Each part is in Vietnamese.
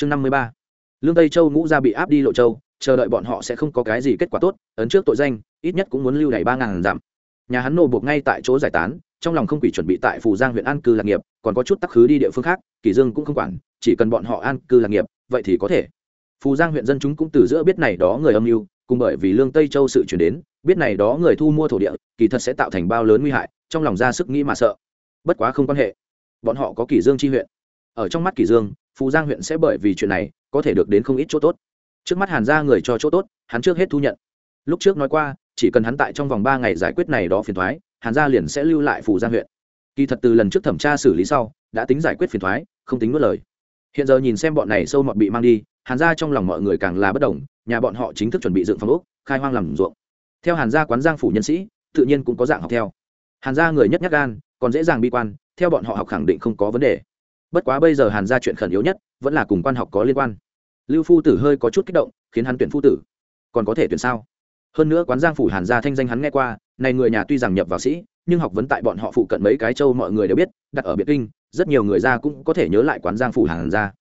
chương năm mươi ba. Lương tây châu ngũ gia bị áp đi lộ châu, chờ đợi bọn họ sẽ không có cái gì kết quả tốt, ấn trước tội danh, ít nhất cũng muốn lưu đày ba ngàn dặm. Nhà hắn nô buộc ngay tại chỗ giải tán, trong lòng không quỷ chuẩn bị tại phù giang huyện an cư lạc nghiệp, còn có chút tắc khứ đi địa phương khác, kỳ dương cũng không quản, chỉ cần bọn họ an cư lạc nghiệp, vậy thì có thể. Phù giang huyện dân chúng cũng từ giữa biết này đó người âm mưu, cùng bởi vì lương tây châu sự chuyển đến, biết này đó người thu mua thổ địa, kỳ thật sẽ tạo thành bao lớn nguy hại, trong lòng ra sức nghĩ mà sợ. Bất quá không quan hệ. Bọn họ có kỳ dương chi huyện. Ở trong mắt kỳ dương phù giang huyện sẽ bởi vì chuyện này có thể được đến không ít chỗ tốt. Trước mắt hàn gia người cho chỗ tốt, hắn trước hết thu nhận. Lúc trước nói qua, chỉ cần hắn tại trong vòng ba ngày giải quyết này đó phiền thoái, hàn gia liền sẽ lưu lại phù giang huyện. Kỳ thật từ lần trước thẩm tra xử lý sau, đã tính giải quyết phiền thoái, không tính nuốt lời. Hiện giờ nhìn xem bọn này sâu mọt bị mang đi, hàn gia trong lòng mọi người càng là bất đồng nhà bọn họ chính thức chuẩn bị dựng phòng ốc, khai hoang làm ruộng. Theo hàn gia quán giang phủ nhân sĩ, tự nhiên cũng có dạng học theo. Hàn gia người nhất nhắc gan, còn dễ dàng bi quan, theo bọn họ học khẳng định không có vấn đề bất quá bây giờ hàn gia chuyện khẩn yếu nhất vẫn là cùng quan học có liên quan. Lưu phu tử hơi có chút kích động, khiến hắn tuyển phu tử. Còn có thể tuyển sao? Hơn nữa quán giang phủ hàn gia thanh danh hắn nghe qua, này người nhà tuy rằng nhập vào sĩ, nhưng học vấn tại bọn họ phụ cận mấy cái châu mọi người đều biết, đặt ở biệt kinh, rất nhiều người ra cũng có thể nhớ lại quán giang phủ hàn gia.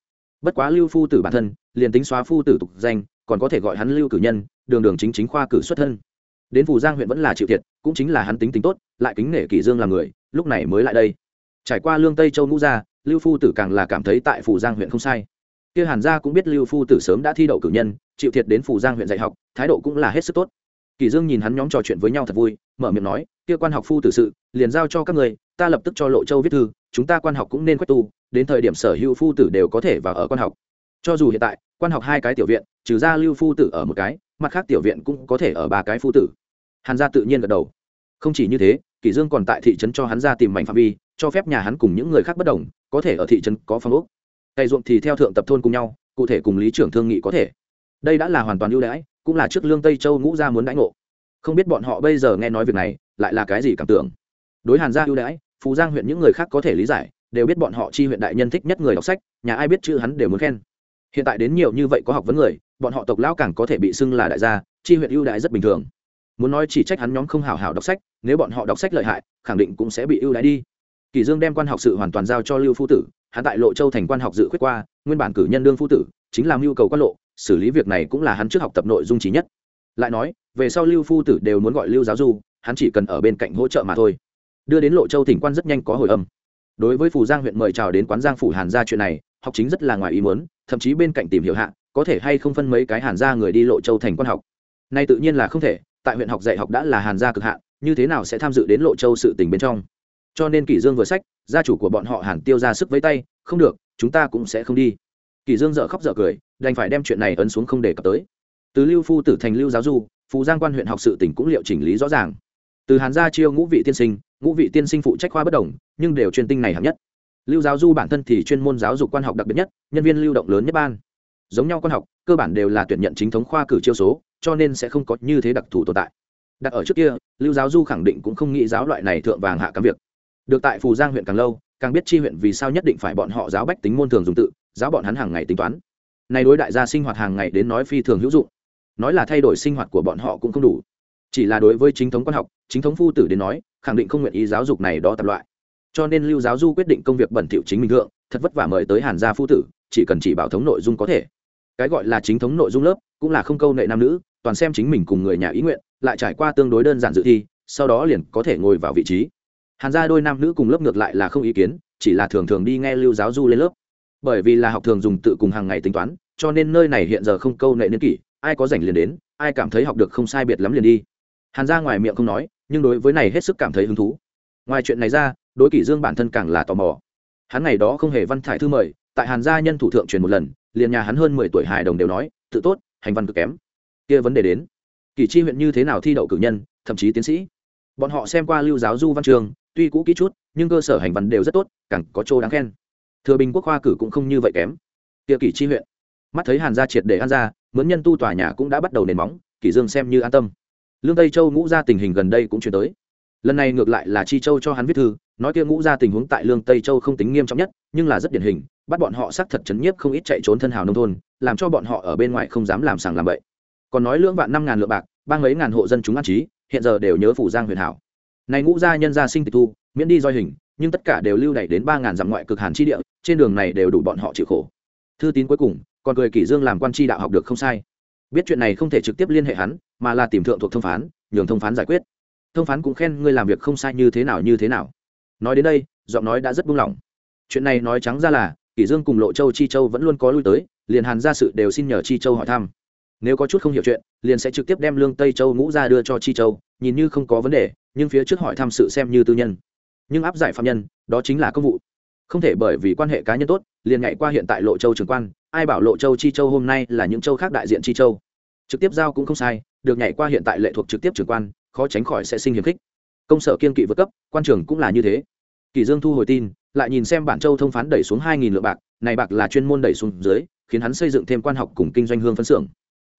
Bất quá lưu phu tử bản thân, liền tính xóa phu tử tục danh, còn có thể gọi hắn lưu cử nhân, đường đường chính chính khoa cử xuất thân. Đến phủ giang huyện vẫn là chịu thiệt, cũng chính là hắn tính tính tốt, lại kính nể kỷ dương làm người, lúc này mới lại đây. Trải qua lương tây châu ngũ gia lưu phu tử càng là cảm thấy tại phủ giang huyện không sai. Kia hàn gia cũng biết lưu phu tử sớm đã thi đậu cử nhân, chịu thiệt đến phủ giang huyện dạy học, thái độ cũng là hết sức tốt. Kỳ dương nhìn hắn nhóm trò chuyện với nhau thật vui, mở miệng nói, kia quan học phu tử sự, liền giao cho các người, ta lập tức cho lộ châu viết thư, chúng ta quan học cũng nên quét tu, đến thời điểm sở hữu phu tử đều có thể vào ở quan học. Cho dù hiện tại, quan học hai cái tiểu viện, trừ ra lưu phu tử ở một cái, mặt khác tiểu viện cũng có thể ở ba cái phu tử. Hàn gia tự nhiên gật đầu. Không chỉ như thế kỷ dương còn tại thị trấn cho hắn ra tìm mảnh phạm vi, cho phép nhà hắn cùng những người khác bất đồng có thể ở thị trấn có phòng ốc. Cày ruộng thì theo thượng tập thôn cùng nhau, cụ thể cùng lý trưởng thương nghị có thể. Đây đã là hoàn toàn ưu đãi, cũng là trước lương tây châu ngũ gia muốn đãi ngộ. Không biết bọn họ bây giờ nghe nói việc này, lại là cái gì cảm tưởng? Đối hàn gia ưu đãi, phú giang huyện những người khác có thể lý giải, đều biết bọn họ chi huyện đại nhân thích nhất người đọc sách, nhà ai biết chữ hắn đều muốn khen. Hiện tại đến nhiều như vậy có học vấn người, bọn họ tộc lão càng có thể bị xưng là đại gia, chi huyện ưu đãi rất bình thường. Muốn nói chỉ trách hắn nhóm không hào hào đọc sách, nếu bọn họ đọc sách lợi hại, khẳng định cũng sẽ bị ưu đãi đi kỳ dương đem quan học sự hoàn toàn giao cho lưu phu tử, hắn tại lộ châu thành quan học dự khuyết qua, nguyên bản cử nhân đương phu tử, chính là mưu cầu quan lộ, xử lý việc này cũng là hắn trước học tập nội dung trí nhất. Lại nói, về sau lưu phu tử đều muốn gọi lưu giáo du, hắn chỉ cần ở bên cạnh hỗ trợ mà thôi. Đưa đến lộ châu thỉnh quan rất nhanh có hồi âm. Đối với phù giang huyện mời chào đến quán giang phủ hàn gia chuyện này, học chính rất là ngoài ý muốn, thậm chí bên cạnh tìm hiểu hạ, có thể hay không phân mấy cái hàn gia người đi lộ châu thành quan học. Nay tự nhiên là không thể, tại huyện học dạy học đã là hàn gia cực hạn, như thế nào sẽ tham dự đến lộ châu sự tình bên trong? Cho nên kỷ dương vừa sách, gia chủ của bọn họ hàn tiêu ra sức với tay, không được, chúng ta cũng sẽ không đi. Kỷ dương dở khóc dở cười, đành phải đem chuyện này ấn xuống không để cập tới. Từ lưu phu tử thành lưu giáo du, phù giang quan huyện học sự tỉnh cũng liệu chỉnh lý rõ ràng. Từ hàn gia chiêu ngũ vị tiên sinh, ngũ vị tiên sinh phụ trách khoa bất đồng, nhưng đều chuyên tinh này hạng nhất. Lưu giáo du bản thân thì chuyên môn giáo dục quan học đặc biệt nhất, nhân viên lưu động lớn nhất ban. Giống nhau quan học, cơ bản đều là tuyển nhận chính thống khoa cử chiêu số, cho nên sẽ không có như thế đặc thù tồn tại. Đặt ở trước kia, lưu giáo du khẳng định cũng không nghĩ giáo loại này thượng vàng hạ cắm việc được tại phù giang huyện càng lâu, càng biết chi huyện vì sao nhất định phải bọn họ giáo bách tính môn thường dùng tự, giáo bọn hắn hàng ngày tính toán. Nay đối đại gia sinh hoạt hàng ngày đến nói phi thường hữu dụng. Nói là thay đổi sinh hoạt của bọn họ cũng không đủ. Chỉ là đối với chính thống quan học, chính thống phu tử đến nói, khẳng định không nguyện ý giáo dục này đó tập loại. Cho nên lưu giáo du quyết định công việc bẩn thiệu chính mình thượng, thật vất vả mời tới hàn gia phu tử, chỉ cần chỉ bảo thống nội dung có thể. Cái gọi là chính thống nội dung lớp, cũng là không câu nệ nam nữ, toàn xem chính mình cùng người nhà ý nguyện, lại trải qua tương đối đơn giản dự thi, sau đó liền có thể ngồi vào vị trí hàn gia đôi nam nữ cùng lớp ngược lại là không ý kiến, chỉ là thường thường đi nghe lưu giáo du lên lớp. Bởi vì là học thường dùng tự cùng hàng ngày tính toán, cho nên nơi này hiện giờ không câu nệ niên kỷ, ai có rảnh liền đến, ai cảm thấy học được không sai biệt lắm liền đi. Hàn gia ngoài miệng không nói, nhưng đối với này hết sức cảm thấy hứng thú. Ngoài chuyện này ra, đối kỷ dương bản thân càng là tò mò. Hắn ngày đó không hề văn thải thư mời, tại hàn gia nhân thủ thượng truyền một lần, liền nhà hắn hơn mười tuổi hài đồng đều nói, tự tốt, hành văn cực kém. Kia vấn đề đến. Kỷ chi huyện như thế nào thi đậu cử nhân, thậm chí tiến sĩ. Bọn họ xem qua lưu giáo du văn trường tuy cũ kỹ chút, nhưng cơ sở hành văn đều rất tốt, càng có chỗ đáng khen. Thừa bình quốc khoa cử cũng không như vậy kém. Địa kỷ chi huyện. Mắt thấy hàn gia triệt để an gia, mướn nhân tu tòa nhà cũng đã bắt đầu nền móng, kỷ dương xem như an tâm. Lương tây châu ngũ gia tình hình gần đây cũng chuyển tới. Lần này ngược lại là chi châu cho hắn viết thư, nói kia ngũ gia tình huống tại lương tây châu không tính nghiêm trọng nhất, nhưng là rất điển hình, bắt bọn họ xác thật chấn nhiếp không ít chạy trốn thân hào nông thôn, làm cho bọn họ ở bên ngoài không dám làm sàng làm bậy. Còn nói lưỡng vạn năm ngàn lượng bạc, ba mấy ngàn hộ dân chúng an trí, hiện giờ đều nhớ phủ giang huyền hảo này ngũ gia nhân gia sinh tịch thu, miễn đi doi hình, nhưng tất cả đều lưu đẩy đến ba ngàn dặm ngoại cực hàn chi địa, trên đường này đều đủ bọn họ chịu khổ. Thư tín cuối cùng, còn cười kỷ dương làm quan tri đạo học được không sai. Biết chuyện này không thể trực tiếp liên hệ hắn, mà là tìm thượng thuộc thông phán, nhường thông phán giải quyết. Thông phán cũng khen ngươi làm việc không sai như thế nào, như thế nào. Nói đến đây, giọng nói đã rất buông lỏng. Chuyện này nói trắng ra là, kỷ dương cùng lộ châu chi châu vẫn luôn có lui tới, liền hàn gia sự đều xin nhờ chi châu hỏi thăm. Nếu có chút không hiểu chuyện, liền sẽ trực tiếp đem lương tây châu ngũ ra đưa cho chi châu, nhìn như không có vấn đề nhưng phía trước hỏi tham sự xem như tư nhân. Nhưng áp giải phạm nhân, đó chính là công vụ. Không thể bởi vì quan hệ cá nhân tốt, liền nhảy qua hiện tại lộ châu trường quan, ai bảo lộ châu chi châu hôm nay là những châu khác đại diện chi châu. Trực tiếp giao cũng không sai, được nhảy qua hiện tại lệ thuộc trực tiếp trường quan, khó tránh khỏi sẽ sinh hiềm khích. Công sở kiên kỵ vượt cấp, quan trường cũng là như thế. Kỳ dương thu hồi tin, lại nhìn xem bản châu thông phán đẩy xuống hai nghìn lượng bạc, này bạc là chuyên môn đẩy xuống dưới, khiến hắn xây dựng thêm quan học cùng kinh doanh hương phân xưởng.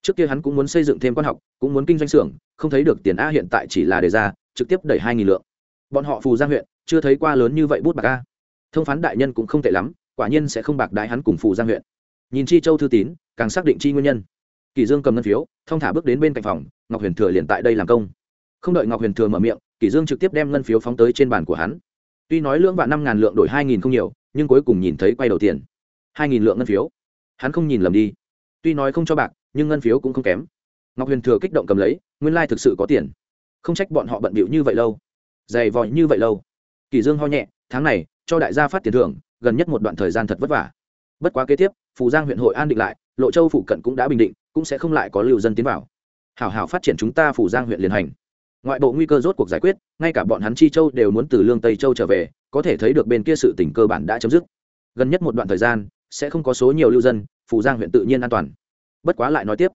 Trước kia hắn cũng muốn xây dựng thêm quan học, cũng muốn kinh doanh xưởng, không thấy được tiền a hiện tại chỉ là đề ra trực tiếp đẩy hai nghìn lượng. Bọn họ phù giang huyện, chưa thấy qua lớn như vậy bút bạc a. Thông phán đại nhân cũng không tệ lắm, quả nhiên sẽ không bạc đại hắn cùng phù giang huyện. Nhìn chi châu thư tín, càng xác định chi nguyên nhân. Kỳ dương cầm ngân phiếu, thông thả bước đến bên cạnh phòng, ngọc huyền thừa liền tại đây làm công. Không đợi ngọc huyền thừa mở miệng, kỳ dương trực tiếp đem ngân phiếu phóng tới trên bàn của hắn. Tuy nói lưỡng vạn năm ngàn lượng đổi hai nghìn không nhiều, nhưng cuối cùng nhìn thấy quay đầu tiền. hai nghìn lượng ngân phiếu. Hắn không nhìn lầm đi. Tuy nói không cho bạc, nhưng ngân phiếu cũng không kém. Ngọc huyền thừa kích động cầm lấy, nguyên lai thực sự có tiền không trách bọn họ bận bịu như vậy lâu. Dày vòi như vậy lâu. Kỳ dương ho nhẹ, tháng này, cho đại gia phát tiền thưởng, gần nhất một đoạn thời gian thật vất vả. Bất quá kế tiếp, phù giang huyện hội an định lại, lộ châu phụ cận cũng đã bình định, cũng sẽ không lại có lưu dân tiến vào. Hảo hảo phát triển chúng ta phù giang huyện liên hành. Ngoại bộ nguy cơ rốt cuộc giải quyết, ngay cả bọn hắn chi châu đều muốn từ lương tây châu trở về, có thể thấy được bên kia sự tỉnh cơ bản đã chấm dứt. Gần nhất một đoạn thời gian, sẽ không có số nhiều lưu dân, phù giang huyện tự nhiên an toàn. Bất quá lại nói tiếp,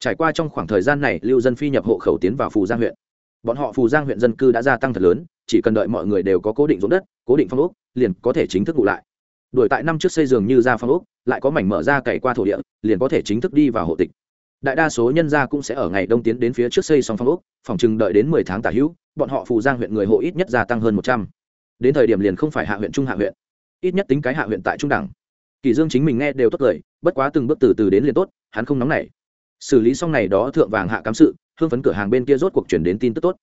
trải qua trong khoảng thời gian này, lưu dân phi nhập hộ khẩu tiến vào phù giang huyện bọn họ phù giang huyện dân cư đã gia tăng thật lớn, chỉ cần đợi mọi người đều có cố định ruộng đất, cố định phong ốc, liền có thể chính thức ngụ lại. Đổi tại năm trước xây giường như ra phong ốc, lại có mảnh mở ra cày qua thổ địa, liền có thể chính thức đi vào hộ tịch. Đại đa số nhân gia cũng sẽ ở ngày đông tiến đến phía trước xây xong phong ốc, phòng chừng đợi đến mười tháng tả hữu, bọn họ phù giang huyện người hộ ít nhất gia tăng hơn một trăm. Đến thời điểm liền không phải hạ huyện trung hạ huyện, ít nhất tính cái hạ huyện tại trung đẳng. Kỳ dương chính mình nghe đều tốt lời bất quá từng bước từ từ đến liền tốt, hắn không nóng nảy xử lý xong này đó thượng vàng hạ cám sự, hương phấn cửa hàng bên kia rốt cuộc chuyển đến tin tức tốt.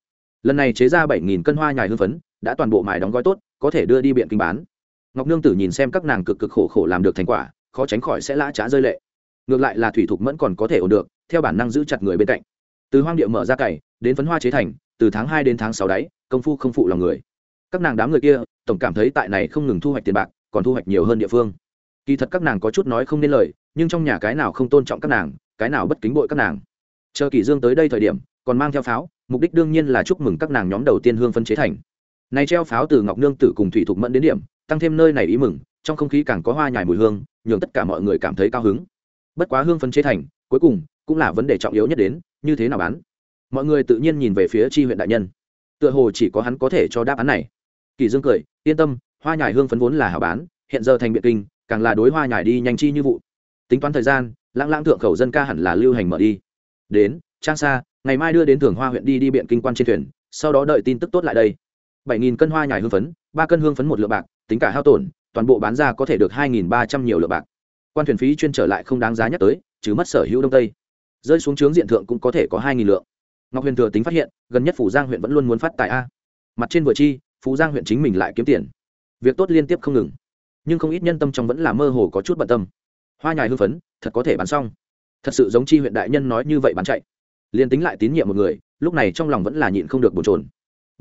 Lần này chế ra bảy nghìn cân hoa nhài hương phấn, đã toàn bộ mài đóng gói tốt, có thể đưa đi biện kinh bán. Ngọc nương tử nhìn xem các nàng cực cực khổ khổ làm được thành quả, khó tránh khỏi sẽ lã trá rơi lệ. Ngược lại là thủy thục mẫn còn có thể ổn được, theo bản năng giữ chặt người bên cạnh. Từ hoang địa mở ra cày, đến phấn hoa chế thành, từ tháng hai đến tháng sáu đáy, công phu không phụ lòng người. Các nàng đám người kia, tổng cảm thấy tại này không ngừng thu hoạch tiền bạc, còn thu hoạch nhiều hơn địa phương. Kỳ thật các nàng có chút nói không nên lời, nhưng trong nhà cái nào không tôn trọng các nàng cái nào bất kính bội các nàng. Chờ kỷ dương tới đây thời điểm, còn mang theo pháo, mục đích đương nhiên là chúc mừng các nàng nhóm đầu tiên hương phân chế thành. Này treo pháo từ ngọc nương tử cùng thủy thục mẫn đến điểm, tăng thêm nơi này ý mừng, trong không khí càng có hoa nhài mùi hương, nhường tất cả mọi người cảm thấy cao hứng. Bất quá hương phân chế thành, cuối cùng, cũng là vấn đề trọng yếu nhất đến, như thế nào bán? Mọi người tự nhiên nhìn về phía tri huyện đại nhân. Tựa hồ chỉ có hắn có thể cho đáp án này. Kỳ dương cười, yên tâm, hoa nhài hương phấn vốn là hảo bán, hiện giờ thành biện kinh, càng là đối hoa nhài đi nhanh chi như vụ. Tính toán thời gian lãng lãng thượng khẩu dân ca hẳn là lưu hành mở đi. Đến, trang Sa, ngày mai đưa đến thường hoa huyện đi đi biện kinh quan trên thuyền, sau đó đợi tin tức tốt lại đây. Bảy nghìn cân hoa nhài hương phấn, ba cân hương phấn một lượng bạc, tính cả hao tổn, toàn bộ bán ra có thể được hai nghìn ba trăm nhiều lượng bạc. Quan thuyền phí chuyên trở lại không đáng giá nhắc tới, chứ mất sở hữu đông tây. Rơi xuống trướng diện thượng cũng có thể có hai nghìn lượng. Ngọc huyền thừa tính phát hiện, gần nhất phủ giang huyện vẫn luôn muốn phát tại a. Mặt trên vừa chi phú giang huyện chính mình lại kiếm tiền. Việc tốt liên tiếp không ngừng. Nhưng không ít nhân tâm trong vẫn là mơ hồ có chút bận tâm hoa nhài hưng phấn, thật có thể bán xong. Thật sự giống chi huyện đại nhân nói như vậy bán chạy. Liền tính lại tín nhiệm một người, lúc này trong lòng vẫn là nhịn không được bồn trồn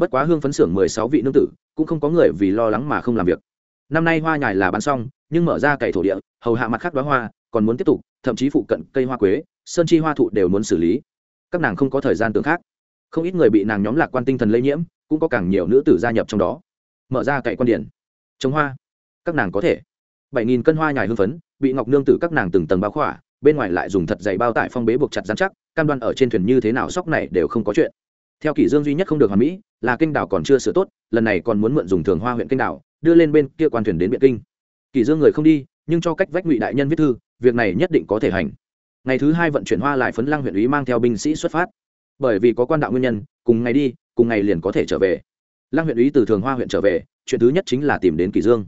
bất quá hương phấn xưởng mười sáu vị nương tử, cũng không có người vì lo lắng mà không làm việc. Năm nay hoa nhài là bán xong, nhưng mở ra cày thổ địa, hầu hạ mặt khác đoá hoa, còn muốn tiếp tục, thậm chí phụ cận cây hoa quế, sơn chi hoa thụ đều muốn xử lý. Các nàng không có thời gian tưởng khác. Không ít người bị nàng nhóm lạc quan tinh thần lây nhiễm, cũng có càng nhiều nữ tử gia nhập trong đó. Mở ra cậy quan điển. Trồng hoa. Các nàng có thể bảy nghìn cân hoa nhài hương phấn, bị ngọc nương tử các nàng từng tầng bao khỏa, bên ngoài lại dùng thật dày bao tải phong bế buộc chặt dán chắc, cam đoan ở trên thuyền như thế nào sóc này đều không có chuyện. Theo kỷ dương duy nhất không được hoàn mỹ, là kinh đảo còn chưa sửa tốt, lần này còn muốn mượn dùng thường hoa huyện kinh đảo, đưa lên bên kia quan thuyền đến biện kinh. Kỷ dương người không đi, nhưng cho cách vách ngụy đại nhân viết thư, việc này nhất định có thể hành. Ngày thứ hai vận chuyển hoa lại phấn Lang huyện ủy mang theo binh sĩ xuất phát. Bởi vì có quan đạo nguyên nhân, cùng ngày đi, cùng ngày liền có thể trở về. Lang huyện ủy từ thường hoa huyện trở về, chuyện thứ nhất chính là tìm đến Kỷ dương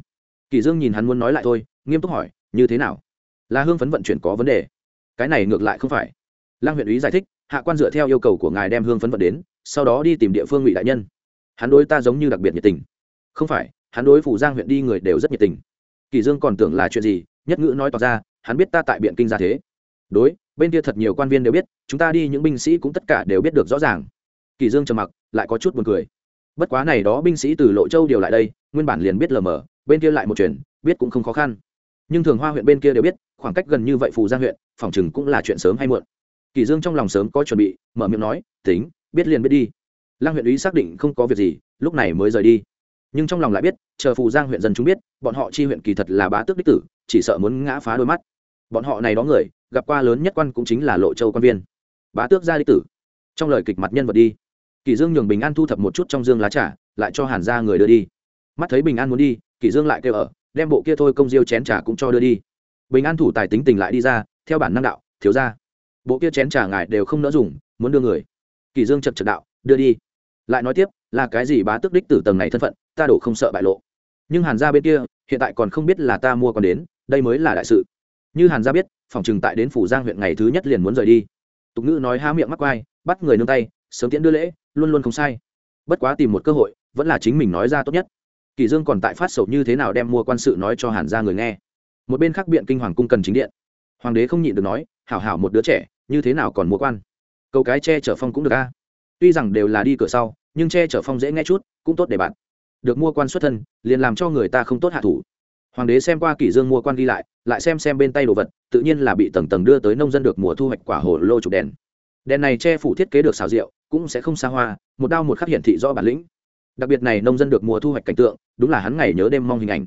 kỳ dương nhìn hắn muốn nói lại thôi, nghiêm túc hỏi, như thế nào? Là hương phấn vận chuyển có vấn đề? Cái này ngược lại không phải. Lăng huyện Ý giải thích, hạ quan dựa theo yêu cầu của ngài đem hương phấn vận đến, sau đó đi tìm địa phương ngụy đại nhân. Hắn đối ta giống như đặc biệt nhiệt tình. Không phải, hắn đối phủ giang huyện đi người đều rất nhiệt tình. Kỳ dương còn tưởng là chuyện gì, nhất ngữ nói tỏ ra, hắn biết ta tại biện kinh ra thế. Đối, bên kia thật nhiều quan viên đều biết, chúng ta đi những binh sĩ cũng tất cả đều biết được rõ ràng. Kỳ dương trầm mặc, lại có chút buồn cười. Bất quá này đó binh sĩ từ lộ châu điều lại đây, nguyên bản liền biết lờ mờ bên kia lại một chuyện, biết cũng không khó khăn. Nhưng thường hoa huyện bên kia đều biết, khoảng cách gần như vậy phù giang huyện, phòng chừng cũng là chuyện sớm hay muộn. Kỳ dương trong lòng sớm có chuẩn bị, mở miệng nói, tính, biết liền biết đi. Lăng huyện ý xác định không có việc gì, lúc này mới rời đi. Nhưng trong lòng lại biết, chờ phù giang huyện dân chúng biết, bọn họ chi huyện kỳ thật là bá tước đích tử, chỉ sợ muốn ngã phá đôi mắt. Bọn họ này đó người, gặp qua lớn nhất quan cũng chính là lộ châu quan viên. Bá tước gia đích tử. Trong lời kịch mặt nhân vật đi. Kỳ dương nhường bình an thu thập một chút trong dương lá trà, lại cho hàn gia người đưa đi mắt thấy bình an muốn đi, kỷ dương lại kêu ở, đem bộ kia thôi công diêu chén trà cũng cho đưa đi. Bình an thủ tài tính tình lại đi ra, theo bản năng đạo, thiếu ra bộ kia chén trà ngài đều không nỡ dùng, muốn đưa người. Kỷ dương chật chật đạo, đưa đi. Lại nói tiếp, là cái gì bá tước đích tử tầng này thân phận, ta đổ không sợ bại lộ. Nhưng hàn gia bên kia, hiện tại còn không biết là ta mua còn đến, đây mới là đại sự. Như hàn gia biết, phòng trừng tại đến phủ giang huyện ngày thứ nhất liền muốn rời đi. Tục ngữ nói há miệng mắc quai bắt người nương tay, sớm tiễn đưa lễ, luôn luôn không sai. Bất quá tìm một cơ hội, vẫn là chính mình nói ra tốt nhất kỳ dương còn tại phát sầu như thế nào đem mua quan sự nói cho hàn gia người nghe. Một bên khác biện kinh hoàng cung cần chính điện. Hoàng đế không nhịn được nói, hảo hảo một đứa trẻ, như thế nào còn mua quan? Câu cái che chở phong cũng được a. Tuy rằng đều là đi cửa sau, nhưng che chở phong dễ nghe chút, cũng tốt để bạn. Được mua quan xuất thân, liền làm cho người ta không tốt hạ thủ. Hoàng đế xem qua kỷ dương mua quan đi lại lại xem xem bên tay đồ vật, tự nhiên là bị tầng tầng đưa tới nông dân được mùa thu hoạch quả hồ lô chụp đèn. Đèn này che phủ thiết kế được xào rượu, cũng sẽ không xa hoa, một đao một khắc hiển thị rõ bản lĩnh đặc biệt này nông dân được mùa thu hoạch cảnh tượng, đúng là hắn ngày nhớ đêm mong hình ảnh.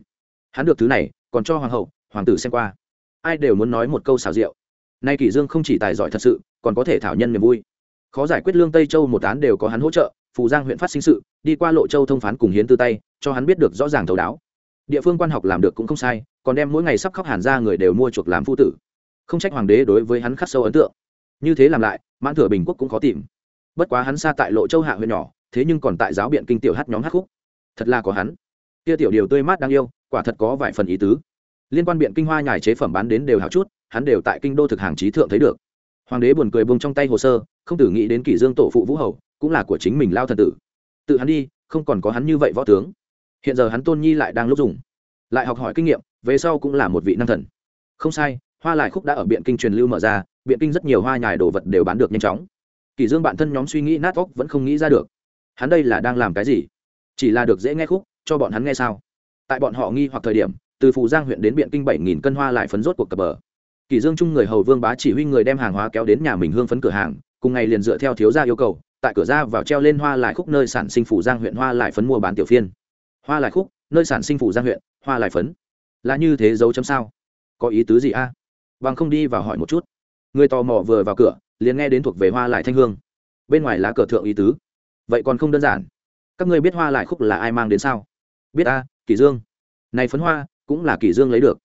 Hắn được thứ này, còn cho hoàng hậu, hoàng tử xem qua. Ai đều muốn nói một câu xào rượu. Nay kỷ dương không chỉ tài giỏi thật sự, còn có thể thảo nhân niềm vui. Khó giải quyết lương tây châu một án đều có hắn hỗ trợ, phù giang huyện phát sinh sự, đi qua lộ châu thông phán cùng hiến tư tay cho hắn biết được rõ ràng thấu đáo. Địa phương quan học làm được cũng không sai, còn đem mỗi ngày sắp khóc hàn ra người đều mua chuộc làm phu tử. Không trách hoàng đế đối với hắn khắc sâu ấn tượng. Như thế làm lại, mãn thừa bình quốc cũng khó tìm. Bất quá hắn xa tại lộ châu hạ huyện nhỏ thế nhưng còn tại giáo biện kinh tiểu hát nhóm hát khúc. Thật là có hắn. Kia tiểu điều tươi mát đáng yêu, quả thật có vài phần ý tứ. Liên quan biện kinh hoa nhài chế phẩm bán đến đều hào chút, hắn đều tại kinh đô thực hàng trí thượng thấy được. Hoàng đế buồn cười bông trong tay hồ sơ, không tử nghĩ đến kỷ dương tổ phụ vũ hầu, cũng là của chính mình lao thần tử. Tự hắn đi, không còn có hắn như vậy võ tướng. Hiện giờ hắn tôn nhi lại đang lúc dùng. Lại học hỏi kinh nghiệm, về sau cũng là một vị năng thần. Không sai, hoa lại khúc đã ở biện kinh truyền lưu mở ra, biện kinh rất nhiều hoa nhài đồ vật đều bán được nhanh chóng. Kỷ dương bản thân nhóm suy nghĩ nát óc vẫn không nghĩ ra được hắn đây là đang làm cái gì? Chỉ là được dễ nghe khúc, cho bọn hắn nghe sao? Tại bọn họ nghi hoặc thời điểm, từ phù giang huyện đến biện kinh bảy nghìn cân hoa lại phấn rốt cuộc cập bờ. Kỳ dương chung người hầu vương bá chỉ huy người đem hàng hóa kéo đến nhà mình hương phấn cửa hàng, cùng ngày liền dựa theo thiếu gia yêu cầu, tại cửa ra vào treo lên hoa lại khúc nơi sản sinh phủ giang huyện hoa lại phấn mua bán tiểu phiên. Hoa lại khúc, nơi sản sinh phủ giang huyện, hoa lại phấn. Là như thế dấu chấm sao? Có ý tứ gì a? À? bằng không đi vào hỏi một chút. Người tò mò vừa vào cửa, liền nghe đến thuộc về hoa lại thanh hương. Bên ngoài lá cờ thượng ý tứ vậy còn không đơn giản. Các ngươi biết hoa lại khúc là ai mang đến sao? Biết a, kỷ dương. Này phấn hoa, cũng là kỷ dương lấy được.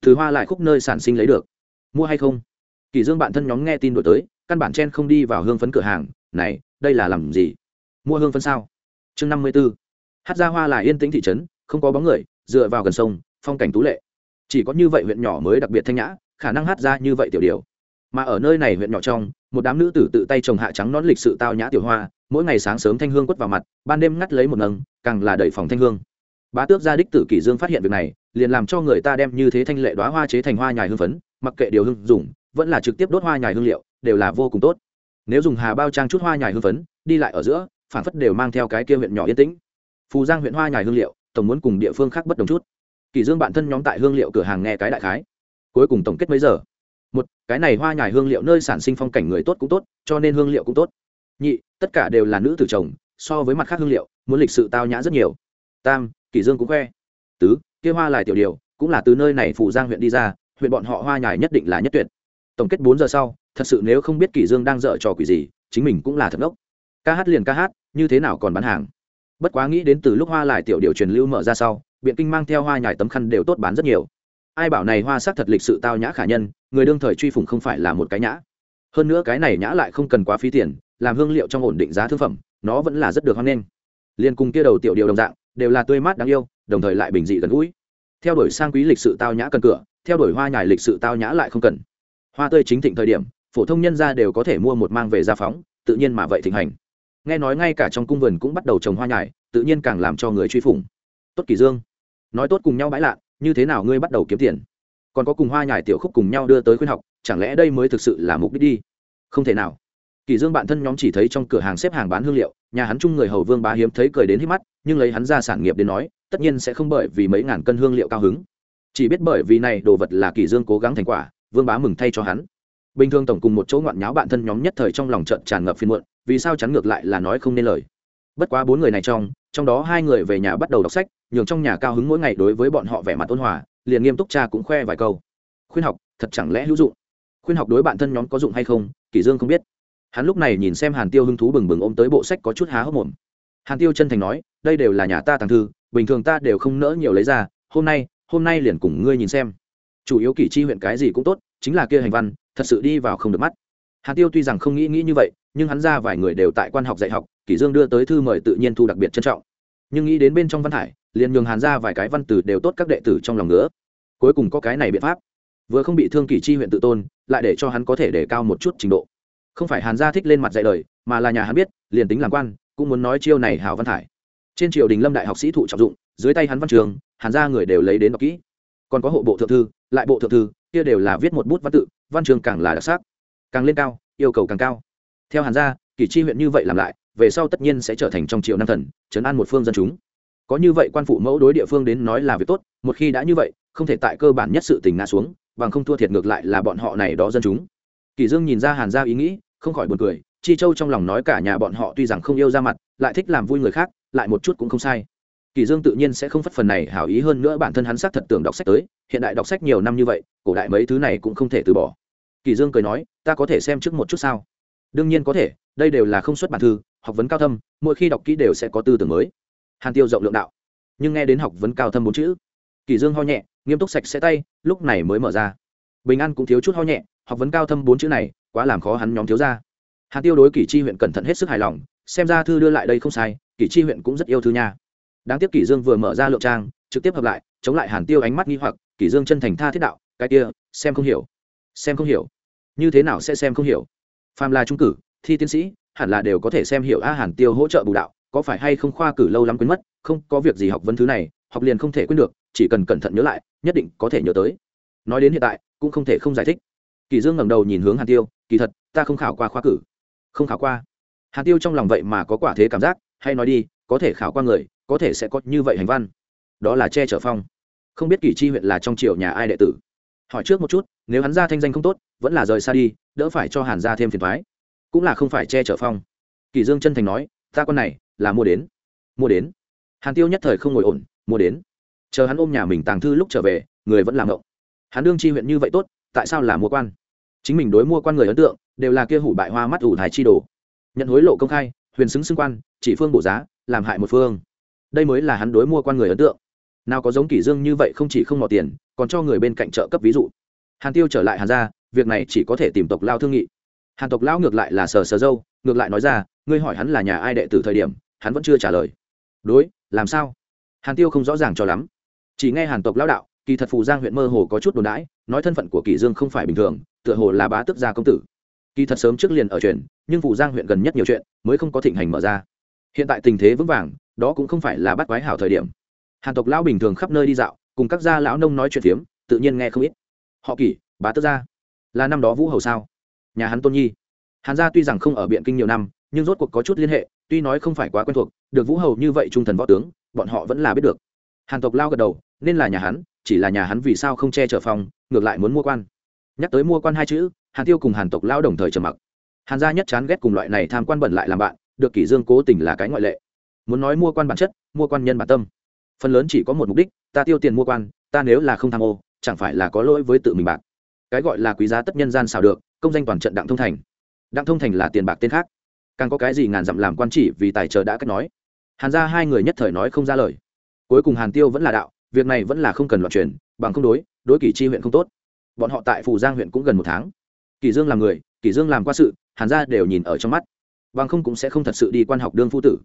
Từ hoa lại khúc nơi sản sinh lấy được. Mua hay không? Kỷ dương bạn thân nhóm nghe tin đổi tới, căn bản chen không đi vào hương phấn cửa hàng. Này, đây là làm gì? Mua hương phấn sao? Chương năm mươi 54. hát ra hoa là yên tĩnh thị trấn, không có bóng người, dựa vào gần sông, phong cảnh tú lệ. Chỉ có như vậy huyện nhỏ mới đặc biệt thanh nhã, khả năng hát ra như vậy tiểu điều mà ở nơi này huyện nhỏ trong, một đám nữ tử tự tay trồng hạ trắng nón lịch sự tao nhã tiểu hoa, mỗi ngày sáng sớm thanh hương quất vào mặt, ban đêm ngắt lấy một nâng, càng là đẩy phòng thanh hương. Bá tước gia đích tử kỷ dương phát hiện việc này, liền làm cho người ta đem như thế thanh lệ đoá hoa chế thành hoa nhài hương phấn, mặc kệ điều hương dùng, vẫn là trực tiếp đốt hoa nhài hương liệu, đều là vô cùng tốt. Nếu dùng hà bao trang chút hoa nhài hương phấn, đi lại ở giữa phản phất đều mang theo cái kia huyện nhỏ yên tĩnh. Phù giang huyện hoa nhài hương liệu, tổng muốn cùng địa phương khác bất đồng chút. Kỳ dương bản thân nhóm tại hương liệu cửa hàng nghe cái đại khái. Cuối cùng tổng kết mấy giờ? Một, cái này hoa nhài hương liệu nơi sản sinh phong cảnh người tốt cũng tốt, cho nên hương liệu cũng tốt. Nhị, tất cả đều là nữ tử chồng, so với mặt khác hương liệu, muốn lịch sự tao nhã rất nhiều. Tam, kỷ dương cũng khoe. Tứ, kia hoa lại tiểu điều, cũng là từ nơi này phủ giang huyện đi ra, huyện bọn họ hoa nhài nhất định là nhất tuyệt. Tổng kết bốn giờ sau, thật sự nếu không biết kỷ dương đang dở trò quỷ gì, chính mình cũng là thật ngốc. Ca hát liền ca hát, như thế nào còn bán hàng? Bất quá nghĩ đến từ lúc hoa lại tiểu điều truyền lưu mở ra sau, biện kinh mang theo hoa nhài tấm khăn đều tốt bán rất nhiều ai bảo này hoa sắc thật lịch sự tao nhã khả nhân, người đương thời truy phủng không phải là một cái nhã. Hơn nữa cái này nhã lại không cần quá phí tiền, làm hương liệu trong ổn định giá thương phẩm, nó vẫn là rất được hoan nghênh. Liên cùng kia đầu tiểu điều đồng dạng, đều là tươi mát đáng yêu, đồng thời lại bình dị gần gũi. Theo đuổi sang quý lịch sự tao nhã cần cửa, theo đuổi hoa nhài lịch sự tao nhã lại không cần. Hoa tươi chính thịnh thời điểm, phổ thông nhân ra đều có thể mua một mang về gia phóng, tự nhiên mà vậy thịnh hành. Nghe nói ngay cả trong cung vườn cũng bắt đầu trồng hoa nhài, tự nhiên càng làm cho người truy phủng. Tốt kỳ dương. Nói tốt cùng nhau bãi lạ như thế nào ngươi bắt đầu kiếm tiền? Còn có cùng hoa nhài tiểu khúc cùng nhau đưa tới khuyên học, chẳng lẽ đây mới thực sự là mục đích đi? Không thể nào. Kỳ dương bạn thân nhóm chỉ thấy trong cửa hàng xếp hàng bán hương liệu, nhà hắn chung người hầu vương bá hiếm thấy cười đến hít mắt, nhưng lấy hắn ra sản nghiệp đến nói, tất nhiên sẽ không bởi vì mấy ngàn cân hương liệu cao hứng. Chỉ biết bởi vì này đồ vật là kỳ dương cố gắng thành quả, vương bá mừng thay cho hắn. Bình thường tổng cùng một chỗ ngoạn nháo bạn thân nhóm nhất thời trong lòng trận tràn ngập phiền muộn, vì sao chắn ngược lại là nói không nên lời. Bất quá bốn người này trong trong đó hai người về nhà bắt đầu đọc sách, nhường trong nhà cao hứng mỗi ngày đối với bọn họ vẻ mặt ôn hòa, liền nghiêm túc cha cũng khoe vài câu. Khuyên học, thật chẳng lẽ hữu dụng? Khuyên học đối bạn thân nhóm có dụng hay không kỷ dương không biết. Hắn lúc này nhìn xem hàn tiêu hứng thú bừng bừng ôm tới bộ sách có chút há hốc mồm. Hàn tiêu chân thành nói, đây đều là nhà ta tàng thư, bình thường ta đều không nỡ nhiều lấy ra, hôm nay hôm nay liền cùng ngươi nhìn xem. Chủ yếu kỷ chi huyện cái gì cũng tốt, chính là kia hành văn, thật sự đi vào không được mắt. Hàn tiêu tuy rằng không nghĩ nghĩ như vậy, nhưng hắn ra vài người đều tại quan học dạy học kỷ dương đưa tới thư mời tự nhiên thu đặc biệt trân trọng. Nhưng nghĩ đến bên trong văn hải liền nhường hàn ra vài cái văn từ đều tốt các đệ tử trong lòng nữa cuối cùng có cái này biện pháp. Vừa không bị thương kỷ chi huyện tự tôn, lại để cho hắn có thể để cao một chút trình độ. Không phải hàn gia thích lên mặt dạy lời, mà là nhà hắn biết, liền tính làm quan, cũng muốn nói chiêu này hảo văn Hải. trên triều đình lâm đại học sĩ thụ trọng dụng, dưới tay hắn văn trường, hàn gia người đều lấy đến đọc kỹ. Còn có hộ bộ thượng thư, lại bộ thượng thư, kia đều là viết một bút văn tự, văn trường càng là đặc sắc. Càng lên cao, yêu cầu càng cao. Theo hàn gia, kỷ chi huyện như vậy làm lại về sau tất nhiên sẽ trở thành trong triều nam thần chấn an một phương dân chúng. Có như vậy quan phụ mẫu đối địa phương đến nói là việc tốt, một khi đã như vậy, không thể tại cơ bản nhất sự tình ngã xuống, bằng không thua thiệt ngược lại là bọn họ này đó dân chúng. Kỳ dương nhìn ra hàn gia ý nghĩ, không khỏi buồn cười, chi châu trong lòng nói cả nhà bọn họ tuy rằng không yêu ra mặt, lại thích làm vui người khác, lại một chút cũng không sai. Kỳ dương tự nhiên sẽ không phất phần này hảo ý hơn nữa bản thân hắn xác thật tưởng đọc sách tới, hiện đại đọc sách nhiều năm như vậy, cổ đại mấy thứ này cũng không thể từ bỏ. Kỳ dương cười nói, ta có thể xem trước một chút sao? Đương nhiên có thể, đây đều là không xuất bản thư, học vấn cao thâm, mỗi khi đọc kỹ đều sẽ có tư tưởng mới. Hàn tiêu rộng lượng đạo. Nhưng nghe đến học vấn cao thâm bốn chữ, kỳ dương ho nhẹ, nghiêm túc sạch sẽ tay, lúc này mới mở ra. Bình an cũng thiếu chút ho nhẹ, học vấn cao thâm bốn chữ này, quá làm khó hắn nhóm thiếu ra. Hàn tiêu đối kỷ chi huyện cẩn thận hết sức hài lòng, xem ra thư đưa lại đây không sai kỷ chi huyện cũng rất yêu thư nha. Đáng tiếc kỷ dương vừa mở ra lượng trang, trực tiếp hợp lại, chống lại hàn tiêu ánh mắt nghi hoặc kỷ dương chân thành tha thiết đạo, cái kia, xem không hiểu. Xem không hiểu. Như thế nào sẽ xem không hiểu? Phàm là trung cử, thi tiến sĩ, hẳn là đều có thể xem hiểu a hàn tiêu hỗ trợ bù đạo, có phải hay không khoa cử lâu lắm quên mất, không, có việc gì học vấn thứ này, học liền không thể quên được, chỉ cần cẩn thận nhớ lại, nhất định có thể nhớ tới. Nói đến hiện tại, cũng không thể không giải thích. Kỳ dương ngẩng đầu nhìn hướng hàn tiêu, kỳ thật, ta không khảo qua khoa cử. Không khảo qua. Hàn tiêu trong lòng vậy mà có quả thế cảm giác, hay nói đi, có thể khảo qua người, có thể sẽ có như vậy hành văn. Đó là che chở phong. Không biết kỳ chi huyện là trong triều nhà ai đệ tử hỏi trước một chút, nếu hắn ra thanh danh không tốt, vẫn là rời xa đi, đỡ phải cho hàn gia thêm phiền toái. Cũng là không phải che chở phong. Kỳ dương chân thành nói, ta con này, là mua đến. Mua đến. Hàn tiêu nhất thời không ngồi ổn, mua đến. Chờ hắn ôm nhà mình tàng thư lúc trở về, người vẫn làm ngộng. Hắn đương chi huyện như vậy tốt, tại sao là mua quan? Chính mình đối mua quan người ấn tượng, đều là kia hủ bại hoa mắt ủ thái chi đồ. Nhận hối lộ công khai, huyền xứng xưng quan, chỉ phương bổ giá, làm hại một phương. Đây mới là hắn đối mua quan người ấn tượng nào có giống kỷ dương như vậy không chỉ không mò tiền, còn cho người bên cạnh trợ cấp ví dụ. Hàn tiêu trở lại hàn gia, việc này chỉ có thể tìm tộc lao thương nghị. Hàn tộc lao ngược lại là sờ sờ dâu, ngược lại nói ra, ngươi hỏi hắn là nhà ai đệ tử thời điểm, hắn vẫn chưa trả lời. Đối, làm sao? Hàn tiêu không rõ ràng cho lắm. Chỉ nghe hàn tộc lao đạo, kỳ thật phù giang huyện mơ hồ có chút đồn đãi, nói thân phận của kỳ dương không phải bình thường, tựa hồ là bá tước gia công tử. Kỳ thật sớm trước liền ở chuyện, nhưng phù giang huyện gần nhất nhiều chuyện, mới không có thịnh hành mở ra. Hiện tại tình thế vững vàng, đó cũng không phải là bắt quái hảo thời điểm hàn tộc lão bình thường khắp nơi đi dạo, cùng các gia lão nông nói chuyện phiếm, tự nhiên nghe không ít. Họ kỷ, bá tước gia, là năm đó vũ hầu sao? Nhà hắn tôn nhi. Hàn gia tuy rằng không ở biện kinh nhiều năm, nhưng rốt cuộc có chút liên hệ, tuy nói không phải quá quen thuộc, được vũ hầu như vậy trung thần võ tướng, bọn họ vẫn là biết được. Hàn tộc lao gật đầu, nên là nhà hắn, chỉ là nhà hắn vì sao không che chở phòng, ngược lại muốn mua quan. Nhắc tới mua quan hai chữ, hàn tiêu cùng hàn tộc lao đồng thời trầm mặc. Hàn gia nhất chán ghét cùng loại này tham quan bẩn lại làm bạn, được kỷ dương cố tình là cái ngoại lệ. Muốn nói mua quan bản chất, mua quan nhân bản tâm phần lớn chỉ có một mục đích, ta tiêu tiền mua quan, ta nếu là không tham ô, chẳng phải là có lỗi với tự mình bạc. Cái gọi là quý giá tất nhân gian xào được, công danh toàn trận đặng thông thành. Đặng thông thành là tiền bạc tên khác. Càng có cái gì ngàn dặm làm quan chỉ vì tài trợ đã cách nói. Hàn ra hai người nhất thời nói không ra lời. Cuối cùng hàn tiêu vẫn là đạo, việc này vẫn là không cần loạn truyền, bằng không đối đối kỳ chi huyện không tốt. Bọn họ tại phủ giang huyện cũng gần một tháng. Kỳ dương làm người, kỳ dương làm qua sự, hàn gia đều nhìn ở trong mắt. Bằng không cũng sẽ không thật sự đi quan học đương phu tử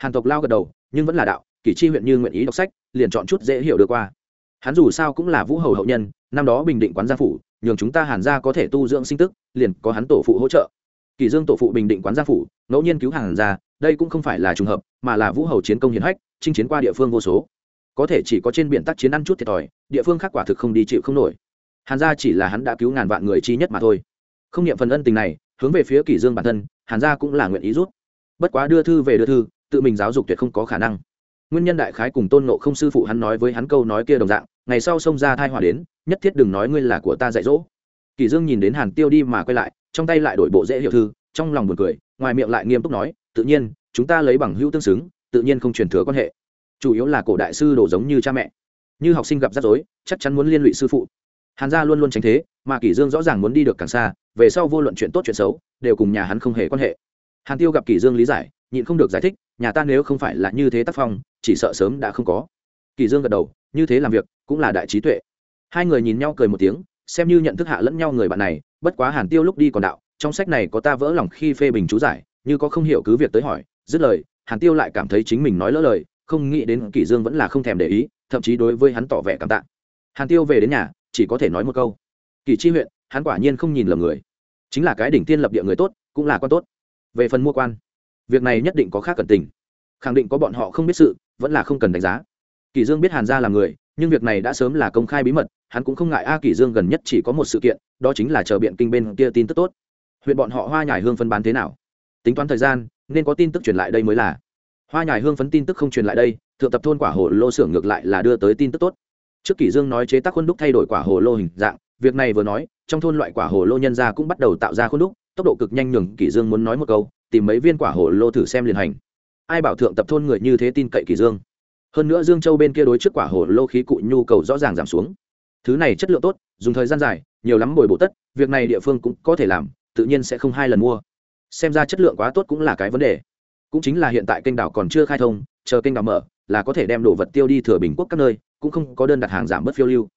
hàn tộc lao gật đầu, nhưng vẫn là đạo, kỷ chi huyện như nguyện ý đọc sách, liền chọn chút dễ hiểu được qua. Hắn dù sao cũng là vũ hầu hậu nhân, năm đó bình định quán gia phủ, nhường chúng ta hàn gia có thể tu dưỡng sinh tức, liền có hắn tổ phụ hỗ trợ. Kỷ dương tổ phụ bình định quán gia phủ, ngẫu nhiên cứu hàn gia, đây cũng không phải là trùng hợp, mà là vũ hầu chiến công hiển hách, chinh chiến qua địa phương vô số. Có thể chỉ có trên biển tác chiến ăn chút thiệt thòi, địa phương khác quả thực không đi chịu không nổi. Hàn gia chỉ là hắn đã cứu ngàn vạn người chi nhất mà thôi. Không niệm phần ân tình này, hướng về phía kỷ dương bản thân, hàn gia cũng là nguyện ý rút. Bất quá đưa thư về đưa thư tự mình giáo dục tuyệt không có khả năng. Nguyên nhân đại khái cùng tôn nộ không sư phụ hắn nói với hắn câu nói kia đồng dạng, ngày sau xông ra thai hòa đến, nhất thiết đừng nói ngươi là của ta dạy dỗ. Kỳ dương nhìn đến hàn tiêu đi mà quay lại, trong tay lại đổi bộ dễ hiệu thư, trong lòng buồn cười, ngoài miệng lại nghiêm túc nói, tự nhiên, chúng ta lấy bằng hữu tương xứng, tự nhiên không truyền thừa quan hệ. Chủ yếu là cổ đại sư đồ giống như cha mẹ. Như học sinh gặp rắc rối, chắc chắn muốn liên lụy sư phụ. Hàn gia luôn luôn tránh thế, mà kỷ dương rõ ràng muốn đi được càng xa, về sau vô luận chuyện tốt chuyện xấu, đều cùng nhà hắn không hề quan hệ. Hàn tiêu gặp kỷ dương lý giải, nhịn không được giải thích nhà ta nếu không phải là như thế tác phong, chỉ sợ sớm đã không có. Kỳ dương gật đầu, như thế làm việc, cũng là đại trí tuệ. Hai người nhìn nhau cười một tiếng, xem như nhận thức hạ lẫn nhau người bạn này, bất quá hàn tiêu lúc đi còn đạo, trong sách này có ta vỡ lòng khi phê bình chú giải, như có không hiểu cứ việc tới hỏi, dứt lời, hàn tiêu lại cảm thấy chính mình nói lỡ lời, không nghĩ đến kỷ dương vẫn là không thèm để ý, thậm chí đối với hắn tỏ vẻ cảm tạ. Hàn tiêu về đến nhà, chỉ có thể nói một câu. Kỳ chi huyện, hắn quả nhiên không nhìn lầm người. Chính là cái đỉnh tiên lập địa người tốt, cũng là quan tốt. Về phần mua quan việc này nhất định có khác cẩn tình. Khẳng định có bọn họ không biết sự, vẫn là không cần đánh giá. Kỳ dương biết hàn gia là người, nhưng việc này đã sớm là công khai bí mật, hắn cũng không ngại a kỳ dương gần nhất chỉ có một sự kiện, đó chính là chờ biện kinh bên kia tin tức tốt. Huyện bọn họ hoa nhài hương phân bán thế nào? Tính toán thời gian, nên có tin tức truyền lại đây mới là. Hoa nhài hương phấn tin tức không truyền lại đây, thượng tập thôn quả hồ lô xưởng ngược lại là đưa tới tin tức tốt. Trước kỷ dương nói chế tác khuôn đúc thay đổi quả hồ lô hình dạng, việc này vừa nói, trong thôn loại quả hồ lô nhân gia cũng bắt đầu tạo ra khuôn đúc tốc độ cực nhanh nhường kỷ dương muốn nói một câu, tìm mấy viên quả hồ lô thử xem liền hành. Ai bảo thượng tập thôn người như thế tin cậy kỷ dương? Hơn nữa dương châu bên kia đối trước quả hồ lô khí cụ nhu cầu rõ ràng giảm xuống. Thứ này chất lượng tốt, dùng thời gian dài, nhiều lắm bồi bổ tất, việc này địa phương cũng có thể làm, tự nhiên sẽ không hai lần mua. Xem ra chất lượng quá tốt cũng là cái vấn đề. Cũng chính là hiện tại kênh đảo còn chưa khai thông, chờ kênh đảo mở, là có thể đem đồ vật tiêu đi thừa bình quốc các nơi, cũng không có đơn đặt hàng giảm bớt phiêu lưu.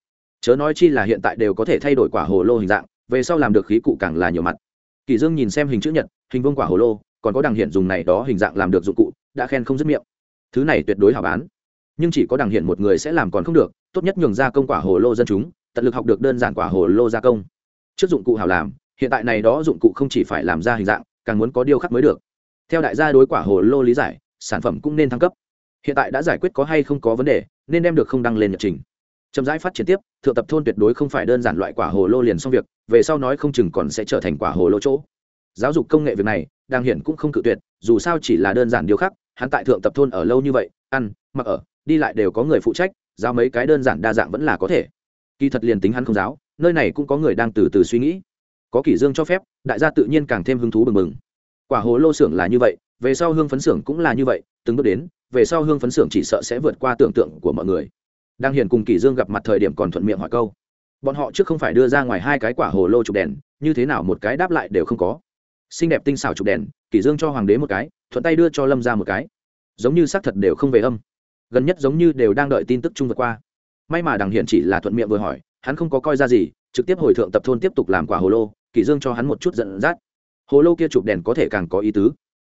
Chớ nói chi là hiện tại đều có thể thay đổi quả hồ lô hình dạng, về sau làm được khí cụ càng là nhiều mặt kỳ dương nhìn xem hình chữ nhật, hình vuông quả hồ lô, còn có đằng hiện dùng này đó hình dạng làm được dụng cụ, đã khen không dứt miệng. Thứ này tuyệt đối hảo bán. Nhưng chỉ có đằng hiện một người sẽ làm còn không được, tốt nhất nhường ra công quả hồ lô dân chúng, tận lực học được đơn giản quả hồ lô gia công. Trước dụng cụ hảo làm, hiện tại này đó dụng cụ không chỉ phải làm ra hình dạng, càng muốn có điêu khắc mới được. Theo đại gia đối quả hồ lô lý giải, sản phẩm cũng nên thăng cấp. Hiện tại đã giải quyết có hay không có vấn đề, nên đem được không đăng lên nhật trình chậm rãi phát triển tiếp, thượng tập thôn tuyệt đối không phải đơn giản loại quả hồ lô liền xong việc, về sau nói không chừng còn sẽ trở thành quả hồ lô chỗ. Giáo dục công nghệ việc này đang hiển cũng không cự tuyệt, dù sao chỉ là đơn giản điều khác, hắn tại thượng tập thôn ở lâu như vậy, ăn, mặc ở, đi lại đều có người phụ trách giao mấy cái đơn giản đa dạng vẫn là có thể. Kỳ thật liền tính hắn không giáo, nơi này cũng có người đang từ từ suy nghĩ. Có kỷ dương cho phép, đại gia tự nhiên càng thêm hứng thú bừng bừng. Quả hồ lô xưởng là như vậy, về sau hương phấn xưởng cũng là như vậy, từng bước đến, về sau hương phấn xưởng chỉ sợ sẽ vượt qua tưởng tượng của mọi người đang hiền cùng kỷ dương gặp mặt thời điểm còn thuận miệng hỏi câu. Bọn họ trước không phải đưa ra ngoài hai cái quả hồ lô chụp đèn, như thế nào một cái đáp lại đều không có. Xinh đẹp tinh xảo chụp đèn, kỷ dương cho hoàng đế một cái, thuận tay đưa cho lâm ra một cái. Giống như xác thật đều không về âm. Gần nhất giống như đều đang đợi tin tức chung vượt qua. May mà đằng hiển chỉ là thuận miệng vừa hỏi, hắn không có coi ra gì, trực tiếp hồi thượng tập thôn tiếp tục làm quả hồ lô, kỷ dương cho hắn một chút giận dắt. Hồ lô kia chụp đèn có thể càng có ý tứ.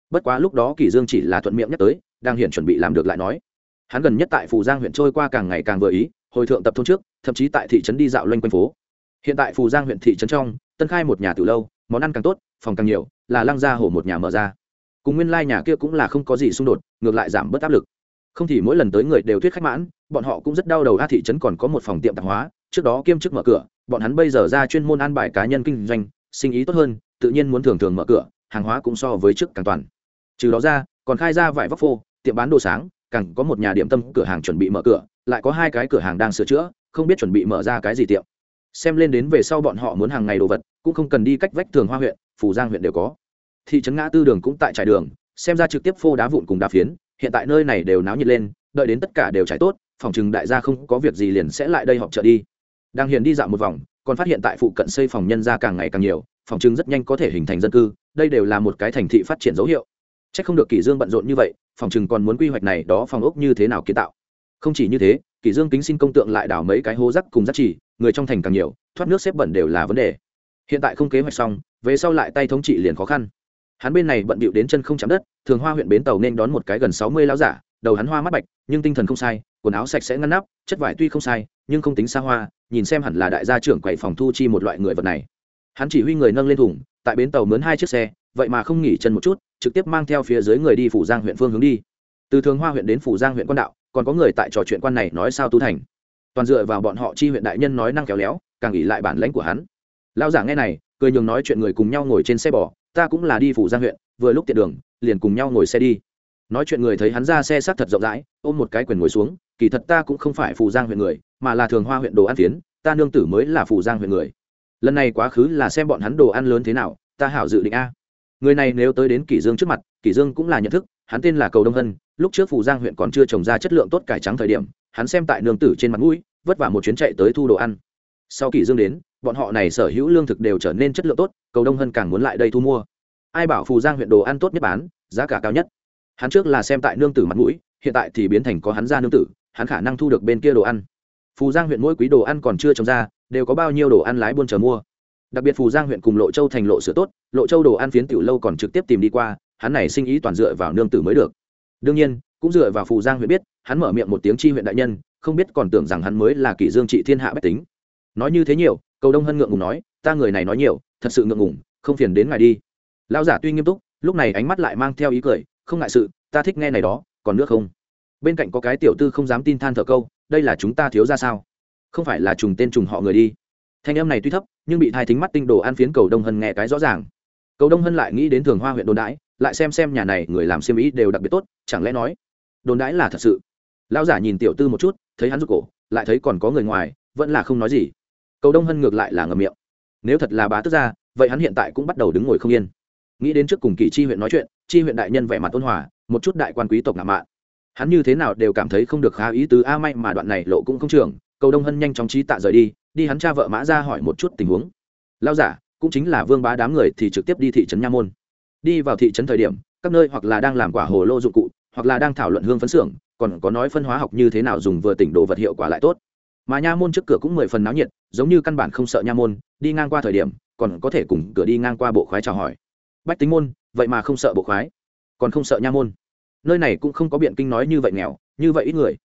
Bất quá lúc đó kỷ dương chỉ là thuận miệng nhắc tới đang hiện chuẩn bị làm được lại nói hắn gần nhất tại phù giang huyện trôi qua càng ngày càng vừa ý, hồi thượng tập thôn trước, thậm chí tại thị trấn đi dạo loanh quanh phố. Hiện tại phù giang huyện thị trấn trong, tân khai một nhà từ lâu, món ăn càng tốt, phòng càng nhiều, là lăng gia hổ một nhà mở ra. Cùng nguyên lai nhà kia cũng là không có gì xung đột, ngược lại giảm bớt áp lực. Không thì mỗi lần tới người đều thuyết khách mãn, bọn họ cũng rất đau đầu a, thị trấn còn có một phòng tiệm tạp hóa, trước đó kiêm chức mở cửa, bọn hắn bây giờ ra chuyên môn an bài cá nhân kinh doanh, sinh ý tốt hơn, tự nhiên muốn thường thường mở cửa, hàng hóa cũng so với trước càng toàn. Trừ đó ra, còn khai ra vải vóc phô, tiệm bán đồ sáng càng có một nhà điểm tâm cửa hàng chuẩn bị mở cửa, lại có hai cái cửa hàng đang sửa chữa, không biết chuẩn bị mở ra cái gì tiệm. Xem lên đến về sau bọn họ muốn hàng ngày đồ vật, cũng không cần đi cách vách thường hoa huyện phủ giang huyện đều có. Thị trấn ngã tư đường cũng tại trải đường, xem ra trực tiếp phô đá vụn cùng đá phiến, hiện tại nơi này đều náo nhiệt lên, đợi đến tất cả đều trải tốt, phòng chừng đại gia không có việc gì liền sẽ lại đây họp chợ đi. Đang hiện đi dạo một vòng, còn phát hiện tại phụ cận xây phòng nhân gia càng ngày càng nhiều, phòng trưng rất nhanh có thể hình thành dân cư, đây đều là một cái thành thị phát triển dấu hiệu c h ắ c không được kỷ dương bận rộn như vậy, phòng trừng còn muốn quy hoạch này đó phòng ốc như thế nào kiến tạo. Không chỉ như thế, kỷ dương kính xin công tượng lại đào mấy cái hố rắc cùng rắc chỉ, người trong thành càng nhiều, thoát nước xếp bẩn đều là vấn đề. Hiện tại không kế hoạch xong, về sau lại tay thống trị liền khó khăn. Hắn bên này bận bịu đến chân không chạm đất, thường hoa huyện bến tàu nên đón một cái gần sáu mươi láo giả, đầu hắn hoa mắt bạch, nhưng tinh thần không sai, quần áo sạch sẽ ngăn nắp, chất vải tuy không sai, nhưng không tính xa hoa, nhìn xem hẳn là đại gia trưởng quầy phòng thu chi một loại người vật này. Hắn chỉ huy người nâng lên thùng, tại bến tàu mướn hai chiếc xe vậy mà không nghỉ chân một chút trực tiếp mang theo phía dưới người đi phủ giang huyện phương hướng đi. Từ thường hoa huyện đến phủ giang huyện quan đạo còn có người tại trò chuyện quan này nói sao tu thành. Toàn dựa vào bọn họ chi huyện đại nhân nói năng kéo léo càng ỉ lại bản lãnh của hắn. Lao giả nghe này cười nhường nói chuyện người cùng nhau ngồi trên xe bò ta cũng là đi phủ giang huyện vừa lúc tiện đường liền cùng nhau ngồi xe đi. Nói chuyện người thấy hắn ra xe sát thật rộng rãi ôm một cái quyền ngồi xuống kỳ thật ta cũng không phải phủ giang huyện người mà là thường hoa huyện đồ ăn tiến, ta nương tử mới là phủ giang huyện người. Lần này quá khứ là xem bọn hắn đồ ăn lớn thế nào ta hảo dự định a người này nếu tới đến kỷ dương trước mặt, kỷ dương cũng là nhận thức, hắn tên là cầu đông hân, lúc trước Phù giang huyện còn chưa trồng ra chất lượng tốt cải trắng thời điểm, hắn xem tại nương tử trên mặt mũi, vất vả một chuyến chạy tới thu đồ ăn. Sau kỷ dương đến, bọn họ này sở hữu lương thực đều trở nên chất lượng tốt, cầu đông hân càng muốn lại đây thu mua. Ai bảo phù giang huyện đồ ăn tốt nhất bán, giá cả cao nhất. Hắn trước là xem tại nương tử mặt mũi, hiện tại thì biến thành có hắn ra nương tử, hắn khả năng thu được bên kia đồ ăn. Phù giang huyện mỗi quý đồ ăn còn chưa trồng ra, đều có bao nhiêu đồ ăn lái buôn chờ mua đặc biệt phù giang huyện cùng lộ châu thành lộ sửa tốt, lộ châu đồ ăn phiến tiểu lâu còn trực tiếp tìm đi qua, hắn này sinh ý toàn dựa vào nương tử mới được. Đương nhiên, cũng dựa vào phù giang huyện biết, hắn mở miệng một tiếng chi huyện đại nhân, không biết còn tưởng rằng hắn mới là kỷ dương trị thiên hạ bách tính. Nói như thế nhiều, cầu đông hân ngượng ngùng nói, ta người này nói nhiều, thật sự ngượng ngùng, không phiền đến ngài đi. Lão giả tuy nghiêm túc, lúc này ánh mắt lại mang theo ý cười, không ngại sự, ta thích nghe này đó, còn nước không? Bên cạnh có cái tiểu tư không dám tin than thở câu, đây là chúng ta thiếu ra sao? Không phải là trùng tên trùng họ người đi thanh âm này tuy thấp, nhưng bị thai thính mắt tinh đồ ăn phiến cầu đông hân nghe cái rõ ràng. Cầu đông hân lại nghĩ đến thường hoa huyện đồn đãi, lại xem xem nhà này người làm xiêm ý đều đặc biệt tốt, chẳng lẽ nói, đồn đãi là thật sự? Lão giả nhìn tiểu tư một chút, thấy hắn rụt cổ, lại thấy còn có người ngoài, vẫn là không nói gì. Cầu đông hân ngược lại là ngầm miệng. Nếu thật là bá tức ra vậy hắn hiện tại cũng bắt đầu đứng ngồi không yên. Nghĩ đến trước cùng kỳ chi huyện nói chuyện, chi huyện đại nhân vẻ mặt ôn hòa, một chút đại quan quý tộc ngạo mạn. Hắn như thế nào đều cảm thấy không được khá ý tứ, a may mà đoạn này lộ cũng không trường, cầu đông hân nhanh chóng trí tạ rời đi đi hắn cha vợ mã ra hỏi một chút tình huống. Lao giả, cũng chính là vương bá đám người thì trực tiếp đi thị trấn nha môn. Đi vào thị trấn thời điểm, các nơi hoặc là đang làm quả hồ lô dụng cụ, hoặc là đang thảo luận hương phấn xưởng, còn có nói phân hóa học như thế nào dùng vừa tỉnh đồ vật hiệu quả lại tốt. Mà nha môn trước cửa cũng mười phần náo nhiệt, giống như căn bản không sợ nha môn, đi ngang qua thời điểm, còn có thể cùng cửa đi ngang qua bộ khoái chào hỏi. Bách tính môn, vậy mà không sợ bộ khoái, còn không sợ nha môn. Nơi này cũng không có biện kinh nói như vậy nghèo, như vậy ít người.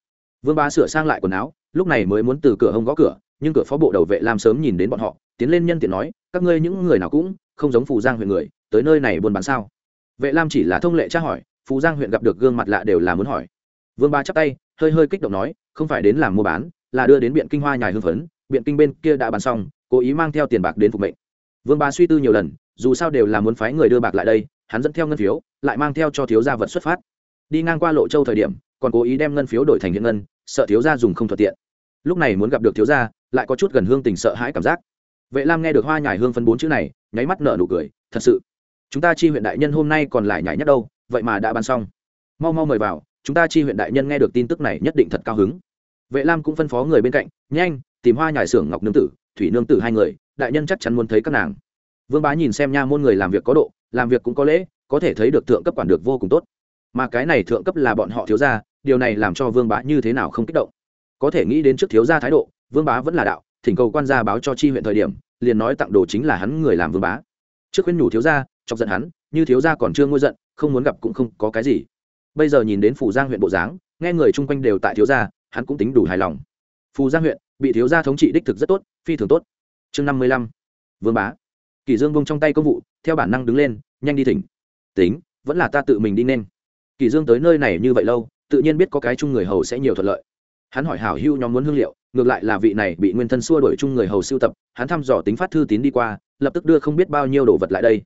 Vương bá sửa sang lại quần áo, lúc này mới muốn từ cửa hông gõ cửa nhưng cửa phó bộ đầu vệ làm sớm nhìn đến bọn họ, tiến lên nhân tiện nói, các ngươi những người nào cũng không giống phù giang huyện người, tới nơi này buôn bán sao? Vệ lam chỉ là thông lệ tra hỏi, phù giang huyện gặp được gương mặt lạ đều là muốn hỏi. Vương ba chắp tay, hơi hơi kích động nói, không phải đến làm mua bán, là đưa đến biện kinh hoa nhài hưng phấn, biện kinh bên kia đã bán xong, cố ý mang theo tiền bạc đến phục mệnh. Vương ba suy tư nhiều lần, dù sao đều là muốn phái người đưa bạc lại đây, hắn dẫn theo ngân phiếu, lại mang theo cho thiếu gia vật xuất phát. Đi ngang qua lộ châu thời điểm, còn cố ý đem ngân phiếu đổi thành hiện ngân, sợ thiếu gia dùng không thuận tiện. Lúc này muốn gặp được thiếu gia lại có chút gần hương tình sợ hãi cảm giác. Vệ lam nghe được hoa nhài hương phân bốn chữ này, nháy mắt nở nụ cười, thật sự, chúng ta chi huyện đại nhân hôm nay còn lại nhảy nhất đâu, vậy mà đã bán xong. Mau mau mời vào, chúng ta chi huyện đại nhân nghe được tin tức này nhất định thật cao hứng. Vệ lam cũng phân phó người bên cạnh, nhanh, tìm hoa nhài xưởng ngọc nương tử, thủy nương tử hai người, đại nhân chắc chắn muốn thấy các nàng. Vương bá nhìn xem nha môn người làm việc có độ, làm việc cũng có lễ, có thể thấy được thượng cấp quản được vô cùng tốt. Mà cái này thượng cấp là bọn họ thiếu gia, điều này làm cho vương bá như thế nào không kích động. Có thể nghĩ đến trước thiếu gia thái độ vương bá vẫn là đạo, thỉnh cầu quan gia báo cho chi huyện thời điểm, liền nói tặng đồ chính là hắn người làm vương bá. Trước khuyên nhủ thiếu gia, chọc giận hắn, như thiếu gia còn chưa ngôi giận, không muốn gặp cũng không có cái gì. Bây giờ nhìn đến phủ giang huyện bộ dáng, nghe người chung quanh đều tại thiếu gia, hắn cũng tính đủ hài lòng. Phù giang huyện, bị thiếu gia thống trị đích thực rất tốt, phi thường tốt. Chương năm mươi lăm, vương bá. Kỳ dương bông trong tay công vụ, theo bản năng đứng lên, nhanh đi thỉnh. Tính, vẫn là ta tự mình đi nên. Kỳ dương tới nơi này như vậy lâu, tự nhiên biết có cái chung người hầu sẽ nhiều thuận lợi hắn hỏi hảo hưu nhóm muốn hương liệu, ngược lại là vị này bị nguyên thân xua đuổi chung người hầu siêu tập, hắn thăm dò tính phát thư tín đi qua, lập tức đưa không biết bao nhiêu đồ vật lại đây.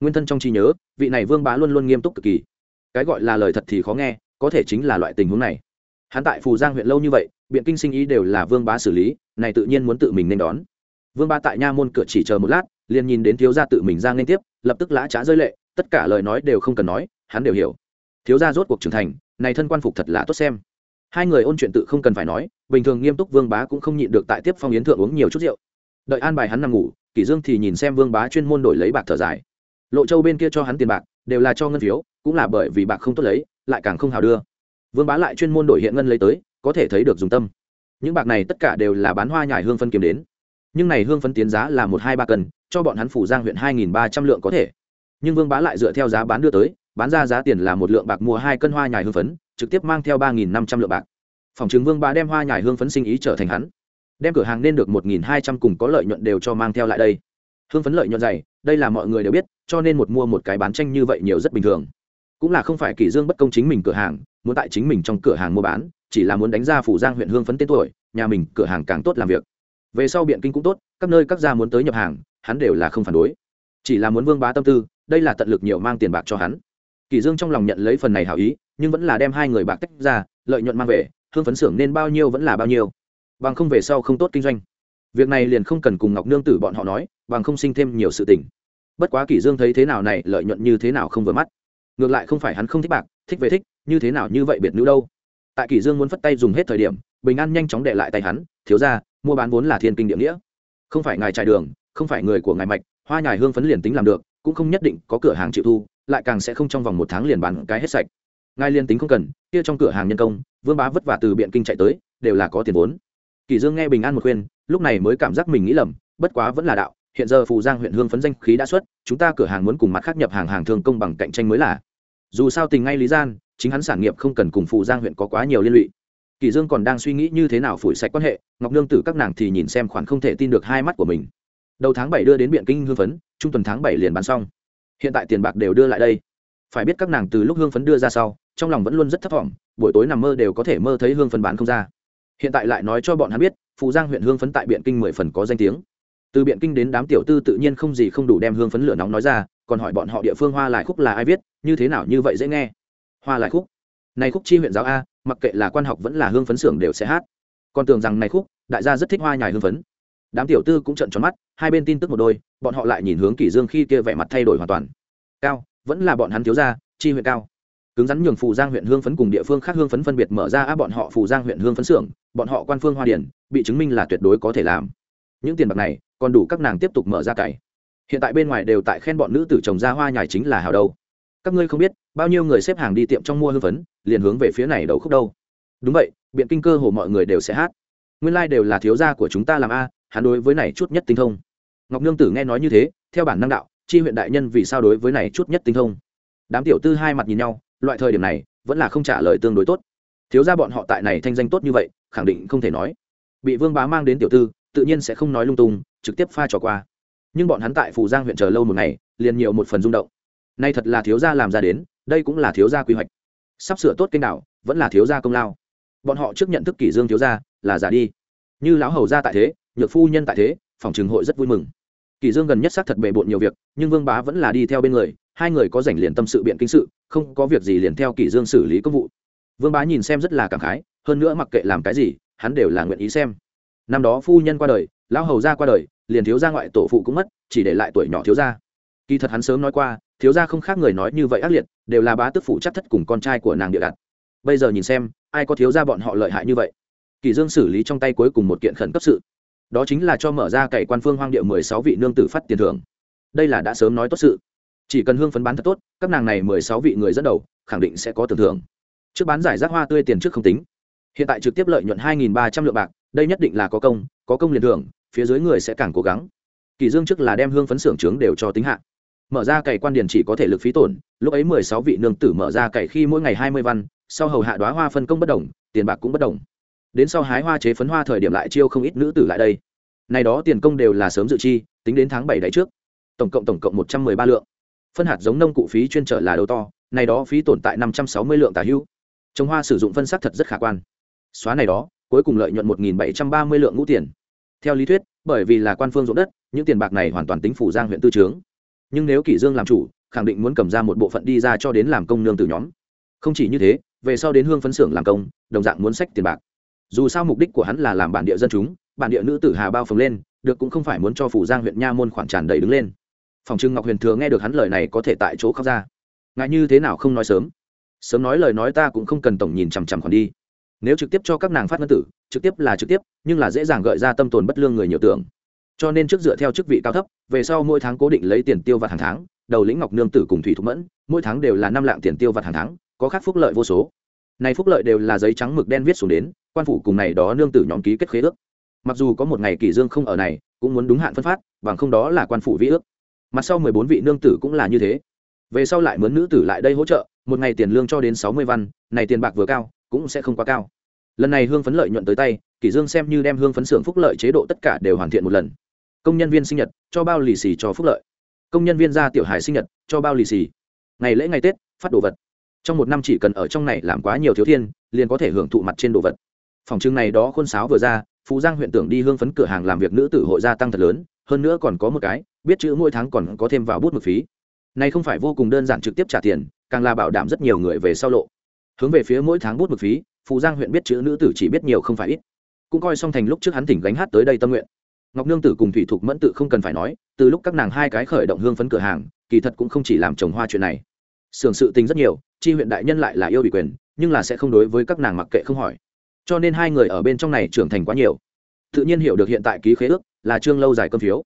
Nguyên thân trong trí nhớ, vị này vương bá luôn luôn nghiêm túc cực kỳ. Cái gọi là lời thật thì khó nghe, có thể chính là loại tình huống này. Hắn tại phù giang huyện lâu như vậy, biện kinh sinh ý đều là vương bá xử lý, này tự nhiên muốn tự mình nên đón. Vương bá tại nha môn cửa chỉ chờ một lát, liền nhìn đến thiếu gia tự mình ra nên tiếp, lập tức lã trá rơi lệ, tất cả lời nói đều không cần nói, hắn đều hiểu. Thiếu gia rốt cuộc trưởng thành, này thân quan phục thật là tốt xem hai người ôn chuyện tự không cần phải nói, bình thường nghiêm túc vương bá cũng không nhịn được tại tiếp phong yến thượng uống nhiều chút rượu. Đợi an bài hắn nằm ngủ, kỷ dương thì nhìn xem vương bá chuyên môn đổi lấy bạc thở dài. Lộ châu bên kia cho hắn tiền bạc, đều là cho ngân phiếu, cũng là bởi vì bạc không tốt lấy, lại càng không hào đưa. Vương bá lại chuyên môn đổi hiện ngân lấy tới, có thể thấy được dùng tâm. Những bạc này tất cả đều là bán hoa nhài hương phân kiếm đến. Nhưng này hương phân tiến giá là một hai ba cân, cho bọn hắn phủ giang huyện hai nghìn ba trăm lượng có thể. Nhưng vương bá lại dựa theo giá bán đưa tới, bán ra giá tiền là một lượng bạc mua hai cân hoa nhài hương phấn trực tiếp mang theo ba nghìn năm trăm lượng bạc. Phòng chứng vương bá đem hoa nhài hương phấn sinh ý trở thành hắn. Đem cửa hàng nên được một nghìn hai trăm cùng có lợi nhuận đều cho mang theo lại đây. Hương phấn lợi nhuận dày, đây là mọi người đều biết, cho nên một mua một cái bán tranh như vậy nhiều rất bình thường. Cũng là không phải kỷ dương bất công chính mình cửa hàng, muốn tại chính mình trong cửa hàng mua bán, chỉ là muốn đánh ra phủ giang huyện hương phấn tên tuổi, nhà mình cửa hàng càng tốt làm việc. Về sau biện kinh cũng tốt, các nơi các gia muốn tới nhập hàng, hắn đều là không phản đối. Chỉ là muốn vương bá tâm tư, đây là tận lực nhiều mang tiền bạc cho hắn kỳ dương trong lòng nhận lấy phần này hảo ý, nhưng vẫn là đem hai người bạc tách ra, lợi nhuận mang về, hương phấn xưởng nên bao nhiêu vẫn là bao nhiêu. Bằng không về sau không tốt kinh doanh. Việc này liền không cần cùng ngọc nương tử bọn họ nói, bằng không sinh thêm nhiều sự tình. Bất quá kỷ dương thấy thế nào này, lợi nhuận như thế nào không vừa mắt. Ngược lại không phải hắn không thích bạc, thích về thích, như thế nào như vậy biệt nữ đâu. Tại kỷ dương muốn phất tay dùng hết thời điểm, bình an nhanh chóng đệ lại tay hắn, thiếu gia mua bán vốn là thiên kinh địa nghĩa. Không phải ngài trải đường, không phải người của ngài mạch, hoa nhài hương phấn liền tính làm được cũng không nhất định có cửa hàng chịu thu, lại càng sẽ không trong vòng một tháng liền bán cái hết sạch. Ngài liên tính không cần, kia trong cửa hàng nhân công, vương bá vất vả từ biện kinh chạy tới, đều là có tiền vốn. Kỳ dương nghe bình an một khuyên, lúc này mới cảm giác mình nghĩ lầm, bất quá vẫn là đạo, hiện giờ phù giang huyện hương phấn danh khí đã xuất, chúng ta cửa hàng muốn cùng mặt khác nhập hàng hàng thường công bằng cạnh tranh mới là. Dù sao tình ngay lý gian, chính hắn sản nghiệp không cần cùng phù giang huyện có quá nhiều liên lụy. Kỳ dương còn đang suy nghĩ như thế nào phủi sạch quan hệ, ngọc nương tử các nàng thì nhìn xem khoản không thể tin được hai mắt của mình. Đầu tháng bảy đưa đến biện kinh hương phấn trung tuần tháng bảy liền bán xong. Hiện tại tiền bạc đều đưa lại đây. Phải biết các nàng từ lúc hương phấn đưa ra sau, trong lòng vẫn luôn rất thấp vọng. buổi tối nằm mơ đều có thể mơ thấy hương phấn bán không ra. Hiện tại lại nói cho bọn hắn biết, phù giang huyện hương phấn tại biện kinh mười phần có danh tiếng. Từ biện kinh đến đám tiểu tư tự nhiên không gì không đủ đem hương phấn lửa nóng nói ra, còn hỏi bọn họ địa phương hoa lại khúc là ai viết, như thế nào như vậy dễ nghe. Hoa lại khúc? Này khúc chi huyện giáo a, mặc kệ là quan học vẫn là hương phấn xưởng đều sẽ hát. Còn tưởng rằng này khúc, đại gia rất thích hoa nhài hương phấn đám tiểu tư cũng trận tròn mắt, hai bên tin tức một đôi, bọn họ lại nhìn hướng kỷ dương khi kia vẻ mặt thay đổi hoàn toàn. Cao, vẫn là bọn hắn thiếu gia, chi huyện cao. Cứng rắn nhường phù giang huyện hương phấn cùng địa phương khác hương phấn phân biệt mở ra á bọn họ phù giang huyện hương phấn xưởng, bọn họ quan phương hoa điển, bị chứng minh là tuyệt đối có thể làm. Những tiền bạc này, còn đủ các nàng tiếp tục mở ra cày. Hiện tại bên ngoài đều tại khen bọn nữ tử trồng ra hoa nhài chính là hào đâu. Các ngươi không biết, bao nhiêu người xếp hàng đi tiệm trong mua hương phấn, liền hướng về phía này đầu khúc đâu. Đúng vậy, biện kinh cơ hồ mọi người đều sẽ hát. Nguyên lai đều là thiếu gia của chúng ta làm a hắn đối với này chút nhất tinh thông. Ngọc nương tử nghe nói như thế theo bản năng đạo chi huyện đại nhân vì sao đối với này chút nhất tinh thông? Đám tiểu tư hai mặt nhìn nhau loại thời điểm này vẫn là không trả lời tương đối tốt. Thiếu ra bọn họ tại này thanh danh tốt như vậy khẳng định không thể nói. Bị vương bá mang đến tiểu tư tự nhiên sẽ không nói lung tung trực tiếp pha trò qua. Nhưng bọn hắn tại phủ giang huyện chờ lâu một ngày liền nhiều một phần rung động. Nay thật là thiếu gia làm ra đến đây cũng là thiếu gia quy hoạch. Sắp sửa tốt kênh đảo, vẫn là thiếu gia công lao. Bọn họ trước nhận thức kỷ dương thiếu gia là giả đi. Như lão hầu gia tại thế nhược phu nhân tại thế, phòng trường hội rất vui mừng. Kỷ dương gần nhất xác thật bề bộn nhiều việc, nhưng vương bá vẫn là đi theo bên người, hai người có rảnh liền tâm sự biện kinh sự, không có việc gì liền theo kỷ dương xử lý công vụ. Vương bá nhìn xem rất là cảm khái, hơn nữa mặc kệ làm cái gì, hắn đều là nguyện ý xem. Năm đó phu nhân qua đời, lão hầu gia qua đời, liền thiếu gia ngoại tổ phụ cũng mất, chỉ để lại tuổi nhỏ thiếu gia. Kỳ thật hắn sớm nói qua, thiếu gia không khác người nói như vậy ác liệt, đều là bá tước phụ chắc thất cùng con trai của nàng địa đặt bây giờ nhìn xem, ai có thiếu gia bọn họ lợi hại như vậy? Kỳ dương xử lý trong tay cuối cùng một kiện khẩn cấp sự đó chính là cho mở ra cày quan phương hoang địa mười sáu vị nương tử phát tiền thưởng. Đây là đã sớm nói tốt sự. Chỉ cần hương phấn bán thật tốt, các nàng này mười sáu vị người dẫn đầu, khẳng định sẽ có tưởng thưởng. Trước bán giải rác hoa tươi tiền trước không tính. Hiện tại trực tiếp lợi nhuận hai nghìn ba trăm lượng bạc, đây nhất định là có công có công liền thưởng, phía dưới người sẽ càng cố gắng. Kỳ dương trước là đem hương phấn xưởng trướng đều cho tính hạ. Mở ra cày quan điền chỉ có thể lực phí tổn, lúc ấy mười sáu vị nương tử mở ra cày khi mỗi ngày hai mươi văn, sau hầu hạ đoá hoa phân công bất đồng, tiền bạc cũng bất đồng đến sau hái hoa chế phấn hoa thời điểm lại chiêu không ít nữ tử lại đây. Này đó tiền công đều là sớm dự chi, tính đến tháng bảy đấy trước. Tổng cộng tổng cộng một trăm mười ba lượng. Phân hạt giống nông cụ phí chuyên trở là đầu to, này đó phí tồn tại năm trăm sáu mươi lượng tả hữu trồng hoa sử dụng phân sắc thật rất khả quan. Xóa này đó, cuối cùng lợi nhuận một nghìn bảy trăm ba mươi lượng ngũ tiền. Theo lý thuyết, bởi vì là quan phương ruộng đất, những tiền bạc này hoàn toàn tính phủ giang huyện tư trướng. Nhưng nếu kỷ dương làm chủ, khẳng định muốn cầm ra một bộ phận đi ra cho đến làm công nương từ nhóm. Không chỉ như thế, về sau đến hương phân xưởng làm công, đồng dạng muốn sách tiền bạc dù sao mục đích của hắn là làm bản địa dân chúng, bản địa nữ tử hà bao phồng lên, được cũng không phải muốn cho phủ giang huyện nha môn khoản tràn đầy đứng lên. Phòng trưng ngọc huyền thừa nghe được hắn lời này có thể tại chỗ khóc ra. Ngại như thế nào không nói sớm? Sớm nói lời nói ta cũng không cần tổng nhìn chằm chằm còn đi. Nếu trực tiếp cho các nàng phát ngân tử, trực tiếp là trực tiếp, nhưng là dễ dàng gợi ra tâm tồn bất lương người nhiều tưởng. Cho nên trước dựa theo chức vị cao thấp, về sau mỗi tháng cố định lấy tiền tiêu vặt hàng tháng, đầu lĩnh ngọc nương tử cùng thủy thục mẫn, mỗi tháng đều là năm lạng tiền tiêu vặt hàng tháng, có khác phúc lợi vô số. Này phúc lợi đều là giấy trắng mực đen viết xuống đến quan phủ cùng này đó nương tử nhóm ký kết khế ước. Mặc dù có một ngày kỷ dương không ở này, cũng muốn đúng hạn phân phát, bằng không đó là quan phủ vĩ ước. Mặt sau mười bốn vị nương tử cũng là như thế. Về sau lại mướn nữ tử lại đây hỗ trợ, một ngày tiền lương cho đến sáu mươi văn, này tiền bạc vừa cao, cũng sẽ không quá cao. Lần này hương phấn lợi nhuận tới tay, kỷ dương xem như đem hương phấn xưởng phúc lợi chế độ tất cả đều hoàn thiện một lần. Công nhân viên sinh nhật, cho bao lì xì cho phúc lợi. Công nhân viên gia tiểu hải sinh nhật, cho bao lì xì. Ngày lễ ngày tết, phát đồ vật. Trong một năm chỉ cần ở trong này làm quá nhiều thiếu thiên, liền có thể hưởng thụ mặt trên đồ vật phòng trưng này đó khuôn sáo vừa ra, phú giang huyện tưởng đi hương phấn cửa hàng làm việc nữ tử hội gia tăng thật lớn, hơn nữa còn có một cái, biết chữ mỗi tháng còn có thêm vào bút mực phí. Này không phải vô cùng đơn giản trực tiếp trả tiền, càng là bảo đảm rất nhiều người về sau lộ. Hướng về phía mỗi tháng bút mực phí, phú giang huyện biết chữ nữ tử chỉ biết nhiều không phải ít. Cũng coi song thành lúc trước hắn tỉnh gánh hát tới đây tâm nguyện. Ngọc nương tử cùng thủy thục mẫn tự không cần phải nói, từ lúc các nàng hai cái khởi động hương phấn cửa hàng, kỳ thật cũng không chỉ làm trồng hoa chuyện này. Sưởng sự tình rất nhiều, chi huyện đại nhân lại là yêu bị quyền, nhưng là sẽ không đối với các nàng mặc kệ không hỏi cho nên hai người ở bên trong này trưởng thành quá nhiều. Tự nhiên hiểu được hiện tại ký khế ước là chương lâu dài cơm phiếu.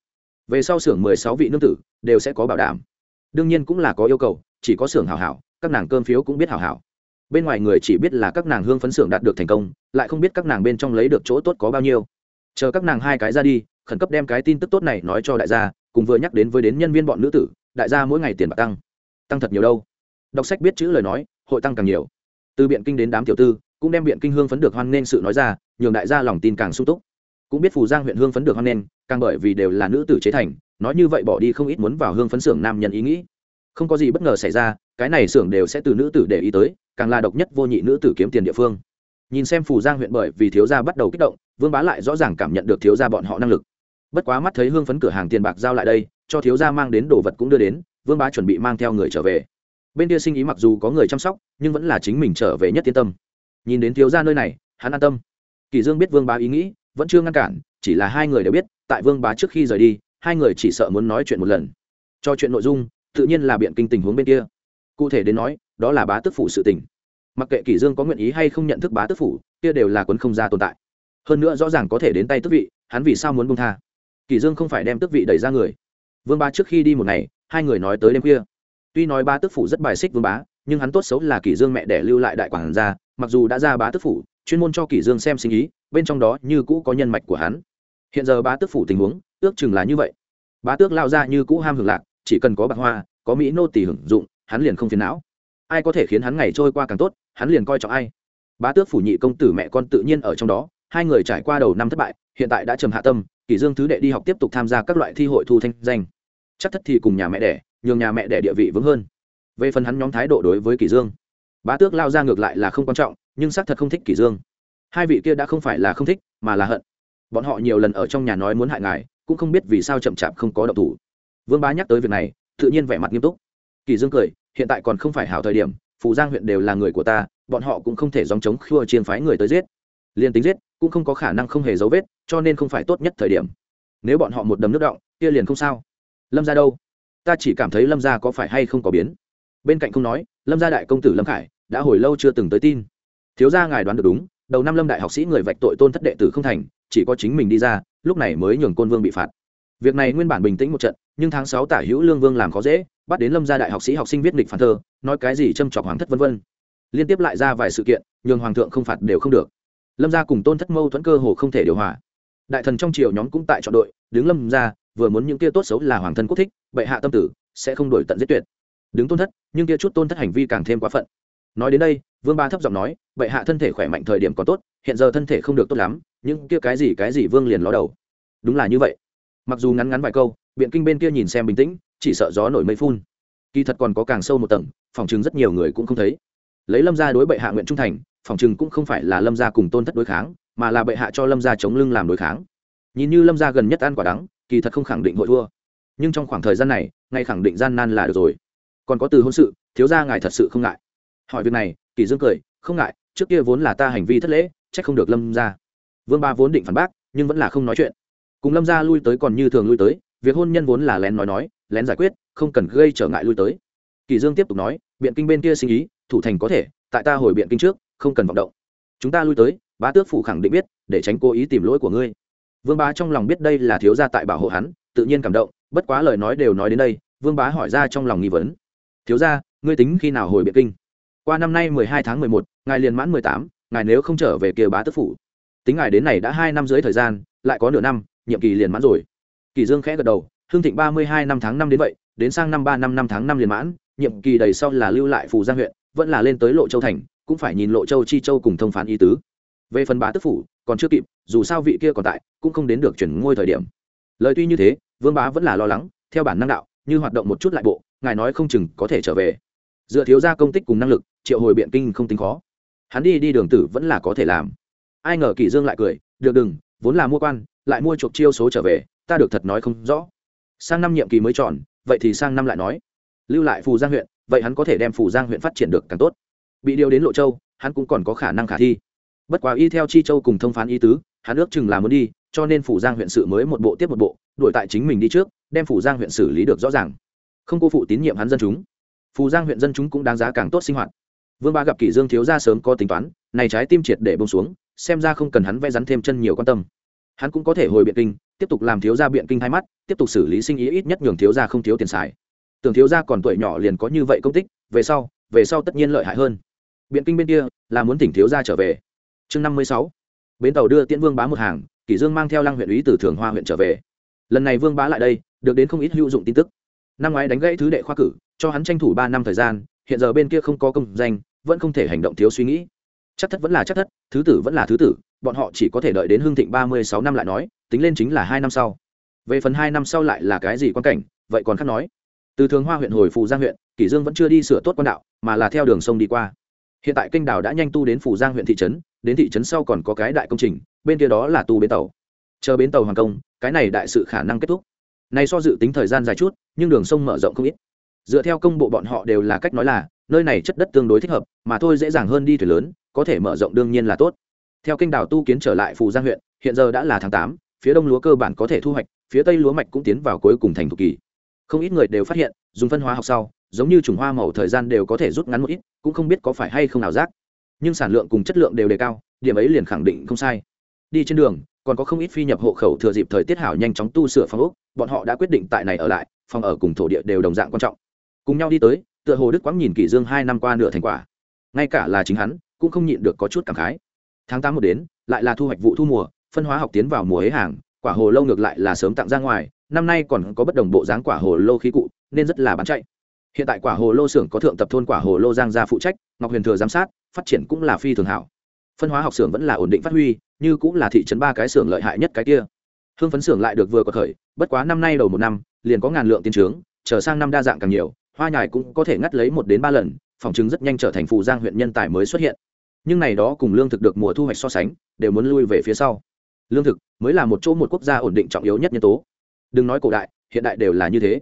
Về sau xưởng mười sáu vị nương tử đều sẽ có bảo đảm. Đương nhiên cũng là có yêu cầu, chỉ có xưởng hảo hảo, các nàng cơm phiếu cũng biết hảo hảo. Bên ngoài người chỉ biết là các nàng hương phấn xưởng đạt được thành công, lại không biết các nàng bên trong lấy được chỗ tốt có bao nhiêu. Chờ các nàng hai cái ra đi, khẩn cấp đem cái tin tức tốt này nói cho đại gia, cùng vừa nhắc đến với đến nhân viên bọn nữ tử, đại gia mỗi ngày tiền bạc tăng. Tăng thật nhiều đâu. Đọc sách biết chữ lời nói, hội tăng càng nhiều. Từ biện kinh đến đám tiểu tư cũng đem biện kinh hương phấn được hoan nên sự nói ra nhường đại gia lòng tin càng sung túc. Cũng biết phù giang huyện hương phấn được hoan nên, càng bởi vì đều là nữ tử chế thành nói như vậy bỏ đi không ít muốn vào hương phấn xưởng nam nhân ý nghĩ. Không có gì bất ngờ xảy ra cái này xưởng đều sẽ từ nữ tử để ý tới càng là độc nhất vô nhị nữ tử kiếm tiền địa phương. Nhìn xem phù giang huyện bởi vì thiếu gia bắt đầu kích động vương bá lại rõ ràng cảm nhận được thiếu gia bọn họ năng lực. Bất quá mắt thấy hương phấn cửa hàng tiền bạc giao lại đây cho thiếu gia mang đến đồ vật cũng đưa đến vương bá chuẩn bị mang theo người trở về. Bên kia sinh ý mặc dù có người chăm sóc nhưng vẫn là chính mình trở về nhất yên tâm nhìn đến thiếu gia nơi này, hắn an tâm. Kỳ dương biết vương bá ý nghĩ, vẫn chưa ngăn cản, chỉ là hai người đều biết, tại vương bá trước khi rời đi, hai người chỉ sợ muốn nói chuyện một lần. Cho chuyện nội dung, tự nhiên là biện kinh tình huống bên kia. Cụ thể đến nói, đó là bá tước phủ sự tình. Mặc kệ kỷ dương có nguyện ý hay không nhận thức bá tước phủ, kia đều là quấn không ra tồn tại. Hơn nữa rõ ràng có thể đến tay tước vị, hắn vì sao muốn buông tha? Kỷ dương không phải đem tước vị đẩy ra người. Vương bá trước khi đi một ngày, hai người nói tới đêm khuya. Tuy nói bá tước phủ rất bài xích vương bá, nhưng hắn tốt xấu là kỷ dương mẹ để lưu lại đại quản gia mặc dù đã ra bá tước phủ, chuyên môn cho kỷ dương xem sinh ý, bên trong đó như cũ có nhân mạch của hắn. Hiện giờ bá tước phủ tình huống, ước chừng là như vậy. Bá tước lao ra như cũ ham hưởng lạc, chỉ cần có bạc hoa, có mỹ nô tỷ hưởng dụng, hắn liền không phiền não. Ai có thể khiến hắn ngày trôi qua càng tốt, hắn liền coi trọng ai. Bá tước phủ nhị công tử mẹ con tự nhiên ở trong đó, hai người trải qua đầu năm thất bại, hiện tại đã trầm hạ tâm, kỷ dương thứ đệ đi học tiếp tục tham gia các loại thi hội thu thanh danh. Chắc thất thì cùng nhà mẹ đẻ, nhường nhà mẹ đẻ địa vị vững hơn. Về phần hắn nhóm thái độ đối với kỷ dương bá tước lao ra ngược lại là không quan trọng, nhưng xác thật không thích kỷ dương. Hai vị kia đã không phải là không thích, mà là hận. Bọn họ nhiều lần ở trong nhà nói muốn hại ngài, cũng không biết vì sao chậm chạp không có động thủ. Vương bá nhắc tới việc này, tự nhiên vẻ mặt nghiêm túc. Kỷ dương cười, hiện tại còn không phải hảo thời điểm, phù giang huyện đều là người của ta, bọn họ cũng không thể dòng chống khua chiên phái người tới giết. Liên tính giết, cũng không có khả năng không hề dấu vết, cho nên không phải tốt nhất thời điểm. Nếu bọn họ một đầm nước động, kia liền không sao. Lâm ra đâu? Ta chỉ cảm thấy lâm gia có phải hay không có biến. Bên cạnh không nói, lâm gia đại công tử lâm khải đã hồi lâu chưa từng tới tin. Thiếu gia ngài đoán được đúng, đầu năm lâm đại học sĩ người vạch tội tôn thất đệ tử không thành, chỉ có chính mình đi ra, lúc này mới nhường côn vương bị phạt. Việc này nguyên bản bình tĩnh một trận, nhưng tháng sáu tả hữu lương vương làm khó dễ, bắt đến lâm gia đại học sĩ học sinh viết nghịch phản thơ, nói cái gì châm chọc hoàng thất vân vân. Liên tiếp lại ra vài sự kiện, nhường hoàng thượng không phạt đều không được. Lâm gia cùng tôn thất mâu thuẫn cơ hồ không thể điều hòa. Đại thần trong triều nhóm cũng tại chọn đội, đứng lâm gia, vừa muốn những kia tốt xấu là hoàng thân quốc thích, bệ hạ tâm tử, sẽ không đổi tận giết tuyệt. Đứng tôn thất, nhưng kia chút tôn thất hành vi càng thêm quá phận nói đến đây, vương ba thấp giọng nói bệ hạ thân thể khỏe mạnh thời điểm còn tốt, hiện giờ thân thể không được tốt lắm nhưng kia cái gì cái gì vương liền ló đầu. Đúng là như vậy. Mặc dù ngắn ngắn vài câu, biện kinh bên kia nhìn xem bình tĩnh, chỉ sợ gió nổi mây phun. Kỳ thật còn có càng sâu một tầng, phòng chừng rất nhiều người cũng không thấy. Lấy lâm gia đối bệ hạ nguyện trung thành, phòng chừng cũng không phải là lâm gia cùng tôn thất đối kháng, mà là bệ hạ cho lâm gia chống lưng làm đối kháng. Nhìn như lâm gia gần nhất ăn quả đắng, kỳ thật không khẳng định hội thua. Nhưng trong khoảng thời gian này, ngay khẳng định gian nan là được rồi. Còn có từ hôn sự, thiếu gia ngài thật sự không ngại hỏi việc này, kỳ dương cười, không ngại, trước kia vốn là ta hành vi thất lễ trách không được lâm gia. Vương ba vốn định phản bác, nhưng vẫn là không nói chuyện. Cùng lâm gia lui tới còn như thường lui tới, việc hôn nhân vốn là lén nói nói, lén giải quyết, không cần gây trở ngại lui tới. Kỳ dương tiếp tục nói, biện kinh bên kia sinh ý, thủ thành có thể, tại ta hồi biện kinh trước, không cần vọng động. Chúng ta lui tới, bá tước phủ khẳng định biết, để tránh cố ý tìm lỗi của ngươi. Vương bá trong lòng biết đây là thiếu gia tại bảo hộ hắn, tự nhiên cảm động, bất quá lời nói đều nói đến đây, vương bá hỏi ra trong lòng nghi vấn. Thiếu gia, ngươi tính khi nào hồi biện kinh? Qua năm nay mười hai tháng mười một, ngài liền mãn mười tám, ngài nếu không trở về kia bá tức phủ. Tính ngài đến này đã hai năm dưới thời gian, lại có nửa năm, nhiệm kỳ liền mãn rồi. Kỳ dương khẽ gật đầu hương thịnh ba mươi hai năm tháng năm đến vậy, đến sang năm ba năm năm tháng năm liền mãn, nhiệm kỳ đầy sau là lưu lại phù giang huyện, vẫn là lên tới lộ châu thành, cũng phải nhìn lộ châu chi châu cùng thông phán y tứ. Về phần bá tức phủ, còn chưa kịp, dù sao vị kia còn tại, cũng không đến được chuyển ngôi thời điểm. Lời tuy như thế, vương bá vẫn là lo lắng, theo bản năng đạo, như hoạt động một chút lại bộ, ngài nói không chừng có thể trở về. Dựa thiếu ra công tích cùng năng lực triệu hồi biện kinh không tính khó. Hắn đi đi đường tử vẫn là có thể làm. Ai ngờ kỳ dương lại cười được đừng vốn là mua quan lại mua chuộc chiêu số trở về ta được thật nói không rõ. Sang năm nhiệm kỳ mới tròn, vậy thì sang năm lại nói. Lưu lại phù giang huyện vậy hắn có thể đem phù giang huyện phát triển được càng tốt. Bị điều đến lộ châu hắn cũng còn có khả năng khả thi. Bất quá y theo chi châu cùng thông phán y tứ hắn ước chừng là muốn đi cho nên phủ giang huyện sự mới một bộ tiếp một bộ đuổi tại chính mình đi trước đem phủ giang huyện xử lý được rõ ràng. Không cô phụ tín nhiệm hắn dân chúng. Phù giang huyện dân chúng cũng đáng giá càng tốt sinh hoạt vương ba gặp kỷ dương thiếu gia sớm có tính toán, này trái tim triệt để bông xuống, xem ra không cần hắn vẽ rắn thêm chân nhiều quan tâm. Hắn cũng có thể hồi biện kinh, tiếp tục làm thiếu gia biện kinh hai mắt, tiếp tục xử lý sinh ý ít nhất nhường thiếu gia không thiếu tiền xài. Tưởng thiếu gia còn tuổi nhỏ liền có như vậy công tích, về sau về sau tất nhiên lợi hại hơn. Biện kinh bên kia, là muốn tỉnh thiếu gia trở về. Chương năm mươi sáu. Bến tàu đưa tiễn vương bá một hàng, kỷ dương mang theo lăng huyện ủy từ thường hoa huyện trở về. Lần này vương bá lại đây, được đến không ít hữu dụng tin tức. Năm ngoái đánh gãy thứ đệ khoa cử, cho hắn tranh thủ ba năm thời gian hiện giờ bên kia không có công danh, vẫn không thể hành động thiếu suy nghĩ. Chắc thất vẫn là chắc thất, thứ tử vẫn là thứ tử, bọn họ chỉ có thể đợi đến hương thịnh ba mươi sáu năm lại nói, tính lên chính là hai năm sau. Về phần hai năm sau lại là cái gì quan cảnh, vậy còn khác nói. Từ thường hoa huyện hồi phù giang huyện, kỷ dương vẫn chưa đi sửa tốt quan đạo, mà là theo đường sông đi qua. Hiện tại kênh đào đã nhanh tu đến phủ giang huyện thị trấn, đến thị trấn sau còn có cái đại công trình, bên kia đó là tu bến tàu. Chờ bến tàu hoàn công, cái này đại sự khả năng kết thúc. Này so dự tính thời gian dài chút, nhưng đường sông mở rộng không ít dựa theo công bộ bọn họ đều là cách nói là, nơi này chất đất tương đối thích hợp, mà thôi dễ dàng hơn đi thuyền lớn, có thể mở rộng đương nhiên là tốt. Theo kênh đảo tu kiến trở lại phù giang huyện, hiện giờ đã là tháng tám, phía đông lúa cơ bản có thể thu hoạch, phía tây lúa mạch cũng tiến vào cuối cùng thành thục kỳ. Không ít người đều phát hiện, dùng phân hóa học sau, giống như trùng hoa màu thời gian đều có thể rút ngắn một ít, cũng không biết có phải hay không nào rác nhưng sản lượng cùng chất lượng đều đề cao, điểm ấy liền khẳng định không sai. Đi trên đường, còn có không ít phi nhập hộ khẩu thừa dịp thời tiết hảo nhanh chóng tu sửa phòng ốc, bọn họ đã quyết định tại này ở lại, phòng ở cùng thổ địa đều đồng dạng quan trọng cùng nhau đi tới, tựa hồ đức quang nhìn kỷ dương hai năm qua nửa thành quả. Ngay cả là chính hắn, cũng không nhịn được có chút cảm khái. Tháng tám một đến, lại là thu hoạch vụ thu mùa, phân hóa học tiến vào mùa hế hàng, quả hồ lâu ngược lại là sớm tặng ra ngoài, năm nay còn có bất đồng bộ dáng quả hồ lô khí cụ, nên rất là bán chạy. Hiện tại quả hồ lô xưởng có thượng tập thôn quả hồ lô giang gia phụ trách, ngọc huyền thừa giám sát, phát triển cũng là phi thường hảo. Phân hóa học xưởng vẫn là ổn định phát huy, như cũng là thị trấn ba cái xưởng lợi hại nhất cái kia. Hương phấn xưởng lại được vừa có khởi bất quá năm nay đầu một năm, liền có ngàn lượng tiến trướng trở sang năm đa dạng càng nhiều hoa nhài cũng có thể ngắt lấy một đến ba lần, phòng chứng rất nhanh trở thành phù giang huyện nhân tài mới xuất hiện. Nhưng này đó cùng lương thực được mùa thu hoạch so sánh, đều muốn lui về phía sau. Lương thực mới là một chỗ một quốc gia ổn định trọng yếu nhất nhân tố. Đừng nói cổ đại, hiện đại đều là như thế.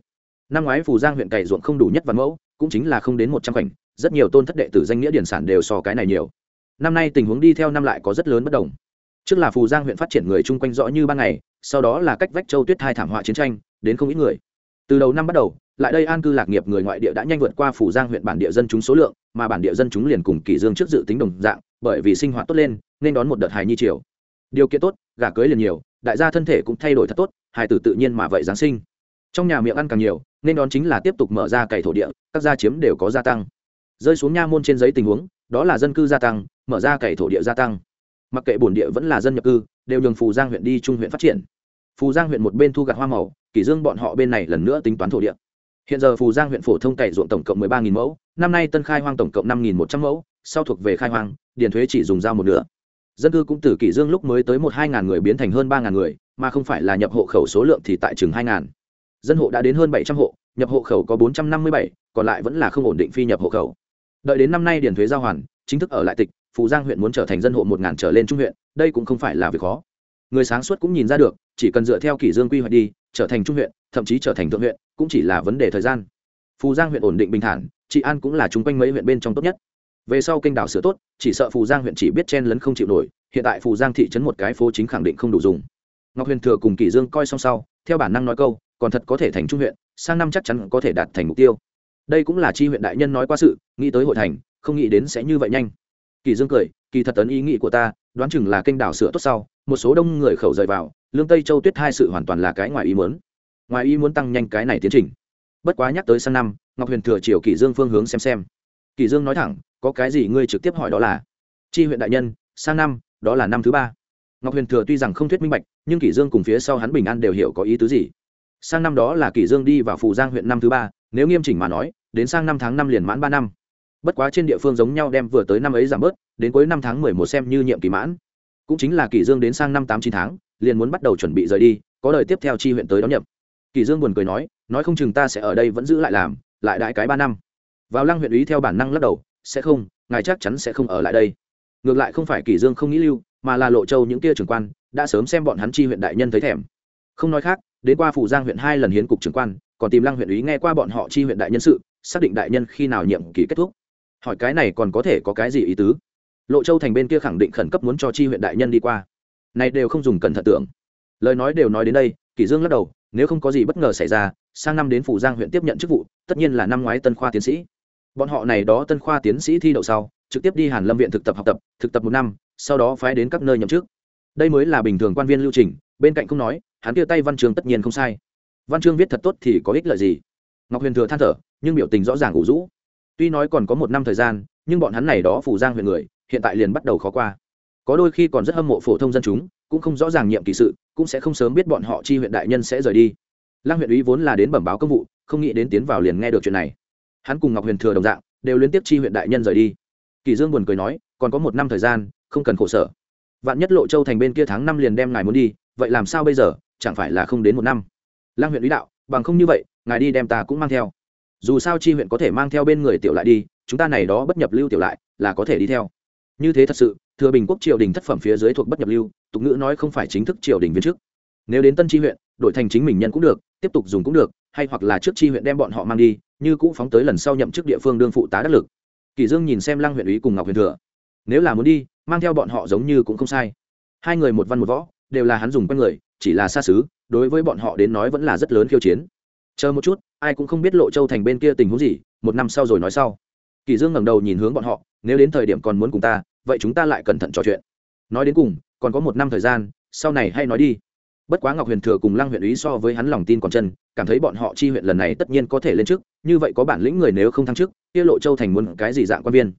Năm ngoái phù giang huyện cày ruộng không đủ nhất văn mẫu, cũng chính là không đến một trăm khoảnh, rất nhiều tôn thất đệ tử danh nghĩa điển sản đều so cái này nhiều. Năm nay tình huống đi theo năm lại có rất lớn bất đồng. Trước là phù giang huyện phát triển người chung quanh rõ như ban ngày, sau đó là cách vách châu tuyết hai thảm họa chiến tranh, đến không ít người. Từ đầu năm bắt đầu lại đây an cư lạc nghiệp người ngoại địa đã nhanh vượt qua phủ giang huyện bản địa dân chúng số lượng, mà bản địa dân chúng liền cùng kỷ dương trước dự tính đồng dạng, bởi vì sinh hoạt tốt lên, nên đón một đợt hài nhi triều. Điều kiện tốt, gả cưới liền nhiều, đại gia thân thể cũng thay đổi thật tốt, hài tử tự nhiên mà vậy giáng sinh. Trong nhà miệng ăn càng nhiều, nên đón chính là tiếp tục mở ra cày thổ địa, các gia chiếm đều có gia tăng. Rơi xuống nha môn trên giấy tình huống, đó là dân cư gia tăng, mở ra cày thổ địa gia tăng. Mặc kệ bổn địa vẫn là dân nhập cư, đều nhường phù giang huyện đi trung huyện phát triển. Phù giang huyện một bên thu gặt hoa màu kỷ dương bọn họ bên này lần nữa tính toán thổ địa hiện giờ phù giang huyện phổ thông cày ruộng tổng cộng 13.000 mẫu, năm nay tân khai hoang tổng cộng 5.100 mẫu, sau thuộc về khai hoang, điền thuế chỉ dùng giao một nửa. Dân cư cũng từ kỷ dương lúc mới tới một hai ngàn người biến thành hơn ba ngàn người, mà không phải là nhập hộ khẩu số lượng thì tại chừng hai ngàn. Dân hộ đã đến hơn bảy trăm hộ, nhập hộ khẩu có bốn trăm năm mươi bảy, còn lại vẫn là không ổn định phi nhập hộ khẩu. Đợi đến năm nay điền thuế giao hoàn, chính thức ở lại tịch, phù giang huyện muốn trở thành dân hộ một ngàn trở lên trung huyện, đây cũng không phải là việc khó. Người sáng suốt cũng nhìn ra được, chỉ cần dựa theo kỷ dương quy hoạch đi, trở thành trung huyện, thậm chí trở thành thượng huyện cũng chỉ là vấn đề thời gian. Phù giang huyện ổn định bình thản, trị an cũng là chung quanh mấy huyện bên trong tốt nhất. Về sau kênh đảo sửa tốt, chỉ sợ phù giang huyện chỉ biết chen lấn không chịu nổi, hiện tại phù giang thị trấn một cái phố chính khẳng định không đủ dùng. Ngọc huyền thừa cùng kỷ dương coi xong sau, theo bản năng nói câu, còn thật có thể thành trung huyện, sang năm chắc chắn có thể đạt thành mục tiêu. Đây cũng là chi huyện đại nhân nói qua sự, nghĩ tới hội thành, không nghĩ đến sẽ như vậy nhanh. Kỳ dương cười, kỳ thật tấn ý nghĩ của ta, đoán chừng là kênh đảo sửa tốt sau, một số đông người khẩu rời vào, lương tây châu tuyết hai sự hoàn toàn là cái ngoài ý muốn ngoài ý muốn tăng nhanh cái này tiến trình. Bất quá nhắc tới sang năm, ngọc huyền thừa chiều kỷ dương phương hướng xem xem. Kỷ dương nói thẳng, có cái gì ngươi trực tiếp hỏi đó là? Chi huyện đại nhân, sang năm, đó là năm thứ ba. Ngọc huyền thừa tuy rằng không thuyết minh bạch, nhưng kỷ dương cùng phía sau hắn bình an đều hiểu có ý tứ gì. Sang năm đó là kỷ dương đi vào phù giang huyện năm thứ ba, nếu nghiêm chỉnh mà nói, đến sang năm tháng năm liền mãn ba năm. Bất quá trên địa phương giống nhau đem vừa tới năm ấy giảm bớt, đến cuối năm tháng mười một xem như nhiệm kỳ mãn. Cũng chính là kỷ dương đến sang năm tám chín tháng, liền muốn bắt đầu chuẩn bị rời đi, có đời tiếp theo chi huyện tới đón nhậm Kỳ dương buồn cười nói nói không chừng ta sẽ ở đây vẫn giữ lại làm, lại đại cái ba năm. Vào lăng huyện ý theo bản năng lắc đầu, sẽ không, ngài chắc chắn sẽ không ở lại đây. Ngược lại không phải Kỳ dương không nghĩ lưu, mà là lộ châu những kia trưởng quan, đã sớm xem bọn hắn chi huyện đại nhân thấy thèm. Không nói khác, đến qua phủ giang huyện hai lần hiến cục trưởng quan, còn tìm lăng huyện ý nghe qua bọn họ chi huyện đại nhân sự, xác định đại nhân khi nào nhiệm kỳ kết thúc. Hỏi cái này còn có thể có cái gì ý tứ? Lộ châu thành bên kia khẳng định khẩn cấp muốn cho chi huyện đại nhân đi qua. Này đều không dùng cẩn thận tưởng. Lời nói đều nói đến đây kỷ dương lắc đầu, nếu không có gì bất ngờ xảy ra, sang năm đến phủ giang huyện tiếp nhận chức vụ, tất nhiên là năm ngoái tân khoa tiến sĩ. Bọn họ này đó tân khoa tiến sĩ thi đậu sau, trực tiếp đi hàn lâm viện thực tập học tập, thực tập một năm, sau đó phái đến các nơi nhậm chức. Đây mới là bình thường quan viên lưu trình, bên cạnh không nói, hắn kia tay văn chương tất nhiên không sai. Văn chương viết thật tốt thì có ích lợi gì? Ngọc huyền thừa than thở, nhưng biểu tình rõ ràng ủ rũ. Tuy nói còn có một năm thời gian, nhưng bọn hắn này đó phủ giang huyện người, hiện tại liền bắt đầu khó qua. Có đôi khi còn rất hâm mộ phổ thông dân chúng, cũng không rõ ràng nhiệm kỳ sự cũng sẽ không sớm biết bọn họ chi huyện đại nhân sẽ rời đi. Lăng huyện ý vốn là đến bẩm báo công vụ, không nghĩ đến tiến vào liền nghe được chuyện này. Hắn cùng ngọc huyền thừa đồng dạng, đều liên tiếp chi huyện đại nhân rời đi. Kỳ dương buồn cười nói, còn có một năm thời gian, không cần khổ sở. Vạn nhất lộ châu thành bên kia tháng năm liền đem ngài muốn đi, vậy làm sao bây giờ? Chẳng phải là không đến một năm? Lăng huyện ý đạo, bằng không như vậy, ngài đi đem ta cũng mang theo. Dù sao chi huyện có thể mang theo bên người tiểu lại đi, chúng ta này đó bất nhập lưu tiểu lại, là có thể đi theo. Như thế thật sự thừa bình quốc triều đình thất phẩm phía dưới thuộc bất nhập lưu, tục ngữ nói không phải chính thức triều đình viên chức. nếu đến tân tri huyện, đổi thành chính mình nhân cũng được, tiếp tục dùng cũng được, hay hoặc là trước tri huyện đem bọn họ mang đi, như cũ phóng tới lần sau nhậm chức địa phương đương phụ tá đắc lực. Kỳ dương nhìn xem lăng huyện ủy cùng ngọc huyền thừa. Nếu là muốn đi, mang theo bọn họ giống như cũng không sai. Hai người một văn một võ, đều là hắn dùng quen người, chỉ là xa xứ, đối với bọn họ đến nói vẫn là rất lớn khiêu chiến. Chờ một chút, ai cũng không biết lộ châu thành bên kia tình huống gì, một năm sau rồi nói sau kỳ dương ngẩng đầu nhìn hướng bọn họ, nếu đến thời điểm còn muốn cùng ta, vậy chúng ta lại cẩn thận trò chuyện. Nói đến cùng, còn có một năm thời gian, sau này hay nói đi. Bất quá ngọc huyền thừa cùng lăng huyện ý so với hắn lòng tin còn chân, cảm thấy bọn họ chi huyện lần này tất nhiên có thể lên chức như vậy có bản lĩnh người nếu không thăng chức kia lộ châu thành muốn cái gì dạng quan viên?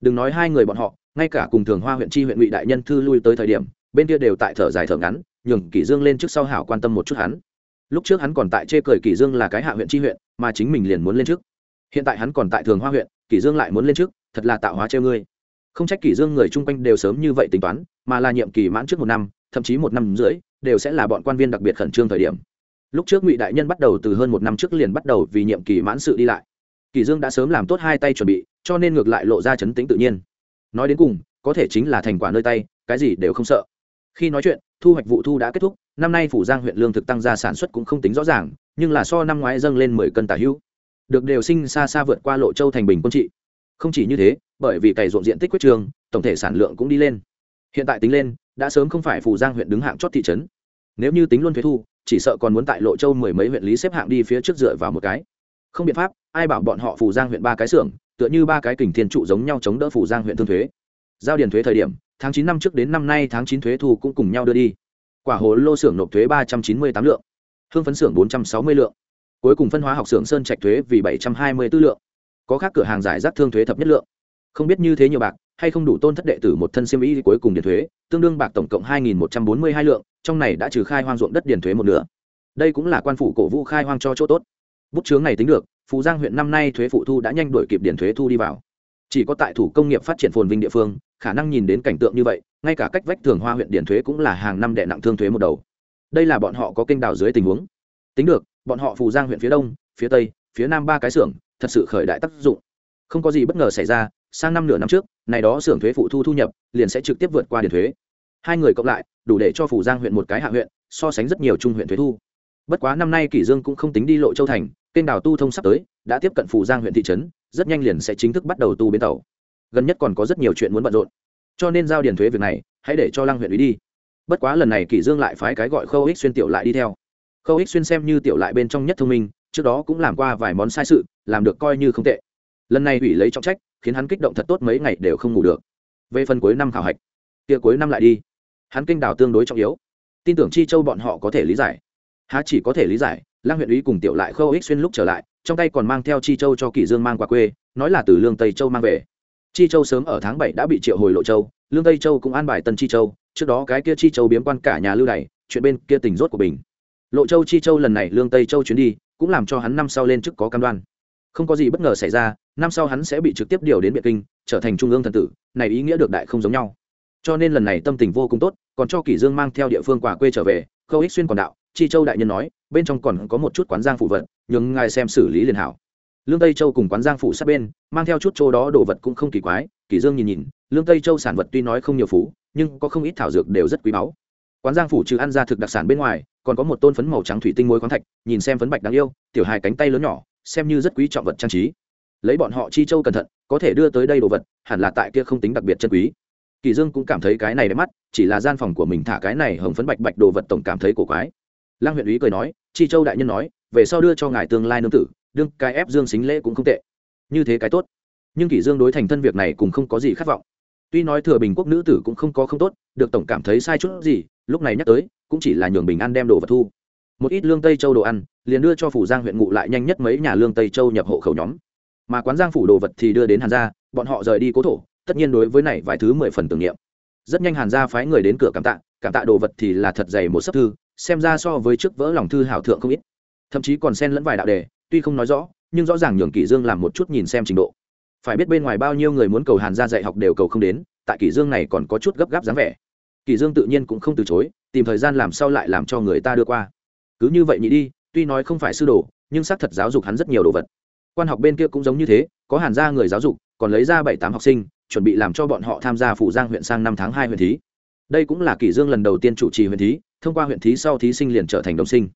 Đừng nói hai người bọn họ, ngay cả cùng thường hoa huyện chi huyện ngụy đại nhân thư lui tới thời điểm, bên kia đều tại thở dài thở ngắn, nhường kỷ dương lên trước sau hảo quan tâm một chút hắn. Lúc trước hắn còn tại chê cười kỷ dương là cái hạ huyện chi huyện, mà chính mình liền muốn lên trước. Hiện tại hắn còn tại thường hoa huyện kỷ dương lại muốn lên trước, thật là tạo hóa treo ngươi. Không trách kỷ dương người chung quanh đều sớm như vậy tính toán, mà là nhiệm kỳ mãn trước một năm, thậm chí một năm rưỡi, đều sẽ là bọn quan viên đặc biệt khẩn trương thời điểm. Lúc trước ngụy đại nhân bắt đầu từ hơn một năm trước liền bắt đầu vì nhiệm kỳ mãn sự đi lại. Kỷ dương đã sớm làm tốt hai tay chuẩn bị, cho nên ngược lại lộ ra chấn tĩnh tự nhiên. Nói đến cùng, có thể chính là thành quả nơi tay, cái gì đều không sợ. Khi nói chuyện, thu hoạch vụ thu đã kết thúc, năm nay phủ giang huyện lương thực tăng gia sản xuất cũng không tính rõ ràng, nhưng là so năm ngoái dâng lên mười cân tả hữu được đều sinh xa xa vượt qua lộ châu thành bình quân trị. Không chỉ như thế, bởi vì cày ruộng diện tích quyết trường, tổng thể sản lượng cũng đi lên. Hiện tại tính lên, đã sớm không phải phủ giang huyện đứng hạng chót thị trấn. Nếu như tính luôn thuế thu, chỉ sợ còn muốn tại lộ châu mười mấy huyện lý xếp hạng đi phía trước dựa vào một cái. Không biện pháp, ai bảo bọn họ phủ giang huyện ba cái xưởng, tựa như ba cái kình thiên trụ giống nhau chống đỡ phủ giang huyện thương thuế. Giao điền thuế thời điểm, tháng chín năm trước đến năm nay tháng chín thuế thu cũng cùng nhau đưa đi. Quả hồ lô xưởng nộp thuế ba trăm chín mươi tám lượng, hương phấn xưởng bốn trăm sáu mươi lượng cuối cùng phân hóa học xưởng sơn trạch thuế vì bảy trăm hai mươi tư lượng. Có khác cửa hàng giải rác thương thuế thập nhất lượng. Không biết như thế nhiều bạc, hay không đủ tôn thất đệ tử một thân siêm ý cuối cùng điền thuế, tương đương bạc tổng cộng hai nghìn một trăm bốn mươi hai lượng, trong này đã trừ khai hoang ruộng đất điền thuế một nửa. Đây cũng là quan phủ cổ vũ khai hoang cho chỗ tốt. Bút chướng này tính được, phú giang huyện năm nay thuế phụ thu đã nhanh đổi kịp điền thuế thu đi vào. Chỉ có tại thủ công nghiệp phát triển phồn vinh địa phương, khả năng nhìn đến cảnh tượng như vậy, ngay cả cách vách thường hoa huyện điền thuế cũng là hàng năm đệ nặng thương thuế một đầu. Đây là bọn họ có kênh đào dưới tình huống tính được, bọn họ phù giang huyện phía đông, phía tây, phía nam ba cái xưởng, thật sự khởi đại tác dụng. Không có gì bất ngờ xảy ra, sang năm nửa năm trước, này đó xưởng thuế phụ thu thu nhập, liền sẽ trực tiếp vượt qua điền thuế. Hai người cộng lại, đủ để cho phủ giang huyện một cái hạ huyện, so sánh rất nhiều trung huyện thuế thu. Bất quá năm nay kỷ dương cũng không tính đi lộ châu thành, kênh đào tu thông sắp tới, đã tiếp cận phủ giang huyện thị trấn, rất nhanh liền sẽ chính thức bắt đầu tu bến tàu. Gần nhất còn có rất nhiều chuyện muốn bận rộn. Cho nên giao điền thuế việc này, hãy để cho lăng huyện ý đi. Bất quá lần này kỷ dương lại phái cái gọi khâu ích xuyên tiểu lại đi theo khâu ích xuyên xem như tiểu lại bên trong nhất thông minh, trước đó cũng làm qua vài món sai sự, làm được coi như không tệ. Lần này ủy lấy trọng trách, khiến hắn kích động thật tốt mấy ngày đều không ngủ được. Về phần cuối năm khảo hạch, kia cuối năm lại đi. Hắn kinh đào tương đối trọng yếu. Tin tưởng chi châu bọn họ có thể lý giải. Há chỉ có thể lý giải lang huyện ý cùng tiểu lại khâu ích xuyên lúc trở lại, trong tay còn mang theo chi châu cho kỷ dương mang qua quê, nói là từ lương tây châu mang về. Chi châu sớm ở tháng bảy đã bị triệu hồi lộ châu, lương tây châu cũng an bài tân chi châu, trước đó cái kia chi châu biếm quan cả nhà lưu đày, chuyện bên kia tình rốt của bình lộ châu chi châu lần này lương tây châu chuyến đi, cũng làm cho hắn năm sau lên chức có cam đoan. Không có gì bất ngờ xảy ra, năm sau hắn sẽ bị trực tiếp điều đến biện kinh, trở thành trung ương thần tử, này ý nghĩa được đại không giống nhau. Cho nên lần này tâm tình vô cùng tốt, còn cho kỷ dương mang theo địa phương quả quê trở về, khâu ích xuyên còn đạo, chi châu đại nhân nói, bên trong còn có một chút quán giang phụ vật nhưng ngài xem xử lý liền hảo. Lương tây châu cùng quán giang phụ sát bên, mang theo chút châu đó đồ vật cũng không kỳ quái, kỷ dương nhìn nhìn, lương tây châu sản vật tuy nói không nhiều phú, nhưng có không ít thảo dược đều rất quý báu quán giang phủ trừ ăn ra thực đặc sản bên ngoài, còn có một tôn phấn màu trắng thủy tinh mối khoáng thạch, nhìn xem phấn bạch đáng yêu, tiểu hài cánh tay lớn nhỏ, xem như rất quý trọng vật trang trí. Lấy bọn họ chi châu cẩn thận, có thể đưa tới đây đồ vật, hẳn là tại kia không tính đặc biệt chân quý. Kỳ dương cũng cảm thấy cái này đẹp mắt, chỉ là gian phòng của mình thả cái này hồng phấn bạch bạch đồ vật tổng cảm thấy cổ quái. Lang huyện úy cười nói, chi châu đại nhân nói, về sau đưa cho ngài tương lai nương tử, đương cái ép dương xính lễ cũng không tệ. Như thế cái tốt. Nhưng kỷ dương đối thành thân việc này cũng không có gì khát vọng. Tuy nói thừa bình quốc nữ tử cũng không có không tốt, được tổng cảm thấy sai chút gì lúc này nhắc tới, cũng chỉ là nhường bình an đem đồ vật thu. Một ít lương tây châu đồ ăn, liền đưa cho phủ giang huyện ngụ lại nhanh nhất mấy nhà lương tây châu nhập hộ khẩu nhóm. Mà quán giang phủ đồ vật thì đưa đến hàn gia, bọn họ rời đi cố thổ, tất nhiên đối với này vài thứ mười phần tưởng niệm. Rất nhanh hàn gia phái người đến cửa cảm tạ cảm tạ đồ vật thì là thật dày một sấp thư, xem ra so với trước vỡ lòng thư hảo thượng không ít. Thậm chí còn xen lẫn vài đạo đề, tuy không nói rõ, nhưng rõ ràng nhường kỷ dương làm một chút nhìn xem trình độ. Phải biết bên ngoài bao nhiêu người muốn cầu hàn gia dạy học đều cầu không đến, tại kỷ dương này còn có chút gấp gáp dáng vẻ. Kỳ dương tự nhiên cũng không từ chối, tìm thời gian làm sao lại làm cho người ta đưa qua. Cứ như vậy nhị đi, tuy nói không phải sư đồ, nhưng xác thật giáo dục hắn rất nhiều đồ vật. Quan học bên kia cũng giống như thế, có hàn gia người giáo dục, còn lấy ra bảy tám học sinh, chuẩn bị làm cho bọn họ tham gia phủ giang huyện sang năm tháng hai huyện thí. Đây cũng là kỷ dương lần đầu tiên chủ trì huyện thí, thông qua huyện thí sau thí sinh liền trở thành đồng sinh.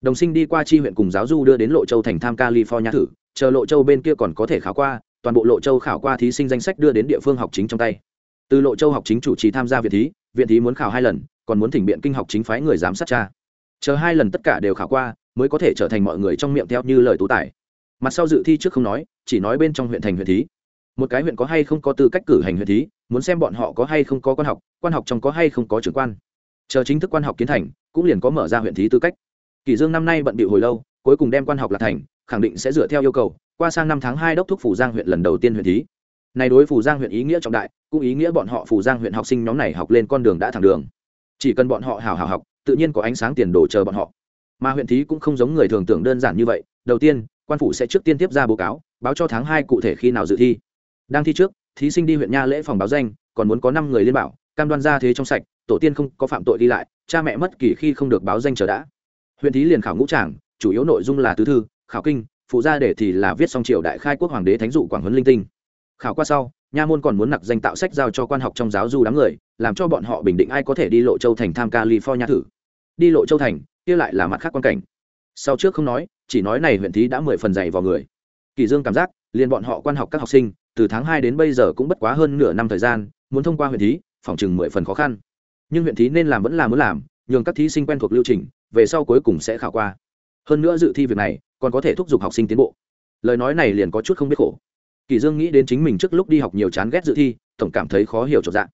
Đồng sinh đi qua chi huyện cùng giáo du đưa đến lộ châu thành tham california thử, chờ lộ châu bên kia còn có thể khảo qua, toàn bộ lộ châu khảo qua thí sinh danh sách đưa đến địa phương học chính trong tay. Từ lộ châu học chính chủ trì tham gia viện thí viện thí muốn khảo hai lần, còn muốn thỉnh biện kinh học chính phái người giám sát tra chờ hai lần tất cả đều khảo qua, mới có thể trở thành mọi người trong miệng theo như lời tú tài. Mặt sau dự thi trước không nói, chỉ nói bên trong huyện thành huyện thí. Một cái huyện có hay không có tư cách cử hành huyện thí, muốn xem bọn họ có hay không có quan học quan học trong có hay không có trưởng quan. Chờ chính thức quan học kiến thành, cũng liền có mở ra huyện thí tư cách. Kỷ dương năm nay bận bịu hồi lâu, cuối cùng đem quan học là thành, khẳng định sẽ dựa theo yêu cầu, qua sang năm tháng hai đốc thúc phủ giang huyện lần đầu tiên huyện thí này đối phủ giang huyện ý nghĩa trọng đại, cũng ý nghĩa bọn họ phủ giang huyện học sinh nhóm này học lên con đường đã thẳng đường. Chỉ cần bọn họ hào hào học, tự nhiên có ánh sáng tiền đồ chờ bọn họ. Mà huyện thí cũng không giống người thường tưởng đơn giản như vậy. Đầu tiên, quan phủ sẽ trước tiên tiếp ra báo cáo, báo cho tháng hai cụ thể khi nào dự thi. Đang thi trước, thí sinh đi huyện nha lễ phòng báo danh, còn muốn có năm người liên bảo, cam đoan ra thế trong sạch, tổ tiên không có phạm tội đi lại, cha mẹ mất kỳ khi không được báo danh chờ đã. Huyện thí liền khảo ngũ tràng, chủ yếu nội dung là tứ thư, khảo kinh, phụ gia để thì là viết xong triều đại khai quốc hoàng đế thánh dụ quảng huấn linh tinh khảo qua sau, nha môn còn muốn nặc danh tạo sách giao cho quan học trong giáo du đám người, làm cho bọn họ bình định ai có thể đi lộ châu thành tham california thử. Đi lộ châu thành, kia lại là mặt khác quan cảnh. Sau trước không nói, chỉ nói này huyện thí đã mười phần dày vào người. Kỳ dương cảm giác, liền bọn họ quan học các học sinh, từ tháng hai đến bây giờ cũng bất quá hơn nửa năm thời gian, muốn thông qua huyện thí, phòng chừng mười phần khó khăn. Nhưng huyện thí nên làm vẫn là muốn làm, nhường các thí sinh quen thuộc lưu trình, về sau cuối cùng sẽ khảo qua. Hơn nữa dự thi việc này, còn có thể thúc giục học sinh tiến bộ. Lời nói này liền có chút không biết khổ kỳ dương nghĩ đến chính mình trước lúc đi học nhiều chán ghét dự thi, tổng cảm thấy khó hiểu trọn dạng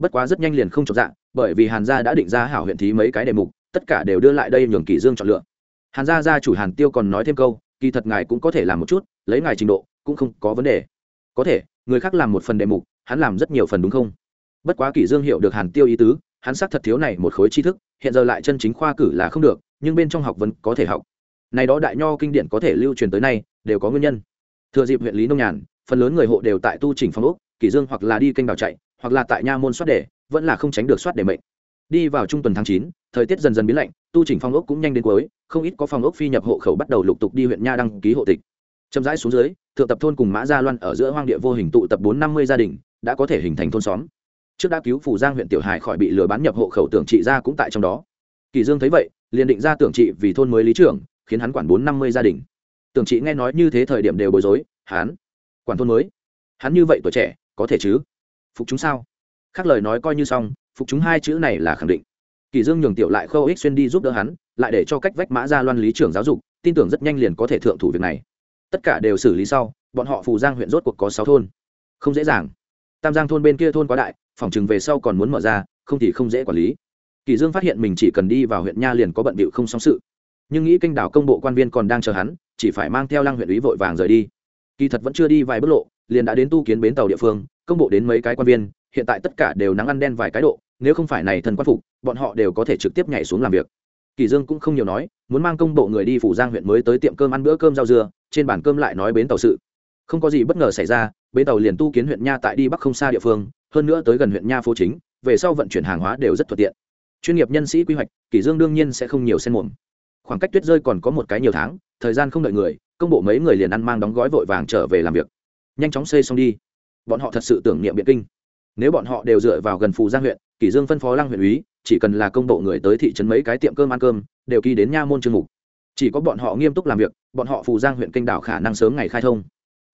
bất quá rất nhanh liền không trọn dạng bởi vì hàn gia đã định ra hảo huyện thí mấy cái đề mục, tất cả đều đưa lại đây nhường kỳ dương chọn lựa. Hàn gia gia chủ hàn tiêu còn nói thêm câu, kỳ thật ngài cũng có thể làm một chút, lấy ngài trình độ, cũng không có vấn đề. Có thể, người khác làm một phần đề mục, hắn làm rất nhiều phần đúng không? Bất quá kỳ dương hiểu được hàn tiêu ý tứ, hắn xác thật thiếu này một khối tri thức, hiện giờ lại chân chính khoa cử là không được, nhưng bên trong học vẫn có thể học. Này đó đại nho kinh điển có thể lưu truyền tới nay, đều có nguyên nhân. Thừa dịp huyện lý nông nhàn phần lớn người hộ đều tại tu chỉnh phong ốc kỷ dương hoặc là đi kênh đào chạy, hoặc là tại nha môn soát đề, vẫn là không tránh được soát đề mệnh. Đi vào trung tuần tháng chín, thời tiết dần dần biến lạnh, tu chỉnh phong ốc cũng nhanh đến cuối, không ít có phong ốc phi nhập hộ khẩu bắt đầu lục tục đi huyện nha đăng ký hộ tịch. Chậm rãi xuống dưới, thượng tập thôn cùng mã gia loan ở giữa hoang địa vô hình tụ tập bốn năm mươi gia đình, đã có thể hình thành thôn xóm. Trước đã cứu phủ giang huyện tiểu hải khỏi bị lừa bán nhập hộ khẩu tưởng trị gia cũng tại trong đó. Kỳ dương thấy vậy, liền định ra tưởng trị vì thôn mới lý trưởng, khiến hắn quản bốn năm mươi gia đình. Tưởng trị nghe nói như thế thời điểm đều bối rối, hắn quản thôn mới. Hắn như vậy tuổi trẻ, có thể chứ? Phục chúng sao? Khác lời nói coi như xong, phục chúng hai chữ này là khẳng định. Kỳ dương nhường tiểu lại khâu ích xuyên đi giúp đỡ hắn, lại để cho cách vách mã ra loan lý trưởng giáo dục, tin tưởng rất nhanh liền có thể thượng thủ việc này. Tất cả đều xử lý sau, bọn họ phù giang huyện rốt cuộc có sáu thôn. Không dễ dàng. Tam giang thôn bên kia thôn quá đại, phòng chừng về sau còn muốn mở ra, không thì không dễ quản lý. Kỳ dương phát hiện mình chỉ cần đi vào huyện nha liền có bận bịu không xong sự. Nhưng nghĩ kênh đảo công bộ quan viên còn đang chờ hắn, chỉ phải mang theo lăng huyện ủy vội vàng rời đi kỳ thật vẫn chưa đi vài bước lộ, liền đã đến tu kiến bến tàu địa phương, công bộ đến mấy cái quan viên, hiện tại tất cả đều nắng ăn đen vài cái độ, nếu không phải này thần quan phục, bọn họ đều có thể trực tiếp nhảy xuống làm việc. Kỳ dương cũng không nhiều nói, muốn mang công bộ người đi phủ giang huyện mới tới tiệm cơm ăn bữa cơm rau dưa, trên bàn cơm lại nói bến tàu sự. Không có gì bất ngờ xảy ra, bến tàu liền tu kiến huyện nha tại đi bắc không xa địa phương, hơn nữa tới gần huyện nha phố chính, về sau vận chuyển hàng hóa đều rất thuận tiện. Chuyên nghiệp nhân sĩ quy hoạch, kỳ dương đương nhiên sẽ không nhiều xen muộn. khoảng cách tuyết rơi còn có một cái nhiều tháng, thời gian không đợi người công bộ mấy người liền ăn mang đóng gói vội vàng trở về làm việc. Nhanh chóng xây xong đi. Bọn họ thật sự tưởng niệm biện kinh. Nếu bọn họ đều dựa vào gần phù giang huyện, kỷ dương phân phó lăng huyện úy, chỉ cần là công bộ người tới thị trấn mấy cái tiệm cơm ăn cơm, đều ký đến nha môn chương mục. Chỉ có bọn họ nghiêm túc làm việc, bọn họ phù giang huyện kinh đảo khả năng sớm ngày khai thông.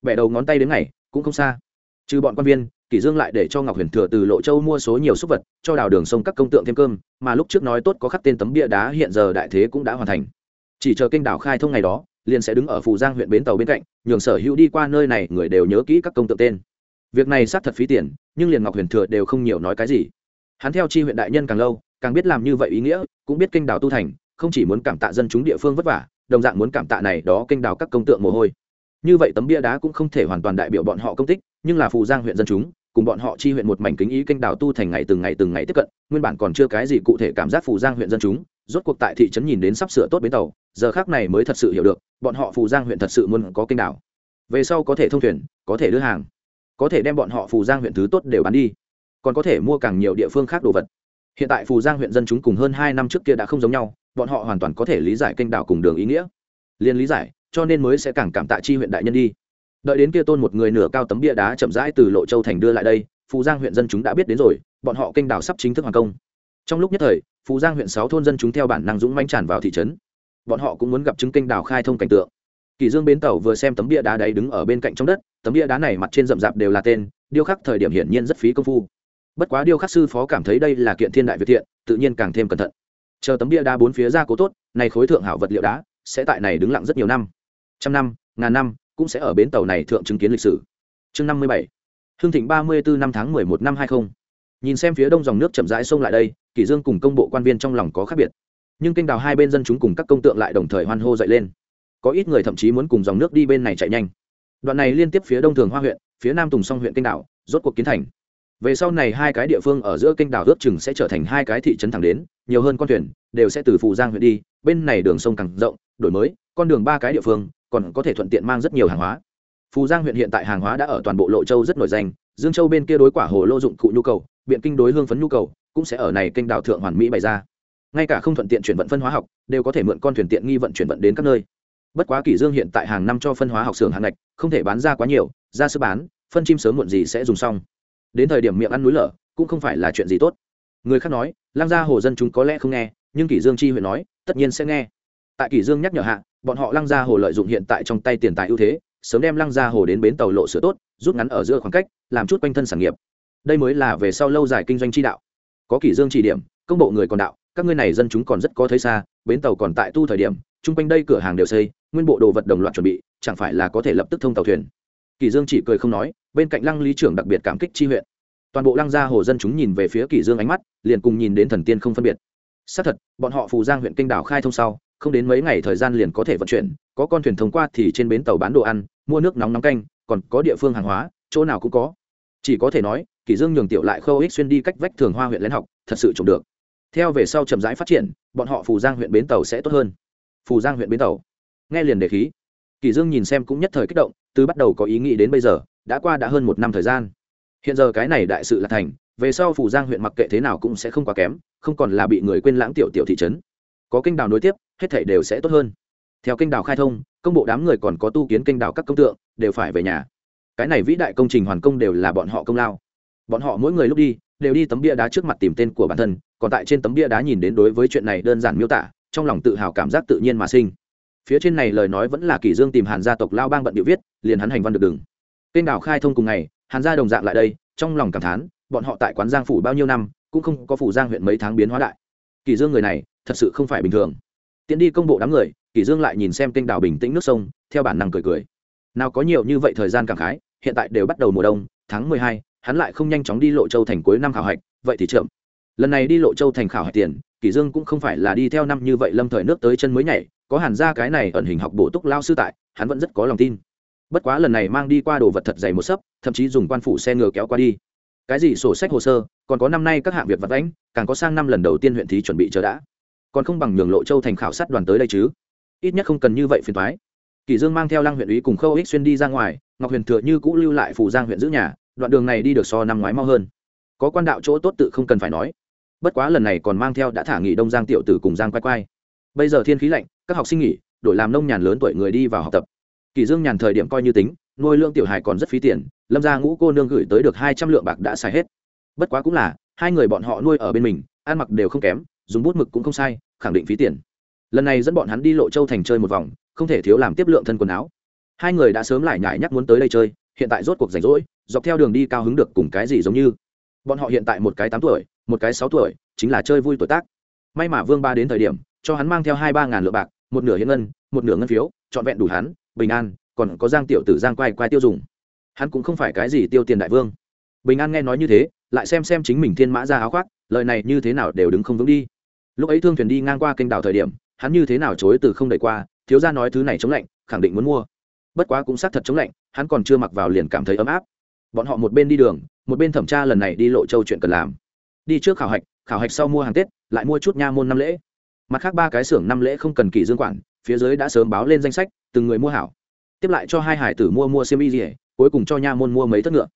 Bẻ đầu ngón tay đến ngày, cũng không xa. Trừ bọn quan viên, kỷ dương lại để cho ngọc huyền thừa từ lộ châu mua số nhiều súc vật, cho đào đường sông các công tượng thêm cơm, mà lúc trước nói tốt có khắc tên tấm bia đá hiện giờ đại thế cũng đã hoàn thành. Chỉ chờ kinh đảo khai thông ngày đó liền sẽ đứng ở phù giang huyện bến tàu bên cạnh, nhường sở hữu đi qua nơi này người đều nhớ kỹ các công tượng tên. Việc này xác thật phí tiền, nhưng liền ngọc huyền thừa đều không nhiều nói cái gì. Hắn theo chi huyện đại nhân càng lâu, càng biết làm như vậy ý nghĩa, cũng biết kinh đảo tu thành, không chỉ muốn cảm tạ dân chúng địa phương vất vả, đồng dạng muốn cảm tạ này đó kinh đảo các công tượng mồ hôi. Như vậy tấm bia đá cũng không thể hoàn toàn đại biểu bọn họ công tích, nhưng là phù giang huyện dân chúng, cùng bọn họ chi huyện một mảnh kính ý kinh đảo tu thành ngày từng ngày từng ngày tiếp cận, nguyên bản còn chưa cái gì cụ thể cảm giác phù giang huyện dân chúng, rốt cuộc tại thị trấn nhìn đến sắp sửa tốt bến tàu giờ khác này mới thật sự hiểu được, bọn họ phù giang huyện thật sự muốn có kinh đảo. Về sau có thể thông thuyền, có thể đưa hàng, có thể đem bọn họ phù giang huyện thứ tốt đều bán đi, còn có thể mua càng nhiều địa phương khác đồ vật. Hiện tại phù giang huyện dân chúng cùng hơn hai năm trước kia đã không giống nhau, bọn họ hoàn toàn có thể lý giải kênh đảo cùng đường ý nghĩa. Liên lý giải, cho nên mới sẽ càng cảm tạ chi huyện đại nhân đi. Đợi đến kia tôn một người nửa cao tấm bia đá chậm rãi từ lộ châu thành đưa lại đây, phù giang huyện dân chúng đã biết đến rồi, bọn họ kênh đảo sắp chính thức hoàn công. Trong lúc nhất thời, phù giang huyện sáu thôn dân chúng theo bản năng dũng manh tràn vào thị trấn bọn họ cũng muốn gặp chứng kênh đảo khai thông cảnh tượng. Kỳ dương bến tàu vừa xem tấm bia đá đấy đứng ở bên cạnh trong đất, tấm bia đá này mặt trên rậm rạp đều là tên, điêu khắc thời điểm hiển nhiên rất phí công phu. Bất quá điêu khắc sư phó cảm thấy đây là kiện thiên đại việt thiện, tự nhiên càng thêm cẩn thận. Chờ tấm bia đá bốn phía ra cố tốt, này khối thượng hảo vật liệu đá sẽ tại này đứng lặng rất nhiều năm. Trăm năm, ngàn năm, cũng sẽ ở bến tàu này thượng chứng kiến lịch sử. Chương năm mươi bảy. Hương thịnh ba mươi bốn năm tháng mười một năm hai không. Nhìn xem phía đông dòng nước chậm rãi sông lại đây kỷ dương cùng công bộ quan viên trong lòng có khác biệt nhưng kênh đào hai bên dân chúng cùng các công tượng lại đồng thời hoan hô dậy lên. Có ít người thậm chí muốn cùng dòng nước đi bên này chạy nhanh. Đoạn này liên tiếp phía đông thường hoa huyện, phía nam tùng song huyện kênh đảo, rốt cuộc kiến thành. Về sau này hai cái địa phương ở giữa kênh đảo ước chừng sẽ trở thành hai cái thị trấn thẳng đến, nhiều hơn con thuyền, đều sẽ từ phù giang huyện đi, bên này đường sông càng rộng, đổi mới, con đường ba cái địa phương, còn có thể thuận tiện mang rất nhiều hàng hóa. Phù giang huyện hiện tại hàng hóa đã ở toàn bộ lộ châu rất nổi danh, dương châu bên kia đối quả hồ lô dụng cụ nhu cầu, biện kinh đối hương phấn nhu cầu, cũng sẽ ở này kênh đảo thượng hoàn mỹ bày ra ngay cả không thuận tiện chuyển vận phân hóa học, đều có thể mượn con thuyền tiện nghi vận chuyển vận đến các nơi. Bất quá kỷ dương hiện tại hàng năm cho phân hóa học xưởng hàng ngạch, không thể bán ra quá nhiều, ra sư bán, phân chim sớm muộn gì sẽ dùng xong. Đến thời điểm miệng ăn núi lở, cũng không phải là chuyện gì tốt. Người khác nói, lăng gia hồ dân chúng có lẽ không nghe, nhưng kỷ dương chi huyện nói, tất nhiên sẽ nghe. Tại kỷ dương nhắc nhở hạ, bọn họ lăng gia hồ lợi dụng hiện tại trong tay tiền tài ưu thế, sớm đem lăng gia hồ đến bến tàu lộ sửa tốt, rút ngắn ở giữa khoảng cách, làm chút quanh thân sản nghiệp. Đây mới là về sau lâu dài kinh doanh chi đạo. Có kỷ dương chỉ điểm, công bộ người còn đạo các ngươi này dân chúng còn rất có thấy xa, bến tàu còn tại tu thời điểm, chung quanh đây cửa hàng đều xây, nguyên bộ đồ vật đồng loạt chuẩn bị, chẳng phải là có thể lập tức thông tàu thuyền? Kỳ dương chỉ cười không nói, bên cạnh lăng lý trưởng đặc biệt cảm kích chi huyện. Toàn bộ lăng gia hồ dân chúng nhìn về phía kỳ dương ánh mắt, liền cùng nhìn đến thần tiên không phân biệt. Xác thật, bọn họ phù giang huyện kinh đảo khai thông sau, không đến mấy ngày thời gian liền có thể vận chuyển, có con thuyền thông qua thì trên bến tàu bán đồ ăn, mua nước nóng nóng canh, còn có địa phương hàng hóa, chỗ nào cũng có. Chỉ có thể nói, kỳ dương nhường tiểu lại khâu ích xuyên đi cách vách thường hoa huyện lén học, thật sự trộm được theo về sau chậm rãi phát triển, bọn họ phù giang huyện bến tàu sẽ tốt hơn. Phù giang huyện bến tàu. Nghe liền đề khí. Kỳ dương nhìn xem cũng nhất thời kích động, từ bắt đầu có ý nghĩ đến bây giờ, đã qua đã hơn một năm thời gian. Hiện giờ cái này đại sự là thành, về sau phù giang huyện mặc kệ thế nào cũng sẽ không quá kém, không còn là bị người quên lãng tiểu tiểu thị trấn. Có kênh đào nối tiếp, hết thảy đều sẽ tốt hơn. Theo kênh đào khai thông, công bộ đám người còn có tu kiến kênh đào các công tượng, đều phải về nhà. Cái này vĩ đại công trình hoàn công đều là bọn họ công lao. Bọn họ mỗi người lúc đi, đều đi tấm bia đá trước mặt tìm tên của bản thân còn tại trên tấm bia đá nhìn đến đối với chuyện này đơn giản miêu tả trong lòng tự hào cảm giác tự nhiên mà sinh. Phía trên này lời nói vẫn là kỷ dương tìm hàn gia tộc lao bang bận điệu viết liền hắn hành văn được đừng. Kênh đảo khai thông cùng ngày hàn gia đồng dạng lại đây trong lòng cảm thán bọn họ tại quán giang phủ bao nhiêu năm cũng không có phủ giang huyện mấy tháng biến hóa đại. Kỷ dương người này thật sự không phải bình thường. Tiến đi công bộ đám người kỷ dương lại nhìn xem kênh đảo bình tĩnh nước sông theo bản năng cười cười. Nào có nhiều như vậy thời gian cảm khái hiện tại đều bắt đầu mùa đông tháng mười hai, hắn lại không nhanh chóng đi lộ châu thành cuối năm khảo hạch vậy thì chậm lần này đi lộ châu thành khảo hải tiền, kỷ dương cũng không phải là đi theo năm như vậy lâm thời nước tới chân mới nhảy, có hàn ra cái này ẩn hình học bổ túc lao sư tại, hắn vẫn rất có lòng tin. Bất quá lần này mang đi qua đồ vật thật dày một sấp, thậm chí dùng quan phủ xe ngựa kéo qua đi. Cái gì sổ sách hồ sơ, còn có năm nay các hạng việc vật đánh càng có sang năm lần đầu tiên huyện thí chuẩn bị chờ đã. Còn không bằng nhường lộ châu thành khảo sát đoàn tới đây chứ. Ít nhất không cần như vậy phiền thoái kỷ dương mang theo lăng huyện ủy cùng khâu ích xuyên đi ra ngoài, ngọc huyền thừa như cũ lưu lại phủ giang huyện giữ nhà, đoạn đường này đi được so năm ngoái mau hơn. Có quan đạo chỗ tốt tự không cần phải nói bất quá lần này còn mang theo đã thả nghỉ đông giang tiểu tử cùng giang quay quay bây giờ thiên khí lạnh, các học sinh nghỉ, đổi làm nông nhàn lớn tuổi người đi vào học tập. Kỳ dương nhàn thời điểm coi như tính, nuôi lương tiểu hài còn rất phí tiền, lâm gia ngũ cô nương gửi tới được hai trăm lượng bạc đã xài hết. Bất quá cũng là, hai người bọn họ nuôi ở bên mình, ăn mặc đều không kém, dùng bút mực cũng không sai, khẳng định phí tiền. Lần này dẫn bọn hắn đi lộ châu thành chơi một vòng, không thể thiếu làm tiếp lượng thân quần áo. Hai người đã sớm lại nhải nhắc muốn tới đây chơi, hiện tại rốt cuộc rảnh rỗi, dọc theo đường đi cao hứng được cùng cái gì giống như. Bọn họ hiện tại một cái tám tuổi một cái sáu tuổi, chính là chơi vui tuổi tác. May mà vương ba đến thời điểm, cho hắn mang theo hai ba ngàn lượng bạc, một nửa hiện ngân, một nửa ngân phiếu, trọn vẹn đủ hắn, bình an, còn có giang tiểu tử giang quay quay tiêu dùng. Hắn cũng không phải cái gì tiêu tiền đại vương. Bình an nghe nói như thế, lại xem xem chính mình thiên mã ra áo khoác, lời này như thế nào đều đứng không vững đi. Lúc ấy thương thuyền đi ngang qua kênh đảo thời điểm, hắn như thế nào chối từ không đẩy qua, thiếu ra nói thứ này chống lạnh, khẳng định muốn mua. Bất quá cũng xác thật chống lạnh, hắn còn chưa mặc vào liền cảm thấy ấm áp. Bọn họ một bên đi đường, một bên thẩm tra lần này đi lộ châu chuyện cần làm đi trước khảo hạch khảo hạch sau mua hàng tết, lại mua chút nha môn năm lễ. Mặt khác ba cái xưởng năm lễ không cần kỳ dương quản, phía dưới đã sớm báo lên danh sách, từng người mua hảo. Tiếp lại cho hai hải tử mua mua xiêm y gì cuối cùng cho nha môn mua mấy thất ngựa.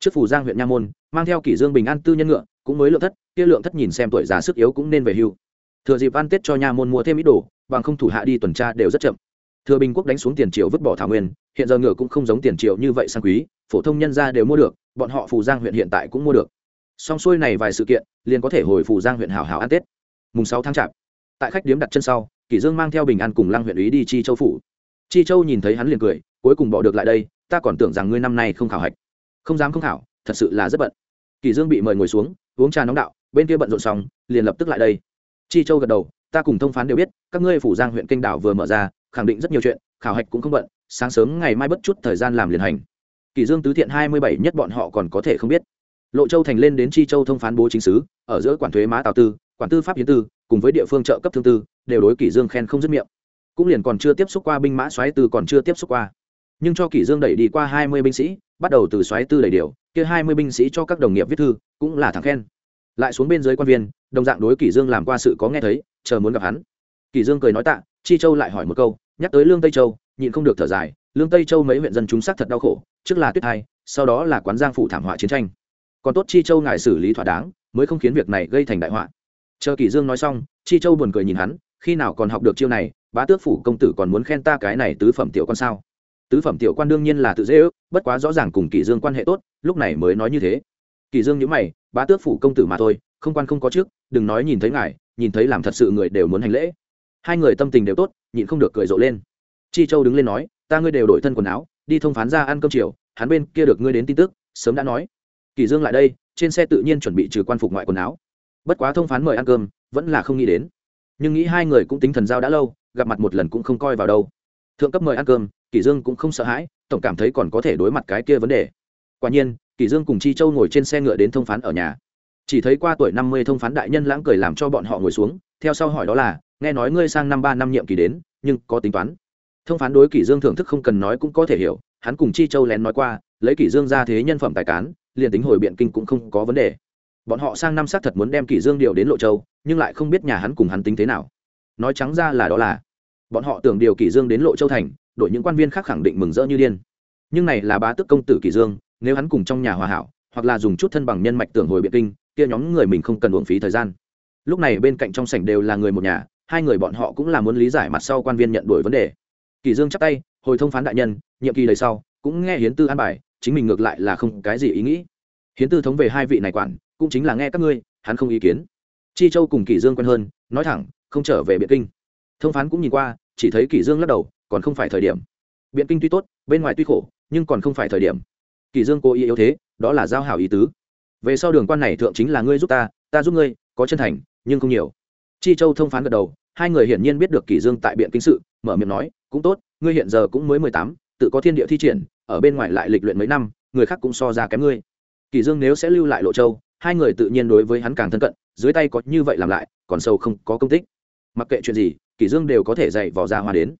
Trước phủ giang huyện nha môn, mang theo kỷ dương bình an tư nhân ngựa, cũng mới lượng thất, kia lượng thất nhìn xem tuổi già sức yếu cũng nên về hưu. Thừa dịp ăn tết cho nha môn mua thêm ít đồ, bằng không thủ hạ đi tuần tra đều rất chậm. Thừa bình quốc đánh xuống tiền triệu vứt bỏ thảo nguyên, hiện giờ ngựa cũng không giống tiền triệu như vậy sang quý, phổ thông nhân gia đều mua được, bọn họ phủ giang huyện hiện tại cũng mua được xong xuôi này vài sự kiện, liền có thể hồi phủ giang huyện hảo hảo ăn tết. Mùng sáu tháng chạp, tại khách điếm đặt chân sau, kỷ dương mang theo bình an cùng lăng huyện ý đi chi châu phủ. Chi châu nhìn thấy hắn liền cười, cuối cùng bỏ được lại đây, ta còn tưởng rằng ngươi năm nay không khảo hạch. Không dám không khảo, thật sự là rất bận. Kỷ dương bị mời ngồi xuống, uống trà nóng đạo, bên kia bận rộn xong, liền lập tức lại đây. Chi châu gật đầu, ta cùng thông phán đều biết, các ngươi phủ giang huyện kinh đảo vừa mở ra, khẳng định rất nhiều chuyện, khảo hạch cũng không bận, sáng sớm ngày mai bất chút thời gian làm liền hành. Kỷ dương tứ thiện hai mươi bảy nhất bọn họ còn có thể không biết lộ châu thành lên đến chi châu thông phán bố chính sứ ở giữa quản thuế má tào tư, quản tư pháp hiến tư, cùng với địa phương trợ cấp thương tư, đều đối kỷ dương khen không dứt miệng. Cũng liền còn chưa tiếp xúc qua binh mã xoáy tư còn chưa tiếp xúc qua. Nhưng cho kỷ dương đẩy đi qua hai mươi binh sĩ, bắt đầu từ xoáy tư đẩy điều kia hai mươi binh sĩ cho các đồng nghiệp viết thư, cũng là thằng khen. Lại xuống bên dưới quan viên, đồng dạng đối kỷ dương làm qua sự có nghe thấy, chờ muốn gặp hắn. Kỷ dương cười nói tạ, chi châu lại hỏi một câu, nhắc tới lương tây châu, nhịn không được thở dài, lương tây châu mấy huyện dân chúng xác thật đau khổ, trước là tuyết hai sau đó là quán giang phủ thảm họa chiến tranh còn tốt chi châu ngài xử lý thỏa đáng, mới không khiến việc này gây thành đại họa. Chờ kỷ dương nói xong, chi châu buồn cười nhìn hắn, khi nào còn học được chiêu này, bá tước phủ công tử còn muốn khen ta cái này tứ phẩm tiểu quan sao? Tứ phẩm tiểu quan đương nhiên là tự dễ ước, bất quá rõ ràng cùng kỷ dương quan hệ tốt, lúc này mới nói như thế. Kỷ dương nhíu mày, bá tước phủ công tử mà thôi, không quan không có trước, đừng nói nhìn thấy ngài, nhìn thấy làm thật sự người đều muốn hành lễ. Hai người tâm tình đều tốt, nhịn không được cười rộ lên. Chi châu đứng lên nói, ta ngươi đều đổi thân quần áo, đi thông phán ra ăn cơm chiều, hắn bên kia được ngươi đến tin tức, sớm đã nói. Kỳ dương lại đây, trên xe tự nhiên chuẩn bị trừ quan phục ngoại quần áo. Bất quá thông phán mời ăn cơm, vẫn là không nghĩ đến. Nhưng nghĩ hai người cũng tính thần giao đã lâu, gặp mặt một lần cũng không coi vào đâu. Thượng cấp mời ăn cơm, Kỳ dương cũng không sợ hãi, tổng cảm thấy còn có thể đối mặt cái kia vấn đề. Quả nhiên, Kỳ dương cùng chi châu ngồi trên xe ngựa đến thông phán ở nhà. Chỉ thấy qua tuổi năm mươi thông phán đại nhân lãng cười làm cho bọn họ ngồi xuống, theo sau hỏi đó là, nghe nói ngươi sang năm ba năm nhiệm kỳ đến, nhưng có tính toán? Thông phán đối kỷ dương thưởng thức không cần nói cũng có thể hiểu, hắn cùng chi châu lén nói qua, lấy kỷ dương ra thế nhân phẩm tài cán liền tính hồi biện kinh cũng không có vấn đề. Bọn họ sang năm xác thật muốn đem kỷ dương điều đến lộ châu, nhưng lại không biết nhà hắn cùng hắn tính thế nào. Nói trắng ra là đó là, bọn họ tưởng điều kỷ dương đến lộ châu thành, đổi những quan viên khác khẳng định mừng rỡ như điên. Nhưng này là bá tước công tử kỷ dương, nếu hắn cùng trong nhà hòa hảo, hoặc là dùng chút thân bằng nhân mạch tưởng hồi biện kinh, kia nhóm người mình không cần uổng phí thời gian. Lúc này bên cạnh trong sảnh đều là người một nhà, hai người bọn họ cũng là muốn lý giải mặt sau quan viên nhận đuổi vấn đề. Kỷ dương chắp tay, hồi thông phán đại nhân, nhiệm kỳ đời sau, cũng nghe hiến tư an bài chính mình ngược lại là không cái gì ý nghĩ. Hiến tư thống về hai vị này quản, cũng chính là nghe các ngươi, hắn không ý kiến. Chi châu cùng kỷ dương quen hơn, nói thẳng, không trở về biện kinh. Thông phán cũng nhìn qua, chỉ thấy kỷ dương lắc đầu, còn không phải thời điểm. Biện kinh tuy tốt, bên ngoài tuy khổ, nhưng còn không phải thời điểm. Kỷ dương cố ý yếu thế, đó là giao hảo ý tứ. Về sau đường quan này thượng chính là ngươi giúp ta ta giúp ngươi, có chân thành, nhưng không nhiều. Chi châu thông phán gật đầu, hai người hiển nhiên biết được kỷ dương tại biện kinh sự, mở miệng nói, cũng tốt, ngươi hiện giờ cũng mới mười tám, tự có thiên địa thi triển ở bên ngoài lại lịch luyện mấy năm, người khác cũng so ra kém ngươi. Kỷ dương nếu sẽ lưu lại lộ châu, hai người tự nhiên đối với hắn càng thân cận, dưới tay có như vậy làm lại, còn sâu không có công tích. Mặc kệ chuyện gì kỷ dương đều có thể dạy vò ra hoa đến.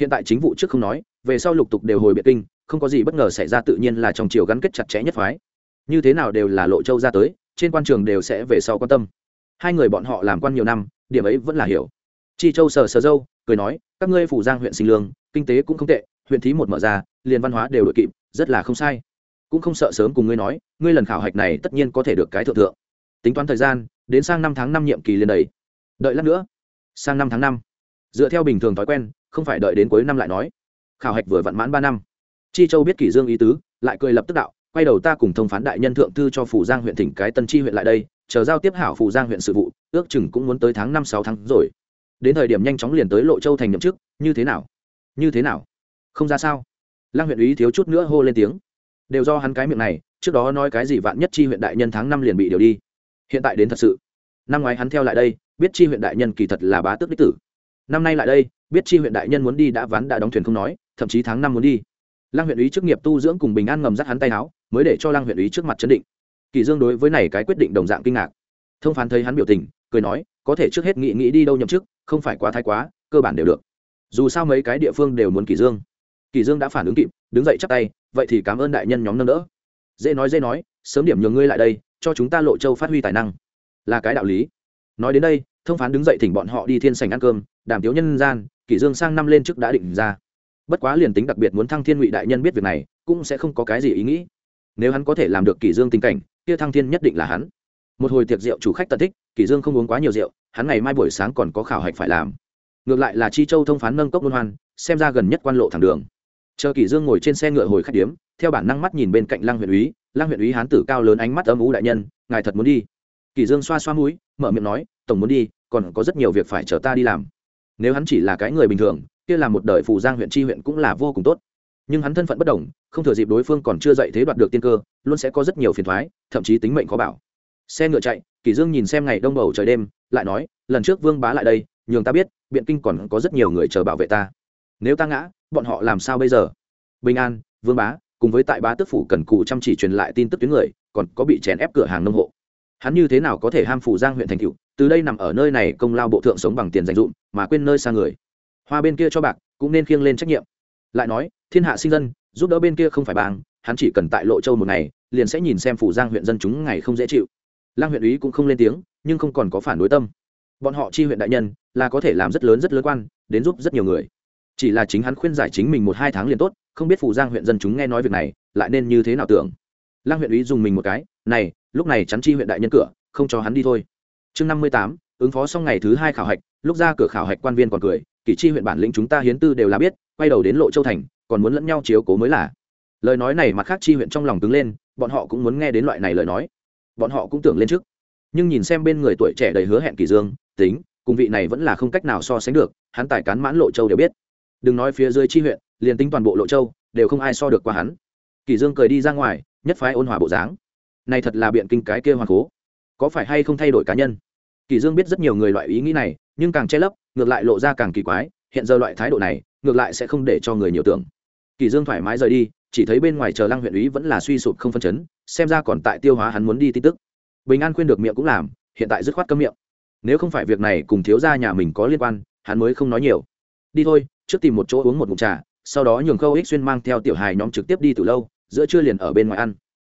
Hiện tại chính vụ trước không nói, về sau lục tục đều hồi biệt kinh, không có gì bất ngờ xảy ra tự nhiên là trong chiều gắn kết chặt chẽ nhất phái. Như thế nào đều là lộ châu ra tới, trên quan trường đều sẽ về sau quan tâm. Hai người bọn họ làm quan nhiều năm, điểm ấy vẫn là hiểu. Chi châu sờ sờ dâu, cười nói, các ngươi phủ giang huyện sinh lương, kinh tế cũng không tệ, huyện thí một mở ra liền văn hóa đều đội kịp, rất là không sai. Cũng không sợ sớm cùng ngươi nói, ngươi lần khảo hạch này tất nhiên có thể được cái thượng thượng. Tính toán thời gian, đến sang năm tháng năm nhiệm kỳ liền đầy. Đợi lát nữa. Sang năm tháng năm. Dựa theo bình thường thói quen, không phải đợi đến cuối năm lại nói. Khảo hạch vừa vặn mãn ba năm. Chi châu biết kỷ dương ý tứ, lại cười lập tức đạo, quay đầu ta cùng thông phán đại nhân thượng thư cho phủ giang huyện thỉnh cái tân chi huyện lại đây, chờ giao tiếp hảo phủ giang huyện sự vụ, ước chừng cũng muốn tới tháng năm sáu tháng rồi. Đến thời điểm nhanh chóng liền tới lộ châu thành nhậm chức, như thế nào? Như thế nào? Không ra sao? Lăng huyện ý thiếu chút nữa hô lên tiếng. Đều do hắn cái miệng này, trước đó nói cái gì vạn nhất chi huyện đại nhân tháng năm liền bị điều đi. Hiện tại đến thật sự. Năm ngoái hắn theo lại đây, biết chi huyện đại nhân kỳ thật là bá tước đích tử. Năm nay lại đây, biết chi huyện đại nhân muốn đi đã ván đã đóng thuyền không nói, thậm chí tháng năm muốn đi. Lăng huyện ý chức nghiệp tu dưỡng cùng bình an ngầm dắt hắn tay áo, mới để cho lăng huyện ý trước mặt chấn định. Kỳ dương đối với này cái quyết định đồng dạng kinh ngạc. Thông phán thấy hắn biểu tình, cười nói, có thể trước hết nghĩ nghĩ đi đâu nhậm chức, không phải quá thái quá, cơ bản đều được. Dù sao mấy cái địa phương đều muốn kỳ dương kỳ dương đã phản ứng kịp, đứng dậy chắp tay, vậy thì cảm ơn đại nhân nhóm nâng đỡ. Dễ nói dễ nói, sớm điểm nhường ngươi lại đây, cho chúng ta lộ châu phát huy tài năng. Là cái đạo lý. Nói đến đây, thông phán đứng dậy thỉnh bọn họ đi thiên sảnh ăn cơm, đàm tiếu nhân gian kỷ dương sang năm lên trước đã định ra. Bất quá liền tính đặc biệt muốn thăng thiên ngụy đại nhân biết việc này, cũng sẽ không có cái gì ý nghĩ. Nếu hắn có thể làm được kỷ dương tình cảnh, kia thăng thiên nhất định là hắn. Một hồi tiệc rượu chủ khách tận thích kỷ dương không uống quá nhiều rượu, hắn ngày mai buổi sáng còn có khảo hạch phải làm. Ngược lại là chi châu thông phán nâng cốc luân hoan, xem ra gần nhất quan lộ thẳng đường chờ kỷ dương ngồi trên xe ngựa hồi khách điếm, theo bản năng mắt nhìn bên cạnh lăng huyện úy, lăng huyện úy hán tử cao lớn ánh mắt âm u đại nhân, ngài thật muốn đi? Kỷ dương xoa xoa mũi, mở miệng nói, tổng muốn đi, còn có rất nhiều việc phải chờ ta đi làm. Nếu hắn chỉ là cái người bình thường, kia là một đời phù giang huyện tri huyện cũng là vô cùng tốt. Nhưng hắn thân phận bất đồng, không thừa dịp đối phương còn chưa dậy thế đoạt được tiên cơ, luôn sẽ có rất nhiều phiền thoái, thậm chí tính mệnh khó bảo. Xe ngựa chạy, kỷ dương nhìn xem ngày đông bầu trời đêm, lại nói, lần trước vương bá lại đây, nhường ta biết, biện kinh còn có rất nhiều người chờ bảo vệ ta. Nếu ta ngã bọn họ làm sao bây giờ? Bình an, vương bá, cùng với tại bá tước phủ cần cù chăm chỉ truyền lại tin tức tiếng người, còn có bị chèn ép cửa hàng nông hộ. Hắn như thế nào có thể ham phủ giang huyện thành cựu từ đây nằm ở nơi này công lao bộ thượng sống bằng tiền dành dụm mà quên nơi xa người. Hoa bên kia cho bạc, cũng nên khiêng lên trách nhiệm. Lại nói, thiên hạ sinh dân, giúp đỡ bên kia không phải bang hắn chỉ cần tại lộ châu một ngày, liền sẽ nhìn xem phủ giang huyện dân chúng ngày không dễ chịu. Lang huyện úy cũng không lên tiếng, nhưng không còn có phản đối tâm. Bọn họ chi huyện đại nhân, là có thể làm rất lớn rất lớn quan, đến giúp rất nhiều người chỉ là chính hắn khuyên giải chính mình một hai tháng liền tốt, không biết phủ giang huyện dân chúng nghe nói việc này, lại nên như thế nào tưởng. Lang huyện ý dùng mình một cái, này, lúc này chắn chi huyện đại nhân cửa, không cho hắn đi thôi. Chương năm mươi tám, ứng phó xong ngày thứ hai khảo hạch, lúc ra cửa khảo hạch quan viên còn cười kỳ chi huyện bản lĩnh chúng ta hiến tư đều là biết, quay đầu đến lộ châu thành, còn muốn lẫn nhau chiếu cố mới là. Lời nói này mặt khác chi huyện trong lòng cứng lên, bọn họ cũng muốn nghe đến loại này lời nói. Bọn họ cũng tưởng lên trước. Nhưng nhìn xem bên người tuổi trẻ đầy hứa hẹn kỳ dương, tính, cùng vị này vẫn là không cách nào so sánh được, hắn tài cán mãn lộ châu đều biết đừng nói phía dưới chi huyện, liền tính toàn bộ lộ châu, đều không ai so được qua hắn. Kỳ dương cười đi ra ngoài, nhất phái ôn hòa bộ dáng. Này thật là biện kinh cái kia hoàng cố. Có phải hay không thay đổi cá nhân? Kỳ dương biết rất nhiều người loại ý nghĩ này, nhưng càng che lấp, ngược lại lộ ra càng kỳ quái, hiện giờ loại thái độ này, ngược lại sẽ không để cho người nhiều tưởng. Kỳ dương thoải mái rời đi, chỉ thấy bên ngoài chờ lăng huyện úy vẫn là suy sụp không phân chấn, xem ra còn tại tiêu hóa hắn muốn đi tin tức. Bình an khuyên được miệng cũng làm, hiện tại dứt khoát cấm miệng. Nếu không phải việc này cùng thiếu gia nhà mình có liên quan, hắn mới không nói nhiều. Đi thôi trước tìm một chỗ uống một ngụm trà, sau đó nhường khâu ích xuyên mang theo tiểu hài nhóm trực tiếp đi từ lâu, giữa trưa liền ở bên ngoài ăn.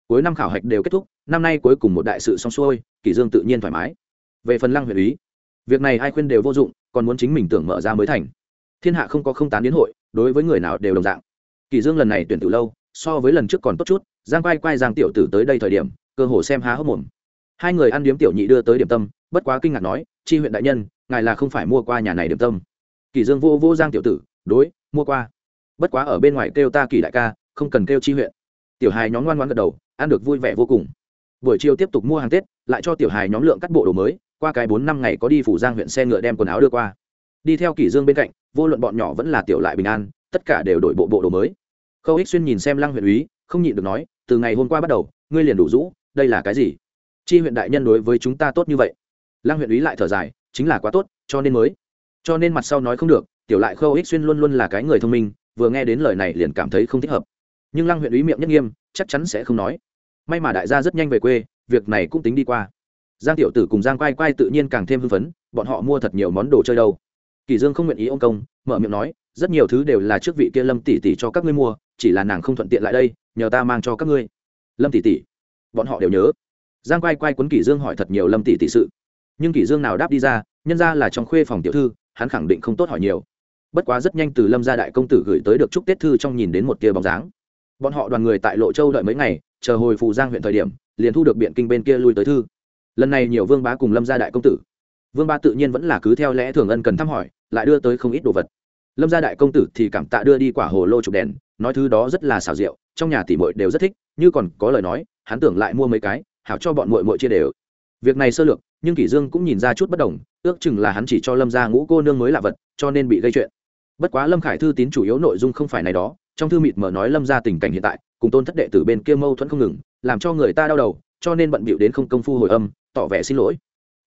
Cuối năm khảo hạch đều kết thúc, năm nay cuối cùng một đại sự xong xuôi kỷ dương tự nhiên thoải mái. Về phần lăng huyện ý, việc này ai khuyên đều vô dụng, còn muốn chính mình tưởng mở ra mới thành. Thiên hạ không có không tán đến hội, đối với người nào đều đồng dạng. Kỷ dương lần này tuyển từ lâu, so với lần trước còn tốt chút, giang quay quay giang tiểu tử tới đây thời điểm, cơ hồ xem há hốc mồm. Hai người ăn điếm tiểu nhị đưa tới điểm tâm, bất quá kinh ngạc nói, chi huyện đại nhân, ngài là không phải mua qua nhà này điểm tâm. Kỳ dương vô vô giang tiểu tử, đối, mua qua. Bất quá ở bên ngoài kêu ta kỳ đại ca, không cần kêu chi huyện. Tiểu hài nhóm ngoan ngoan gật đầu, ăn được vui vẻ vô cùng. Buổi chiều tiếp tục mua hàng tết, lại cho tiểu hài nhóm lượng cắt bộ đồ mới, qua cái bốn năm ngày có đi phủ giang huyện xe ngựa đem quần áo đưa qua. Đi theo kỷ dương bên cạnh, vô luận bọn nhỏ vẫn là tiểu lại bình an, tất cả đều đổi bộ bộ đồ mới. Khâu ích xuyên nhìn xem lăng huyện úy, không nhịn được nói, từ ngày hôm qua bắt đầu, ngươi liền đủ rũ, đây là cái gì? Chi huyện đại nhân đối với chúng ta tốt như vậy. Lăng huyện úy lại thở dài, chính là quá tốt, cho nên mới cho nên mặt sau nói không được, tiểu lại khâu ích xuyên luôn luôn là cái người thông minh, vừa nghe đến lời này liền cảm thấy không thích hợp. Nhưng lăng huyện ý miệng nhất nghiêm, chắc chắn sẽ không nói. May mà đại gia rất nhanh về quê, việc này cũng tính đi qua. Giang tiểu tử cùng giang quay quay tự nhiên càng thêm hưng phấn, bọn họ mua thật nhiều món đồ chơi đâu. Kỳ dương không nguyện ý ông công, mở miệng nói, rất nhiều thứ đều là trước vị kia lâm tỷ tỷ cho các ngươi mua, chỉ là nàng không thuận tiện lại đây, nhờ ta mang cho các ngươi. Lâm tỷ tỷ, bọn họ đều nhớ. Giang quay quay quấn kỷ dương hỏi thật nhiều lâm tỷ tỷ sự. Nhưng kỷ dương nào đáp đi ra, nhân ra là trong khuê phòng tiểu thư hắn khẳng định không tốt hỏi nhiều. Bất quá rất nhanh từ lâm gia đại công tử gửi tới được chúc tết thư trong nhìn đến một tia bóng dáng. Bọn họ đoàn người tại lộ châu đợi mấy ngày, chờ hồi phù giang huyện thời điểm, liền thu được biện kinh bên kia lui tới thư. Lần này nhiều vương bá cùng lâm gia đại công tử. Vương bá tự nhiên vẫn là cứ theo lẽ thường ân cần thăm hỏi, lại đưa tới không ít đồ vật. Lâm gia đại công tử thì cảm tạ đưa đi quả hồ lô chụp đèn, nói thứ đó rất là xào rượu, trong nhà tỷ muội đều rất thích, như còn có lời nói, hắn tưởng lại mua mấy cái, hảo cho bọn muội muội chia đều việc này sơ lược, nhưng kỷ dương cũng nhìn ra chút bất đồng, ước chừng là hắn chỉ cho lâm gia ngũ cô nương mới lạ vật, cho nên bị gây chuyện. Bất quá lâm khải thư tín chủ yếu nội dung không phải này đó, trong thư mịt mở nói lâm gia tình cảnh hiện tại, cùng tôn thất đệ tử bên kia mâu thuẫn không ngừng, làm cho người ta đau đầu, cho nên bận bịu đến không công phu hồi âm, tỏ vẻ xin lỗi.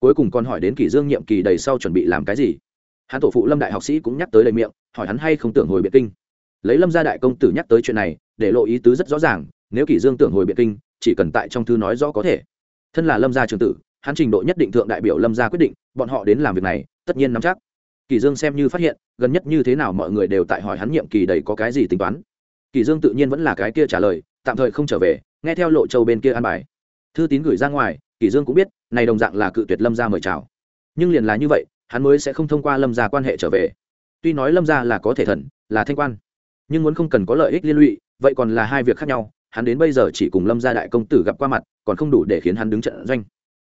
Cuối cùng còn hỏi đến kỷ dương nhiệm kỳ đầy sau chuẩn bị làm cái gì. Hắn tổ phụ lâm đại học sĩ cũng nhắc tới lời miệng, hỏi hắn hay không tưởng hồi biệt kinh. Lấy lâm gia đại công tử nhắc tới chuyện này, để lộ ý tứ rất rõ ràng, nếu kỷ dương tưởng hồi biệt kinh, chỉ cần tại trong thư nói rõ có thể thân là lâm gia trường tử, hắn trình độ nhất định thượng đại biểu lâm gia quyết định, bọn họ đến làm việc này, tất nhiên nắm chắc. Kỳ dương xem như phát hiện, gần nhất như thế nào mọi người đều tại hỏi hắn nhiệm kỳ đầy có cái gì tính toán. Kỳ dương tự nhiên vẫn là cái kia trả lời, tạm thời không trở về, nghe theo lộ châu bên kia an bài. Thư tín gửi ra ngoài, kỳ dương cũng biết, này đồng dạng là cự tuyệt lâm gia mời chào. Nhưng liền là như vậy, hắn mới sẽ không thông qua lâm gia quan hệ trở về. Tuy nói lâm gia là có thể thần, là thanh quan, nhưng muốn không cần có lợi ích liên lụy, vậy còn là hai việc khác nhau hắn đến bây giờ chỉ cùng lâm gia đại công tử gặp qua mặt, còn không đủ để khiến hắn đứng trận doanh.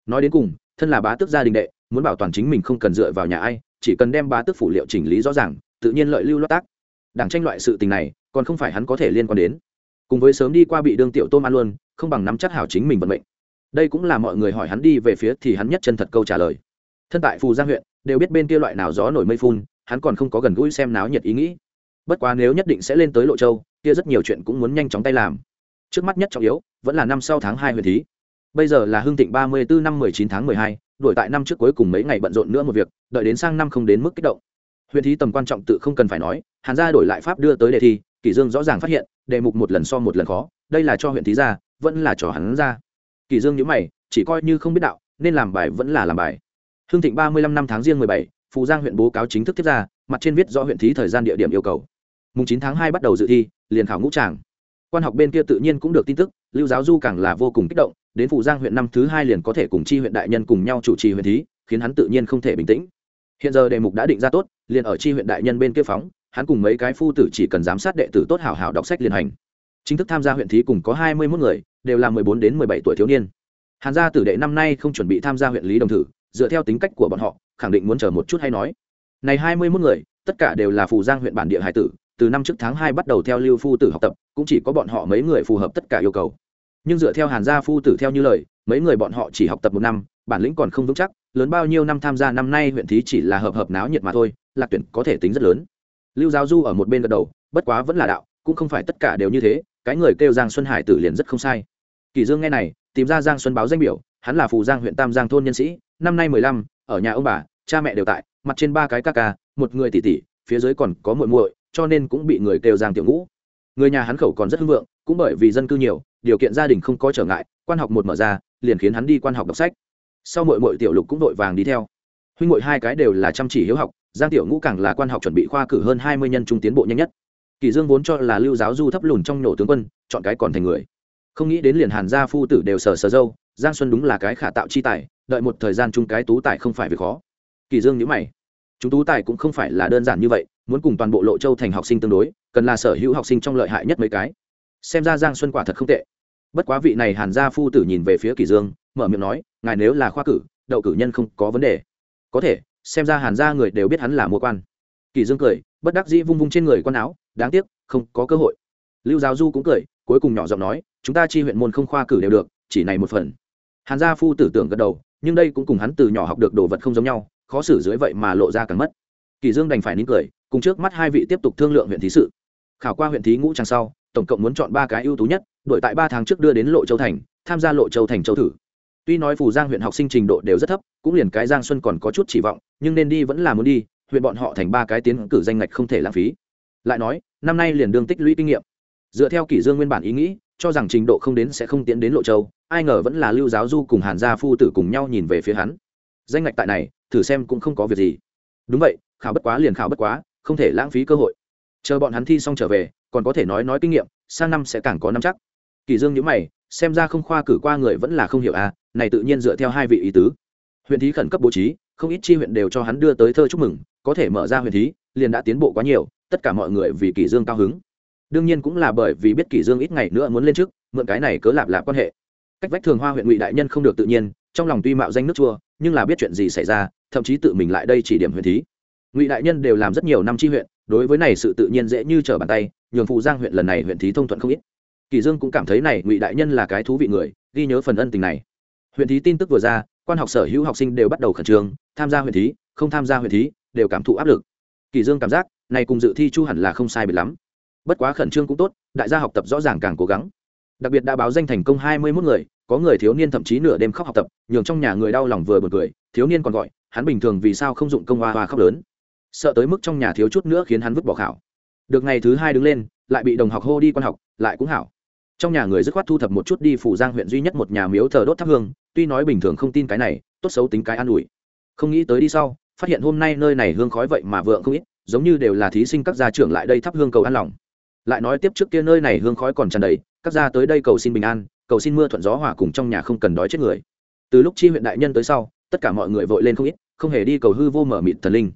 Nói đến cùng, thân là bá tước gia đình đệ, muốn bảo toàn chính mình không cần dựa vào nhà ai, chỉ cần đem bá tước phủ liệu chỉnh lý rõ ràng, tự nhiên lợi lưu loát tác. Đảng tranh loại sự tình này, còn không phải hắn có thể liên quan đến. Cùng với sớm đi qua bị đương tiểu tôm ăn luôn, không bằng nắm chắc hảo chính mình vận mệnh. Đây cũng là mọi người hỏi hắn đi về phía thì hắn nhất chân thật câu trả lời. Thân tại phù giang huyện, đều biết bên kia loại nào gió nổi mây phun, hắn còn không có gần gũi xem náo nhiệt ý nghĩ. Bất quá nếu nhất định sẽ lên tới lộ châu, kia rất nhiều chuyện cũng muốn nhanh chóng tay làm trước mắt nhất trọng yếu, vẫn là năm sau tháng hai huyền thí. Bây giờ là hưng thịnh ba mươi bốn năm mười chín tháng mười hai đổi tại năm trước cuối cùng mấy ngày bận rộn nữa một việc, đợi đến sang năm không đến mức kích động. Huyền thí tầm quan trọng tự không cần phải nói, hàn gia đổi lại pháp đưa tới đề thi, kỷ dương rõ ràng phát hiện, đề mục một lần so một lần khó, đây là cho huyện thí ra vẫn là cho hắn ra kỷ dương nhíu mày, chỉ coi như không biết đạo, nên làm bài vẫn là làm bài. Hưng thịnh ba mươi lăm năm tháng riêng mười bảy, phù giang huyện bố cáo chính thức tiếp ra, mặt trên viết rõ huyện thí thời gian địa điểm yêu cầu. Mùng chín tháng hai bắt đầu dự thi, liền khảo ngũ tràng quan học bên kia tự nhiên cũng được tin tức, lưu giáo du càng là vô cùng kích động, đến phủ giang huyện năm thứ hai liền có thể cùng chi huyện đại nhân cùng nhau chủ trì huyện thí, khiến hắn tự nhiên không thể bình tĩnh. Hiện giờ đề mục đã định ra tốt, liền ở chi huyện đại nhân bên kia phóng, hắn cùng mấy cái phu tử chỉ cần giám sát đệ tử tốt hảo hảo đọc sách liên hành. Chính thức tham gia huyện thí cùng có hai mươi mốt người, đều là mười bốn đến mười bảy tuổi thiếu niên. Hàn gia tử đệ năm nay không chuẩn bị tham gia huyện lý đồng thử, dựa theo tính cách của bọn họ, khẳng định muốn chờ một chút hay nói. Này hai mươi mốt người, tất cả đều là phù giang huyện bản địa hải tử từ năm trước tháng hai bắt đầu theo lưu phu tử học tập, cũng chỉ có bọn họ mấy người phù hợp tất cả yêu cầu. Nhưng dựa theo hàn gia phu tử theo như lời, mấy người bọn họ chỉ học tập một năm, bản lĩnh còn không vững chắc, lớn bao nhiêu năm tham gia năm nay huyện thí chỉ là hợp hợp náo nhiệt mà thôi, lạc tuyển có thể tính rất lớn. Lưu giáo du ở một bên gật đầu, bất quá vẫn là đạo, cũng không phải tất cả đều như thế, cái người kêu giang xuân hải tử liền rất không sai. Kỳ dương nghe này, tìm ra giang xuân báo danh biểu, hắn là phù giang huyện tam giang thôn nhân sĩ, năm nay mười lăm, ở nhà ông bà, cha mẹ đều tại, mặt trên ba cái ca ca, một người tỷ tỷ, phía dưới còn có muội muội cho nên cũng bị người kêu giang tiểu ngũ. Người nhà hắn khẩu còn rất hưng vượng, cũng bởi vì dân cư nhiều, điều kiện gia đình không có trở ngại, quan học một mở ra, liền khiến hắn đi quan học đọc sách. Sau mội mội tiểu lục cũng vội vàng đi theo. Huynh mội hai cái đều là chăm chỉ hiếu học, giang tiểu ngũ càng là quan học chuẩn bị khoa cử hơn hai mươi nhân trung tiến bộ nhanh nhất. Kỳ dương vốn cho là lưu giáo du thấp lùn trong nổ tướng quân, chọn cái còn thành người. Không nghĩ đến liền hàn gia phu tử đều sờ sờ dâu, giang xuân đúng là cái khả tạo chi tài, đợi một thời gian chung cái tú tài không phải việc khó. Kỳ dương nhíu mày. Chúng tú tài cũng không phải là đơn giản như vậy muốn cùng toàn bộ lộ châu thành học sinh tương đối, cần là sở hữu học sinh trong lợi hại nhất mấy cái. Xem ra giang xuân quả thật không tệ. Bất quá vị này hàn gia phu tử nhìn về phía kỳ dương, mở miệng nói, ngài nếu là khoa cử, đậu cử nhân không có vấn đề. Có thể, xem ra hàn gia người đều biết hắn là mua quan. Kỳ dương cười, bất đắc dĩ vung vung trên người quan áo, đáng tiếc, không có cơ hội. Lưu giáo du cũng cười, cuối cùng nhỏ giọng nói, chúng ta chi huyện môn không khoa cử đều được, chỉ này một phần. Hàn gia phu tử tưởng gật đầu, nhưng đây cũng cùng hắn từ nhỏ học được đồ vật không giống nhau, khó xử dưới vậy mà lộ ra càng mất. Kỳ dương đành phải nín cười cùng trước mắt hai vị tiếp tục thương lượng huyện thí sự. Khảo qua huyện thí ngũ trang sau, tổng cộng muốn chọn ba cái ưu tú nhất đội tại ba tháng trước đưa đến lộ châu thành, tham gia lộ châu thành châu thử. Tuy nói phù giang huyện học sinh trình độ đều rất thấp, cũng liền cái giang xuân còn có chút chỉ vọng, nhưng nên đi vẫn là muốn đi, huyện bọn họ thành ba cái tiến cử danh ngạch không thể lãng phí. Lại nói, năm nay liền đương tích lũy kinh nghiệm. Dựa theo kỷ dương nguyên bản ý nghĩ, cho rằng trình độ không đến sẽ không tiến đến lộ châu, ai ngờ vẫn là lưu giáo du cùng hàn gia phu tử cùng nhau nhìn về phía hắn. Danh ngạch tại này, thử xem cũng không có việc gì. Đúng vậy, khảo bất quá liền khảo bất quá không thể lãng phí cơ hội. Chờ bọn hắn thi xong trở về, còn có thể nói nói kinh nghiệm, sang năm sẽ càng có năm chắc. Kỳ dương nhíu mày, xem ra không khoa cử qua người vẫn là không hiểu à này tự nhiên dựa theo hai vị ý tứ. Huyện thí khẩn cấp bố trí, không ít chi huyện đều cho hắn đưa tới thơ chúc mừng, có thể mở ra huyện thí, liền đã tiến bộ quá nhiều, tất cả mọi người vì kỳ dương cao hứng. Đương nhiên cũng là bởi vì biết kỳ dương ít ngày nữa muốn lên trước mượn cái này cớ lạp lạp quan hệ. Cách vách thường hoa huyện ngụy đại nhân không được tự nhiên, trong lòng tuy mạo danh nước chua, nhưng là biết chuyện gì xảy ra, thậm chí tự mình lại đây chỉ điểm huyện thí ngụy đại nhân đều làm rất nhiều năm chi huyện đối với này sự tự nhiên dễ như trở bàn tay nhường phụ giang huyện lần này huyện thí thông thuận không ít kỳ dương cũng cảm thấy này ngụy đại nhân là cái thú vị người ghi nhớ phần ân tình này huyện thí tin tức vừa ra quan học sở hữu học sinh đều bắt đầu khẩn trương tham gia huyện thí không tham gia huyện thí đều cảm thụ áp lực kỳ dương cảm giác này cùng dự thi chu hẳn là không sai biệt lắm bất quá khẩn trương cũng tốt đại gia học tập rõ ràng càng cố gắng đặc biệt đã báo danh thành công hai mươi 21 người có người thiếu niên thậm chí nửa đêm khóc học tập nhường trong nhà người đau lòng vừa buồn cười thiếu niên còn gọi hắn bình thường vì sao không dụng công hoa hoa khóc lớn sợ tới mức trong nhà thiếu chút nữa khiến hắn vứt bỏ khảo. Được ngày thứ hai đứng lên, lại bị đồng học hô đi quan học, lại cũng hảo. Trong nhà người dứt khoát thu thập một chút đi phủ giang huyện duy nhất một nhà miếu thờ đốt thắp hương, tuy nói bình thường không tin cái này, tốt xấu tính cái an ủi. Không nghĩ tới đi sau, phát hiện hôm nay nơi này hương khói vậy mà vượng không ít, giống như đều là thí sinh các gia trưởng lại đây thắp hương cầu an lòng. Lại nói tiếp trước kia nơi này hương khói còn tràn đầy, các gia tới đây cầu xin bình an, cầu xin mưa thuận gió hòa cùng trong nhà không cần đói chết người. Từ lúc chi huyện đại nhân tới sau, tất cả mọi người vội lên không ít, không hề đi cầu hư vô mở mịt thần linh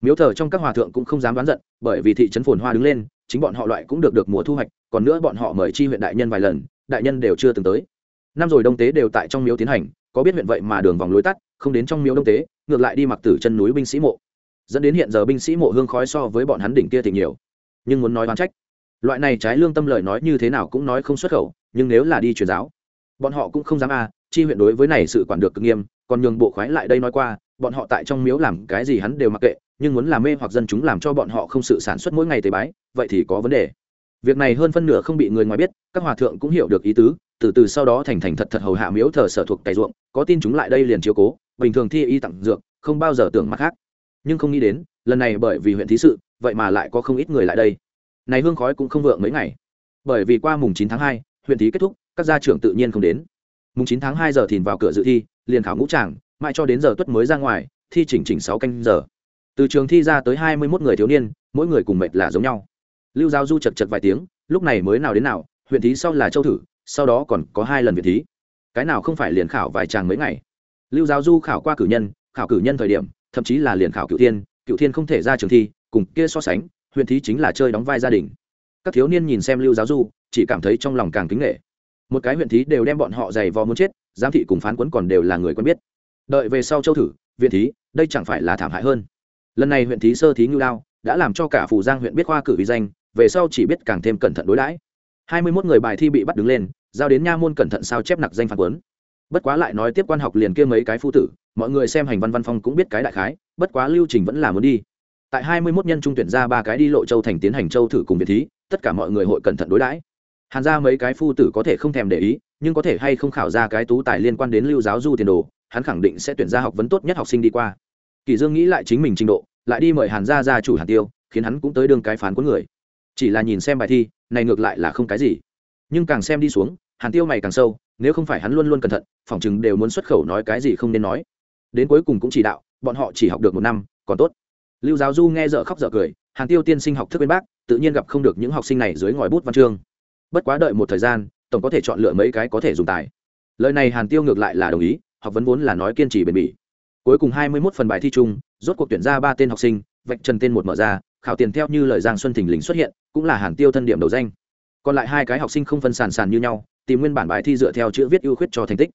miếu thờ trong các hòa thượng cũng không dám đoán giận, bởi vì thị trấn phồn hoa đứng lên, chính bọn họ loại cũng được được mùa thu hoạch, còn nữa bọn họ mời chi huyện đại nhân vài lần, đại nhân đều chưa từng tới. Năm rồi đông tế đều tại trong miếu tiến hành, có biết huyện vậy mà đường vòng lối tắt, không đến trong miếu đông tế, ngược lại đi mặc tử chân núi binh sĩ mộ. Dẫn đến hiện giờ binh sĩ mộ hương khói so với bọn hắn đỉnh kia thì nhiều. Nhưng muốn nói oán trách, loại này trái lương tâm lời nói như thế nào cũng nói không xuất khẩu, nhưng nếu là đi truyền giáo, bọn họ cũng không dám a chi huyện đối với này sự quản được cực nghiêm, còn nhường bộ khoái lại đây nói qua, bọn họ tại trong miếu làm cái gì hắn đều mặc kệ nhưng muốn làm mê hoặc dân chúng làm cho bọn họ không sự sản xuất mỗi ngày tế bái, vậy thì có vấn đề. Việc này hơn phân nửa không bị người ngoài biết, các hòa thượng cũng hiểu được ý tứ, từ từ sau đó thành thành thật thật hầu hạ miếu thờ sở thuộc cày ruộng, có tin chúng lại đây liền chiếu cố, bình thường thi y tặng dược, không bao giờ tưởng mặt khác. Nhưng không nghĩ đến, lần này bởi vì huyện thí sự, vậy mà lại có không ít người lại đây. Này hương khói cũng không vượng mấy ngày. Bởi vì qua mùng chín tháng hai, huyện thí kết thúc, các gia trưởng tự nhiên không đến. Mùng chín tháng hai giờ thìn vào cửa dự thi, liền khảo ngũ tràng, mãi cho đến giờ tuất mới ra ngoài, thi chỉnh chỉnh sáu canh giờ từ trường thi ra tới hai mươi mốt người thiếu niên, mỗi người cùng mệt là giống nhau. Lưu giao du chật chật vài tiếng, lúc này mới nào đến nào, huyện thí sau là châu thử, sau đó còn có hai lần viện thí. Cái nào không phải liền khảo vài chàng mấy ngày. Lưu giáo du khảo qua cử nhân, khảo cử nhân thời điểm, thậm chí là liền khảo cựu thiên cựu thiên không thể ra trường thi, cùng kia so sánh, huyện thí chính là chơi đóng vai gia đình. Các thiếu niên nhìn xem lưu giáo du, chỉ cảm thấy trong lòng càng kính nghệ một cái huyện thí đều đem bọn họ giày vò muốn chết, giám thị cùng phán quấn còn đều là người quen biết. Đợi về sau châu thử, viện thí, đây chẳng phải là thảm hại hơn lần này huyện thí sơ thí ngưu lao đã làm cho cả phủ giang huyện biết khoa cử vi danh, về sau chỉ biết càng thêm cẩn thận đối đãi. Hai mươi mốt người bài thi bị bắt đứng lên, giao đến nha môn cẩn thận sao chép nặc danh phản quấn. Bất quá lại nói tiếp quan học liền kia mấy cái phu tử, mọi người xem hành văn văn phong cũng biết cái đại khái, bất quá lưu trình vẫn là muốn đi. Tại hai mươi mốt nhân trung tuyển ra ba cái đi lộ châu thành tiến hành châu thử cùng việt thí, tất cả mọi người hội cẩn thận đối đãi. Hàn ra mấy cái phu tử có thể không thèm để ý, nhưng có thể hay không khảo ra cái tú tài liên quan đến lưu giáo du tiền đồ, hắn khẳng định sẽ tuyển ra học vấn tốt nhất học sinh đi qua kỳ dương nghĩ lại chính mình trình độ, lại đi mời hàn gia gia chủ hàn tiêu, khiến hắn cũng tới đương cái phán của người. Chỉ là nhìn xem bài thi, này ngược lại là không cái gì. Nhưng càng xem đi xuống, hàn tiêu mày càng sâu, nếu không phải hắn luôn luôn cẩn thận phỏng chừng đều muốn xuất khẩu nói cái gì không nên nói. Đến cuối cùng cũng chỉ đạo, bọn họ chỉ học được một năm, còn tốt. Lưu giáo du nghe dở khóc dở cười, hàn tiêu tiên sinh học thức bên bác, tự nhiên gặp không được những học sinh này dưới ngòi bút văn chương. Bất quá đợi một thời gian, tổng có thể chọn lựa mấy cái có thể dùng tài. Lời này hàn tiêu ngược lại là đồng ý, học vấn vốn là nói kiên trì bền bỉ cuối cùng hai mươi 21 phần bài thi chung, rốt cuộc tuyển ra ba tên học sinh, vạch trần tên một mở ra, khảo tiền theo như lời giang xuân thình lình xuất hiện, cũng là hàn tiêu thân điểm đầu danh. Còn lại hai cái học sinh không phân sàn sàn như nhau, tìm nguyên bản bài thi dựa theo chữ viết ưu khuyết cho thành tích.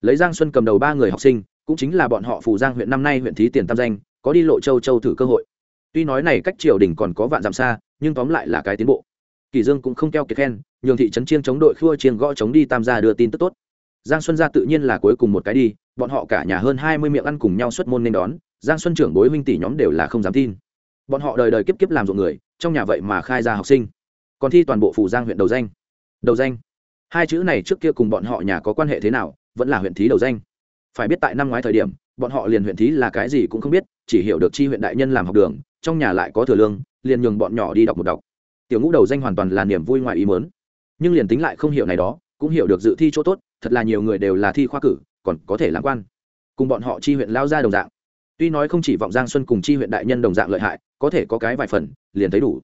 Lấy giang xuân cầm đầu ba người học sinh, cũng chính là bọn họ phủ giang huyện năm nay huyện thí tiền tam danh, có đi lộ châu châu thử cơ hội. Tuy nói này cách triều đình còn có vạn dặm xa, nhưng tóm lại là cái tiến bộ. Kỳ dương cũng không keo kiệt khen, nhường thị trấn chiêng chống đội khua chiêng gõ chống đi tam gia đưa tin tức tốt giang xuân gia tự nhiên là cuối cùng một cái đi, bọn họ cả nhà hơn hai mươi miệng ăn cùng nhau xuất môn nên đón, giang xuân trưởng bối huynh tỷ nhóm đều là không dám tin. Bọn họ đời đời kiếp kiếp làm ruộng người, trong nhà vậy mà khai ra học sinh. Còn thi toàn bộ phủ giang huyện đầu danh. Đầu danh. Hai chữ này trước kia cùng bọn họ nhà có quan hệ thế nào, vẫn là huyện thí đầu danh. Phải biết tại năm ngoái thời điểm, bọn họ liền huyện thí là cái gì cũng không biết, chỉ hiểu được chi huyện đại nhân làm học đường, trong nhà lại có thừa lương, liền nhường bọn nhỏ đi đọc một đọc. Tiểu ngũ đầu danh hoàn toàn là niềm vui ngoài ý mớn nhưng liền tính lại không hiểu này đó cũng hiểu được dự thi chỗ tốt, thật là nhiều người đều là thi khoa cử, còn có thể làm quan. Cùng bọn họ chi huyện lao ra đồng dạng. Tuy nói không chỉ vọng giang xuân cùng chi huyện đại nhân đồng dạng lợi hại, có thể có cái vài phần, liền thấy đủ.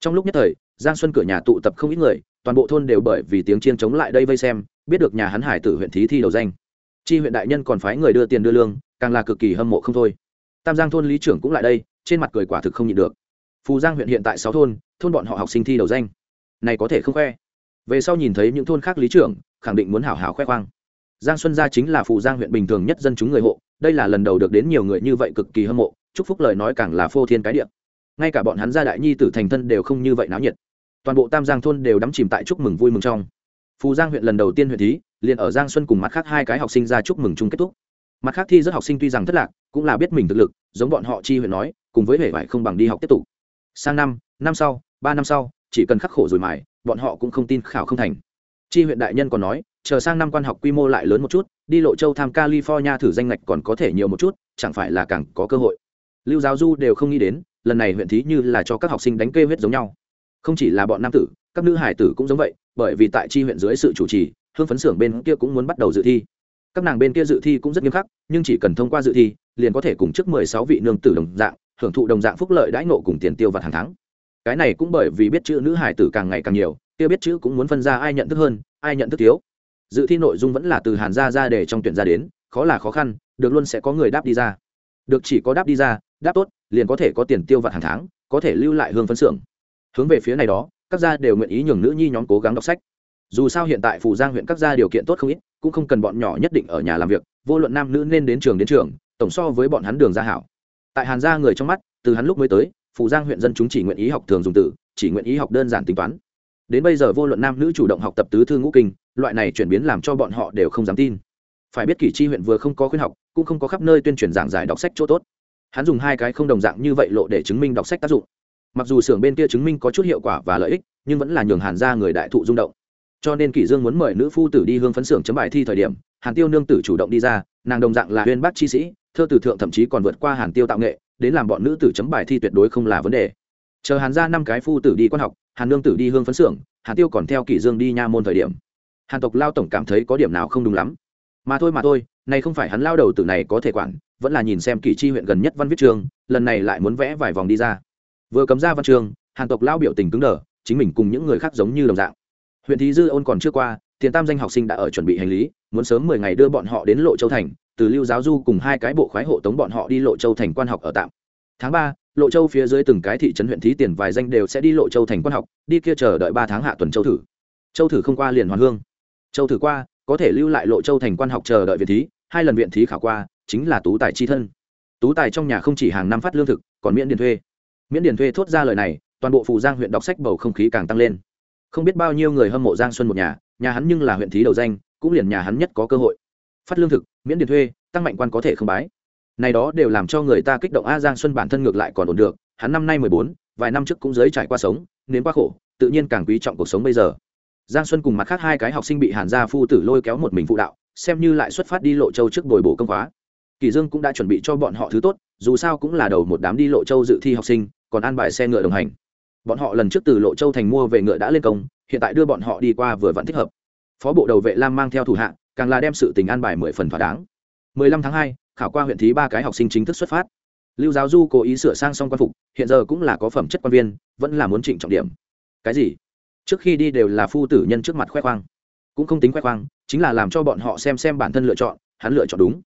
Trong lúc nhất thời, giang xuân cửa nhà tụ tập không ít người, toàn bộ thôn đều bởi vì tiếng chiên chống lại đây vây xem, biết được nhà hắn hải tử huyện thí thi đầu danh. Chi huyện đại nhân còn phái người đưa tiền đưa lương, càng là cực kỳ hâm mộ không thôi. Tam giang thôn lý trưởng cũng lại đây, trên mặt cười quả thực không nhịn được. Phù giang huyện hiện tại sáu thôn thôn bọn họ học sinh thi đầu danh. Này có thể không khoe về sau nhìn thấy những thôn khác lý trưởng, khẳng định muốn hảo hảo khoe khoang. Giang xuân gia chính là phụ giang huyện bình thường nhất dân chúng người hộ, đây là lần đầu được đến nhiều người như vậy cực kỳ hâm mộ, chúc phúc lời nói càng là phô thiên cái địa. Ngay cả bọn hắn gia đại nhi tử thành thân đều không như vậy náo nhiệt. Toàn bộ tam giang thôn đều đắm chìm tại chúc mừng vui mừng trong. Phù giang huyện lần đầu tiên huyện thí, liền ở giang xuân cùng mặt khác hai cái học sinh ra chúc mừng chung kết thúc. Mặt khác thi rất học sinh tuy rằng thất lạc, cũng là biết mình thực lực, giống bọn họ chi huyện nói, cùng với hệ vải không bằng đi học tiếp tục. Sang năm năm sau, ba năm sau, chỉ cần khắc khổ rồi mài bọn họ cũng không tin khảo không thành. Chi huyện đại nhân còn nói, chờ sang năm quan học quy mô lại lớn một chút, đi lộ châu tham california thử danh ngạch còn có thể nhiều một chút, chẳng phải là càng có cơ hội. Lưu giáo du đều không nghĩ đến, lần này huyện thí như là cho các học sinh đánh kê huyết giống nhau. Không chỉ là bọn nam tử, các nữ hải tử cũng giống vậy, bởi vì tại chi huyện dưới sự chủ trì, hương phấn xưởng bên kia cũng muốn bắt đầu dự thi. Các nàng bên kia dự thi cũng rất nghiêm khắc, nhưng chỉ cần thông qua dự thi, liền có thể cùng trước mười sáu vị nương tử đồng dạng, hưởng thụ đồng dạng phúc lợi đãi nộ cùng tiền tiêu vặt hàng tháng cái này cũng bởi vì biết chữ nữ hải tử càng ngày càng nhiều, kia biết chữ cũng muốn phân ra ai nhận thức hơn, ai nhận thức thiếu. Dự thi nội dung vẫn là từ hàn gia ra để trong tuyển ra đến, khó là khó khăn, được luôn sẽ có người đáp đi ra. Được chỉ có đáp đi ra, đáp tốt, liền có thể có tiền tiêu vặt hàng tháng, có thể lưu lại hương phấn xưởng. Hướng về phía này đó, các gia đều nguyện ý nhường nữ nhi nhóm cố gắng đọc sách. Dù sao hiện tại phủ giang huyện các gia điều kiện tốt không ít, cũng không cần bọn nhỏ nhất định ở nhà làm việc, vô luận nam nữ nên đến trường đến trường, tổng so với bọn hắn đường ra hảo. Tại hàn gia người trong mắt, từ hắn lúc mới tới phủ giang huyện dân chúng chỉ nguyện ý học thường dùng từ, chỉ nguyện ý học đơn giản tính toán. Đến bây giờ vô luận nam nữ chủ động học tập tứ thư ngũ kinh, loại này chuyển biến làm cho bọn họ đều không dám tin. Phải biết kỷ chi huyện vừa không có khuyên học, cũng không có khắp nơi tuyên truyền giảng giải đọc sách chỗ tốt. Hắn dùng hai cái không đồng dạng như vậy lộ để chứng minh đọc sách tác dụng. Mặc dù xưởng bên kia chứng minh có chút hiệu quả và lợi ích, nhưng vẫn là nhường hàn ra người đại thụ rung động. Cho nên kỷ dương muốn mời nữ phu tử đi hương phấn xưởng chấm bài thi thời điểm, hàn tiêu nương tử chủ động đi ra, nàng đồng dạng là huyên bác chi sĩ, thơ tử thượng thậm chí còn vượt qua hàn tiêu tạo nghệ đến làm bọn nữ tử chấm bài thi tuyệt đối không là vấn đề. Chờ hàn ra năm cái phu tử đi quan học, hàn nương tử đi hương phấn xưởng, hàn tiêu còn theo kỷ dương đi nha môn thời điểm. Hàn tộc lao tổng cảm thấy có điểm nào không đúng lắm. Mà thôi mà thôi này không phải hắn lao đầu tử này có thể quản, vẫn là nhìn xem kỷ chi huyện gần nhất văn viết trường, lần này lại muốn vẽ vài vòng đi ra. Vừa cấm ra văn trường, hàn tộc lao biểu tình cứng đờ, chính mình cùng những người khác giống như đồng dạng. Huyện thí dư ôn còn chưa qua, tiền tam danh học sinh đã ở chuẩn bị hành lý, muốn sớm mười ngày đưa bọn họ đến lộ châu thành từ lưu giáo du cùng hai cái bộ khoái hộ tống bọn họ đi lộ châu thành quan học ở tạm. Tháng ba, lộ châu phía dưới từng cái thị trấn huyện thí tiền vài danh đều sẽ đi lộ châu thành quan học, đi kia chờ đợi ba tháng hạ tuần châu thử. Châu thử không qua liền hoàn hương. Châu thử qua, có thể lưu lại lộ châu thành quan học chờ đợi viện thí, hai lần viện thí khảo qua, chính là tú tài chi thân. Tú tài trong nhà không chỉ hàng năm phát lương thực, còn miễn điền thuê. Miễn điền thuê thốt ra lời này, toàn bộ phù giang huyện đọc sách bầu không khí càng tăng lên. Không biết bao nhiêu người hâm mộ giang xuân một nhà nhà hắn nhưng là huyện thí đầu danh, cũng liền nhà hắn nhất có cơ hội phát lương thực, miễn điền thuê, tăng mạnh quan có thể không bái. Này đó đều làm cho người ta kích động a giang xuân bản thân ngược lại còn ổn được, hắn năm nay mười bốn, vài năm trước cũng giới trải qua sống, nếm qua khổ, tự nhiên càng quý trọng cuộc sống bây giờ. Giang xuân cùng mặt khác hai cái học sinh bị hàn gia phu tử lôi kéo một mình phụ đạo, xem như lại xuất phát đi lộ châu trước bồi bổ công khóa. Kỳ dương cũng đã chuẩn bị cho bọn họ thứ tốt, dù sao cũng là đầu một đám đi lộ châu dự thi học sinh, còn an bài xe ngựa đồng hành. Bọn họ lần trước từ lộ châu thành mua về ngựa đã lên công, hiện tại đưa bọn họ đi qua vừa vẫn thích hợp. Phó bộ đầu vệ lam mang theo thủ hạ càng là đem sự tình an bài mười phần thỏa đáng. 15 tháng 2, khảo qua huyện thí ba cái học sinh chính thức xuất phát. Lưu giáo du cố ý sửa sang xong quan phục hiện giờ cũng là có phẩm chất quan viên vẫn là muốn trịnh trọng điểm. Cái gì? Trước khi đi đều là phu tử nhân trước mặt khoe khoang. Cũng không tính khoe khoang chính là làm cho bọn họ xem xem bản thân lựa chọn hắn lựa chọn đúng.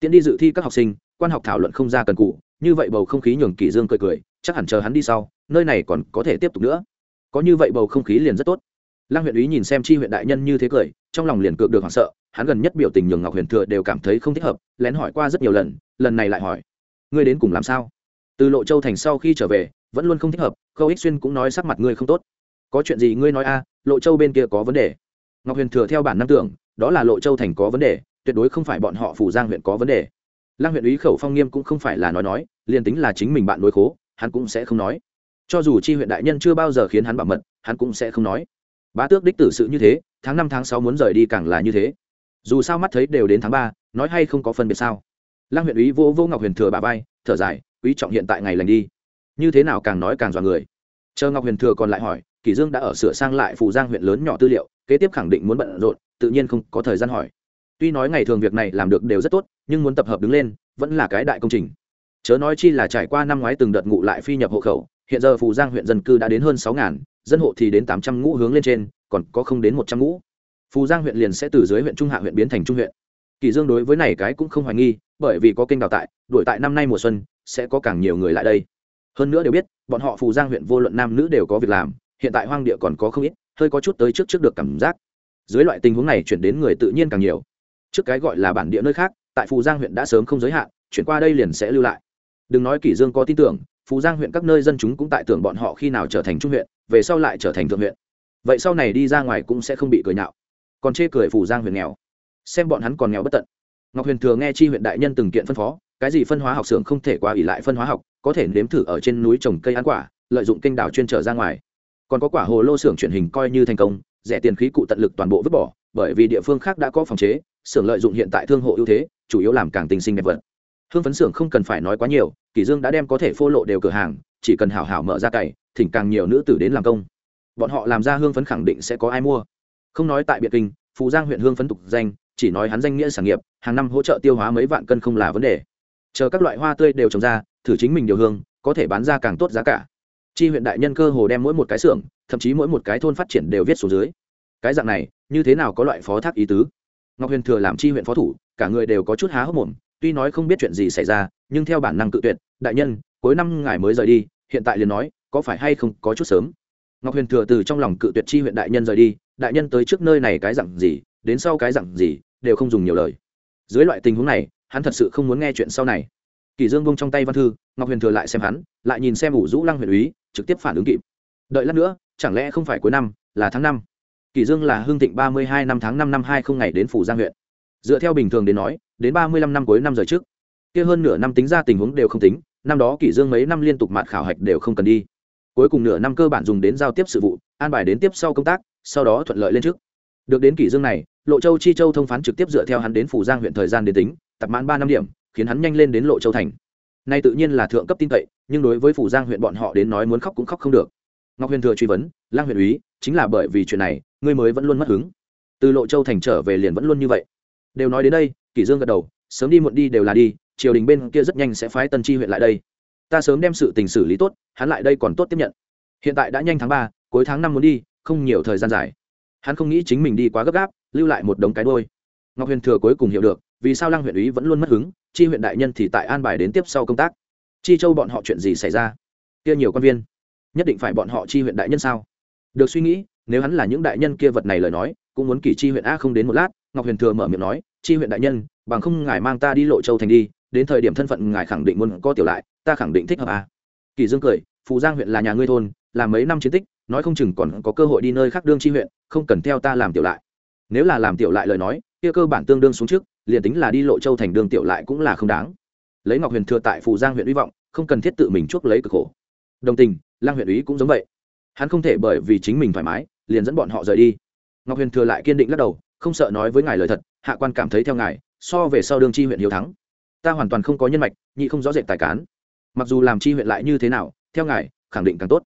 Tiện đi dự thi các học sinh quan học thảo luận không ra cần cụ như vậy bầu không khí nhường kỷ dương cười cười chắc hẳn chờ hắn đi sau nơi này còn có thể tiếp tục nữa. Có như vậy bầu không khí liền rất tốt. Lăng huyện úy nhìn xem chi huyện đại nhân như thế cười trong lòng liền cược được hoảng sợ hắn gần nhất biểu tình nhường ngọc huyền thừa đều cảm thấy không thích hợp, lén hỏi qua rất nhiều lần lần này lại hỏi, ngươi đến cùng làm sao? Từ lộ châu thành sau khi trở về, vẫn luôn không thích hợp, khâu ích xuyên cũng nói sắc mặt ngươi không tốt. Có chuyện gì ngươi nói a, lộ châu bên kia có vấn đề. Ngọc huyền thừa theo bản năng tưởng, đó là lộ châu thành có vấn đề, tuyệt đối không phải bọn họ phủ giang huyện có vấn đề. Lang huyện ý khẩu phong nghiêm cũng không phải là nói nói, liền tính là chính mình bạn đối khố, hắn cũng sẽ không nói. Cho dù chi huyện đại nhân chưa bao giờ khiến hắn bảo mật, hắn cũng sẽ không nói. Bá tước đích tử sự như thế, tháng năm tháng sáu muốn rời đi càng là như thế dù sao mắt thấy đều đến tháng ba, nói hay không có phân biệt sao? Lăng huyện ủy vô vô ngọc huyền thừa bà vai, thở dài quý trọng hiện tại ngày lành đi. Như thế nào càng nói càng dọa người. Chờ ngọc huyền thừa còn lại hỏi, kỷ dương đã ở sửa sang lại Phụ giang huyện lớn nhỏ tư liệu, kế tiếp khẳng định muốn bận rộn, tự nhiên không có thời gian hỏi. Tuy nói ngày thường việc này làm được đều rất tốt, nhưng muốn tập hợp đứng lên, vẫn là cái đại công trình. Chớ nói chi là trải qua năm ngoái từng đợt ngụ lại phi nhập hộ khẩu, hiện giờ phù giang huyện dân cư đã đến hơn sáu ngàn, dân hộ thì đến tám trăm ngũ hướng lên trên, còn có không đến một trăm ngũ phù giang huyện liền sẽ từ dưới huyện trung hạ huyện biến thành trung huyện kỳ dương đối với này cái cũng không hoài nghi bởi vì có kênh đào tại đuổi tại năm nay mùa xuân sẽ có càng nhiều người lại đây hơn nữa đều biết bọn họ phù giang huyện vô luận nam nữ đều có việc làm hiện tại hoang địa còn có không ít hơi có chút tới trước trước được cảm giác dưới loại tình huống này chuyển đến người tự nhiên càng nhiều trước cái gọi là bản địa nơi khác tại phù giang huyện đã sớm không giới hạn chuyển qua đây liền sẽ lưu lại đừng nói kỷ dương có tin tưởng phù giang huyện các nơi dân chúng cũng tại tưởng bọn họ khi nào trở thành trung huyện về sau lại trở thành thượng huyện vậy sau này đi ra ngoài cũng sẽ không bị cười nhạo còn chê cười phủ giang huyện nghèo. Xem bọn hắn còn nghèo bất tận. Ngọc huyền thừa nghe chi huyện đại nhân từng kiện phân phó, cái gì phân hóa học xưởng không thể qua ỉ lại phân hóa học, có thể nếm thử ở trên núi trồng cây ăn quả, lợi dụng kênh đảo chuyên trở ra ngoài. Còn có quả hồ lô xưởng truyền hình coi như thành công, rẻ tiền khí cụ tận lực toàn bộ vứt bỏ, bởi vì địa phương khác đã có phòng chế, xưởng lợi dụng hiện tại thương hộ ưu thế, chủ yếu làm càng tình sinh đẹp vật. Hương phấn xưởng không cần phải nói quá nhiều kỷ dương đã đem có thể phô lộ đều cửa hàng, chỉ cần hảo hảo mở ra cày, thỉnh càng nhiều nữ tử đến làm công. Bọn họ làm ra hương phấn khẳng định sẽ có ai mua không nói tại biệt kinh phú giang huyện hương phấn tục danh, chỉ nói hắn danh nghĩa sản nghiệp, hàng năm hỗ trợ tiêu hóa mấy vạn cân không là vấn đề. Chờ các loại hoa tươi đều trồng ra, thử chính mình điều hương, có thể bán ra càng tốt giá cả. Chi huyện đại nhân cơ hồ đem mỗi một cái xưởng, thậm chí mỗi một cái thôn phát triển đều viết xuống dưới. Cái dạng này, như thế nào có loại phó thác ý tứ? Ngọc huyền thừa làm chi huyện phó thủ, cả người đều có chút há hốc mồm, tuy nói không biết chuyện gì xảy ra, nhưng theo bản năng cự tuyệt, đại nhân, cuối năm ngài mới rời đi, hiện tại liền nói, có phải hay không có chút sớm? Ngọc huyền thừa từ trong lòng cự tuyệt chi huyện đại nhân rời đi đại nhân tới trước nơi này cái dặn gì, đến sau cái dặn gì, đều không dùng nhiều lời. Dưới loại tình huống này, hắn thật sự không muốn nghe chuyện sau này. Kỳ dương bông trong tay văn thư, ngọc huyền thừa lại xem hắn, lại nhìn xem ủ rũ lăng huyện úy, trực tiếp phản ứng kịp. Đợi lát nữa, chẳng lẽ không phải cuối năm, là tháng năm? Kỳ dương là hương thịnh ba mươi hai năm tháng năm năm hai không ngày đến phủ giang huyện. Dựa theo bình thường đến nói, đến ba mươi lăm năm cuối năm rời trước. Kia hơn nửa năm tính ra tình huống đều không tính, năm đó kỷ dương mấy năm liên tục mạt khảo hạch đều không cần đi. Cuối cùng nửa năm cơ bản dùng đến giao tiếp sự vụ, an bài đến tiếp sau công tác sau đó thuận lợi lên trước. Được đến kỷ dương này, lộ châu chi châu thông phán trực tiếp dựa theo hắn đến phủ giang huyện thời gian đến tính, tập mãn ba năm điểm, khiến hắn nhanh lên đến lộ châu thành. Nay tự nhiên là thượng cấp tin cậy, nhưng đối với phủ giang huyện bọn họ đến nói muốn khóc cũng khóc không được. Ngọc huyền thừa truy vấn, lang huyện úy, chính là bởi vì chuyện này, ngươi mới vẫn luôn mất hứng. Từ lộ châu thành trở về liền vẫn luôn như vậy. Đều nói đến đây, kỷ dương gật đầu, sớm đi muộn đi đều là đi, triều đình bên kia rất nhanh sẽ phái tân chi huyện lại đây. Ta sớm đem sự tình xử lý tốt, hắn lại đây còn tốt tiếp nhận. Hiện tại đã nhanh tháng ba, cuối tháng năm muốn đi không nhiều thời gian dài. Hắn không nghĩ chính mình đi quá gấp gáp, lưu lại một đống cái đôi ngọc huyền thừa cuối cùng hiểu được, vì sao lăng huyện úy vẫn luôn mất hứng, chi huyện đại nhân thì tại an bài đến tiếp sau công tác. Chi châu bọn họ chuyện gì xảy ra? Kia nhiều quan viên. Nhất định phải bọn họ chi huyện đại nhân sao? Được suy nghĩ, nếu hắn là những đại nhân kia vật này lời nói, cũng muốn kỷ chi huyện a không đến một lát, ngọc huyền thừa mở miệng nói, chi huyện đại nhân, bằng không ngài mang ta đi lộ châu thành đi, đến thời điểm thân phận ngài khẳng định muốn có tiểu lại, ta khẳng định thích hợp a. Kỳ dương cười, phù giang huyện là nhà ngươi thôn làm mấy năm chiến tích nói không chừng còn có cơ hội đi nơi khác đương chi huyện, không cần theo ta làm tiểu lại. Nếu là làm tiểu lại lời nói, kia cơ bản tương đương xuống trước, liền tính là đi lộ châu thành đường tiểu lại cũng là không đáng. Lấy ngọc huyền thừa tại phù giang huyện hy vọng, không cần thiết tự mình chuốc lấy cực khổ. Đồng tình, lang huyện ý cũng giống vậy. Hắn không thể bởi vì chính mình thoải mái, liền dẫn bọn họ rời đi. Ngọc huyền thừa lại kiên định lắc đầu, không sợ nói với ngài lời thật, hạ quan cảm thấy theo ngài, so về sau đương chi huyện hiếu thắng. Ta hoàn toàn không có nhân mạch, nhị không rõ rệt tài cán. Mặc dù làm chi huyện lại như thế nào, theo ngài, khẳng định càng tốt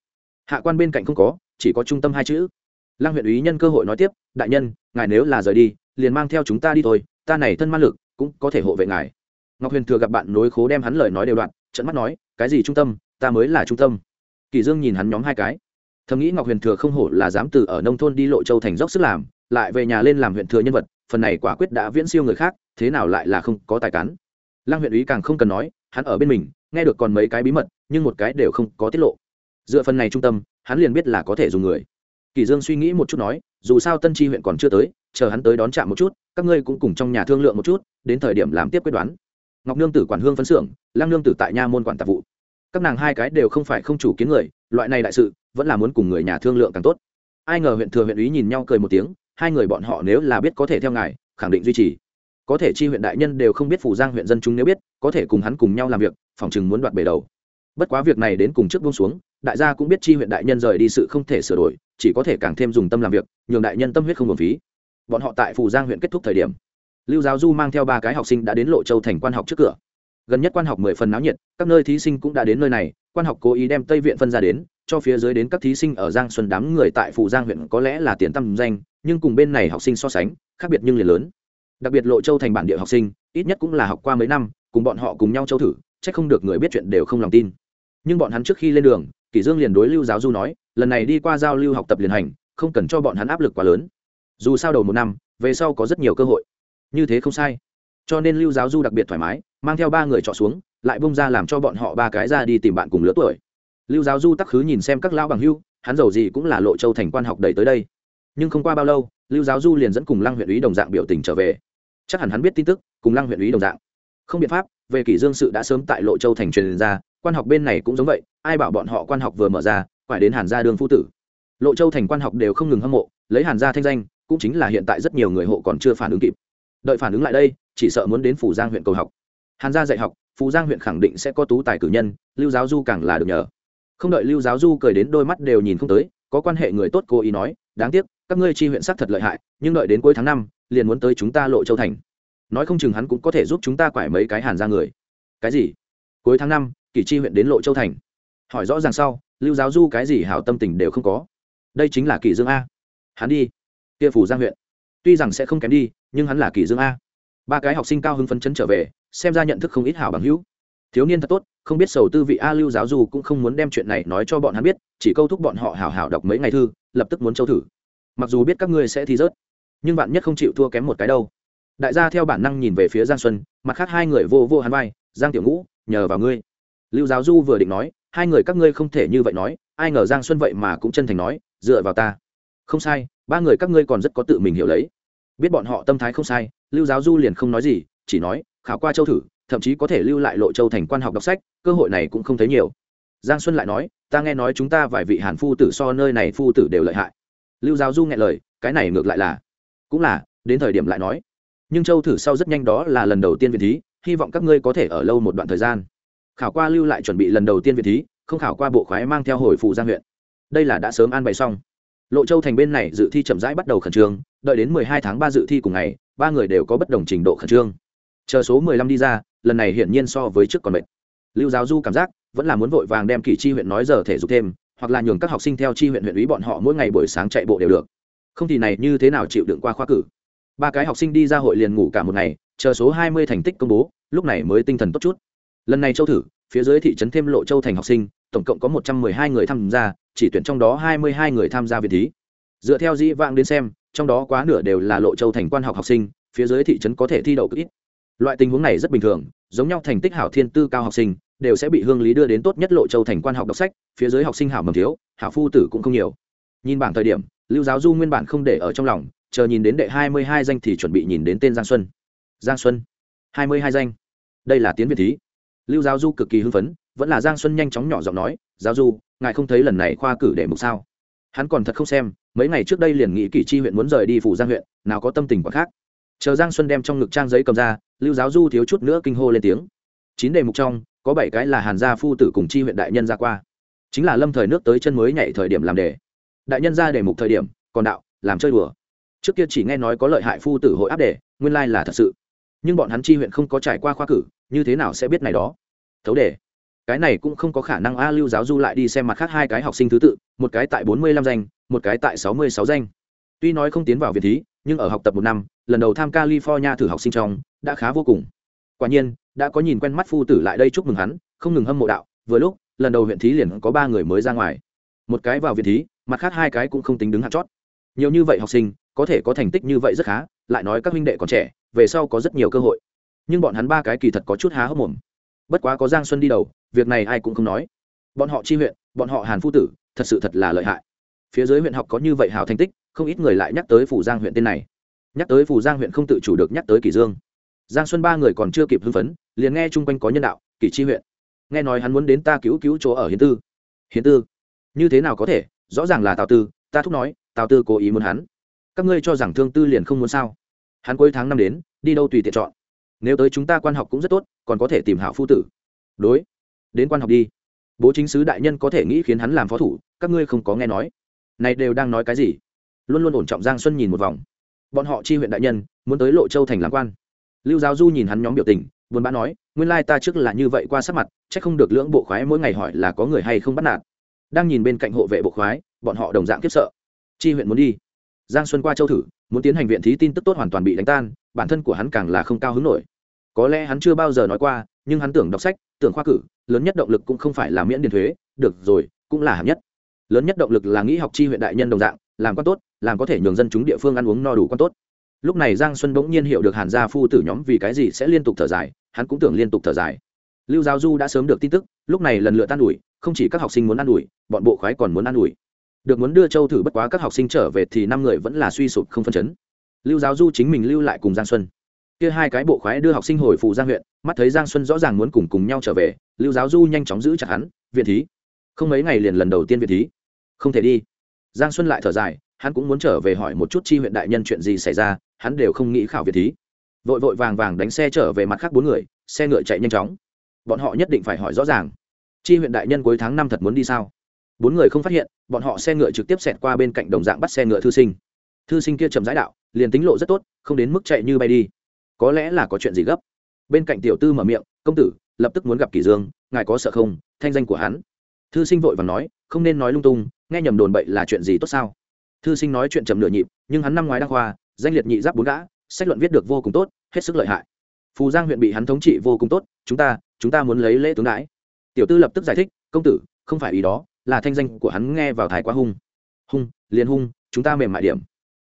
hạ quan bên cạnh không có, chỉ có trung tâm hai chữ. Lăng huyện ý nhân cơ hội nói tiếp, đại nhân, ngài nếu là rời đi, liền mang theo chúng ta đi thôi, ta này thân man lực cũng có thể hộ vệ ngài. Ngọc huyền thừa gặp bạn nối khố đem hắn lời nói đều đoạn trận mắt nói, cái gì trung tâm? Ta mới là trung tâm. Kỳ dương nhìn hắn nhóm hai cái, thầm nghĩ ngọc huyền thừa không hổ là dám từ ở nông thôn đi lộ châu thành dốc sức làm, lại về nhà lên làm huyện thừa nhân vật, phần này quả quyết đã viễn siêu người khác, thế nào lại là không có tài cán. Lăng huyện úy càng không cần nói, hắn ở bên mình, nghe được còn mấy cái bí mật, nhưng một cái đều không có tiết lộ dựa phần này trung tâm, hắn liền biết là có thể dùng người. Kỳ dương suy nghĩ một chút nói, dù sao tân tri huyện còn chưa tới, chờ hắn tới đón chạm một chút, các ngươi cũng cùng trong nhà thương lượng một chút, đến thời điểm làm tiếp quyết đoán. Ngọc nương tử quản hương phân xưởng, lăng nương tử tại nha môn quản tạp vụ. Các nàng hai cái đều không phải không chủ kiến người, loại này đại sự, vẫn là muốn cùng người nhà thương lượng càng tốt. Ai ngờ huyện thừa huyện úy nhìn nhau cười một tiếng, hai người bọn họ nếu là biết có thể theo ngài, khẳng định duy trì. Có thể chi huyện đại nhân đều không biết phủ giang huyện dân chúng nếu biết, có thể cùng hắn cùng nhau làm việc, phòng chừng muốn đoạt bể đầu. Bất quá việc này đến cùng trước buông xuống đại gia cũng biết chi huyện đại nhân rời đi sự không thể sửa đổi, chỉ có thể càng thêm dùng tâm làm việc, nhường đại nhân tâm huyết không hồn phí. Bọn họ tại phù giang huyện kết thúc thời điểm, lưu giáo du mang theo ba cái học sinh đã đến lộ châu thành quan học trước cửa. Gần nhất quan học mười phần náo nhiệt, các nơi thí sinh cũng đã đến nơi này, quan học cố ý đem tây viện phân ra đến, cho phía dưới đến các thí sinh ở giang xuân đám người tại phủ giang huyện có lẽ là tiền tâm danh, nhưng cùng bên này học sinh so sánh, khác biệt nhưng liền lớn. Đặc biệt lộ châu thành bản địa học sinh, ít nhất cũng là học qua mấy năm, cùng bọn họ cùng nhau châu thử c h ắ c không được người biết chuyện đều không lòng tin. Nhưng bọn hắn trước khi lên đường kỷ dương liền đối lưu giáo du nói, lần này đi qua giao lưu học tập liền hành, không cần cho bọn hắn áp lực quá lớn. Dù sao đầu một năm, về sau có rất nhiều cơ hội. Như thế không sai. Cho nên lưu giáo du đặc biệt thoải mái, mang theo ba người trọ xuống, lại bung ra làm cho bọn họ ba cái ra đi tìm bạn cùng lứa tuổi. Lưu giáo du tắc khứ nhìn xem các lão bằng hưu, hắn giàu gì cũng là lộ châu thành quan học đầy tới đây. Nhưng không qua bao lâu, lưu giáo du liền dẫn cùng lăng huyện ủy đồng dạng biểu tình trở về. Chắc hẳn hắn biết tin tức, cùng lăng huyện ủy đồng dạng. Không biện pháp, về kỷ dương sự đã sớm tại lộ châu thành truyền ra quan học bên này cũng giống vậy, ai bảo bọn họ quan học vừa mở ra phải đến hàn gia đường phu tử. Lộ châu thành quan học đều không ngừng hâm mộ, lấy hàn gia thanh danh, cũng chính là hiện tại rất nhiều người hộ còn chưa phản ứng kịp. Đợi phản ứng lại đây, chỉ sợ muốn đến phủ giang huyện cầu học. Hàn gia dạy học phú giang huyện khẳng định sẽ có tú tài cử nhân, lưu giáo du càng là được nhờ. Không đợi lưu giáo du cười đến đôi mắt đều nhìn không tới, có quan hệ người tốt cố ý nói, đáng tiếc, các ngươi chi huyện sắc thật lợi hại, nhưng đợi đến cuối tháng năm, liền muốn tới chúng ta lộ châu thành. Nói không chừng hắn cũng có thể giúp chúng ta quải mấy cái hàn ra người. Cái gì? Cuối tháng năm Kỳ chi huyện đến lộ châu thành. Hỏi rõ ràng sau, lưu giáo du cái gì hảo tâm tình đều không có. Đây chính là kỳ dương a. Hắn đi. Kia phủ giang huyện. Tuy rằng sẽ không kém đi, nhưng hắn là kỳ dương a. Ba cái học sinh cao hứng phấn chấn trở về, xem ra nhận thức không ít hảo bằng hữu. Thiếu niên thật tốt, không biết sầu tư vị a lưu giáo du cũng không muốn đem chuyện này nói cho bọn hắn biết, chỉ câu thúc bọn họ hảo hảo đọc mấy ngày thư, lập tức muốn châu thử. Mặc dù biết các ngươi sẽ thi rớt, nhưng bạn nhất không chịu thua kém một cái đâu. Đại gia theo bản năng nhìn về phía giang xuân, mặt khác hai người vô vô hắn vai, giang tiểu ngũ, nhờ vào ngươi lưu giáo du vừa định nói, hai người các ngươi không thể như vậy nói, ai ngờ giang xuân vậy mà cũng chân thành nói, dựa vào ta. Không sai, ba người các ngươi còn rất có tự mình hiểu lấy. Biết bọn họ tâm thái không sai, lưu giáo du liền không nói gì, chỉ nói, khảo qua châu thử, thậm chí có thể lưu lại lộ châu thành quan học đọc sách, cơ hội này cũng không thấy nhiều. Giang xuân lại nói, ta nghe nói chúng ta vài vị hàn phu tử so nơi này phu tử đều lợi hại. Lưu giáo du nghe lời, cái này ngược lại là, cũng là, đến thời điểm lại nói. Nhưng châu thử sau rất nhanh đó là lần đầu tiên viện thí, hy vọng các ngươi có thể ở lâu một đoạn thời gian khảo qua lưu lại chuẩn bị lần đầu tiên việt thí, không khảo qua bộ khoái mang theo hồi phụ giang huyện. Đây là đã sớm an bày xong. Lộ châu thành bên này dự thi chậm rãi bắt đầu khẩn trương, đợi đến mười hai tháng ba dự thi cùng ngày, ba người đều có bất đồng trình độ khẩn trương. Chờ số mười lăm đi ra, lần này hiển nhiên so với trước còn mệt. Lưu giáo du cảm giác, vẫn là muốn vội vàng đem kỷ chi huyện nói giờ thể dục thêm, hoặc là nhường các học sinh theo chi huyện huyện ủy bọn họ mỗi ngày buổi sáng chạy bộ đều được. Không thì này như thế nào chịu đựng qua khoa cử? Ba cái học sinh đi ra hội liền ngủ cả một ngày, chờ số hai mươi thành tích công bố, lúc này mới tinh thần tốt chút lần này châu thử, phía dưới thị trấn thêm lộ châu thành học sinh, tổng cộng có một trăm mười hai người tham gia, chỉ tuyển trong đó hai mươi hai người tham gia viện thí. Dựa theo dĩ vãng đến xem, trong đó quá nửa đều là lộ châu thành quan học học sinh, phía dưới thị trấn có thể thi đậu cực ít. Loại tình huống này rất bình thường, giống nhau thành tích hảo thiên tư cao học sinh, đều sẽ bị hương lý đưa đến tốt nhất lộ châu thành quan học đọc sách, phía dưới học sinh hảo mầm thiếu, hảo phu tử cũng không nhiều. Nhìn bảng thời điểm, lưu giáo du nguyên bản không để ở trong lòng, chờ nhìn đến đệ hai mươi hai danh thì chuẩn bị nhìn đến tên giang xuân. Giang xuân, hai mươi hai danh. Đây là tiến việt thí lưu giáo du cực kỳ hưng phấn, vẫn là giang xuân nhanh chóng nhỏ giọng nói giáo du, ngài không thấy lần này khoa cử để mục sao? Hắn còn thật không xem, mấy ngày trước đây liền nghĩ kỷ chi huyện muốn rời đi phủ giang huyện, nào có tâm tình quá khác. Chờ giang xuân đem trong ngực trang giấy cầm ra, lưu giáo du thiếu chút nữa kinh hô lên tiếng. Chín đề mục trong, có bảy cái là hàn gia phu tử cùng chi huyện đại nhân ra qua. Chính là lâm thời nước tới chân mới nhảy thời điểm làm đề. Đại nhân ra đề mục thời điểm, còn đạo, làm chơi đùa. Trước kia chỉ nghe nói có lợi hại phu tử hội áp đề, nguyên lai là thật sự nhưng bọn hắn chi huyện không có trải qua khoa cử, như thế nào sẽ biết này đó? Thấu đề. Cái này cũng không có khả năng a lưu giáo du lại đi xem mặt khác hai cái học sinh thứ tự, một cái tại bốn mươi lăm danh, một cái tại sáu mươi sáu danh. Tuy nói không tiến vào việt thí, nhưng ở học tập một năm, lần đầu tham california thử học sinh trong, đã khá vô cùng. Quả nhiên, đã có nhìn quen mắt phu tử lại đây chúc mừng hắn, không ngừng hâm mộ đạo, vừa lúc, lần đầu huyện thí liền có ba người mới ra ngoài. Một cái vào viện thí, mặt khác hai cái cũng không tính đứng hạt chót. Nhiều như vậy học sinh, có thể có thành tích như vậy rất khá, lại nói các huynh đệ còn trẻ về sau có rất nhiều cơ hội. Nhưng bọn hắn ba cái kỳ thật có chút há hốc mồm. Bất quá có giang xuân đi đầu, việc này ai cũng không nói. Bọn họ chi huyện, bọn họ hàn phu tử, thật sự thật là lợi hại. Phía dưới huyện học có như vậy hảo thành tích, không ít người lại nhắc tới phủ giang huyện tên này. Nhắc tới phủ giang huyện không tự chủ được nhắc tới kỷ dương. Giang xuân ba người còn chưa kịp hưng phấn, liền nghe chung quanh có nhân đạo kỷ chi huyện. Nghe nói hắn muốn đến ta cứu cứu chỗ ở hiến tư. Hiến tư? Như thế nào có thể? Rõ ràng là tào tư. Ta thúc nói, tào tư cố ý muốn hắn. Các ngươi cho rằng thương tư liền không muốn sao? Hắn cuối tháng năm đến, đi đâu tùy tiện chọn. Nếu tới chúng ta quan học cũng rất tốt, còn có thể tìm hảo phu tử. Đối. Đến quan học đi. Bố chính sứ đại nhân có thể nghĩ khiến hắn làm phó thủ, các ngươi không có nghe nói. Này đều đang nói cái gì? Luôn luôn ổn trọng giang xuân nhìn một vòng. Bọn họ chi huyện đại nhân, muốn tới lộ châu thành làm quan. Lưu giáo du nhìn hắn nhóm biểu tình, buồn bã nói, nguyên lai ta trước là như vậy qua sắc mặt c h ắ c không được lưỡng bộ khoái mỗi ngày hỏi là có người hay không bắt nạt. Đang nhìn bên cạnh hộ vệ bộ khoái, bọn họ đồng dạng kiếp sợ. Chi huyện muốn đi. Giang xuân qua châu thử muốn tiến hành viện thí tin tức tốt hoàn toàn bị đánh tan, bản thân của hắn càng là không cao hứng nổi. Có lẽ hắn chưa bao giờ nói qua, nhưng hắn tưởng đọc sách, tưởng khoa cử, lớn nhất động lực cũng không phải là miễn điền thuế, được rồi, cũng là hạng nhất. Lớn nhất động lực là nghĩ học chi huyện đại nhân đồng dạng, làm quan tốt, làm có thể nhường dân chúng địa phương ăn uống no đủ quan tốt. Lúc này giang xuân bỗng nhiên hiểu được hàn gia phu tử nhóm vì cái gì sẽ liên tục thở dài, hắn cũng tưởng liên tục thở dài. Lưu giáo du đã sớm được tin tức, lúc này lần lượt an ủi, không chỉ các học sinh muốn ăn ủi, bọn bộ khoái còn muốn ăn ủi được muốn đưa châu thử bất quá các học sinh trở về thì năm người vẫn là suy sụp không phân chấn. Lưu giáo du chính mình lưu lại cùng giang xuân. Kia hai cái bộ khoái đưa học sinh hồi phụ giang huyện, mắt thấy giang xuân rõ ràng muốn cùng cùng nhau trở về, lưu giáo du nhanh chóng giữ chặt hắn, viện thí. Không mấy ngày liền lần đầu tiên viện thí. Không thể đi. Giang xuân lại thở dài, hắn cũng muốn trở về hỏi một chút chi huyện đại nhân chuyện gì xảy ra, hắn đều không nghĩ khảo viện thí. Vội vội vàng vàng đánh xe trở về mặt khác bốn người, xe ngựa chạy nhanh chóng. Bọn họ nhất định phải hỏi rõ ràng. Chi huyện đại nhân cuối tháng năm thật muốn đi sao? Bốn người không phát hiện, bọn họ xe ngựa trực tiếp xẹt qua bên cạnh đồng dạng bắt xe ngựa thư sinh. Thư sinh kia chậm rãi đạo, liền tính lộ rất tốt, không đến mức chạy như bay đi. Có lẽ là có chuyện gì gấp. Bên cạnh tiểu tư mở miệng, công tử, lập tức muốn gặp kỷ dương, ngài có sợ không? Thanh danh của hắn. Thư sinh vội vàng nói, không nên nói lung tung, nghe nhầm đồn bậy là chuyện gì tốt sao? Thư sinh nói chuyện chậm nửa nhịp, nhưng hắn năm ngoái đăng khoa, danh liệt nhị giáp bốn gã, sách luận viết được vô cùng tốt, hết sức lợi hại. Phù giang huyện bị hắn thống trị vô cùng tốt, chúng ta chúng ta muốn lấy lễ tướng đãi. Tiểu tư lập tức giải thích, công tử, không phải ý đó là thanh danh của hắn nghe vào thái quá hung. Hung liền hung chúng ta mềm mại điểm.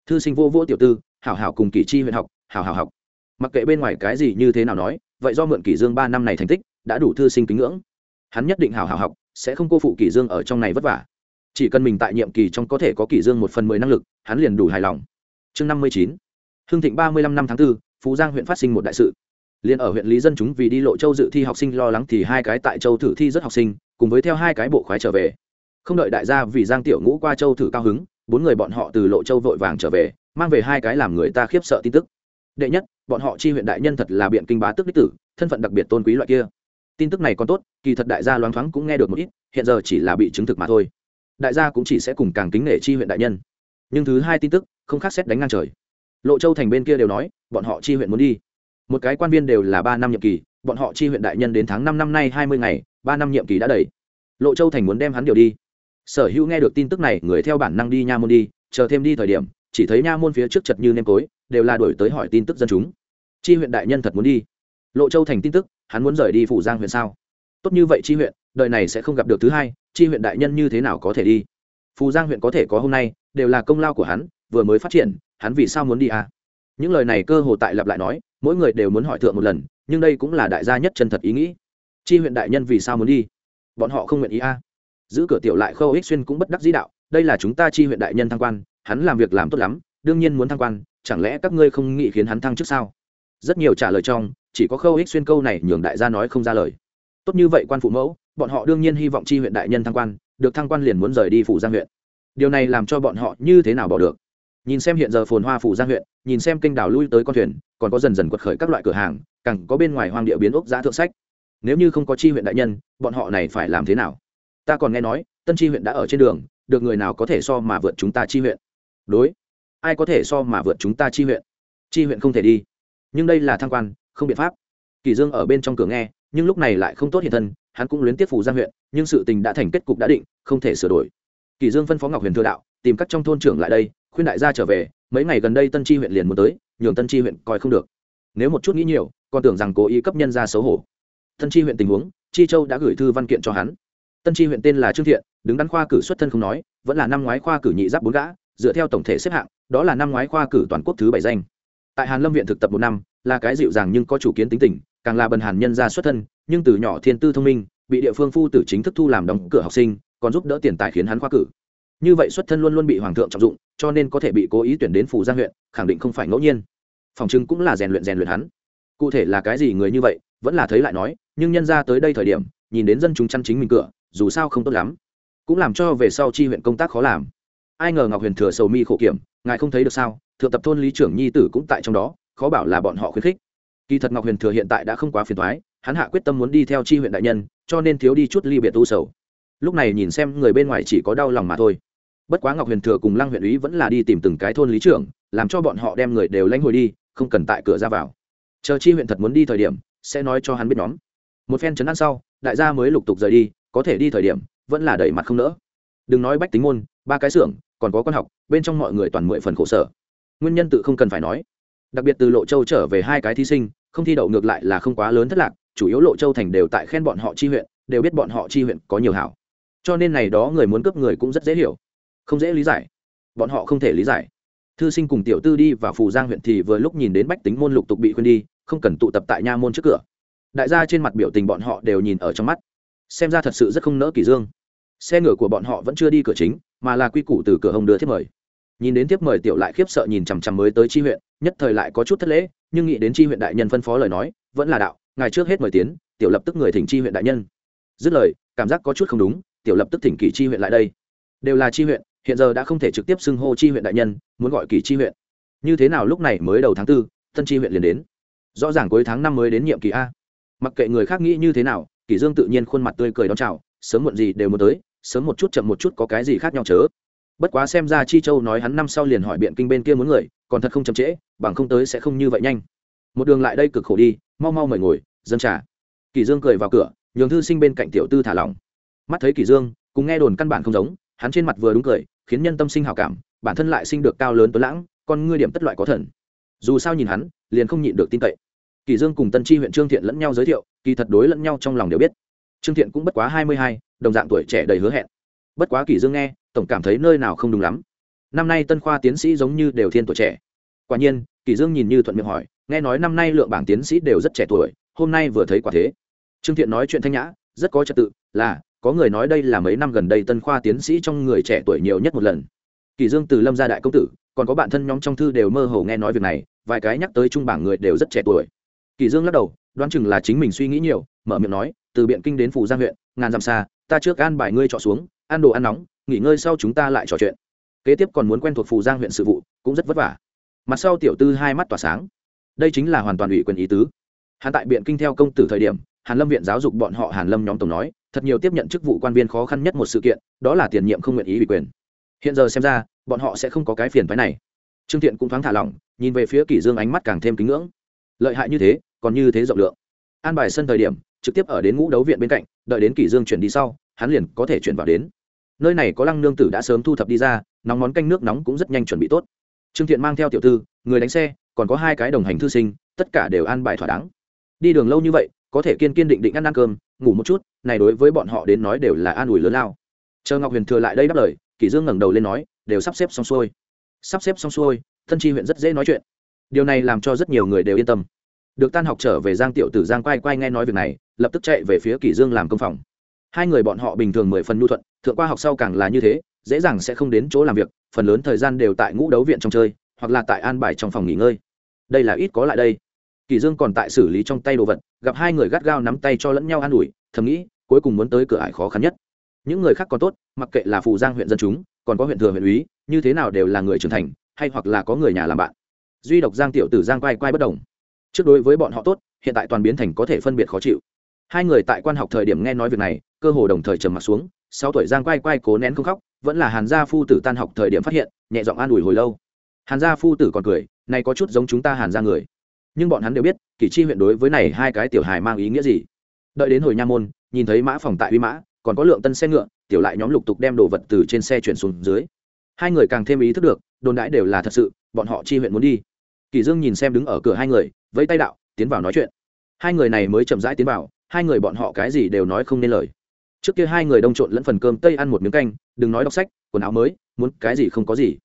Thư sinh vô vô tiểu tư hảo hảo cùng kỷ chi huyện học hảo hảo học. Mặc kệ bên ngoài cái gì như thế nào nói vậy do mượn kỷ dương ba năm này thành tích đã đủ thư sinh kính ngưỡng. Hắn nhất định hảo hảo học sẽ không cô phụ kỷ dương ở trong này vất vả. Chỉ cần mình tại nhiệm kỳ trong có thể có kỷ dương một phần mười năng lực hắn liền đủ hài lòng. Chương năm mươi chín. Hương thịnh ba mươi lăm năm tháng 4, phú giang huyện phát sinh một đại sự. Liền ở huyện lý dân chúng vì đi lộ châu dự thi học sinh lo lắng thì hai cái tại châu thử thi rất học sinh cùng với theo hai cái bộ khoái trở về không đợi đại gia vì giang tiểu ngũ qua châu thử cao hứng, bốn người bọn họ từ lộ châu vội vàng trở về, mang về hai cái làm người ta khiếp sợ tin tức. Đệ nhất, bọn họ chi huyện đại nhân thật là biện kinh bá tức đích tử, thân phận đặc biệt tôn quý loại kia. Tin tức này còn tốt, kỳ thật đại gia loáng thoáng cũng nghe được một ít, hiện giờ chỉ là bị chứng thực mà thôi. Đại gia cũng chỉ sẽ cùng càng kính nể chi huyện đại nhân. Nhưng thứ hai tin tức, không khác xét đánh ngang trời. Lộ châu thành bên kia đều nói, bọn họ chi huyện muốn đi. Một cái quan viên đều là ba năm nhiệm kỳ, bọn họ chi huyện đại nhân đến tháng năm năm nay hai mươi ngày, ba năm nhiệm kỳ đã đầy. Lộ châu thành muốn đem hắn điều đi sở hữu nghe được tin tức này, người theo bản năng đi nha môn đi, chờ thêm đi thời điểm, chỉ thấy nha môn phía trước chật như nêm tối đều là đổi tới hỏi tin tức dân chúng. Chi huyện đại nhân thật muốn đi. Lộ châu thành tin tức, hắn muốn rời đi phủ giang huyện sao? Tốt như vậy chi huyện, đời này sẽ không gặp được thứ hai, chi huyện đại nhân như thế nào có thể đi? Phù giang huyện có thể có hôm nay, đều là công lao của hắn, vừa mới phát triển, hắn vì sao muốn đi à? Những lời này cơ hồ tại lặp lại nói, mỗi người đều muốn hỏi thượng một lần, nhưng đây cũng là đại gia nhất chân thật ý nghĩ. Chi huyện đại nhân vì sao muốn đi? Bọn họ không nguyện ý à? Giữ cửa tiểu lại khâu ích xuyên cũng bất đắc dĩ đạo, đây là chúng ta chi huyện đại nhân thăng quan, hắn làm việc làm tốt lắm, đương nhiên muốn thăng quan, chẳng lẽ các ngươi không nghĩ khiến hắn thăng trước sao? Rất nhiều trả lời trong, chỉ có khâu ích xuyên câu này nhường đại gia nói không ra lời. Tốt như vậy quan phụ mẫu, bọn họ đương nhiên hy vọng chi huyện đại nhân thăng quan, được thăng quan liền muốn rời đi phủ giang huyện. Điều này làm cho bọn họ như thế nào bỏ được? Nhìn xem hiện giờ phồn hoa phủ giang huyện, nhìn xem kênh đảo lui tới con thuyền, còn có dần dần quật khởi các loại cửa hàng, càng có bên ngoài hoang địa biến ốc giá thượng sách. Nếu như không có chi huyện đại nhân, bọn họ này phải làm thế nào? Ta còn nghe nói, tân chi huyện đã ở trên đường, được người nào có thể so mà vượt chúng ta chi huyện? Đối. Ai có thể so mà vượt chúng ta chi huyện? Chi huyện không thể đi. Nhưng đây là thăng quan, không biện pháp. Kỳ dương ở bên trong cửa nghe, nhưng lúc này lại không tốt hiện thân, hắn cũng luyến tiếp phủ giang huyện, nhưng sự tình đã thành kết cục đã định, không thể sửa đổi. Kỳ dương phân phó ngọc huyền thừa đạo, tìm các trong thôn trưởng lại đây, khuyên đại gia trở về, mấy ngày gần đây tân chi huyện liền muốn tới, nhường tân chi huyện coi không được. Nếu một chút nghĩ nhiều, còn tưởng rằng cố ý cấp nhân ra xấu hổ. Tân chi huyện tình huống, chi châu đã gửi thư văn kiện cho hắn tân tri huyện tên là trương thiện, đứng đắn khoa cử xuất thân không nói, vẫn là năm ngoái khoa cử nhị giáp bốn gã, dựa theo tổng thể xếp hạng, đó là năm ngoái khoa cử toàn quốc thứ bảy danh. Tại hàn lâm viện thực tập một năm, là cái dịu dàng nhưng có chủ kiến tính tình, càng là bần hàn nhân gia xuất thân, nhưng từ nhỏ thiên tư thông minh, bị địa phương phu tử chính thức thu làm đóng cửa học sinh, còn giúp đỡ tiền tài khiến hắn khoa cử. Như vậy xuất thân luôn luôn bị hoàng thượng trọng dụng, cho nên có thể bị cố ý tuyển đến phủ giang huyện, khẳng định không phải ngẫu nhiên. Phòng chứng cũng là rèn luyện rèn luyện hắn. Cụ thể là cái gì người như vậy, vẫn là thấy lại nói, nhưng nhân ra tới đây thời điểm, nhìn đến dân chúng chăn chính mình cửa dù sao không tốt lắm. Cũng làm cho về sau chi huyện công tác khó làm. Ai ngờ ngọc huyền thừa sầu mi khổ kiểm, ngài không thấy được sao? Thượng tập thôn lý trưởng nhi tử cũng tại trong đó, khó bảo là bọn họ khuyến khích. Kỳ thật ngọc huyền thừa hiện tại đã không quá phiền thoái hắn hạ quyết tâm muốn đi theo chi huyện đại nhân, cho nên thiếu đi chút ly biệt tu sầu. Lúc này nhìn xem người bên ngoài chỉ có đau lòng mà thôi. Bất quá ngọc huyền thừa cùng lăng huyện úy vẫn là đi tìm từng cái thôn lý trưởng, làm cho bọn họ đem người đều lanh hồi đi, không cần tại cửa ra vào. Chờ chi huyện thật muốn đi thời điểm, sẽ nói cho hắn biết nhóm. Một phen chấn ăn sau, đại gia mới lục tục rời đi có thể đi thời điểm, vẫn là đẩy mặt không nỡ. Đừng nói bách tính môn, ba cái xưởng, còn có con học, bên trong mọi người toàn mười phần khổ sở. Nguyên nhân tự không cần phải nói. Đặc biệt từ lộ châu trở về hai cái thí sinh, không thi đậu ngược lại là không quá lớn thất lạc, chủ yếu lộ châu thành đều tại khen bọn họ chi huyện, đều biết bọn họ chi huyện có nhiều hảo. Cho nên này đó người muốn cướp người cũng rất dễ hiểu. Không dễ lý giải. Bọn họ không thể lý giải. Thư sinh cùng tiểu tư đi vào phù giang huyện thì vừa lúc nhìn đến bách tính môn lục tục bị khuyên đi, không cần tụ tập tại nha môn trước cửa. Đại gia trên mặt biểu tình bọn họ đều nhìn ở trong mắt xem ra thật sự rất không nỡ kỳ dương. Xe ngựa của bọn họ vẫn chưa đi cửa chính, mà là quy củ từ cửa hồng đưa thiếp mời. Nhìn đến tiếp mời tiểu lại khiếp sợ nhìn chằm chằm mới tới chi huyện, nhất thời lại có chút thất lễ, nhưng nghĩ đến chi huyện đại nhân phân phó lời nói, vẫn là đạo, ngài trước hết mời tiến, tiểu lập tức người thỉnh chi huyện đại nhân. Dứt lời, cảm giác có chút không đúng, tiểu lập tức thỉnh kỳ chi huyện lại đây. Đều là chi huyện, hiện giờ đã không thể trực tiếp xưng hô chi huyện đại nhân, muốn gọi kỳ chi huyện. Như thế nào lúc này mới đầu tháng tư tân chi huyện liền đến. Rõ ràng cuối tháng năm mới đến nhiệm kỳ a. Mặc kệ người khác nghĩ như thế nào kỷ dương tự nhiên khuôn mặt tươi cười đón chào, sớm muộn gì đều muốn tới, sớm một chút chậm một chút có cái gì khác nhau chớ. Bất quá xem ra chi châu nói hắn năm sau liền hỏi biện kinh bên kia muốn người, còn thật không chậm trễ, bằng không tới sẽ không như vậy nhanh. Một đường lại đây cực khổ đi, mau mau mời ngồi dân trà. Kỷ dương cười vào cửa, nhường thư sinh bên cạnh tiểu tư thả lỏng. Mắt thấy kỷ dương, cùng nghe đồn căn bản không giống, hắn trên mặt vừa đúng cười, khiến nhân tâm sinh hảo cảm, bản thân lại sinh được cao lớn tuấn lãng, con ngươi điểm tất loại có thần. Dù sao nhìn hắn, liền không nhịn được tin cậy kỳ dương cùng tân chi huyện trương thiện lẫn nhau giới thiệu, kỳ thật đối lẫn nhau trong lòng đều biết. Trương thiện cũng bất quá hai mươi hai, đồng dạng tuổi trẻ đầy hứa hẹn. Bất quá kỳ dương nghe, tổng cảm thấy nơi nào không đúng lắm. Năm nay tân khoa tiến sĩ giống như đều thiên tuổi trẻ. Quả nhiên, kỳ dương nhìn như thuận miệng hỏi, nghe nói năm nay lượng bảng tiến sĩ đều rất trẻ tuổi, hôm nay vừa thấy quả thế. Trương thiện nói chuyện thanh nhã, rất có trật tự, là, có người nói đây là mấy năm gần đây tân khoa tiến sĩ trong người trẻ tuổi nhiều nhất một lần. Kỳ dương từ lâm gia đại công tử, còn có bạn thân nhóm trong thư đều mơ hồ nghe nói việc này, vài cái nhắc tới trung bảng người đều rất trẻ tuổi kỳ dương lắc đầu, đoán chừng là chính mình suy nghĩ nhiều, mở miệng nói, từ biện kinh đến phủ giang huyện, ngàn dặm xa, ta trước an bài ngươi trọ xuống, ăn đồ ăn nóng, nghỉ ngơi sau chúng ta lại trò chuyện. Kế tiếp còn muốn quen thuộc phủ giang huyện sự vụ, cũng rất vất vả. Mặt sau tiểu tư hai mắt tỏa sáng. Đây chính là hoàn toàn ủy quyền ý tứ. Hắn tại biện kinh theo công tử thời điểm, hàn lâm viện giáo dục bọn họ hàn lâm nhóm tổng nói, thật nhiều tiếp nhận chức vụ quan viên khó khăn nhất một sự kiện, đó là tiền nhiệm không nguyện ý ủy quyền. Hiện giờ xem ra, bọn họ sẽ không có cái phiền phái này. Trương thiện cũng thoáng thả lỏng, nhìn về phía kỷ dương ánh mắt càng thêm kính ngưỡng lợi hại như thế còn như thế rộng lượng. An bài sân thời điểm trực tiếp ở đến ngũ đấu viện bên cạnh đợi đến kỷ dương chuyển đi sau hắn liền có thể chuyển vào đến. Nơi này có lăng nương tử đã sớm thu thập đi ra nóng món canh nước nóng cũng rất nhanh chuẩn bị tốt. Trương thiện mang theo tiểu thư, người đánh xe còn có hai cái đồng hành thư sinh tất cả đều an bài thỏa đáng. Đi đường lâu như vậy có thể kiên kiên định định ăn ăn cơm ngủ một chút này đối với bọn họ đến nói đều là an ủi lớn lao. Chờ ngọc huyền thừa lại đây đáp lời kỷ dương ngẩng đầu lên nói đều sắp xếp xong xuôi. Sắp xếp xong xuôi thân chi huyện rất dễ nói chuyện điều này làm cho rất nhiều người đều yên tâm. Được tan học trở về giang tiểu tử giang quay quay nghe nói việc này, lập tức chạy về phía kỷ dương làm công phòng. Hai người bọn họ bình thường mười phần nhu thuận, thượng qua học sau càng là như thế, dễ dàng sẽ không đến chỗ làm việc, phần lớn thời gian đều tại ngũ đấu viện trong chơi, hoặc là tại an bài trong phòng nghỉ ngơi. Đây là ít có lại đây. Kỷ dương còn tại xử lý trong tay đồ vật, gặp hai người gắt gao nắm tay cho lẫn nhau an ủi, thầm nghĩ, cuối cùng muốn tới cửa ải khó khăn nhất. Những người khác còn tốt, mặc kệ là phụ giang huyện dân chúng, còn có huyện thừa huyện úy, như thế nào đều là người trưởng thành, hay hoặc là có người nhà làm bạn duy độc giang tiểu tử giang quay quay bất đồng. Trước đối với bọn họ tốt, hiện tại toàn biến thành có thể phân biệt khó chịu. Hai người tại quan học thời điểm nghe nói việc này, cơ hồ đồng thời trầm m ặ t xuống, sáu tuổi giang quay quay cố nén không khóc, vẫn là hàn gia phu tử tan học thời điểm phát hiện, nhẹ giọng an ủi hồi lâu. Hàn gia phu tử còn cười, này có chút giống chúng ta hàn gia người. Nhưng bọn hắn đều biết, kỷ chi huyện đối với này hai cái tiểu hài mang ý nghĩa gì. Đợi đến hồi nha môn, nhìn thấy mã phòng tại uy mã, còn có lượng tân xe ngựa, tiểu lại nhóm lục tục đem đồ vật từ trên xe chuyển xuống dưới. Hai người càng thêm ý thức được, đồn đãi đều là thật sự, bọn họ chi huyện muốn đi kỳ dương nhìn xem đứng ở cửa hai người, vẫy tay đạo, tiến vào nói chuyện. Hai người này mới chậm rãi tiến vào, hai người bọn họ cái gì đều nói không nên lời. Trước kia hai người đông trộn lẫn phần cơm, tây ăn một miếng canh, đừng nói đọc sách, quần áo mới, muốn cái gì không có gì.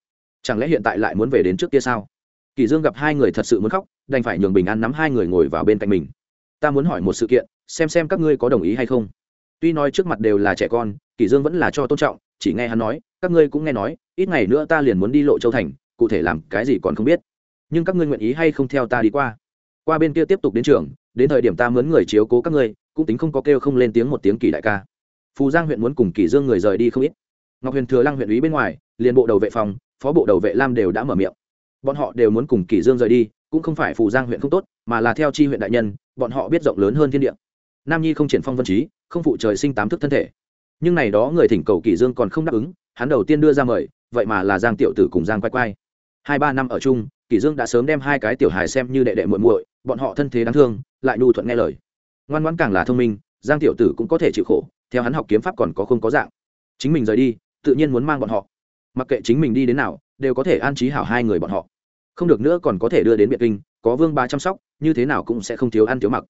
Chẳng lẽ hiện tại lại muốn về đến trước kia sao? Kỳ dương gặp hai người thật sự muốn khóc, đành phải nhường bình an nắm hai người ngồi vào bên cạnh mình. Ta muốn hỏi một sự kiện, xem xem các ngươi có đồng ý hay không. Tuy nói trước mặt đều là trẻ con, kỳ dương vẫn là cho tôn trọng, chỉ nghe hắn nói, các ngươi cũng nghe nói, ít ngày nữa ta liền muốn đi lộ châu thành, cụ thể làm cái gì còn không biết nhưng các ngươi nguyện ý hay không theo ta đi qua? Qua bên kia tiếp tục đến trường, đến thời điểm ta mướn người chiếu cố các ngươi, cũng tính không có kêu không lên tiếng một tiếng kỳ đại ca. Phù giang huyện muốn cùng kỳ dương người rời đi không ít. Ngọc huyền thừa lăng huyện ủy bên ngoài, liền bộ đầu vệ phòng, phó bộ đầu vệ lam đều đã mở miệng. Bọn họ đều muốn cùng kỳ dương rời đi, cũng không phải phù giang huyện không tốt, mà là theo chi huyện đại nhân, bọn họ biết rộng lớn hơn thiên địa. Nam nhi không triển phong vân trí, không phụ trời sinh tám thức thân thể. Nhưng này đó người thỉnh cầu kỳ dương còn không đáp ứng, hắn đầu tiên đưa ra mời, vậy mà là giang tiểu tử cùng giang quay quay hai ba năm ở chung kỳ dương đã sớm đem hai cái tiểu hài xem như đệ đệ muội muội, bọn họ thân thế đáng thương, lại nhu thuận nghe lời. Ngoan ngoãn càng là thông minh, giang tiểu tử cũng có thể chịu khổ, theo hắn học kiếm pháp còn có không có dạng. Chính mình rời đi, tự nhiên muốn mang bọn họ. Mặc kệ chính mình đi đến nào, đều có thể an trí hảo hai người bọn họ. Không được nữa còn có thể đưa đến biệt kinh, có vương ba chăm sóc, như thế nào cũng sẽ không thiếu ăn thiếu mặc.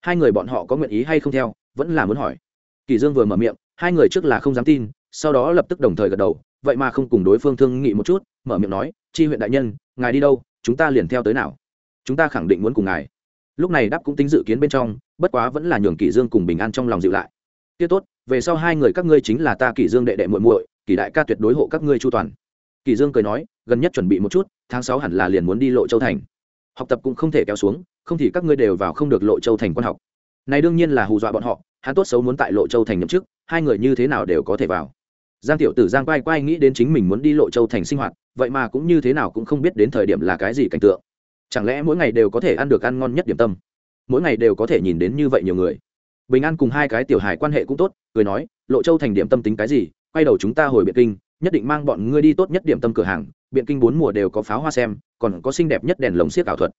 Hai người bọn họ có nguyện ý hay không theo, vẫn là muốn hỏi. Kỳ dương vừa mở miệng, hai người trước là không dám tin, sau đó lập tức đồng thời gật đầu vậy mà không cùng đối phương thương nghị một chút, mở miệng nói, chi huyện đại nhân, ngài đi đâu, chúng ta liền theo tới nào. Chúng ta khẳng định muốn cùng ngài. Lúc này đáp cũng tính dự kiến bên trong, bất quá vẫn là nhường kỷ dương cùng bình an trong lòng dịu lại. Tiết tốt, về sau hai người các ngươi chính là ta kỷ dương đệ đệ muội muội, kỷ đại ca tuyệt đối hộ các ngươi chu toàn. Kỷ dương cười nói, gần nhất chuẩn bị một chút, tháng sáu hẳn là liền muốn đi lộ châu thành. Học tập cũng không thể kéo xuống, không thì các ngươi đều vào không được lộ châu thành quan học. Này đương nhiên là hù dọa bọn họ, hắn tốt xấu muốn tại lộ châu thành nhậm chức, hai người như thế nào đều có thể vào giang tiểu tử giang quay quay nghĩ đến chính mình muốn đi lộ châu thành sinh hoạt, vậy mà cũng như thế nào cũng không biết đến thời điểm là cái gì cảnh tượng. Chẳng lẽ mỗi ngày đều có thể ăn được ăn ngon nhất điểm tâm? Mỗi ngày đều có thể nhìn đến như vậy nhiều người. Bình an cùng hai cái tiểu hài quan hệ cũng tốt, cười nói, lộ châu thành điểm tâm tính cái gì? Quay đầu chúng ta hồi biện kinh, nhất định mang bọn ngươi đi tốt nhất điểm tâm cửa hàng, biện kinh bốn mùa đều có pháo hoa xem, còn có xinh đẹp nhất đèn lồng xiếc ảo thuật.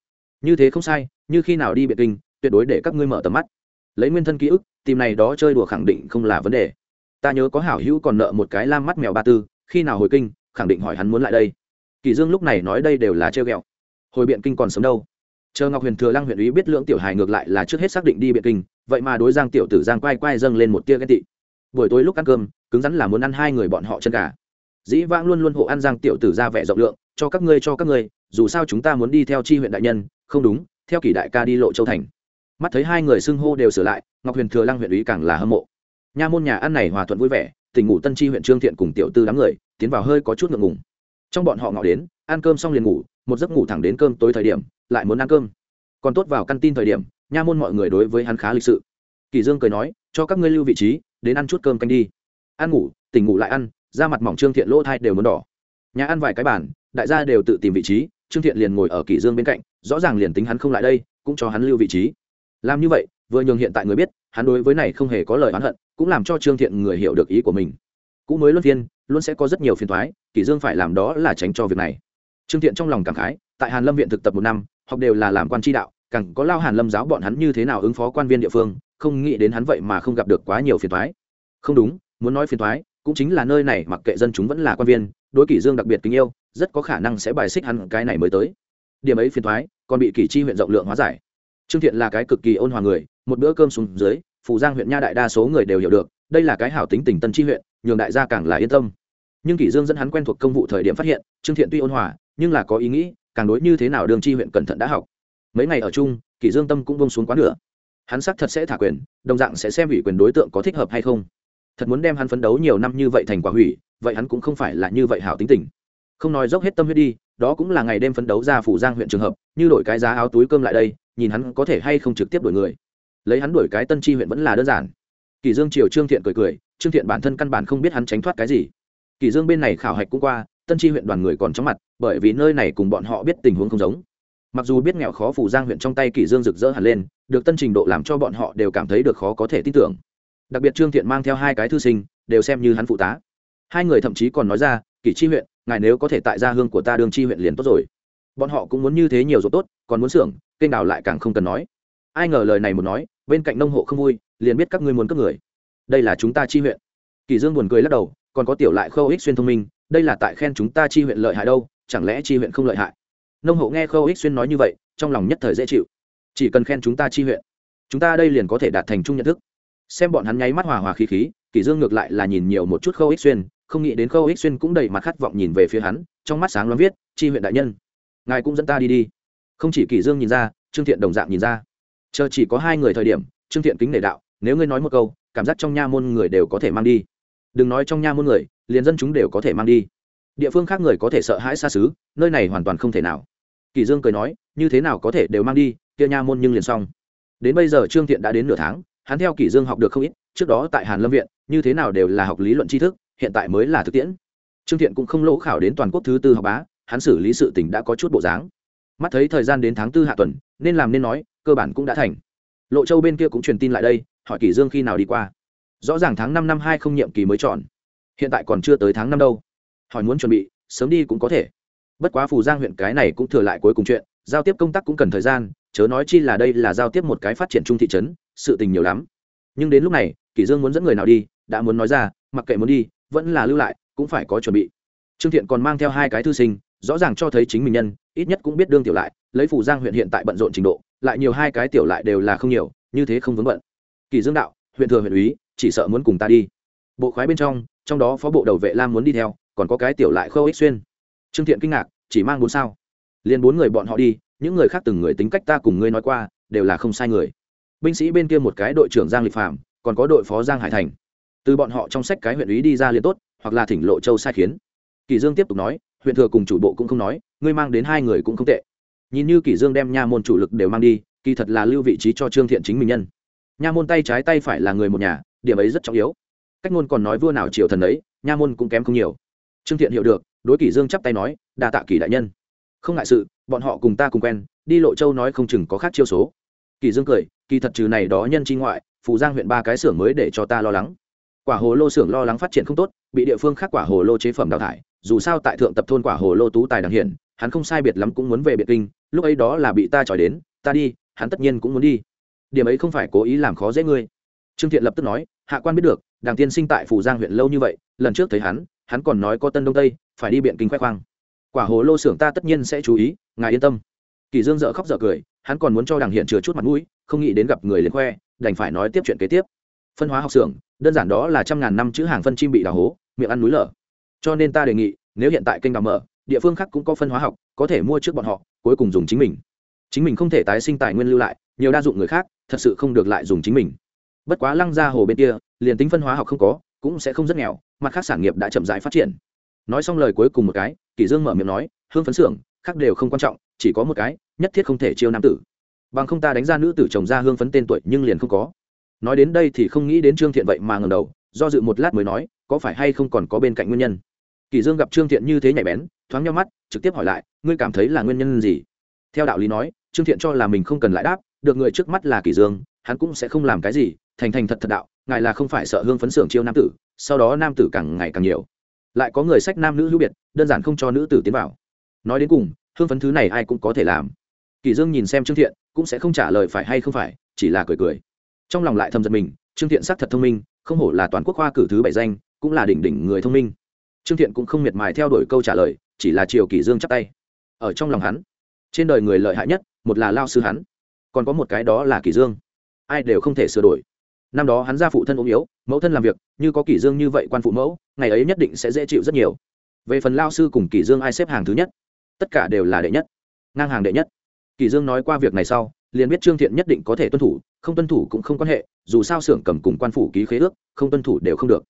Như thế không sai, như khi nào đi biện kinh, tuyệt đối để các ngươi mở tầm mắt. Lấy nguyên thân ký ức, tìm này đó chơi đùa khẳng định không là vấn đề ta nhớ có hảo hữu còn nợ một cái lam mắt mèo ba tư, khi nào hồi kinh, khẳng định hỏi hắn muốn lại đây. Kỳ dương lúc này nói đây đều là treo ghẹo. Hồi biện kinh còn sớm đâu. Chờ ngọc huyền thừa lăng huyện ý biết lưỡng tiểu hài ngược lại là trước hết xác định đi biện kinh, vậy mà đối giang tiểu tử giang quay quay dâng lên một tia ghen tị. Buổi tối lúc ăn cơm, cứng rắn là muốn ăn hai người bọn họ chân gà. Dĩ vãng luôn luôn hộ ăn giang tiểu tử ra vẻ rộng lượng, cho các ngươi, cho các ngươi, dù sao chúng ta muốn đi theo chi huyện đại nhân, không đúng, theo kỷ đại ca đi lộ châu thành. Mắt thấy hai người xưng hô đều sửa lại, ngọc huyền thừa lăng huyện ý càng là hâm mộ nha môn nhà ăn này hòa thuận vui vẻ, tỉnh ngủ tân chi huyện trương thiện cùng tiểu tư đám người tiến vào hơi có chút ngượng ngùng. Trong bọn họ ngọ đến, ăn cơm xong liền ngủ, một giấc ngủ thẳng đến cơm tối thời điểm, lại muốn ăn cơm. Còn tốt vào căn tin thời điểm, nha môn mọi người đối với hắn khá lịch sự. Kỳ dương cười nói, cho các ngươi lưu vị trí, đến ăn chút cơm canh đi. Ăn ngủ, tỉnh ngủ lại ăn, da mặt mỏng trương thiện lỗ thai đều muốn đỏ. Nhà ăn vài cái bàn, đại gia đều tự tìm vị trí, trương thiện liền ngồi ở kỳ dương bên cạnh, rõ ràng liền tính hắn không lại đây, cũng cho hắn lưu vị trí. Làm như vậy, vừa nhường hiện tại người biết hắn đối với này không hề có lời oán hận, cũng làm cho trương thiện người hiểu được ý của mình. Cũ mới luân phiên, luôn sẽ có rất nhiều phiền thoái kỷ dương phải làm đó là tránh cho việc này. Trương thiện trong lòng cảm khái, tại hàn lâm viện thực tập một năm, học đều là làm quan tri đạo, càng có lao hàn lâm giáo bọn hắn như thế nào ứng phó quan viên địa phương, không nghĩ đến hắn vậy mà không gặp được quá nhiều phiền thoái không đúng, muốn nói phiền thoái cũng chính là nơi này mặc kệ dân chúng vẫn là quan viên, đối kỷ dương đặc biệt kính yêu, rất có khả năng sẽ bài xích hắn cái này mới tới. Điểm ấy phiền thoái còn bị kỷ chi huyện rộng lượng hóa giải. Trương thiện là cái cực kỳ ôn hòa người, một bữa cơm xuống dưới phủ giang huyện nha đại đa số người đều hiểu được, đây là cái hảo tính tình tân tri huyện, nhường đại gia càng là yên tâm. Nhưng kỷ dương dẫn hắn quen thuộc công vụ thời điểm phát hiện, trương thiện tuy ôn hòa, nhưng là có ý nghĩ, càng đối như thế nào đường tri huyện cẩn thận đã học. Mấy ngày ở chung, kỷ dương tâm cũng bông xuống quá nửa. Hắn xác thật sẽ thả quyền, đồng dạng sẽ xem ủy quyền đối tượng có thích hợp hay không. Thật muốn đem hắn phấn đấu nhiều năm như vậy thành quả hủy, vậy hắn cũng không phải là như vậy hảo tính tình. Không nói dốc hết tâm huyết đi, đó cũng là ngày đêm phấn đấu ra phủ giang huyện trường hợp, như đổi cái giá áo túi cơm lại đây, nhìn hắn có thể hay không trực tiếp đổi người lấy hắn đuổi cái tân chi huyện vẫn là đơn giản. Kỳ dương triều trương thiện cười cười, trương thiện bản thân căn bản không biết hắn tránh thoát cái gì. Kỳ dương bên này khảo hạch cũng qua, tân chi huyện đoàn người còn chóng mặt, bởi vì nơi này cùng bọn họ biết tình huống không giống. Mặc dù biết nghèo khó phủ giang huyện trong tay kỳ dương rực rỡ hẳn lên, được tân trình độ làm cho bọn họ đều cảm thấy được khó có thể tin tưởng. Đặc biệt trương thiện mang theo hai cái thư sinh, đều xem như hắn phụ tá. Hai người thậm chí còn nói ra kỷ chi huyện, ngài nếu có thể tại gia hương của ta đường chi huyện liền tốt rồi. Bọn họ cũng muốn như thế nhiều rồi tốt, còn muốn xưởng, kênh đào lại càng không cần nói. Ai ngờ lời này một nói bên cạnh nông hộ không vui, liền biết các ngươi muốn cướp người. Đây là chúng ta chi huyện. Kỳ dương buồn cười lắc đầu, còn có tiểu lại khâu ích xuyên thông minh, đây là tại khen chúng ta chi huyện lợi hại đâu, chẳng lẽ chi huyện không lợi hại? Nông hộ nghe khâu ích xuyên nói như vậy, trong lòng nhất thời dễ chịu. Chỉ cần khen chúng ta chi huyện, chúng ta đây liền có thể đạt thành chung nhận thức. Xem bọn hắn nháy mắt hòa hòa khí khí, kỳ dương ngược lại là nhìn nhiều một chút khâu ích xuyên, không nghĩ đến khâu ích xuyên cũng đầy mặt khát vọng nhìn về phía hắn, trong mắt sáng loáng viết, chi huyện đại nhân, ngài cũng dẫn ta đi đi. Không chỉ kỳ dương nhìn ra, trương thiện đồng dạng nhìn ra chờ chỉ có hai người thời điểm, trương thiện kính nể đạo, nếu ngươi nói một câu, cảm giác trong nha môn người đều có thể mang đi. Đừng nói trong nha môn người, liền dân chúng đều có thể mang đi. Địa phương khác người có thể sợ hãi xa xứ, nơi này hoàn toàn không thể nào. Kỳ dương cười nói, như thế nào có thể đều mang đi, kia nha môn nhưng liền xong. Đến bây giờ trương thiện đã đến nửa tháng, hắn theo kỳ dương học được không ít, trước đó tại hàn lâm viện, như thế nào đều là học lý luận tri thức, hiện tại mới là thực tiễn. Trương thiện cũng không lỗ khảo đến toàn quốc thứ tư học bá, hắn xử lý sự tình đã có chút bộ dáng. Mắt thấy thời gian đến tháng tư hạ tuần, nên làm nên nói cơ bản cũng đã thành. Lộ châu bên kia cũng truyền tin lại đây, hỏi kỷ dương khi nào đi qua. Rõ ràng tháng năm năm hai không nhiệm kỳ mới chọn. Hiện tại còn chưa tới tháng năm đâu. Hỏi muốn chuẩn bị, sớm đi cũng có thể. Bất quá phù giang huyện cái này cũng thừa lại cuối cùng chuyện, giao tiếp công tác cũng cần thời gian, chớ nói chi là đây là giao tiếp một cái phát triển trung thị trấn, sự tình nhiều lắm. Nhưng đến lúc này kỷ dương muốn dẫn người nào đi, đã muốn nói ra, mặc kệ muốn đi, vẫn là lưu lại, cũng phải có chuẩn bị. Trương thiện còn mang theo hai cái thư sinh, rõ ràng cho thấy chính mình nhân, ít nhất cũng biết đương tiểu lại, lấy phủ giang huyện hiện tại bận rộn trình độ lại nhiều hai cái tiểu lại đều là không nhiều, như thế không vướng bận. Kỳ dương đạo, huyện thừa huyện úy, chỉ sợ muốn cùng ta đi. Bộ khoái bên trong trong đó phó bộ đầu vệ lam muốn đi theo, còn có cái tiểu lại khâu ích xuyên. Trương thiện kinh ngạc, chỉ mang bốn sao. Liền bốn người bọn họ đi, những người khác từng người tính cách ta cùng ngươi nói qua, đều là không sai người. Binh sĩ bên kia một cái đội trưởng giang lịch phạm còn có đội phó giang hải thành. Từ bọn họ trong sách cái huyện úy đi ra liền tốt, hoặc là thỉnh lộ châu sai khiến. Kỳ dương tiếp tục nói, huyện thừa cùng chủ bộ cũng không nói, ngươi mang đến hai người cũng không tệ nhìn như kỷ dương đem nha môn chủ lực đều mang đi, kỳ thật là lưu vị trí cho trương thiện chính mình nhân. Nha môn tay trái tay phải là người một nhà, điểm ấy rất trọng yếu. Cách ngôn còn nói vua nào triều thần ấy, nha môn cũng kém không nhiều. Trương thiện hiểu được, đối kỷ dương chắp tay nói, đa tạ kỷ đại nhân. Không ngại sự, bọn họ cùng ta cùng quen, đi lộ châu nói không chừng có khác chiêu số. Kỳ dương cười, kỳ thật trừ này đó nhân chi ngoại, phù giang huyện ba cái xưởng mới để cho ta lo lắng. Quả hồ lô xưởng lo lắng phát triển không tốt, bị địa phương khác quả hồ lô chế phẩm đào thải, dù sao tại thượng tập thôn quả hồ lô tú tài đằng hiển, hắn không sai biệt lắm cũng muốn về biệt kinh lúc ấy đó là bị ta chọi đến, ta đi, hắn tất nhiên cũng muốn đi. Điểm ấy không phải cố ý làm khó dễ ngươi. Trương thiện lập tức nói, hạ quan biết được đàng tiên sinh tại phủ giang huyện lâu như vậy, lần trước thấy hắn hắn còn nói có tân đông tây, phải đi biện kinh khoe khoang. Quả hồ lô xưởng ta tất nhiên sẽ chú ý, ngài yên tâm. Kỳ dương dợ khóc dợ cười, hắn còn muốn cho đàng hiện chừa chút mặt mũi, không nghĩ đến gặp người liền khoe, đành phải nói tiếp chuyện kế tiếp. Phân hóa học xưởng, đơn giản đó là trăm ngàn năm chữ hàng phân chim bị đào hố, miệng ăn núi lở. Cho nên ta đề nghị, nếu hiện tại kênh đào mở địa phương khác cũng có phân hóa học, có thể mua trước bọn họ, cuối cùng dùng chính mình. Chính mình không thể tái sinh tài nguyên lưu lại, nhiều đa dụng người khác, thật sự không được lại dùng chính mình. Bất quá lăng ra hồ bên kia, liền tính phân hóa học không có, cũng sẽ không rất nghèo, mặt khác sản nghiệp đã chậm rãi phát triển. Nói xong lời cuối cùng một cái, kỷ dương mở miệng nói, hương phấn xưởng, khác đều không quan trọng, chỉ có một cái, nhất thiết không thể chiêu nam tử. Bằng không ta đánh ra nữ tử chồng ra hương phấn tên tuổi nhưng liền không có. Nói đến đây thì không nghĩ đến trương thiện vậy mà ngầm đầu, do dự một lát mới nói, có phải hay không còn có bên cạnh nguyên nhân? Kỳ dương gặp trương thiện như thế nhạy bén, thoáng nhau mắt, trực tiếp hỏi lại, ngươi cảm thấy là nguyên nhân gì? Theo đạo lý nói, trương thiện cho là mình không cần lại đáp, được người trước mắt là Kỳ dương, hắn cũng sẽ không làm cái gì, thành thành thật thật đạo, ngài là không phải sợ hương phấn xưởng chiêu nam tử, sau đó nam tử càng ngày càng nhiều. Lại có người sách nam nữ hữu biệt, đơn giản không cho nữ tử tiến vào. Nói đến cùng, hương phấn thứ này ai cũng có thể làm. Kỳ dương nhìn xem trương thiện, cũng sẽ không trả lời phải hay không phải, chỉ là cười cười. Trong lòng lại thầm giật mình, trương thiện xác thật thông minh, không hổ là toàn quốc khoa cử thứ bảy danh, cũng là đỉnh đỉnh người thông minh trương thiện cũng không miệt mài theo đuổi câu trả lời, chỉ là chiều kỷ dương chắp tay. Ở trong lòng hắn, trên đời người lợi hại nhất, một là lao sư hắn. Còn có một cái đó là kỷ dương. Ai đều không thể sửa đổi. Năm đó hắn ra phụ thân ốm yếu, mẫu thân làm việc, như có kỷ dương như vậy quan phụ mẫu, ngày ấy nhất định sẽ dễ chịu rất nhiều. Về phần lao sư cùng kỷ dương ai xếp hàng thứ nhất, tất cả đều là đệ nhất, ngang hàng đệ nhất. Kỷ dương nói qua việc này sau, liền biết trương thiện nhất định có thể tuân thủ, không tuân thủ cũng không quan hệ, dù sao xưởng cầm cùng quan phủ ký khế ước, không tuân thủ đều không được.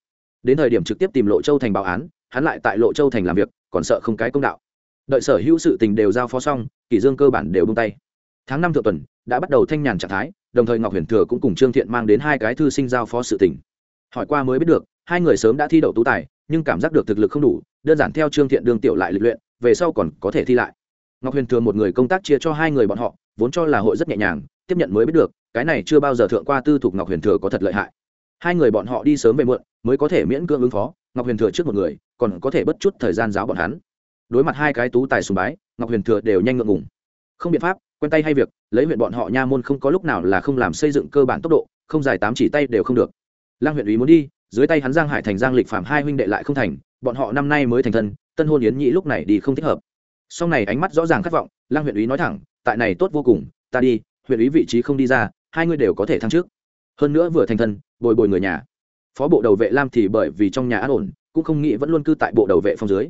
Đến thời điểm trực tiếp tìm lộ châu thành báo án hắn lại tại lộ châu thành làm việc, còn sợ không cái công đạo. Đợi sở hữu sự tình đều giao phó xong, kỷ dương cơ bản đều buông tay. Tháng năm thượng tuần, đã bắt đầu thanh nhàn trạng thái, đồng thời ngọc huyền thừa cũng cùng trương thiện mang đến hai cái thư sinh giao phó sự tình. Hỏi qua mới biết được, hai người sớm đã thi đậu tú tài, nhưng cảm giác được thực lực không đủ, đơn giản theo trương thiện đương tiểu lại lịch luyện, về sau còn có thể thi lại. Ngọc huyền thừa một người công tác chia cho hai người bọn họ, vốn cho là hội rất nhẹ nhàng, tiếp nhận mới biết được, cái này chưa bao giờ thượng qua tư thuộc ngọc huyền thừa có thật lợi hại. Hai người bọn họ đi sớm về muộn, mới có thể miễn cưỡng ứng phó, ngọc huyền thừa trước một người còn có thể bất chút thời gian giáo bọn hắn. Đối mặt hai cái tú tài sùng bái, ngọc huyền thừa đều nhanh ngượng ngùng. Không biện pháp, quen tay hay việc, lấy huyện bọn họ nha môn không có lúc nào là không làm xây dựng cơ bản tốc độ, không dài tám chỉ tay đều không được. Lang huyện ý muốn đi, dưới tay hắn giang hải thành giang lịch phạm hai huynh đệ lại không thành, bọn họ năm nay mới thành thân, tân hôn yến nhị lúc này đi không thích hợp. Sau này ánh mắt rõ ràng khát vọng lang huyện ý nói thẳng, tại này tốt vô cùng, ta đi, huyện ý vị trí không đi ra, hai người đều có thể thăng trước hơn nữa vừa thành thân, bồi bồi người nhà. Phó bộ đầu vệ lam thì bởi vì trong nhà an ổn cũng không nghĩ vẫn luôn cư tại bộ đầu vệ phong dưới.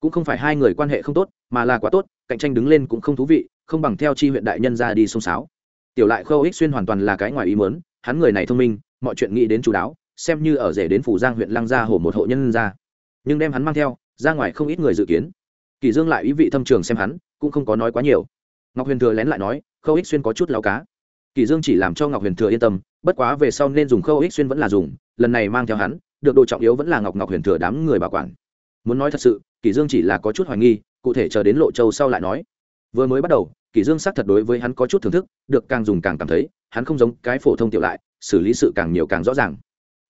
Cũng không phải hai người quan hệ không tốt, mà là quá tốt, cạnh tranh đứng lên cũng không thú vị, không bằng theo chi huyện đại nhân ra đi xông xáo. Tiểu lại khâu ích xuyên hoàn toàn là cái ngoài ý mớn hắn người này thông minh, mọi chuyện nghĩ đến chú đáo, xem như ở rể đến phủ giang huyện lăng gia hồ một hộ nhân ra. Nhưng đem hắn mang theo, ra ngoài không ít người dự kiến. Kỳ dương lại ý vị thâm trường xem hắn, cũng không có nói quá nhiều. Ngọc huyền thừa lén lại nói, khâu ích xuyên có chút lao cá. Kỳ dương chỉ làm cho ngọc huyền thừa yên tâm, bất quá về sau nên dùng khâu ích xuyên vẫn là dùng, lần này mang theo hắn được độ trọng yếu vẫn là ngọc ngọc huyền thừa đám người bảo quản. Muốn nói thật sự kỳ dương chỉ là có chút hoài nghi, cụ thể chờ đến lộ châu sau lại nói. Vừa mới bắt đầu kỳ dương xác thật đối với hắn có chút thưởng thức, được càng dùng càng cảm thấy, hắn không giống cái phổ thông tiểu lại, xử lý sự càng nhiều càng rõ ràng.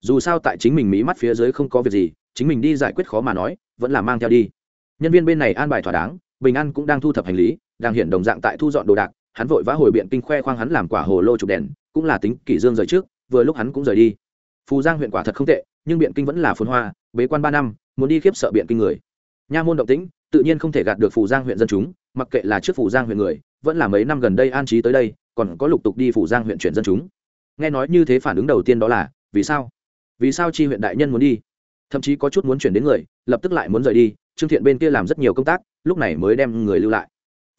Dù sao tại chính mình mỹ mắt phía dưới không có việc gì, chính mình đi giải quyết khó mà nói, vẫn là mang theo đi. Nhân viên bên này an bài thỏa đáng, bình an cũng đang thu thập hành lý, đang hiện đồng dạng tại thu dọn đồ đạc, hắn vội vã hồi biện kinh khoe khoang hắn làm quả hồ lô chụp đèn, cũng là tính kỷ dương rời trước, vừa lúc hắn cũng rời đi. Phù giang huyện quả thật không tệ nhưng biện kinh vẫn là phồn hoa, bế quan ba năm, muốn đi khiếp sợ biện kinh người. Nha môn động tĩnh, tự nhiên không thể gạt được phủ giang huyện dân chúng, mặc kệ là trước phủ giang huyện người, vẫn là mấy năm gần đây an trí tới đây, còn có lục tục đi phủ giang huyện chuyển dân chúng. Nghe nói như thế phản ứng đầu tiên đó là, vì sao? Vì sao chi huyện đại nhân muốn đi? Thậm chí có chút muốn chuyển đến người, lập tức lại muốn rời đi, trương thiện bên kia làm rất nhiều công tác, lúc này mới đem người lưu lại.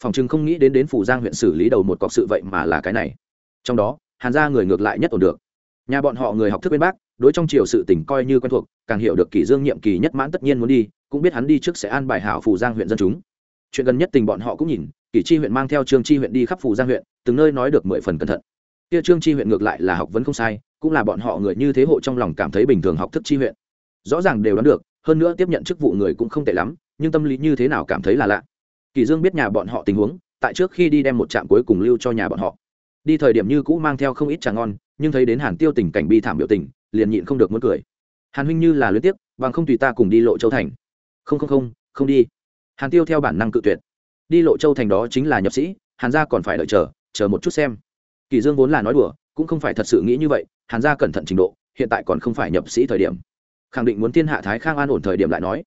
Phòng chừng không nghĩ đến đến phủ giang huyện xử lý đầu một cọc sự vậy mà là cái này. Trong đó, hàn gia người ngược lại nhất ổn được. Nhà bọn họ người học thức bên bác đối trong triều sự tỉnh coi như quen thuộc, càng hiểu được kỷ dương nhiệm kỳ nhất mãn tất nhiên muốn đi, cũng biết hắn đi trước sẽ an bài hảo phủ giang huyện dân chúng. Chuyện gần nhất tình bọn họ cũng nhìn, kỷ chi huyện mang theo trương chi huyện đi khắp phủ giang huyện, từng nơi nói được mười phần cẩn thận. Kia trương chi huyện ngược lại là học vấn không sai, cũng là bọn họ người như thế hộ trong lòng cảm thấy bình thường học thức chi huyện. Rõ ràng đều đoán được, hơn nữa tiếp nhận chức vụ người cũng không tệ lắm, nhưng tâm lý như thế nào cảm thấy là lạ. Kỳ dương biết nhà bọn họ tình huống, tại trước khi đi đem một trạm cuối cùng lưu cho nhà bọn họ. Đi thời điểm như cũ mang theo không ít trà ngon nhưng thấy đến hàn tiêu tình cảnh bi thảm biểu tình, liền nhịn không được muốn cười. Hàn huynh như là luyến tiếc, bằng không tùy ta cùng đi lộ châu thành. Không không không không đi. Hàn tiêu theo bản năng cự tuyệt. Đi lộ châu thành đó chính là nhập sĩ, hàn gia còn phải đợi chờ chờ một chút xem. Kỳ dương vốn là nói đùa, cũng không phải thật sự nghĩ như vậy, hàn gia cẩn thận trình độ, hiện tại còn không phải nhập sĩ thời điểm. Khẳng định muốn thiên hạ thái khang an ổn thời điểm lại nói.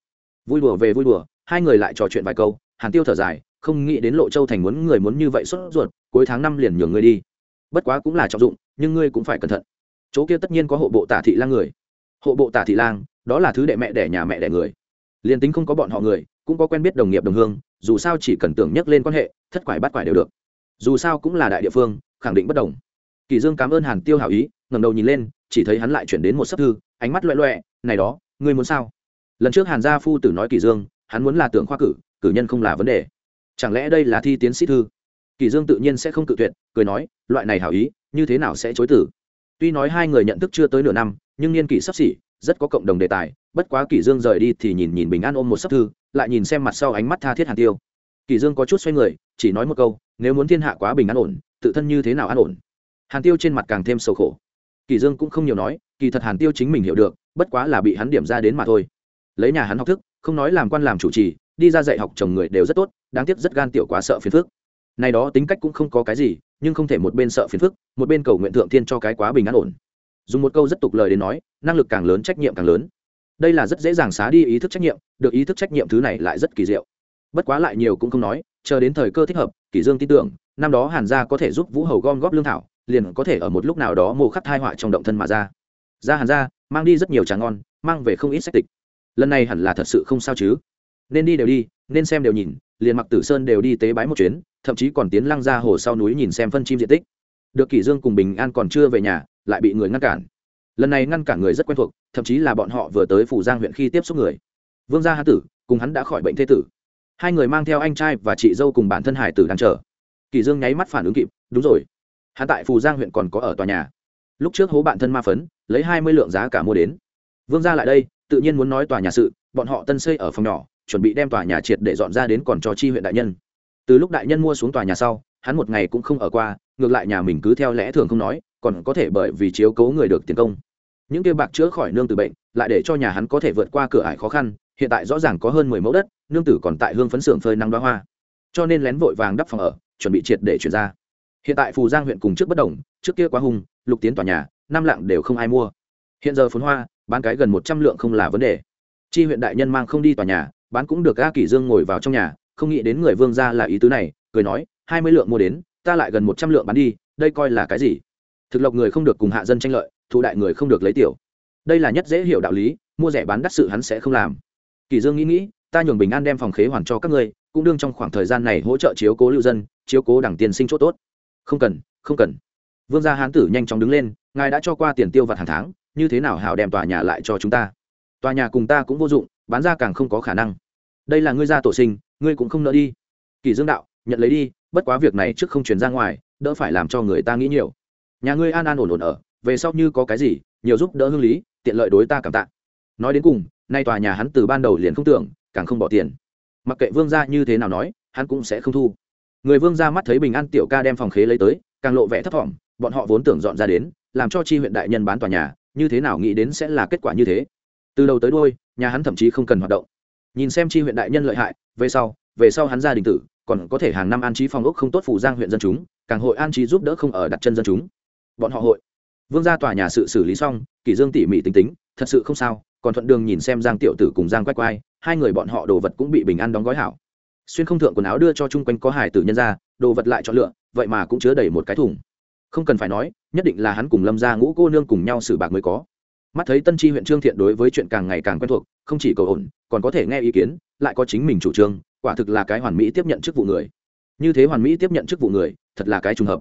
Vui đùa về vui đùa, hai người lại trò chuyện vài câu, hàn tiêu thở dài, không nghĩ đến lộ châu thành muốn người muốn như vậy sốt ruột, cuối tháng năm liền nhường ngươi đi bất quá cũng là trọng dụng, nhưng ngươi cũng phải cẩn thận. Chỗ kia tất nhiên có hộ bộ tả thị lang người. Hộ bộ tả thị lang, đó là thứ đệ mẹ đẻ, nhà mẹ đẻ người. Liền tính không có bọn họ người, cũng có quen biết đồng nghiệp đồng hương, dù sao chỉ cần tưởng nhắc lên quan hệ, thất quải bắt quải đều được. Dù sao cũng là đại địa phương, khẳng định bất đồng. Kỳ dương cảm ơn hàn tiêu hảo ý, ngẩng đầu nhìn lên, chỉ thấy hắn lại chuyển đến một sấp thư, ánh mắt loẹ loẹ này đó, ngươi muốn sao? Lần trước hàn gia phu tử nói kỳ dương, hắn muốn là tưởng khoa cử cử nhân không là vấn đề. Chẳng lẽ đây là thi tiến sĩ thư? Kỳ dương tự nhiên sẽ không cự tuyệt, cười nói, loại này hảo ý, như thế nào sẽ chối từ. tuy nói hai người nhận thức chưa tới nửa năm, nhưng niên kỷ sắp xỉ, rất có cộng đồng đề tài, bất quá kỳ dương rời đi thì nhìn nhìn bình an ôm một sấp thư, lại nhìn xem mặt sau ánh mắt tha thiết hàn tiêu. Kỳ dương có chút xoay người, chỉ nói một câu, nếu muốn thiên hạ quá bình an ổn, tự thân như thế nào an ổn? Hàn tiêu trên mặt càng thêm sầu khổ. Kỳ dương cũng không nhiều nói, kỳ thật hàn tiêu chính mình hiểu được, bất quá là bị hắn điểm ra đến mà thôi. Lấy nhà hắn học thức, không nói làm quan làm chủ trì, đi ra dạy học chồng người đều rất tốt, đáng tiếc rất gan tiểu quá sợ phiền phức này đó tính cách cũng không có cái gì, nhưng không thể một bên sợ phiền phức, một bên cầu nguyện thượng thiên cho cái quá bình an ổn. Dùng một câu rất tục lời đến nói, năng lực càng lớn trách nhiệm càng lớn. Đây là rất dễ dàng xá đi ý thức trách nhiệm, được ý thức trách nhiệm thứ này lại rất kỳ diệu. Bất quá lại nhiều cũng không nói, chờ đến thời cơ thích hợp, kỷ dương tin tưởng, năm đó hàn gia có thể giúp vũ hầu gom góp lương thảo, liền có thể ở một lúc nào đó mồ khắc thai họa trong động thân mà ra. Ra hàn gia, mang đi rất nhiều trà ngon, mang về không ít sách tịch. Lần này hẳn là thật sự không sao chứ. Nên đi đều đi, nên xem đều nhìn, liền mặc tử sơn đều đi tế bái một chuyến thậm chí còn tiến lăng ra hồ sau núi nhìn xem phân chim diện tích. Được kỷ dương cùng bình an còn chưa về nhà, lại bị người ngăn cản. Lần này ngăn cản người rất quen thuộc, thậm chí là bọn họ vừa tới phủ giang huyện khi tiếp xúc người. Vương gia hán tử, cùng hắn đã khỏi bệnh thế tử. Hai người mang theo anh trai và chị dâu cùng bản thân hải tử đang chờ. Kỷ dương nháy mắt phản ứng kịp, đúng rồi. Hắn tại phù giang huyện còn có ở tòa nhà. Lúc trước hố bạn thân ma phấn, lấy hai mươi lượng giá cả mua đến. Vương gia lại đây, tự nhiên muốn nói tòa nhà sự, bọn họ tân xây ở phòng nhỏ, chuẩn bị đem tòa nhà triệt để dọn ra đến còn cho chi huyện đại nhân từ lúc đại nhân mua xuống tòa nhà sau, hắn một ngày cũng không ở qua, ngược lại nhà mình cứ theo lẽ thường không nói, còn có thể bởi vì chiếu cố người được tiền công. Những kia bạc chữa khỏi nương từ bệnh, lại để cho nhà hắn có thể vượt qua cửa ải khó khăn, hiện tại rõ ràng có hơn mười mẫu đất, nương tử còn tại hương phấn xưởng phơi nắng đoá hoa. Cho nên lén vội vàng đắp phòng ở, chuẩn bị triệt để chuyển ra. Hiện tại phù giang huyện cùng trước bất đồng, trước kia quá hung, lục tiến tòa nhà, năm lạng đều không ai mua. Hiện giờ phốn hoa, bán cái gần một trăm lượng không là vấn đề. Chi huyện đại nhân mang không đi tòa nhà, bán cũng được a kỷ dương ngồi vào trong nhà không nghĩ đến người vương gia là ý tứ này, cười nói, hai mươi lượng mua đến, ta lại gần một trăm lượng bán đi, đây coi là cái gì? Thực lộc người không được cùng hạ dân tranh lợi, thụ đại người không được lấy tiểu. Đây là nhất dễ hiểu đạo lý, mua rẻ bán đắt sự hắn sẽ không làm. Kỳ dương nghĩ nghĩ, ta nhường bình an đem phòng khế hoàn cho các ngươi, cũng đương trong khoảng thời gian này hỗ trợ chiếu cố lưu dân, chiếu cố đảng tiền sinh chỗ tốt. Không cần không cần. Vương gia hán tử nhanh chóng đứng lên, ngài đã cho qua tiền tiêu vặt hàng tháng, như thế nào hảo đem tòa nhà lại cho chúng ta? Tòa nhà cùng ta cũng vô dụng, bán ra càng không có khả năng. Đây là ngươi gia tổ sinh ngươi cũng không nỡ đi. Kỳ dương đạo, nhận lấy đi, bất quá việc này trước không truyền ra ngoài, đỡ phải làm cho người ta nghĩ nhiều. Nhà ngươi an an ổn ổn ở, về sau như có cái gì, nhiều giúp đỡ hương lý, tiện lợi đối ta cảm tạ. Nói đến cùng, nay tòa nhà hắn từ ban đầu liền không tưởng, càng không bỏ tiền. Mặc kệ vương gia như thế nào nói, hắn cũng sẽ không thu. Người vương gia mắt thấy bình an tiểu ca đem phòng khế lấy tới, càng lộ vẻ thấp thỏm, bọn họ vốn tưởng dọn ra đến, làm cho chi huyện đại nhân bán tòa nhà, như thế nào nghĩ đến sẽ là kết quả như thế. Từ đầu tới đôi nhà hắn thậm chí không cần hoạt động nhìn xem chi huyện đại nhân lợi hại về sau về sau hắn gia đình tử còn có thể hàng năm an trí phòng ốc không tốt phủ giang huyện dân chúng càng hội an trí giúp đỡ không ở đặt chân dân chúng. Bọn họ hội. Vương gia tòa nhà sự xử lý xong kỷ dương tỉ mỉ tính tính thật sự không sao còn thuận đường nhìn xem giang tiểu tử cùng giang quách quai, hai người bọn họ đồ vật cũng bị bình an đóng gói hảo. Xuyên không thượng quần áo đưa cho chung quanh có hải tử nhân ra đồ vật lại chọn lựa vậy mà cũng chứa đầy một cái thùng. Không cần phải nói nhất định là hắn cùng lâm gia ngũ cô nương cùng nhau xử bạc mới có mắt thấy tân tri huyện trương thiện đối với chuyện càng ngày càng quen thuộc, không chỉ cầu ổn, còn có thể nghe ý kiến, lại có chính mình chủ trương, quả thực là cái hoàn mỹ tiếp nhận chức vụ người. Như thế hoàn mỹ tiếp nhận chức vụ người, thật là cái trùng hợp.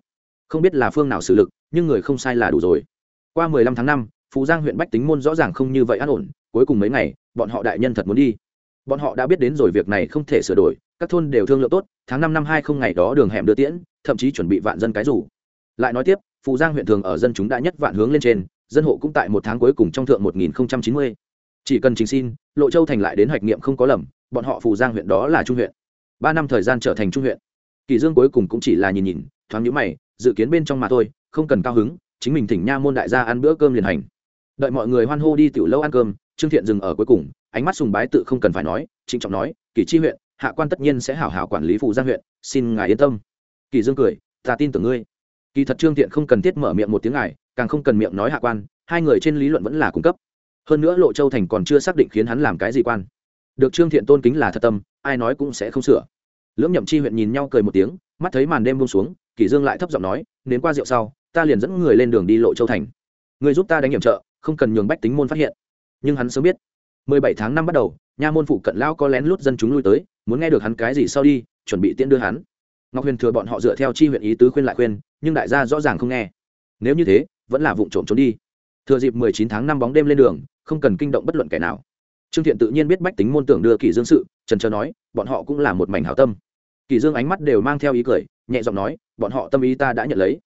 Không biết là phương nào xử lực, nhưng người không sai là đủ rồi. Qua mười lăm tháng năm, phú giang huyện bách tính môn rõ ràng không như vậy an ổn, cuối cùng mấy ngày, bọn họ đại nhân thật muốn đi. Bọn họ đã biết đến rồi việc này không thể sửa đổi, các thôn đều thương lượng tốt, tháng năm năm hai không ngày đó đường hẻm đưa tiễn, thậm chí chuẩn bị vạn dân cái rủ. Lại nói tiếp phù giang huyện thường ở dân chúng đã nhất vạn hướng lên trên dân hộ cũng tại một tháng cuối cùng trong thượng một nghìn chín mươi. Chỉ cần trình xin, lộ châu thành lại đến hoạch nghiệm không có lầm, bọn họ phù giang huyện đó là trung huyện. Ba năm thời gian trở thành trung huyện. Kỳ dương cuối cùng cũng chỉ là nhìn nhìn, thoáng nhíu mày, dự kiến bên trong mà thôi, không cần cao hứng, chính mình thỉnh nha môn đại gia ăn bữa cơm liền hành. Đợi mọi người hoan hô đi tiểu lâu ăn cơm, trương thiện dừng ở cuối cùng, ánh mắt sùng bái tự không cần phải nói, trịnh trọng nói, kỳ chi huyện, hạ quan tất nhiên sẽ hảo hảo quản lý phù giang huyện, xin ngài yên tâm. Kỳ dương cười, ta tin tưởng ngươi. Kỳ thật trương thiện không cần thiết mở miệng một tiếng ngài càng không cần miệng nói hạ quan, hai người trên lý luận vẫn là cung cấp. Hơn nữa lộ châu thành còn chưa xác định khiến hắn làm cái gì quan. Được trương thiện tôn kính là thật tâm, ai nói cũng sẽ không sửa. Lưỡng nhậm chi huyện nhìn nhau cười một tiếng, mắt thấy màn đêm buông xuống, kỷ dương lại thấp giọng nói đến qua rượu sau, ta liền dẫn người lên đường đi lộ châu thành. Người giúp ta đánh hiểm trợ, không cần nhường bách tính môn phát hiện. Nhưng hắn sớm biết 17 tháng năm bắt đầu, nha môn phụ cận lao có lén lút dân chúng lui tới, muốn nghe được hắn cái gì sau đi, chuẩn bị tiễn đưa hắn. Ngọc huyền thừa bọn họ dựa theo chi huyện ý tứ khuyên lại khuyên, nhưng đại gia rõ ràng không nghe. Nếu như thế vẫn là vụ trộm trốn đi. Thừa dịp 19 tháng năm bóng đêm lên đường, không cần kinh động bất luận kẻ nào. Trương thiện tự nhiên biết bách tính môn tưởng đưa kỷ dương sự, trần trờ nói, bọn họ cũng là một mảnh hảo tâm. Kỷ dương ánh mắt đều mang theo ý cười, nhẹ giọng nói, bọn họ tâm ý ta đã nhận lấy.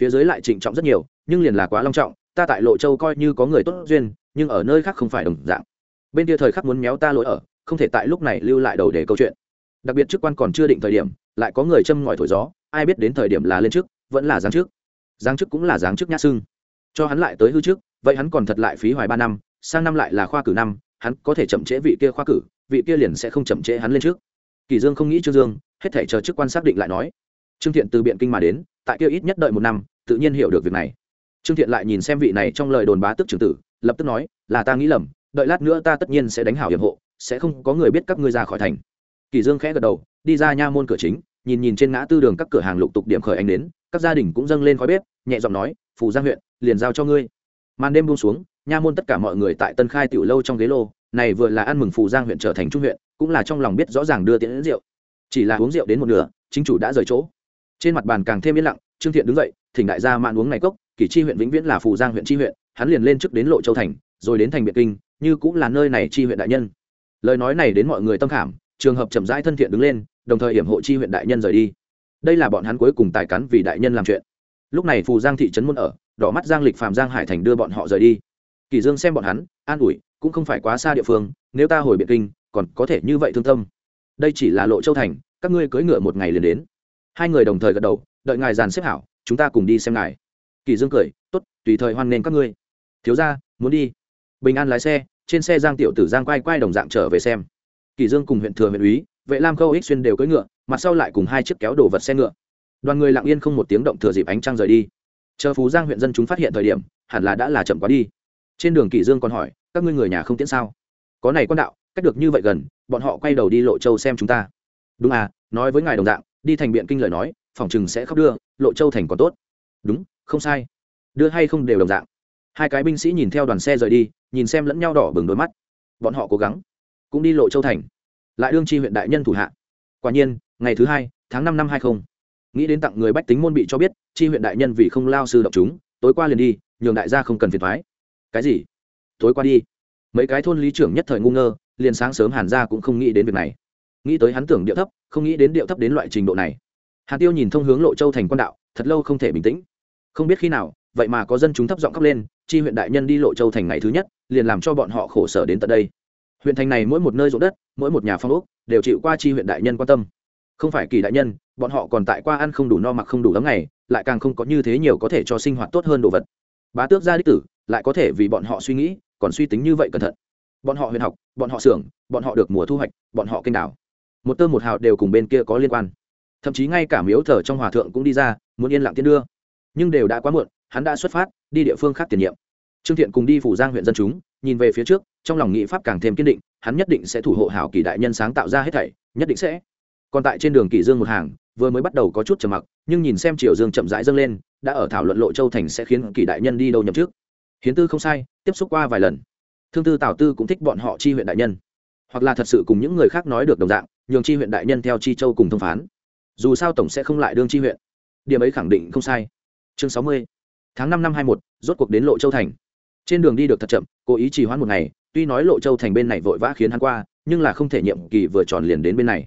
Phía dưới lại trịnh trọng rất nhiều, nhưng liền là quá long trọng, ta tại lộ châu coi như có người tốt duyên, nhưng ở nơi khác không phải đồng dạng. Bên kia thời khắc muốn méo ta lỗi ở, không thể tại lúc này lưu lại đầu để câu chuyện. Đặc biệt chức quan còn chưa định thời điểm, lại có người châm ngòi thổi gió, ai biết đến thời điểm là lên trước, vẫn là giáng trước giáng chức cũng là giáng chức nhã xương. Cho hắn lại tới hư trước, vậy hắn còn thật lại phí hoài ba năm, sang năm lại là khoa cử năm, hắn có thể chậm trễ vị kia khoa cử, vị kia liền sẽ không chậm trễ hắn lên trước. Kỳ dương không nghĩ trương dương, hết thể chờ chức quan xác định lại nói. Trương thiện từ biện kinh mà đến, tại kia ít nhất đợi một năm, tự nhiên hiểu được việc này. Trương thiện lại nhìn xem vị này trong lời đồn bá tức trưởng tử, lập tức nói, là ta nghĩ lầm, đợi lát nữa ta tất nhiên sẽ đánh hảo hiểm hộ, sẽ không có người biết các ngươi ra khỏi thành. Kỳ dương khẽ gật đầu, đi ra nha môn cửa chính, nhìn nhìn trên ngã tư đường các cửa hàng lục tục điểm khởi ánh đến các gia đình cũng dâng lên khói bếp, nhẹ giọng nói, phù giang huyện, liền giao cho ngươi. Màn đêm buông xuống, nha môn tất cả mọi người tại tân khai tiểu lâu trong ghế lô, này vừa là ăn mừng phù giang huyện trở thành trung huyện, cũng là trong lòng biết rõ ràng đưa tiễn đến rượu. Chỉ là uống rượu đến một nửa, chính chủ đã rời chỗ. Trên mặt bàn càng thêm yên lặng, trương thiện đứng dậy, thỉnh đại gia mạn uống này cốc kỷ chi huyện vĩnh viễn là phù giang huyện chi huyện, hắn liền lên trước đến lộ châu thành, rồi đến thành biệt kinh, như cũng là nơi này chi huyện đại nhân. Lời nói này đến mọi người tâm khảm, trường hợp chậm rãi thân thiện đứng lên, đồng thời hiểm hộ chi huyện đại nhân rời đi đây là bọn hắn cuối cùng tài cắn vì đại nhân làm chuyện. Lúc này phù giang thị trấn muôn ở, đỏ mắt giang lịch phạm giang hải thành đưa bọn họ rời đi. Kỳ dương xem bọn hắn, an ủi, cũng không phải quá xa địa phương, nếu ta hồi biệt kinh, còn có thể như vậy thương tâm. Đây chỉ là lộ châu thành, các ngươi cưỡi ngựa một ngày liền đến. Hai người đồng thời gật đầu, đợi ngài dàn xếp hảo, chúng ta cùng đi xem ngài. Kỳ dương cười, tốt, tùy thời hoan nghênh các ngươi. Thiếu gia, muốn đi. Bình an lái xe, trên xe giang tiểu tử giang quay quay đồng dạng trở về xem. Kỳ dương cùng huyện thừa huyện úy, vệ lam khâu ích xuyên đều cưỡi ngựa mặt sau lại cùng hai chiếc kéo đồ vật xe ngựa. Đoàn người lặng yên không một tiếng động thừa dịp ánh trăng rời đi. Chờ phú giang huyện dân chúng phát hiện thời điểm, hẳn là đã là chậm quá đi. Trên đường kỷ dương còn hỏi, các ngươi người nhà không tiễn sao? Có này quan đạo, cách được như vậy gần, bọn họ quay đầu đi lộ châu xem chúng ta. Đúng à nói với ngài đồng dạng, đi thành biện kinh lời nói, phòng chừng sẽ khóc đưa, lộ châu thành còn tốt. Đúng, không sai. Đưa hay không đều đồng dạng. Hai cái binh sĩ nhìn theo đoàn xe rời đi, nhìn xem lẫn nhau đỏ bừng đôi mắt. Bọn họ cố gắng, cũng đi lộ châu thành, lại đương chi huyện đại nhân thủ hạ. Quả nhiên ngày thứ hai, tháng năm năm hai không. Nghĩ đến tặng người bách tính môn bị cho biết, chi huyện đại nhân vì không lao sư động chúng, tối qua liền đi, nhường đại gia không cần phiền thoái. Cái gì? Tối qua đi. Mấy cái thôn lý trưởng nhất thời ngu ngơ, liền sáng sớm hàn gia cũng không nghĩ đến việc này. Nghĩ tới hắn tưởng điệu thấp, không nghĩ đến điệu thấp đến loại trình độ này. Hàn tiêu nhìn thông hướng lộ châu thành quan đạo, thật lâu không thể bình tĩnh. Không biết khi nào, vậy mà có dân chúng thấp giọng khóc lên, chi huyện đại nhân đi lộ châu thành ngày thứ nhất, liền làm cho bọn họ khổ sở đến tận đây. Huyện thành này mỗi một nơi ruộng đất, mỗi một nhà phong ốc, đều chịu qua chi huyện đại nhân quan tâm không phải kỳ đại nhân, bọn họ còn tại qua ăn không đủ no mặc không đủ lắm ngày, lại càng không có như thế nhiều có thể cho sinh hoạt tốt hơn đồ vật. Bá tước gia đích tử, lại có thể vì bọn họ suy nghĩ, còn suy tính như vậy cẩn thận. Bọn họ huyền học, bọn họ xưởng, bọn họ được mùa thu hoạch, bọn họ kênh đảo. Một tơ một hào đều cùng bên kia có liên quan. Thậm chí ngay cả miếu thờ trong hòa thượng cũng đi ra, muốn yên lặng tiên đưa. Nhưng đều đã quá muộn, hắn đã xuất phát, đi địa phương khác tiền nhiệm. Trương thiện cùng đi phủ giang huyện dân chúng, nhìn về phía trước, trong lòng nghị pháp càng thêm kiên định, hắn nhất định sẽ thủ hộ hảo kỳ đại nhân sáng tạo ra hết thảy, nhất định sẽ còn tại trên đường kỷ dương một hàng, vừa mới bắt đầu có chút trầm mặc, nhưng nhìn xem triều dương chậm rãi dâng lên, đã ở thảo luận lộ châu thành sẽ khiến kỷ đại nhân đi đâu nhậm trước hiến tư không sai, tiếp xúc qua vài lần. Thương tư tào tư cũng thích bọn họ chi huyện đại nhân. Hoặc là thật sự cùng những người khác nói được đồng dạng, nhường chi huyện đại nhân theo chi châu cùng thông phán. Dù sao tổng sẽ không lại đương chi huyện. Điểm ấy khẳng định không sai. Chương sáu mươi. Tháng năm năm hai một, rốt cuộc đến lộ châu thành. Trên đường đi được thật chậm, cố ý trì hoãn một ngày, tuy nói lộ châu thành bên này vội vã khiến hắn qua, nhưng là không thể nhiệm kỳ vừa tròn liền đến bên này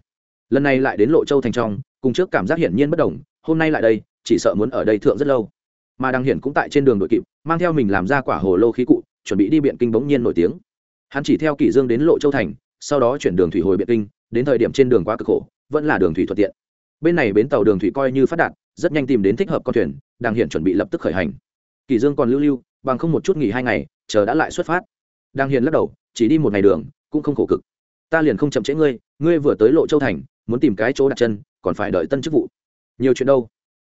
lần này lại đến lộ châu thành trong, cùng trước cảm giác hiển nhiên bất đồng, hôm nay lại đây, chỉ sợ muốn ở đây thượng rất lâu. Mà đăng hiển cũng tại trên đường đội kịp, mang theo mình làm ra quả hồ lô khí cụ, chuẩn bị đi biện kinh bỗng nhiên nổi tiếng. Hắn chỉ theo kỷ dương đến lộ châu thành, sau đó chuyển đường thủy hồi biện kinh, đến thời điểm trên đường quá cực khổ, vẫn là đường thủy thuận tiện. Bên này bến tàu đường thủy coi như phát đạt, rất nhanh tìm đến thích hợp con thuyền đang Hiển chuẩn bị lập tức khởi hành. Kỷ dương còn lưu lưu, bằng không một chút nghỉ hai ngày, chờ đã lại xuất phát. Đang Hiển lắc đầu, chỉ đi một ngày đường, cũng không khổ cực. Ta liền không chậm trễ ngươi ngươi vừa tới lộ châu thành muốn tìm cái chỗ đặt chân, còn phải đợi tân chức vụ. Nhiều chuyện đâu?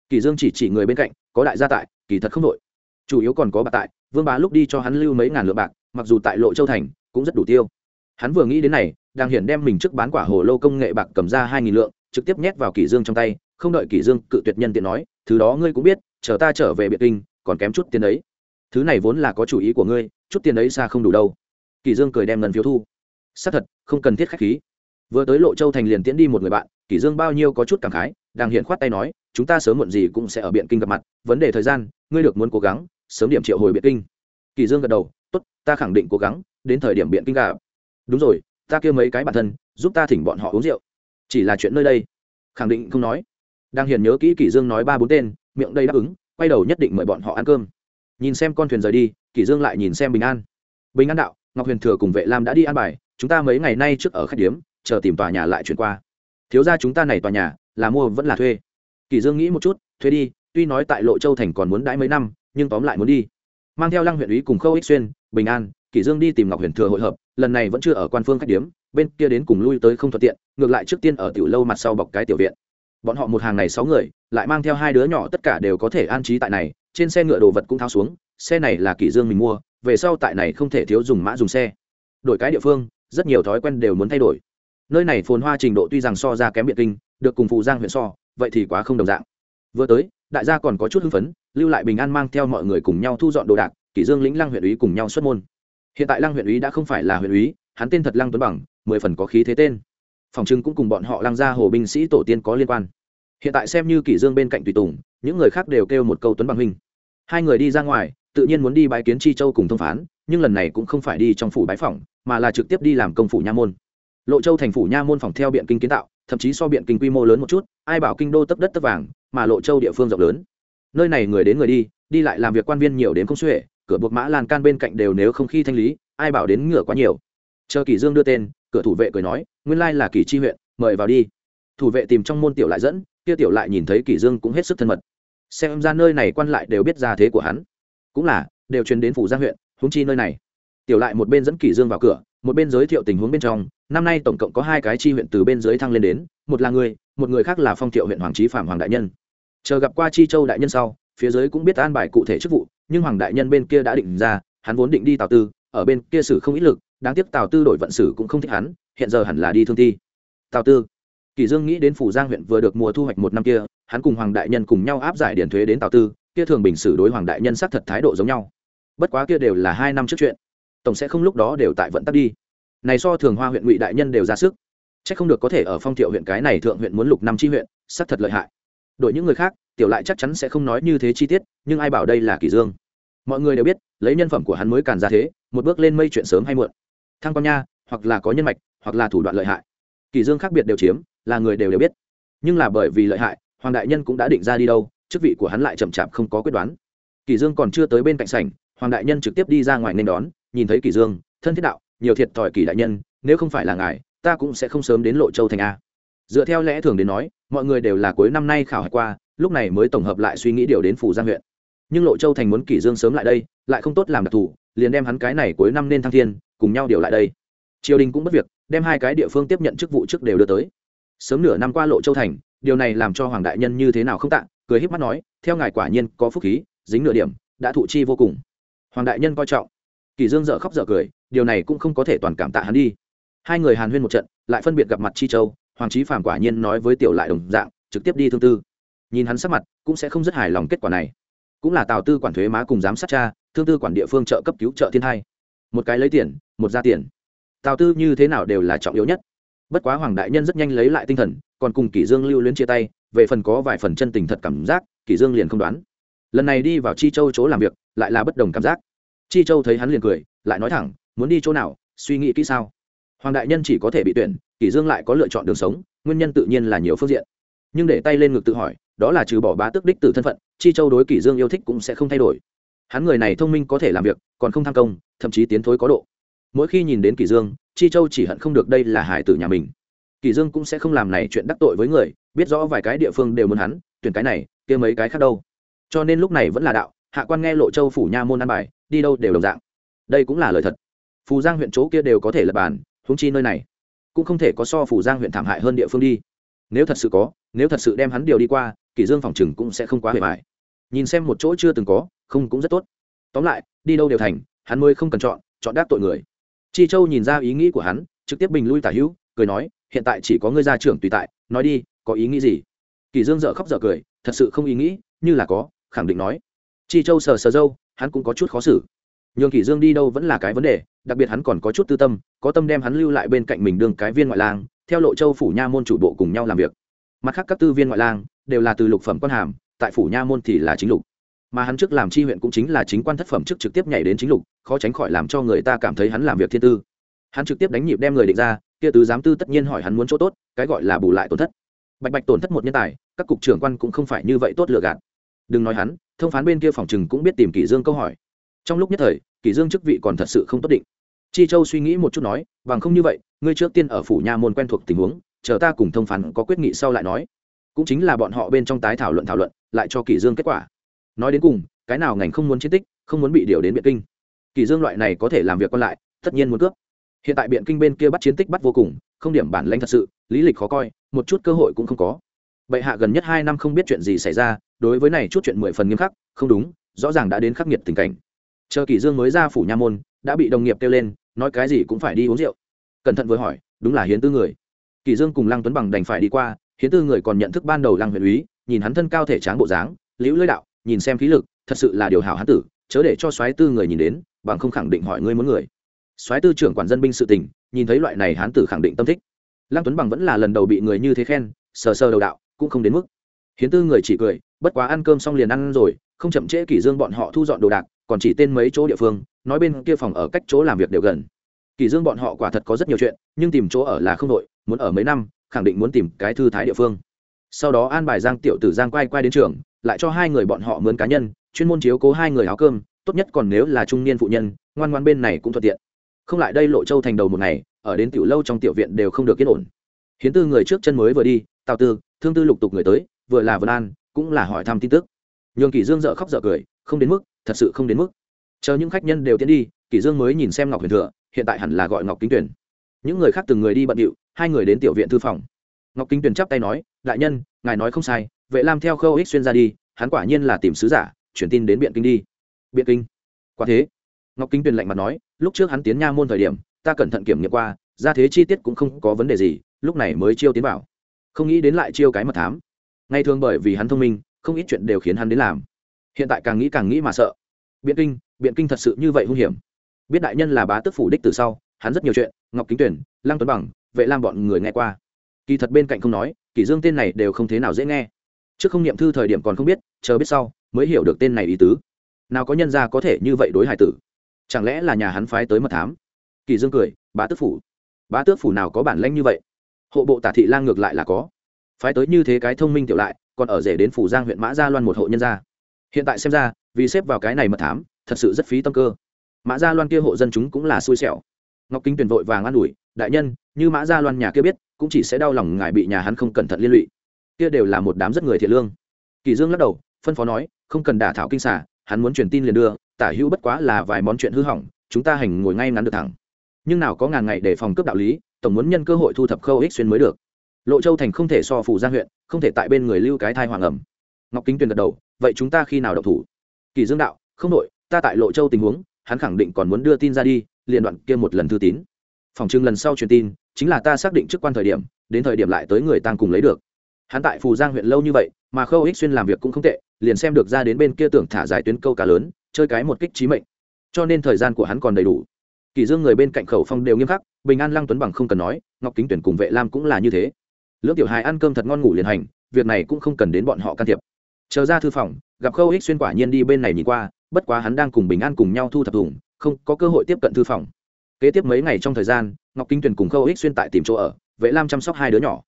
Kỳ dương chỉ chỉ người bên cạnh, có đại gia tại, kỳ thật không đội chủ yếu còn có bạc tại, vương bá lúc đi cho hắn lưu mấy ngàn lượng bạc, mặc dù tại lộ châu thành, cũng rất đủ tiêu. Hắn vừa nghĩ đến này, đang hiển đem mình trước bán quả hồ lô công nghệ bạc cầm ra hai nghìn lượng, trực tiếp nhét vào kỳ dương trong tay, không đợi kỳ dương cự tuyệt nhân tiện nói, thứ đó ngươi cũng biết, chờ ta trở về biệt kinh, còn kém chút tiền đấy thứ này vốn là có chủ ý của ngươi, chút tiền ấy xa không đủ đâu. Kỳ dương cười đem ngân phiếu thu. Xác thật, không cần thiết khách khí vừa tới lộ châu thành liền tiễn đi một người bạn, kỷ dương bao nhiêu có chút cảm khái, đang hiện khoát tay nói, chúng ta sớm muộn gì cũng sẽ ở biện kinh gặp mặt, vấn đề thời gian, ngươi được muốn cố gắng, sớm điểm triệu hồi biện kinh. Kỷ dương gật đầu, tốt, ta khẳng định cố gắng, đến thời điểm biện kinh gặp. Đúng rồi, ta kêu mấy cái bản thân, giúp ta thỉnh bọn họ uống rượu. Chỉ là chuyện nơi đây. Khẳng định không nói. Đang hiện nhớ kỹ kỷ dương nói ba bốn tên, miệng đây đáp ứng, quay đầu nhất định mời bọn họ ăn cơm. Nhìn xem con thuyền rời đi, kỷ dương lại nhìn xem bình an. Bình an đạo, ngọc huyền thừa cùng vệ lam đã đi ăn bài, chúng ta mấy ngày nay trước ở khách điếm chờ tìm tòa nhà lại chuyển qua. Thiếu gia chúng ta này tòa nhà, là mua vẫn là thuê. Kỷ dương nghĩ một chút, thuê đi, tuy nói tại lộ châu thành còn muốn đãi mấy năm, nhưng tóm lại muốn đi. Mang theo lăng huyện ý cùng khâu ích xuyên, bình an kỷ dương đi tìm ngọc huyền thừa hội hợp, lần này vẫn chưa ở quan phương khách điếm, bên kia đến cùng lui tới không thuận tiện, ngược lại trước tiên ở tiểu lâu mặt sau bọc cái tiểu viện. Bọn họ một hàng này sáu người, lại mang theo hai đứa nhỏ tất cả đều có thể an trí tại này, trên xe ngựa đồ vật cũng tháo xuống, xe này là kỷ dương mình mua, về sau tại này không thể thiếu dùng mã dùng xe. Đổi cái địa phương, rất nhiều thói quen đều muốn thay đổi nơi này phồn hoa trình độ tuy rằng so ra kém biệt kinh, được cùng phụ giang huyện so, vậy thì quá không đồng dạng. Vừa tới, đại gia còn có chút hưng phấn, lưu lại bình an mang theo mọi người cùng nhau thu dọn đồ đạc, kỷ dương, lĩnh lăng huyện úy cùng nhau xuất môn. Hiện tại lăng huyện úy đã không phải là huyện úy, hắn tên thật lăng tuấn bằng, mười phần có khí thế tên. Phòng trưng cũng cùng bọn họ lăng gia hồ binh sĩ tổ tiên có liên quan. Hiện tại xem như kỷ dương bên cạnh tùy tùng, những người khác đều kêu một câu tuấn bằng huynh. Hai người đi ra ngoài, tự nhiên muốn đi bái kiến chi châu cùng thông phán, nhưng lần này cũng không phải đi trong phủ bái phỏng, mà là trực tiếp đi làm công phủ nha môn lộ châu thành phủ nha môn phòng theo biện kinh kiến tạo, thậm chí so biện kinh quy mô lớn một chút, ai bảo kinh đô tấp đất tấp vàng, mà lộ châu địa phương rộng lớn. Nơi này người đến người đi đi lại làm việc quan viên nhiều đến không xuể, cửa buộc mã lan can bên cạnh đều nếu không khi thanh lý, ai bảo đến ngựa quá nhiều. Chờ kỳ dương đưa tên, cửa thủ vệ cười nói, nguyên lai là kỳ chi huyện, mời vào đi. Thủ vệ tìm trong môn tiểu lại dẫn, kia tiểu lại nhìn thấy kỳ dương cũng hết sức thân mật. Xem ra nơi này quan lại đều biết ra thế của hắn. Cũng là, đều truyền đến phủ giang huyện, huống chi nơi này. Tiểu lại một bên dẫn kỳ dương vào cửa một bên giới thiệu tình huống bên trong, năm nay tổng cộng có hai cái chi huyện từ bên dưới thăng lên đến, một là người một người khác là phong thiệu huyện hoàng trí phạm hoàng đại nhân. Chờ gặp qua chi châu đại nhân sau, phía dưới cũng biết an bài cụ thể chức vụ, nhưng hoàng đại nhân bên kia đã định ra, hắn vốn định đi tào tư, ở bên kia sử không ít lực, đáng tiếc tào tư đổi vận sử cũng không thích hắn, hiện giờ hẳn là đi thương thi tào tư, kỳ dương nghĩ đến phủ giang huyện vừa được mùa thu hoạch một năm kia, hắn cùng hoàng đại nhân cùng nhau áp giải điển thuế đến tào tư, kia thường bình xử đối hoàng đại nhân xác thật thái độ giống nhau. Bất quá kia đều là hai năm trước chuyện tổng sẽ không lúc đó đều tại vận tắc đi. Này so thường hoa huyện ngụy đại nhân đều ra sức. Chắc không được có thể ở phong thiệu huyện cái này thượng huyện muốn lục năm chi huyện, xác thật lợi hại. Đội những người khác, tiểu lại chắc chắn sẽ không nói như thế chi tiết, nhưng ai bảo đây là kỳ dương. Mọi người đều biết, lấy nhân phẩm của hắn mới càn ra thế, một bước lên mây chuyện sớm hay muộn. Thăng quan nha, hoặc là có nhân mạch, hoặc là thủ đoạn lợi hại. Kỳ dương khác biệt đều chiếm, là người đều đều biết. Nhưng là bởi vì lợi hại, hoàng đại nhân cũng đã định ra đi đâu, chức vị của hắn lại chậm chạp không có quyết đoán. Kỳ dương còn chưa tới bên cạnh sảnh, hoàng đại nhân trực tiếp đi ra ngoài nên đón nhìn thấy kỳ dương, thân thiết đạo, nhiều thiệt thòi kỳ đại nhân, nếu không phải là ngài, ta cũng sẽ không sớm đến lộ châu thành a. Dựa theo lẽ thường đến nói, mọi người đều là cuối năm nay khảo hạch qua, lúc này mới tổng hợp lại suy nghĩ điều đến phủ giang huyện. Nhưng lộ châu thành muốn kỷ dương sớm lại đây, lại không tốt làm đặc thù, liền đem hắn cái này cuối năm nên thăng thiên, cùng nhau điều lại đây. Triều đình cũng bất việc, đem hai cái địa phương tiếp nhận chức vụ trước đều đưa tới. Sớm nửa năm qua lộ châu thành, điều này làm cho hoàng đại nhân như thế nào không tạ, cười híp mắt nói, theo ngài quả nhiên có phúc khí, dính nửa điểm, đã thụ chi vô cùng. Hoàng đại nhân coi trọng. Kỳ dương dở khóc dở cười, điều này cũng không có thể toàn cảm tạ hắn đi. Hai người hàn huyên một trận, lại phân biệt gặp mặt chi châu, hoàng trí phàm quả nhiên nói với tiểu lại đồng dạng, trực tiếp đi thương tư. Nhìn hắn sắc mặt, cũng sẽ không rất hài lòng kết quả này. Cũng là tào tư quản thuế má cùng giám sát cha, thương tư quản địa phương trợ cấp cứu trợ thiên hai. Một cái lấy tiền, một ra tiền. Tào tư như thế nào đều là trọng yếu nhất. Bất quá hoàng đại nhân rất nhanh lấy lại tinh thần, còn cùng kỷ dương lưu luyến chia tay, về phần có vài phần chân tình thật cảm giác kỷ dương liền không đoán. Lần này đi vào chi châu chỗ làm việc, lại là bất đồng cảm giác chi châu thấy hắn liền cười, lại nói thẳng, muốn đi chỗ nào, suy nghĩ kỹ sao? Hoàng đại nhân chỉ có thể bị tuyển, kỷ dương lại có lựa chọn đường sống, nguyên nhân tự nhiên là nhiều phương diện. Nhưng để tay lên ngực tự hỏi, đó là trừ bỏ bá tước đích từ thân phận, chi châu đối kỷ dương yêu thích cũng sẽ không thay đổi. Hắn người này thông minh có thể làm việc, còn không tham công, thậm chí tiến thối có độ. Mỗi khi nhìn đến kỷ dương, chi châu chỉ hận không được đây là hải tử nhà mình. Kỷ dương cũng sẽ không làm này chuyện đắc tội với người, biết rõ vài cái địa phương đều muốn hắn, tuyển cái này, kia mấy cái khác đâu. Cho nên lúc này vẫn là đạo hạ quan nghe lộ châu phủ nha môn an bài, đi đâu đều đồng dạng. Đây cũng là lời thật. Phù giang huyện chỗ kia đều có thể lập bàn húng chi nơi này cũng không thể có so phù giang huyện thảm hại hơn địa phương đi. Nếu thật sự có, nếu thật sự đem hắn điều đi qua, kỷ dương phòng chừng cũng sẽ không quá hề mại nhìn xem một chỗ chưa từng có, không cũng rất tốt. Tóm lại, đi đâu đều thành, hắn mới không cần chọn chọn đáp tội người. Chi châu nhìn ra ý nghĩ của hắn, trực tiếp bình lui tả hữu, cười nói, hiện tại chỉ có ngươi gia trưởng tùy tại, nói đi, có ý nghĩ gì? Kỷ dương dở khóc dở cười, thật sự không ý nghĩ, như là có, khẳng định nói chi châu sờ sờ dâu, hắn cũng có chút khó xử. Nhường Kỷ dương đi đâu vẫn là cái vấn đề, đặc biệt hắn còn có chút tư tâm, có tâm đem hắn lưu lại bên cạnh mình đường cái viên ngoại lang, theo lộ châu phủ nha môn chủ bộ cùng nhau làm việc. Mặt khác các tư viên ngoại lang đều là từ lục phẩm quan hàm, tại phủ nha môn thì là chính lục. Mà hắn trước làm chi huyện cũng chính là chính quan thất phẩm trước trực tiếp nhảy đến chính lục, khó tránh khỏi làm cho người ta cảm thấy hắn làm việc thiên tư. Hắn trực tiếp đánh nhịp đem người định ra, kia tứ giám tư tất nhiên hỏi hắn muốn chỗ tốt, cái gọi là bù lại tổn thất. Bạch bạch tổn thất một nhân tài, các cục trưởng quan cũng không phải như vậy tốt lựa gạt. Đừng nói hắn thông phán bên kia phòng chừng cũng biết tìm kỷ dương câu hỏi. Trong lúc nhất thời, kỷ dương chức vị còn thật sự không tốt định. Chi châu suy nghĩ một chút nói, bằng không như vậy, ngươi trước tiên ở phủ nha môn quen thuộc tình huống, chờ ta cùng thông phán có quyết nghị sau lại nói. Cũng chính là bọn họ bên trong tái thảo luận thảo luận, lại cho kỷ dương kết quả. Nói đến cùng, cái nào ngành không muốn chiến tích, không muốn bị điều đến biện kinh. Kỷ dương loại này có thể làm việc còn lại, tất nhiên muốn cướp. Hiện tại biện kinh bên kia bắt chiến tích bắt vô cùng, không điểm bản lãnh thật sự, lý lịch khó coi, một chút cơ hội cũng không có. Bệ hạ gần nhất hai năm không biết chuyện gì xảy ra đối với này chút chuyện mười phần nghiêm khắc, không đúng, rõ ràng đã đến khắc nghiệt tình cảnh. Chờ kỷ dương mới ra phủ nha môn, đã bị đồng nghiệp kêu lên, nói cái gì cũng phải đi uống rượu. Cẩn thận vừa hỏi, đúng là hiến tư người. Kỷ dương cùng lăng tuấn bằng đành phải đi qua, hiến tư người còn nhận thức ban đầu lăng huyện úy, nhìn hắn thân cao thể tráng bộ dáng, liễu lưỡi đạo, nhìn xem khí lực, thật sự là điều hảo hắn tử, chớ để cho soái tư người nhìn đến, bằng không khẳng định hỏi ngươi muốn người. Soái tư trưởng quản dân binh sự tình, nhìn thấy loại này hán tử khẳng định tâm thích. Lăng tuấn bằng vẫn là lần đầu bị người như thế khen, sờ sờ đầu đạo, cũng không đến mức hiến tư người chỉ cười, bất quá ăn cơm xong liền ăn rồi, không chậm trễ kỷ dương bọn họ thu dọn đồ đạc, còn chỉ tên mấy chỗ địa phương, nói bên kia phòng ở cách chỗ làm việc đều gần. Kỷ dương bọn họ quả thật có rất nhiều chuyện, nhưng tìm chỗ ở là không đội, muốn ở mấy năm, khẳng định muốn tìm cái thư thái địa phương. Sau đó an bài giang tiểu tử giang quay quay đến trường, lại cho hai người bọn họ mướn cá nhân, chuyên môn chiếu cố hai người áo cơm, tốt nhất còn nếu là trung niên phụ nhân, ngoan ngoan bên này cũng thuận tiện. Không lại đây lộ châu thành đầu một ngày, ở đến tiểu lâu trong tiểu viện đều không được yên ổn. Hiến tư người trước chân mới vừa đi, tào tư, thương tư lục tục người tới vừa là vân an, cũng là hỏi thăm tin tức. Nhường kỷ dương dở khóc dở cười, không đến mức, thật sự không đến mức. Chờ những khách nhân đều tiến đi, kỷ dương mới nhìn xem ngọc huyền thừa, hiện tại hẳn là gọi ngọc kính tuyển những người khác từng người đi bận điệu, hai người đến tiểu viện thư phòng. Ngọc kính tuyển chắp tay nói, đại nhân, ngài nói không sai, vệ lam theo khâu ích xuyên ra đi, hắn quả nhiên là tìm sứ giả, chuyển tin đến biện kinh đi. Biện kinh? Quả thế? Ngọc kính tuyển lạnh mặt nói, lúc trước hắn tiến nha môn thời điểm, ta cẩn thận kiểm nghiệm qua, ra thế chi tiết cũng không có vấn đề gì, lúc này mới chiêu tiến vào. Không nghĩ đến lại chiêu cái mật thám ngày thường bởi vì hắn thông minh, không ít chuyện đều khiến hắn đến làm. Hiện tại càng nghĩ càng nghĩ mà sợ. Biện kinh biện kinh thật sự như vậy hung hiểm. Biết đại nhân là bá tước phủ đích từ sau, hắn rất nhiều chuyện, ngọc kính tuyển, lăng tuấn bằng, vệ lam bọn người nghe qua. Kỳ thật bên cạnh không nói kỷ dương tên này đều không thế nào dễ nghe. Trước không niệm thư thời điểm còn không biết, chờ biết sau, mới hiểu được tên này ý tứ. Nào có nhân gia có thể như vậy đối hải tử? Chẳng lẽ là nhà hắn phái tới mật thám? Kỳ dương cười, bá tước phủ. Bá tước phủ nào có bản lãnh như vậy? Hộ bộ tả thị lang ngược lại là có phái tới như thế cái thông minh tiểu lại, còn ở rể đến phủ giang huyện mã gia loan một hộ nhân gia. Hiện tại xem ra, vì xếp vào cái này mật thám, thật sự rất phí tâm cơ. Mã gia loan kia hộ dân chúng cũng là xui xẻo. Ngọc kính tuyển vội vàng an ủi, đại nhân, như mã gia loan nhà kia biết, cũng chỉ sẽ đau lòng ngài bị nhà hắn không cẩn thận liên lụy. Kia đều là một đám rất người thiệt lương. Kỳ dương lắc đầu, phân phó nói, không cần đả thảo kinh xả hắn muốn truyền tin liền đưa, tả hữu bất quá là vài món chuyện hư hỏng, chúng ta hành ngồi ngay ngắn được thẳng. Nhưng nào có ngàn ngày để phòng cướp đạo lý, tổng muốn nhân cơ hội thu thập khâu ích xuyên mới được lộ châu thành không thể so phủ giang huyện, không thể tại bên người lưu cái thai hoàng ẩm. Ngọc kính tuyền gật đầu, vậy chúng ta khi nào độc thủ? Kỳ dương đạo, không đội, ta tại lộ châu tình huống, hắn khẳng định còn muốn đưa tin ra đi, liền đoạn kia một lần thư tín. Phòng trưng lần sau truyền tin, chính là ta xác định chức quan thời điểm, đến thời điểm lại tới người tăng cùng lấy được. Hắn tại phù giang huyện lâu như vậy, mà khâu ích xuyên làm việc cũng không tệ, liền xem được ra đến bên kia tưởng thả giải tuyến câu cá lớn, chơi cái một kích trí mệnh. Cho nên thời gian của hắn còn đầy đủ. Kỳ dương người bên cạnh khẩu phong đều nghiêm khắc, bình an lăng tuấn bằng không cần nói, ngọc kính tuyển cùng vệ lam cũng là như thế lưỡng tiểu hài ăn cơm thật ngon ngủ liền hành, việc này cũng không cần đến bọn họ can thiệp. Chờ ra thư phòng, gặp khâu ích xuyên quả nhiên đi bên này nhìn qua, bất quá hắn đang cùng bình an cùng nhau thu thập thùng, không có cơ hội tiếp cận thư phòng. Kế tiếp mấy ngày trong thời gian, ngọc kinh tuyền cùng khâu ích xuyên tại tìm chỗ ở, vệ lam chăm sóc hai đứa nhỏ.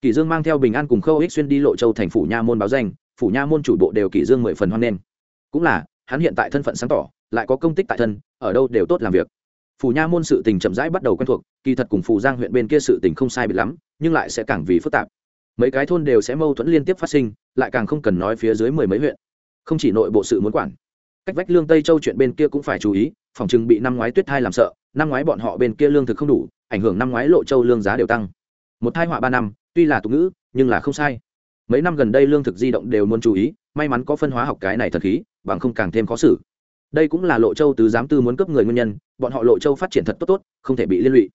Kỷ dương mang theo bình an cùng khâu ích xuyên đi lộ châu thành phủ nha môn báo danh, phủ nha môn chủ bộ đều kỷ dương mười phần hoan nghênh. Cũng là, hắn hiện tại thân phận sáng tỏ, lại có công tích tại thân, ở đâu đều tốt làm việc phủ nha môn sự tình chậm rãi bắt đầu quen thuộc, kỳ thật cùng phủ giang huyện bên kia sự tình không sai biệt lắm, nhưng lại sẽ càng vì phức tạp. Mấy cái thôn đều sẽ mâu thuẫn liên tiếp phát sinh, lại càng không cần nói phía dưới mười mấy huyện. Không chỉ nội bộ sự muốn quản, cách vách lương tây châu chuyện bên kia cũng phải chú ý, phòng chừng bị năm ngoái tuyết thai làm sợ, năm ngoái bọn họ bên kia lương thực không đủ, ảnh hưởng năm ngoái lộ châu lương giá đều tăng. Một thai họa ba năm, tuy là tục ngữ, nhưng là không sai. Mấy năm gần đây lương thực di động đều muốn chú ý, may mắn có phân hóa học cái này thật khí, bằng không càng thêm khó xử đây cũng là lộ châu tứ giám tư muốn cấp người nguyên nhân, bọn họ lộ châu phát triển thật tốt tốt, không thể bị liên lụy.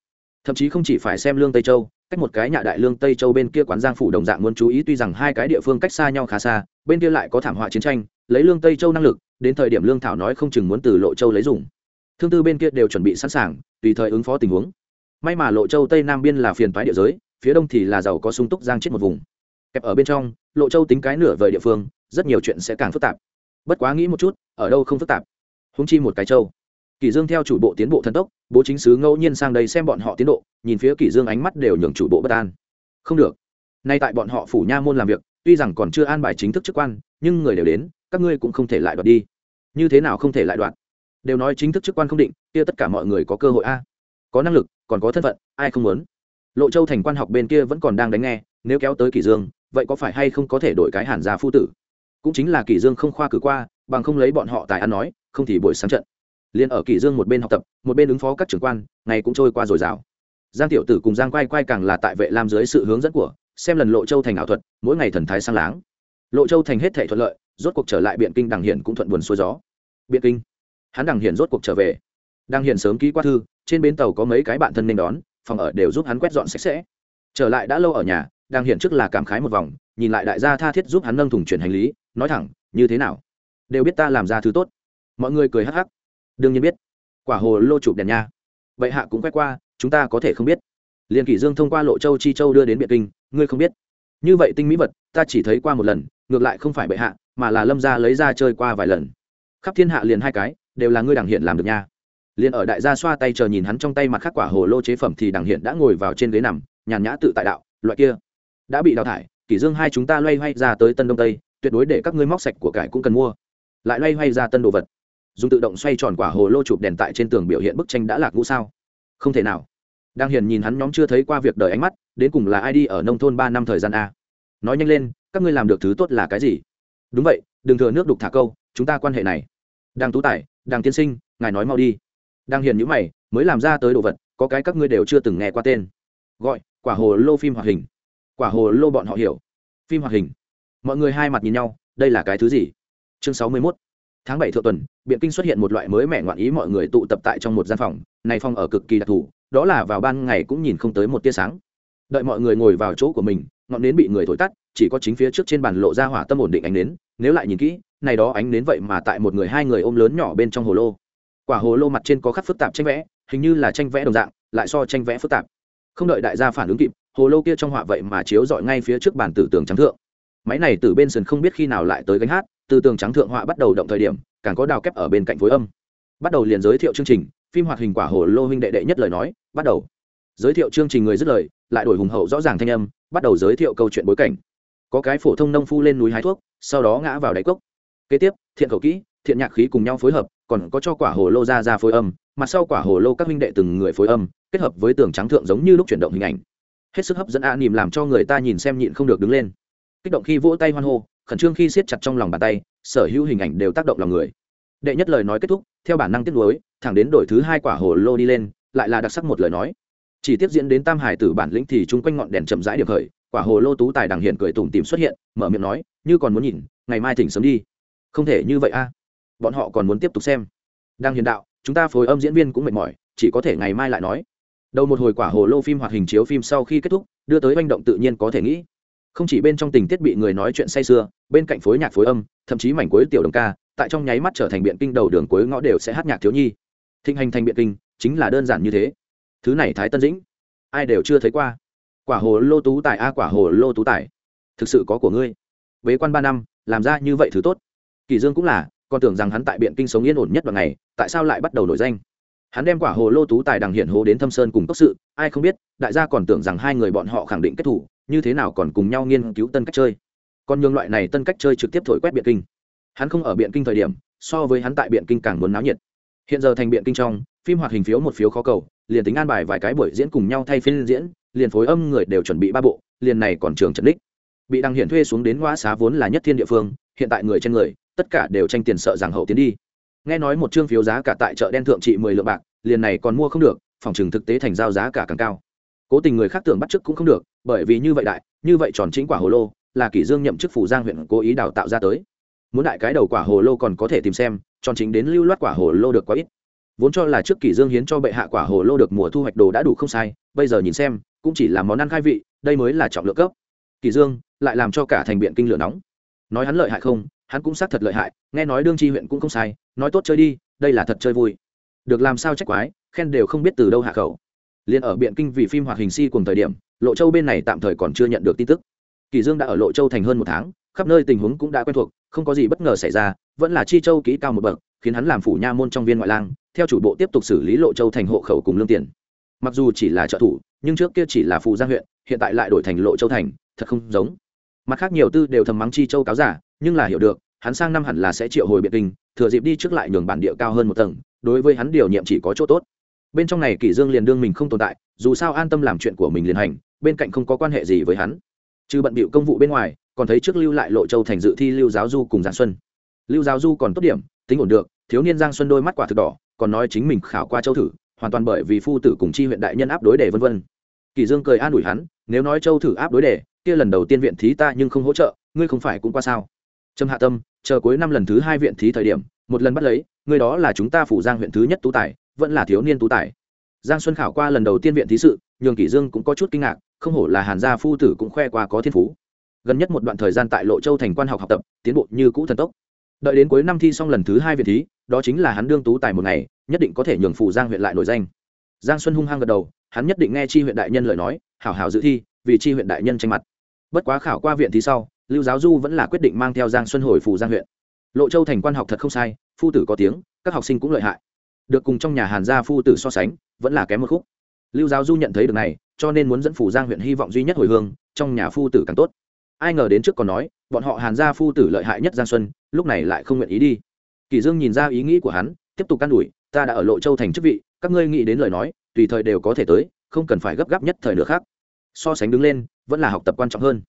Thậm chí không chỉ phải xem lương tây châu, cách một cái nhà đại lương tây châu bên kia quán giang phủ đồng dạng muốn chú ý tuy rằng hai cái địa phương cách xa nhau khá xa, bên kia lại có thảm họa chiến tranh, lấy lương tây châu năng lực, đến thời điểm lương thảo nói không chừng muốn từ lộ châu lấy dùng. Thương tư bên kia đều chuẩn bị sẵn sàng, tùy thời ứng phó tình huống. May mà lộ châu tây nam biên là phiền toái địa giới, phía đông thì là giàu có sung túc giang chết một vùng. Kẹp ở bên trong, lộ châu tính cái nửa vời địa phương, rất nhiều chuyện sẽ càng phức tạp. Bất quá nghĩ một chút, ở đâu không phức tạp? Húng chi một cái châu. Kỷ dương theo chủ bộ tiến bộ thần tốc, bố chính sứ ngẫu nhiên sang đây xem bọn họ tiến độ, nhìn phía kỷ dương ánh mắt đều nhường chủ bộ bất an. Không được. Nay tại bọn họ phủ nha môn làm việc, tuy rằng còn chưa an bài chính thức chức quan, nhưng người đều đến, các ngươi cũng không thể lại đoạt đi. Như thế nào không thể lại đoạt? Đều nói chính thức chức quan không định, kia tất cả mọi người có cơ hội a? Có năng lực, còn có thân phận, ai không muốn? Lộ châu thành quan học bên kia vẫn còn đang đánh nghe, nếu kéo tới kỷ dương, vậy có phải hay không có thể đổi cái hàn gia phu tử? Cũng chính là kỷ dương không khoa cử qua, bằng không lấy bọn họ tài ăn nói không thì buổi sáng trận. Liền ở kỷ dương một bên học tập, một bên ứng phó các trưởng quan, ngày cũng trôi qua rồi rào giang tiểu tử cùng giang quay quay càng là tại vệ lam dưới sự hướng dẫn của, xem lần lộ châu thành ảo thuật, mỗi ngày thần thái sang láng. Lộ châu thành hết thể thuận lợi, rốt cuộc trở lại biện kinh đằng hiển cũng thuận buồn xuôi gió. Biện kinh, hắn đằng hiển rốt cuộc trở về. Đằng hiển sớm ký qua thư, trên bến tàu có mấy cái bạn thân nên đón, phòng ở đều giúp hắn quét dọn sạch sẽ. Trở lại đã lâu ở nhà, đằng hiển trước là cảm khái một vòng, nhìn lại đại gia tha thiết giúp hắn nâng thùng chuyển hành lý, nói thẳng, như thế nào? Đều biết ta làm ra thứ tốt mọi người cười hắc hắc. Đương nhiên biết. Quả hồ lô chụp đèn nha. Vậy hạ cũng quét qua, chúng ta có thể không biết. Liền kỷ dương thông qua lộ châu chi châu đưa đến biện kinh, ngươi không biết. Như vậy tinh mỹ vật, ta chỉ thấy qua một lần, ngược lại không phải bệ hạ, mà là lâm gia lấy ra chơi qua vài lần. Khắp thiên hạ liền hai cái, đều là ngươi đảng hiện làm được nha. Liền ở đại gia xoa tay chờ nhìn hắn trong tay mặt khắc quả hồ lô chế phẩm thì đảng hiện đã ngồi vào trên ghế nằm, nhàn nhã tự tại đạo, loại kia đã bị đào thải, kỷ dương hai chúng ta loay hoay ra tới tân đông tây, tuyệt đối để các ngươi móc sạch của cải cũng cần mua. Lại loay hoay ra tân đồ vật dùng tự động xoay tròn quả hồ lô chụp đèn tại trên tường biểu hiện bức tranh đã lạc ngũ sao? Không thể nào. Đang hiền nhìn hắn nhóm chưa thấy qua việc đời ánh mắt, đến cùng là ai đi ở nông thôn ba năm thời gian a? Nói nhanh lên, các ngươi làm được thứ tốt là cái gì? Đúng vậy, đừng thừa nước đục thả câu, chúng ta quan hệ này. Đang tú tài đang tiên sinh, ngài nói mau đi. Đang hiền những mày, mới làm ra tới đồ vật, có cái các ngươi đều chưa từng nghe qua tên. Gọi, quả hồ lô phim hoạt hình. Quả hồ lô bọn họ hiểu. Phim hoạt hình. Mọi người hai mặt nhìn nhau, đây là cái thứ gì? Chương sáu mươi 61 tháng bảy thượng tuần, biện kinh xuất hiện một loại mới mẻ ngoạn ý mọi người tụ tập tại trong một gian phòng, này phòng ở cực kỳ đặc thù, đó là vào ban ngày cũng nhìn không tới một tia sáng. Đợi mọi người ngồi vào chỗ của mình, ngọn nến bị người thổi tắt, chỉ có chính phía trước trên bàn lộ ra hỏa tâm ổn định ánh nến, nếu lại nhìn kỹ, này đó ánh nến vậy mà tại một người hai người ôm lớn nhỏ bên trong hồ lô. Quả hồ lô mặt trên có khắc phức tạp tranh vẽ, hình như là tranh vẽ đồng dạng, lại so tranh vẽ phức tạp. Không đợi đại gia phản ứng kịp, hồ lô kia trong họa vậy mà chiếu dọi ngay phía trước bàn tử tường trắng thượng. Máy này từ bên sân không biết khi nào lại tới gánh hát từ tường trắng thượng họa bắt đầu động thời điểm, càng có đào kép ở bên cạnh phối âm. Bắt đầu liền giới thiệu chương trình, phim hoạt hình quả hồ lô huynh đệ đệ nhất lời nói, bắt đầu. Giới thiệu chương trình người dứt lời, lại đổi hùng hậu rõ ràng thanh âm, bắt đầu giới thiệu câu chuyện bối cảnh. Có cái phổ thông nông phu lên núi hái thuốc, sau đó ngã vào đáy cốc. Kế tiếp, thiện khẩu kỹ, thiện nhạc khí cùng nhau phối hợp, còn có cho quả hồ lô ra ra phối âm mặt sau quả hồ lô các huynh đệ từng người phối âm, kết hợp với tường trắng thượng giống như lúc chuyển động hình ảnh. Hết sức hấp dẫn a nìm làm cho người ta nhìn xem nhịn không được đứng lên. Kích động khi vỗ tay hoan hô khẩn trương khi siết chặt trong lòng bàn tay, sở hữu hình ảnh đều tác động lòng người. Đệ nhất lời nói kết thúc, theo bản năng tiết nối thẳng đến đổi thứ hai quả hồ lô đi lên, lại là đặc sắc một lời nói. Chỉ tiếp diễn đến tam hải tử bản lĩnh thì chung quanh ngọn đèn chậm rãi điểm khởi, quả hồ lô tú tài đằng hiện cười tủm tìm xuất hiện, mở miệng nói, như còn muốn nhìn, ngày mai thỉnh sớm đi. Không thể như vậy a. Bọn họ còn muốn tiếp tục xem. Đang hiền đạo, chúng ta phối âm diễn viên cũng mệt mỏi, chỉ có thể ngày mai lại nói. Đầu một hồi quả hồ lô phim hoạt hình chiếu phim sau khi kết thúc, đưa tới manh động tự nhiên có thể nghĩ không chỉ bên trong tình tiết bị người nói chuyện say sưa, bên cạnh phối nhạc phối âm, thậm chí mảnh cuối tiểu đồng ca, tại trong nháy mắt trở thành biện kinh đầu đường cuối ngõ đều sẽ hát nhạc thiếu nhi. Thịnh hành thành biện kinh, chính là đơn giản như thế. Thứ này thái tân dĩnh, ai đều chưa thấy qua. Quả hồ lô tú tài a, quả hồ lô tú tài. Thực sự có của ngươi. Bế quan ba năm, làm ra như vậy thứ tốt. Kỳ dương cũng là, còn tưởng rằng hắn tại biện kinh sống yên ổn nhất vào ngày, tại sao lại bắt đầu nổi danh? Hắn đem quả hồ lô tú tài đằng hiển hồ đến thâm sơn cùng tốc sự, ai không biết, đại gia còn tưởng rằng hai người bọn họ khẳng định kết thủ như thế nào còn cùng nhau nghiên cứu tân cách chơi. Còn nhường loại này tân cách chơi trực tiếp thổi quét biện kinh. Hắn không ở biện kinh thời điểm, so với hắn tại biện kinh càng muốn náo nhiệt. Hiện giờ thành biện kinh trong, phim hoạt hình phiếu một phiếu khó cầu, liền tính an bài vài cái buổi diễn cùng nhau thay phiên diễn, liền phối âm người đều chuẩn bị ba bộ, liền này còn trường trần đích. Bị đăng hiển thuê xuống đến ngoa xá vốn là nhất thiên địa phương, hiện tại người trên người, tất cả đều tranh tiền sợ rằng hậu tiến đi. Nghe nói một chương phiếu giá cả tại chợ đen thượng trị mười lượng bạc, liền này còn mua không được, phòng chừng thực tế thành giao giá cả càng cao. Cố tình người khác tưởng bắt chức cũng không được bởi vì như vậy đại, như vậy tròn chính quả hồ lô là kỷ dương nhậm chức phủ giang huyện cố ý đào tạo ra tới. Muốn đại cái đầu quả hồ lô còn có thể tìm xem, tròn chính đến lưu loát quả hồ lô được quá ít. Vốn cho là trước kỷ dương hiến cho bệ hạ quả hồ lô được mùa thu hoạch đồ đã đủ không sai, bây giờ nhìn xem, cũng chỉ là món ăn khai vị, đây mới là trọng lượng cấp. Kỷ dương lại làm cho cả thành biện kinh lửa nóng. Nói hắn lợi hại không, hắn cũng xác thật lợi hại, nghe nói đương tri huyện cũng không sai, nói tốt chơi đi, đây là thật chơi vui. Được làm sao trách quái, khen đều không biết từ đâu hạ khẩu. Liền ở biện kinh vì phim hoạt hình si cùng thời điểm lộ châu bên này tạm thời còn chưa nhận được tin tức. Kỳ dương đã ở lộ châu thành hơn một tháng, khắp nơi tình huống cũng đã quen thuộc, không có gì bất ngờ xảy ra, vẫn là chi châu kỹ cao một bậc, khiến hắn làm phủ nha môn trong viên ngoại lang, theo chủ bộ tiếp tục xử lý lộ châu thành hộ khẩu cùng lương tiền. Mặc dù chỉ là trợ thủ, nhưng trước kia chỉ là phụ giang huyện, hiện tại lại đổi thành lộ châu thành, thật không giống. Mặt khác nhiều tư đều thầm mắng chi châu cáo giả, nhưng là hiểu được, hắn sang năm hẳn là sẽ triệu hồi biệt kinh, thừa dịp đi trước lại nhường bản địa cao hơn một tầng, đối với hắn điều nhiệm chỉ có chỗ tốt. Bên trong này kỷ dương liền đương mình không tồn tại, dù sao an tâm làm chuyện của mình liền hành bên cạnh không có quan hệ gì với hắn. Trừ bận bịu công vụ bên ngoài, còn thấy trước lưu lại lộ châu thành dự thi lưu giáo du cùng giang xuân. Lưu giáo du còn tốt điểm, tính ổn được, thiếu niên giang xuân đôi mắt quả thực đỏ, còn nói chính mình khảo qua châu thử, hoàn toàn bởi vì phu tử cùng chi huyện đại nhân áp đối đề vân vân. Kỳ dương cười an ủi hắn, nếu nói châu thử áp đối đề, kia lần đầu tiên viện thí ta nhưng không hỗ trợ, ngươi không phải cũng qua sao? Trâm hạ tâm, chờ cuối năm lần thứ hai viện thí thời điểm, một lần bắt lấy, ngươi đó là chúng ta phủ giang huyện thứ nhất tú tài, vẫn là thiếu niên tú tài giang xuân khảo qua lần đầu tiên viện thí sự, nhường kỷ dương cũng có chút kinh ngạc, không hổ là hàn gia phu tử cũng khoe qua có thiên phú. Gần nhất một đoạn thời gian tại lộ châu thành quan học học tập, tiến bộ như cũ thần tốc. Đợi đến cuối năm thi xong lần thứ hai viện thí, đó chính là hắn đương tú tài một ngày, nhất định có thể nhường phủ giang huyện lại nổi danh. Giang xuân hung hăng gật đầu, hắn nhất định nghe chi huyện đại nhân lời nói, hảo hảo dự thi, vì chi huyện đại nhân tranh mặt. Bất quá khảo qua viện thí sau, lưu giáo du vẫn là quyết định mang theo giang xuân hồi phủ giang huyện. Lộ châu thành quan học thật không sai, phu tử có tiếng, các học sinh cũng lợi hại được cùng trong nhà hàn gia phu tử so sánh, vẫn là kém một khúc. Lưu giáo du nhận thấy được này, cho nên muốn dẫn phủ giang huyện hy vọng duy nhất hồi hương, trong nhà phu tử càng tốt. Ai ngờ đến trước còn nói, bọn họ hàn gia phu tử lợi hại nhất giang xuân, lúc này lại không nguyện ý đi. Kỳ dương nhìn ra ý nghĩ của hắn, tiếp tục can đuổi ta đã ở lộ châu thành chức vị, các ngươi nghĩ đến lời nói, tùy thời đều có thể tới, không cần phải gấp gáp nhất thời nữa khác. So sánh đứng lên, vẫn là học tập quan trọng hơn.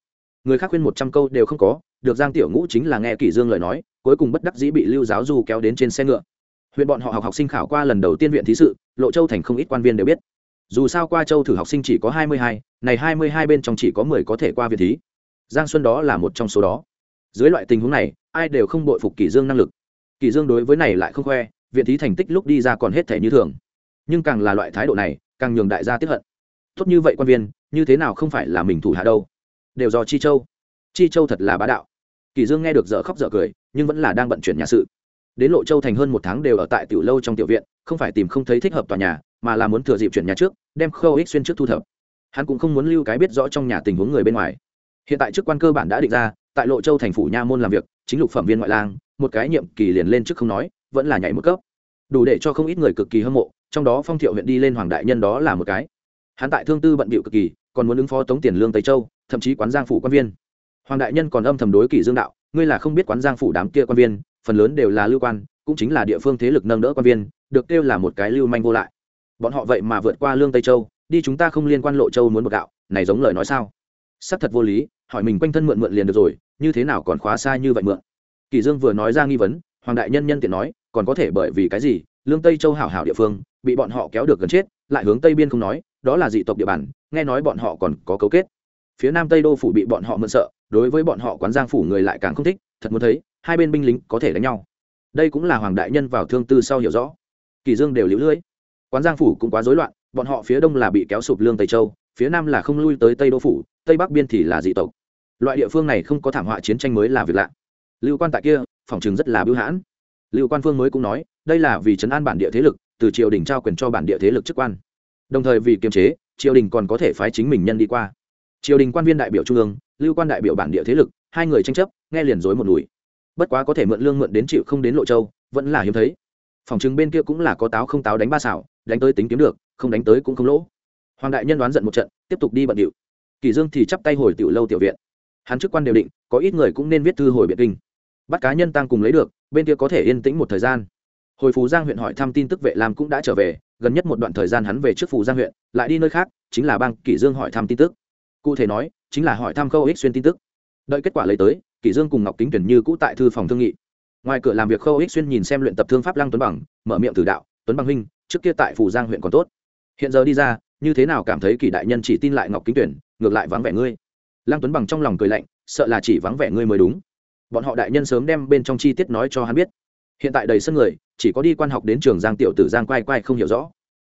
Người khác khuyên một trăm câu đều không có, được giang tiểu ngũ chính là nghe kỷ dương lời nói, cuối cùng bất đắc dĩ bị lưu giáo du kéo đến trên xe ngựa huyện bọn họ học học sinh khảo qua lần đầu tiên viện thí sự, lộ châu thành không ít quan viên đều biết. Dù sao qua châu thử học sinh chỉ có hai mươi hai, này hai mươi hai bên trong chỉ có mười có thể qua viện thí. Giang xuân đó là một trong số đó. Dưới loại tình huống này, ai đều không bội phục kỷ dương năng lực. Kỷ dương đối với này lại không khoe, viện thí thành tích lúc đi ra còn hết thể như thường. Nhưng càng là loại thái độ này, càng nhường đại gia tiếp hận. Tốt như vậy quan viên, như thế nào không phải là mình thủ hạ đâu? Đều do chi châu. Chi châu thật là bá đạo. Kỳ dương nghe được dở khóc dở cười, nhưng vẫn là đang bận chuyển nhà sự đến lộ châu thành hơn một tháng đều ở tại tiểu lâu trong tiểu viện, không phải tìm không thấy thích hợp tòa nhà, mà là muốn thừa dịp chuyển nhà trước, đem khâu ích xuyên trước thu thập. Hắn cũng không muốn lưu cái biết rõ trong nhà tình huống người bên ngoài. Hiện tại chức quan cơ bản đã định ra, tại lộ châu thành phủ nha môn làm việc, chính lục phẩm viên ngoại lang, một cái nhiệm kỳ liền lên trước không nói, vẫn là nhảy một cấp. Đủ để cho không ít người cực kỳ hâm mộ, trong đó phong thiệu huyện đi lên hoàng đại nhân đó là một cái. Hắn tại thương tư bận bịu cực kỳ, còn muốn ứng phó tống tiền lương tây châu, thậm chí quán giang phủ quan viên. Hoàng đại nhân còn âm thầm đối kỳ dương đạo, ngươi là không biết quán giang phủ đám kia quan viên phần lớn đều là lưu quan, cũng chính là địa phương thế lực nâng đỡ quan viên, được kêu là một cái lưu manh vô lại. Bọn họ vậy mà vượt qua lương tây châu, đi chúng ta không liên quan lộ châu muốn một gạo, này giống lời nói sao? Sắc thật vô lý, hỏi mình quanh thân mượn mượn liền được rồi, như thế nào còn khóa sai như vậy mượn? Kỳ dương vừa nói ra nghi vấn, hoàng đại nhân nhân tiện nói, còn có thể bởi vì cái gì, lương tây châu hảo hảo địa phương, bị bọn họ kéo được gần chết, lại hướng tây biên không nói, đó là dị tộc địa bàn, nghe nói bọn họ còn có cấu kết. Phía nam tây đô phủ bị bọn họ mượn sợ, đối với bọn họ quán giang phủ người lại càng không thích, thật muốn thấy hai bên binh lính có thể đánh nhau. Đây cũng là hoàng đại nhân vào thương tư sau hiểu rõ. Kỳ dương đều liễu lưỡi quán giang phủ cũng quá rối loạn, bọn họ phía đông là bị kéo sụp lương tây châu, phía nam là không lui tới tây đô phủ, tây bắc biên thì là dị tộc. Loại địa phương này không có thảm họa chiến tranh mới là việc lạ. Lưu quan tại kia, phòng trường rất là bưu hãn. Lưu quan phương mới cũng nói, đây là vì trấn an bản địa thế lực, từ triều đình trao quyền cho bản địa thế lực chức quan. Đồng thời vì kiềm chế, triều đình còn có thể phái chính mình nhân đi qua. Triều đình quan viên đại biểu trung ương, lưu quan đại biểu bản địa thế lực, hai người tranh chấp, nghe liền dối một nùi bất quá có thể mượn lương mượn đến chịu không đến lộ châu, vẫn là hiếm thấy. Phòng chứng bên kia cũng là có táo không táo đánh ba xảo, đánh tới tính kiếm được, không đánh tới cũng không lỗ. Hoàng đại nhân đoán giận một trận, tiếp tục đi bận điệu. Kỳ dương thì chắp tay hồi tiểu lâu tiểu viện. Hắn chức quan đều định, có ít người cũng nên viết thư hồi biện kinh. Bắt cá nhân tăng cùng lấy được, bên kia có thể yên tĩnh một thời gian. Hồi phú giang huyện hỏi thăm tin tức vệ lam cũng đã trở về, gần nhất một đoạn thời gian hắn về trước phù giang huyện, lại đi nơi khác, chính là bang kỷ dương hỏi thăm tin tức. Cụ thể nói, chính là hỏi thăm khâu ích xuyên tin tức. Đợi kết quả lấy tới kỷ dương cùng ngọc kính tuyển như cũ tại thư phòng thương nghị. Ngoài cửa làm việc, khâu ích xuyên nhìn xem luyện tập thương pháp lăng tuấn bằng, mở miệng từ đạo, tuấn bằng huynh, trước kia tại phủ giang huyện còn tốt. Hiện giờ đi ra, như thế nào cảm thấy kỳ đại nhân chỉ tin lại ngọc kính tuyển, ngược lại vắng vẻ ngươi? Lăng tuấn bằng trong lòng cười lạnh, sợ là chỉ vắng vẻ ngươi mới đúng. Bọn họ đại nhân sớm đem bên trong chi tiết nói cho hắn biết. Hiện tại đầy sân người, chỉ có đi quan học đến trường giang tiểu tử giang quay quay không hiểu rõ.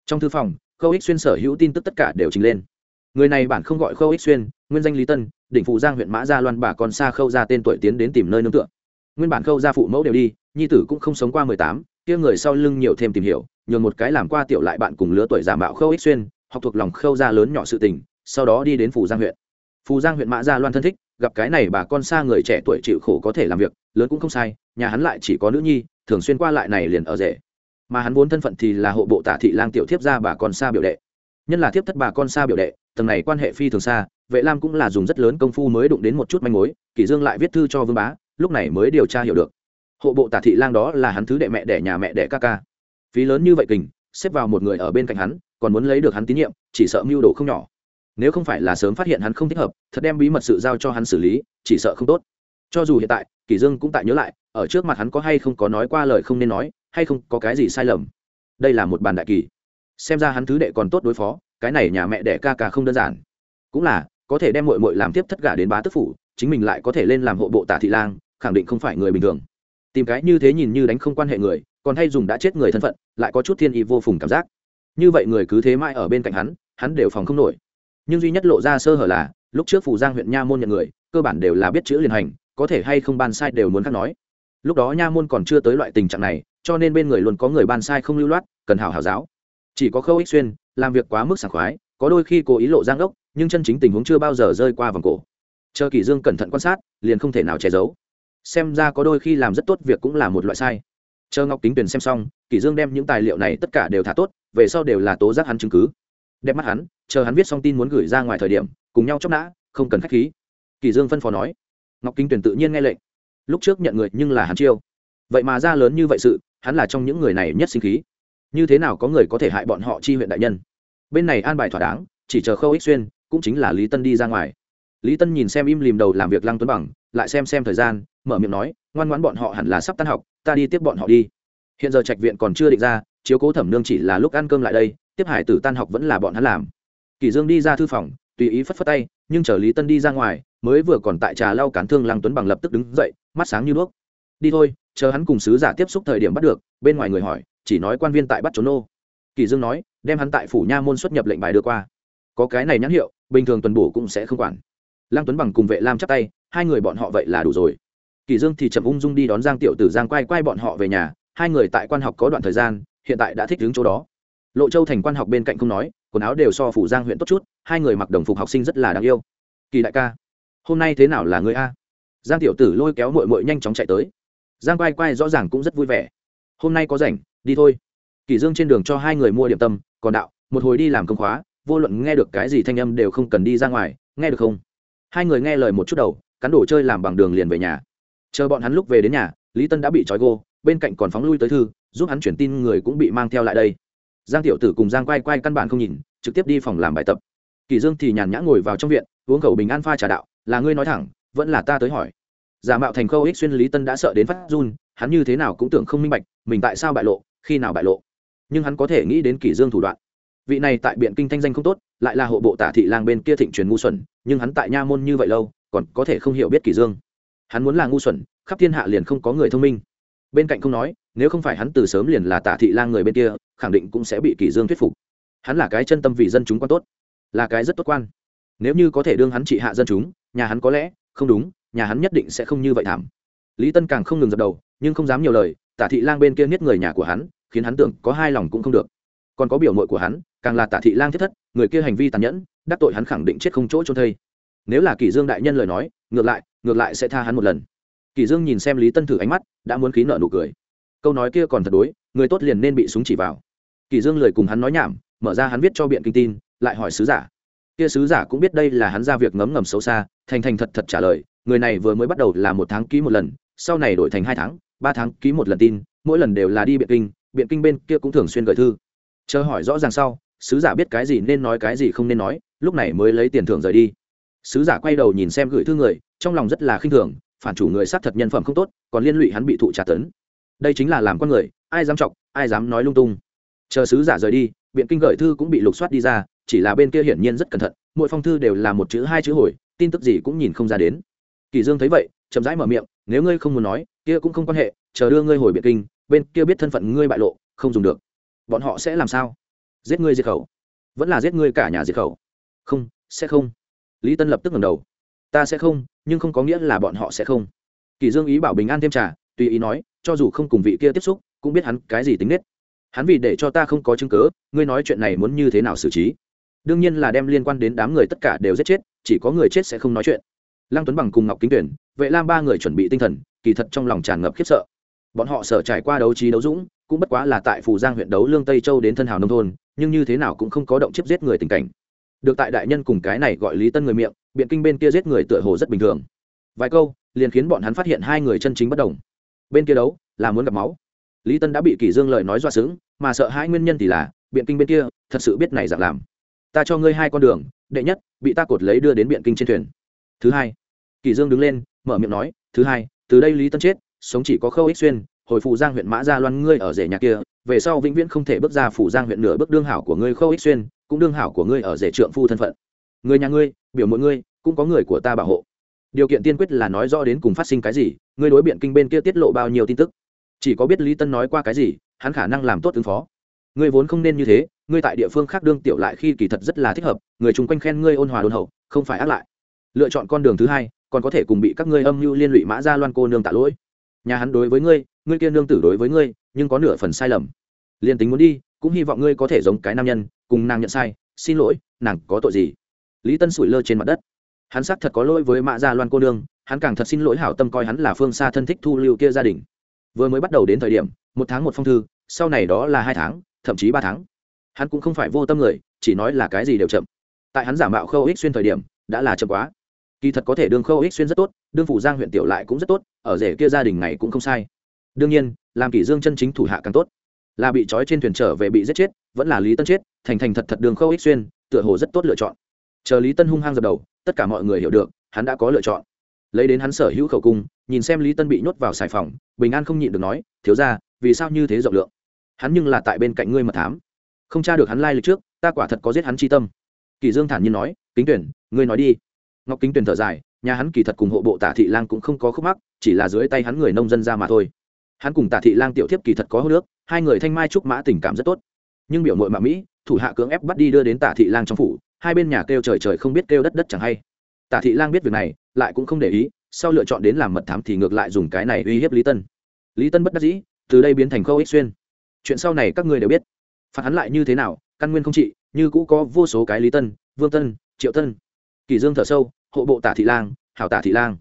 Trong thư phòng, khâu ích xuyên sở hữu tin tức tất cả đều trình lên người này bản không gọi khâu ích xuyên, nguyên danh lý tân, đỉnh phụ giang huyện mã gia loan bà còn xa khâu ra tên tuổi tiến đến tìm nơi nương tựa. Nguyên bản khâu gia phụ mẫu đều đi, nhi tử cũng không sống qua mười tám, kia người sau lưng nhiều thêm tìm hiểu, nhường một cái làm qua tiểu lại bạn cùng lứa tuổi giả mạo khâu ích xuyên, học thuộc lòng khâu gia lớn nhỏ sự tình, sau đó đi đến phủ giang huyện. Phù giang huyện mã gia loan thân thích, gặp cái này bà con xa người trẻ tuổi chịu khổ có thể làm việc, lớn cũng không sai, nhà hắn lại chỉ có nữ nhi, thường xuyên qua lại này liền ở rể. Mà hắn vốn thân phận thì là hộ bộ tả thị lang tiểu thiếp gia bà con xa biểu đệ. Nhân là thiếp thất bà con xa biểu đệ tầng này quan hệ phi thường xa, vệ lam cũng là dùng rất lớn công phu mới đụng đến một chút manh mối, kỷ dương lại viết thư cho vương bá, lúc này mới điều tra hiểu được. Hộ bộ tả thị lang đó là hắn thứ đệ mẹ đẻ nhà mẹ đẻ ca ca. Phí lớn như vậy kình, xếp vào một người ở bên cạnh hắn, còn muốn lấy được hắn tín nhiệm, chỉ sợ mưu đồ không nhỏ. Nếu không phải là sớm phát hiện hắn không thích hợp, thật đem bí mật sự giao cho hắn xử lý, chỉ sợ không tốt. Cho dù hiện tại, kỷ dương cũng tại nhớ lại, ở trước mặt hắn có hay không có nói qua lời không nên nói, hay không có cái gì sai lầm. Đây là một bàn đại kỳ. Xem ra hắn thứ đệ còn tốt đối phó cái này nhà mẹ đẻ ca ca không đơn giản. Cũng là, có thể đem muội muội làm tiếp thất gả đến bá tức phủ, chính mình lại có thể lên làm hộ bộ tả thị lang, khẳng định không phải người bình thường. Tìm cái như thế nhìn như đánh không quan hệ người, còn hay dùng đã chết người thân phận, lại có chút thiên y vô phùng cảm giác. Như vậy người cứ thế mãi ở bên cạnh hắn hắn đều phòng không nổi. Nhưng duy nhất lộ ra sơ hở là, lúc trước phủ giang huyện nha môn nhận người, cơ bản đều là biết chữ liền hành, có thể hay không ban sai đều muốn khác nói. Lúc đó nha môn còn chưa tới loại tình trạng này, cho nên bên người luôn có người ban sai không lưu loát, cần hảo hảo giáo. Chỉ có khâu ích xuyên làm việc quá mức sảng khoái có đôi khi cố ý lộ giang đốc, nhưng chân chính tình huống chưa bao giờ rơi qua vòng cổ. Chờ kỷ dương cẩn thận quan sát liền không thể nào che giấu. Xem ra có đôi khi làm rất tốt việc cũng là một loại sai. Chờ ngọc kính tuyển xem xong kỷ dương đem những tài liệu này tất cả đều thả tốt về sau đều là tố giác hắn chứng cứ. Đẹp mắt hắn chờ hắn viết xong tin muốn gửi ra ngoài thời điểm cùng nhau chốc nã không cần khách khí. Kỷ dương phân phó nói. Ngọc kính tuyển tự nhiên nghe lệnh. Lúc trước nhận người nhưng là hắn chiêu. Vậy mà ra lớn như vậy sự hắn là trong những người này nhất sinh khí như thế nào có người có thể hại bọn họ chi huyện đại nhân? Bên này an bài thỏa đáng, chỉ chờ khâu ích xuyên, cũng chính là lý tân đi ra ngoài. Lý tân nhìn xem im lìm đầu làm việc lăng tuấn bằng, lại xem xem thời gian, mở miệng nói, ngoan ngoãn bọn họ hẳn là sắp tan học, ta đi tiếp bọn họ đi. Hiện giờ trạch viện còn chưa định ra, chiếu cố thẩm nương chỉ là lúc ăn cơm lại đây, tiếp hải tử tan học vẫn là bọn hắn làm. Kỷ dương đi ra thư phòng, tùy ý phất phất tay, nhưng chờ lý tân đi ra ngoài, mới vừa còn tại trà lau cán thương lăng tuấn bằng lập tức đứng dậy, mắt sáng như đuốc. Đi thôi, chờ hắn cùng sứ giả tiếp xúc thời điểm bắt được, bên ngoài người hỏi chỉ nói quan viên tại bắt trốn nô. Kỳ dương nói, đem hắn tại phủ nha môn xuất nhập lệnh bài đưa qua. Có cái này nhãn hiệu, bình thường tuần bổ cũng sẽ không quản. Lăng tuấn bằng cùng vệ lam chắp tay, hai người bọn họ vậy là đủ rồi. Kỳ dương thì chậm ung dung đi đón giang tiểu tử giang quay quay bọn họ về nhà, hai người tại quan học có đoạn thời gian, hiện tại đã thích đứng chỗ đó. Lộ châu thành quan học bên cạnh không nói, quần áo đều so phủ giang huyện tốt chút, hai người mặc đồng phục học sinh rất là đáng yêu. Kỳ đại ca, hôm nay thế nào là người a? Giang tiểu tử lôi kéo mội mội nhanh chóng chạy tới. Giang quay quay rõ ràng cũng rất vui vẻ hôm nay có rảnh, đi thôi. Kỳ dương trên đường cho hai người mua điểm tâm, còn đạo, một hồi đi làm công khóa, vô luận nghe được cái gì thanh âm đều không cần đi ra ngoài, nghe được không? Hai người nghe lời một chút đầu cắn đồ chơi làm bằng đường liền về nhà. Chờ bọn hắn lúc về đến nhà, lý tân đã bị trói gô, bên cạnh còn phóng lui tới thư, giúp hắn chuyển tin người cũng bị mang theo lại đây. Giang tiểu tử cùng giang quay quay căn bản không nhìn, trực tiếp đi phòng làm bài tập. Kỳ dương thì nhàn nhã ngồi vào trong viện, uống khẩu bình an pha trà đạo, là ngươi nói thẳng, vẫn là ta tới hỏi. Giả mạo thành khâu ích xuyên lý tân đã sợ đến phát run, hắn như thế nào cũng tưởng không minh bạch mình tại sao bại lộ, khi nào bại lộ? Nhưng hắn có thể nghĩ đến kỷ dương thủ đoạn. Vị này tại biện kinh thanh danh không tốt, lại là hộ bộ tả thị lang bên kia thịnh truyền ngu xuẩn, nhưng hắn tại nha môn như vậy lâu, còn có thể không hiểu biết kỷ dương. Hắn muốn là ngu xuẩn, khắp thiên hạ liền không có người thông minh. Bên cạnh không nói, nếu không phải hắn từ sớm liền là tả thị lang người bên kia, khẳng định cũng sẽ bị kỷ dương thuyết phục. Hắn là cái chân tâm vì dân chúng quan tốt, là cái rất tốt quan. Nếu như có thể đương hắn trị hạ dân chúng, nhà hắn có lẽ, không đúng, nhà hắn nhất định sẽ không như vậy thảm. Lý tân càng không ngừng dập đầu, nhưng không dám nhiều lời tả thị lang bên kia niết người nhà của hắn, khiến hắn tưởng có hai lòng cũng không được. Còn có biểu mội của hắn, càng là tả thị lang thiết thất, người kia hành vi tàn nhẫn, đắc tội hắn khẳng định chết không chỗ trôn thây. Nếu là kỷ dương đại nhân lời nói, ngược lại ngược lại sẽ tha hắn một lần. Kỷ dương nhìn xem lý tân thử ánh mắt, đã muốn khí nợ nụ cười. Câu nói kia còn thật đối, người tốt liền nên bị súng chỉ vào. Kỷ dương lời cùng hắn nói nhảm, mở ra hắn viết cho biện kinh tin, lại hỏi sứ giả. Kia sứ giả cũng biết đây là hắn ra việc ngấm ngầm xấu xa, thành thành thật thật trả lời, người này vừa mới bắt đầu là một tháng ký một lần, sau này đổi thành hai tháng ba tháng ký một lần tin, mỗi lần đều là đi biện kinh biện kinh bên kia cũng thường xuyên gửi thư. Chờ hỏi rõ ràng sau, sứ giả biết cái gì nên nói cái gì không nên nói, lúc này mới lấy tiền thưởng rời đi. Sứ giả quay đầu nhìn xem gửi thư người, trong lòng rất là khinh thường, phản chủ người sát thật nhân phẩm không tốt, còn liên lụy hắn bị thụ trả tấn. Đây chính là làm con người, ai dám chọc, ai dám nói lung tung. Chờ sứ giả rời đi, biện kinh gửi thư cũng bị lục soát đi ra, chỉ là bên kia hiển nhiên rất cẩn thận, mỗi phong thư đều là một chữ hai chữ hồi, tin tức gì cũng nhìn không ra đến. Kỳ dương thấy vậy, chậm rãi mở miệng, nếu ngươi không muốn nói kia cũng không quan hệ, chờ đưa ngươi hồi Biệt kinh, bên kia biết thân phận ngươi bại lộ, không dùng được. Bọn họ sẽ làm sao? Giết ngươi diệt khẩu. Vẫn là giết ngươi cả nhà diệt khẩu. Không, sẽ không. Lý tân lập tức ngẩng đầu. Ta sẽ không, nhưng không có nghĩa là bọn họ sẽ không. Kỳ dương ý bảo bình an thêm trà, tùy ý nói, cho dù không cùng vị kia tiếp xúc, cũng biết hắn cái gì tính nết. Hắn vì để cho ta không có chứng cứ, ngươi nói chuyện này muốn như thế nào xử trí? Đương nhiên là đem liên quan đến đám người tất cả đều giết chết, chỉ có người chết sẽ không nói chuyện. Lăng tuấn bằng cùng ngọc kính tuyển, vệ lam ba người chuẩn bị tinh thần kỳ thật trong lòng tràn ngập khiếp sợ. Bọn họ sở trải qua đấu trí đấu dũng cũng bất quá là tại phủ giang huyện đấu lương tây châu đến thân hào nông thôn nhưng như thế nào cũng không có động chiếp giết người tình cảnh. Được tại đại nhân cùng cái này gọi lý tân người miệng biện kinh bên kia giết người tựa hồ rất bình thường. Vài câu liền khiến bọn hắn phát hiện hai người chân chính bất đồng. Bên kia đấu là muốn gặp máu. Lý tân đã bị kỷ dương lời nói dọa sững, mà sợ hai nguyên nhân thì là biện kinh bên kia thật sự biết này dạng làm. Ta cho ngươi hai con đường đệ nhất bị ta cột lấy đưa đến biện kinh trên thuyền. Thứ hai kỷ dương đứng lên mở miệng nói thứ hai từ đây lý tân chết, sống chỉ có khâu ích xuyên, hồi phụ giang huyện mã gia loan ngươi ở rể nhà kia, về sau vĩnh viễn không thể bước ra phủ giang huyện nửa bước đương hảo của ngươi khâu ích xuyên, cũng đương hảo của ngươi ở rể trượng phu thân phận. Người nhà ngươi, biểu mỗi ngươi, cũng có người của ta bảo hộ. Điều kiện tiên quyết là nói rõ đến cùng phát sinh cái gì, ngươi đối biện kinh bên kia tiết lộ bao nhiêu tin tức. Chỉ có biết lý tân nói qua cái gì, hắn khả năng làm tốt ứng phó. Ngươi vốn không nên như thế, ngươi tại địa phương khác đương tiểu lại khi kỳ thật rất là thích hợp, người chung quanh khen ngươi ôn hòa đôn hậu, không phải ác lại. Lựa chọn con đường thứ hai còn có thể cùng bị các ngươi âm mưu liên lụy mã ra loan cô nương tạ lỗi. Nhà hắn đối với ngươi ngươi kia nương tử đối với ngươi, nhưng có nửa phần sai lầm. Liền tính muốn đi, cũng hy vọng ngươi có thể giống cái nam nhân, cùng nàng nhận sai, xin lỗi, nàng có tội gì? Lý tân sủi lơ trên mặt đất. Hắn xác thật có lỗi với mã gia loan cô nương, hắn càng thật xin lỗi hảo tâm coi hắn là phương xa thân thích thu lưu kia gia đình. Vừa mới bắt đầu đến thời điểm, một tháng một phong thư, sau này đó là hai tháng, thậm chí ba tháng. Hắn cũng không phải vô tâm người, chỉ nói là cái gì đều chậm. Tại hắn giả mạo khâu ích xuyên thời điểm, đã là chậm quá kỳ thật có thể đương khâu ích xuyên rất tốt, đương phủ giang huyện tiểu lại cũng rất tốt, ở rể kia gia đình này cũng không sai. Đương nhiên, làm kỷ dương chân chính thủ hạ càng tốt. Là bị trói trên thuyền trở về bị giết chết, vẫn là lý tân chết, thành thành thật thật đường khâu ích xuyên, tựa hồ rất tốt lựa chọn. Chờ lý tân hung hăng dập đầu, tất cả mọi người hiểu được, hắn đã có lựa chọn. Lấy đến hắn sở hữu khẩu cung, nhìn xem lý tân bị nhốt vào xài phòng, bình an không nhịn được nói, thiếu ra vì sao như thế rộng lượng? Hắn nhưng là tại bên cạnh ngươi mật thám. Không tra được hắn lai lịch trước, ta quả thật có giết hắn chi tâm. Kỳ dương thản nhiên nói, kính tuyển, ngươi nói đi ngọc kính tuyền thở dài, nhà hắn kỳ thật cùng hộ bộ tả thị lang cũng không có khúc mắc, chỉ là dưới tay hắn người nông dân ra mà thôi. Hắn cùng tả thị lang tiểu thiếp kỳ thật có hô nước hai người thanh mai trúc mã tình cảm rất tốt. Nhưng biểu mội mạ mỹ, thủ hạ cưỡng ép bắt đi đưa đến tả thị lang trong phủ, hai bên nhà kêu trời trời không biết kêu đất đất chẳng hay. Tả thị lang biết việc này, lại cũng không để ý, sau lựa chọn đến làm mật thám thì ngược lại dùng cái này uy hiếp lý tân. Lý tân bất đắc dĩ, từ đây biến thành khâu ích xuyên. Chuyện sau này các ngươi đều biết. Phạt hắn lại như thế nào, căn nguyên không trị, như cũ có vô số cái lý tân, vương tân, triệu tân kỳ dương thở sâu, hộ bộ tả thị lang, hảo tả thị lang.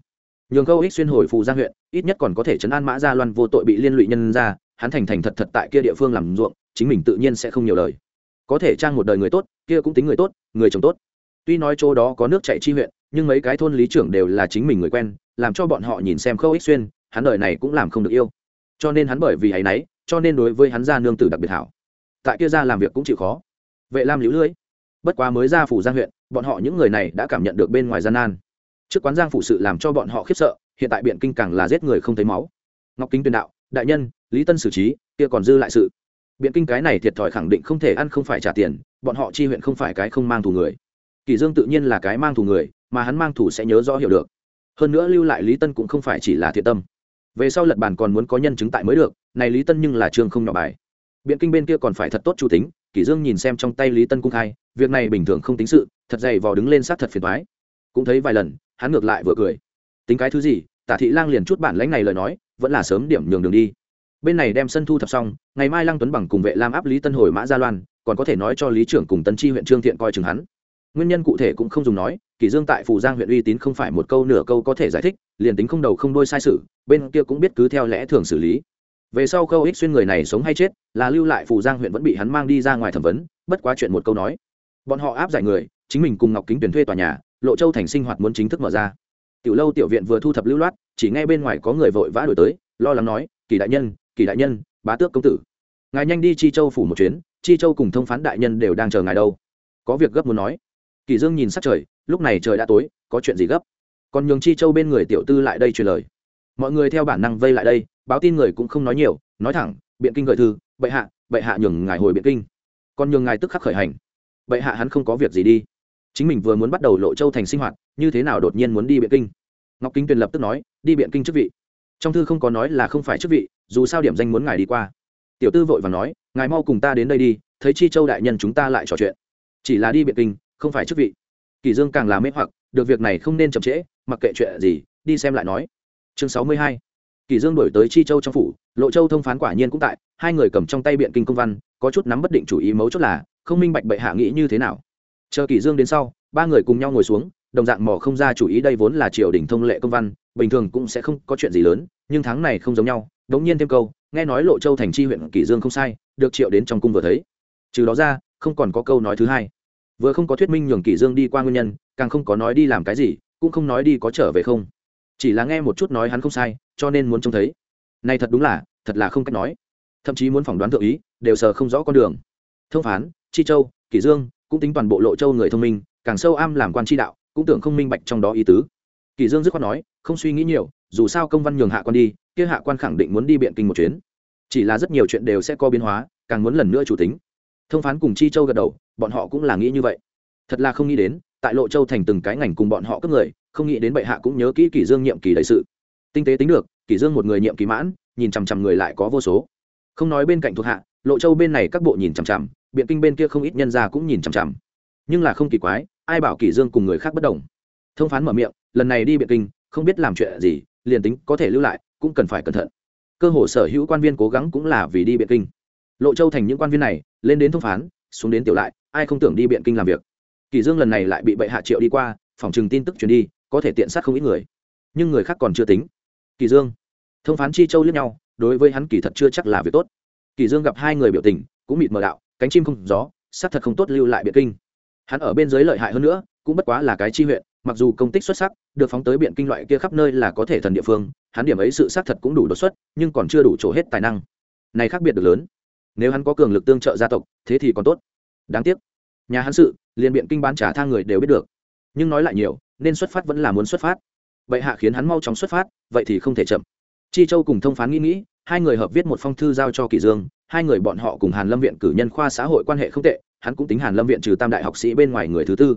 Nhường Câu ích xuyên hồi phù giang huyện, ít nhất còn có thể chấn an mã gia loan vô tội bị liên lụy nhân ra, hắn thành thành thật thật tại kia địa phương làm ruộng, chính mình tự nhiên sẽ không nhiều lời. Có thể trang một đời người tốt, kia cũng tính người tốt, người chồng tốt. Tuy nói chỗ đó có nước chảy chi huyện, nhưng mấy cái thôn lý trưởng đều là chính mình người quen, làm cho bọn họ nhìn xem khâu ích xuyên, hắn đời này cũng làm không được yêu. Cho nên hắn bởi vì ấy y cho nên đối với hắn gia nương tử đặc biệt hảo. Tại kia ra làm việc cũng chịu khó. Vệ lam liễu lưỡi bất quá mới ra phủ giang huyện, bọn họ những người này đã cảm nhận được bên ngoài gian nan. Trước quán giang phủ sự làm cho bọn họ khiếp sợ, hiện tại biện kinh càng là giết người không thấy máu. Ngọc kính tuyên đạo, đại nhân, lý tân xử trí, kia còn dư lại sự. Biện kinh cái này thiệt thòi khẳng định không thể ăn không phải trả tiền, bọn họ chi huyện không phải cái không mang thù người. Kỳ dương tự nhiên là cái mang thù người, mà hắn mang thù sẽ nhớ rõ hiểu được. Hơn nữa lưu lại lý tân cũng không phải chỉ là thiện tâm. Về sau lật bàn còn muốn có nhân chứng tại mới được, này lý tân nhưng là trường không nhỏ bài. Biện kinh bên kia còn phải thật tốt chủ tính kỷ dương nhìn xem trong tay lý tân cung khai, việc này bình thường không tính sự, thật dày vò đứng lên sát thật phiền toái. Cũng thấy vài lần, hắn ngược lại vừa cười. Tính cái thứ gì, tả thị lang liền chút bản lãnh này lời nói, vẫn là sớm điểm nhường đường đi. Bên này đem sân thu thập xong, ngày mai lăng tuấn bằng cùng vệ lam áp lý tân hồi mã gia loan, còn có thể nói cho lý trưởng cùng tân chi huyện trương thiện coi chừng hắn. Nguyên nhân cụ thể cũng không dùng nói, kỷ dương tại phủ giang huyện uy tín không phải một câu nửa câu có thể giải thích, liền tính không đầu không đôi sai sự, bên kia cũng biết cứ theo lẽ thường xử lý về sau câu ích xuyên người này sống hay chết, là lưu lại phủ giang huyện vẫn bị hắn mang đi ra ngoài thẩm vấn, bất quá chuyện một câu nói. Bọn họ áp giải người, chính mình cùng ngọc kính tuyển thuê tòa nhà, lộ châu thành sinh hoạt muốn chính thức mở ra. Tiểu lâu tiểu viện vừa thu thập lưu loát, chỉ nghe bên ngoài có người vội vã đổi tới, lo lắng nói, kỳ đại nhân, kỳ đại nhân, bá tước công tử, ngài nhanh đi chi châu phủ một chuyến, chi châu cùng thông phán đại nhân đều đang chờ ngài đâu. Có việc gấp muốn nói. Kỳ dương nhìn sắc trời, lúc này trời đã tối, có chuyện gì gấp? Còn nhường chi châu bên người tiểu tư lại đây truyền lời. Mọi người theo bản năng vây lại đây báo tin người cũng không nói nhiều, nói thẳng, biện kinh gợi thư, bệ hạ bệ hạ nhường ngài hồi biện kinh. Còn nhường ngài tức khắc khởi hành. Bệ hạ hắn không có việc gì đi. Chính mình vừa muốn bắt đầu lộ châu thành sinh hoạt, như thế nào đột nhiên muốn đi biện kinh? Ngọc kính tuyền lập tức nói, đi biện kinh chức vị. Trong thư không có nói là không phải chức vị, dù sao điểm danh muốn ngài đi qua. Tiểu tư vội và nói, ngài mau cùng ta đến đây đi, thấy chi châu đại nhân chúng ta lại trò chuyện. Chỉ là đi biện kinh, không phải chức vị. Kỳ dương càng là mê hoặc, được việc này không nên chậm trễ, mặc kệ chuyện gì, đi xem lại nói. Chương sáu mươi hai kỳ dương đổi tới chi châu trong phủ, lộ châu thông phán quả nhiên cũng tại, hai người cầm trong tay biện kinh công văn, có chút nắm bất định chủ ý mấu chốt là, không minh bạch bệ hạ nghĩ như thế nào. Chờ kỳ dương đến sau, ba người cùng nhau ngồi xuống, đồng dạng mò không ra chủ ý đây vốn là triều đình thông lệ công văn, bình thường cũng sẽ không có chuyện gì lớn, nhưng tháng này không giống nhau, đống nhiên thêm câu, nghe nói lộ châu thành chi huyện kỳ dương không sai, được triệu đến trong cung vừa thấy. Trừ đó ra, không còn có câu nói thứ hai. Vừa không có thuyết minh nhường kỳ dương đi qua nguyên nhân, càng không có nói đi làm cái gì, cũng không nói đi có trở về không chỉ là nghe một chút nói hắn không sai, cho nên muốn trông thấy. Nay thật đúng là, thật là không cách nói. Thậm chí muốn phỏng đoán thượng ý, đều sờ không rõ con đường. Thông phán, chi châu, kỷ dương, cũng tính toàn bộ lộ châu người thông minh, càng sâu am làm quan tri đạo, cũng tưởng không minh bạch trong đó ý tứ. Kỷ dương dứt khoát nói, không suy nghĩ nhiều, dù sao công văn nhường hạ quan đi, kia hạ quan khẳng định muốn đi biện kinh một chuyến. Chỉ là rất nhiều chuyện đều sẽ có biến hóa, càng muốn lần nữa chủ tính. Thông phán cùng chi châu gật đầu, bọn họ cũng là nghĩ như vậy. Thật là không nghĩ đến, tại lộ châu thành từng cái ngành cùng bọn họ cấp người không nghĩ đến bệ hạ cũng nhớ kỹ kỷ dương nhiệm kỳ đại sự. Tinh tế tính được, kỷ dương một người nhiệm kỳ mãn, nhìn chằm chằm người lại có vô số. Không nói bên cạnh thuộc hạ, lộ châu bên này các bộ nhìn chằm chằm, biện kinh bên kia không ít nhân gia cũng nhìn chằm chằm. Nhưng là không kỳ quái, ai bảo kỷ dương cùng người khác bất đồng? Thông phán mở miệng, lần này đi biện kinh, không biết làm chuyện gì, liền tính có thể lưu lại, cũng cần phải cẩn thận. Cơ hồ sở hữu quan viên cố gắng cũng là vì đi biện kinh. Lộ châu thành những quan viên này, lên đến thông phán, xuống đến tiểu lại, ai không tưởng đi biện kinh làm việc. Kỳ dương lần này lại bị bệ hạ triệu đi qua, phòng trừng tin tức truyền đi có thể tiện sát không ít người. Nhưng người khác còn chưa tính. Kỳ dương, thông phán chi châu liếc nhau, đối với hắn kỳ thật chưa chắc là việc tốt. Kỳ dương gặp hai người biểu tình, cũng mịt mờ đạo, cánh chim không gió sát thật không tốt lưu lại biện kinh. Hắn ở bên dưới lợi hại hơn nữa, cũng bất quá là cái chi huyện, mặc dù công tích xuất sắc, được phóng tới biện kinh loại kia khắp nơi là có thể thần địa phương, hắn điểm ấy sự xác thật cũng đủ đột xuất, nhưng còn chưa đủ chỗ hết tài năng. Này khác biệt được lớn. Nếu hắn có cường lực tương trợ gia tộc, thế thì còn tốt. Đáng tiếc. Nhà hắn sự, liền biện kinh bán trả thang người đều biết được. Nhưng nói lại nhiều nên xuất phát vẫn là muốn xuất phát. Vậy hạ khiến hắn mau chóng xuất phát, vậy thì không thể chậm. Chi châu cùng thông phán nghĩ nghĩ, hai người hợp viết một phong thư giao cho kỳ dương, hai người bọn họ cùng hàn lâm viện cử nhân khoa xã hội quan hệ không tệ, hắn cũng tính hàn lâm viện trừ tam đại học sĩ bên ngoài người thứ tư.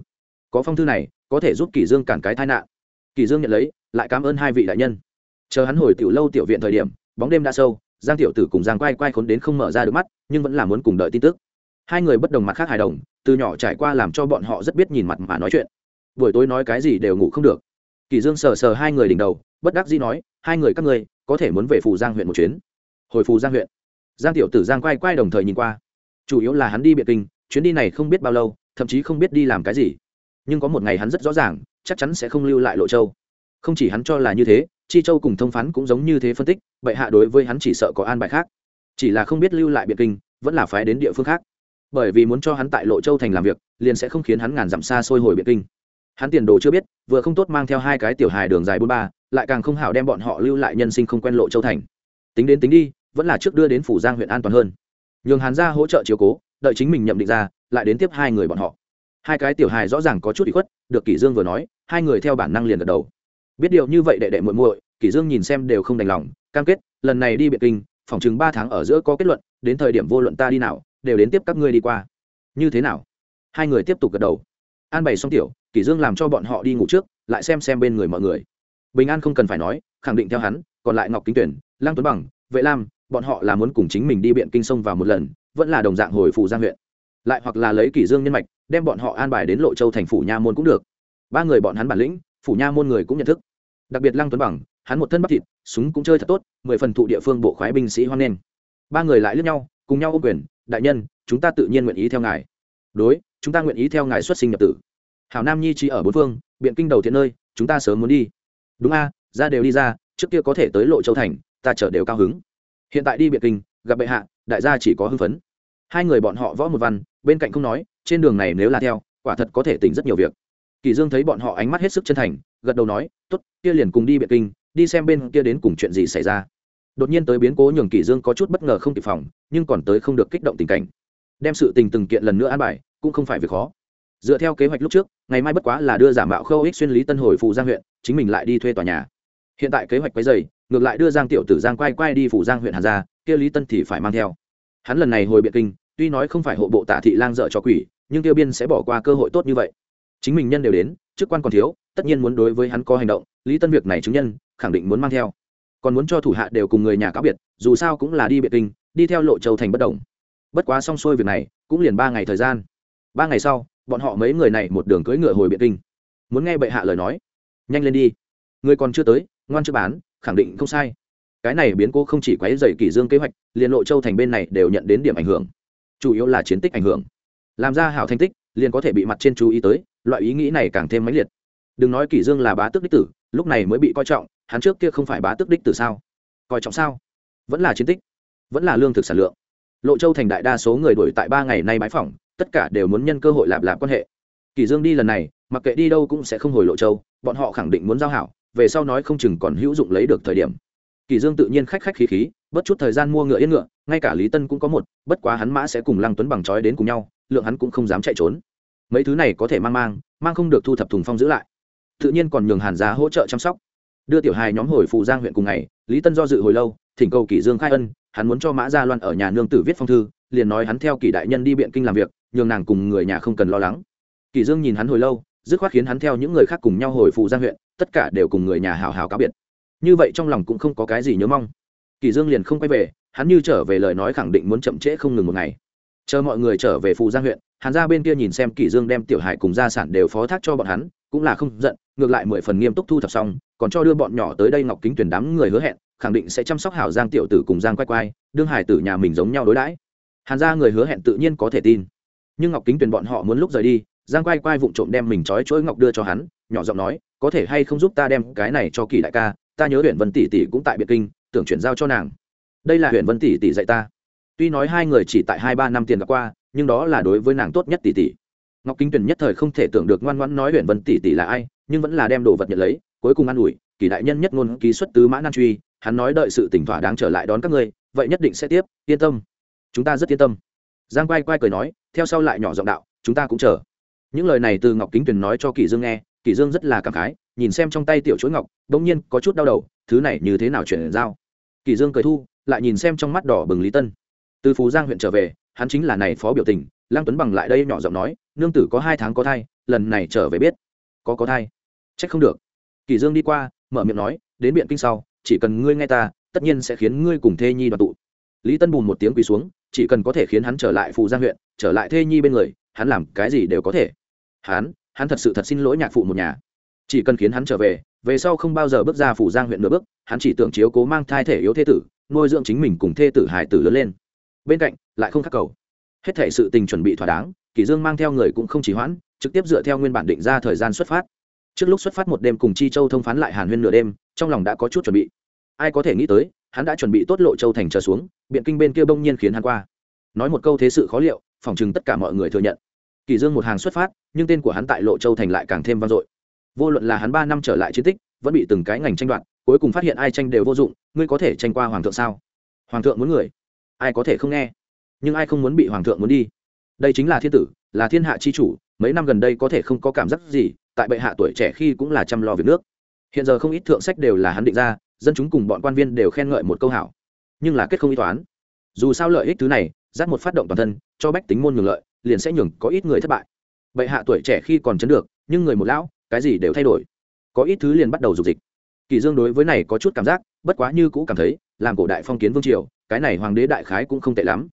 Có phong thư này, có thể giúp kỳ dương cản cái tai nạn. Kỳ dương nhận lấy, lại cảm ơn hai vị đại nhân. Chờ hắn hồi tiểu lâu tiểu viện thời điểm, bóng đêm đã sâu, giang tiểu tử cùng giang quay quay khốn đến không mở ra được mắt, nhưng vẫn là muốn cùng đợi tin tức. Hai người bất đồng mặt khác hài đồng, từ nhỏ trải qua làm cho bọn họ rất biết nhìn mặt mà nói chuyện buổi tối nói cái gì đều ngủ không được. Kỳ dương sờ sờ hai người đỉnh đầu, bất đắc dĩ nói, hai người các ngươi, có thể muốn về phù giang huyện một chuyến. Hồi phù giang huyện. Giang tiểu tử giang quay quay đồng thời nhìn qua. Chủ yếu là hắn đi Biệt kinh, chuyến đi này không biết bao lâu, thậm chí không biết đi làm cái gì. Nhưng có một ngày hắn rất rõ ràng, chắc chắn sẽ không lưu lại lộ châu. Không chỉ hắn cho là như thế, chi châu cùng thông phán cũng giống như thế phân tích vậy hạ đối với hắn chỉ sợ có an bài khác. Chỉ là không biết lưu lại Biệt kinh, vẫn là phái đến địa phương khác. Bởi vì muốn cho hắn tại lộ châu thành làm việc, liền sẽ không khiến hắn ngàn dặm xa xôi hồi Biệt kinh hắn tiền đồ chưa biết, vừa không tốt mang theo hai cái tiểu hài đường dài bốn ba, lại càng không hảo đem bọn họ lưu lại nhân sinh không quen lộ châu thành. Tính đến tính đi, vẫn là trước đưa đến phủ giang huyện an toàn hơn. Nhường hắn ra hỗ trợ chiếu cố, đợi chính mình nhậm định ra, lại đến tiếp hai người bọn họ. Hai cái tiểu hài rõ ràng có chút bị khuất, được kỷ dương vừa nói, hai người theo bản năng liền gật đầu. Biết điều như vậy đệ đệ muội muội, kỷ dương nhìn xem đều không đành lòng, cam kết, lần này đi biệt kinh, phòng chừng ba tháng ở giữa có kết luận, đến thời điểm vô luận ta đi nào, đều đến tiếp các ngươi đi qua. Như thế nào? Hai người tiếp tục gật đầu an bày xong tiểu, kỷ dương làm cho bọn họ đi ngủ trước, lại xem xem bên người mọi người. Bình an không cần phải nói, khẳng định theo hắn, còn lại ngọc kính tuyển Lang tuấn bằng, vệ lam, bọn họ là muốn cùng chính mình đi biện kinh sông vào một lần, vẫn là đồng dạng hồi phủ giang huyện. Lại hoặc là lấy kỷ dương nhân mạch, đem bọn họ an bài đến lộ châu thành phủ nha môn cũng được. Ba người bọn hắn bản lĩnh, phủ nha môn người cũng nhận thức. Đặc biệt lăng tuấn bằng, hắn một thân bắp thịt, súng cũng chơi thật tốt, mười phần thụ địa phương bộ khoái binh sĩ hoan nghênh. Ba người lại lướt nhau, cùng nhau ôm quyền, đại nhân, chúng ta tự nhiên nguyện ý theo ngài. Đối chúng ta nguyện ý theo ngài xuất sinh nhập tử. Hảo nam nhi trí ở bốn phương, biện kinh đầu thiện nơi, chúng ta sớm muốn đi. Đúng a, ra đều đi ra, trước kia có thể tới lộ châu thành, ta chở đều cao hứng. Hiện tại đi biện kinh, gặp bệ hạ, đại gia chỉ có hưng phấn. Hai người bọn họ võ một văn, bên cạnh không nói, trên đường này nếu là theo, quả thật có thể tỉnh rất nhiều việc. Kỳ dương thấy bọn họ ánh mắt hết sức chân thành, gật đầu nói, tốt, kia liền cùng đi biện kinh, đi xem bên kia đến cùng chuyện gì xảy ra. Đột nhiên tới biến cố nhường kỳ dương có chút bất ngờ không kịp phòng, nhưng còn tới không được kích động tình cảnh. Đem sự tình từng kiện lần nữa an bài cũng không phải việc khó. Dựa theo kế hoạch lúc trước, ngày mai bất quá là đưa giả mạo khâu ích xuyên lý tân hồi phủ giang huyện, chính mình lại đi thuê tòa nhà. Hiện tại kế hoạch quấy dày ngược lại đưa giang tiểu tử giang quay quay đi phủ giang huyện hà gia, kia lý tân thì phải mang theo. Hắn lần này hồi biện kinh, tuy nói không phải hộ bộ tạ thị lang dợ cho quỷ, nhưng tiêu biên sẽ bỏ qua cơ hội tốt như vậy. Chính mình nhân đều đến, chức quan còn thiếu, tất nhiên muốn đối với hắn có hành động, lý tân việc này chứng nhân, khẳng định muốn mang theo. Còn muốn cho thủ hạ đều cùng người nhà cáo biệt, dù sao cũng là đi biện kinh, đi theo lộ châu thành bất đồng bất quá xong xuôi việc này, cũng liền ba ngày thời gian ba ngày sau, bọn họ mấy người này một đường cưỡi ngựa hồi biện kinh. Muốn nghe bệ hạ lời nói. Nhanh lên đi. Người còn chưa tới, ngoan chưa bán, khẳng định không sai. Cái này biến cố không chỉ quấy dày kỷ dương kế hoạch, liền lộ châu thành bên này đều nhận đến điểm ảnh hưởng. Chủ yếu là chiến tích ảnh hưởng. Làm ra hảo thành tích, liền có thể bị mặt trên chú ý tới, loại ý nghĩ này càng thêm mãnh liệt. Đừng nói kỷ dương là bá tước đích tử, lúc này mới bị coi trọng, hắn trước kia không phải bá tước đích tử sao? Coi trọng sao? Vẫn là chiến tích, vẫn là lương thực sản lượng. Lộ châu thành đại đa số người đuổi tại ba ngày nay bãi phỏng tất cả đều muốn nhân cơ hội lạp lạp quan hệ. Kỷ dương đi lần này, mặc kệ đi đâu cũng sẽ không hồi lộ châu, bọn họ khẳng định muốn giao hảo, về sau nói không chừng còn hữu dụng lấy được thời điểm. Kỷ dương tự nhiên khách khách khí khí bất chút thời gian mua ngựa yên ngựa, ngay cả lý tân cũng có một, bất quá hắn mã sẽ cùng lăng tuấn bằng chói đến cùng nhau, lượng hắn cũng không dám chạy trốn. Mấy thứ này có thể mang mang mang không được thu thập thùng phong giữ lại. Tự nhiên còn nhường hàn giá hỗ trợ chăm sóc. Đưa tiểu hài nhóm hồi phụ giang huyện cùng ngày, lý tân do dự hồi lâu, thỉnh cầu kỷ dương khai ân hắn muốn cho mã gia loan ở nhà nương tử viết phong thư, liền nói hắn theo kỳ đại nhân đi biện kinh làm việc, nhường nàng cùng người nhà không cần lo lắng. Kỳ dương nhìn hắn hồi lâu, dứt khoát khiến hắn theo những người khác cùng nhau hồi phụ giang huyện, tất cả đều cùng người nhà hào hào cáo biệt. Như vậy trong lòng cũng không có cái gì nhớ mong. Kỳ dương liền không quay về, hắn như trở về lời nói khẳng định muốn chậm trễ không ngừng một ngày. Chờ mọi người trở về phụ giang huyện, hắn ra bên kia nhìn xem kỳ dương đem tiểu hải cùng gia sản đều phó thác cho bọn hắn, cũng là không giận, ngược lại mười phần nghiêm túc thu thập xong, còn cho đưa bọn nhỏ tới đây ngọc kính tuyển đám người hứa hẹn khẳng định sẽ chăm sóc hảo giang tiểu tử cùng giang quay quay đương hải tử nhà mình giống nhau đối đãi. Hàn gia người hứa hẹn tự nhiên có thể tin. Nhưng ngọc kính tuyển bọn họ muốn lúc rời đi, giang quay quay vụng trộm đem mình trói chuỗi ngọc đưa cho hắn, nhỏ giọng nói, có thể hay không giúp ta đem cái này cho kỳ đại ca, ta nhớ huyện vân tỷ tỷ cũng tại biệt kinh, tưởng chuyển giao cho nàng. Đây là huyện vân tỷ tỷ dạy ta. Tuy nói hai người chỉ tại hai ba năm tiền gặp qua, nhưng đó là đối với nàng tốt nhất tỷ tỷ. Ngọc kính tuyển nhất thời không thể tưởng được ngoan ngoãn nói huyện vân tỷ tỷ là ai, nhưng vẫn là đem đồ vật nhận lấy, cuối cùng an ủi, kỳ đại nhân nhất ngôn ký xuất tứ mã nan truy hắn nói đợi sự tỉnh thỏa đáng trở lại đón các ngươi, vậy nhất định sẽ tiếp, yên tâm. Chúng ta rất yên tâm. Giang quay quay cười nói, theo sau lại nhỏ giọng đạo, chúng ta cũng chờ. Những lời này từ ngọc kính tuyền nói cho kỳ dương nghe kỳ dương rất là cảm khái, nhìn xem trong tay tiểu chuỗi ngọc, bỗng nhiên có chút đau đầu, thứ này như thế nào chuyển giao? Kỳ dương cười thu, lại nhìn xem trong mắt đỏ bừng lý tân. Từ phú giang huyện trở về, hắn chính là này phó biểu tình, lăng tuấn bằng lại đây nhỏ giọng nói, nương tử có hai tháng có thai, lần này trở về biết. Có có thai. Trách không được. Kỳ dương đi qua, mở miệng nói, đến biện kinh sau chỉ cần ngươi nghe ta, tất nhiên sẽ khiến ngươi cùng thê nhi đoàn tụ. Lý tân bùn một tiếng quỳ xuống, chỉ cần có thể khiến hắn trở lại phù giang huyện, trở lại thê nhi bên người, hắn làm cái gì đều có thể. Hắn hắn thật sự thật xin lỗi nhạc phụ một nhà. Chỉ cần khiến hắn trở về về sau không bao giờ bước ra phủ giang huyện nửa bước, hắn chỉ tưởng chiếu cố mang thai thể yếu Thê tử, nuôi dưỡng chính mình cùng thê tử hải tử lớn lên. Bên cạnh, lại không khắc cầu. Hết thể sự tình chuẩn bị thỏa đáng kỷ dương mang theo người cũng không chỉ hoãn, trực tiếp dựa theo nguyên bản định ra thời gian xuất phát trước lúc xuất phát một đêm cùng chi châu thông phán lại hàn huyên nửa đêm, trong lòng đã có chút chuẩn bị. Ai có thể nghĩ tới, hắn đã chuẩn bị tốt lộ châu thành trở xuống, biện kinh bên kia bỗng nhiên khiến hắn qua. Nói một câu thế sự khó liệu, phỏng chừng tất cả mọi người thừa nhận. Kỳ dương một hàng xuất phát, nhưng tên của hắn tại lộ châu thành lại càng thêm vang dội. Vô luận là hắn ba năm trở lại chiến tích, vẫn bị từng cái ngành tranh đoạt, cuối cùng phát hiện ai tranh đều vô dụng, ngươi có thể tranh qua hoàng thượng sao? Hoàng thượng muốn người, ai có thể không nghe? Nhưng ai không muốn bị hoàng thượng muốn đi? Đây chính là thiên tử, là thiên hạ chi chủ mấy năm gần đây có thể không có cảm giác gì, tại bệ hạ tuổi trẻ khi cũng là chăm lo việc nước. Hiện giờ không ít thượng sách đều là hắn định ra, dân chúng cùng bọn quan viên đều khen ngợi một câu hảo. Nhưng là kết không y toán. Dù sao lợi ích thứ này dắt một phát động toàn thân, cho bách tính môn nhường lợi, liền sẽ nhường có ít người thất bại. Bệ hạ tuổi trẻ khi còn chấn được, nhưng người một lão, cái gì đều thay đổi. Có ít thứ liền bắt đầu dục dịch. Kỳ dương đối với này có chút cảm giác, bất quá như cũ cảm thấy, làm cổ đại phong kiến vương triều, cái này hoàng đế đại khái cũng không tệ lắm.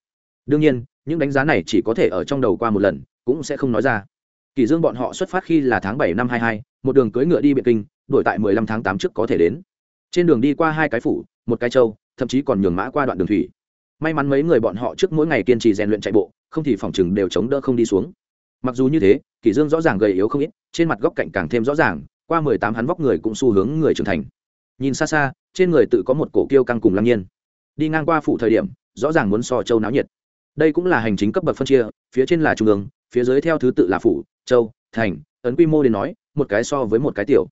Đương nhiên, những đánh giá này chỉ có thể ở trong đầu qua một lần, cũng sẽ không nói ra kỳ dương bọn họ xuất phát khi là tháng bảy năm hai hai, một đường cưỡi ngựa đi biện kinh, đổi tại mười lăm tháng tám trước có thể đến. Trên đường đi qua hai cái phủ, một cái châu, thậm chí còn nhường mã qua đoạn đường thủy. May mắn mấy người bọn họ trước mỗi ngày kiên trì rèn luyện chạy bộ, không thì phòng trừng đều chống đỡ không đi xuống. Mặc dù như thế, Kỳ dương rõ ràng gầy yếu không ít, trên mặt góc cạnh càng thêm rõ ràng, qua mười tám hắn vóc người cũng xu hướng người trưởng thành. Nhìn xa xa, trên người tự có một cổ kiêu căng cùng lăng nhiên. Đi ngang qua phủ thời điểm, rõ ràng muốn so châu náo nhiệt. Đây cũng là hành chính cấp bậc phân chia, phía trên là trung ương, phía dưới theo thứ tự là phủ châu, thành, ấn quy mô đến nói, một cái so với một cái tiểu.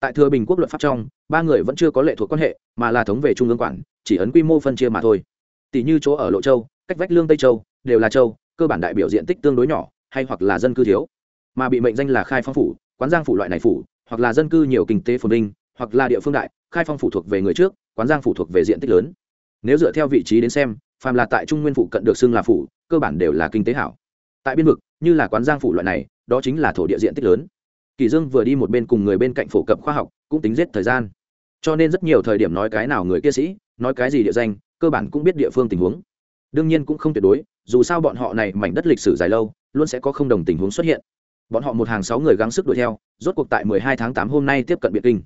Tại thừa bình quốc luật pháp trong, ba người vẫn chưa có lệ thuộc quan hệ, mà là thống về trung ương quản, chỉ ấn quy mô phân chia mà thôi. Tỷ như chỗ ở lộ châu, cách vách lương tây châu, đều là châu, cơ bản đại biểu diện tích tương đối nhỏ, hay hoặc là dân cư thiếu. Mà bị mệnh danh là khai phong phủ, quán giang phủ loại này phủ, hoặc là dân cư nhiều kinh tế phồn vinh, hoặc là địa phương đại, khai phong phủ thuộc về người trước, quán giang phủ thuộc về diện tích lớn. Nếu dựa theo vị trí đến xem, phàm là tại trung nguyên phủ cận được xưng là phủ, cơ bản đều là kinh tế hảo. Tại biên vực, như là quán giang phủ loại này đó chính là thổ địa diện tích lớn. Kỳ dương vừa đi một bên cùng người bên cạnh phổ cập khoa học, cũng tính giết thời gian. Cho nên rất nhiều thời điểm nói cái nào người kia sĩ, nói cái gì địa danh, cơ bản cũng biết địa phương tình huống. Đương nhiên cũng không tuyệt đối, dù sao bọn họ này mảnh đất lịch sử dài lâu, luôn sẽ có không đồng tình huống xuất hiện. Bọn họ một hàng sáu người gắng sức đuổi theo, rốt cuộc tại 12 tháng 8 hôm nay tiếp cận biệt kinh.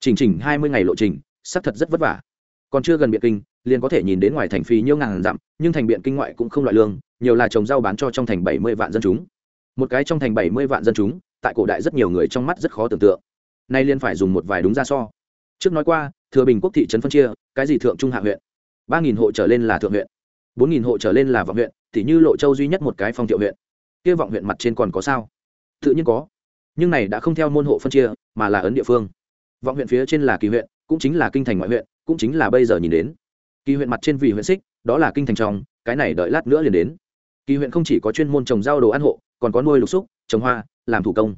Chỉnh chỉnh 20 ngày lộ trình, xác thật rất vất vả. Còn chưa gần biệt kinh, liền có thể nhìn đến ngoài thành phí nhiêu ngàn dặm, nhưng thành biện kinh ngoại cũng không loại lương, nhiều là trồng rau bán cho trong thành 70 vạn dân chúng một cái trong thành 70 vạn dân chúng, tại cổ đại rất nhiều người trong mắt rất khó tưởng tượng. Nay liền phải dùng một vài đúng ra so. Trước nói qua, thừa bình quốc thị trấn phân chia, cái gì thượng trung hạ huyện? Ba nghìn hộ trở lên là thượng huyện. Bốn nghìn hộ trở lên là vọng huyện thì như lộ châu duy nhất một cái phong thiệu huyện. Kia vọng huyện mặt trên còn có sao? Tự nhiên có. Nhưng này đã không theo môn hộ phân chia, mà là ấn địa phương. Vọng huyện phía trên là kỳ huyện, cũng chính là kinh thành ngoại huyện, cũng chính là bây giờ nhìn đến. Kỳ huyện mặt trên vì huyện xích, đó là kinh thành trong, cái này đợi lát nữa liền đến. Kỳ huyện không chỉ có chuyên môn trồng rau đồ ăn hộ còn có nuôi lục xúc, trồng hoa, làm thủ công.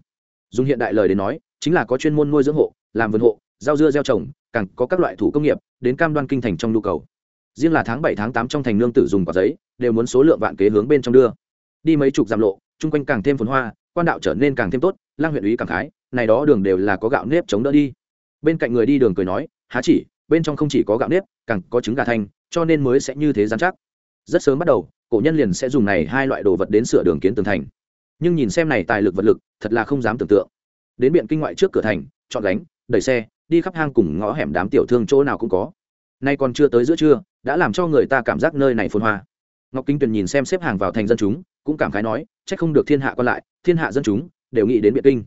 Dùng hiện đại lời để nói, chính là có chuyên môn nuôi dưỡng hộ, làm vườn hộ, rau dưa gieo trồng, càng có các loại thủ công nghiệp, đến cam đoan kinh thành trong nhu cầu. Riêng là tháng bảy, tháng tám trong thành nương tử dùng quả giấy, đều muốn số lượng vạn kế hướng bên trong đưa. Đi mấy chục giảm lộ, chung quanh càng thêm phồn hoa, quan đạo trở nên càng thêm tốt lang huyện ủy càng khái, này đó đường đều là có gạo nếp chống đỡ đi. Bên cạnh người đi đường cười nói, há chỉ, bên trong không chỉ có gạo nếp, càng có trứng gà thanh, cho nên mới sẽ như thế dán chắc. Rất sớm bắt đầu, cổ nhân liền sẽ dùng này hai loại đồ vật đến sửa đường kiến tường thành nhưng nhìn xem này tài lực vật lực, thật là không dám tưởng tượng. Đến biện kinh ngoại trước cửa thành, chọn gánh, đẩy xe, đi khắp hang cùng ngõ hẻm đám tiểu thương chỗ nào cũng có. Nay còn chưa tới giữa trưa, đã làm cho người ta cảm giác nơi này phồn hoa. Ngọc kinh tuyền nhìn xem xếp hàng vào thành dân chúng, cũng cảm khái nói c h ắ c không được thiên hạ còn lại, thiên hạ dân chúng đều nghĩ đến biện kinh.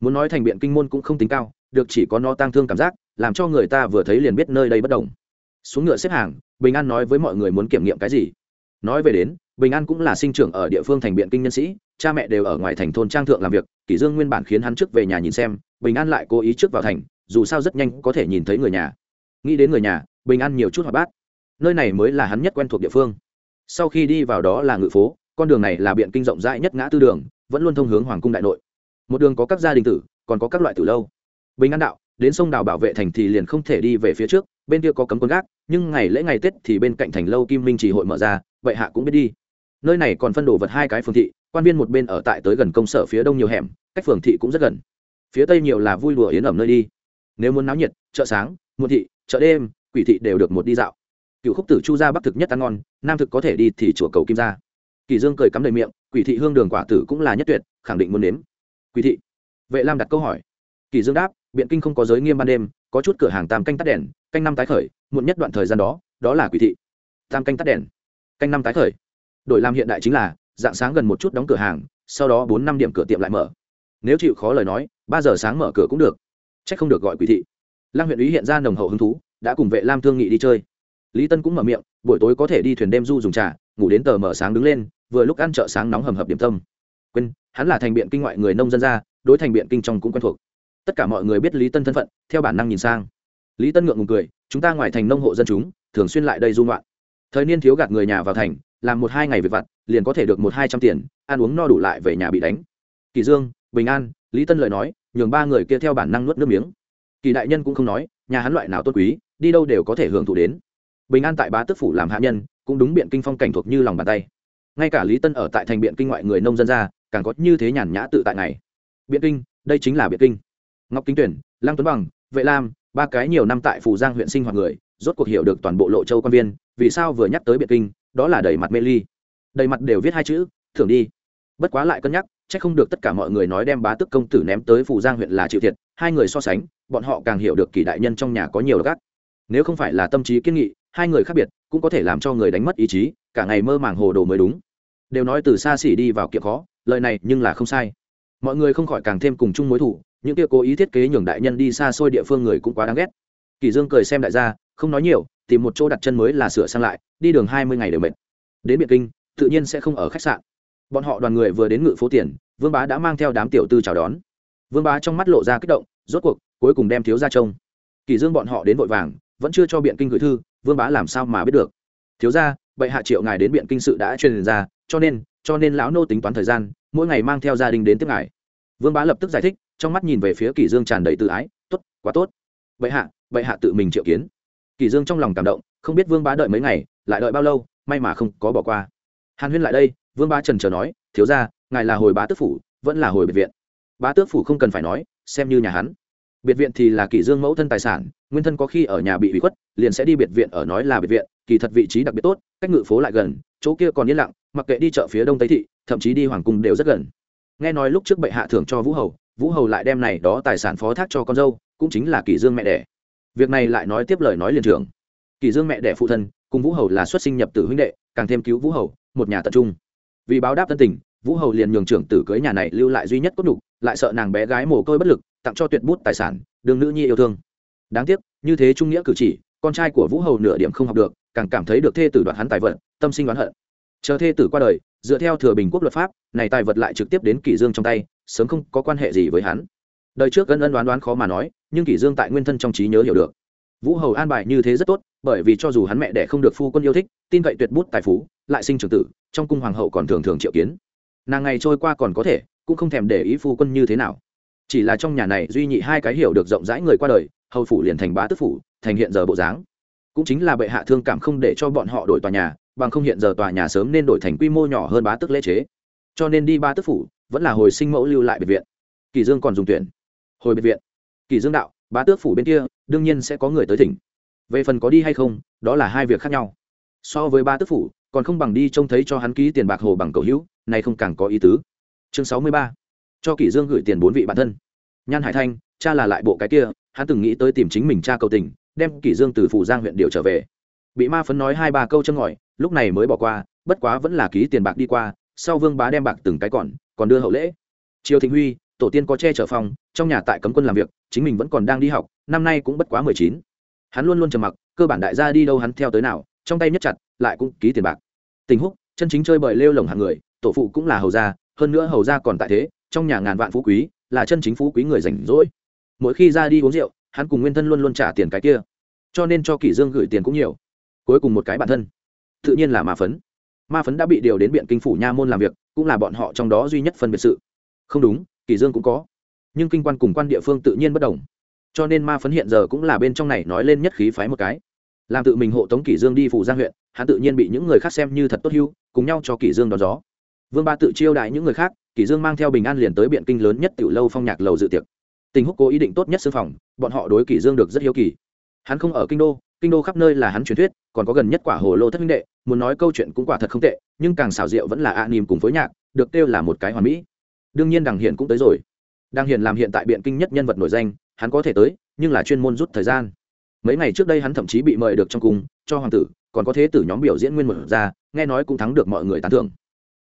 Muốn nói thành biện kinh môn cũng không tính cao, được chỉ có nó tang thương cảm giác, làm cho người ta vừa thấy liền biết nơi đây bất đồng. Xuống ngựa xếp hàng, bình an nói với mọi người muốn kiểm nghiệm cái gì. Nói về đến, bình an cũng là sinh trưởng ở địa phương thành biện kinh nhân sĩ cha mẹ đều ở ngoài thành thôn trang thượng làm việc, kỷ dương nguyên bản khiến hắn trước về nhà nhìn xem, bình an lại cố ý trước vào thành, dù sao rất nhanh có thể nhìn thấy người nhà. Nghĩ đến người nhà, bình an nhiều chút hoạt bát. Nơi này mới là hắn nhất quen thuộc địa phương. Sau khi đi vào đó là ngự phố, con đường này là biện kinh rộng rãi nhất ngã tư đường, vẫn luôn thông hướng hoàng cung đại nội. Một đường có các gia đình tử, còn có các loại tử lâu. Bình an đạo, đến sông đào bảo vệ thành thì liền không thể đi về phía trước, bên kia có cấm quân gác, nhưng ngày lễ ngày tết thì bên cạnh thành lâu kim minh chỉ hội mở ra, vậy hạ cũng biết đi. Nơi này còn phân đồ vật hai cái phương thị quan viên một bên ở tại tới gần công sở phía đông nhiều hẻm, cách phường thị cũng rất gần. Phía tây nhiều là vui đùa yến ẩm nơi đi. Nếu muốn náo nhiệt, chợ sáng, muôn thị, chợ đêm, quỷ thị đều được một đi dạo. Cựu khúc tử chu ra bắc thực nhất ăn ngon, nam thực có thể đi thì chùa cầu kim ra kỳ dương cười cắm đầy miệng, quỷ thị hương đường quả tử cũng là nhất tuyệt, khẳng định muốn nếm. Quỷ thị. Vệ lam đặt câu hỏi. Kỳ dương đáp, biện kinh không có giới nghiêm ban đêm, có chút cửa hàng tam canh tắt đèn, canh năm tái khởi, muộn nhất đoạn thời gian đó đó là quỷ thị. Tam canh tắt đèn, canh năm tái khởi. Đổi làm hiện đại chính là dạng sáng gần một chút đóng cửa hàng, sau đó bốn năm điểm cửa tiệm lại mở. Nếu chịu khó lời nói, ba giờ sáng mở cửa cũng được. C h ắ c không được gọi quỷ thị. Lăng huyện ý hiện ra nồng hậu hứng thú, đã cùng vệ lam thương nghị đi chơi. Lý tân cũng mở miệng, buổi tối có thể đi thuyền đêm du dùng trà, ngủ đến tờ mở sáng đứng lên, vừa lúc ăn chợ sáng nóng hầm hập điểm tâm. Quên, hắn là thành biện kinh ngoại người nông dân ra đối thành biện kinh trong cũng quen thuộc. Tất cả mọi người biết lý tân thân phận, theo bản năng nhìn sang. Lý tân ngượng ngùng cười, chúng ta ngoài thành nông hộ dân chúng, thường xuyên lại đây du ngoạn. Thời niên thiếu gạt người nhà vào thành, làm một hai ngày việc vặt liền có thể được một hai trăm tiền, ăn uống no đủ lại về nhà bị đánh. Kỳ dương, bình an, lý tân lời nói, nhường ba người kia theo bản năng nuốt nước miếng. Kỳ đại nhân cũng không nói, nhà hắn loại nào tốt quý, đi đâu đều có thể hưởng thụ đến. Bình an tại bá tước phủ làm hạ nhân, cũng đúng biện kinh phong cảnh thuộc như lòng bàn tay. Ngay cả lý tân ở tại thành biện kinh ngoại người nông dân ra, càng có như thế nhàn nhã tự tại này. Biện kinh, đây chính là biện kinh. Ngọc kinh tuyển, lăng tuấn bằng, vệ lam, ba cái nhiều năm tại phủ giang huyện sinh hoạt người, rốt cuộc hiểu được toàn bộ lộ châu quan viên, vì sao vừa nhắc tới biện kinh, đó là đẩy mặt mê ly đầy mặt đều viết hai chữ, thưởng đi. Bất quá lại cân nhắc c h ắ c không được tất cả mọi người nói đem bá tức công tử ném tới phủ giang huyện là chịu thiệt, hai người so sánh, bọn họ càng hiểu được kỳ đại nhân trong nhà có nhiều gác nếu không phải là tâm trí kiên nghị, hai người khác biệt, cũng có thể làm cho người đánh mất ý chí, cả ngày mơ màng hồ đồ mới đúng. Đều nói từ xa xỉ đi vào kiệm khó, lời này nhưng là không sai. Mọi người không khỏi càng thêm cùng chung mối thủ, những kia cố ý thiết kế nhường đại nhân đi xa xôi địa phương người cũng quá đáng ghét. Kỳ dương cười xem đại gia, không nói nhiều, tìm một chỗ đặt chân mới là sửa sang lại, đi đường hai mươi ngày đều mệt. Đến biệt kinh tự nhiên sẽ không ở khách sạn. Bọn họ đoàn người vừa đến ngự phố tiền, vương bá đã mang theo đám tiểu tư chào đón. Vương bá trong mắt lộ ra kích động, rốt cuộc, cuối cùng đem thiếu ra trông. Kỳ dương bọn họ đến vội vàng, vẫn chưa cho biện kinh gửi thư, vương bá làm sao mà biết được? Thiếu ra bệ hạ triệu ngài đến biện kinh sự đã truyền ra, cho nên cho nên lão nô tính toán thời gian, mỗi ngày mang theo gia đình đến tiếp ngài. Vương bá lập tức giải thích, trong mắt nhìn về phía Kỳ dương tràn đầy tự ái, tốt, quá tốt. Bệ hạ bệ hạ tự mình triệu kiến. Kỳ dương trong lòng cảm động, không biết vương bá đợi mấy ngày, lại đợi bao lâu, may mà không có bỏ qua hàn huyên lại đây, vương bá trần chờ nói, thiếu gia, ngài là hồi bá tước phủ, vẫn là hồi biệt viện. Bá tước phủ không cần phải nói, xem như nhà hắn. Biệt viện thì là kỷ dương mẫu thân tài sản, nguyên thân có khi ở nhà bị bị khuất, liền sẽ đi biệt viện ở nói là biệt viện, kỳ thật vị trí đặc biệt tốt, cách ngự phố lại gần, chỗ kia còn yên lặng, mặc kệ đi chợ phía đông tây thị, thậm chí đi hoàng cung đều rất gần. Nghe nói lúc trước bệ hạ thưởng cho vũ hầu vũ hầu lại đem này đó tài sản phó thác cho con dâu, cũng chính là kỷ dương mẹ đẻ. Việc này lại nói tiếp lời nói liền trưởng kỷ dương mẹ đẻ phụ thân cùng vũ hầu là xuất sinh nhập tử huynh đệ càng thêm cứu vũ hầu một nhà tập trung. Vì báo đáp tân tình vũ hầu liền nhường trưởng tử cưới nhà này lưu lại duy nhất cốt đủ, lại sợ nàng bé gái mồ côi bất lực tặng cho tuyệt bút tài sản đường nữ nhi yêu thương. Đáng tiếc như thế trung nghĩa cử chỉ con trai của vũ hầu nửa điểm không học được càng cảm thấy được thê tử đoạt hắn tài vật tâm sinh đoán hận. Chờ thê tử qua đời dựa theo thừa bình quốc luật pháp này tài vật lại trực tiếp đến kỷ dương trong tay sớm không có quan hệ gì với hắn. Đời trước gần ân đoán đoán khó mà nói nhưng kỷ dương tại nguyên thân trong trí nhớ hiểu được vũ hầu an bài như thế rất tốt, bởi vì cho dù hắn mẹ đẻ không được phu quân yêu thích, tin cậy tuyệt bút tài phú, lại sinh trưởng tử, trong cung hoàng hậu còn thường thường triệu kiến. Nàng ngày trôi qua còn có thể, cũng không thèm để ý phu quân như thế nào. Chỉ là trong nhà này duy nhị hai cái hiểu được rộng rãi người qua đời, hầu phủ liền thành bá tước phủ, thành hiện giờ bộ dáng. Cũng chính là bệ hạ thương cảm không để cho bọn họ đổi tòa nhà, bằng không hiện giờ tòa nhà sớm nên đổi thành quy mô nhỏ hơn bá tước lễ chế. Cho nên đi ba tước phủ, vẫn là hồi sinh mẫu lưu lại biệt viện. Kỳ dương còn dùng tuyển. Hồi biệt viện. Kỳ dương đạo, bá tước phủ bên kia đương nhiên sẽ có người tới thỉnh. Về phần có đi hay không, đó là hai việc khác nhau. So với ba tước phủ, còn không bằng đi trông thấy cho hắn ký tiền bạc hồ bằng cầu hữu, này không càng có ý tứ. Chương sáu mươi ba. Cho kỷ dương gửi tiền bốn vị bản thân. Nhan hải thanh, cha là lại bộ cái kia, hắn từng nghĩ tới tìm chính mình cha cầu tình, đem kỷ dương từ phủ giang huyện điều trở về. Bị ma phấn nói hai ba câu châm ngòi, lúc này mới bỏ qua, bất quá vẫn là ký tiền bạc đi qua, sau vương bá đem bạc từng cái còn còn đưa hậu lễ. Triều thịnh huy, tổ tiên có che chở phòng, trong nhà tại cấm quân làm việc, chính mình vẫn còn đang đi học năm nay cũng bất quá mười chín. Hắn luôn luôn trầm mặc, cơ bản đại gia đi đâu hắn theo tới nào, trong tay nhất chặt, lại cũng ký tiền bạc. Tình húc, chân chính chơi bời lêu lồng hàng người, tổ phụ cũng là hầu gia, hơn nữa hầu gia còn tại thế, trong nhà ngàn vạn phú quý, là chân chính phú quý người rảnh rỗi. Mỗi khi ra đi uống rượu, hắn cùng nguyên thân luôn luôn trả tiền cái kia. Cho nên cho kỷ dương gửi tiền cũng nhiều. Cuối cùng một cái bản thân. Tự nhiên là ma phấn. Ma phấn đã bị điều đến biện kinh phủ nha môn làm việc, cũng là bọn họ trong đó duy nhất phân biệt sự. Không đúng, kỷ dương cũng có. Nhưng kinh quan cùng quan địa phương tự nhiên bất đồng cho nên ma phấn hiện giờ cũng là bên trong này nói lên nhất khí phái một cái. Làm tự mình hộ tống kỷ dương đi phủ giang huyện, hắn tự nhiên bị những người khác xem như thật tốt hưu, cùng nhau cho kỷ dương đón gió. Vương ba tự chiêu đại những người khác, kỷ dương mang theo bình an liền tới biện kinh lớn nhất tiểu lâu phong nhạc lầu dự tiệc. Tình húc cố ý định tốt nhất sư phòng, bọn họ đối kỷ dương được rất hiếu kỳ. Hắn không ở kinh đô kinh đô khắp nơi là hắn truyền thuyết, còn có gần nhất quả hồ lô thất minh đệ, muốn nói câu chuyện cũng quả thật không tệ, nhưng càng xảo diệu vẫn là a nìm cùng phối nhạc, được kêu là một cái hoàn mỹ. Đương nhiên đằng hiền cũng tới rồi. Đằng hiền làm hiện tại biện kinh nhất nhân vật nổi danh hắn có thể tới, nhưng là chuyên môn rút thời gian. Mấy ngày trước đây hắn thậm chí bị mời được trong cung, cho hoàng tử, còn có thế tử nhóm biểu diễn nguyên một ra, nghe nói cũng thắng được mọi người tán thưởng.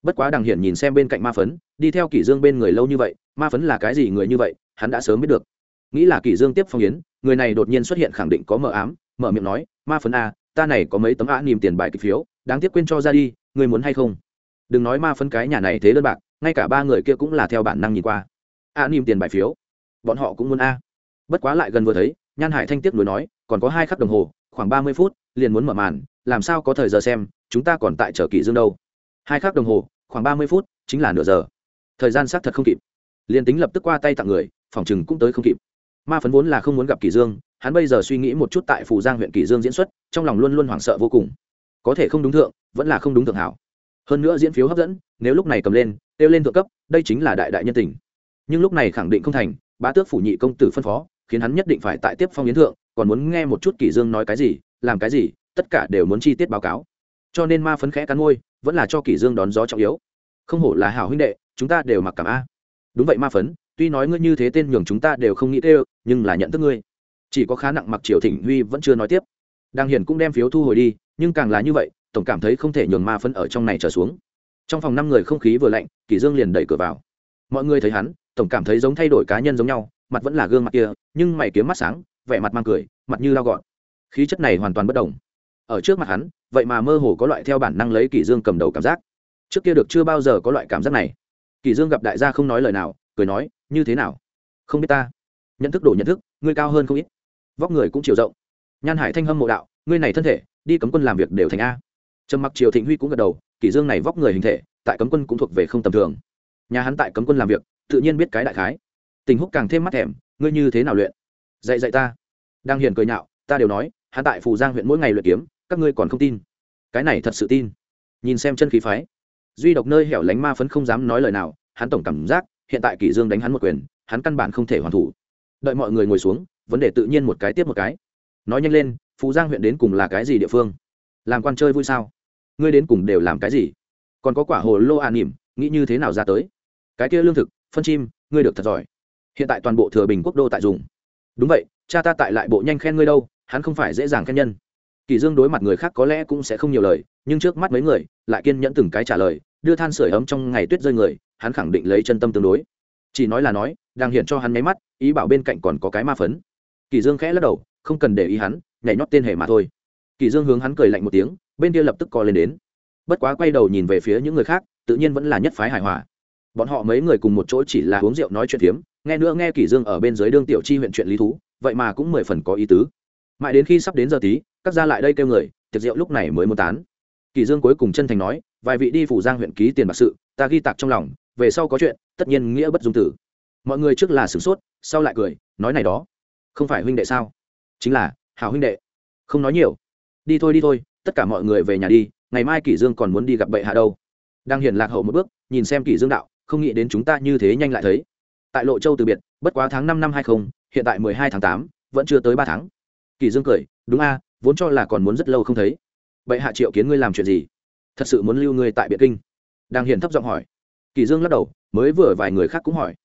Bất quá đằng hiển nhìn xem bên cạnh ma phấn, đi theo kỷ dương bên người lâu như vậy, ma phấn là cái gì người như vậy, hắn đã sớm biết được. Nghĩ là kỷ dương tiếp phong yến, người này đột nhiên xuất hiện khẳng định có mờ ám, mở miệng nói, ma phấn a ta này có mấy tấm a niềm tiền bài kịch phiếu, đáng tiếc quên cho ra đi người muốn hay không? Đừng nói ma phấn cái nhà này thế đơn bạc, ngay cả ba người kia cũng là theo bản năng nhìn qua. A niềm tiền bài phiếu, bọn họ cũng muốn a bất quá lại gần vừa thấy, nhan hải thanh tiếc nối nói, còn có hai khắc đồng hồ, khoảng ba mươi phút, liền muốn mở màn, làm sao có thời giờ xem, chúng ta còn tại chờ kỷ dương đâu. Hai khắc đồng hồ, khoảng ba mươi phút, chính là nửa giờ. Thời gian xác thật không kịp. Liền tính lập tức qua tay tặng người, phòng chừng cũng tới không kịp. Ma phấn vốn là không muốn gặp kỷ dương, hắn bây giờ suy nghĩ một chút tại phủ giang huyện kỷ dương diễn xuất, trong lòng luôn luôn hoảng sợ vô cùng. Có thể không đúng thượng, vẫn là không đúng thượng hảo. Hơn nữa diễn phiếu hấp dẫn, nếu lúc này cầm lên tiêu lên thượng cấp, đây chính là đại đại nhân tình. Nhưng lúc này khẳng định không thành, bá tước phủ nhị công tử phân phó khiến hắn nhất định phải tại tiếp phong yến thượng, còn muốn nghe một chút kỷ dương nói cái gì, làm cái gì, tất cả đều muốn chi tiết báo cáo. Cho nên ma phấn khẽ cắn môi, vẫn là cho kỷ dương đón gió trọng yếu. Không hổ là hảo huynh đệ, chúng ta đều mặc cảm a. Đúng vậy ma phấn, tuy nói ngươi như thế tên nhường chúng ta đều không nghĩ tê nhưng là nhận thức ngươi. Chỉ có khá nặng mặc triều thịnh huy vẫn chưa nói tiếp. Đang hiển cũng đem phiếu thu hồi đi, nhưng càng là như vậy, tổng cảm thấy không thể nhường ma phấn ở trong này trở xuống. Trong phòng năm người không khí vừa lạnh kỷ dương liền đẩy cửa vào. Mọi người thấy hắn, tổng cảm thấy giống thay đổi cá nhân giống nhau mặt vẫn là gương mặt kia, nhưng mày kiếm mắt sáng, vẻ mặt mang cười, mặt như lao gọn. Khí chất này hoàn toàn bất đồng. Ở trước mặt hắn, vậy mà mơ hồ có loại theo bản năng lấy kỷ dương cầm đầu cảm giác. Trước kia được chưa bao giờ có loại cảm giác này. Kỷ dương gặp đại gia không nói lời nào, cười nói, như thế nào? Không biết ta. Nhận thức đủ nhận thức, ngươi cao hơn không ít. Vóc người cũng chiều rộng. Nhan hải thanh hâm mộ đạo, ngươi này thân thể, đi cấm quân làm việc đều thành a. Trầm mặc triều thịnh huy cũng gật đầu, kỷ dương này vóc người hình thể, tại cấm quân cũng thuộc về không tầm thường. Nhà hắn tại cấm quân làm việc, tự nhiên biết cái đại khái tình húc càng thêm mắt thèm, ngươi như thế nào luyện? Dạy dạy ta. Đang hiền cười nhạo, ta đều nói, hắn tại phù giang huyện mỗi ngày luyện kiếm, các ngươi còn không tin. Cái này thật sự tin. Nhìn xem chân khí phái. Duy độc nơi hẻo lánh ma phấn không dám nói lời nào, hắn tổng cảm giác, hiện tại kỷ dương đánh hắn một quyền, hắn căn bản không thể hoàn thủ. Đợi mọi người ngồi xuống, vấn đề tự nhiên một cái tiếp một cái. Nói nhanh lên, phù giang huyện đến cùng là cái gì địa phương? Làm quan chơi vui sao? Ngươi đến cùng đều làm cái gì? Còn có quả hồ lô an nỉm, nghĩ như thế nào ra tới? Cái kia lương thực, phân chim, ngươi được thật giỏi hiện tại toàn bộ thừa bình quốc đô tại dùng. Đúng vậy, cha ta tại lại bộ nhanh khen ngươi đâu, hắn không phải dễ dàng khen nhân. Kỳ dương đối mặt người khác có lẽ cũng sẽ không nhiều lời, nhưng trước mắt mấy người, lại kiên nhẫn từng cái trả lời, đưa than sửa ấm trong ngày tuyết rơi người, hắn khẳng định lấy chân tâm tương đối. Chỉ nói là nói, đang hiện cho hắn nháy mắt, ý bảo bên cạnh còn có cái ma phấn. Kỳ dương khẽ lắc đầu, không cần để ý hắn, nhảy nhót tên hề mà thôi. Kỳ dương hướng hắn cười lạnh một tiếng, bên kia lập tức co lên đến. Bất quá quay đầu nhìn về phía những người khác, tự nhiên vẫn là nhất phái hài hòa bọn họ mấy người cùng một chỗ chỉ là uống rượu nói chuyện phiếm, nghe nữa nghe kỷ dương ở bên dưới đương tiểu chi huyện chuyện lý thú, vậy mà cũng mười phần có ý tứ. Mãi đến khi sắp đến giờ tí, các gia lại đây kêu người, tiệc rượu lúc này mới muốn tán. Kỷ dương cuối cùng chân thành nói, vài vị đi phủ giang huyện ký tiền bạc sự, ta ghi tạc trong lòng, về sau có chuyện, tất nhiên nghĩa bất dung tử. Mọi người trước là sửng sốt, sau lại cười, nói này đó. Không phải huynh đệ sao? Chính là, hảo huynh đệ. Không nói nhiều. Đi thôi đi thôi, tất cả mọi người về nhà đi, ngày mai kỷ dương còn muốn đi gặp bệ hạ đâu. Đang hiển lạc hậu một bước, nhìn xem kỷ dương đạo không nghĩ đến chúng ta như thế nhanh lại thấy. Tại lộ châu từ biệt, bất quá tháng năm năm hai không, hiện tại mười hai tháng tám, vẫn chưa tới ba tháng. Kỳ dương cười, đúng a, vốn cho là còn muốn rất lâu không thấy. Bệ hạ triệu kiến ngươi làm chuyện gì? Thật sự muốn lưu ngươi tại biện kinh? Đang hiển thấp giọng hỏi. Kỳ dương lắc đầu, mới vừa vài người khác cũng hỏi.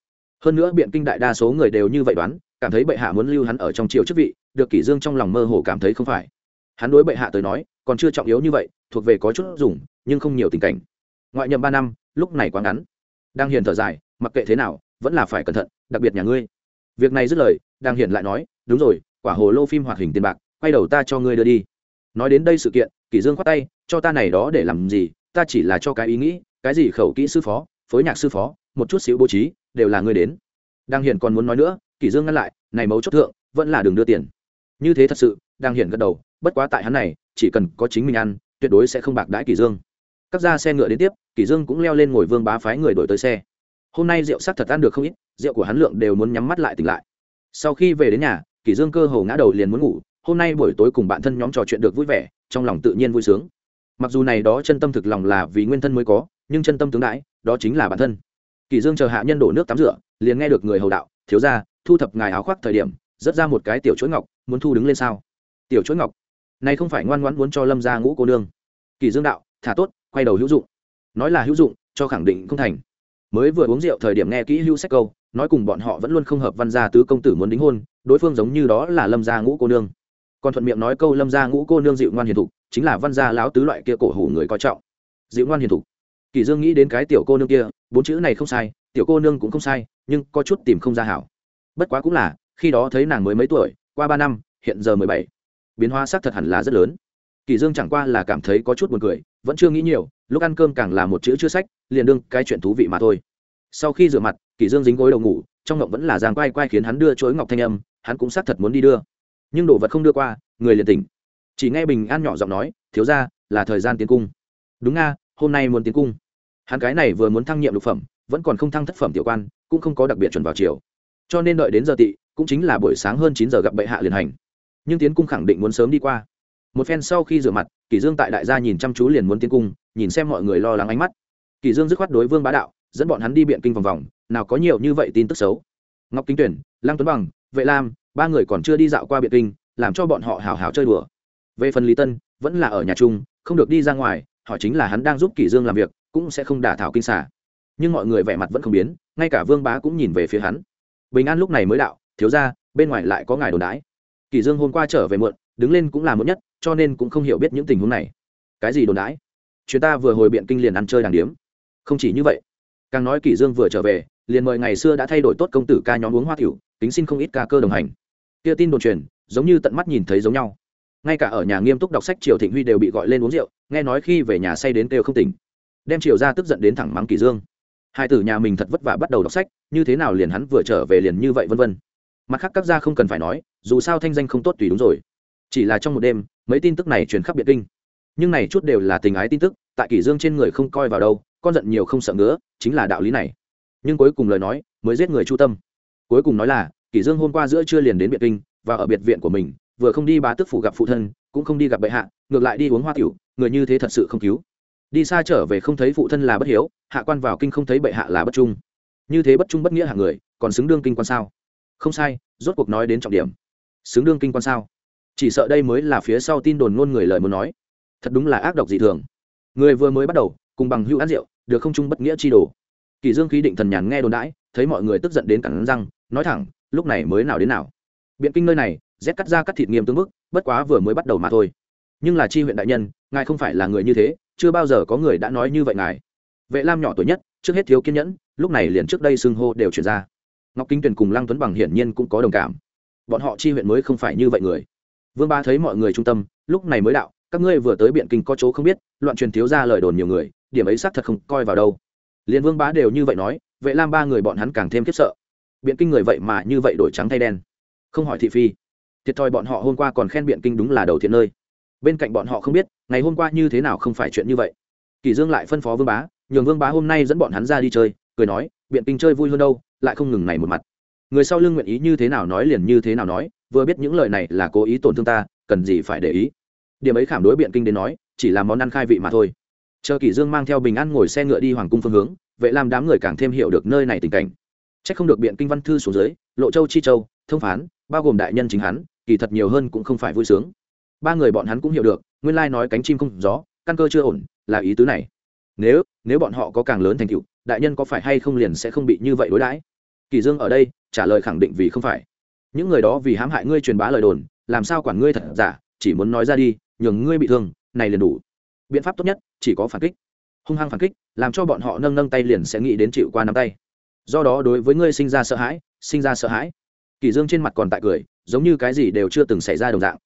Hơn nữa biện kinh đại đa số người đều như vậy đoán, cảm thấy bệ hạ muốn lưu hắn ở trong triều chức vị, được kỷ dương trong lòng mơ hồ cảm thấy không phải. Hắn đối bệ hạ tới nói, còn chưa trọng yếu như vậy, thuộc về có chút dùng, nhưng không nhiều tình cảnh. Ngoại nhậm ba năm, lúc này quá ngắn đang hiền thở dài, mặc kệ thế nào, vẫn là phải cẩn thận, đặc biệt nhà ngươi. Việc này dứt lời, đang hiền lại nói, đúng rồi, quả hồ lô phim hoạt hình tiền bạc, quay đầu ta cho ngươi đưa đi. Nói đến đây sự kiện, kỷ dương khoát tay, cho ta này đó để làm gì, ta chỉ là cho cái ý nghĩ, cái gì khẩu kỹ sư phó, phối nhạc sư phó, một chút xíu bố trí, đều là ngươi đến. Đang hiền còn muốn nói nữa, kỷ dương ngăn lại, này mấu chốt thượng, vẫn là đường đưa tiền. Như thế thật sự, đang hiển gật đầu, bất quá tại hắn này, chỉ cần có chính mình ăn, tuyệt đối sẽ không bạc đãi kỷ dương. Các ra xe ngựa đến tiếp kỷ dương cũng leo lên ngồi vương bá phái người đổi tới xe. Hôm nay rượu sắc thật ăn được không ít, rượu của hắn lượng đều muốn nhắm mắt lại tỉnh lại. Sau khi về đến nhà, kỷ dương cơ hồ ngã đầu liền muốn ngủ, hôm nay buổi tối cùng bạn thân nhóm trò chuyện được vui vẻ, trong lòng tự nhiên vui sướng. Mặc dù này đó chân tâm thực lòng là vì nguyên thân mới có, nhưng chân tâm tướng đãi, đó chính là bản thân. Kỷ dương chờ hạ nhân đổ nước tắm rửa, liền nghe được người hầu đạo, thiếu gia, thu thập ngài áo khoác thời điểm rất ra một cái tiểu chuỗi ngọc, muốn thu đứng lên sao? Tiểu chuỗi ngọc? Này không phải ngoan ngoãn muốn cho lâm gia ngũ cô nương. Kỳ dương đạo, thả tốt, quay đầu hữu dụng nói là hữu dụng, cho khẳng định không thành. Mới vừa uống rượu thời điểm nghe kỹ hữu sách câu, nói cùng bọn họ vẫn luôn không hợp văn gia tứ công tử muốn đính hôn, đối phương giống như đó là lâm gia ngũ cô nương. Còn thuận miệng nói câu lâm gia ngũ cô nương dịu ngoan hiền thục, chính là văn gia lão tứ loại kia cổ hủ người coi trọng. Dịu ngoan hiền thục. Kỳ dương nghĩ đến cái tiểu cô nương kia, bốn chữ này không sai, tiểu cô nương cũng không sai, nhưng có chút tìm không ra hảo. Bất quá cũng là, khi đó thấy nàng mới mấy tuổi, qua ba năm, hiện giờ mười bảy. Biến hóa xác thật hẳn là rất lớn. Kỳ dương chẳng qua là cảm thấy có chút buồn cười vẫn chưa nghĩ nhiều, lúc ăn cơm càng là một chữ chưa sách, liền đương cái chuyện thú vị mà thôi. Sau khi rửa mặt kỷ dương dính gối đầu ngủ, trong ngộng vẫn là giang quay quay khiến hắn đưa chối ngọc thanh âm, hắn cũng xác thật muốn đi đưa. Nhưng đồ vật không đưa qua, người liền tỉnh. Chỉ nghe bình an nhỏ giọng nói, thiếu gia, là thời gian tiến cung. Đúng nga hôm nay muốn tiến cung. Hắn cái này vừa muốn thăng nhiệm lục phẩm, vẫn còn không thăng thất phẩm tiểu quan, cũng không có đặc biệt chuẩn vào chiều cho nên đợi đến giờ tị, cũng chính là buổi sáng hơn chín giờ gặp bệ hạ liền hành. Nhưng tiến cung khẳng định muốn sớm đi qua một phen sau khi rửa mặt, kỷ dương tại đại gia nhìn chăm chú liền muốn tiến cung, nhìn xem mọi người lo lắng ánh mắt. Kỷ dương dứt khoát đối vương bá đạo, dẫn bọn hắn đi biện kinh vòng vòng, nào có nhiều như vậy tin tức xấu. Ngọc kính tuyển, lăng tuấn bằng, vệ lam, ba người còn chưa đi dạo qua biện kinh, làm cho bọn họ hào hào chơi đùa. Về phần lý tân, vẫn là ở nhà chung, không được đi ra ngoài, họ chính là hắn đang giúp kỷ dương làm việc, cũng sẽ không đả thảo kinh xả nhưng mọi người vẻ mặt vẫn không biến, ngay cả vương bá cũng nhìn về phía hắn. Bình an lúc này mới đạo, thiếu ra bên ngoài lại có ngài đồn đái Kỷ dương hôm qua trở về muộn, đứng lên cũng là muộn nhất cho nên cũng không hiểu biết những tình huống này. Cái gì đồn đái chuyện ta vừa hồi biện kinh liền ăn chơi đàng điếm. Không chỉ như vậy, càng nói kỳ dương vừa trở về, liền mời ngày xưa đã thay đổi tốt công tử ca nhóm uống hoa tiểu tính xin không ít ca cơ đồng hành. Kia tin đồn truyền, giống như tận mắt nhìn thấy giống nhau. Ngay cả ở nhà nghiêm túc đọc sách triều thịnh huy đều bị gọi lên uống rượu, nghe nói khi về nhà say đến kêu không tỉnh. Đem triều ra tức giận đến thẳng mắng kỳ dương. Hai tử nhà mình thật vất vả bắt đầu đọc sách, như thế nào liền hắn vừa trở về liền như vậy vân vân. Mặt khác các gia không cần phải nói, dù sao thanh danh không tốt tùy đúng rồi chỉ là trong một đêm, mấy tin tức này truyền khắp biệt kinh. Nhưng này chút đều là tình ái tin tức, tại kỷ dương trên người không coi vào đâu, con giận nhiều không sợ ngứa, chính là đạo lý này. Nhưng cuối cùng lời nói, mới giết người chu tâm. Cuối cùng nói là, kỷ dương hôm qua giữa trưa liền đến biệt kinh, và ở biệt viện của mình, vừa không đi bá tước phủ gặp phụ thân, cũng không đi gặp bệ hạ, ngược lại đi uống hoa tiểu, người như thế thật sự không cứu. Đi xa trở về không thấy phụ thân là bất hiếu, hạ quan vào kinh không thấy bệ hạ là bất trung. Như thế bất trung bất nghĩa hạng người, còn xứng đương kinh quan sao? Không sai, rốt cuộc nói đến trọng điểm. Xứng đương kinh quan sao? Chỉ sợ đây mới là phía sau tin đồn ngôn người lời muốn nói. Thật đúng là ác độc dị thường. Người vừa mới bắt đầu, cùng bằng hữu ăn rượu, được không chung bất nghĩa chi đồ. Kỳ dương khí định thần nhàn nghe đồn đãi, thấy mọi người tức giận đến cắn răng, nói thẳng, lúc này mới nào đến nào? Biện kinh nơi này rét cắt ra cắt thịt nghiêm tương mức bất quá vừa mới bắt đầu mà thôi. Nhưng là chi huyện đại nhân, ngài không phải là người như thế, chưa bao giờ có người đã nói như vậy ngài. Vệ lam nhỏ tuổi nhất, trước hết thiếu kiên nhẫn, lúc này liền trước đây xưng hô đều chuyển ra. Ngọc kinh tuyền cùng lăng tuấn bằng hiển nhiên cũng có đồng cảm. Bọn họ chi huyện mới không phải như vậy người vương ba thấy mọi người trung tâm, lúc này mới đạo, các ngươi vừa tới biện kinh có chỗ không biết, loạn truyền thiếu ra lời đồn nhiều người, điểm ấy xác thật không coi vào đâu. Liền vương bá đều như vậy nói, vệ lam ba người bọn hắn càng thêm khiếp sợ. Biện kinh người vậy mà như vậy đổi trắng thay đen. Không hỏi thị phi. Thiệt thòi bọn họ hôm qua còn khen biện kinh đúng là đầu thiện nơi. Bên cạnh bọn họ không biết, ngày hôm qua như thế nào không phải chuyện như vậy. Kỳ dương lại phân phó vương bá, nhường vương bá hôm nay dẫn bọn hắn ra đi chơi, cười nói, biện kinh chơi vui hơn đâu, lại không ngừng này một mặt người sau lưng nguyện ý như thế nào nói liền như thế nào nói, vừa biết những lời này là cố ý tổn thương ta, cần gì phải để ý. Điểm ấy khảm đối biện kinh đến nói, chỉ là món ăn khai vị mà thôi. Chờ kỷ dương mang theo bình an ngồi xe ngựa đi hoàng cung phương hướng vậy làm đám người càng thêm hiểu được nơi này tình cảnh. Chắc không được biện kinh văn thư xuống dưới, lộ châu chi châu, thông phán, bao gồm đại nhân chính hắn, kỳ thật nhiều hơn cũng không phải vui sướng. Ba người bọn hắn cũng hiểu được, nguyên lai nói cánh chim không gió, căn cơ chưa ổn, là ý tứ này. Nếu nếu bọn họ có càng lớn thành tựu, đại nhân có phải hay không liền sẽ không bị như vậy đối đãi? Kỳ dương ở đây, trả lời khẳng định vì không phải. Những người đó vì hãm hại ngươi truyền bá lời đồn, làm sao quản ngươi thật giả, chỉ muốn nói ra đi, nhường ngươi bị thương, này liền đủ. Biện pháp tốt nhất, chỉ có phản kích. Hung hăng phản kích, làm cho bọn họ nâng nâng tay liền sẽ nghĩ đến chịu qua nắm tay. Do đó đối với ngươi sinh ra sợ hãi, sinh ra sợ hãi. Kỳ dương trên mặt còn tại cười, giống như cái gì đều chưa từng xảy ra đồng dạng.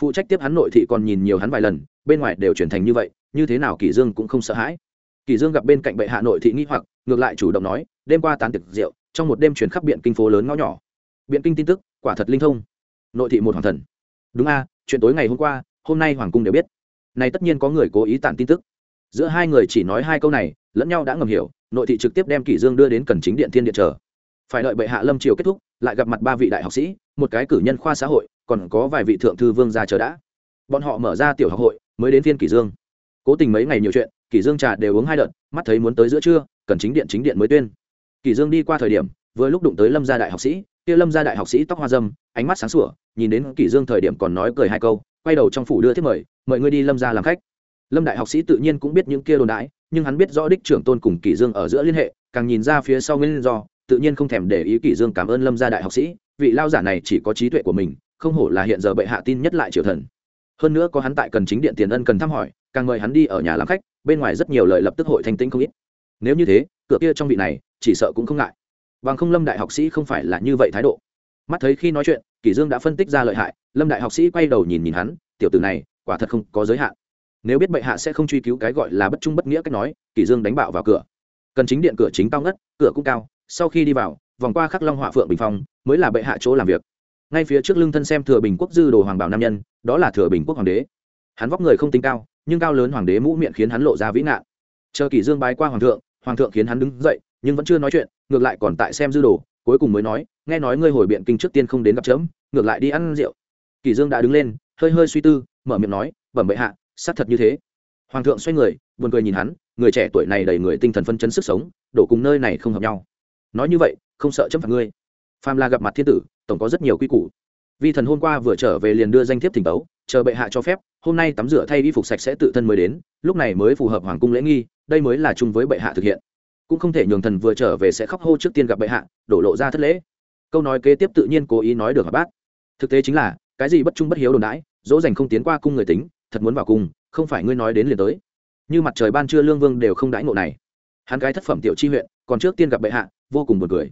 Phụ trách tiếp hắn nội thị còn nhìn nhiều hắn vài lần, bên ngoài đều chuyển thành như vậy, như thế nào kỳ dương cũng không sợ hãi. Kỳ dương gặp bên cạnh bệ hạ nội thị nghi hoặc, ngược lại chủ động nói, đêm qua tán tiệc rượu trong một đêm chuyển khắp biện kinh phố lớn ngõ nhỏ. Biện kinh tin tức, quả thật linh thông. Nội thị một hoàng thần. Đúng a, chuyện tối ngày hôm qua, hôm nay hoàng cung đều biết. Này tất nhiên có người cố ý tản tin tức. Giữa hai người chỉ nói hai câu này, lẫn nhau đã ngầm hiểu, nội thị trực tiếp đem kỷ dương đưa đến cần chính điện thiên điện chờ. Phải đợi bệ hạ lâm triều kết thúc, lại gặp mặt ba vị đại học sĩ, một cái cử nhân khoa xã hội, còn có vài vị thượng thư vương gia chờ đã. Bọn họ mở ra tiểu học hội, mới đến thiên kỷ dương. Cố tình mấy ngày nhiều chuyện, kỷ dương trà đều uống hai đợt, mắt thấy muốn tới giữa trưa, cần chính điện chính điện mới tuyên. Kỳ dương đi qua thời điểm, vừa lúc đụng tới lâm gia đại học sĩ, kia lâm gia đại học sĩ tóc hoa dâm, ánh mắt sáng sủa, nhìn đến kỷ dương thời điểm còn nói cười hai câu, quay đầu trong phủ đưa thiết mời mời ngươi đi lâm gia làm khách. Lâm đại học sĩ tự nhiên cũng biết những kia đồn đãi nhưng hắn biết rõ đích trưởng tôn cùng kỷ dương ở giữa liên hệ, càng nhìn ra phía sau nguyên do, tự nhiên không thèm để ý kỷ dương cảm ơn lâm gia đại học sĩ, vị lao giả này chỉ có trí tuệ của mình, không hổ là hiện giờ bệ hạ tin nhất lại triều thần. Hơn nữa có hắn tại cần chính điện tiền ân cần thăm hỏi, càng mời hắn đi ở nhà làm khách, bên ngoài rất nhiều lời lập tức hội thanh tĩnh không ít. Nếu như thế cửa kia trong vị này, chỉ sợ cũng không ngại. Bằng không lâm đại học sĩ không phải là như vậy thái độ. Mắt thấy khi nói chuyện, kỷ dương đã phân tích ra lợi hại, lâm đại học sĩ quay đầu nhìn nhìn hắn, tiểu tử này, quả thật không có giới hạn. Nếu biết bệ hạ sẽ không truy cứu cái gọi là bất trung bất nghĩa cách nói, kỷ dương đánh bạo vào cửa. Cần chính điện cửa chính cao ngất, cửa cũng cao, sau khi đi vào, vòng qua khắc long hỏa phượng bình phong, mới là bệ hạ chỗ làm việc. Ngay phía trước lưng thân xem thừa bình quốc dư đồ hoàng bảo nam nhân, đó là thừa bình quốc hoàng đế. Hắn vóc người không tính cao, nhưng cao lớn hoàng đế mũ miệng khiến hắn lộ ra vĩ ngạn. Chờ kỷ dương bái qua hoàng thượng hoàng thượng khiến hắn đứng dậy, nhưng vẫn chưa nói chuyện, ngược lại còn tại xem dư đồ, cuối cùng mới nói, nghe nói ngươi hồi biện kinh trước tiên không đến gặp chấm, ngược lại đi ăn rượu. Kỳ dương đã đứng lên, hơi hơi suy tư, mở miệng nói, bẩm bệ hạ, xác thật như thế. Hoàng thượng xoay người, buồn cười nhìn hắn, người trẻ tuổi này đầy người tinh thần phân chấn sức sống, đổ cùng nơi này không hợp nhau. Nói như vậy, không sợ chấm phạt ngươi. Phàm là gặp mặt thiên tử, tổng có rất nhiều quy củ. Vi thần hôm qua vừa trở về liền đưa danh thiếp thỉnh tấu, chờ bệ hạ cho phép, hôm nay tắm rửa thay y phục sạch sẽ tự thân mới đến, lúc này mới phù hợp hoàng cung lễ nghi đây mới là chung với bệ hạ thực hiện. Cũng không thể nhường thần vừa trở về sẽ khóc hô trước tiên gặp bệ hạ, đổ lộ ra thất lễ. Câu nói kế tiếp tự nhiên cố ý nói được hợp bác thực tế chính là, cái gì bất trung bất hiếu đồn đãi, dỗ dành không tiến qua cung người tính, thật muốn vào cung, không phải ngươi nói đến liền tới. Như mặt trời ban trưa lương vương đều không đãi ngộ này. Hắn cái thất phẩm tiểu chi huyện, còn trước tiên gặp bệ hạ, vô cùng buồn cười.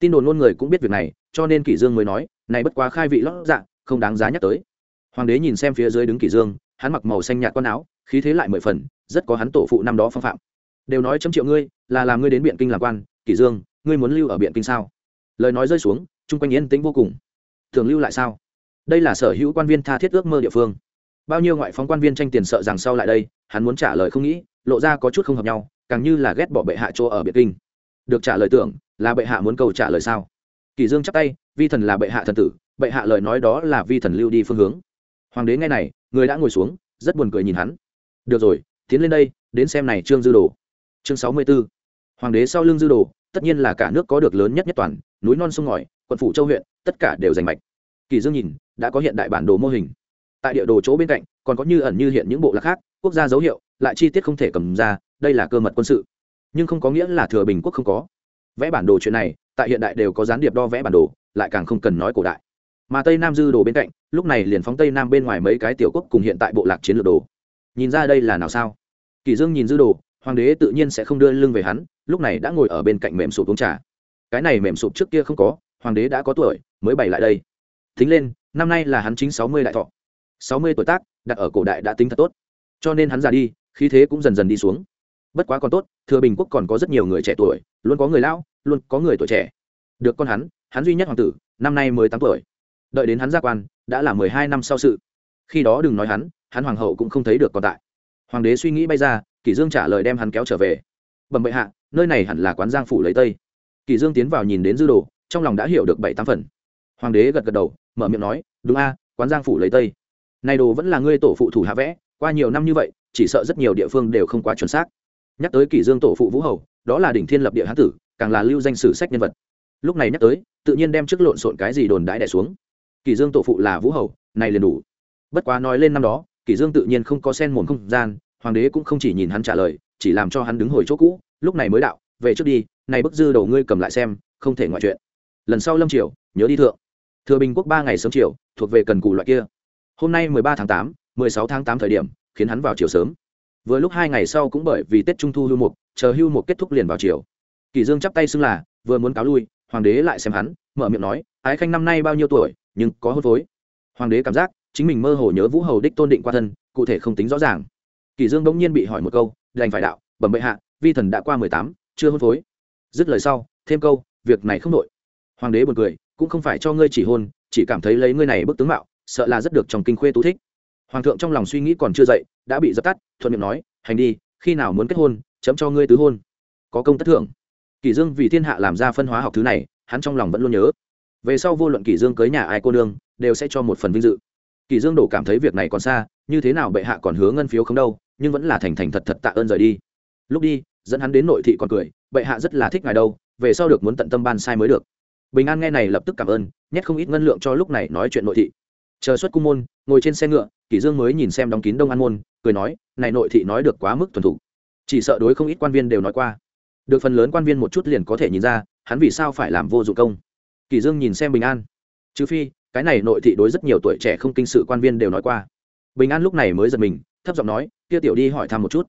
Tin đồn luôn người cũng biết việc này, cho nên kỷ dương mới nói, này bất quá khai vị lót dạ không đáng giá nhắc tới. Hoàng đế nhìn xem phía dưới đứng kỷ dương, hắn mặc màu xanh nhạt quan áo, khí thế lại mười phần rất có hắn tổ phụ năm đó phong phạm. Đều nói chấm triệu ngươi, là làm ngươi đến biện kinh làm quan, kỷ dương, ngươi muốn lưu ở biện kinh sao? Lời nói rơi xuống, chung quanh yên tĩnh vô cùng. Thường lưu lại sao? Đây là sở hữu quan viên tha thiết ước mơ địa phương. Bao nhiêu ngoại phóng quan viên tranh tiền sợ rằng sau lại đây, hắn muốn trả lời không nghĩ, lộ ra có chút không hợp nhau, càng như là ghét bỏ bệ hạ chỗ ở biệt kinh. Được trả lời tưởng, là bệ hạ muốn cầu trả lời sao? Kỳ dương chắp tay, vi thần là bệ hạ thần tử, bệ hạ lời nói đó là vi thần lưu đi phương hướng. Hoàng đế nghe này, người đã ngồi xuống, rất buồn cười nhìn hắn. Được rồi tiến lên đây, đến xem này trương dư đồ. Chương sáu mươi 64. hoàng đế sau lưng dư đồ, tất nhiên là cả nước có được lớn nhất nhất toàn, núi non sông ngòi, quận phủ châu huyện, tất cả đều giành mạch. Kỳ dương nhìn, đã có hiện đại bản đồ mô hình. Tại địa đồ chỗ bên cạnh, còn có như ẩn như hiện những bộ lạc khác, quốc gia dấu hiệu, lại chi tiết không thể cầm ra, đây là cơ mật quân sự. Nhưng không có nghĩa là thừa bình quốc không có. Vẽ bản đồ chuyện này, tại hiện đại đều có gián điệp đo vẽ bản đồ, lại càng không cần nói cổ đại. Mà tây nam dư đồ bên cạnh, lúc này liền phóng tây nam bên ngoài mấy cái tiểu quốc cùng hiện tại bộ lạc chiến lược đồ nhìn ra đây là nào sao? Kỳ dương nhìn dư đồ, hoàng đế tự nhiên sẽ không đưa lưng về hắn, lúc này đã ngồi ở bên cạnh mềm sụp uống trà. Cái này mềm sụp trước kia không có, hoàng đế đã có tuổi, mới bày lại đây. Tính lên, năm nay là hắn chính sáu mươi đại thọ. sáu mươi tuổi tác, đặt ở cổ đại đã tính thật tốt. Cho nên hắn già đi, khí thế cũng dần dần đi xuống. Bất quá còn tốt, thừa bình quốc còn có rất nhiều người trẻ tuổi, luôn có người lão, luôn có người tuổi trẻ. Được con hắn hắn duy nhất hoàng tử, năm nay mới tám tuổi. Đợi đến hắn gia quan, đã là mười hai năm sau sự. Khi đó đừng nói hắn hắn hoàng hậu cũng không thấy được còn tại. Hoàng đế suy nghĩ bay ra, kỷ dương trả lời đem hắn kéo trở về. Bẩm bệ hạ, nơi này hẳn là quán giang phủ lấy tây. Kỷ dương tiến vào nhìn đến dư đồ, trong lòng đã hiểu được bảy tám phần. Hoàng đế gật gật đầu, mở miệng nói, đúng a, quán giang phủ lấy tây. Này đồ vẫn là ngươi tổ phụ thủ hạ vẽ, qua nhiều năm như vậy, chỉ sợ rất nhiều địa phương đều không quá chuẩn xác. Nhắc tới kỷ dương tổ phụ vũ hầu, đó là đỉnh thiên lập địa hán tử, càng là lưu danh sử sách nhân vật. Lúc này nhắc tới, tự nhiên đem trước lộn xộn cái gì đồn đãi đẻ xuống. Kỷ dương tổ phụ là vũ hầu, này liền đủ. Bất quá nói lên năm đó kỷ dương tự nhiên không có sen mồm không gian, hoàng đế cũng không chỉ nhìn hắn trả lời, chỉ làm cho hắn đứng hồi chỗ cũ, lúc này mới đạo, về trước đi, này bức dư đầu ngươi cầm lại xem, không thể ngoại chuyện. Lần sau lâm triều, nhớ đi thượng. Thừa bình quốc ba ngày sớm chiều thuộc về cần cù loại kia. Hôm nay mười ba tháng tám, mười sáu tháng tám thời điểm, khiến hắn vào chiều sớm. Vừa lúc hai ngày sau cũng bởi vì tết trung thu hưu mục, chờ hưu mục kết thúc liền vào chiều kỷ dương chắp tay xưng là, vừa muốn cáo lui, hoàng đế lại xem hắn, mở miệng nói, ái khanh năm nay bao nhiêu tuổi, nhưng có hôn phối? Hoàng đế cảm giác chính mình mơ hồ nhớ vũ hầu đích tôn định qua thân, cụ thể không tính rõ ràng. Kỳ dương bỗng nhiên bị hỏi một câu, đành phải đạo, bẩm bệ hạ, vi thần đã qua mười tám, chưa hôn phối. Dứt lời sau, thêm câu, việc này không nội. Hoàng đế buồn cười, cũng không phải cho ngươi chỉ hôn, chỉ cảm thấy lấy ngươi này bức tướng mạo, sợ là rất được trong kinh khuê tú thích. Hoàng thượng trong lòng suy nghĩ còn chưa dậy, đã bị dập tắt, thuận miệng nói, hành đi, khi nào muốn kết hôn, chấm cho ngươi tứ hôn. Có công tất thưởng. Kỷ dương vì thiên hạ làm ra phân hóa học thứ này, hắn trong lòng vẫn luôn nhớ. Về sau vô luận kỷ dương cưới nhà ai cô nương, đều sẽ cho một phần vinh dự. Kỳ dương đổ cảm thấy việc này còn xa, như thế nào bệ hạ còn hứa ngân phiếu không đâu, nhưng vẫn là thành thành thật thật tạ ơn rời đi. Lúc đi, dẫn hắn đến nội thị còn cười, bệ hạ rất là thích ngài đâu, về sau được muốn tận tâm ban sai mới được. Bình an nghe này lập tức cảm ơn, nhét không ít ngân lượng cho lúc này nói chuyện nội thị. Chờ xuất cung môn, ngồi trên xe ngựa kỷ dương mới nhìn xem đóng kín đông an môn, cười nói, này nội thị nói được quá mức thuần thủ chỉ sợ đối không ít quan viên đều nói qua. Được phần lớn quan viên một chút liền có thể nhìn ra, hắn vì sao phải làm vô dụng công. Kỷ dương nhìn xem bình an. Trừ phi cái này nội thị đối rất nhiều tuổi trẻ không kinh sự quan viên đều nói qua. Bình an lúc này mới giật mình, thấp giọng nói, kia tiểu đi hỏi thăm một chút.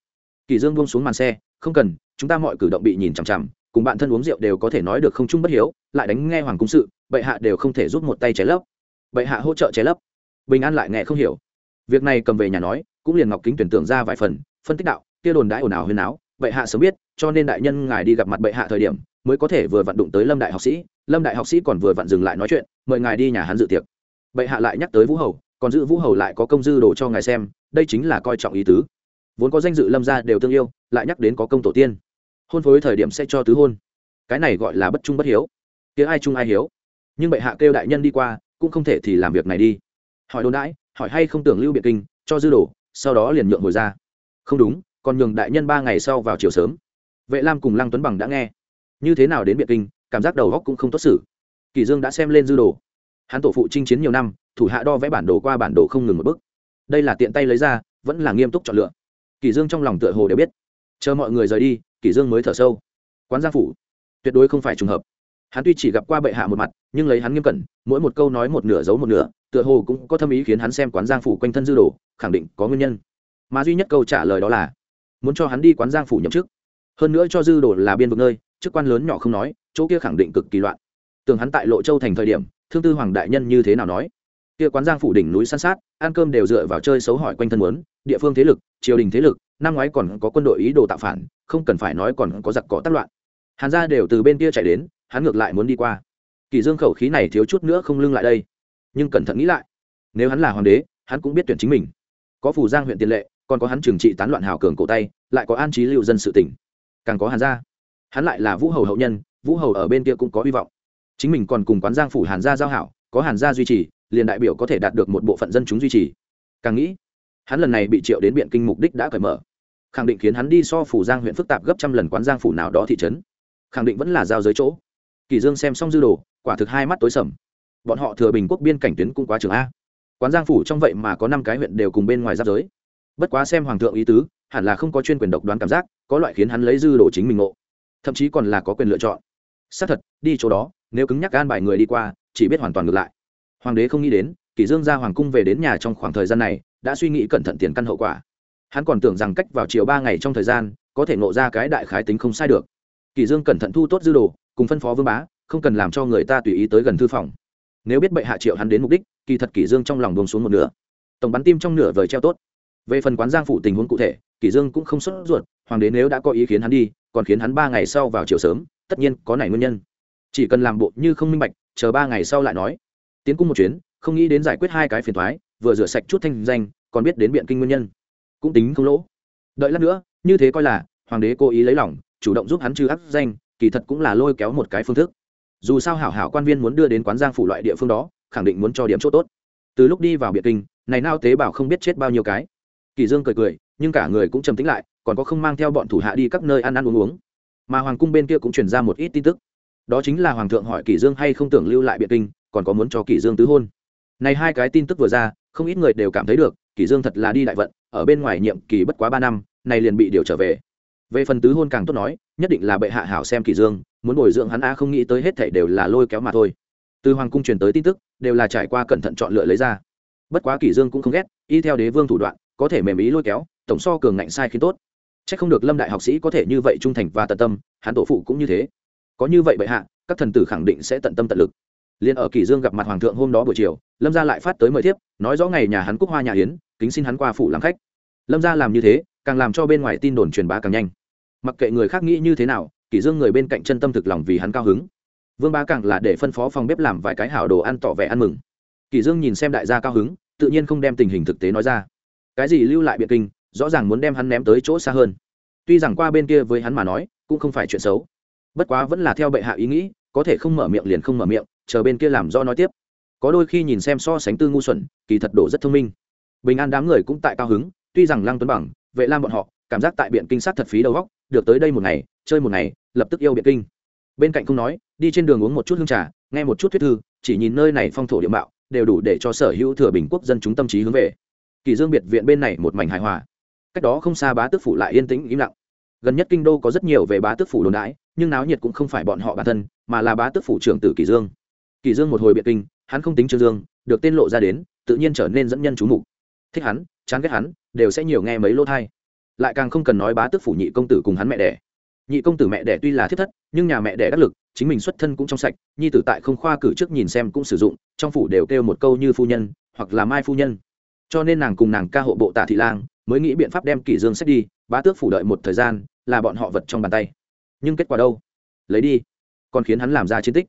Kỳ dương buông xuống màn xe, không cần, chúng ta mọi cử động bị nhìn chằm chằm, cùng bạn thân uống rượu đều có thể nói được không chung bất hiếu, lại đánh nghe hoàng cung sự, bệ hạ đều không thể giúp một tay trái lấp. Bệ hạ hỗ trợ trái lấp. Bình an lại nghe không hiểu. Việc này cầm về nhà nói, cũng liền ngọc kính tuyển tưởng ra vài phần, phân tích đạo, kia đồn đãi ồn ào huyên áo, bệ hạ sớm biết, cho nên đại nhân ngài đi gặp mặt bệ hạ thời điểm mới có thể vừa vặn đụng tới lâm đại học sĩ. Lâm đại học sĩ còn vừa vặn dừng lại nói chuyện, mời ngài đi nhà hắn dự tiệc. Bệ hạ lại nhắc tới vũ hầu, còn giữ vũ hầu lại có công dư đồ cho ngài xem, đây chính là coi trọng ý tứ. Vốn có danh dự lâm gia đều tương yêu, lại nhắc đến có công tổ tiên. Hôn phối thời điểm sẽ cho tứ hôn. Cái này gọi là bất trung bất hiếu. Tiếng ai chung ai hiếu? Nhưng bệ hạ kêu đại nhân đi qua, cũng không thể thì làm việc này đi. Hỏi đồn đãi, hỏi hay không tưởng lưu biệt kinh, cho dư đồ, sau đó liền nhượng hồi ra. Không đúng, còn nhường đại nhân ba ngày sau vào chiều sớm. Vệ lam cùng lăng tuấn bằng đã nghe như thế nào đến biệt kinh, cảm giác đầu góc cũng không tốt xử. Kỳ dương đã xem lên dư đồ. Hắn tổ phụ chinh chiến nhiều năm, thủ hạ đo vẽ bản đồ qua bản đồ không ngừng một bước. Đây là tiện tay lấy ra, vẫn là nghiêm túc chọn lựa. Kỳ dương trong lòng tựa hồ đều biết. Chờ mọi người rời đi, kỳ dương mới thở sâu. Quán giang phủ, tuyệt đối không phải trùng hợp. Hắn tuy chỉ gặp qua bệ hạ một mặt, nhưng lấy hắn nghiêm cẩn, mỗi một câu nói một nửa giấu một nửa, tựa hồ cũng có thâm ý khiến hắn xem quán giang phủ quanh thân dư đồ, khẳng định có nguyên nhân. Mà duy nhất câu trả lời đó là, muốn cho hắn đi quán giang phủ nhậm chức. Hơn nữa cho dư đồ là biên vực nơi chức quan lớn nhỏ không nói, chỗ kia khẳng định cực kỳ loạn. Tưởng hắn tại lộ châu thành thời điểm, thương tư hoàng đại nhân như thế nào nói? Kia quán giang phủ đỉnh núi san sát, ăn cơm đều dựa vào chơi xấu hỏi quanh thân muốn, địa phương thế lực, triều đình thế lực, năm ngoái còn có quân đội ý đồ tạo phản, không cần phải nói còn có giặc cỏ tác loạn. Hàn gia đều từ bên kia chạy đến, hắn ngược lại muốn đi qua. Kỳ dương khẩu khí này thiếu chút nữa không lưng lại đây. Nhưng cẩn thận nghĩ lại, nếu hắn là hoàng đế, hắn cũng biết tuyển chính mình. Có phủ giang huyện tiền lệ, còn có hắn trừng trị tán loạn hào cường cổ tay, lại có an trí lưu dân sự tỉnh. Càng có hàn gia hắn lại là vũ hầu hậu nhân, vũ hầu ở bên kia cũng có hy vọng. Chính mình còn cùng quán giang phủ hàn gia giao hảo, có hàn gia duy trì, liền đại biểu có thể đạt được một bộ phận dân chúng duy trì. Càng nghĩ, hắn lần này bị triệu đến biện kinh mục đích đã cởi mở. Khẳng định khiến hắn đi so phủ giang huyện phức tạp gấp trăm lần quán giang phủ nào đó thị trấn. Khẳng định vẫn là giao giới chỗ. Kỳ dương xem xong dư đồ, quả thực hai mắt tối sầm. Bọn họ thừa bình quốc biên cảnh tuyến cũng quá trường a. Quán giang phủ trong vậy mà có năm cái huyện đều cùng bên ngoài giáp giới. Bất quá xem hoàng thượng ý tứ, hẳn là không có chuyên quyền độc đoán cảm giác, có loại khiến hắn lấy dư đồ chính mình ngộ thậm chí còn là có quyền lựa chọn. Xác thật, đi chỗ đó, nếu cứng nhắc gan bài người đi qua, chỉ biết hoàn toàn ngược lại. Hoàng đế không nghĩ đến, kỷ dương ra hoàng cung về đến nhà trong khoảng thời gian này, đã suy nghĩ cẩn thận tiền căn hậu quả. Hắn còn tưởng rằng cách vào chiều ba ngày trong thời gian, có thể ngộ ra cái đại khái tính không sai được. Kỷ dương cẩn thận thu tốt dư đồ, cùng phân phó vương bá, không cần làm cho người ta tùy ý tới gần thư phòng. Nếu biết bệ hạ triệu hắn đến mục đích, kỳ thật kỷ dương trong lòng buông xuống một nửa. Tổng bắn tim trong nửa vời treo tốt. Về phần quán giang phủ tình huống cụ thể, kỷ dương cũng không xuất ruột, hoàng đế nếu đã có ý kiến hắn đi còn khiến hắn ba ngày sau vào chiều sớm, tất nhiên có này nguyên nhân. Chỉ cần làm bộ như không minh bạch, chờ ba ngày sau lại nói. Tiến cung một chuyến, không nghĩ đến giải quyết hai cái phiền toái, vừa rửa sạch chút thanh danh, còn biết đến biện kinh nguyên nhân. Cũng tính không lỗ. Đợi lát nữa, như thế coi là, hoàng đế cố ý lấy lòng, chủ động giúp hắn trừ ác danh, kỳ thật cũng là lôi kéo một cái phương thức. Dù sao hảo hảo quan viên muốn đưa đến quán giang phủ loại địa phương đó, khẳng định muốn cho điểm chỗ tốt. Từ lúc đi vào biệt kinh, này nao tế bảo không biết chết bao nhiêu cái. Kỳ dương cười cười, nhưng cả người cũng trầm tĩnh lại còn có không mang theo bọn thủ hạ đi các nơi ăn ăn uống uống. Mà hoàng cung bên kia cũng truyền ra một ít tin tức. Đó chính là hoàng thượng hỏi kỷ dương hay không tưởng lưu lại biện kinh, còn có muốn cho kỷ dương tứ hôn. Này hai cái tin tức vừa ra, không ít người đều cảm thấy được, kỷ dương thật là đi đại vận, ở bên ngoài nhiệm kỳ bất quá ba năm, này liền bị điều trở về. Về phần tứ hôn càng tốt nói, nhất định là bệ hạ hảo xem kỷ dương, muốn bồi dưỡng hắn a không nghĩ tới hết thảy đều là lôi kéo mà thôi. Từ hoàng cung truyền tới tin tức, đều là trải qua cẩn thận chọn lựa lấy ra. Bất quá kỷ dương cũng không ghét, y theo đế vương thủ đoạn, có thể mềm ý lôi kéo, tổng so cường ngạnh sai khi tốt chắc không được lâm đại học sĩ có thể như vậy trung thành và tận tâm, hắn tổ phụ cũng như thế. Có như vậy bệ hạ, các thần tử khẳng định sẽ tận tâm tận lực. Liền ở kỳ dương gặp mặt hoàng thượng hôm đó buổi chiều, lâm gia lại phát tới mời thiếp, nói rõ ngày nhà hắn cúc hoa nhà yến, kính xin hắn qua phủ làm khách. Lâm gia làm như thế, càng làm cho bên ngoài tin đồn truyền bá càng nhanh. Mặc kệ người khác nghĩ như thế nào, kỳ dương người bên cạnh chân tâm thực lòng vì hắn cao hứng. Vương bá càng là để phân phó phòng bếp làm vài cái hảo đồ ăn tỏ vẻ ăn mừng. Kỳ dương nhìn xem đại gia cao hứng, tự nhiên không đem tình hình thực tế nói ra. Cái gì lưu lại biện kinh rõ ràng muốn đem hắn ném tới chỗ xa hơn. Tuy rằng qua bên kia với hắn mà nói, cũng không phải chuyện xấu. Bất quá vẫn là theo bệ hạ ý nghĩ, có thể không mở miệng liền không mở miệng, chờ bên kia làm do nói tiếp. Có đôi khi nhìn xem so sánh tư ngu xuẩn, kỳ thật đổ rất thông minh. Bình an đám người cũng tại cao hứng, tuy rằng lăng tuấn bằng, vệ lam bọn họ, cảm giác tại biện kinh sát thật phí đầu góc được tới đây một ngày, chơi một ngày, lập tức yêu biện kinh. Bên cạnh không nói, đi trên đường uống một chút hương trà, nghe một chút thuyết thư, chỉ nhìn nơi này phong thổ địa mạo, đều đủ để cho sở hữu thừa bình quốc dân chúng tâm trí hướng về. Kỳ dương biệt viện bên này một mảnh hài hòa cách đó không xa bá tước phủ lại yên tĩnh im lặng. Gần nhất kinh đô có rất nhiều về bá tước phủ đồn đãi, nhưng náo nhiệt cũng không phải bọn họ bản thân, mà là bá tước phủ trưởng tử kỳ dương. Kỳ dương một hồi biệt kinh, hắn không tính trương dương, được tên lộ ra đến, tự nhiên trở nên dẫn nhân chú mục. Thích hắn, chán ghét hắn, đều sẽ nhiều nghe mấy lỗ thai. Lại càng không cần nói bá tước phủ nhị công tử cùng hắn mẹ đẻ. Nhị công tử mẹ đẻ tuy là thiết thất, nhưng nhà mẹ đẻ đắc lực, chính mình xuất thân cũng trong sạch, nhi tử tại không khoa cử trước nhìn xem cũng sử dụng, trong phủ đều kêu một câu như phu nhân, hoặc là mai phu nhân. Cho nên nàng cùng nàng ca hộ bộ tả thị lang mới nghĩ biện pháp đem kỷ dương xét đi, bá tước phủ đợi một thời gian, là bọn họ vật trong bàn tay. Nhưng kết quả đâu? Lấy đi. Còn khiến hắn làm ra chiến tích.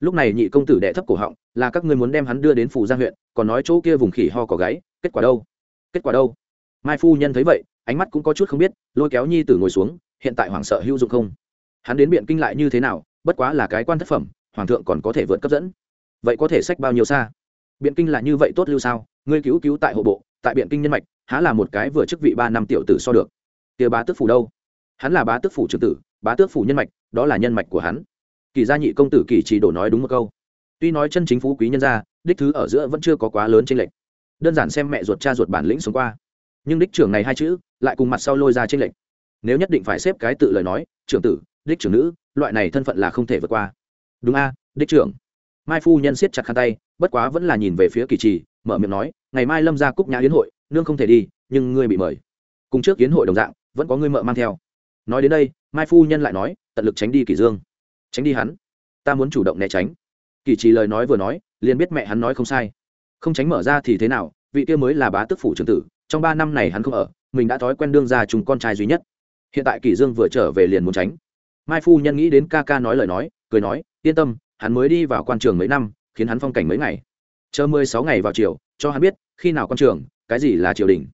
Lúc này nhị công tử đệ thấp cổ họng, là các ngươi muốn đem hắn đưa đến phủ giang huyện, còn nói chỗ kia vùng khỉ ho có gáy, kết quả đâu? Kết quả đâu? Mai phu nhân thấy vậy, ánh mắt cũng có chút không biết, lôi kéo nhi tử ngồi xuống, hiện tại hoàng sợ hữu dụng không? Hắn đến biện kinh lại như thế nào, bất quá là cái quan thất phẩm, hoàng thượng còn có thể vượt cấp dẫn. Vậy có thể sách bao nhiêu xa? Biện kinh là như vậy tốt lưu sao? Ngươi cứu cứu tại hộ bộ tại biện kinh nhân mạch, há là một cái vừa chức vị ba năm tiểu tử so được. Kia bá tước phủ đâu? Hắn là bá tước phủ trưởng tử, bá tước phủ nhân mạch, đó là nhân mạch của hắn. Kỳ gia nhị công tử kỳ chỉ đổ nói đúng một câu. Tuy nói chân chính phú quý nhân gia, đích thứ ở giữa vẫn chưa có quá lớn trên lệnh đơn giản xem mẹ ruột cha ruột bản lĩnh xuống qua. Nhưng đích trưởng này hai chữ, lại cùng mặt sau lôi ra trên lệnh nếu nhất định phải xếp cái tự lời nói, trưởng tử, đích trưởng nữ, loại này thân phận là không thể vượt qua. Đúng a, đích trưởng. Mai phu nhân siết chặt khăn tay, bất quá vẫn là nhìn về phía kỳ trì mở miệng nói ngày mai lâm ra cúc nhã yến hội, nương không thể đi, nhưng ngươi bị mời. Cùng trước yến hội đồng dạng, vẫn có ngươi mợ mang theo. Nói đến đây, mai phu nhân lại nói, tận lực tránh đi Kỷ dương. Tránh đi hắn. Ta muốn chủ động né tránh. Kỳ trì lời nói vừa nói, liền biết mẹ hắn nói không sai. Không tránh mở ra thì thế nào, vị kia mới là bá tước phủ trưởng tử, trong ba năm này hắn không ở, mình đã thói quen đương ra chúng con trai duy nhất. Hiện tại Kỷ dương vừa trở về liền muốn tránh. Mai phu nhân nghĩ đến ca ca nói lời nói, cười nói, yên tâm, hắn mới đi vào quan trường mấy năm, khiến hắn phong cảnh mấy ngày. Chờ mười sáu ngày vào chiều cho hắn biết, khi nào con trường, cái gì là triều đình.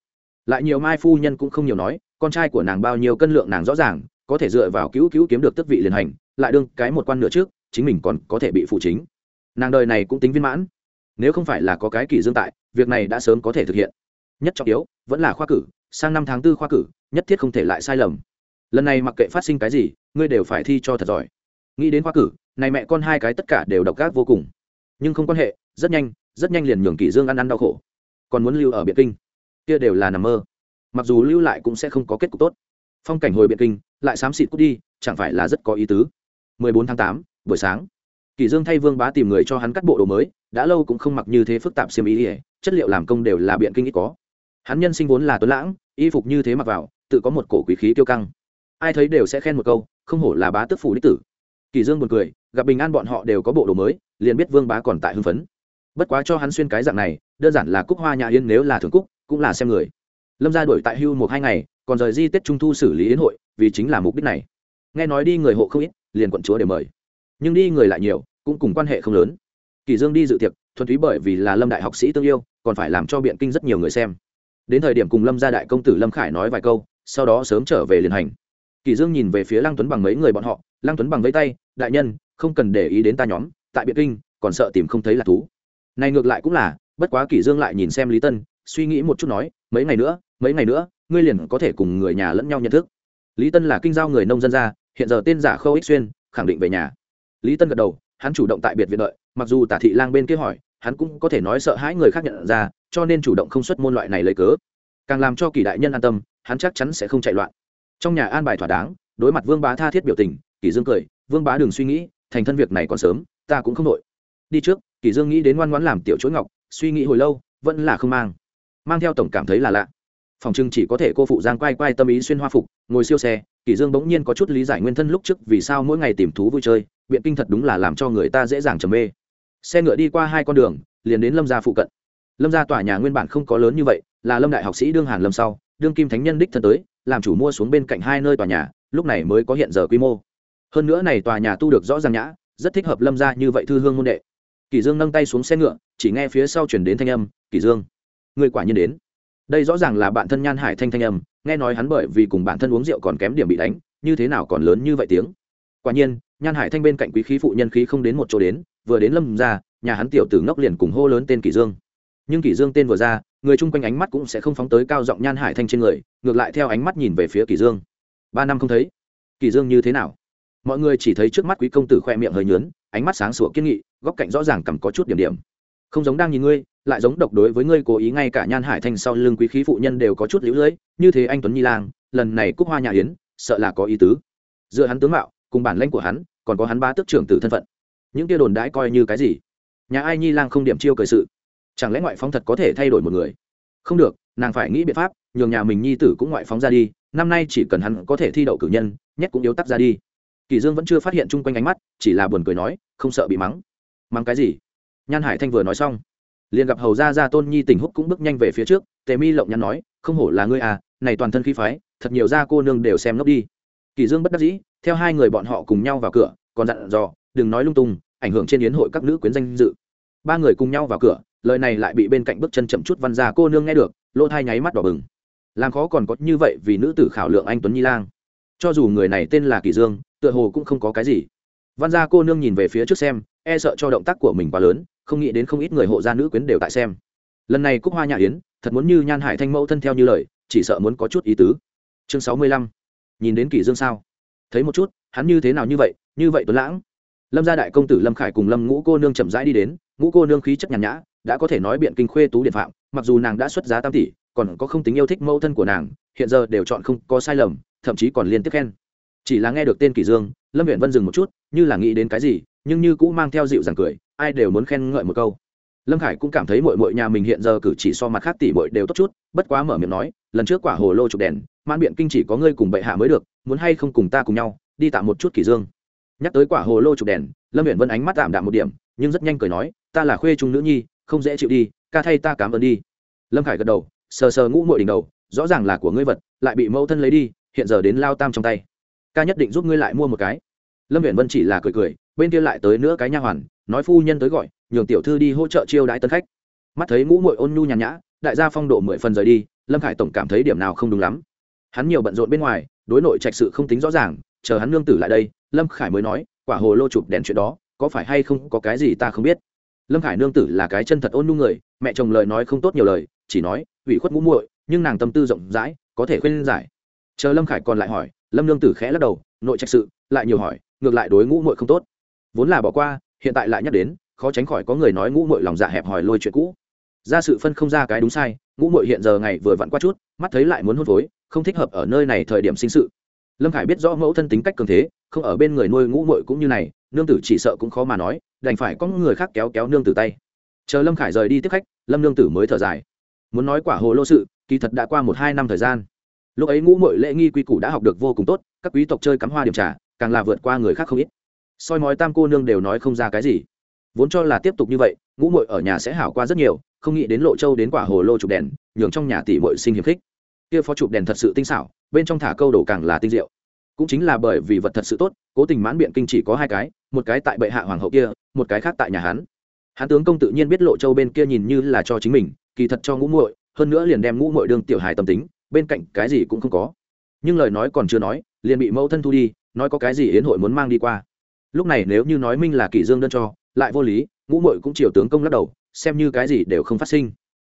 Lại nhiều mai phu nhân cũng không nhiều nói, con trai của nàng bao nhiêu cân lượng nàng rõ ràng, có thể dựa vào cứu cứu kiếm được tước vị liền hành, lại đương cái một quan nữa trước, chính mình còn có thể bị phụ chính. Nàng đời này cũng tính viên mãn. Nếu không phải là có cái kỳ dương tại, việc này đã sớm có thể thực hiện. Nhất trọng yếu, vẫn là khoa cử, sang năm tháng tư khoa cử, nhất thiết không thể lại sai lầm. Lần này mặc kệ phát sinh cái gì, ngươi đều phải thi cho thật giỏi. Nghĩ đến khoa cử, này mẹ con hai cái tất cả đều độc ác vô cùng. Nhưng không quan hệ, rất nhanh rất nhanh liền nhường kỷ dương ăn ăn đau khổ. Còn muốn lưu ở biệt kinh. Kia đều là nằm mơ. Mặc dù lưu lại cũng sẽ không có kết cục tốt. Phong cảnh hồi biệt kinh lại xám xịt cút đi chẳng phải là rất có ý tứ. 14 tháng 8, buổi sáng. Kỷ dương thay vương bá tìm người cho hắn cắt bộ đồ mới đã lâu cũng không mặc như thế phức tạp xiêm ý ỉa chất liệu làm công đều là biện kinh ít có. Hắn nhân sinh vốn là tuấn lãng y phục như thế mặc vào tự có một cổ quý khí tiêu căng. Ai thấy đều sẽ khen một câu không hổ là bá tước phủ đích tử. Kỳ dương buồn cười gặp bình an bọn họ đều có bộ đồ mới liền biết vương bá còn tại hưng phấn bất quá cho hắn xuyên cái dạng này, đơn giản là cúc hoa nhà yên nếu là thường cúc, cũng là xem người. Lâm gia đổi tại hưu một hai ngày, còn rời di tết trung thu xử lý yến hội, vì chính là mục đích này. Nghe nói đi người hộ không ít, liền quận chúa để mời. Nhưng đi người lại nhiều, cũng cùng quan hệ không lớn. Kỳ dương đi dự tiệc, thuần túy bởi vì là lâm đại học sĩ tương yêu, còn phải làm cho biện kinh rất nhiều người xem. Đến thời điểm cùng lâm gia đại công tử lâm khải nói vài câu, sau đó sớm trở về liền hành. Kỳ dương nhìn về phía lăng tuấn bằng mấy người bọn họ, lăng tuấn bằng vẫy tay, đại nhân, không cần để ý đến ta nhóm, tại biện kinh, còn sợ tìm không thấy là thú này ngược lại cũng là bất quá kỷ dương lại nhìn xem lý tân suy nghĩ một chút nói mấy ngày nữa mấy ngày nữa ngươi liền có thể cùng người nhà lẫn nhau nhận thức. Lý tân là kinh giao người nông dân ra, hiện giờ tên giả khâu ích xuyên khẳng định về nhà. Lý tân gật đầu hắn chủ động tại biệt viện đợi mặc dù tả thị lang bên kia hỏi hắn cũng có thể nói sợ hãi người khác nhận ra cho nên chủ động không xuất môn loại này lấy cớ. Càng làm cho kỳ đại nhân an tâm hắn chắc chắn sẽ không chạy loạn. Trong nhà an bài thỏa đáng đối mặt vương bá tha thiết biểu tình kỳ dương cười vương bá đừng suy nghĩ thành thân việc này còn sớm ta cũng không nội đi trước kỳ dương nghĩ đến ngoan ngoãn làm tiểu chuỗi ngọc, suy nghĩ hồi lâu, vẫn là không mang. Mang theo tổng cảm thấy là lạ. Phòng trưng chỉ có thể cô phụ giang quay quay tâm ý xuyên hoa phục, ngồi siêu xe, kỳ dương bỗng nhiên có chút lý giải nguyên thân lúc trước vì sao mỗi ngày tìm thú vui chơi, biện kinh thật đúng là làm cho người ta dễ dàng trầm mê. Xe ngựa đi qua hai con đường, liền đến lâm gia phụ cận. Lâm gia tòa nhà nguyên bản không có lớn như vậy, là lâm đại học sĩ đương hàn lâm sau, đương kim thánh nhân đích thân tới, làm chủ mua xuống bên cạnh hai nơi tòa nhà, lúc này mới có hiện giờ quy mô. Hơn nữa này tòa nhà tu được rõ ràng nhã, rất thích hợp lâm gia như vậy thư hương môn đệ kỷ dương nâng tay xuống xe ngựa, chỉ nghe phía sau chuyển đến thanh âm, kỷ dương, người quả nhiên đến. Đây rõ ràng là bạn thân nhan hải thanh thanh âm, nghe nói hắn bởi vì cùng bản thân uống rượu còn kém điểm bị đánh, như thế nào còn lớn như vậy tiếng. Quả nhiên, nhan hải thanh bên cạnh quý khí phụ nhân khí không đến một chỗ đến, vừa đến lâm ra, nhà hắn tiểu tử ngốc liền cùng hô lớn tên kỷ dương. Nhưng kỷ dương tên vừa ra, người chung quanh ánh mắt cũng sẽ không phóng tới cao giọng nhan hải thanh trên người, ngược lại theo ánh mắt nhìn về phía kỷ dương. Ba năm không thấy. Kỷ dương như thế nào? Mọi người chỉ thấy trước mắt quý công tử khoe miệng hơi nhướng ánh mắt sáng sủa kiên nghị góc cạnh rõ ràng cầm có chút điểm điểm. Không giống đang nhìn ngươi, lại giống độc đối với ngươi cố ý ngay cả nhan hải thanh sau lưng quý khí phụ nhân đều có chút liễu lưỡi như thế anh tuấn nhi lang, lần này cúc hoa nhà yến, sợ là có ý tứ. Dựa hắn tướng mạo, cùng bản lãnh của hắn, còn có hắn ba tước trưởng tử thân phận. Những kia đồn đãi coi như cái gì? Nhà ai nhi lang không điểm chiêu cởi sự? Chẳng lẽ ngoại phóng thật có thể thay đổi một người? Không được, nàng phải nghĩ biện pháp, nhường nhà mình nhi tử cũng ngoại phóng ra đi, năm nay chỉ cần hắn có thể thi đậu cử nhân nhét cũng yếu tắc ra đi. Kỳ dương vẫn chưa phát hiện chung quanh ánh mắt, chỉ là buồn cười nói, không sợ bị mắng mắng cái gì? Nhan hải thanh vừa nói xong, liền gặp hầu gia gia tôn nhi Tỉnh húc cũng bước nhanh về phía trước, tề mi lộng nhắn nói, không hổ là ngươi à này toàn thân khí phái, thật nhiều gia cô nương đều xem ngốc đi. Kỳ dương bất đắc dĩ, theo hai người bọn họ cùng nhau vào cửa, còn dặn dò, đừng nói lung tung, ảnh hưởng trên yến hội các nữ quyến danh dự. Ba người cùng nhau vào cửa, lời này lại bị bên cạnh bước chân chậm chút văn gia cô nương nghe được, lỗ thai nháy mắt đỏ bừng. Làm khó còn có như vậy vì nữ tử khảo lượng anh tuấn nhi lang. Cho dù người này tên là kỳ dương, tựa hồ cũng không có cái gì. Văn gia cô nương nhìn về phía trước xem e sợ cho động tác của mình quá lớn, không nghĩ đến không ít người hộ gia nữ quyến đều tại xem. Lần này cúc hoa nhà yến, thật muốn như nhan hải thanh mẫu thân theo như lời, chỉ sợ muốn có chút ý tứ. Chương sáu mươi lăm. Nhìn đến kỷ dương sao? Thấy một chút, hắn như thế nào như vậy như vậy tuấn lãng. Lâm gia đại công tử lâm khải cùng lâm ngũ cô nương chậm rãi đi đến, ngũ cô nương khí chất nhàn nhã, đã có thể nói biện kinh khuê tú điện phạm, mặc dù nàng đã xuất giá tam tỷ, còn có không tính yêu thích mẫu thân của nàng, hiện giờ đều chọn không có sai lầm, thậm chí còn liên tiếp khen. Chỉ là nghe được tên kỷ dương, lâm huyện vân dừng một chút, như là nghĩ đến cái gì nhưng như cũng mang theo dịu dàng cười, ai đều muốn khen ngợi một câu. Lâm khải cũng cảm thấy mội mội nhà mình hiện giờ cử chỉ so mặt khác tỷ mội đều tốt chút, bất quá mở miệng nói, lần trước quả hồ lô chụp đèn man biện kinh chỉ có ngươi cùng bệ hạ mới được, muốn hay không cùng ta cùng nhau, đi tạm một chút kỳ dương. Nhắc tới quả hồ lô chụp đèn, lâm huyện vân ánh mắt tạm đạm một điểm, nhưng rất nhanh cười nói, ta là khuê trung nữ nhi, không dễ chịu đi, ca thay ta cảm ơn đi. Lâm khải gật đầu, sờ sờ ngũ mội đỉnh đầu, rõ ràng là của ngươi vật, lại bị mẫu thân lấy đi, hiện giờ đến lao tam trong tay. Ca nhất định giúp ngươi lại mua một cái lâm viện vân chỉ là cười cười, bên kia lại tới nữa cái nha hoàn, nói phu nhân tới gọi, nhường tiểu thư đi hỗ trợ chiêu đãi tân khách. Mắt thấy ngũ mội ôn nhu nhàn nhã, đại gia phong độ mười phần rời đi, lâm khải tổng cảm thấy điểm nào không đúng lắm. Hắn nhiều bận rộn bên ngoài, đối nội trạch sự không tính rõ ràng, chờ hắn nương tử lại đây, lâm khải mới nói, quả hồ lô chụp đèn chuyện đó, có phải hay không có cái gì ta không biết. Lâm khải nương tử là cái chân thật ôn nhu người, mẹ chồng lời nói không tốt nhiều lời, chỉ nói, ủy khuất ngũ muội, nhưng nàng tâm tư rộng rãi, có thể khuyên giải. Chờ lâm khải còn lại hỏi, lâm nương tử khẽ lắc đầu nội trách sự, lại nhiều hỏi, ngược lại đối ngũ muội không tốt. Vốn là bỏ qua, hiện tại lại nhắc đến, khó tránh khỏi có người nói ngũ muội lòng dạ hẹp hòi lôi chuyện cũ. Ra sự phân không ra cái đúng sai, ngũ muội hiện giờ ngày vừa vặn qua chút, mắt thấy lại muốn hôn phối, không thích hợp ở nơi này thời điểm sinh sự. Lâm khải biết rõ mẫu thân tính cách cường thế, không ở bên người nuôi ngũ muội cũng như này, nương tử chỉ sợ cũng khó mà nói, đành phải có người khác kéo kéo nương tử tay. Chờ lâm khải rời đi tiếp khách, lâm nương tử mới thở dài. Muốn nói quả hồ lô sự, kỳ thật đã qua một hai năm thời gian. Lúc ấy ngũ muội lễ nghi quy củ đã học được vô cùng tốt các quý tộc chơi cắm hoa điểm trà, càng là vượt qua người khác không ít. Soi mói tam cô nương đều nói không ra cái gì. Vốn cho là tiếp tục như vậy, ngũ muội ở nhà sẽ hảo qua rất nhiều, không nghĩ đến lộ châu đến quả hồ lô chụp đèn, nhường trong nhà tỷ muội sinh hiếm khích. Kia phó chụp đèn thật sự tinh xảo, bên trong thả câu đồ càng là tinh diệu. Cũng chính là bởi vì vật thật sự tốt, cố tình mãn biện kinh chỉ có hai cái, một cái tại bệ hạ hoàng hậu kia, một cái khác tại nhà hán hán tướng công tự nhiên biết lộ châu bên kia nhìn như là cho chính mình, kỳ thật cho ngũ muội, hơn nữa liền đem ngũ muội đương tiểu hài tâm tính, bên cạnh cái gì cũng không có. Nhưng lời nói còn chưa nói liền bị mẫu thân thu đi, nói có cái gì yến hội muốn mang đi qua. Lúc này nếu như nói minh là kỷ dương đơn cho, lại vô lý, ngũ muội cũng chiều tướng công lắc đầu, xem như cái gì đều không phát sinh.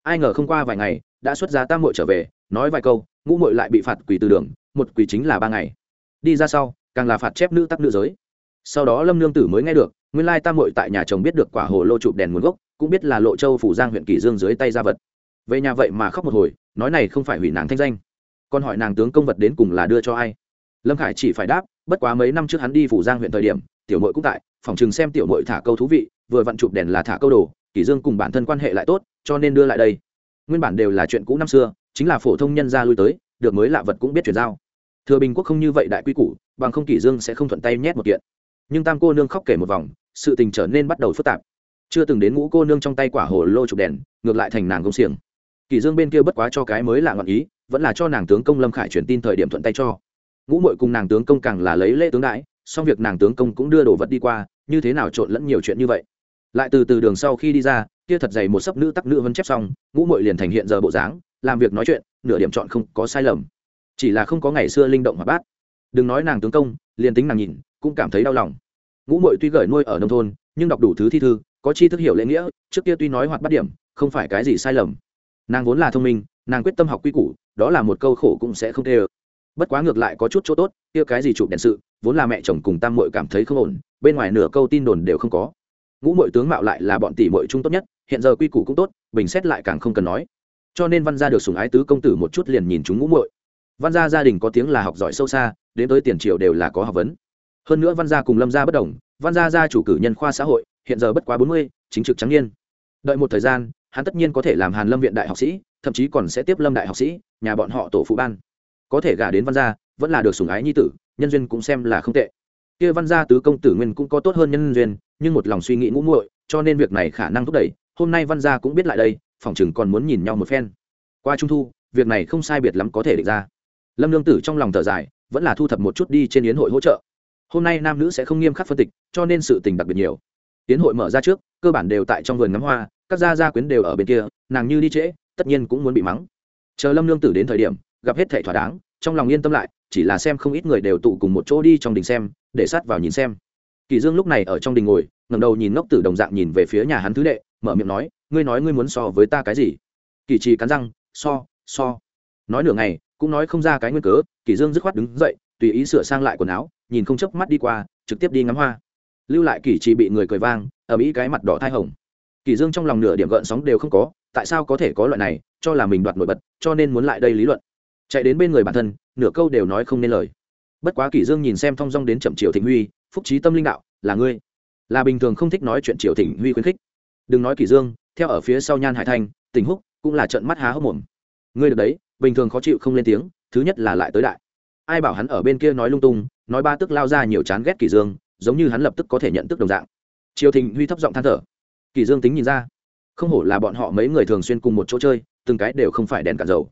Ai ngờ không qua vài ngày, đã xuất giá tam muội trở về, nói vài câu, ngũ muội lại bị phạt quỳ từ đường, một quỳ chính là ba ngày. Đi ra sau, càng là phạt chép nữ tắc nữ giới. Sau đó lâm nương tử mới nghe được, nguyên lai tam muội tại nhà chồng biết được quả hồ lô chụp đèn nguồn gốc, cũng biết là lộ châu phủ giang huyện kỷ dương dưới tay ra vật. Về nhà vậy mà khóc một hồi, nói này không phải hủy nàng thanh danh. Còn hỏi nàng tướng công vật đến cùng là đưa cho ai? Lâm khải chỉ phải đáp, bất quá mấy năm trước hắn đi phủ giang huyện thời điểm, tiểu mội cũng tại, phòng chừng xem tiểu mội thả câu thú vị, vừa vặn chụp đèn là thả câu đồ, kỷ dương cùng bản thân quan hệ lại tốt, cho nên đưa lại đây. Nguyên bản đều là chuyện cũ năm xưa, chính là phổ thông nhân gia lui tới, được mới lạ vật cũng biết chuyển giao. Thừa bình quốc không như vậy đại quy củ, bằng không kỷ dương sẽ không thuận tay nhét một kiện. Nhưng tam cô nương khóc kể một vòng, sự tình trở nên bắt đầu phức tạp. Chưa từng đến ngũ cô nương trong tay quả hồ lô chụp đèn, ngược lại thành nàng công xiềng. Kỷ dương bên kia bất quá cho cái mới lạ ngọn ý, vẫn là cho nàng tướng công lâm khải truyền tin thời điểm thuận tay cho ngũ muội cùng nàng tướng công càng là lấy lễ tướng đãi song việc nàng tướng công cũng đưa đồ vật đi qua, như thế nào trộn lẫn nhiều chuyện như vậy. Lại từ từ đường sau khi đi ra, kia thật dày một sấp nữ tắc nữ vân chép xong, ngũ muội liền thành hiện giờ bộ dáng, làm việc nói chuyện, nửa điểm chọn không có sai lầm. Chỉ là không có ngày xưa linh động hoạt bát. Đừng nói nàng tướng công, liền tính nàng nhìn, cũng cảm thấy đau lòng. Ngũ muội tuy gởi nuôi ở nông thôn, nhưng đọc đủ thứ thi thư, có chi thức hiểu lễ nghĩa, trước kia tuy nói hoạt bắt điểm, không phải cái gì sai lầm. Nàng vốn là thông minh, nàng quyết tâm học quy củ, đó là một câu khổ cũng sẽ không tê ơ bất quá ngược lại có chút chỗ tốt, kia cái gì chụp đèn sự, vốn là mẹ chồng cùng tam muội cảm thấy không ổn, bên ngoài nửa câu tin đồn đều không có. Ngũ muội tướng mạo lại là bọn tỷ muội trung tốt nhất, hiện giờ quy củ cũng tốt, bình xét lại càng không cần nói. Cho nên văn gia được sủng ái tứ công tử một chút liền nhìn chúng ngũ muội. Văn gia gia đình có tiếng là học giỏi sâu xa, đến tới tiền triều đều là có học vấn. Hơn nữa văn gia cùng lâm gia bất đồng, văn gia gia chủ cử nhân khoa xã hội, hiện giờ bất quá bốn mươi, chính trực trắng niên. Đợi một thời gian, hắn tất nhiên có thể làm hàn lâm viện đại học sĩ, thậm chí còn sẽ tiếp lâm đại học sĩ, nhà bọn họ tổ phụ ban có thể gả đến văn gia, vẫn là được sủng ái nhi tử, nhân duyên cũng xem là không tệ. Kia văn gia tứ công tử nguyên cũng có tốt hơn nhân duyên, nhưng một lòng suy nghĩ ngũ muội, cho nên việc này khả năng thúc đẩy, hôm nay văn gia cũng biết lại đây, phòng chừng còn muốn nhìn nhau một phen. Qua trung thu, việc này không sai biệt lắm có thể định ra. Lâm lương tử trong lòng thở dài, vẫn là thu thập một chút đi trên yến hội hỗ trợ. Hôm nay nam nữ sẽ không nghiêm khắc phân tịch, cho nên sự tình đặc biệt nhiều. Yến hội mở ra trước, cơ bản đều tại trong vườn ngắm hoa, các gia gia quyến đều ở bên kia, nàng như đi trễ, tất nhiên cũng muốn bị mắng. Chờ lâm lương tử đến thời điểm, gặp hết thảy thỏa đáng trong lòng yên tâm lại, chỉ là xem không ít người đều tụ cùng một chỗ đi trong đình xem, để sát vào nhìn xem. Kỳ dương lúc này ở trong đình ngồi, ngẩng đầu nhìn ngốc tử đồng dạng nhìn về phía nhà hắn thứ đệ, mở miệng nói, ngươi nói ngươi muốn so với ta cái gì? Kỳ trì cắn răng, so so. Nói nửa ngày, cũng nói không ra cái nguyên cớ, kỳ dương dứt khoát đứng dậy, tùy ý sửa sang lại quần áo, nhìn không chớp mắt đi qua, trực tiếp đi ngắm hoa. Lưu lại kỳ trì bị người cười vang ở mỹ cái mặt đỏ thai hồng. Kỳ dương trong lòng nửa điểm gợn sóng đều không có, tại sao có thể có loại này, cho là mình đoạt nổi bật, cho nên muốn lại đây lý luận chạy đến bên người bản thân, nửa câu đều nói không nên lời. Bất quá kỷ dương nhìn xem thong dong đến chậm triều thịnh huy, phúc trí tâm linh đạo, là ngươi. Là bình thường không thích nói chuyện triều thịnh huy khuyến khích. Đừng nói kỷ dương, theo ở phía sau nhan hải thanh tình húc cũng là trận mắt há hốc mồm. Ngươi được đấy, bình thường khó chịu không lên tiếng, thứ nhất là lại tới đại. Ai bảo hắn ở bên kia nói lung tung, nói ba tức lao ra nhiều chán ghét kỷ dương, giống như hắn lập tức có thể nhận tức đồng dạng. Triều thịnh huy thấp giọng than thở. Kỷ dương tính nhìn ra, không hổ là bọn họ mấy người thường xuyên cùng một chỗ chơi, từng cái đều không phải đèn cả dầu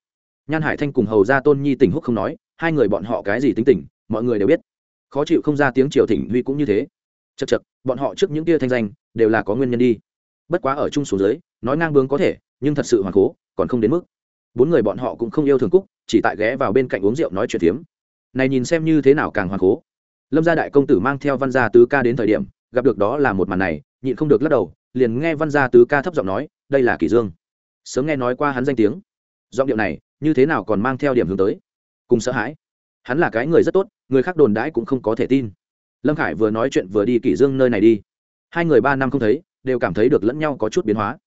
nhan hải thanh cùng hầu ra tôn nhi tỉnh húc không nói, hai người bọn họ cái gì tính tình, mọi người đều biết. Khó chịu không ra tiếng triều thỉnh huy cũng như thế. Chật chật bọn họ trước những kia thanh danh, đều là có nguyên nhân đi. Bất quá ở chung số dưới, nói ngang bướng có thể, nhưng thật sự hoàn cố, còn không đến mức. Bốn người bọn họ cũng không yêu thường cúc, chỉ tại ghé vào bên cạnh uống rượu nói chuyện tiếm. này nhìn xem như thế nào càng hoàn cố. Lâm gia đại công tử mang theo văn gia tứ ca đến thời điểm, gặp được đó là một màn này, nhịn không được lắc đầu, liền nghe văn gia tứ ca thấp giọng nói, đây là kỷ dương. Sớm nghe nói qua hắn danh tiếng. Giọng điệu này như thế nào còn mang theo điểm hướng tới? Cùng sợ hãi. Hắn là cái người rất tốt, người khác đồn đãi cũng không có thể tin. Lâm khải vừa nói chuyện vừa đi kỷ dương nơi này đi. Hai người ba năm không thấy, đều cảm thấy được lẫn nhau có chút biến hóa.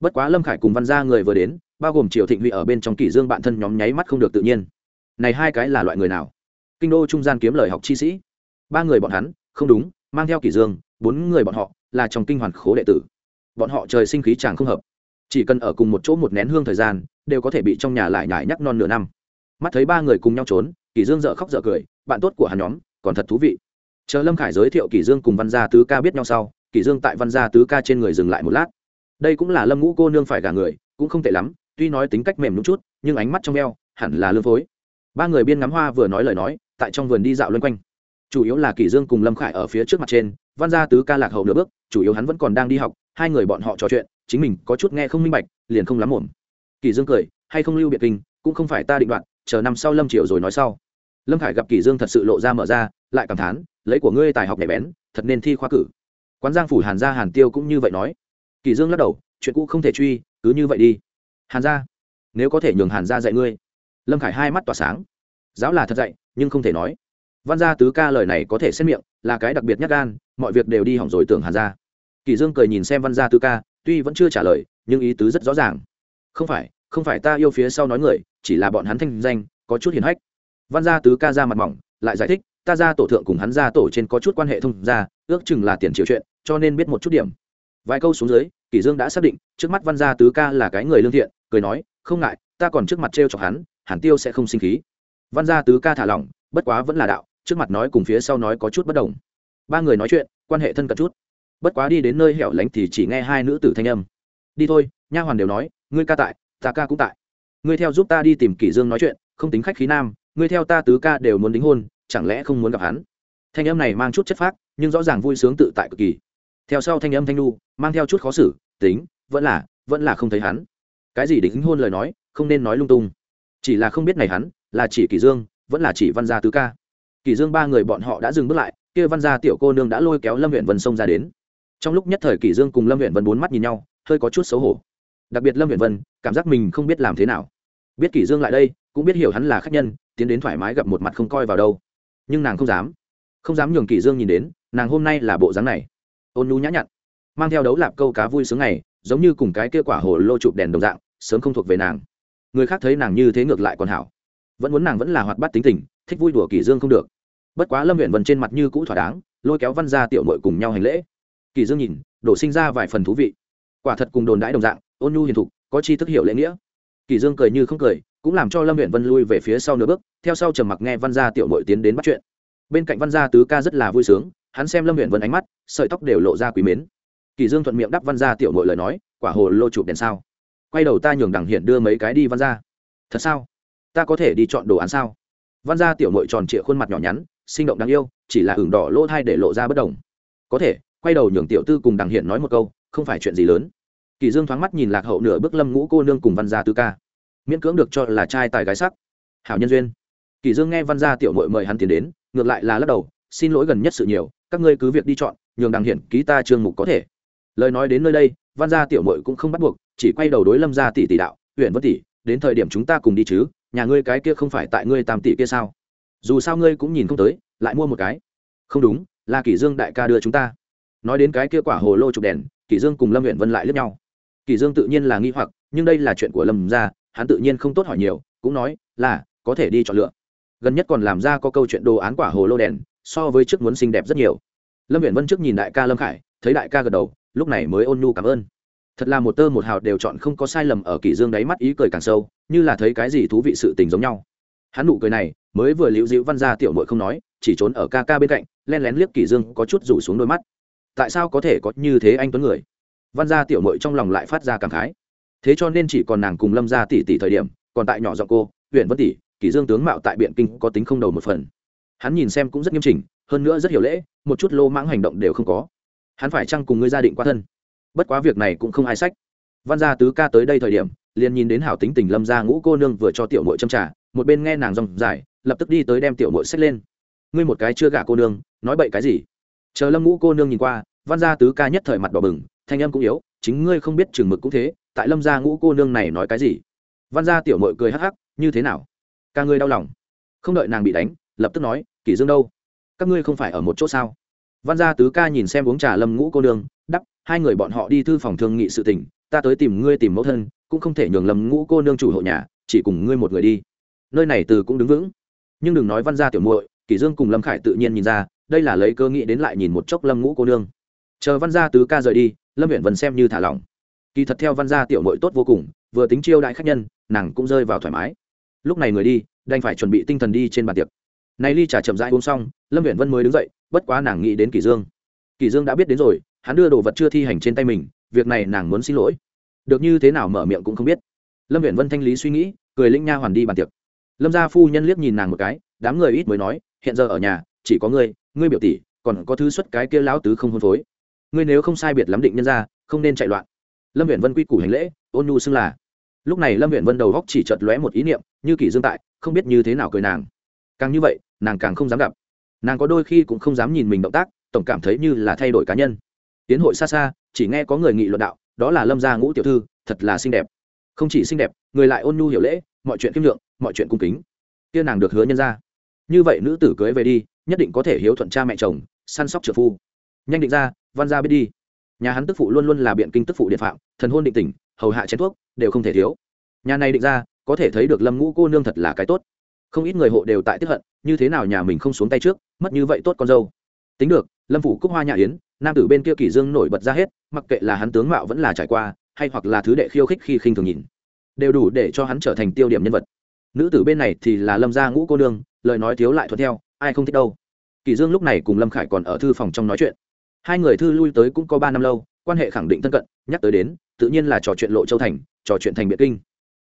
Bất quá lâm khải cùng văn gia người vừa đến, bao gồm triều thịnh huy ở bên trong kỷ dương bạn thân nhóm nháy mắt không được tự nhiên. Này hai cái là loại người nào? Kinh đô trung gian kiếm lời học chi sĩ. Ba người bọn hắn, không đúng, mang theo kỷ dương, bốn người bọn họ là trong kinh hoàn khố đệ tử. Bọn họ trời sinh khí chàng không hợp chỉ cần ở cùng một chỗ một nén hương thời gian, đều có thể bị trong nhà lại nhải nhắc non nửa năm. Mắt thấy ba người cùng nhau trốn kỷ dương dở khóc dở cười, bạn tốt của hắn nhóm, còn thật thú vị. Chờ lâm khải giới thiệu kỷ dương cùng văn gia tứ ca biết nhau sau kỷ dương tại văn gia tứ ca trên người dừng lại một lát. Đây cũng là lâm ngũ cô nương phải gả người, cũng không tệ lắm, tuy nói tính cách mềm nút chút, nhưng ánh mắt trong veo hẳn là lương phối. Ba người biên ngắm hoa vừa nói lời nói, tại trong vườn đi dạo loanh quanh. Chủ yếu là kỷ dương cùng lâm khải ở phía trước mặt trên, văn gia tứ ca lạc hậu nửa bước, chủ yếu hắn vẫn còn đang đi học, hai người bọn họ trò chuyện chính mình có chút nghe không minh bạch liền không lắm ổn kỷ dương cười hay không lưu biệt kinh cũng không phải ta định đoạn, chờ năm sau lâm triều rồi nói sau. Lâm khải gặp kỷ dương thật sự lộ ra mở ra lại cảm thán lấy của ngươi tài học nhạy bén thật nên thi khoa cử. Quán giang phủ hàn gia hàn tiêu cũng như vậy nói. Kỷ dương lắc đầu chuyện cũ không thể truy cứ như vậy đi. Hàn gia nếu có thể nhường hàn gia dạy ngươi. Lâm khải hai mắt tỏa sáng. Giáo là thật dạy nhưng không thể nói. Văn gia tứ ca lời này có thể xét miệng là cái đặc biệt nhất gan mọi việc đều đi hỏng rồi tưởng hàn gia. Kỳ dương cười nhìn xem văn gia tứ ca tuy vẫn chưa trả lời, nhưng ý tứ rất rõ ràng. Không phải không phải ta yêu phía sau nói người, chỉ là bọn hắn thanh danh, có chút hiền hách. Văn gia tứ ca ra mặt mỏng, lại giải thích, ta ra tổ thượng cùng hắn ra tổ trên có chút quan hệ thông ra ước chừng là tiền triệu chuyện, cho nên biết một chút điểm. Vài câu xuống dưới, kỷ dương đã xác định, trước mắt văn gia tứ ca là cái người lương thiện, cười nói, không ngại, ta còn trước mặt treo chọc hắn, hẳn tiêu sẽ không sinh khí. Văn gia tứ ca thả lỏng, bất quá vẫn là đạo, trước mặt nói cùng phía sau nói có chút bất đồng. Ba người nói chuyện, quan hệ thân cận chút bất quá đi đến nơi hẻo lánh thì chỉ nghe hai nữ tử thanh âm. Đi thôi, nha hoàn đều nói, ngươi ca tại, ta ca cũng tại. Ngươi theo giúp ta đi tìm kỷ dương nói chuyện, không tính khách khí nam, ngươi theo ta tứ ca đều muốn đính hôn, chẳng lẽ không muốn gặp hắn? Thanh âm này mang chút chất phác, nhưng rõ ràng vui sướng tự tại cực kỳ. Theo sau thanh âm thanh nu mang theo chút khó xử, tính, vẫn là vẫn là không thấy hắn. Cái gì đính hôn lời nói, không nên nói lung tung. Chỉ là không biết này hắn, là chỉ kỷ dương, vẫn là chỉ văn gia tứ ca. Kỷ dương ba người bọn họ đã dừng bước lại, kia văn gia tiểu cô nương đã lôi kéo lâm huyện vân sông ra đến trong lúc nhất thời kỷ dương cùng lâm huyện vân bốn mắt nhìn nhau, hơi có chút xấu hổ. Đặc biệt lâm huyện vân, cảm giác mình không biết làm thế nào. Biết kỷ dương lại đây, cũng biết hiểu hắn là khách nhân, tiến đến thoải mái gặp một mặt không coi vào đâu. Nhưng nàng không dám. Không dám nhường kỷ dương nhìn đến, nàng hôm nay là bộ dáng này. Ôn nhu nhã nhặn, mang theo đấu lạp câu cá vui sướng này, giống như cùng cái kia quả hồ lô chụp đèn đồng dạng, sớm không thuộc về nàng. Người khác thấy nàng như thế ngược lại còn hảo. Vẫn muốn nàng vẫn là hoạt bát tính tình, thích vui đùa kỷ dương không được. Bất quá lâm huyện vân trên mặt như cũ thỏa đáng, lôi kéo văn gia tiểu mội cùng nhau hành lễ kỳ dương nhìn, đổ sinh ra vài phần thú vị. Quả thật cùng đồn đãi đồng dạng, ôn nhu hiền thục, có chi thức hiểu lễ nghĩa. Kỳ dương cười như không cười, cũng làm cho lâm huyện vân lui về phía sau nửa bước, theo sau trầm mặc nghe văn gia tiểu nội tiến đến bắt chuyện. Bên cạnh văn gia tứ ca rất là vui sướng, hắn xem lâm huyện vân ánh mắt, sợi tóc đều lộ ra quý mến. Kỳ dương thuận miệng đáp văn gia tiểu nội lời nói, quả hồ lô chụp đèn sao? Quay đầu ta nhường đằng hiện đưa mấy cái đi văn gia. Thật sao? Ta có thể đi chọn đồ án sao? Văn gia tiểu nội tròn trịa khuôn mặt nhỏ nhắn, sinh động đáng yêu, chỉ là hưởng đỏ lỗ thai để lộ ra bất đồng. Có thể quay đầu nhường tiểu tư cùng đằng hiện nói một câu, không phải chuyện gì lớn. Kỳ dương thoáng mắt nhìn lạc hậu nửa bước lâm ngũ cô nương cùng văn gia tư ca. Miễn cưỡng được cho là trai tài gái sắc. Hảo nhân duyên. Kỳ dương nghe văn gia tiểu muội mời hắn tiến đến, ngược lại là lắc đầu, xin lỗi gần nhất sự nhiều, các ngươi cứ việc đi chọn, nhường đằng hiện ký ta trương mục có thể. Lời nói đến nơi đây, văn gia tiểu muội cũng không bắt buộc, chỉ quay đầu đối lâm gia tỷ tỷ đạo huyện vân tỷ, đến thời điểm chúng ta cùng đi chứ, nhà ngươi cái kia không phải tại ngươi tam tỷ kia sao? Dù sao ngươi cũng nhìn không tới, lại mua một cái. Không đúng, là kỷ dương đại ca đưa chúng ta nói đến cái kia quả hồ lô chụp đèn kỷ dương cùng lâm huyện vân lại lướt nhau. Kỷ dương tự nhiên là nghi hoặc, nhưng đây là chuyện của lâm gia, hắn tự nhiên không tốt hỏi nhiều, cũng nói là, có thể đi chọn lựa. Gần nhất còn làm ra có câu chuyện đồ án quả hồ lô đèn, so với trước muốn xinh đẹp rất nhiều. Lâm huyện vân trước nhìn đại ca lâm khải, thấy đại ca gật đầu, lúc này mới ôn nhu cảm ơn. Thật là một tơ một hào đều chọn không có sai lầm ở kỷ dương đáy mắt ý cười càng sâu, như là thấy cái gì thú vị sự tình giống nhau. Hắn nụ cười này, mới vừa liễu dịu văn ra tiểu muội không nói, chỉ trốn ở ca ca bên cạnh, len lén liếc kỷ dương có chút rủ xuống đôi mắt tại sao có thể có như thế anh tuấn người? Văn gia tiểu mội trong lòng lại phát ra cảm khái. Thế cho nên chỉ còn nàng cùng lâm gia tỷ tỷ thời điểm, còn tại nhỏ giọng cô huyện vân tỷ kỷ dương tướng mạo tại biện kinh có tính không đầu một phần. Hắn nhìn xem cũng rất nghiêm chỉnh, hơn nữa rất hiểu lễ, một chút lô mãng hành động đều không có. Hắn phải chăng cùng ngươi gia định qua thân? Bất quá việc này cũng không ai sách. Văn gia tứ ca tới đây thời điểm, liền nhìn đến hảo tính tình lâm gia ngũ cô nương vừa cho tiểu mội châm trà, một bên nghe nàng dòng dài, lập tức đi tới đem tiểu mội xách lên. Ngươi một cái chưa gả cô nương, nói bậy cái gì? Chờ lâm ngũ cô nương nhìn qua, văn gia tứ ca nhất thời mặt đỏ bừng, thanh âm cũng yếu, chính ngươi không biết chừng mực cũng thế, tại lâm gia ngũ cô nương này nói cái gì? Văn gia tiểu mội cười hắc hắc, như thế nào? Ca ngươi đau lòng. Không đợi nàng bị đánh, lập tức nói, kỷ dương đâu? Các ngươi không phải ở một chỗ sao? Văn gia tứ ca nhìn xem uống trà lâm ngũ cô nương, đắp, hai người bọn họ đi thư phòng thương nghị sự tình, ta tới tìm ngươi tìm mẫu thân, cũng không thể nhường lâm ngũ cô nương chủ hộ nhà, chỉ cùng ngươi một người đi. Nơi này từ cũng đứng vững. Nhưng đừng nói văn gia tiểu muội, kỷ dương cùng lâm khải tự nhiên nhìn ra đây là lấy cơ nghĩ đến lại nhìn một chốc lâm ngũ cô nương. Chờ văn gia tứ ca rời đi, lâm huyện vân xem như thả lỏng. Kỳ thật theo văn gia tiểu muội tốt vô cùng, vừa tính chiêu đại khách nhân, nàng cũng rơi vào thoải mái. Lúc này người đi, đành phải chuẩn bị tinh thần đi trên bàn tiệc. Này ly trà chậm rãi uống xong, lâm huyện vân mới đứng dậy, bất quá nàng nghĩ đến kỷ dương. Kỷ dương đã biết đến rồi, hắn đưa đồ vật chưa thi hành trên tay mình, việc này nàng muốn xin lỗi. Được như thế nào mở miệng cũng không biết. Lâm huyện vân thanh lý suy nghĩ, cười linh nha hoàn đi bàn tiệc. Lâm gia phu nhân liếc nhìn nàng một cái, đám người ít mới nói, hiện giờ ở nhà chỉ có ngươi ngươi biểu tỷ, còn có thứ xuất cái kia lão tứ không hôn phối. Ngươi nếu không sai biệt lắm định nhân ra, không nên chạy loạn. Lâm huyện vân quy củ hành lễ, ôn nhu xưng là. Lúc này lâm huyện vân đầu góc chỉ chợt lóe một ý niệm, như kỷ dương tại, không biết như thế nào cười nàng. Càng như vậy, nàng càng không dám gặp. Nàng có đôi khi cũng không dám nhìn mình động tác, tổng cảm thấy như là thay đổi cá nhân. Tiến hội xa xa, chỉ nghe có người nghị luận đạo, đó là lâm gia ngũ tiểu thư, thật là xinh đẹp. Không chỉ xinh đẹp, người lại ôn nhu hiểu lễ, mọi chuyện kiêm lượng mọi chuyện cung kính. Kia nàng được hứa nhân ra. Như vậy nữ tử cưới về đi nhất định có thể hiếu thuận cha mẹ chồng, săn sóc trợ phu. Nhanh định ra, văn ra biết đi. Nhà hắn tức phụ luôn luôn là biện kinh tức phụ điện phạm, thần hôn định tỉnh, hầu hạ chén thuốc, đều không thể thiếu. Nhà này định ra, có thể thấy được lâm ngũ cô nương thật là cái tốt. Không ít người hộ đều tại tiếp hận, như thế nào nhà mình không xuống tay trước, mất như vậy tốt con dâu. Tính được, lâm phủ cúc hoa nhà yến, nam tử bên kia kỷ dương nổi bật ra hết, mặc kệ là hắn tướng mạo vẫn là trải qua, hay hoặc là thứ đệ khiêu khích khi khinh thường nhìn, đều đủ để cho hắn trở thành tiêu điểm nhân vật. Nữ tử bên này thì là lâm gia ngũ cô nương, lời nói thiếu lại thuận theo ai không thích đâu. Kỷ dương lúc này cùng lâm khải còn ở thư phòng trong nói chuyện. Hai người thư lui tới cũng có ba năm lâu, quan hệ khẳng định thân cận, nhắc tới đến, tự nhiên là trò chuyện lộ châu thành, trò chuyện thành biệt kinh.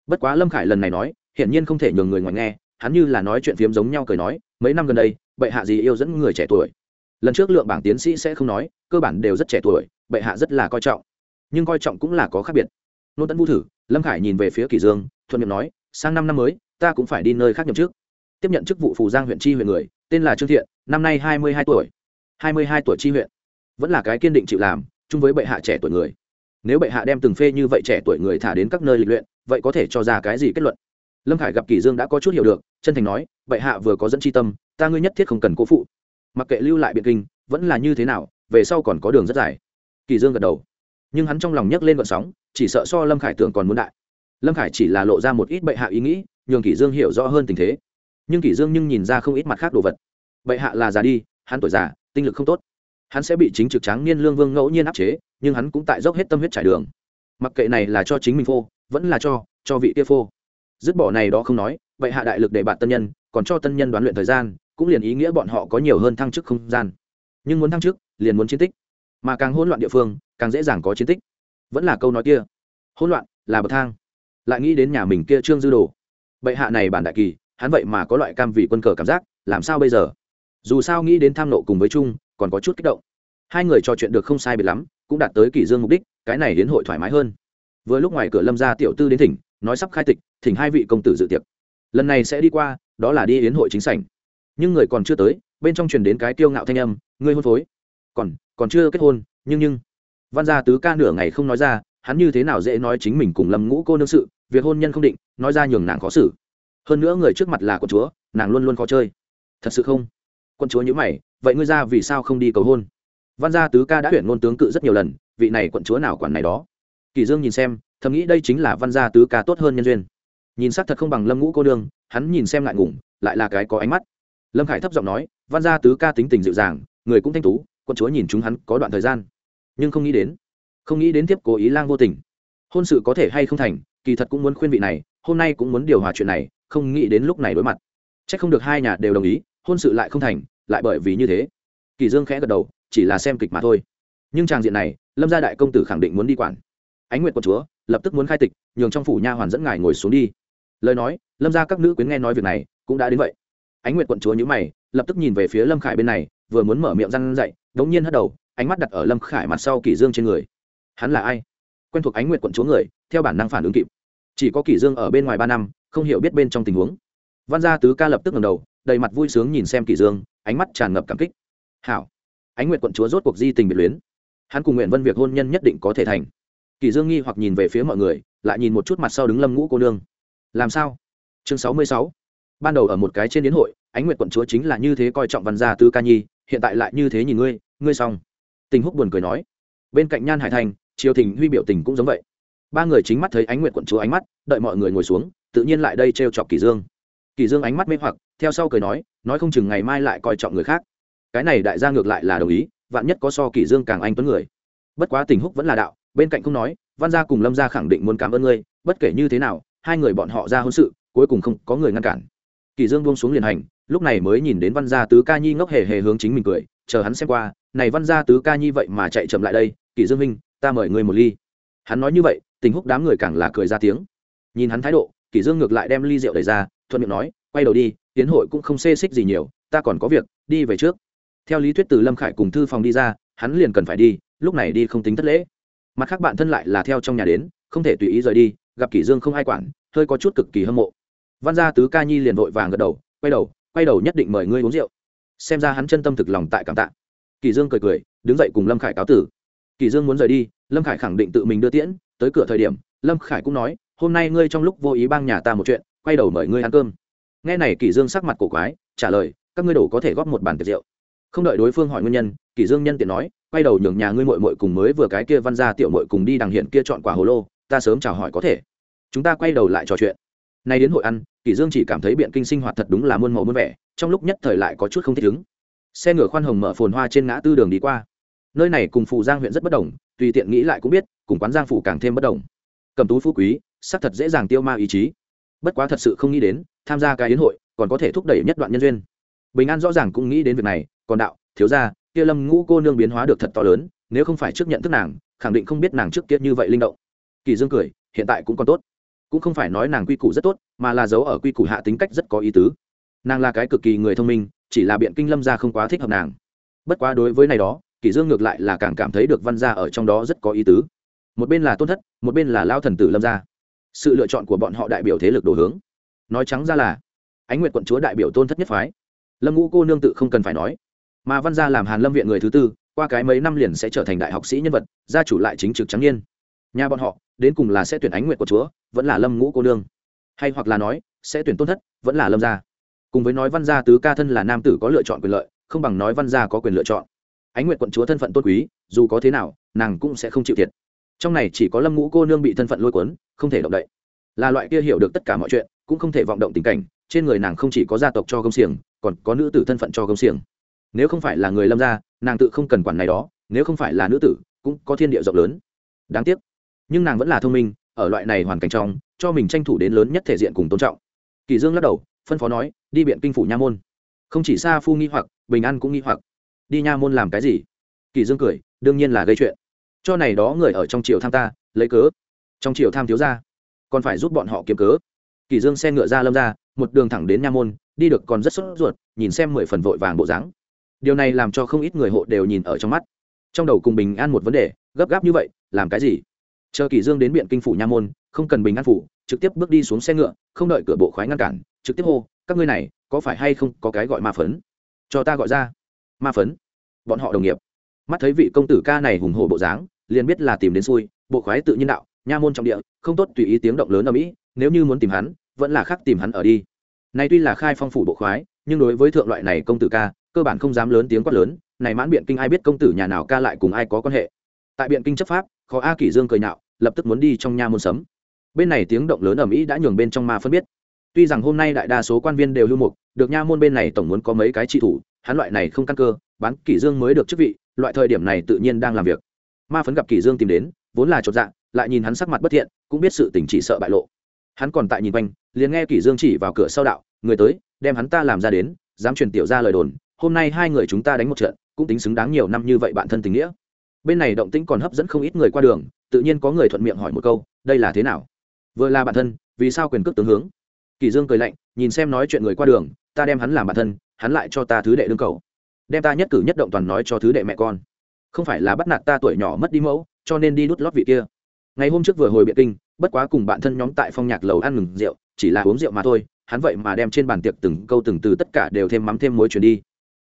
Bất quá lâm khải lần này nói, hiển nhiên không thể nhường người ngoài nghe, hắn như là nói chuyện phiếm giống nhau cười nói, mấy năm gần đây, bệ hạ gì yêu dẫn người trẻ tuổi. Lần trước lượng bảng tiến sĩ sẽ không nói, cơ bản đều rất trẻ tuổi, bệ hạ rất là coi trọng. Nhưng coi trọng cũng là có khác biệt. Nôn tấn vu thử, lâm khải nhìn về phía kỷ dương, thuận miệng nói, sang năm năm mới, ta cũng phải đi nơi khác nhậm chức. Tiếp nhận chức vụ phù giang huyện tri huyện người tên là trương thiện, năm nay hai mươi hai tuổi. hai mươi hai tuổi tri huyện. Vẫn là cái kiên định chịu làm, chung với bệ hạ trẻ tuổi người. Nếu bệ hạ đem từng phê như vậy trẻ tuổi người thả đến các nơi lịch luyện, vậy có thể cho ra cái gì kết luận? Lâm khải gặp kỷ dương đã có chút hiểu được, chân thành nói, bệ hạ vừa có dẫn chi tâm, ta ngươi nhất thiết không cần cố phụ. Mặc kệ lưu lại biện kinh, vẫn là như thế nào, về sau còn có đường rất dài. Kỷ dương gật đầu. Nhưng hắn trong lòng nhấc lên gợn sóng, chỉ sợ so lâm khải tưởng còn muốn đại. Lâm khải chỉ là lộ ra một ít bệ hạ ý nghĩ, nhường kỷ dương hiểu rõ hơn tình thế nhưng kỷ dương nhưng nhìn ra không ít mặt khác đồ vật. Bệ hạ là già đi, hắn tuổi già, tinh lực không tốt. Hắn sẽ bị chính trực trắng niên lương vương ngẫu nhiên áp chế, nhưng hắn cũng tại dốc hết tâm huyết trải đường. Mặc kệ này là cho chính mình phô, vẫn là cho cho vị kia phô. Dứt bỏ này đó không nói, bệ hạ đại lực để bạn tân nhân, còn cho tân nhân đoán luyện thời gian, cũng liền ý nghĩa bọn họ có nhiều hơn thăng chức không gian. Nhưng muốn thăng chức, liền muốn chiến tích. Mà càng hỗn loạn địa phương, càng dễ dàng có chiến tích. Vẫn là câu nói kia. Hỗn loạn là bậc thang. Lại nghĩ đến nhà mình kia trương dư đồ. Bệ hạ này bản đại kỳ hắn vậy mà có loại cam vị quân cờ cảm giác, làm sao bây giờ? Dù sao nghĩ đến tham nộ cùng với trung còn có chút kích động. Hai người trò chuyện được không sai biệt lắm, cũng đạt tới kỷ dương mục đích, cái này đến hội thoải mái hơn. Vừa lúc ngoài cửa lâm gia tiểu tư đến thỉnh, nói sắp khai tịch, thỉnh hai vị công tử dự tiệc. Lần này sẽ đi qua, đó là đi yến hội chính sảnh. Nhưng người còn chưa tới, bên trong truyền đến cái tiêu ngạo thanh âm, ngươi hôn phối. Còn còn chưa kết hôn, nhưng nhưng. Văn gia tứ ca nửa ngày không nói ra, hắn như thế nào dễ nói chính mình cùng lâm ngũ cô nương sự, việc hôn nhân không định, nói ra nhường nàng khó xử hơn nữa người trước mặt là quận chúa, nàng luôn luôn khó chơi. Thật sự không? Quân chúa nhữ mày, vậy ngươi ra vì sao không đi cầu hôn? Văn gia tứ ca đã tuyển ngôn tướng cự rất nhiều lần, vị này quận chúa nào quản này đó? Kỳ dương nhìn xem, thầm nghĩ đây chính là văn gia tứ ca tốt hơn nhân duyên. Nhìn sắc thật không bằng lâm ngũ cô đương hắn nhìn xem lại ngủng lại là cái có ánh mắt. Lâm khải thấp giọng nói, văn gia tứ ca tính tình dịu dàng, người cũng thanh tú, quận chúa nhìn chúng hắn có đoạn thời gian. Nhưng không nghĩ đến, không nghĩ đến tiếp cố ý lang vô tình. Hôn sự có thể hay không thành, kỳ thật cũng muốn khuyên vị này, hôm nay cũng muốn điều hòa chuyện này không nghĩ đến lúc này đối mặt. C h ắ c không được hai nhà đều đồng ý, hôn sự lại không thành, lại bởi vì như thế. Kỳ dương khẽ gật đầu, chỉ là xem kịch mà thôi. Nhưng tràng diện này, lâm gia đại công tử khẳng định muốn đi quản. Ánh nguyệt quận chúa, lập tức muốn khai tịch, nhường trong phủ nha hoàn dẫn ngài ngồi xuống đi. Lời nói, lâm gia các nữ quyến nghe nói việc này, cũng đã đến vậy. Ánh nguyệt quận chúa nhữ mày, lập tức nhìn về phía lâm khải bên này, vừa muốn mở miệng răn dậy, đống nhiên hất đầu, ánh mắt đặt ở lâm khải mặt sau kỷ dương trên người. Hắn là ai? Quen thuộc ánh nguyệt quận chúa người, theo bản năng phản ứng kịp. Chỉ có kỷ dương ở bên ngoài ba năm không hiểu biết bên trong tình huống. Văn gia tứ ca lập tức ngẩng đầu, đầy mặt vui sướng nhìn xem kỷ dương, ánh mắt tràn ngập cảm kích. Hảo, ánh nguyện quận chúa rốt cuộc di tình biệt luyến. Hắn cùng nguyện vân việc hôn nhân nhất định có thể thành. Kỳ dương nghi hoặc nhìn về phía mọi người, lại nhìn một chút mặt sau đứng lâm ngũ cô nương. Làm sao? Chương sáu mươi sáu. Ban đầu ở một cái trên đến hội, ánh nguyện quận chúa chính là như thế coi trọng văn gia tứ ca nhi, hiện tại lại như thế nhìn ngươi ngươi xong. Tình húc buồn cười nói. Bên cạnh nhan hải thành, triều thình huy biểu tình cũng giống vậy. Ba người chính mắt thấy ánh nguyện quận chúa ánh mắt, đợi mọi người ngồi xuống tự nhiên lại đây t chọc kỳ dương. Kỳ dương ánh mắt mê hoặc, theo sau cười nói nói không chừng ngày mai lại coi trọng người khác. Cái này đại gia ngược lại là đồng ý, vạn nhất có so kỳ dương càng anh tuấn người. Bất quá tình húc vẫn là đạo, bên cạnh không nói, văn gia cùng lâm gia khẳng định muốn cảm ơn ngươi, bất kể như thế nào, hai người bọn họ ra hôn sự, cuối cùng không có người ngăn cản. Kỳ dương buông xuống liền hành, lúc này mới nhìn đến văn gia tứ ca nhi ngốc hề hề hướng chính mình cười, chờ hắn xem qua, này văn gia tứ ca nhi vậy mà chạy chậm lại đây, kỳ dương minh ta mời ngươi một ly. Hắn nói như vậy, tình húc đám người càng là cười ra tiếng. Nhìn hắn thái độ kỳ dương ngược lại đem ly rượu đẩy ra, thuận miệng nói, quay đầu đi, tiến hội cũng không xê xích gì nhiều, ta còn có việc, đi về trước. Theo lý thuyết từ lâm khải cùng thư phòng đi ra, hắn liền cần phải đi, lúc này đi không tính thất lễ. Mặt khác bạn thân lại là theo trong nhà đến, không thể tùy ý rời đi, gặp kỷ dương không ai quản, hơi có chút cực kỳ hâm mộ. Văn gia tứ ca nhi liền vội vàng gật đầu, quay đầu quay đầu nhất định mời ngươi uống rượu. Xem ra hắn chân tâm thực lòng tại cảm tạ. Kỷ dương cười cười, đứng dậy cùng lâm khải cáo tử. Kỷ dương muốn rời đi lâm khải khẳng định tự mình đưa tiễn, tới cửa thời điểm, lâm khải cũng nói, hôm nay ngươi trong lúc vô ý bang nhà ta một chuyện, quay đầu mời ngươi ăn cơm. Nghe này, kỷ dương sắc mặt cổ quái, trả lời, các ngươi đổ có thể góp một bàn tiệc rượu. Không đợi đối phương hỏi nguyên nhân, kỷ dương nhân tiện nói, quay đầu nhường nhà ngươi muội muội cùng mới vừa cái kia văn gia tiểu muội cùng đi đằng hiện kia chọn quả hồ lô, ta sớm chào hỏi có thể. Chúng ta quay đầu lại trò chuyện. Nay đến hội ăn, kỷ dương chỉ cảm thấy biện kinh sinh hoạt thật đúng là muôn màu muôn vẻ, trong lúc nhất thời lại có chút không thích ứng. Xe ngựa khoan hồng mở phồn hoa trên ngã tư đường đi qua nơi này cùng phù giang huyện rất bất đồng, tùy tiện nghĩ lại cũng biết, cùng quán giang phủ càng thêm bất đồng. Cầm tú phú quý, xác thật dễ dàng tiêu ma ý chí. Bất quá thật sự không nghĩ đến, tham gia cái yến hội, còn có thể thúc đẩy nhất đoạn nhân duyên. Bình an rõ ràng cũng nghĩ đến việc này, còn đạo, thiếu gia, kia lâm ngũ cô nương biến hóa được thật to lớn, nếu không phải trước nhận thức nàng, khẳng định không biết nàng trước kia như vậy linh động. Kỳ dương cười, hiện tại cũng còn tốt. Cũng không phải nói nàng quy củ rất tốt, mà là giấu ở quy củ hạ tính cách rất có ý tứ. Nàng là cái cực kỳ người thông minh, chỉ là biện kinh lâm gia không quá thích hợp nàng. Bất quá đối với này đó kỳ dương ngược lại là càng cảm thấy được văn gia ở trong đó rất có ý tứ. Một bên là tôn thất, một bên là lao thần tử lâm gia. Sự lựa chọn của bọn họ đại biểu thế lực đồ hướng. Nói trắng ra là, ánh nguyệt quận chúa đại biểu tôn thất nhất phái. Lâm ngũ cô nương tự không cần phải nói. Mà văn gia làm hàn lâm viện người thứ tư, qua cái mấy năm liền sẽ trở thành đại học sĩ nhân vật, gia chủ lại chính trực trắng niên. Nhà bọn họ, đến cùng là sẽ tuyển ánh nguyệt của chúa, vẫn là lâm ngũ cô nương. Hay hoặc là nói, sẽ tuyển tôn thất, vẫn là lâm gia. Cùng với nói văn gia tứ ca thân là nam tử có lựa chọn quyền lợi, không bằng nói văn gia có quyền lựa chọn ánh nguyệt quận chúa thân phận tôn quý, dù có thế nào, nàng cũng sẽ không chịu thiệt. Trong này chỉ có lâm ngũ cô nương bị thân phận lôi cuốn, không thể động đậy. Là loại kia hiểu được tất cả mọi chuyện, cũng không thể vọng động tình cảnh, trên người nàng không chỉ có gia tộc cho công xiềng, còn có nữ tử thân phận cho công xiềng. Nếu không phải là người lâm gia, nàng tự không cần quản này đó, nếu không phải là nữ tử, cũng có thiên địa rộng lớn. Đáng tiếc. Nhưng nàng vẫn là thông minh, ở loại này hoàn cảnh trong, cho mình tranh thủ đến lớn nhất thể diện cùng tôn trọng. Kỳ dương lắc đầu, phân phó nói, đi biện kinh phủ nha môn. Không chỉ xa phu nghi hoặc, bình an cũng nghi hoặc đi nha môn làm cái gì? Kỳ dương cười, đương nhiên là gây chuyện. Cho này đó người ở trong triều tham ta, lấy cớ. Trong triều tham thiếu gia, còn phải giúp bọn họ kiếm cớ. Kỳ dương xe ngựa ra lâm ra, một đường thẳng đến nha môn, đi được còn rất sốt ruột, nhìn xem mười phần vội vàng bộ dáng. Điều này làm cho không ít người hộ đều nhìn ở trong mắt. Trong đầu cùng bình an một vấn đề, gấp gáp như vậy, làm cái gì? Chờ kỳ dương đến biện kinh phủ nha môn, không cần bình an phủ, trực tiếp bước đi xuống xe ngựa, không đợi cửa bộ khoái ngăn cản, trực tiếp hô, các ngươi này, có phải hay không có cái gọi ma phấn? Cho ta gọi ra ma phấn. Bọn họ đồng nghiệp. Mắt thấy vị công tử ca này hùng hổ bộ dáng, liền biết là tìm đến xui, bộ khoái tự nhiên đạo, nha môn trong địa, không tốt tùy ý tiếng động lớn ở mỹ, nếu như muốn tìm hắn, vẫn là khác tìm hắn ở đi. Này tuy là khai phong phủ bộ khoái, nhưng đối với thượng loại này công tử ca, cơ bản không dám lớn tiếng quát lớn, này mãn biện kinh ai biết công tử nhà nào ca lại cùng ai có quan hệ. Tại biện kinh chấp pháp, khó a kỷ dương cười nhạo, lập tức muốn đi trong nha môn sấm. Bên này tiếng động lớn ở mỹ đã nhường bên trong ma phân biết. Tuy rằng hôm nay đại đa số quan viên đều lưu mục, được nha môn bên này tổng muốn có mấy cái trị thủ hắn loại này không căn cơ, bán kỷ dương mới được chức vị, loại thời điểm này tự nhiên đang làm việc. Ma phấn gặp kỷ dương tìm đến, vốn là chột dạ lại nhìn hắn sắc mặt bất thiện, cũng biết sự tình chỉ sợ bại lộ. Hắn còn tại nhìn quanh, liền nghe kỷ dương chỉ vào cửa sau đạo, người tới, đem hắn ta làm ra đến, dám truyền tiểu ra lời đồn, hôm nay hai người chúng ta đánh một trận, cũng tính xứng đáng nhiều năm như vậy bạn thân tình nghĩa. Bên này động tĩnh còn hấp dẫn không ít người qua đường, tự nhiên có người thuận miệng hỏi một câu, đây là thế nào? Vừa là bạn thân, vì sao quyền cước tướng hướng? Kỳ dương cười lạnh, nhìn xem nói chuyện người qua đường, ta đem hắn làm bạn thân hắn lại cho ta thứ đệ đương cầu. Đem ta nhất cử nhất động toàn nói cho thứ đệ mẹ con. Không phải là bắt nạt ta tuổi nhỏ mất đi mẫu, cho nên đi đút lót vị kia. Ngày hôm trước vừa hồi biện kinh, bất quá cùng bạn thân nhóm tại phong nhạc lầu ăn ngừng rượu, chỉ là uống rượu mà thôi, hắn vậy mà đem trên bàn tiệc từng câu từng từ tất cả đều thêm mắm thêm muối chuyển đi.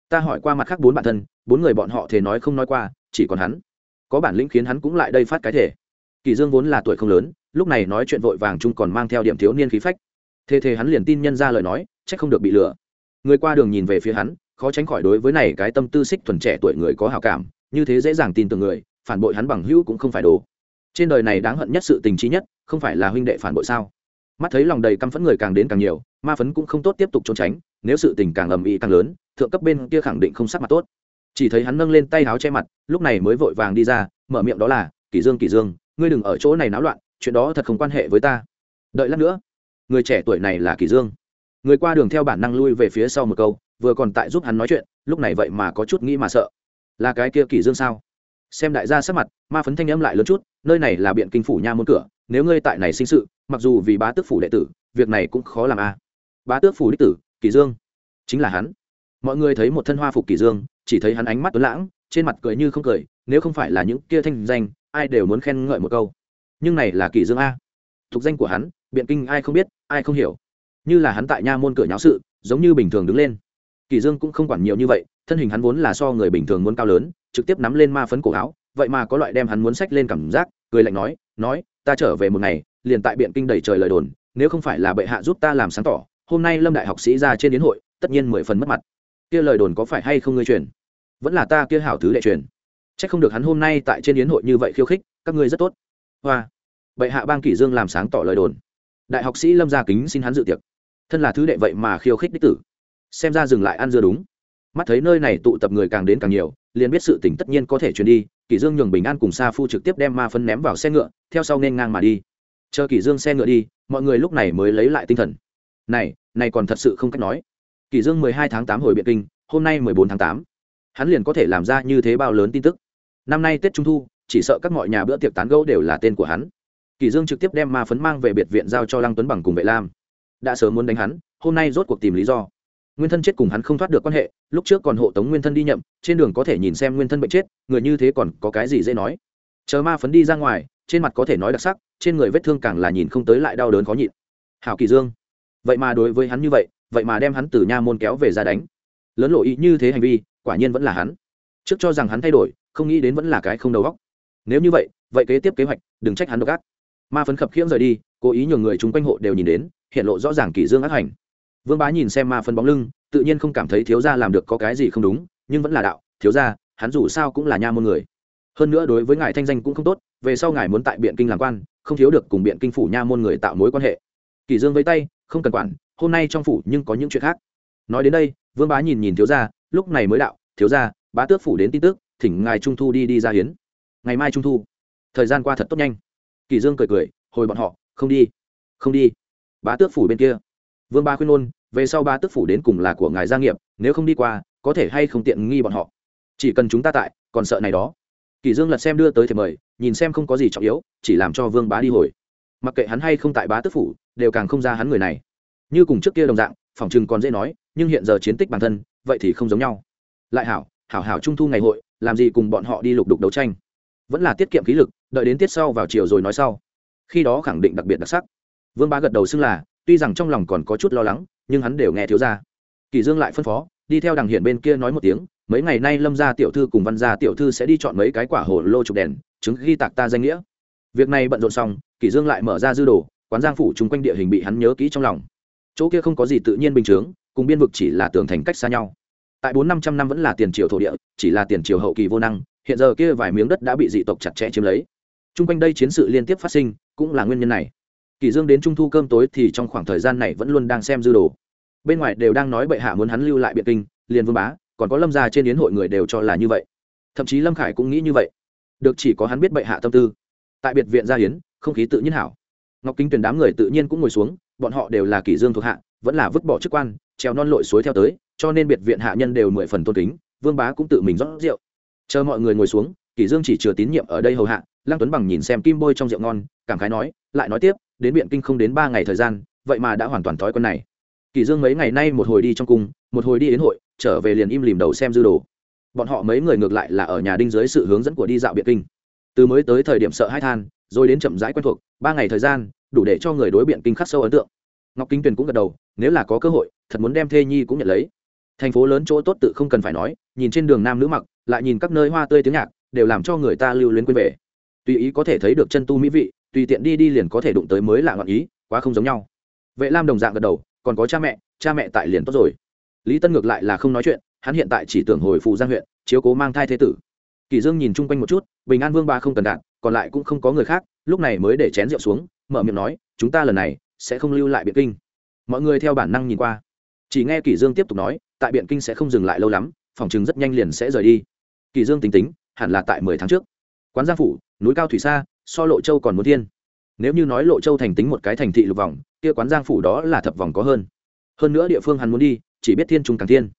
Ta hỏi qua mặt khác bốn bạn thân, bốn người bọn họ thể nói không nói qua, chỉ còn hắn. Có bản lĩnh khiến hắn cũng lại đây phát cái thể. Kỳ dương vốn là tuổi không lớn, lúc này nói chuyện vội vàng chung còn mang theo điểm thiếu niên khí phách. Thế thế hắn liền tin nhân ra lời nói, chắc không được bị lừa người qua đường nhìn về phía hắn, khó tránh khỏi đối với này cái tâm tư xích thuần trẻ tuổi người có hảo cảm, như thế dễ dàng tin tưởng người, phản bội hắn bằng hữu cũng không phải đồ. Trên đời này đáng hận nhất sự tình trí nhất, không phải là huynh đệ phản bội sao? Mắt thấy lòng đầy căm phẫn người càng đến càng nhiều, ma phấn cũng không tốt tiếp tục trốn tránh, nếu sự tình càng ầm ĩ càng lớn, thượng cấp bên kia khẳng định không sắc mặt tốt. Chỉ thấy hắn nâng lên tay áo che mặt, lúc này mới vội vàng đi ra, mở miệng đó là, kỷ dương kỷ dương, ngươi đừng ở chỗ này náo loạn, chuyện đó thật không quan hệ với ta. Đợi lát nữa, người trẻ tuổi này là kỷ dương người qua đường theo bản năng lui về phía sau một câu, vừa còn tại giúp hắn nói chuyện, lúc này vậy mà có chút nghĩ mà sợ. Là cái kia kỷ dương sao? Xem đại gia sắc mặt, ma phấn thanh âm lại lớn chút, nơi này là biện kinh phủ nha môn cửa, nếu ngươi tại này sinh sự, mặc dù vì bá tước phủ đệ tử, việc này cũng khó làm a. À. bá tước phủ đích tử, kỷ dương. Chính là hắn. Mọi người thấy một thân hoa phục kỷ dương, chỉ thấy hắn ánh mắt tuấn lãng, trên mặt cười như không cười, nếu không phải là những kia thanh danh, ai đều muốn khen ngợi một câu. Nhưng này là kỷ dương a. Thuộc danh của hắn, biện kinh ai không biết, ai không hiểu như là hắn tại nha môn cửa nháo sự, giống như bình thường đứng lên. Kỷ dương cũng không quản nhiều như vậy, thân hình hắn vốn là so người bình thường muốn cao lớn, trực tiếp nắm lên ma phấn cổ áo, vậy mà có loại đem hắn muốn sách lên cảm giác, cười lạnh nói nói, ta trở về một ngày, liền tại biện kinh đầy trời lời đồn, nếu không phải là bệ hạ giúp ta làm sáng tỏ, hôm nay lâm đại học sĩ ra trên đến hội, tất nhiên mười phần mất mặt. Kia lời đồn có phải hay không ngươi truyền? Vẫn là ta kia hảo thứ đệ truyền. Chắc không được hắn hôm nay tại trên yến hội như vậy khiêu khích, các ngươi rất tốt. Hoa. Bệ hạ bang kỷ dương làm sáng tỏ lời đồn. Đại học sĩ lâm gia kính xin hắn dự tiệc thân là thứ đệ vậy mà khiêu khích đích tử. Xem ra dừng lại ăn dưa đúng. Mắt thấy nơi này tụ tập người càng đến càng nhiều, liền biết sự tình tất nhiên có thể truyền đi, kỷ dương nhường bình an cùng sa phu trực tiếp đem ma phân ném vào xe ngựa, theo sau nên ngang mà đi. Chờ kỷ dương xe ngựa đi, mọi người lúc này mới lấy lại tinh thần. Này này còn thật sự không cách nói. Kỷ dương mười hai tháng tám hồi biện kinh, hôm nay mười bốn tháng tám. Hắn liền có thể làm ra như thế bao lớn tin tức. Năm nay tết trung thu, chỉ sợ các mọi nhà bữa tiệc tán gẫu đều là tên của hắn. Kỷ dương trực tiếp đem ma phấn mang về biệt viện giao cho lăng tuấn bằng cùng vệ lam đã sớm muốn đánh hắn, hôm nay rốt cuộc tìm lý do. Nguyên thân chết cùng hắn không thoát được quan hệ, lúc trước còn hộ tống nguyên thân đi nhậm, trên đường có thể nhìn xem nguyên thân bệnh chết, người như thế còn có cái gì dễ nói. Chờ ma phấn đi ra ngoài, trên mặt có thể nói đặc sắc, trên người vết thương càng là nhìn không tới lại đau đớn khó nhịn. Hảo kỳ dương, vậy mà đối với hắn như vậy vậy mà đem hắn từ nha môn kéo về ra đánh. Lớn lộ ý như thế hành vi, quả nhiên vẫn là hắn. Trước cho rằng hắn thay đổi, không nghĩ đến vẫn là cái không đầu óc. Nếu như vậy vậy kế tiếp kế hoạch, đừng trách hắn độc ác. Ma phấn khập khiễng rời đi, cố ý nhường người chúng quanh hộ đều nhìn đến hiện lộ rõ ràng kỳ dương ác hành. Vương bá nhìn xem ma phân bóng lưng, tự nhiên không cảm thấy thiếu gia làm được có cái gì không đúng, nhưng vẫn là đạo, thiếu gia, hắn dù sao cũng là nha môn người. Hơn nữa đối với ngài thanh danh cũng không tốt, về sau ngài muốn tại biện kinh làm quan, không thiếu được cùng biện kinh phủ nha môn người tạo mối quan hệ. Kỳ dương với tay, không cần quản, hôm nay trong phủ nhưng có những chuyện khác. Nói đến đây, vương bá nhìn nhìn thiếu gia, lúc này mới đạo, thiếu gia, bá tước phủ đến tin tức, thỉnh ngài trung thu đi đi ra hiến. Ngày mai trung thu. Thời gian qua thật tốt nhanh. Kỳ dương cười cười, hồi bọn họ, không đi không đi bá tước phủ bên kia. Vương ba khuyên ôn về sau ba tước phủ đến cùng là của ngài gia nghiệp, nếu không đi qua, có thể hay không tiện nghi bọn họ. Chỉ cần chúng ta tại, còn sợ này đó. Kỳ dương lật xem đưa tới thì mời, nhìn xem không có gì trọng yếu, chỉ làm cho vương bá đi hồi. Mặc kệ hắn hay không tại bá tước phủ, đều càng không ra hắn người này. Như cùng trước kia đồng dạng phỏng chừng còn dễ nói, nhưng hiện giờ chiến tích bản thân, vậy thì không giống nhau. Lại hảo hảo hảo trung thu ngày hội, làm gì cùng bọn họ đi lục đục đấu tranh. Vẫn là tiết kiệm khí lực, đợi đến tiết sau vào chiều rồi nói sau. Khi đó khẳng định đặc biệt đặc sắc vương bá gật đầu xưng là, tuy rằng trong lòng còn có chút lo lắng, nhưng hắn đều nghe thiếu ra kỳ dương lại phân phó, đi theo đằng hiển bên kia nói một tiếng, mấy ngày nay lâm gia tiểu thư cùng văn gia tiểu thư sẽ đi chọn mấy cái quả hồ lô chụp đèn, chứng ghi tạc ta danh nghĩa. Việc này bận rộn xong, kỳ dương lại mở ra dư đồ, quán giang phủ chung quanh địa hình bị hắn nhớ kỹ trong lòng. Chỗ kia không có gì tự nhiên bình thường, cùng biên vực chỉ là tường thành cách xa nhau. Tại bốn năm trăm năm vẫn là tiền triều thổ địa, chỉ là tiền triều hậu kỳ vô năng, hiện giờ kia vài miếng đất đã bị dị tộc chặt chẽ chiếm lấy. Chung quanh đây chiến sự liên tiếp phát sinh, cũng là nguyên nhân này kỳ dương đến trung thu cơm tối thì trong khoảng thời gian này vẫn luôn đang xem dư đồ. Bên ngoài đều đang nói bệ hạ muốn hắn lưu lại biện kinh, liền vương bá, còn có lâm gia trên yến hội người đều cho là như vậy. Thậm chí lâm khải cũng nghĩ như vậy. Được chỉ có hắn biết bệ hạ tâm tư. Tại biệt viện gia hiến không khí tự nhiên hảo. Ngọc kính tuyển đám người tự nhiên cũng ngồi xuống, bọn họ đều là kỷ dương thuộc hạ, vẫn là vứt bỏ chức quan treo non lội suối theo tới, cho nên biệt viện hạ nhân đều mười phần tôn kính, vương bá cũng tự mình rót rượu. Chờ mọi người ngồi xuống, kỷ dương chỉ chừa tín nhiệm ở đây hầu hạ, lăng tuấn bằng nhìn xem kim bôi trong rượu ngon, cảm khái nói, lại nói tiếp đến biện kinh không đến ba ngày thời gian, vậy mà đã hoàn toàn thói quen này. Kỳ dương mấy ngày nay một hồi đi trong cung, một hồi đi đến hội, trở về liền im lìm đầu xem dư đồ. Bọn họ mấy người ngược lại là ở nhà đinh dưới sự hướng dẫn của đi dạo biện kinh. Từ mới tới thời điểm sợ hai than, rồi đến chậm rãi quen thuộc, ba ngày thời gian, đủ để cho người đối biện kinh khắc sâu ấn tượng. Ngọc kinh tuyền cũng gật đầu, nếu là có cơ hội, thật muốn đem thê nhi cũng nhận lấy. Thành phố lớn chỗ tốt tự không cần phải nói, nhìn trên đường nam nữ mặc, lại nhìn các nơi hoa tươi tiếng nhạc, đều làm cho người ta lưu luyến quên về. Tùy ý có thể thấy được chân tu mỹ vị tùy tiện đi đi liền có thể đụng tới mới lạ ngọn ý, quá không giống nhau. Vệ lam đồng dạng gật đầu, còn có cha mẹ cha mẹ tại liền tốt rồi. Lý tân ngược lại là không nói chuyện, hắn hiện tại chỉ tưởng hồi phụ giang huyện, chiếu cố mang thai thế tử. Kỳ dương nhìn chung quanh một chút, bình an vương ba không cần đạn, còn lại cũng không có người khác, lúc này mới để chén rượu xuống, mở miệng nói, chúng ta lần này sẽ không lưu lại biện kinh. Mọi người theo bản năng nhìn qua. Chỉ nghe kỷ dương tiếp tục nói, tại biện kinh sẽ không dừng lại lâu lắm, phòng chừng rất nhanh liền sẽ rời đi. Kỷ dương tính tính, hẳn là tại mười tháng trước. Quán giang phủ, núi cao thủy xa so lộ châu còn muốn thiên. Nếu như nói lộ châu thành tính một cái thành thị lục vòng, kia quán giang phủ đó là thập vòng có hơn. Hơn nữa địa phương hắn muốn đi, chỉ biết thiên trung càng thiên.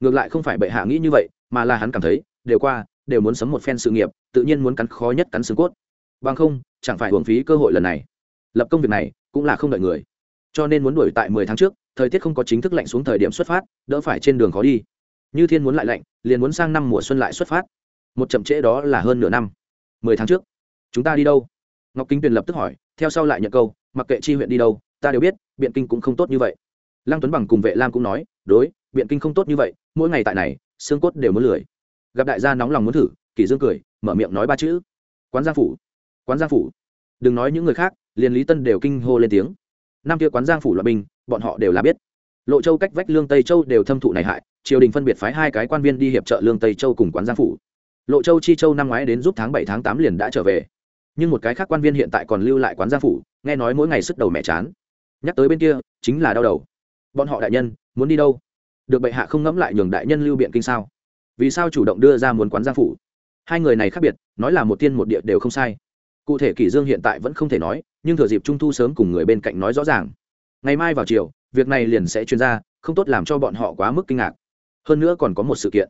Ngược lại không phải bệ hạ nghĩ như vậy, mà là hắn cảm thấy, đều qua, đều muốn sấm một phen sự nghiệp, tự nhiên muốn cắn khó nhất cắn xương cốt. Bằng không, chẳng phải hưởng phí cơ hội lần này. Lập công việc này, cũng là không đợi người. Cho nên muốn đuổi tại mười tháng trước, thời tiết không có chính thức lạnh xuống thời điểm xuất phát, đỡ phải trên đường khó đi. Như thiên muốn lại lạnh, liền muốn sang năm mùa xuân lại xuất phát. Một chậm trễ đó là hơn nửa năm. Mười tháng trước chúng ta đi đâu? Ngọc kính tuyền lập tức hỏi, theo sau lại nhận câu, mặc kệ chi huyện đi đâu, ta đều biết, biện kinh cũng không tốt như vậy. Lăng tuấn bằng cùng vệ lam cũng nói, đối, biện kinh không tốt như vậy, mỗi ngày tại này, xương cốt đều muốn lười. Gặp đại gia nóng lòng muốn thử, kỷ dương cười, mở miệng nói ba chữ. Quán giang phủ. Quán giang phủ. Đừng nói những người khác, liền lý tân đều kinh hô lên tiếng. Năm kia quán giang phủ loại binh, bọn họ đều là biết. Lộ châu cách vách lương tây châu đều thâm thụ này hại, triều đình phân biệt phái hai cái quan viên đi hiệp trợ lương tây châu cùng quán giang phủ. Lộ châu chi châu năm ngoái đến giúp tháng bảy tháng tám liền đã trở về nhưng một cái khác quan viên hiện tại còn lưu lại quán gia phủ, nghe nói mỗi ngày sức đầu mẹ chán. Nhắc tới bên kia, chính là đau đầu. Bọn họ đại nhân, muốn đi đâu? Được bệ hạ không ngẫm lại nhường đại nhân lưu biện kinh sao? Vì sao chủ động đưa ra muốn quán gia phủ? Hai người này khác biệt, nói là một tiên một địa đều không sai. Cụ thể kỷ dương hiện tại vẫn không thể nói, nhưng thừa dịp trung thu sớm cùng người bên cạnh nói rõ ràng. Ngày mai vào chiều việc này liền sẽ chuyên ra, không tốt làm cho bọn họ quá mức kinh ngạc. Hơn nữa còn có một sự kiện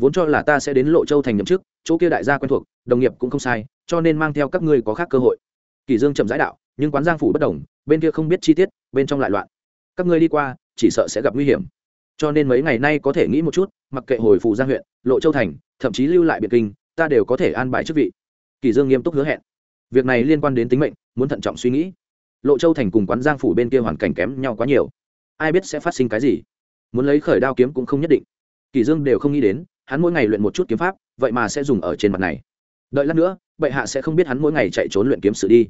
vốn cho là ta sẽ đến lộ châu thành nhậm chức, chỗ kia đại gia quen thuộc, đồng nghiệp cũng không sai, cho nên mang theo các ngươi có khác cơ hội. Kỷ dương chậm rãi đạo, nhưng quán giang phủ bất đồng, bên kia không biết chi tiết, bên trong lại loạn. Các ngươi đi qua, chỉ sợ sẽ gặp nguy hiểm. Cho nên mấy ngày nay có thể nghĩ một chút, mặc kệ hồi phủ giang huyện, lộ châu thành, thậm chí lưu lại biệt kinh, ta đều có thể an bài chức vị. Kỳ dương nghiêm túc hứa hẹn. Việc này liên quan đến tính mệnh, muốn thận trọng suy nghĩ. Lộ châu thành cùng quán giang phủ bên kia hoàn cảnh kém nhau quá nhiều. Ai biết sẽ phát sinh cái gì? Muốn lấy khởi đao kiếm cũng không nhất định. Kỳ dương đều không nghĩ đến hắn mỗi ngày luyện một chút kiếm pháp, vậy mà sẽ dùng ở trên mặt này. Đợi lát nữa, bệ hạ sẽ không biết hắn mỗi ngày chạy trốn luyện kiếm sự đi.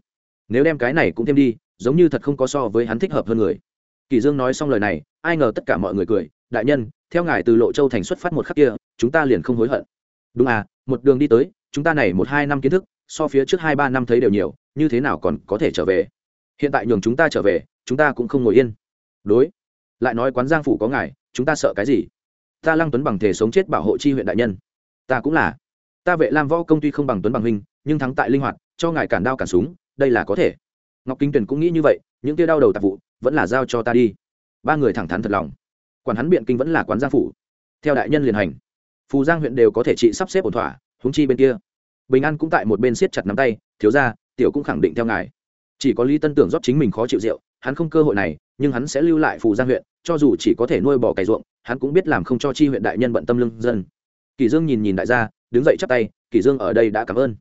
Nếu đem cái này cũng thêm đi, giống như thật không có so với hắn thích hợp hơn người. Kỳ dương nói xong lời này, ai ngờ tất cả mọi người cười, đại nhân, theo ngài từ lộ châu thành xuất phát một khắc kia, chúng ta liền không hối hận. Đúng à một đường đi tới, chúng ta này một hai năm kiến thức, so phía trước hai ba năm thấy đều nhiều, như thế nào còn có thể trở về? Hiện tại nhường chúng ta trở về, chúng ta cũng không ngồi yên. Đối, lại nói quán giang phủ có ngài, chúng ta sợ cái gì? Ta lăng tuấn bằng thể sống chết bảo hộ chi huyện đại nhân ta cũng là ta vệ lam võ công tuy không bằng tuấn bằng huynh nhưng thắng tại linh hoạt cho ngài cản đao cản súng đây là có thể ngọc kinh tuyền cũng nghĩ như vậy những tia đau đầu tạp vụ vẫn là giao cho ta đi ba người thẳng thắn thật lòng quản hắn biện kinh vẫn là quán gia phủ theo đại nhân liền hành phù giang huyện đều có thể trị sắp xếp ổn thỏa húng chi bên kia bình an cũng tại một bên siết chặt nắm tay thiếu ra tiểu cũng khẳng định theo ngài chỉ có lý tân tưởng rót chính mình khó chịu rượu hắn không cơ hội này nhưng hắn sẽ lưu lại phù giang huyện cho dù chỉ có thể nuôi bò cày ruộng, hắn cũng biết làm không cho chi huyện đại nhân bận tâm lưng dân. Kỳ dương nhìn nhìn đại gia, đứng dậy chắp tay, kỳ dương ở đây đã cảm ơn.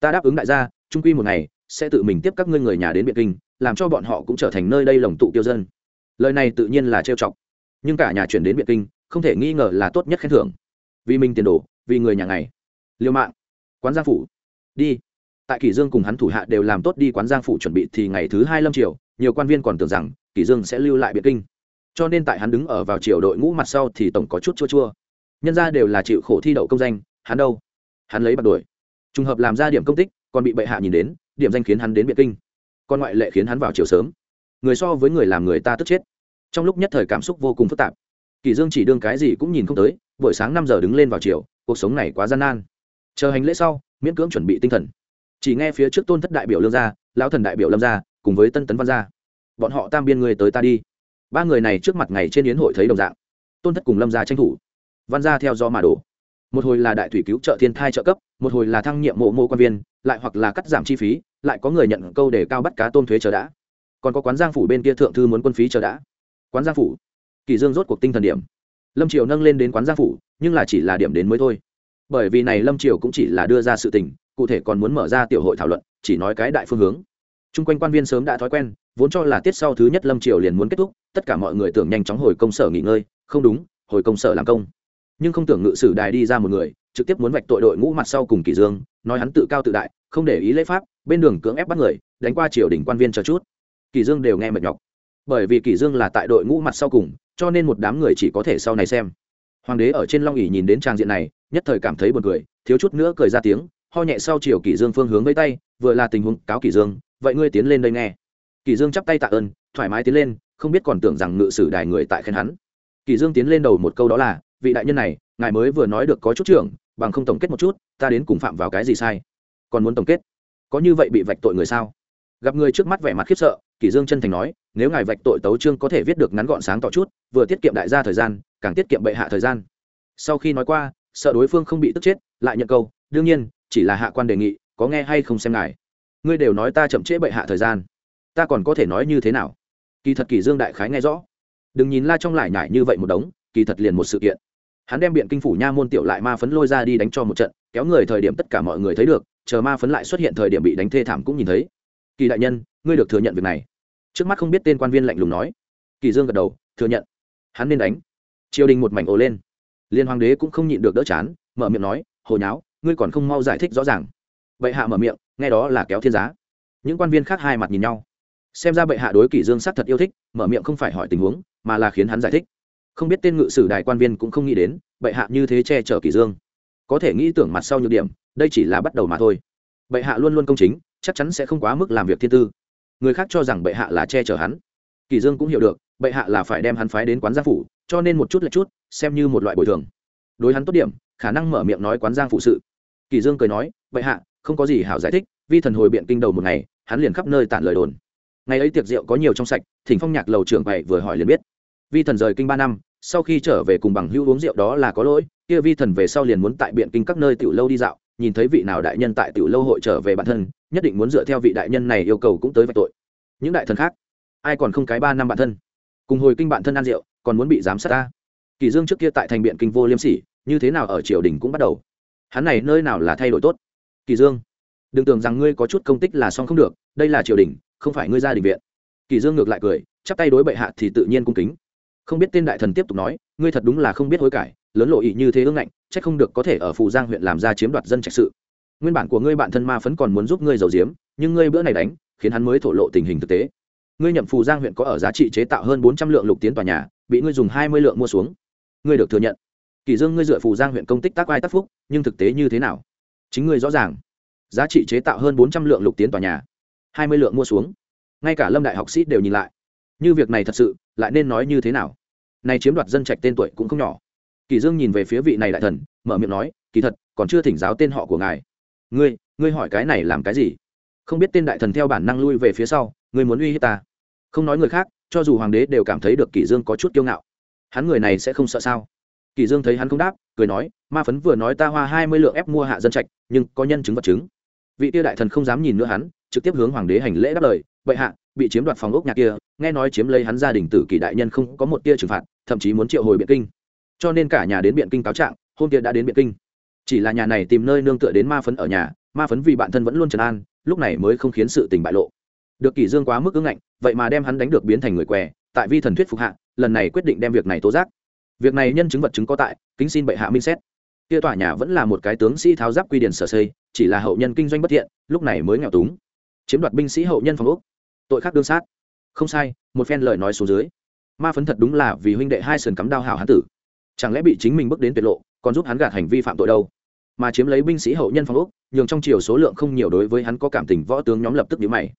Ta đáp ứng đại gia trung quy một ngày sẽ tự mình tiếp các ngươi người nhà đến Biệt kinh, làm cho bọn họ cũng trở thành nơi đây lồng tụ tiêu dân. Lời này tự nhiên là trêu chọc. Nhưng cả nhà chuyển đến Biệt kinh, không thể nghi ngờ là tốt nhất khen thưởng. Vì mình tiền đồ, vì người nhà ngày. Liêu mạng, quán giang phủ. Đi. Tại kỷ dương cùng hắn thủ hạ đều làm tốt đi quán giang phủ chuẩn bị thì ngày thứ hai lâm triều, nhiều quan viên còn tưởng rằng kỷ dương sẽ lưu lại Biệt kinh cho nên tại hắn đứng ở vào triều đội ngũ mặt sau thì tổng có chút chua chua. Nhân ra đều là chịu khổ thi đậu công danh, hắn đâu? Hắn lấy bạc đuổi. Trùng hợp làm ra điểm công tích, còn bị bệ hạ nhìn đến, điểm danh khiến hắn đến biệt kinh. Còn ngoại lệ khiến hắn vào chiều sớm. Người so với người làm người ta tức chết. Trong lúc nhất thời cảm xúc vô cùng phức tạp. Kỳ dương chỉ đương cái gì cũng nhìn không tới, buổi sáng năm giờ đứng lên vào chiều cuộc sống này quá gian nan. Chờ hành lễ sau, miễn cưỡng chuẩn bị tinh thần. Chỉ nghe phía trước tôn thất đại biểu lương gia, lão thần đại biểu lâm gia, cùng với tân tấn văn gia. Bọn họ tam biên người tới ta đi ba người này trước mặt ngày trên yến hội thấy đồng dạng. Tôn thất cùng lâm gia tranh thủ. Văn gia theo do mà đổ. Một hồi là đại thủy cứu trợ thiên thai trợ cấp, một hồi là thăng nhiệm mộ mô quan viên, lại hoặc là cắt giảm chi phí, lại có người nhận câu để cao bắt cá tôn thuế chờ đã. Còn có quán giang phủ bên kia thượng thư muốn quân phí chờ đã. Quán giang phủ. Kỳ dương rốt cuộc tinh thần điểm. Lâm triều nâng lên đến quán giang phủ, nhưng là chỉ là điểm đến mới thôi. Bởi vì này lâm triều cũng chỉ là đưa ra sự tình, cụ thể còn muốn mở ra tiểu hội thảo luận, chỉ nói cái đại phương hướng. Chung quanh quan viên sớm đã thói quen, vốn cho là tiết sau thứ nhất lâm triều liền muốn kết thúc tất cả mọi người tưởng nhanh chóng hồi công sở nghỉ ngơi, không đúng, hồi công sở làm công. Nhưng không tưởng ngự sử đài đi ra một người, trực tiếp muốn vạch tội đội ngũ mặt sau cùng kỷ dương, nói hắn tự cao tự đại, không để ý lễ pháp, bên đường cưỡng ép bắt người, đánh qua triều đình quan viên chờ chút. Kỷ dương đều nghe mệt nhọc. Bởi vì kỷ dương là tại đội ngũ mặt sau cùng, cho nên một đám người chỉ có thể sau này xem. Hoàng đế ở trên long ỉ nhìn đến trang diện này, nhất thời cảm thấy buồn cười, thiếu chút nữa cười ra tiếng, ho nhẹ sau chiều kỷ dương phương hướng với tay, vừa là tình huống, cáo kỷ dương, vậy ngươi tiến lên đây nghe. Kỷ dương chắp tay tạ ơn, thoải mái tiến lên không biết còn tưởng rằng ngự sử đài người tại khen hắn. Kỷ dương tiến lên đầu một câu đó là, vị đại nhân này, ngài mới vừa nói được có chút trưởng, bằng không tổng kết một chút, ta đến cùng phạm vào cái gì sai? Còn muốn tổng kết? Có như vậy bị vạch tội người sao? Gặp người trước mắt vẻ mặt khiếp sợ kỷ dương chân thành nói, nếu ngài vạch tội tấu trương có thể viết được ngắn gọn sáng tỏ chút, vừa tiết kiệm đại gia thời gian, càng tiết kiệm bệ hạ thời gian. Sau khi nói qua, sợ đối phương không bị tức chết, lại nhận câu, đương nhiên, chỉ là hạ quan đề nghị, có nghe hay không xem ngài. Ngươi đều nói ta chậm trễ bệ hạ thời gian. Ta còn có thể nói như thế nào? Kỳ thật kỳ dương đại khái nghe rõ. Đừng nhìn la trong lại nhải như vậy một đống, kỳ thật liền một sự kiện. Hắn đem biện kinh phủ nha môn tiểu lại ma phấn lôi ra đi đánh cho một trận, kéo người thời điểm tất cả mọi người thấy được, chờ ma phấn lại xuất hiện thời điểm bị đánh thê thảm cũng nhìn thấy. Kỳ đại nhân, ngươi được thừa nhận việc này. Trước mắt không biết tên quan viên lạnh lùng nói. Kỳ dương gật đầu, thừa nhận. Hắn nên đánh. Triều đình một mảnh ồ lên. Liên hoàng đế cũng không nhịn được đỡ chán, mở miệng nói, hồ nháo, ngươi còn không mau giải thích rõ ràng. Bệ hạ mở miệng, nghe đó là kéo thiên giá. Những quan viên khác hai mặt nhìn nhau xem ra bệ hạ đối kỷ dương sát thật yêu thích, mở miệng không phải hỏi tình huống, mà là khiến hắn giải thích. Không biết tên ngự sử đại quan viên cũng không nghĩ đến, bệ hạ như thế che chở kỷ dương. Có thể nghĩ tưởng mặt sau nhược điểm, đây chỉ là bắt đầu mà thôi. Bệ hạ luôn luôn công chính, chắc chắn sẽ không quá mức làm việc thiên tư. Người khác cho rằng bệ hạ là che chở hắn. Kỷ dương cũng hiểu được, bệ hạ là phải đem hắn phái đến quán gia phủ, cho nên một chút là chút, xem như một loại bồi thường. Đối hắn tốt điểm, khả năng mở miệng nói quán giang phụ sự. Kỳ dương cười nói, bệ hạ, không có gì hảo giải thích, vi thần hồi biện kinh đầu một ngày, hắn liền khắp nơi tản lời đồn ngày ấy tiệc rượu có nhiều trong sạch, thỉnh phong nhạc lầu trưởng bày vừa hỏi liền biết. Vi thần rời kinh ba năm, sau khi trở về cùng bằng hữu uống rượu đó là có lỗi, kia vi thần về sau liền muốn tại biện kinh các nơi tiểu lâu đi dạo, nhìn thấy vị nào đại nhân tại tiểu lâu hội trở về bản thân, nhất định muốn dựa theo vị đại nhân này yêu cầu cũng tới vạch tội. Những đại thần khác, ai còn không cái ba năm bản thân? Cùng hồi kinh bản thân ăn rượu, còn muốn bị giám sát ta. Kỳ dương trước kia tại thành biện kinh vô liêm sỉ, như thế nào ở triều đình cũng bắt đầu. Hắn này nơi nào là thay đổi tốt? Kỳ dương, đừng tưởng rằng ngươi có chút công tích là xong không được, đây là triều đình không phải ngươi ra đình viện. Kỳ dương ngược lại cười, chắp tay đối bệ hạ thì tự nhiên cung kính. Không biết tên đại thần tiếp tục nói, ngươi thật đúng là không biết hối cải, lớn lộ ý như thế ương ngạnh, chắc không được có thể ở phù giang huyện làm ra chiếm đoạt dân trạch sự. Nguyên bản của ngươi bạn thân ma phấn còn muốn giúp ngươi giàu diếm nhưng ngươi bữa này đánh, khiến hắn mới thổ lộ tình hình thực tế. Ngươi nhậm phù giang huyện có ở giá trị chế tạo hơn bốn trăm lượng lục tiến tòa nhà, bị ngươi dùng hai mươi lượng mua xuống. Ngươi được thừa nhận. Kỳ dương ngươi dựa phù giang huyện công tích tác ai tác phúc, nhưng thực tế như thế nào? Chính ngươi rõ ràng. Giá trị chế tạo hơn bốn trăm lượng lục tiến tòa nhà hai mươi lượng mua xuống. Ngay cả lâm đại học sĩ đều nhìn lại. Như việc này thật sự, lại nên nói như thế nào? Này chiếm đoạt dân trạch tên tuổi cũng không nhỏ. Kỳ dương nhìn về phía vị này đại thần, mở miệng nói, kỳ thật, còn chưa thỉnh giáo tên họ của ngài. Ngươi ngươi hỏi cái này làm cái gì? Không biết tên đại thần theo bản năng lui về phía sau, ngươi muốn uy hiếp ta? Không nói người khác, cho dù hoàng đế đều cảm thấy được kỳ dương có chút kiêu ngạo. Hắn người này sẽ không sợ sao? Kỳ dương thấy hắn không đáp, cười nói, ma phấn vừa nói ta hoa hai mươi lượng ép mua hạ dân trạch, nhưng có nhân chứng vật chứng vị tiêu đại thần không dám nhìn nữa hắn, trực tiếp hướng hoàng đế hành lễ đáp lời, bệ hạ, bị chiếm đoạt phòng ốc nhà kia, nghe nói chiếm lấy hắn gia đình tử kỳ đại nhân không có một tia trừng phạt, thậm chí muốn triệu hồi biện kinh. Cho nên cả nhà đến biện kinh cáo trạng, hôm kia đã đến biện kinh. Chỉ là nhà này tìm nơi nương tựa đến ma phấn ở nhà, ma phấn vì bản thân vẫn luôn trấn an, lúc này mới không khiến sự tình bại lộ. Được kỷ dương quá mức ứng ngạnh, vậy mà đem hắn đánh được biến thành người què, tại vi thần thuyết phục hạ, lần này quyết định đem việc này tố giác. Việc này nhân chứng vật chứng có tại, kính xin bệ hạ minh xét kia tòa nhà vẫn là một cái tướng sĩ tháo giáp quy điển sở xây, chỉ là hậu nhân kinh doanh bất thiện, lúc này mới nghèo túng. Chiếm đoạt binh sĩ hậu nhân phòng úc tội khác đương sát. Không sai, một phen lời nói xuống dưới. Ma phấn thật đúng là vì huynh đệ hai sườn cắm đao hảo hán tử. Chẳng lẽ bị chính mình bước đến tuyệt lộ, còn giúp hắn gạt hành vi phạm tội đâu? Mà chiếm lấy binh sĩ hậu nhân phòng úc nhường trong chiều số lượng không nhiều đối với hắn có cảm tình võ tướng nhóm lập tức nhíu mày.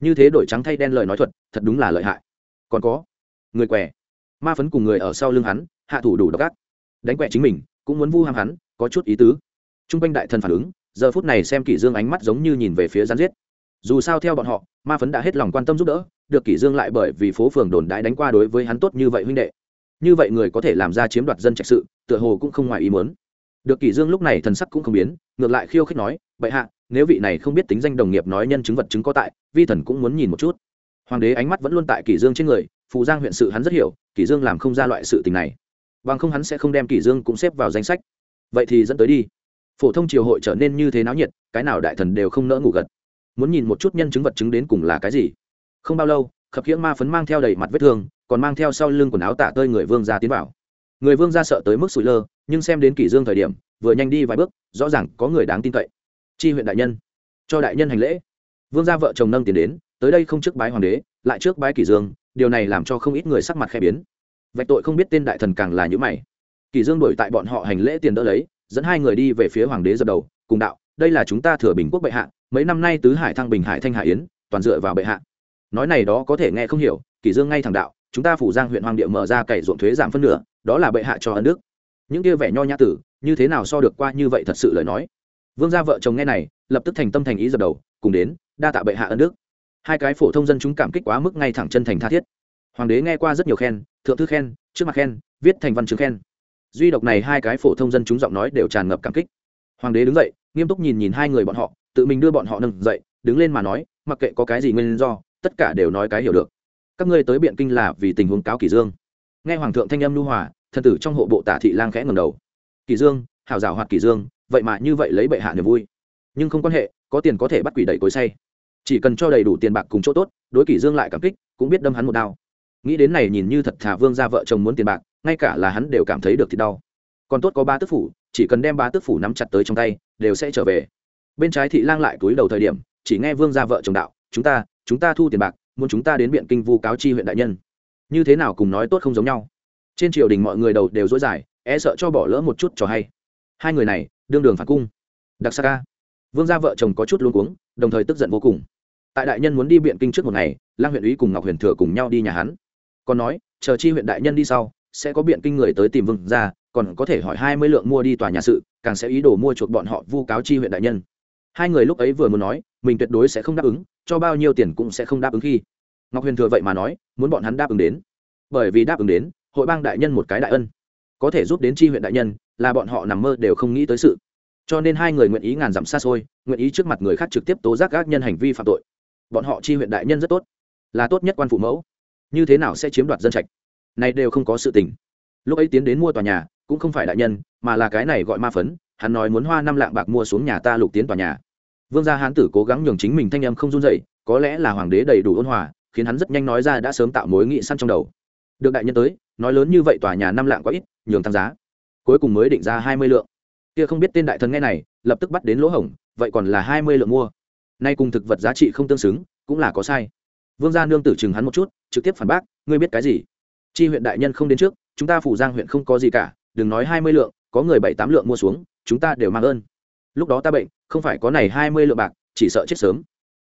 Như thế đổi trắng thay đen lời nói thuật, thật đúng là lợi hại. Còn có, người què ma phấn cùng người ở sau lưng hắn, hạ thủ đủ độc ác. Đánh quẹ chính mình cũng muốn vu ham hắn, có chút ý tứ. T r u n g quanh đại thần phản ứng, giờ phút này xem kỷ dương ánh mắt giống như nhìn về phía gián giết. Dù sao theo bọn họ, ma phấn đã hết lòng quan tâm giúp đỡ, được kỷ dương lại bởi vì phố phường đồn đãi đánh qua đối với hắn tốt như vậy huynh đệ. Như vậy người có thể làm ra chiếm đoạt dân trạch sự, tựa hồ cũng không ngoài ý muốn. Được kỷ dương lúc này thần sắc cũng không biến, ngược lại khiêu khích nói vậy hạ, nếu vị này không biết tính danh đồng nghiệp nói nhân chứng vật chứng có tại, vi thần cũng muốn nhìn một chút. Hoàng đế ánh mắt vẫn luôn tại kỷ dương trên người, phù giang huyện sự hắn rất hiểu, kỷ dương làm không ra loại sự tình này bằng không hắn sẽ không đem kỷ dương cũng xếp vào danh sách. Vậy thì dẫn tới đi. Phổ thông triều hội trở nên như thế náo nhiệt, cái nào đại thần đều không nỡ ngủ gật. Muốn nhìn một chút nhân chứng vật chứng đến cùng là cái gì. Không bao lâu, khập khiễng ma phấn mang theo đầy mặt vết thương, còn mang theo sau lưng quần áo tả tơi người vương ra tiến vào. Người vương ra sợ tới mức sụi lơ, nhưng xem đến kỷ dương thời điểm, vừa nhanh đi vài bước, rõ ràng có người đáng tin cậy. Chi huyện đại nhân. Cho đại nhân hành lễ. Vương gia vợ chồng nâng tiền đến, tới đây không trước bái hoàng đế, lại trước bái kỷ dương, điều này làm cho không ít người sắc mặt khẽ biến vạch tội không biết tên đại thần càng là những mày. Kỳ dương đổi tại bọn họ hành lễ tiền đỡ lấy, dẫn hai người đi về phía hoàng đế dập đầu, cùng đạo, đây là chúng ta thừa bình quốc bệ hạ, mấy năm nay tứ hải thăng bình hải thanh hải yến, toàn dựa vào bệ hạ. Nói này đó có thể nghe không hiểu, kỳ dương ngay thẳng đạo, chúng ta phủ giang huyện hoàng địa mở ra cày ruộng thuế giảm phân nửa, đó là bệ hạ cho ân đức. Những kia vẻ nho nhã tử, như thế nào so được qua như vậy thật sự lời nói. Vương gia vợ chồng nghe này, lập tức thành tâm thành ý dập đầu, cùng đến, đa tạ bệ hạ ân đức. Hai cái phổ thông dân chúng cảm kích quá mức ngay thẳng chân thành tha thiết hoàng đế nghe qua rất nhiều khen, thượng thư khen, trước mặt khen, viết thành văn chứng khen. Duy độc này hai cái phổ thông dân chúng giọng nói đều tràn ngập cảm kích. Hoàng đế đứng dậy, nghiêm túc nhìn nhìn hai người bọn họ, tự mình đưa bọn họ nâng dậy, đứng lên mà nói, mặc kệ có cái gì nguyên do, tất cả đều nói cái hiểu được. Các ngươi tới biện kinh là vì tình huống cáo kỷ dương. Nghe hoàng thượng thanh âm lưu hòa, thần tử trong hộ bộ tả thị lang khẽ ngầm đầu. Kỷ dương, hảo rào hoạt kỷ dương, vậy mà như vậy lấy bệ hạ niềm vui. Nhưng không quan hệ, có tiền có thể bắt quỷ đẩy cối say. Chỉ cần cho đầy đủ tiền bạc cùng chỗ tốt, đối kỷ dương lại cảm kích, cũng biết đâm hắn một đao nghĩ đến này nhìn như thật thà vương gia vợ chồng muốn tiền bạc, ngay cả là hắn đều cảm thấy được thì đau. Còn tốt có ba tước phủ, chỉ cần đem ba tước phủ nắm chặt tới trong tay, đều sẽ trở về. Bên trái thị lang lại túi đầu thời điểm, chỉ nghe vương gia vợ chồng đạo, chúng ta chúng ta thu tiền bạc, muốn chúng ta đến biện kinh vu cáo chi huyện đại nhân. Như thế nào cùng nói tốt không giống nhau. Trên triều đình mọi người đầu đều dối dài e sợ cho bỏ lỡ một chút cho hay. Hai người này, đương đường phản cung. Đặc sắc ca vương gia vợ chồng có chút luôn cuống, đồng thời tức giận vô cùng. Tại đại nhân muốn đi biện kinh trước một ngày, lang huyện úy cùng ngọc huyền thừa cùng nhau đi nhà hắn còn nói, chờ chi huyện đại nhân đi sau, sẽ có biện kinh người tới tìm vương ra còn có thể hỏi hai mươi lượng mua đi tòa nhà sự, càng sẽ ý đồ mua chuộc bọn họ vu cáo chi huyện đại nhân. Hai người lúc ấy vừa muốn nói, mình tuyệt đối sẽ không đáp ứng, cho bao nhiêu tiền cũng sẽ không đáp ứng khi. Ngọc huyền thừa vậy mà nói, muốn bọn hắn đáp ứng đến. Bởi vì đáp ứng đến, hội bang đại nhân một cái đại ân. Có thể giúp đến chi huyện đại nhân, là bọn họ nằm mơ đều không nghĩ tới sự. Cho nên hai người nguyện ý ngàn dặm xa xôi, nguyện ý trước mặt người khác trực tiếp tố giác các nhân hành vi phạm tội. Bọn họ chi huyện đại nhân rất tốt. Là tốt nhất quan phụ mẫu như thế nào sẽ chiếm đoạt dân trạch? Này đều không có sự tình. Lúc ấy tiến đến mua tòa nhà, cũng không phải đại nhân, mà là cái này gọi ma phấn, hắn nói muốn hoa năm lạng bạc mua xuống nhà ta lục tiến tòa nhà. Vương gia hán tử cố gắng nhường chính mình thanh em không run dậy có lẽ là hoàng đế đầy đủ ôn hòa, khiến hắn rất nhanh nói ra đã sớm tạo mối nghị săn trong đầu. Được đại nhân tới, nói lớn như vậy tòa nhà năm lạng quá ít, nhường tăng giá. Cuối cùng mới định ra hai mươi lượng. Kia không biết tên đại thần nghe này, lập tức bắt đến lỗ hổng, vậy còn là hai mươi lượng mua. Nay cùng thực vật giá trị không tương xứng, cũng là có sai. Vương gia nương tử chừng hắn một chút trực tiếp phản bác, ngươi biết cái gì? Chi huyện đại nhân không đến trước, chúng ta phủ giang huyện không có gì cả, đừng nói hai mươi lượng, có người bảy tám lượng mua xuống, chúng ta đều mang ơn. Lúc đó ta bệnh, không phải có này hai mươi lượng bạc, chỉ sợ chết sớm.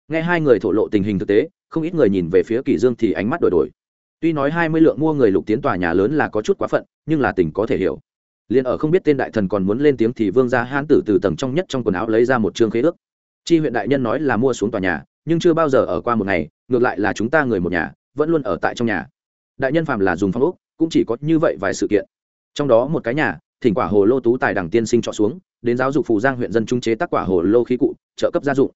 Nghe hai người thổ lộ tình hình thực tế, không ít người nhìn về phía kỳ dương thì ánh mắt đổi đổi. Tuy nói hai mươi lượng mua người lục tiến tòa nhà lớn là có chút quá phận, nhưng là tình có thể hiểu. Liền ở không biết tên đại thần còn muốn lên tiếng thì vương gia hán tử từ tầng trong nhất trong quần áo lấy ra một trương khế ước. Chi huyện đại nhân nói là mua xuống tòa nhà, nhưng chưa bao giờ ở qua một ngày, ngược lại là chúng ta người một nhà vẫn luôn ở tại trong nhà. Đại nhân phạm là dùng phong ốc, cũng chỉ có như vậy vài sự kiện. Trong đó một cái nhà, thỉnh quả hồ lô tú tài đẳng tiên sinh trọ xuống, đến giáo dục phù giang huyện dân trung chế tác quả hồ lô khí cụ, trợ cấp gia dụng.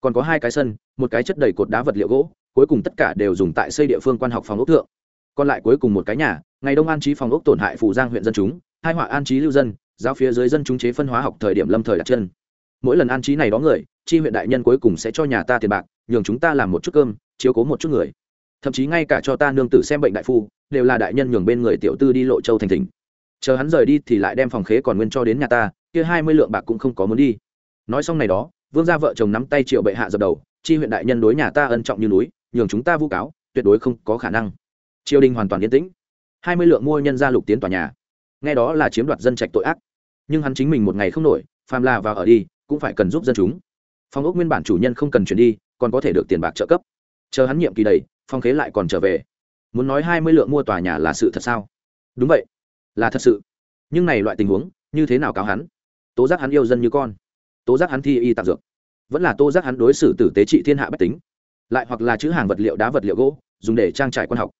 Còn có hai cái sân, một cái chất đầy cột đá vật liệu gỗ, cuối cùng tất cả đều dùng tại xây địa phương quan học phòng ốc thượng. Còn lại cuối cùng một cái nhà, ngày đông an trí phòng ốc tổn hại phù giang huyện dân chúng, hai họa an trí lưu dân, giáo phía dưới dân chúng chế phân hóa học thời điểm lâm thời đặt chân. Mỗi lần an trí này đó người, chi huyện đại nhân cuối cùng sẽ cho nhà ta tiền bạc, nhường chúng ta làm một chút cơm, chiếu cố một chút người thậm chí ngay cả cho ta nương tử xem bệnh đại phu, đều là đại nhân nhường bên người tiểu tư đi lộ châu thành thỉnh. Chờ hắn rời đi thì lại đem phòng khế còn nguyên cho đến nhà ta, kia hai mươi lượng bạc cũng không có muốn đi. Nói xong này đó, vương gia vợ chồng nắm tay triệu bệ hạ dập đầu, chi huyện đại nhân đối nhà ta ân trọng như núi, nhường chúng ta vu cáo, tuyệt đối không có khả năng. Triều đình hoàn toàn yên tĩnh. Hai mươi lượng mua nhân gia lục tiến tòa nhà. Nghe đó là chiếm đoạt dân trạch tội ác. Nhưng hắn chính mình một ngày không nổi, phàm là vào ở đi, cũng phải cần giúp dân chúng. Phòng ốc nguyên bản chủ nhân không cần chuyển đi, còn có thể được tiền bạc trợ cấp. Chờ hắn nhiệm kỳ đầy phong khế lại còn trở về. Muốn nói hai mươi lượng mua tòa nhà là sự thật sao? Đúng vậy. Là thật sự. Nhưng này loại tình huống, như thế nào cáo hắn? Tố giác hắn yêu dân như con. Tố giác hắn thi y tạp dược. Vẫn là tố giác hắn đối xử tử tế trị thiên hạ bách tính. Lại hoặc là chữ hàng vật liệu đá vật liệu gỗ, dùng để trang trải quan học.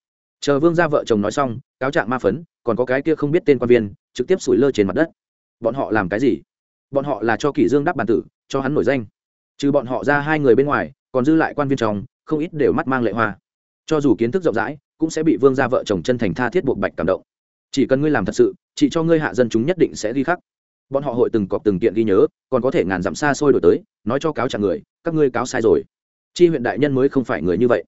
Chờ vương gia vợ chồng nói xong, cáo trạng ma phấn, còn có cái kia không biết tên quan viên, trực tiếp sủi lơ trên mặt đất. Bọn họ làm cái gì? Bọn họ là cho kỷ dương đáp bàn tử, cho hắn nổi danh. Trừ bọn họ ra hai người bên ngoài, còn dư lại quan viên chồng không ít đều mắt mang lệ hoa cho dù kiến thức rộng rãi, cũng sẽ bị vương gia vợ chồng chân thành tha thiết buộc bạch cảm động. Chỉ cần ngươi làm thật sự chỉ cho ngươi hạ dân chúng nhất định sẽ ghi khắc. Bọn họ hội từng cọc từng kiện ghi nhớ, còn có thể ngàn dặm xa xôi đổi tới, nói cho cáo trạng người, các ngươi cáo sai rồi. Chi huyện đại nhân mới không phải người như vậy.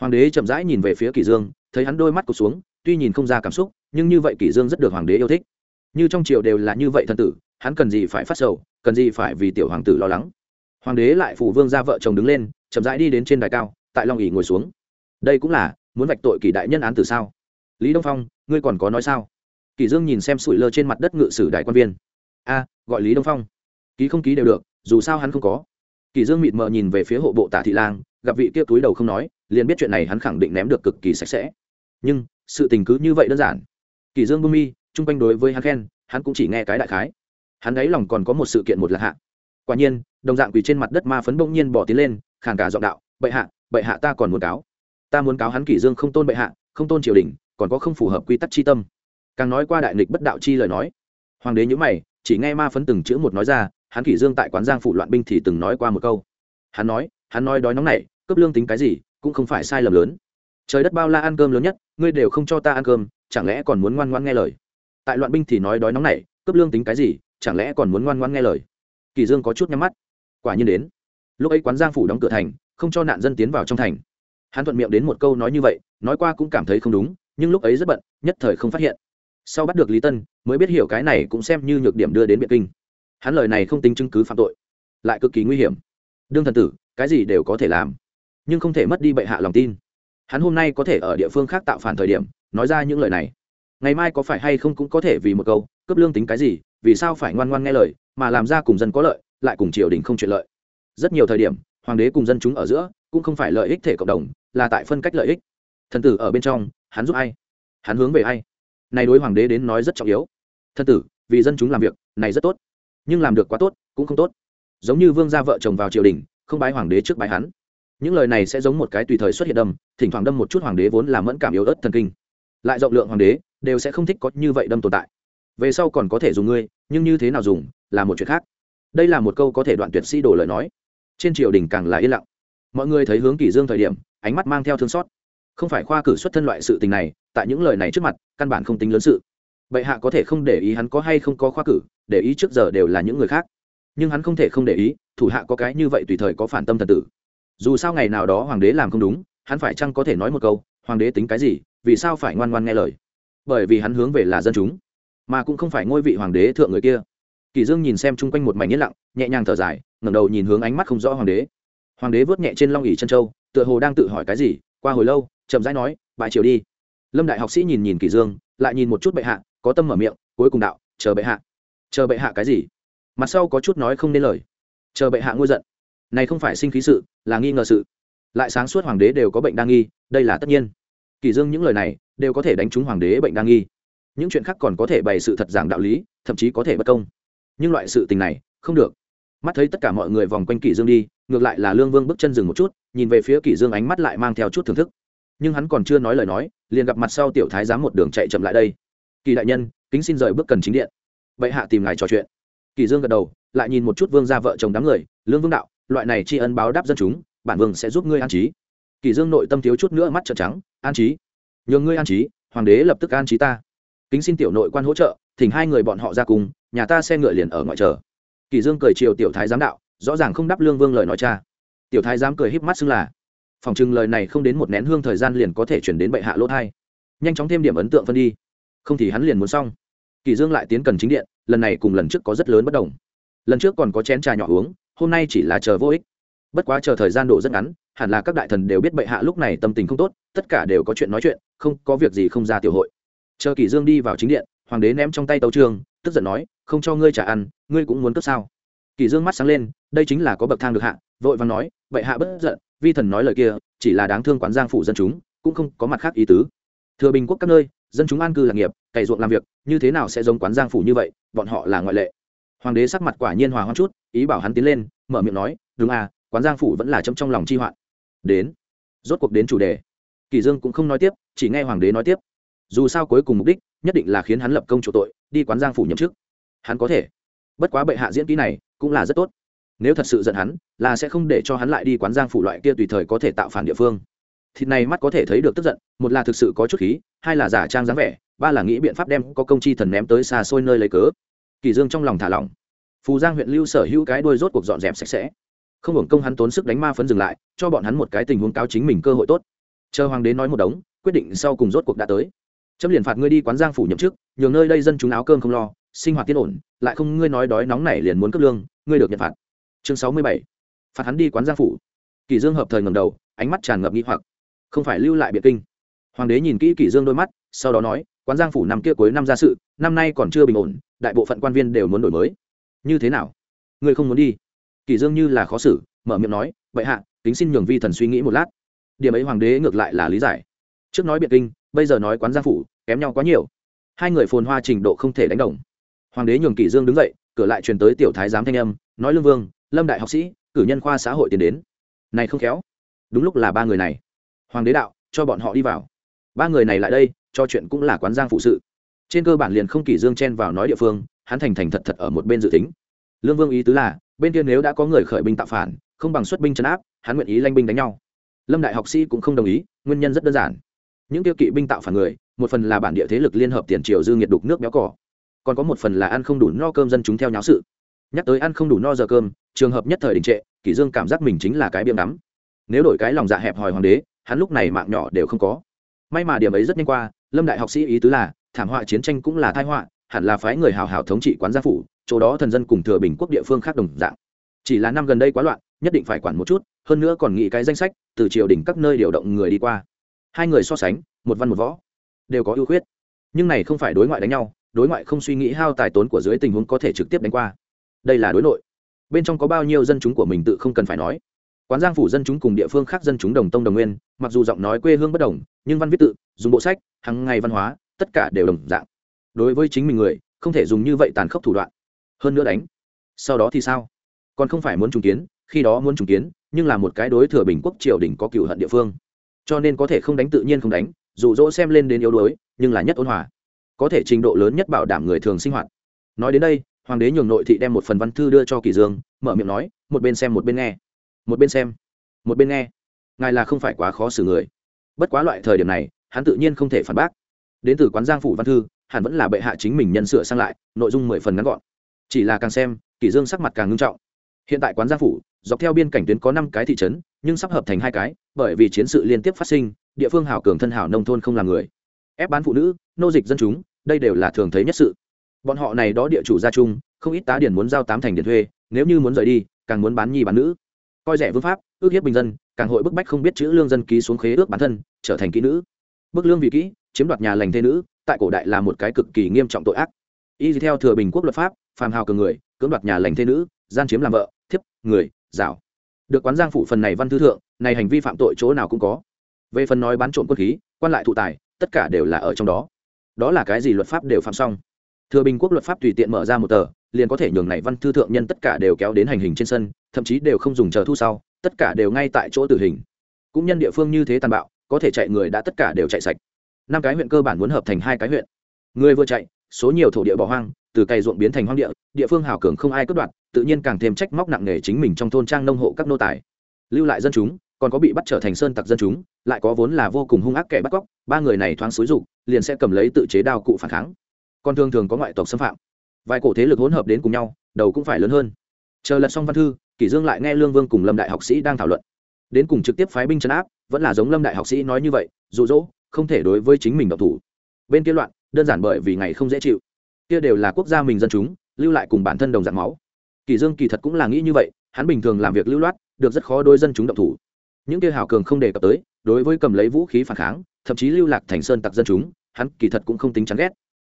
Hoàng đế chậm rãi nhìn về phía kỷ dương, thấy hắn đôi mắt cụt xuống, tuy nhìn không ra cảm xúc, nhưng như vậy kỷ dương rất được hoàng đế yêu thích. Như trong triều đều là như vậy thân tử, hắn cần gì phải phát sầu, cần gì phải vì tiểu hoàng tử lo lắng. Hoàng đế lại phủ vương ra vợ chồng đứng lên, chậm rãi đi đến trên đài cao, tại long ỉ ngồi xuống đây cũng là, muốn vạch tội kỷ đại nhân án từ sao? Lý đông phong, ngươi còn có nói sao? Kỷ dương nhìn xem sủi lơ trên mặt đất ngự sử đại quan viên. A, gọi lý đông phong. Ký không ký đều được, dù sao hắn không có. Kỷ dương mịt mờ nhìn về phía hộ bộ tả thị lang, gặp vị kia túi đầu không nói, liền biết chuyện này hắn khẳng định ném được cực kỳ sạch sẽ. Nhưng, sự tình cứ như vậy đơn giản. Kỷ dương bưng mi, chung quanh đối với hắn khen, hắn cũng chỉ nghe cái đại khái. Hắn ấy lòng còn có một sự kiện một lạc hạ. Quả nhiên, đồng dạng quỳ trên mặt đất ma phấn bỗng nhiên bỏ tiến lên, khàn cả giọng đạo, bệ hạ bệ hạ ta còn muốn cáo ta muốn cáo hắn kỷ dương không tôn bệ hạ, không tôn triều đình, còn có không phù hợp quy tắc chi tâm. Càng nói qua đại nghịch bất đạo chi lời nói. Hoàng đế nhíu mày, chỉ nghe ma phấn từng chữ một nói ra, hắn kỷ dương tại quán giang phủ loạn binh thì từng nói qua một câu. Hắn nói hắn nói đói nóng này cấp lương tính cái gì, cũng không phải sai lầm lớn. Trời đất bao la ăn cơm lớn nhất, ngươi đều không cho ta ăn cơm, chẳng lẽ còn muốn ngoan ngoan nghe lời? Tại loạn binh thì nói đói nóng này cấp lương tính cái gì, chẳng lẽ còn muốn ngoan ngoan nghe lời? Kỳ dương có chút nhắm mắt. Quả nhiên đến. Lúc ấy quán giang phủ đóng cửa thành, không cho nạn dân tiến vào trong thành hắn thuận miệng đến một câu nói như vậy, nói qua cũng cảm thấy không đúng, nhưng lúc ấy rất bận, nhất thời không phát hiện. Sau bắt được lý tân, mới biết hiểu cái này cũng xem như nhược điểm đưa đến biện kinh. Hắn lời này không tính chứng cứ phạm tội, lại cực kỳ nguy hiểm. Đương thần tử, cái gì đều có thể làm, nhưng không thể mất đi bệ hạ lòng tin. Hắn hôm nay có thể ở địa phương khác tạo phản thời điểm, nói ra những lời này. Ngày mai có phải hay không cũng có thể vì một câu cấp lương tính cái gì, vì sao phải ngoan ngoan nghe lời, mà làm ra cùng dân có lợi, lại cùng triều đình không chuyện lợi. Rất nhiều thời điểm, hoàng đế cùng dân chúng ở giữa, cũng không phải lợi ích thể cộng đồng là tại phân cách lợi ích. Thần tử ở bên trong, hắn giúp ai? Hắn hướng về ai? Này đối hoàng đế đến nói rất trọng yếu. Thần tử, vì dân chúng làm việc, này rất tốt. Nhưng làm được quá tốt, cũng không tốt. Giống như vương gia vợ chồng vào triều đình, không bái hoàng đế trước bái hắn. Những lời này sẽ giống một cái tùy thời xuất hiện đâm, thỉnh thoảng đâm một chút hoàng đế vốn là mẫn cảm yếu ớt thần kinh. Lại rộng lượng hoàng đế, đều sẽ không thích có như vậy đâm tồn tại. Về sau còn có thể dùng ngươi, nhưng như thế nào dùng, là một chuyện khác. Đây là một câu có thể đoạn tuyệt sĩ đổ lời nói. Trên triều đình càng là yên lặng mọi người thấy hướng kỷ dương thời điểm, ánh mắt mang theo thương xót. Không phải khoa cử xuất thân loại sự tình này, tại những lời này trước mặt, căn bản không tính lớn sự. Bệ hạ có thể không để ý hắn có hay không có khoa cử, để ý trước giờ đều là những người khác. Nhưng hắn không thể không để ý, thủ hạ có cái như vậy tùy thời có phản tâm thần tử. Dù sao ngày nào đó hoàng đế làm không đúng, hắn phải chăng có thể nói một câu, hoàng đế tính cái gì, vì sao phải ngoan ngoan nghe lời? Bởi vì hắn hướng về là dân chúng, mà cũng không phải ngôi vị hoàng đế thượng người kia. Kỳ dương nhìn xem chung quanh một mảnh yên lặng, nhẹ nhàng thở dài, ngẩng đầu nhìn hướng ánh mắt không rõ hoàng đế hoàng đế vớt nhẹ trên long ỉ chân châu, tựa hồ đang tự hỏi cái gì, qua hồi lâu, chậm rãi nói, bại triều đi. Lâm đại học sĩ nhìn nhìn kỳ dương, lại nhìn một chút bệ hạ, có tâm mở miệng, cuối cùng đạo, chờ bệ hạ. Chờ bệ hạ cái gì? Mặt sau có chút nói không nên lời. Chờ bệ hạ ngôi giận. Này không phải sinh khí sự, là nghi ngờ sự. Lại sáng suốt hoàng đế đều có bệnh đang nghi, đây là tất nhiên. Kỳ dương những lời này đều có thể đánh trúng hoàng đế bệnh đang nghi. Những chuyện khác còn có thể bày sự thật giảng đạo lý, thậm chí có thể bất công. Nhưng loại sự tình này không được mắt thấy tất cả mọi người vòng quanh kỷ dương đi, ngược lại là lương vương bước chân dừng một chút, nhìn về phía kỷ dương ánh mắt lại mang theo chút thưởng thức. Nhưng hắn còn chưa nói lời nói, liền gặp mặt sau tiểu thái giám một đường chạy chậm lại đây. Kỳ đại nhân, kính xin rời bước cần chính điện. Bệ hạ tìm ngài trò chuyện. Kỷ dương gật đầu, lại nhìn một chút vương gia vợ chồng đám người, lương vương đạo, loại này tri ân báo đáp dân chúng, bản vương sẽ giúp ngươi an trí. Kỷ dương nội tâm thiếu chút nữa mắt trợn trắng, an trí? Nhường ngươi an trí, hoàng đế lập tức an trí ta. Kính xin tiểu nội quan hỗ trợ, thỉnh hai người bọn họ ra cùng, nhà ta xe ngựa liền ở ngoại chờ kỳ dương cười chiều tiểu thái giám đạo, rõ ràng không đáp lương vương lời nói cha. Tiểu thái giám cười híp mắt xưng là. Phòng trưng lời này không đến một nén hương thời gian liền có thể chuyển đến bệ hạ lỗ thai. Nhanh chóng thêm điểm ấn tượng phân đi. Không thì hắn liền muốn xong. Kỳ dương lại tiến cần chính điện, lần này cùng lần trước có rất lớn bất đồng. Lần trước còn có chén trà nhỏ uống, hôm nay chỉ là chờ vô ích. Bất quá chờ thời gian độ rất ngắn, hẳn là các đại thần đều biết bệ hạ lúc này tâm tình không tốt, tất cả đều có chuyện nói chuyện, không có việc gì không ra tiểu hội. Chờ kỳ dương đi vào chính điện hoàng đế ném trong tay tấu trường, tức giận nói không cho ngươi trả ăn ngươi cũng muốn cướp sao? Kỳ dương mắt sáng lên đây chính là có bậc thang được hạ. Vội vàng nói vậy hạ bất giận vi thần nói lời kia chỉ là đáng thương quán giang phủ dân chúng cũng không có mặt khác ý tứ. Thừa bình quốc các nơi dân chúng an cư lạc nghiệp cày ruộng làm việc như thế nào sẽ giống quán giang phủ như vậy bọn họ là ngoại lệ. Hoàng đế sắc mặt quả nhiên hòa hoãn chút ý bảo hắn tiến lên mở miệng nói đúng à quán giang phủ vẫn là trong trong lòng chi hoạn. Đến rốt cuộc đến chủ đề. Kỳ dương cũng không nói tiếp chỉ nghe hoàng đế nói tiếp. Dù sao cuối cùng mục đích nhất định là khiến hắn lập công chủ tội, đi quán giang phủ nhậm chức. Hắn có thể. Bất quá bệ hạ diễn kỹ này cũng là rất tốt. Nếu thật sự giận hắn, là sẽ không để cho hắn lại đi quán giang phủ loại kia tùy thời có thể tạo phản địa phương. Thịt này mắt có thể thấy được tức giận, một là thực sự có chút khí, hai là giả trang dáng vẻ, ba là nghĩ biện pháp đem có công chi thần ném tới xa xôi nơi lấy cớ. Kỳ dương trong lòng thả lỏng. Phù giang huyện lưu sở hữu cái đuôi rốt cuộc dọn dẹp sạch sẽ. Không hưởng công hắn tốn sức đánh ma phấn dừng lại, cho bọn hắn một cái tình huống cáo chính mình cơ hội tốt. Chờ hoàng đế nói một đống, quyết định sau cùng rốt cuộc đã tới chấm liền phạt ngươi đi quán giang phủ nhậm chức, nhường nơi đây dân chúng áo cơm không lo, sinh hoạt tiên ổn, lại không ngươi nói đói nóng này liền muốn cấp lương, ngươi được nhận phạt. Chương sáu mươi bảy, phạt hắn đi quán giang phủ. Kỳ dương hợp thời ngầm đầu, ánh mắt tràn ngập nghi hoặc. Không phải lưu lại biệt kinh. Hoàng đế nhìn kỹ kỳ dương đôi mắt, sau đó nói, quán giang phủ năm kia cuối năm ra sự, năm nay còn chưa bình ổn, đại bộ phận quan viên đều muốn đổi mới. Như thế nào? Ngươi không muốn đi? Kỳ dương như là khó xử, mở miệng nói, vậy hạ tính xin nhường vi thần suy nghĩ một lát. Điểm ấy hoàng đế ngược lại là lý giải. Trước nói biệt kinh bây giờ nói quán gia phủ, kém nhau quá nhiều. Hai người phồn hoa trình độ không thể đánh đồng. Hoàng đế nhường kỷ dương đứng dậy, cửa lại truyền tới tiểu thái giám thanh âm, nói lương vương, lâm đại học sĩ, cử nhân khoa xã hội tiến đến. Này không khéo. Đúng lúc là ba người này. Hoàng đế đạo, cho bọn họ đi vào. Ba người này lại đây, cho chuyện cũng là quán giang phụ sự. Trên cơ bản liền không kỷ dương chen vào nói địa phương, hắn thành thành thật thật ở một bên dự tính. Lương vương ý tứ là, bên kia nếu đã có người khởi binh tạo phản, không bằng xuất binh chấn áp, hắn nguyện ý lanh binh đánh nhau. Lâm đại học sĩ cũng không đồng ý, nguyên nhân rất đơn giản những tiêu kỵ binh tạo phản người, một phần là bản địa thế lực liên hợp tiền triều dư nghiệt đục nước béo cỏ, còn có một phần là ăn không đủ no cơm dân chúng theo nháo sự. Nhắc tới ăn không đủ no giờ cơm, trường hợp nhất thời đình trệ, kỷ dương cảm giác mình chính là cái biếm đắm. Nếu đổi cái lòng dạ hẹp hòi hoàng đế, hắn lúc này mạng nhỏ đều không có. May mà điểm ấy rất nhanh qua, lâm đại học sĩ ý tứ là, thảm họa chiến tranh cũng là tai họa, hẳn là phái người hào hào thống trị quán gia phủ, chỗ đó thần dân cùng thừa bình quốc địa phương khác đồng dạng. Chỉ là năm gần đây quá loạn, nhất định phải quản một chút, hơn nữa còn nghĩ cái danh sách, từ triều đình các nơi điều động người đi qua hai người so sánh, một văn một võ, đều có ưu khuyết. Nhưng này không phải đối ngoại đánh nhau, đối ngoại không suy nghĩ hao tài tốn của dưới tình huống có thể trực tiếp đánh qua. Đây là đối nội. Bên trong có bao nhiêu dân chúng của mình tự không cần phải nói. Quán giang phủ dân chúng cùng địa phương khác dân chúng đồng tông đồng nguyên, mặc dù giọng nói quê hương bất đồng, nhưng văn viết tự, dùng bộ sách hàng ngày văn hóa, tất cả đều đồng dạng. Đối với chính mình người, không thể dùng như vậy tàn khốc thủ đoạn. Hơn nữa đánh. Sau đó thì sao? Còn không phải muốn trùng kiến, khi đó muốn trùng kiến, nhưng là một cái đối thừa bình quốc triều đình có cựu hận địa phương cho nên có thể không đánh tự nhiên không đánh dụ dỗ xem lên đến yếu đuối, nhưng là nhất ôn hòa. Có thể trình độ lớn nhất bảo đảm người thường sinh hoạt. Nói đến đây, hoàng đế nhường nội thị đem một phần văn thư đưa cho kỳ dương, mở miệng nói, một bên xem, một bên nghe. Một bên xem, một bên nghe. Ngài là không phải quá khó xử người. Bất quá loại thời điểm này, hắn tự nhiên không thể phản bác. Đến từ quán giang phủ văn thư, hẳn vẫn là bệ hạ chính mình nhân sửa sang lại, nội dung mười phần ngắn gọn. Chỉ là càng xem, kỳ dương sắc mặt càng ngưng trọng. Hiện tại quán giang phủ, dọc theo biên cảnh tuyến có năm cái thị trấn nhưng sắp hợp thành hai cái, bởi vì chiến sự liên tiếp phát sinh, địa phương hảo cường thân hảo nông thôn không làm người. Ép bán phụ nữ, nô dịch dân chúng, đây đều là thường thấy nhất sự. Bọn họ này đó địa chủ gia chung không ít tá điển muốn giao tám thành điện thuê, nếu như muốn rời đi, càng muốn bán nhi bán nữ. Coi rẻ vương pháp, ước hiếp bình dân, càng hội bức bách không biết chữ lương dân ký xuống khế ước bản thân, trở thành kỹ nữ. Bức lương vị kỹ, chiếm đoạt nhà lành thê nữ, tại cổ đại là một cái cực kỳ nghiêm trọng tội ác. Y theo thừa bình quốc luật pháp, phàm hào cường người, cưỡng đoạt nhà lành thê nữ, gian chiếm làm vợ, thiếp, người rảo được quán giang phủ phần này văn thư thượng, này hành vi phạm tội chỗ nào cũng có. Về phần nói bán trộm quân khí, quan lại thụ tài, tất cả đều là ở trong đó. Đó là cái gì luật pháp đều phạm xong. Thừa bình quốc luật pháp tùy tiện mở ra một tờ, liền có thể nhường này văn thư thượng nhân tất cả đều kéo đến hành hình trên sân, thậm chí đều không dùng chờ thu sau, tất cả đều ngay tại chỗ tử hình. Cũng nhân địa phương như thế tàn bạo, có thể chạy người đã tất cả đều chạy sạch. Năm cái huyện cơ bản muốn hợp thành hai cái huyện. Người vừa chạy, số nhiều thổ địa bỏ hoang, từ cày ruộng biến thành hoang địa địa phương hào cường không ai cướp đoạt tự nhiên càng thêm trách móc nặng nề chính mình trong thôn trang nông hộ các nô tài. Lưu lại dân chúng, còn có bị bắt trở thành sơn tặc dân chúng, lại có vốn là vô cùng hung ác kẻ bắt cóc, ba người này thoáng xúi rục liền sẽ cầm lấy tự chế đao cụ phản kháng. Còn thường thường có ngoại tộc xâm phạm. Vài cổ thế lực hỗn hợp đến cùng nhau, đầu cũng phải lớn hơn. Chờ lật xong văn thư, kỷ dương lại nghe lương vương cùng lâm đại học sĩ đang thảo luận. Đến cùng trực tiếp phái binh chấn áp, vẫn là giống lâm đại học sĩ nói như vậy, dụ dỗ, không thể đối với chính mình độc thủ. Bên kia loạn, đơn giản bởi vì ngày không dễ chịu. Kia đều là quốc gia mình dân chúng, lưu lại cùng bản thân đồng dạng máu kỳ dương kỳ thật cũng là nghĩ như vậy, hắn bình thường làm việc lưu loát, được rất khó đôi dân chúng động thủ. Những kia hào cường không đề cập tới, đối với cầm lấy vũ khí phản kháng, thậm chí lưu lạc thành sơn tặc dân chúng, hắn kỳ thật cũng không tính chán ghét.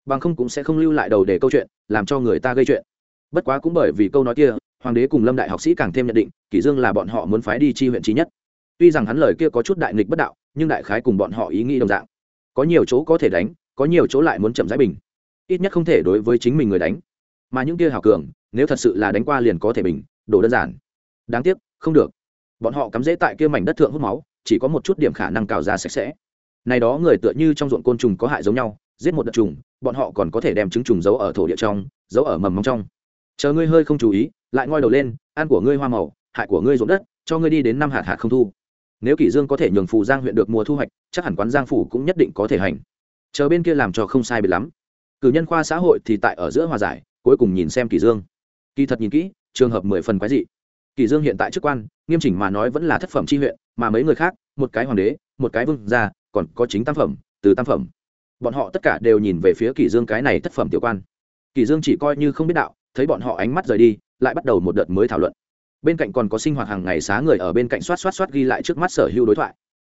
Bằng không cũng sẽ không lưu lại đầu để câu chuyện, làm cho người ta gây chuyện. Bất quá cũng bởi vì câu nói kia, hoàng đế cùng lâm đại học sĩ càng thêm nhận định kỷ dương là bọn họ muốn phái đi chi huyện trí nhất. Tuy rằng hắn lời kia có chút đại nghịch bất đạo, nhưng đại khái cùng bọn họ ý nghĩ đồng dạng. Có nhiều chỗ có thể đánh, có nhiều chỗ lại muốn chậm rãi bình. Ít nhất không thể đối với chính mình người đánh. Mà những kia hào cường nếu thật sự là đánh qua liền có thể bình đổ đơn giản. Đáng tiếc, không được. Bọn họ cắm rễ tại kia mảnh đất thượng hút máu, chỉ có một chút điểm khả năng cào ra sạch sẽ. Này đó người tựa như trong ruộng côn trùng có hại giống nhau, giết một đợt trùng, bọn họ còn có thể đem trứng trùng giấu ở thổ địa trong, giấu ở mầm móng trong. Chờ ngươi hơi không chú ý, lại ngoi đầu lên, ăn của ngươi hoa màu, hại của ngươi ruộng đất, cho ngươi đi đến năm hạt hạt không thu. Nếu kỷ dương có thể nhường phù giang huyện được mùa thu hoạch, chắc hẳn quán giang phủ cũng nhất định có thể hành. Chờ bên kia làm cho không sai biệt lắm. Cử nhân khoa xã hội thì tại ở giữa hòa giải, cuối cùng nhìn xem kỷ dương kỳ thật nhìn kỹ, trường hợp mười phần quái dị. Kỳ dương hiện tại chức quan, nghiêm chỉnh mà nói vẫn là thất phẩm chi huyện, mà mấy người khác, một cái hoàng đế, một cái vương gia, còn có chính tam phẩm, từ tam phẩm. Bọn họ tất cả đều nhìn về phía kỳ dương cái này thất phẩm tiểu quan. Kỳ dương chỉ coi như không biết đạo, thấy bọn họ ánh mắt rời đi, lại bắt đầu một đợt mới thảo luận. Bên cạnh còn có sinh hoạt hàng ngày xá người ở bên cạnh soát soát soát ghi lại trước mắt sở hữu đối thoại.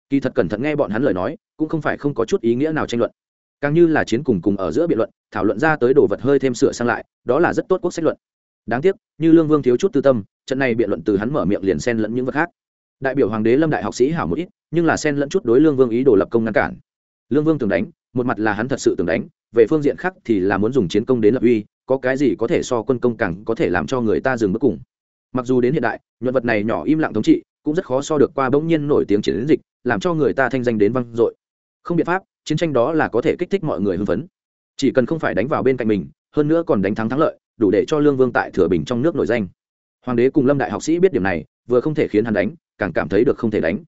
Kỳ thật cẩn thận nghe bọn hắn lời nói, cũng không phải không có chút ý nghĩa nào tranh luận. Càng như là chiến cùng cùng ở giữa biện luận, thảo luận ra tới đồ vật hơi thêm sửa sang lại, đó là rất tốt quốc sách luận đáng tiếc, như lương vương thiếu chút tư tâm, trận này biện luận từ hắn mở miệng liền xen lẫn những vật khác. Đại biểu hoàng đế lâm đại học sĩ hảo một ít, nhưng là xen lẫn chút đối lương vương ý đồ lập công ngăn cản. Lương vương tưởng đánh, một mặt là hắn thật sự tưởng đánh, về phương diện khác thì là muốn dùng chiến công đến lập uy, có cái gì có thể so quân công càng có thể làm cho người ta dừng bước cùng. Mặc dù đến hiện đại, nhuận vật này nhỏ im lặng thống trị, cũng rất khó so được qua bỗng nhiên nổi tiếng chiến dịch, làm cho người ta thanh danh đến văng dội. Không biện pháp, chiến tranh đó là có thể kích thích mọi người hưng phấn. Chỉ cần không phải đánh vào bên cạnh mình, hơn nữa còn đánh thắng thắng lợi đủ để cho lương vương tại thừa bình trong nước nổi danh. Hoàng đế cùng lâm đại học sĩ biết điểm này, vừa không thể khiến hắn đánh, càng cảm thấy được không thể đánh.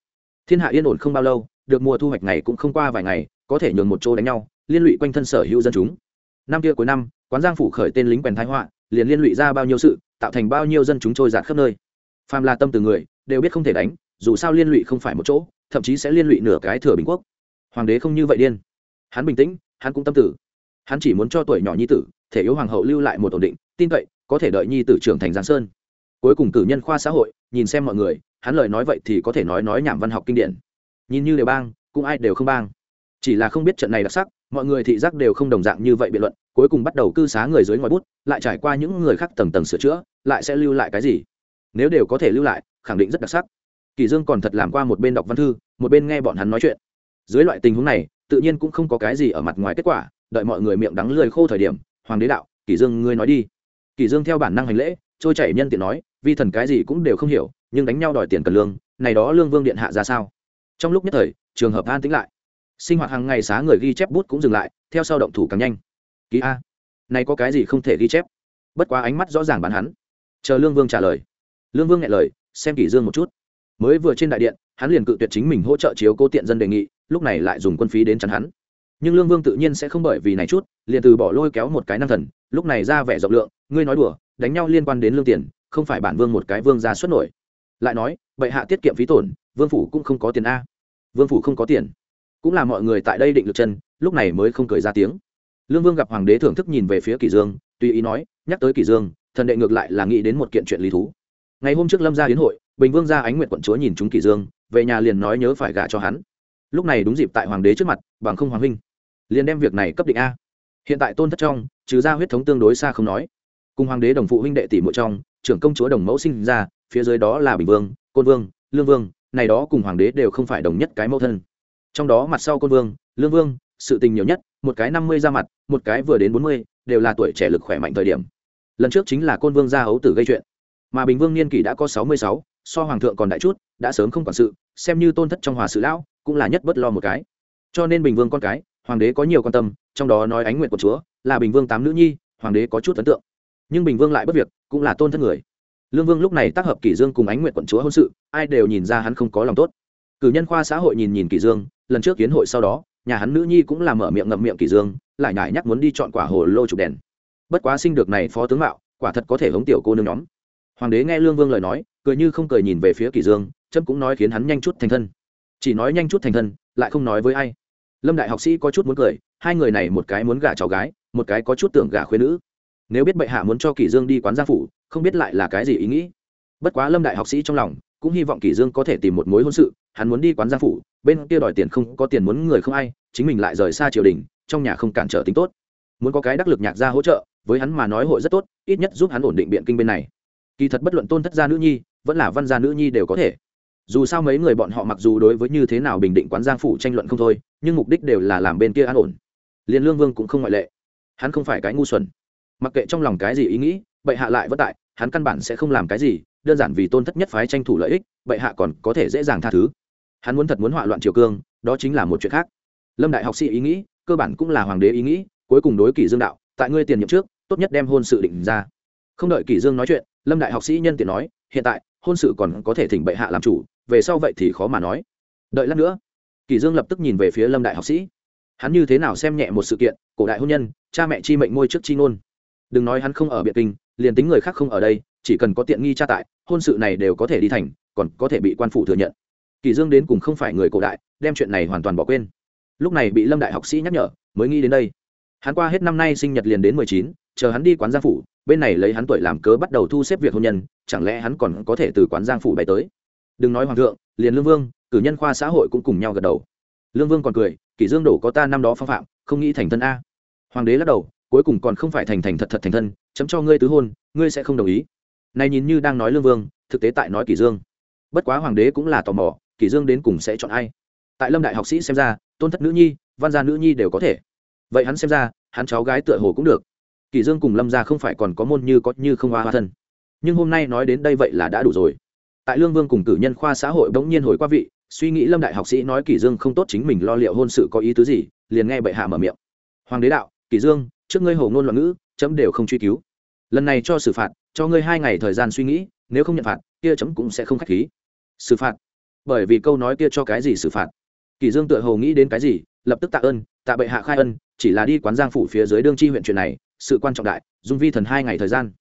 Thiên hạ yên ổn không bao lâu, được mùa thu hoạch ngày cũng không qua vài ngày, có thể nhường một chỗ đánh nhau, liên lụy quanh thân sở hữu dân chúng. Năm kia cuối năm, quán giang phủ khởi tên lính quèn thái họa, liền liên lụy ra bao nhiêu sự, tạo thành bao nhiêu dân chúng trôi giạt khắp nơi. Phàm là tâm từ người, đều biết không thể đánh, dù sao liên lụy không phải một chỗ, thậm chí sẽ liên lụy nửa cái thừa bình quốc. Hoàng đế không như vậy điên. Hắn bình tĩnh, hắn cũng tâm tử. Hắn chỉ muốn cho tuổi nhỏ nhi tử thể yếu hoàng hậu lưu lại một ổn định, tin cậy, có thể đợi nhi tử trưởng thành giang sơn. Cuối cùng cử nhân khoa xã hội, nhìn xem mọi người, hắn lời nói vậy thì có thể nói nói nhảm văn học kinh điển. Nhìn như đều bang, cũng ai đều không bang. Chỉ là không biết trận này đặc sắc, mọi người thị giác đều không đồng dạng như vậy biện luận, cuối cùng bắt đầu cư xá người dưới ngoài bút, lại trải qua những người khác tầng tầng sửa chữa, lại sẽ lưu lại cái gì? Nếu đều có thể lưu lại, khẳng định rất đặc sắc. Kỳ dương còn thật làm qua một bên đọc văn thư, một bên nghe bọn hắn nói chuyện. Dưới loại tình huống này, tự nhiên cũng không có cái gì ở mặt ngoài kết quả, đợi mọi người miệng đắng lười khô thời điểm hoàng đế đạo, Kỷ dương, ngươi nói đi. Kỷ dương theo bản năng hành lễ, trôi chảy nhân tiện nói, vi thần cái gì cũng đều không hiểu, nhưng đánh nhau đòi tiền cần lương, này đó lương vương điện hạ ra sao? Trong lúc nhất thời, trường hợp an tĩnh lại. Sinh hoạt hàng ngày xá người ghi chép bút cũng dừng lại, theo sau động thủ càng nhanh. Ký a. Này có cái gì không thể ghi chép? Bất quá ánh mắt rõ ràng bán hắn. Chờ lương vương trả lời. Lương vương nghe lời, xem kỷ dương một chút. Mới vừa trên đại điện, hắn liền cự tuyệt chính mình hỗ trợ chiếu cố tiện dân đề nghị, lúc này lại dùng quân phí đến chắn hắn nhưng lương vương tự nhiên sẽ không bởi vì này chút, liền từ bỏ lôi kéo một cái năng thần, lúc này ra vẻ rộng lượng, ngươi nói đùa, đánh nhau liên quan đến lương tiền, không phải bản vương một cái vương ra xuất nổi. Lại nói, bệ hạ tiết kiệm phí tổn, vương phủ cũng không có tiền a. Vương phủ không có tiền. Cũng là mọi người tại đây định lực chân, lúc này mới không cười ra tiếng. Lương vương gặp hoàng đế thưởng thức nhìn về phía kỷ dương, tùy ý nói, nhắc tới kỷ dương, thần đệ ngược lại là nghĩ đến một kiện chuyện lý thú. Ngày hôm trước lâm gia hiến hội, bình vương gia ánh nguyện quận chúa nhìn chúng kỷ dương, về nhà liền nói nhớ phải gả cho hắn. Lúc này đúng dịp tại hoàng đế trước mặt, bằng không hoàng huynh liền đem việc này cấp định a. Hiện tại tôn thất trong, trừ ra huyết thống tương đối xa không nói. Cùng hoàng đế đồng phụ huynh đệ tỷ muội trong, trưởng công chúa đồng mẫu sinh ra, phía dưới đó là bình vương, côn vương, lương vương, này đó cùng hoàng đế đều không phải đồng nhất cái mẫu thân. Trong đó mặt sau côn vương, lương vương, sự tình nhiều nhất, một cái năm mươi ra mặt, một cái vừa đến bốn mươi, đều là tuổi trẻ lực khỏe mạnh thời điểm. Lần trước chính là côn vương gia hấu tử gây chuyện. Mà bình vương niên kỷ đã có sáu mươi sáu, so hoàng thượng còn đại chút, đã sớm không quản sự, xem như tôn thất trong hòa sự lão, cũng là nhất bất lo một cái. Cho nên bình vương con cái hoàng đế có nhiều quan tâm, trong đó nói ánh nguyện của chúa, là bình vương tám nữ nhi, hoàng đế có chút ấn tượng. Nhưng bình vương lại bất việc, cũng là tôn thất người. Lương vương lúc này tác hợp kỷ dương cùng ánh nguyện quận chúa hôn sự, ai đều nhìn ra hắn không có lòng tốt. Cử nhân khoa xã hội nhìn nhìn kỷ dương, lần trước kiến hội sau đó, nhà hắn nữ nhi cũng là mở miệng ngậm miệng kỷ dương, lại nhải nhắc muốn đi chọn quả hồ lô chụp đèn. Bất quá sinh được này phó tướng mạo, quả thật có thể hống tiểu cô nương nhóm. Hoàng đế nghe lương vương lời nói, cười như không cười nhìn về phía kỷ dương trâm cũng nói khiến hắn nhanh chút thành thân. Chỉ nói nhanh chút thành thân, lại không nói với ai lâm đại học sĩ có chút muốn cười, hai người này một cái muốn gả cháu gái, một cái có chút tưởng gả khuyên nữ. Nếu biết bệ hạ muốn cho kỷ dương đi quán gia phủ, không biết lại là cái gì ý nghĩ. Bất quá lâm đại học sĩ trong lòng, cũng hy vọng kỷ dương có thể tìm một mối hôn sự, hắn muốn đi quán gia phủ, bên kia đòi tiền không có tiền muốn người không ai, chính mình lại rời xa triều đình, trong nhà không cản trở tính tốt. Muốn có cái đắc lực nhạc gia hỗ trợ, với hắn mà nói hội rất tốt, ít nhất giúp hắn ổn định biện kinh bên này. Kỳ thật bất luận tôn thất gia nữ nhi, vẫn là văn gia nữ nhi đều có thể dù sao mấy người bọn họ mặc dù đối với như thế nào bình định quán giang phủ tranh luận không thôi, nhưng mục đích đều là làm bên kia an ổn. Liền lương vương cũng không ngoại lệ. Hắn không phải cái ngu xuẩn. Mặc kệ trong lòng cái gì ý nghĩ, bệ hạ lại vất tại, hắn căn bản sẽ không làm cái gì, đơn giản vì tôn thất nhất phái tranh thủ lợi ích, bệ hạ còn có thể dễ dàng tha thứ. Hắn muốn thật muốn hỏa loạn triều cương, đó chính là một chuyện khác. Lâm đại học sĩ ý nghĩ, cơ bản cũng là hoàng đế ý nghĩ, cuối cùng đối kỷ dương đạo, tại ngươi tiền nhiệm trước, tốt nhất đem hôn sự định ra. Không đợi kỷ dương nói chuyện, lâm đại học sĩ nhân tiện nói, hiện tại hôn sự còn có thể thỉnh bệ hạ làm chủ, về sau vậy thì khó mà nói. Đợi lát nữa kỷ dương lập tức nhìn về phía lâm đại học sĩ. Hắn như thế nào xem nhẹ một sự kiện, cổ đại hôn nhân, cha mẹ chi mệnh môi trước chi ngôn. Đừng nói hắn không ở biệt kinh, liền tính người khác không ở đây, chỉ cần có tiện nghi cha tại, hôn sự này đều có thể đi thành, còn có thể bị quan phủ thừa nhận. Kỳ dương đến cùng không phải người cổ đại, đem chuyện này hoàn toàn bỏ quên. Lúc này bị lâm đại học sĩ nhắc nhở, mới nghĩ đến đây. Hắn qua hết năm nay sinh nhật liền đến mười chín, chờ hắn đi quán gia phủ bên này lấy hắn tuổi làm cớ bắt đầu thu xếp việc hôn nhân, chẳng lẽ hắn còn có thể từ quán giang phủ bày tới? Đừng nói hoàng thượng, liền lương vương, cử nhân khoa xã hội cũng cùng nhau gật đầu. Lương vương còn cười, kỷ dương đổ có ta năm đó phong phạm, không nghĩ thành thân a. Hoàng đế lắc đầu, cuối cùng còn không phải thành thành thật thật thành thân, chấm cho ngươi tứ hôn, ngươi sẽ không đồng ý. Này nhìn như đang nói lương vương, thực tế tại nói kỷ dương. Bất quá hoàng đế cũng là tò mò, kỷ dương đến cùng sẽ chọn ai? Tại lâm đại học sĩ xem ra, tôn thất nữ nhi, văn gia nữ nhi đều có thể. Vậy hắn xem ra, hắn cháu gái tựa hồ cũng được. Kỳ dương cùng lâm gia không phải còn có môn như có như không hoa hoa thân. Nhưng hôm nay nói đến đây vậy là đã đủ rồi. Tại lương vương cùng cử nhân khoa xã hội bỗng nhiên hồi qua vị, suy nghĩ lâm đại học sĩ nói Kỳ dương không tốt chính mình lo liệu hôn sự có ý tứ gì, liền nghe bệ hạ mở miệng. Hoàng đế đạo Kỳ dương, trước ngươi hồ ngôn loạn ngữ, chấm đều không truy cứu. Lần này cho xử phạt, cho ngươi hai ngày thời gian suy nghĩ, nếu không nhận phạt, kia chấm cũng sẽ không khách khí. Xử phạt? Bởi vì câu nói kia cho cái gì xử phạt? Kỳ dương tựa hồ nghĩ đến cái gì, lập tức tạ ơn, tạ bệ hạ khai ân, chỉ là đi quán giang phủ phía dưới đương chi huyện chuyện này sự quan trọng đại, dung vi thần hai ngày thời gian.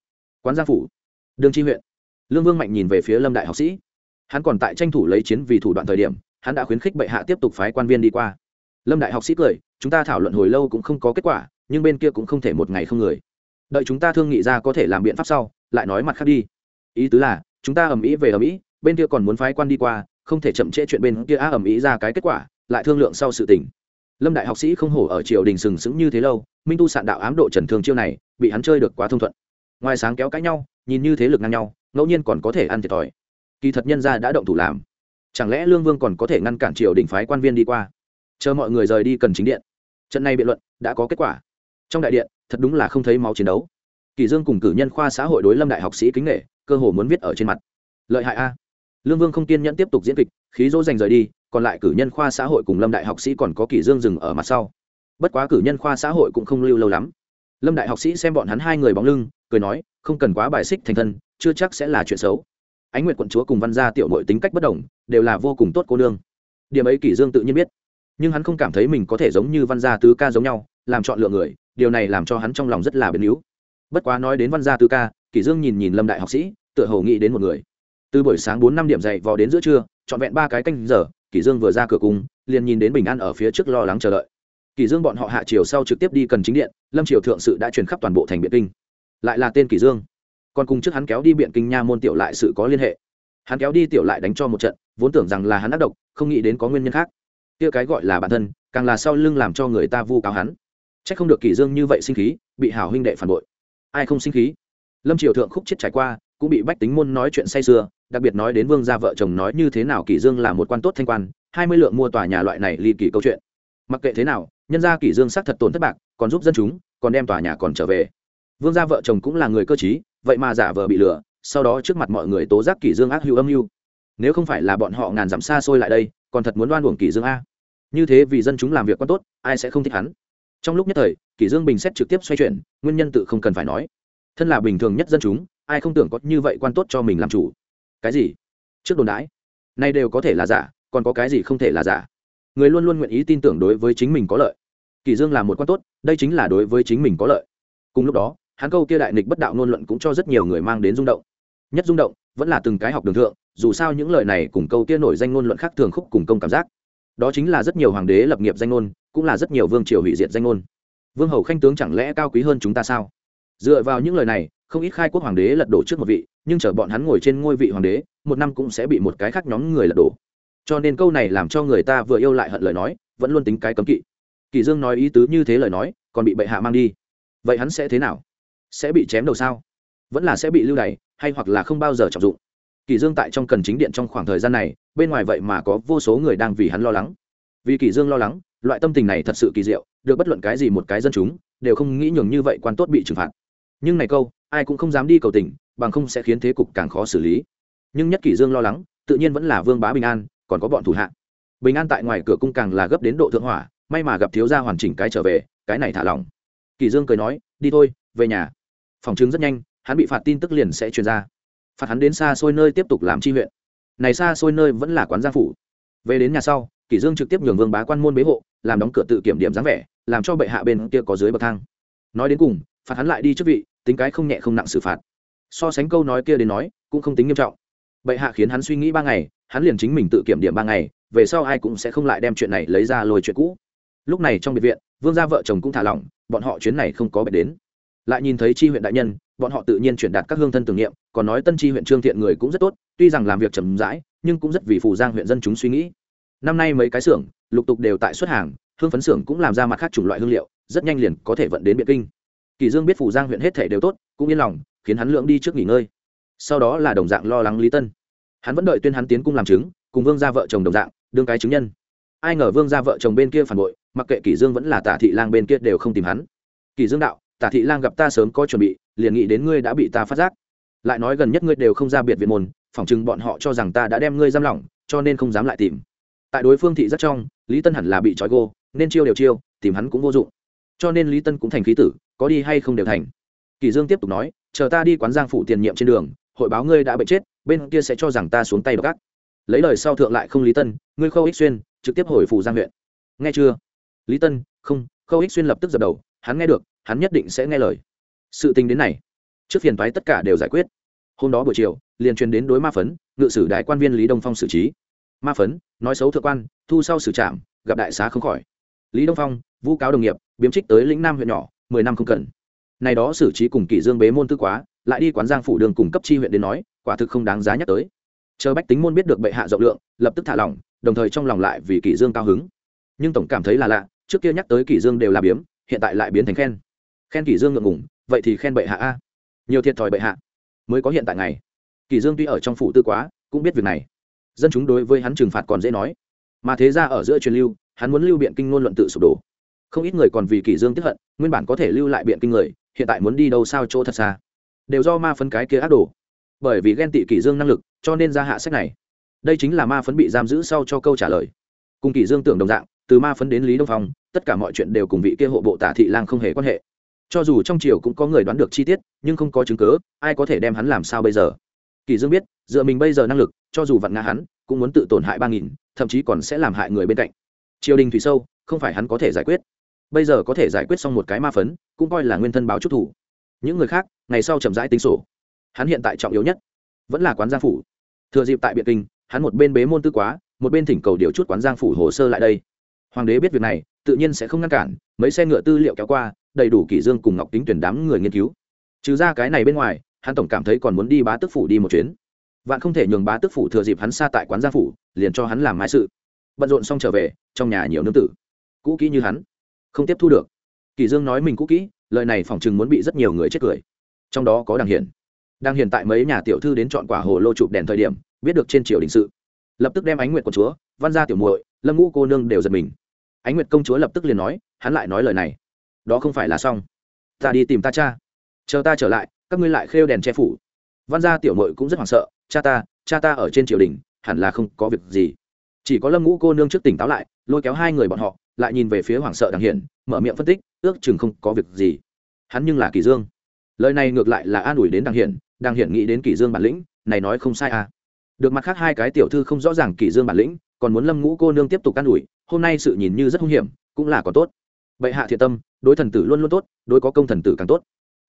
Quán giang phủ đương chi huyện. Lương vương mạnh nhìn về phía lâm đại học sĩ. Hắn còn tại tranh thủ lấy chiến vì thủ đoạn thời điểm, hắn đã khuyến khích bệ hạ tiếp tục phái quan viên đi qua. Lâm đại học sĩ cười, chúng ta thảo luận hồi lâu cũng không có kết quả, nhưng bên kia cũng không thể một ngày không người. Đợi chúng ta thương nghị ra có thể làm biện pháp sau, lại nói mặt khác đi. Ý tứ là, chúng ta ầm ĩ về ầm ĩ, bên kia còn muốn phái quan đi qua, không thể chậm trễ chuyện bên kia á ầm ĩ ra cái kết quả, lại thương lượng sau sự tình lâm đại học sĩ không hổ ở triều đình sừng sững như thế lâu, minh tu sạn đạo ám độ trần thương chiêu này, bị hắn chơi được quá thông thuận. Ngoài sáng kéo cãi nhau, nhìn như thế lực ngang nhau, ngẫu nhiên còn có thể ăn thiệt thòi. Kỳ thật nhân gia đã động thủ làm. Chẳng lẽ lương vương còn có thể ngăn cản triều đình phái quan viên đi qua? Chờ mọi người rời đi cần chính điện. Trận này biện luận đã có kết quả. Trong đại điện, thật đúng là không thấy máu chiến đấu. Kỳ dương cùng cử nhân khoa xã hội đối lâm đại học sĩ kính nghệ cơ hồ muốn viết ở trên mặt. Lợi hại a. Lương vương không kiên nhẫn tiếp tục diễn kịch, khí dỗ dành rời đi còn lại cử nhân khoa xã hội cùng lâm đại học sĩ còn có kỷ dương dừng ở mặt sau. Bất quá cử nhân khoa xã hội cũng không lưu lâu lắm. Lâm đại học sĩ xem bọn hắn hai người bóng lưng, cười nói, không cần quá bài xích thành thân, chưa chắc sẽ là chuyện xấu. Ánh nguyệt quận chúa cùng văn gia tiểu muội tính cách bất đồng, đều là vô cùng tốt cô nương. Điểm ấy kỷ dương tự nhiên biết. Nhưng hắn không cảm thấy mình có thể giống như văn gia tứ ca giống nhau, làm chọn lựa người, điều này làm cho hắn trong lòng rất là biến yếu bất quá nói đến văn gia tứ ca kỷ dương nhìn nhìn lâm đại học sĩ, tựa hồ nghĩ đến một người. Từ buổi sáng bốn năm điểm dậy vào đến giữa trưa chọn vẹn ba cái canh giờ kỷ dương vừa ra cửa cung, liền nhìn đến bình an ở phía trước lo lắng chờ đợi. Kỷ dương bọn họ hạ triều sau trực tiếp đi cần chính điện, lâm triều thượng sự đã truyền khắp toàn bộ thành biện kinh. Lại là tên kỷ dương. Còn cùng trước hắn kéo đi biện kinh nha môn tiểu lại sự có liên hệ. Hắn kéo đi tiểu lại đánh cho một trận, vốn tưởng rằng là hắn ác độc, không nghĩ đến có nguyên nhân khác. Kia cái gọi là bản thân, càng là sau lưng làm cho người ta vu cáo hắn. Chắc không được kỷ dương như vậy sinh khí, bị hảo huynh đệ phản bội. Ai không sinh khí? Lâm triều thượng khúc chết trải qua, cũng bị bách tính môn nói chuyện say sưa đặc biệt nói đến vương gia vợ chồng nói như thế nào kỷ dương là một quan tốt thanh quan, hai mươi lượng mua tòa nhà loại này ly kỳ câu chuyện. Mặc kệ thế nào, nhân gia kỷ dương xác thật tổn thất bạc, còn giúp dân chúng, còn đem tòa nhà còn trở về. Vương gia vợ chồng cũng là người cơ trí, vậy mà giả vờ bị lừa, sau đó trước mặt mọi người tố giác kỷ dương ác hữu âm mưu. Nếu không phải là bọn họ ngàn dặm xa xôi lại đây, còn thật muốn đoan uổng kỷ dương a. Như thế vì dân chúng làm việc quan tốt, ai sẽ không thích hắn? Trong lúc nhất thời, kỷ dương bình xét trực tiếp xoay chuyển, nguyên nhân tự không cần phải nói. Thân là bình thường nhất dân chúng, ai không tưởng có như vậy quan tốt cho mình làm chủ cái gì? Trước đồn đãi. Nay đều có thể là giả, còn có cái gì không thể là giả? Người luôn luôn nguyện ý tin tưởng đối với chính mình có lợi. Kỷ dương là một quan tốt, đây chính là đối với chính mình có lợi. Cùng lúc đó, hắn câu kia đại nghịch bất đạo ngôn luận cũng cho rất nhiều người mang đến rung động. Nhất rung động, vẫn là từng cái học đường thượng, dù sao những lời này cùng câu kia nổi danh ngôn luận khác thường khúc cùng công cảm giác. Đó chính là rất nhiều hoàng đế lập nghiệp danh ngôn, cũng là rất nhiều vương triều hủy diệt danh ngôn. Vương hầu khanh tướng chẳng lẽ cao quý hơn chúng ta sao? Dựa vào những lời này, không ít khai quốc hoàng đế lật đổ trước một vị nhưng chờ bọn hắn ngồi trên ngôi vị hoàng đế, một năm cũng sẽ bị một cái khác nhóm người lật đổ. Cho nên câu này làm cho người ta vừa yêu lại hận lời nói, vẫn luôn tính cái cấm kỵ. Kỳ dương nói ý tứ như thế lời nói, còn bị bệ hạ mang đi. Vậy hắn sẽ thế nào? Sẽ bị chém đầu sao? Vẫn là sẽ bị lưu đày, hay hoặc là không bao giờ trọng dụng? Kỳ dương tại trong cần chính điện trong khoảng thời gian này, bên ngoài vậy mà có vô số người đang vì hắn lo lắng. Vì kỳ dương lo lắng, loại tâm tình này thật sự kỳ diệu, được bất luận cái gì một cái dân chúng, đều không nghĩ nhường như vậy quan tốt bị trừng phạt. Nhưng này câu, ai cũng không dám đi cầu tình bằng không sẽ khiến thế cục càng khó xử lý. Nhưng nhất kỷ dương lo lắng, tự nhiên vẫn là vương bá bình an, còn có bọn thủ hạ. Bình an tại ngoài cửa cung càng là gấp đến độ thượng hỏa, may mà gặp thiếu gia hoàn chỉnh cái trở về, cái này thả lỏng. Kỷ dương cười nói, đi thôi, về nhà. Phòng chứng rất nhanh, hắn bị phạt tin tức liền sẽ truyền ra. Phạt hắn đến xa xôi nơi tiếp tục làm chi huyện. Này xa xôi nơi vẫn là quán gia phủ. Về đến nhà sau, kỷ dương trực tiếp nhường vương bá quan môn bế hộ, làm đóng cửa tự kiểm điểm dáng vẻ, làm cho bệ hạ bên kia có dưới bậc thang. Nói đến cùng, phạt hắn lại đi chức vị, tính cái không nhẹ không nặng xử phạt so sánh câu nói kia đến nói, cũng không tính nghiêm trọng. Bệ hạ khiến hắn suy nghĩ ba ngày, hắn liền chính mình tự kiểm điểm ba ngày, về sau ai cũng sẽ không lại đem chuyện này lấy ra lôi chuyện cũ. Lúc này trong biệt viện, vương gia vợ chồng cũng thả lỏng, bọn họ chuyến này không có bệnh đến. Lại nhìn thấy tri huyện đại nhân, bọn họ tự nhiên chuyển đạt các hương thân tưởng niệm, còn nói tân tri huyện trương thiện người cũng rất tốt, tuy rằng làm việc chậm rãi, nhưng cũng rất vì phù giang huyện dân chúng suy nghĩ. Năm nay mấy cái xưởng, lục tục đều tại xuất hàng, hương phấn xưởng cũng làm ra mặt khác chủng loại hương liệu, rất nhanh liền có thể vận đến biện kinh. Kỳ dương biết phù giang huyện hết thể đều tốt, cũng yên lòng khiến hắn lượng đi trước nghỉ ngơi. Sau đó là đồng dạng lo lắng lý tân. Hắn vẫn đợi tuyên hắn tiến cung làm chứng, cùng vương gia vợ chồng đồng dạng, đương cái chứng nhân. Ai ngờ vương gia vợ chồng bên kia phản bội, mặc kệ kỷ dương vẫn là tả thị lang bên kia đều không tìm hắn. Kỷ dương đạo, tả thị lang gặp ta sớm có chuẩn bị, liền nghĩ đến ngươi đã bị ta phát giác. Lại nói gần nhất ngươi đều không ra biệt viện môn, phỏng chừng bọn họ cho rằng ta đã đem ngươi giam lỏng, cho nên không dám lại tìm. Tại đối phương thị rất trong, lý tân hẳn là bị trói gô, nên chiêu đều chiêu, tìm hắn cũng vô dụng. Cho nên lý tân cũng thành khí tử, có đi hay không đều thành. Kỳ dương tiếp tục nói chờ ta đi quán giang phủ tiền nhiệm trên đường, hội báo ngươi đã bệnh chết, bên kia sẽ cho rằng ta xuống tay độc gác lấy lời sau thượng lại không lý tân, ngươi khâu ích xuyên, trực tiếp hồi phủ giang huyện. Nghe chưa? Lý tân, không, khâu ích xuyên lập tức dập đầu, hắn nghe được, hắn nhất định sẽ nghe lời. Sự tình đến này, trước phiền toái tất cả đều giải quyết. Hôm đó buổi chiều, liền truyền đến đối ma phấn, ngự sử đại quan viên lý đông phong xử trí. Ma phấn, nói xấu thượng quan, thu sau xử trạm gặp đại xá không khỏi. Lý đông phong vu cáo đồng nghiệp, biếm trích tới lĩnh nam huyện nhỏ, mười năm không cần này đó xử trí cùng kỷ dương bế môn tư quá, lại đi quán giang phủ đường cùng cấp chi huyện đến nói, quả thực không đáng giá nhắc tới. Chờ bách tính môn biết được bệ hạ rộng lượng, lập tức thả lỏng, đồng thời trong lòng lại vì kỷ dương cao hứng. Nhưng tổng cảm thấy là lạ, trước kia nhắc tới kỷ dương đều là biếm, hiện tại lại biến thành khen. Khen kỷ dương ngượng ngùng, vậy thì khen bệ hạ a. Nhiều thiệt thòi bệ hạ. Mới có hiện tại ngày. Kỷ dương tuy ở trong phủ tư quá, cũng biết việc này. Dân chúng đối với hắn trừng phạt còn dễ nói. Mà thế ra ở giữa truyền lưu, hắn muốn lưu biện kinh ngôn luận tự sụp đổ. Không ít người còn vì kỷ dương tức hận, nguyên bản có thể lưu lại biện kinh người hiện tại muốn đi đâu sao chỗ thật xa? Đều do ma phấn cái kia ác đồ. Bởi vì ghen tị kỷ dương năng lực, cho nên ra hạ sách này. Đây chính là ma phấn bị giam giữ sau cho câu trả lời. Cùng kỷ dương tưởng đồng dạng, từ ma phấn đến lý đông phong, tất cả mọi chuyện đều cùng vị kia hộ bộ tả thị lang không hề quan hệ. Cho dù trong triều cũng có người đoán được chi tiết, nhưng không có chứng cứ, ai có thể đem hắn làm sao bây giờ? Kỳ dương biết, dựa mình bây giờ năng lực, cho dù vặn ngã hắn, cũng muốn tự tổn hại ba nghìn, thậm chí còn sẽ làm hại người bên cạnh. Triều đình thủy sâu, không phải hắn có thể giải quyết bây giờ có thể giải quyết xong một cái ma phấn, cũng coi là nguyên thân báo chút thủ. Những người khác, ngày sau chậm rãi tính sổ. Hắn hiện tại trọng yếu nhất vẫn là quán giang phủ. Thừa dịp tại biện kinh, hắn một bên bế môn tư quá, một bên thỉnh cầu điều chút quán giang phủ hồ sơ lại đây. Hoàng đế biết việc này, tự nhiên sẽ không ngăn cản, mấy xe ngựa tư liệu kéo qua, đầy đủ kỷ dương cùng ngọc kính tuyển đám người nghiên cứu. Trừ ra cái này bên ngoài, hắn tổng cảm thấy còn muốn đi bá tước phủ đi một chuyến. Vạn không thể nhường bá tước phủ thừa dịp hắn xa tại quán giang phủ, liền cho hắn làm mái sự. Bận rộn xong trở về, trong nhà nhiều nương tử. Cũ kỹ như hắn không tiếp thu được. Kỳ dương nói mình cũ kỹ, lời này phỏng chừng muốn bị rất nhiều người chết cười. Trong đó có đàng hiển. Đang hiện tại mấy nhà tiểu thư đến chọn quả hồ lô chụp đèn thời điểm, biết được trên triều đình sự. Lập tức đem ánh nguyệt của chúa, văn gia tiểu muội, lâm ngũ cô nương đều giật mình. Ánh nguyệt công chúa lập tức liền nói, hắn lại nói lời này. Đó không phải là xong. Ta đi tìm ta cha. Chờ ta trở lại, các ngươi lại khêu đèn che phủ. Văn gia tiểu muội cũng rất hoảng sợ, cha ta cha ta ở trên triều đình, hẳn là không có việc gì. Chỉ có lâm ngũ cô nương trước tỉnh táo lại, lôi kéo hai người bọn họ lại nhìn về phía hoảng sợ đằng hiển, mở miệng phân tích, ước chừng không có việc gì. Hắn nhưng là kỳ dương. Lời này ngược lại là an ủi đến đằng hiển đằng hiển nghĩ đến kỳ dương bản lĩnh, này nói không sai à. Được mặt khác hai cái tiểu thư không rõ ràng kỳ dương bản lĩnh, còn muốn lâm ngũ cô nương tiếp tục an ủi, hôm nay sự nhìn như rất hung hiểm, cũng là có tốt. Bệ hạ thiện tâm, đối thần tử luôn luôn tốt, đối có công thần tử càng tốt.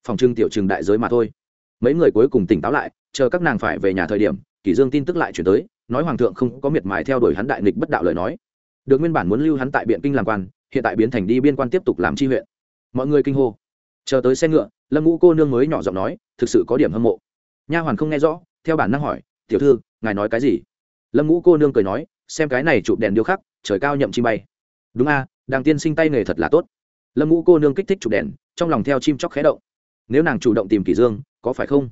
Phòng trưng tiểu trường đại giới mà thôi. Mấy người cuối cùng tỉnh táo lại, chờ các nàng phải về nhà thời điểm kỷ dương tin tức lại chuyển tới, nói hoàng thượng không có miệt mài theo đuổi hắn đại nghịch bất đạo lời nói được nguyên bản muốn lưu hắn tại biện kinh làm quan hiện tại biến thành đi biên quan tiếp tục làm tri huyện. Mọi người kinh hô. Chờ tới xe ngựa lâm ngũ cô nương mới nhỏ giọng nói thực sự có điểm hâm mộ. Nha hoàn không nghe rõ theo bản năng hỏi tiểu thư ngài nói cái gì? Lâm ngũ cô nương cười nói xem cái này chụp đèn điêu khắc trời cao nhậm chim bay. Đúng a à, đàng tiên sinh tay nghề thật là tốt. Lâm ngũ cô nương kích thích chụp đèn trong lòng theo chim chóc khé động. Nếu nàng chủ động tìm kỷ dương có phải không?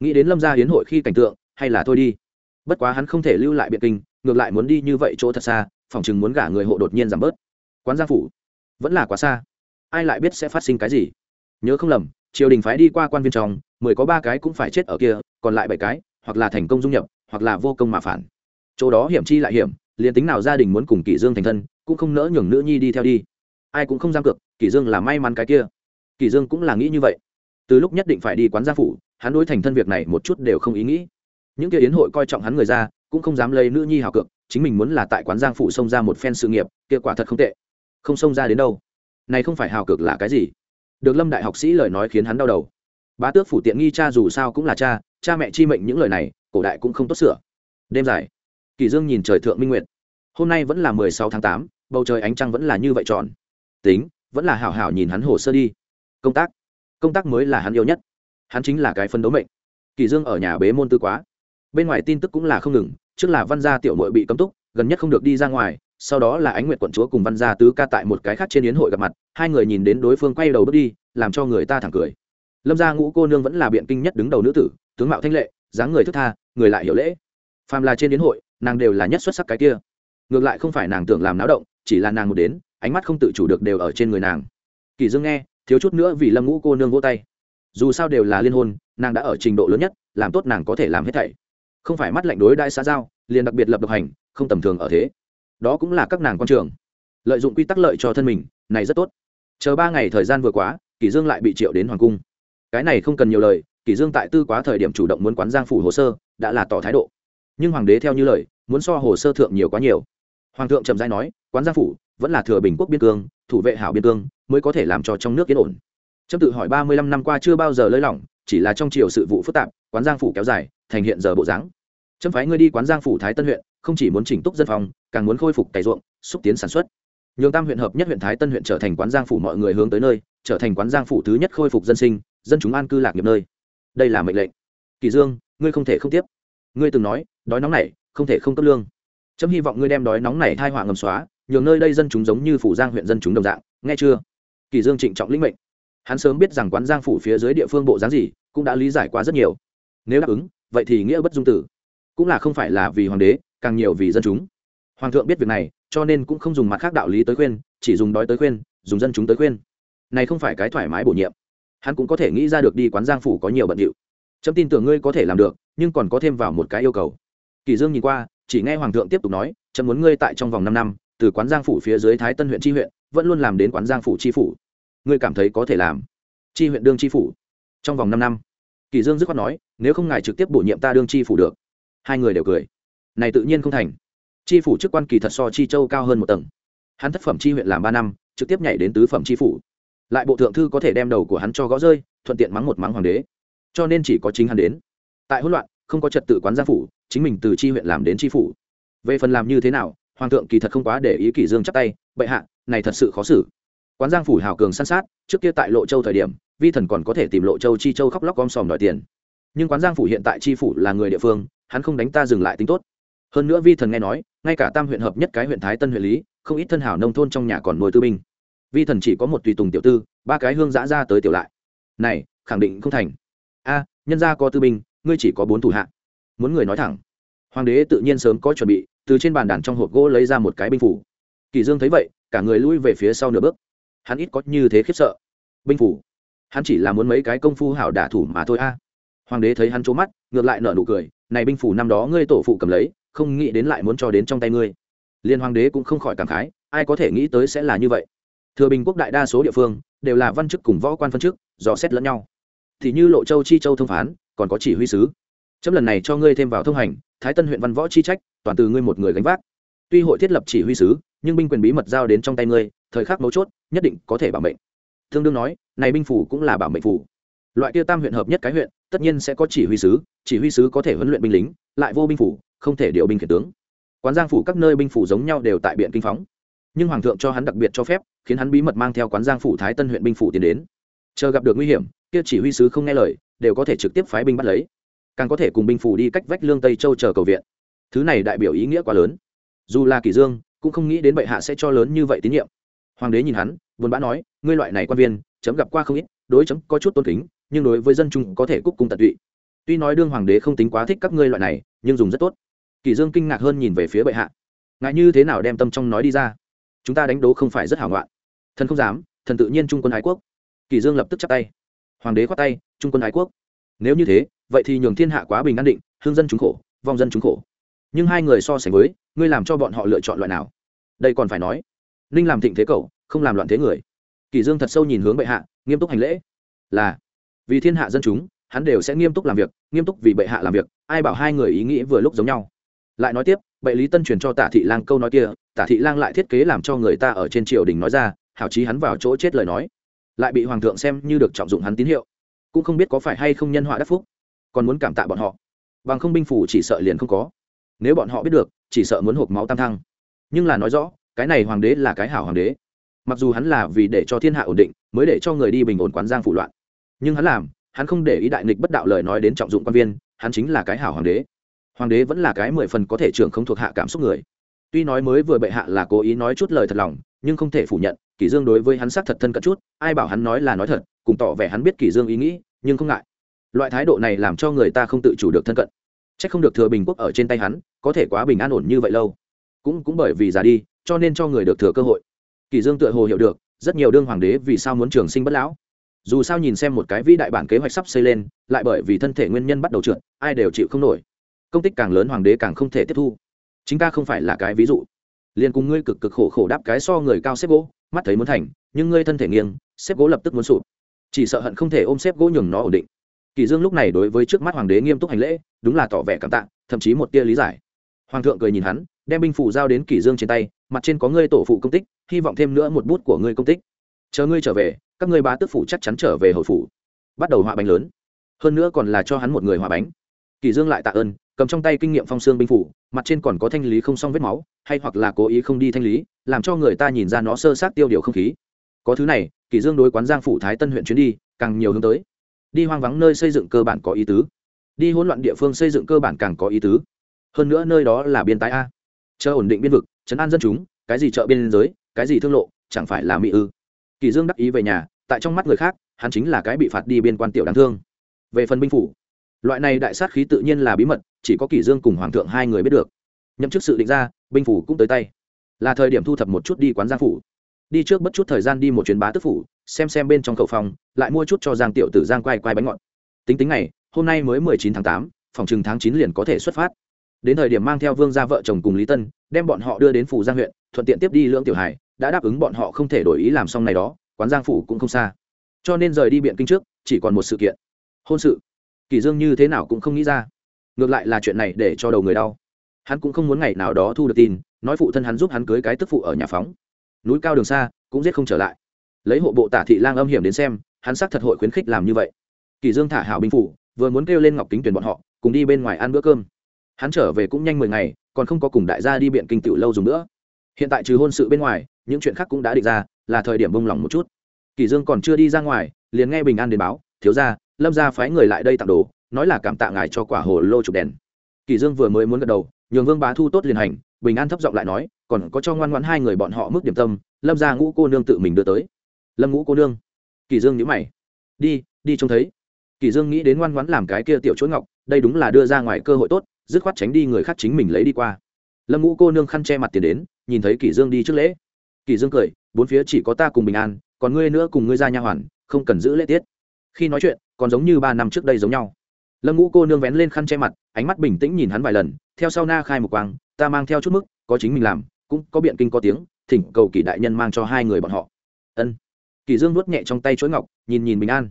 Nghĩ đến lâm gia hiến hội khi cảnh tượng hay là thôi đi. Bất quá hắn không thể lưu lại biện kinh ngược lại muốn đi như vậy chỗ thật xa phòng chừng muốn gả người hộ đột nhiên giảm bớt. Quán gia phủ, vẫn là quá xa. Ai lại biết sẽ phát sinh cái gì? Nhớ không lầm, triều đình phái đi qua quan viên trong, mười có ba cái cũng phải chết ở kia, còn lại bảy cái, hoặc là thành công dung nhập, hoặc là vô công mà phản. Chỗ đó hiểm chi lại hiểm, liền tính nào gia đình muốn cùng kỷ dương thành thân, cũng không nỡ nhường nữ nhi đi theo đi. Ai cũng không dám cược, kỷ dương là may mắn cái kia. Kỷ dương cũng là nghĩ như vậy. Từ lúc nhất định phải đi quán gia phủ, hắn đối thành thân việc này một chút đều không ý nghĩ. Những kia yến hội coi trọng hắn người ra, cũng không dám lấy nữ nhi hào cược chính mình muốn là tại quán giang phủ xông ra một phen sự nghiệp, kia quả thật không tệ. Không xông ra đến đâu. Này không phải hào cược là cái gì? Được lâm đại học sĩ lời nói khiến hắn đau đầu. Bá tước phủ tiện nghi cha dù sao cũng là cha cha mẹ chi mệnh những lời này, cổ đại cũng không tốt sửa. Đêm dài, kỳ dương nhìn trời thượng minh nguyệt. Hôm nay vẫn là mười sáu tháng tám, bầu trời ánh trăng vẫn là như vậy tròn. Tính, vẫn là hảo hảo nhìn hắn hồ sơ đi. Công tác công tác mới là hắn yêu nhất. Hắn chính là cái phân đấu mệnh. Kỳ dương ở nhà bế môn tư quá. Bên ngoài tin tức cũng là không ngừng trước là văn gia tiểu mội bị cấm túc, gần nhất không được đi ra ngoài, sau đó là ánh nguyệt quận chúa cùng văn gia tứ ca tại một cái khác trên yến hội gặp mặt, hai người nhìn đến đối phương quay đầu bước đi, làm cho người ta thẳng cười. Lâm gia ngũ cô nương vẫn là biện kinh nhất đứng đầu nữ tử, tướng mạo thanh lệ, dáng người thức tha, người lại hiểu lễ. Phàm là trên yến hội, nàng đều là nhất xuất sắc cái kia. Ngược lại không phải nàng tưởng làm náo động, chỉ là nàng một đến, ánh mắt không tự chủ được đều ở trên người nàng. Kỳ dương nghe, thiếu chút nữa vì lâm ngũ cô nương vỗ tay. Dù sao đều là liên hôn, nàng đã ở trình độ lớn nhất, làm tốt nàng có thể làm hết thảy không phải mắt lạnh đối đại xã giao, liền đặc biệt lập độc hành, không tầm thường ở thế. Đó cũng là các nàng quan trường. Lợi dụng quy tắc lợi cho thân mình, này rất tốt. Chờ ba ngày thời gian vừa quá, kỷ dương lại bị triệu đến hoàng cung. Cái này không cần nhiều lời, kỷ dương tại tư quá thời điểm chủ động muốn quán giang phủ hồ sơ, đã là tỏ thái độ. Nhưng hoàng đế theo như lời, muốn so hồ sơ thượng nhiều quá nhiều. Hoàng thượng trầm rãi nói, quán giang phủ, vẫn là thừa bình quốc biên cương, thủ vệ hảo biên cương, mới có thể làm cho trong nước yên ổn. Trâm tự hỏi ba mươi lăm năm qua chưa bao giờ lơi lỏng, chỉ là trong triều sự vụ phức tạp, quán giang phủ kéo dài thành hiện giờ bộ dáng. Trâm phái ngươi đi quán giang phủ thái tân huyện, không chỉ muốn chỉnh túc dân phòng, càng muốn khôi phục cày ruộng, xúc tiến sản xuất. Nhường tam huyện hợp nhất huyện thái tân huyện trở thành quán giang phủ mọi người hướng tới nơi, trở thành quán giang phủ thứ nhất khôi phục dân sinh, dân chúng an cư lạc nghiệp nơi. Đây là mệnh lệnh. Kỳ dương, ngươi không thể không tiếp. Ngươi từng nói, đói nóng này, không thể không cấp lương. Chấm hy vọng ngươi đem đói nóng này thai họa ngầm xóa, nhường nơi đây dân chúng giống như phủ giang huyện dân chúng đồng dạng, nghe chưa? Kỳ dương trịnh trọng lĩnh mệnh. Hắn sớm biết rằng quán giang phủ phía dưới địa phương bộ dáng gì, cũng đã lý giải qua rất nhiều. Nếu đáp ứng vậy thì nghĩa bất dung tử. Cũng là không phải là vì hoàng đế, càng nhiều vì dân chúng. Hoàng thượng biết việc này, cho nên cũng không dùng mặt khác đạo lý tới khuyên, chỉ dùng đói tới khuyên, dùng dân chúng tới khuyên. Này không phải cái thoải mái bổ nhiệm. Hắn cũng có thể nghĩ ra được đi quán giang phủ có nhiều bận điệu. Trâm tin tưởng ngươi có thể làm được, nhưng còn có thêm vào một cái yêu cầu. Kỳ dương nhìn qua, chỉ nghe hoàng thượng tiếp tục nói trâm muốn ngươi tại trong vòng năm năm, từ quán giang phủ phía dưới thái tân huyện tri huyện, vẫn luôn làm đến quán giang phủ tri phủ. Ngươi cảm thấy có thể làm. Tri huyện đương tri phủ. Trong vòng năm năm kỳ dương dứt khoát nói, nếu không ngài trực tiếp bổ nhiệm ta đương tri phủ được. Hai người đều cười. Này tự nhiên không thành. Tri phủ chức quan kỳ thật so chi châu cao hơn một tầng. Hắn thất phẩm tri huyện làm ba năm, trực tiếp nhảy đến tứ phẩm tri phủ. Lại bộ thượng thư có thể đem đầu của hắn cho gõ rơi, thuận tiện mắng một mắng hoàng đế. Cho nên chỉ có chính hắn đến. Tại hỗn loạn, không có trật tự quán gia phủ, chính mình từ tri huyện làm đến tri phủ. Về phần làm như thế nào, hoàng thượng kỳ thật không quá để ý kỷ dương chắp tay, bệ hạ, này thật sự khó xử. Quán giang phủ hào cường san sát, trước kia tại lộ châu thời điểm vi thần còn có thể tìm lộ châu chi châu khóc lóc gom sòm đòi tiền. Nhưng quán giang phủ hiện tại chi phủ là người địa phương, hắn không đánh ta dừng lại tính tốt. Hơn nữa vi thần nghe nói, ngay cả tam huyện hợp nhất cái huyện thái tân huyện lý, không ít thân hảo nông thôn trong nhà còn nuôi tư binh. Vi thần chỉ có một tùy tùng tiểu tư, ba cái hương giã ra tới tiểu lại. Này, khẳng định không thành. A, nhân gia có tư binh, ngươi chỉ có bốn thủ hạ. Muốn người nói thẳng. Hoàng đế tự nhiên sớm có chuẩn bị, từ trên bàn đàn trong hộp gỗ lấy ra một cái binh phủ. Kỳ dương thấy vậy, cả người lui về phía sau nửa bước. Hắn ít có như thế khiếp sợ. Binh phủ hắn chỉ là muốn mấy cái công phu hảo đả thủ mà thôi a. Hoàng đế thấy hắn trố mắt, ngược lại nở nụ cười, này binh phủ năm đó ngươi tổ phụ cầm lấy, không nghĩ đến lại muốn cho đến trong tay ngươi. Liên hoàng đế cũng không khỏi cảm khái, ai có thể nghĩ tới sẽ là như vậy? Thừa bình quốc đại đa số địa phương, đều là văn chức cùng võ quan phân chức, dò xét lẫn nhau. Thì như lộ châu chi châu thông phán, còn có chỉ huy sứ. Chấm lần này cho ngươi thêm vào thông hành, thái tân huyện văn võ chi trách, toàn từ ngươi một người gánh vác. Tuy hội thiết lập chỉ huy sứ, nhưng binh quyền bí mật giao đến trong tay ngươi, thời khắc mấu chốt, nhất định có thể bảo mệnh. Thương đương nói này binh phủ cũng là bảo mệnh phủ. Loại kia tam huyện hợp nhất cái huyện, tất nhiên sẽ có chỉ huy sứ, chỉ huy sứ có thể huấn luyện binh lính, lại vô binh phủ, không thể điều binh khiển tướng. Quán giang phủ các nơi binh phủ giống nhau đều tại biện kinh phóng. Nhưng hoàng thượng cho hắn đặc biệt cho phép, khiến hắn bí mật mang theo quán giang phủ thái tân huyện binh phủ tiến đến. Chờ gặp được nguy hiểm, kia chỉ huy sứ không nghe lời, đều có thể trực tiếp phái binh bắt lấy. Càng có thể cùng binh phủ đi cách vách lương tây châu chờ cầu viện. Thứ này đại biểu ý nghĩa quá lớn. Dù là kỷ dương, cũng không nghĩ đến bệ hạ sẽ cho lớn như vậy tín nhiệm. Hoàng đế nhìn hắn, buồn bã nói, ngươi loại này quan viên chấm gặp qua không ít, đối chấm có chút tôn kính, nhưng đối với dân chúng có thể cúc cung tận tụy. Tuy nói đương hoàng đế không tính quá thích các ngươi loại này, nhưng dùng rất tốt. Kỳ dương kinh ngạc hơn nhìn về phía bệ hạ. Ngại như thế nào đem tâm trong nói đi ra? Chúng ta đánh đố không phải rất hảo ngoạn. Thần không dám, thần tự nhiên trung quân ái quốc. Kỳ dương lập tức chắp tay. Hoàng đế khoát tay, trung quân ái quốc. Nếu như thế, vậy thì nhường thiên hạ quá bình an định, hương dân chúng khổ, vong dân chúng khổ. Nhưng hai người so sánh với, ngươi làm cho bọn họ lựa chọn loại nào? Đây còn phải nói. Ninh làm thịnh thế cầu không làm loạn thế người. Kỳ dương thật sâu nhìn hướng bệ hạ, nghiêm túc hành lễ. Là. Vì thiên hạ dân chúng, hắn đều sẽ nghiêm túc làm việc, nghiêm túc vì bệ hạ làm việc, ai bảo hai người ý nghĩ vừa lúc giống nhau. Lại nói tiếp, bệ lý tân truyền cho tả thị lang câu nói kia, tả thị lang lại thiết kế làm cho người ta ở trên triều đình nói ra, hảo chí hắn vào chỗ chết lời nói. Lại bị hoàng thượng xem như được trọng dụng hắn tín hiệu. Cũng không biết có phải hay không nhân họa đắc phúc, còn muốn cảm tạ bọn họ. Bằng không binh phủ chỉ sợ liền không có. Nếu bọn họ biết được, chỉ sợ muốn hộp máu tam thăng. Nhưng là nói rõ, cái này hoàng đế là cái hảo hoàng đế mặc dù hắn là vì để cho thiên hạ ổn định, mới để cho người đi bình ổn quán giang phủ loạn. Nhưng hắn làm, hắn không để ý đại nghịch bất đạo lời nói đến trọng dụng quan viên, hắn chính là cái hảo hoàng đế. Hoàng đế vẫn là cái mười phần có thể trưởng không thuộc hạ cảm xúc người. Tuy nói mới vừa bệ hạ là cố ý nói chút lời thật lòng, nhưng không thể phủ nhận, kỷ dương đối với hắn xác thật thân cận chút, ai bảo hắn nói là nói thật, cùng tỏ vẻ hắn biết kỷ dương ý nghĩ, nhưng không ngại. Loại thái độ này làm cho người ta không tự chủ được thân cận. Chắc không được thừa bình quốc ở trên tay hắn, có thể quá bình an ổn như vậy lâu. Cũng cũng bởi vì già đi, cho nên cho người được thừa cơ hội. Kỳ dương tựa hồ hiểu được, rất nhiều đương hoàng đế vì sao muốn trường sinh bất lão. Dù sao nhìn xem một cái vĩ đại bản kế hoạch sắp xây lên, lại bởi vì thân thể nguyên nhân bắt đầu trượt, ai đều chịu không nổi. Công tích càng lớn hoàng đế càng không thể tiếp thu. Chính ta không phải là cái ví dụ. Liền cùng ngươi cực cực khổ khổ đáp cái so người cao xếp gỗ, mắt thấy muốn thành, nhưng ngươi thân thể nghiêng, xếp gỗ lập tức muốn sụp. Chỉ sợ hận không thể ôm xếp gỗ nhường nó ổn định. Kỳ dương lúc này đối với trước mắt hoàng đế nghiêm túc hành lễ, đúng là tỏ vẻ cảm tạ, thậm chí một tia lý giải. Hoàng thượng cười nhìn hắn đem binh phủ giao đến kỷ dương trên tay, mặt trên có ngươi tổ phụ công tích, hy vọng thêm nữa một bút của ngươi công tích. Chờ ngươi trở về, các ngươi bá tước phủ chắc chắn trở về hồi phủ. Bắt đầu họa bánh lớn. Hơn nữa còn là cho hắn một người họa bánh. Kỷ dương lại tạ ơn, cầm trong tay kinh nghiệm phong xương binh phủ, mặt trên còn có thanh lý không xong vết máu, hay hoặc là cố ý không đi thanh lý, làm cho người ta nhìn ra nó sơ sát tiêu điều không khí. Có thứ này, kỷ dương đối quán giang phủ thái tân huyện chuyến đi, càng nhiều hướng tới. Đi hoang vắng nơi xây dựng cơ bản có ý tứ. Đi hỗn loạn địa phương xây dựng cơ bản càng có ý tứ. Hơn nữa nơi đó là biên tái a chờ ổn định biên vực chấn an dân chúng, cái gì chợ biên giới, cái gì thương lộ, chẳng phải là mỹ ư. Kỳ dương đắc ý về nhà, tại trong mắt người khác, hắn chính là cái bị phạt đi biên quan tiểu đáng thương. Về phần binh phủ, loại này đại sát khí tự nhiên là bí mật, chỉ có kỳ dương cùng hoàng thượng hai người biết được. Nhậm chức sự định ra, binh phủ cũng tới tay. Là thời điểm thu thập một chút đi quán giang phủ. Đi trước bất chút thời gian đi một chuyến bá tức phủ, xem xem bên trong khẩu phòng, lại mua chút cho giang tiểu tử giang quay quay bánh ngọt. Tính tính này hôm nay mới mười chín tháng tám, phòng trừng tháng chín liền có thể xuất phát đến thời điểm mang theo vương gia vợ chồng cùng lý tân, đem bọn họ đưa đến phủ giang huyện, thuận tiện tiếp đi lưỡng tiểu hải, đã đáp ứng bọn họ không thể đổi ý làm xong này đó, quán giang phủ cũng không xa. Cho nên rời đi biện kinh trước, chỉ còn một sự kiện. Hôn sự. Kỳ dương như thế nào cũng không nghĩ ra. Ngược lại là chuyện này để cho đầu người đau. Hắn cũng không muốn ngày nào đó thu được tin, nói phụ thân hắn giúp hắn cưới cái tức phụ ở nhà phóng. Núi cao đường xa, cũng giết không trở lại. Lấy hộ bộ tả thị lang âm hiểm đến xem, hắn xác thật hội khuyến khích làm như vậy. Kỳ dương thả hảo binh phủ, vừa muốn kêu lên ngọc kính tuyển bọn họ, cùng đi bên ngoài ăn bữa cơm hắn trở về cũng nhanh mười ngày, còn không có cùng đại gia đi biện kinh tiểu lâu dùng nữa. Hiện tại trừ hôn sự bên ngoài, những chuyện khác cũng đã định ra, là thời điểm bông lòng một chút. Kỳ dương còn chưa đi ra ngoài, liền nghe bình an đến báo, thiếu gia, lâm gia phái người lại đây tặng đồ, nói là cảm tạ ngài cho quả hồ lô chụp đèn. Kỳ dương vừa mới muốn gật đầu, nhường vương bá thu tốt liền hành, bình an thấp giọng lại nói, còn có cho ngoan ngoãn hai người bọn họ mức điểm tâm, lâm gia ngũ cô nương tự mình đưa tới. Lâm ngũ cô nương? Kỳ dương nhíu mày. Đi đi trông thấy. Kỳ dương nghĩ đến ngoan ngoãn làm cái kia tiểu chuỗi ngọc, đây đúng là đưa ra ngoài cơ hội tốt dứt khoát tránh đi người khác chính mình lấy đi qua. Lâm ngũ cô nương khăn che mặt tiền đến, nhìn thấy kỳ dương đi trước lễ. Kỳ dương cười, bốn phía chỉ có ta cùng bình an, còn ngươi nữa cùng ngươi ra nha hoàn, không cần giữ lễ tiết. Khi nói chuyện, còn giống như ba năm trước đây giống nhau. Lâm ngũ cô nương vén lên khăn che mặt, ánh mắt bình tĩnh nhìn hắn vài lần, theo sau na khai một quang, ta mang theo chút mức, có chính mình làm, cũng có biện kinh có tiếng, thỉnh cầu kỳ đại nhân mang cho hai người bọn họ. Ân. Kỳ dương nuốt nhẹ trong tay chuỗi ngọc, nhìn nhìn bình an.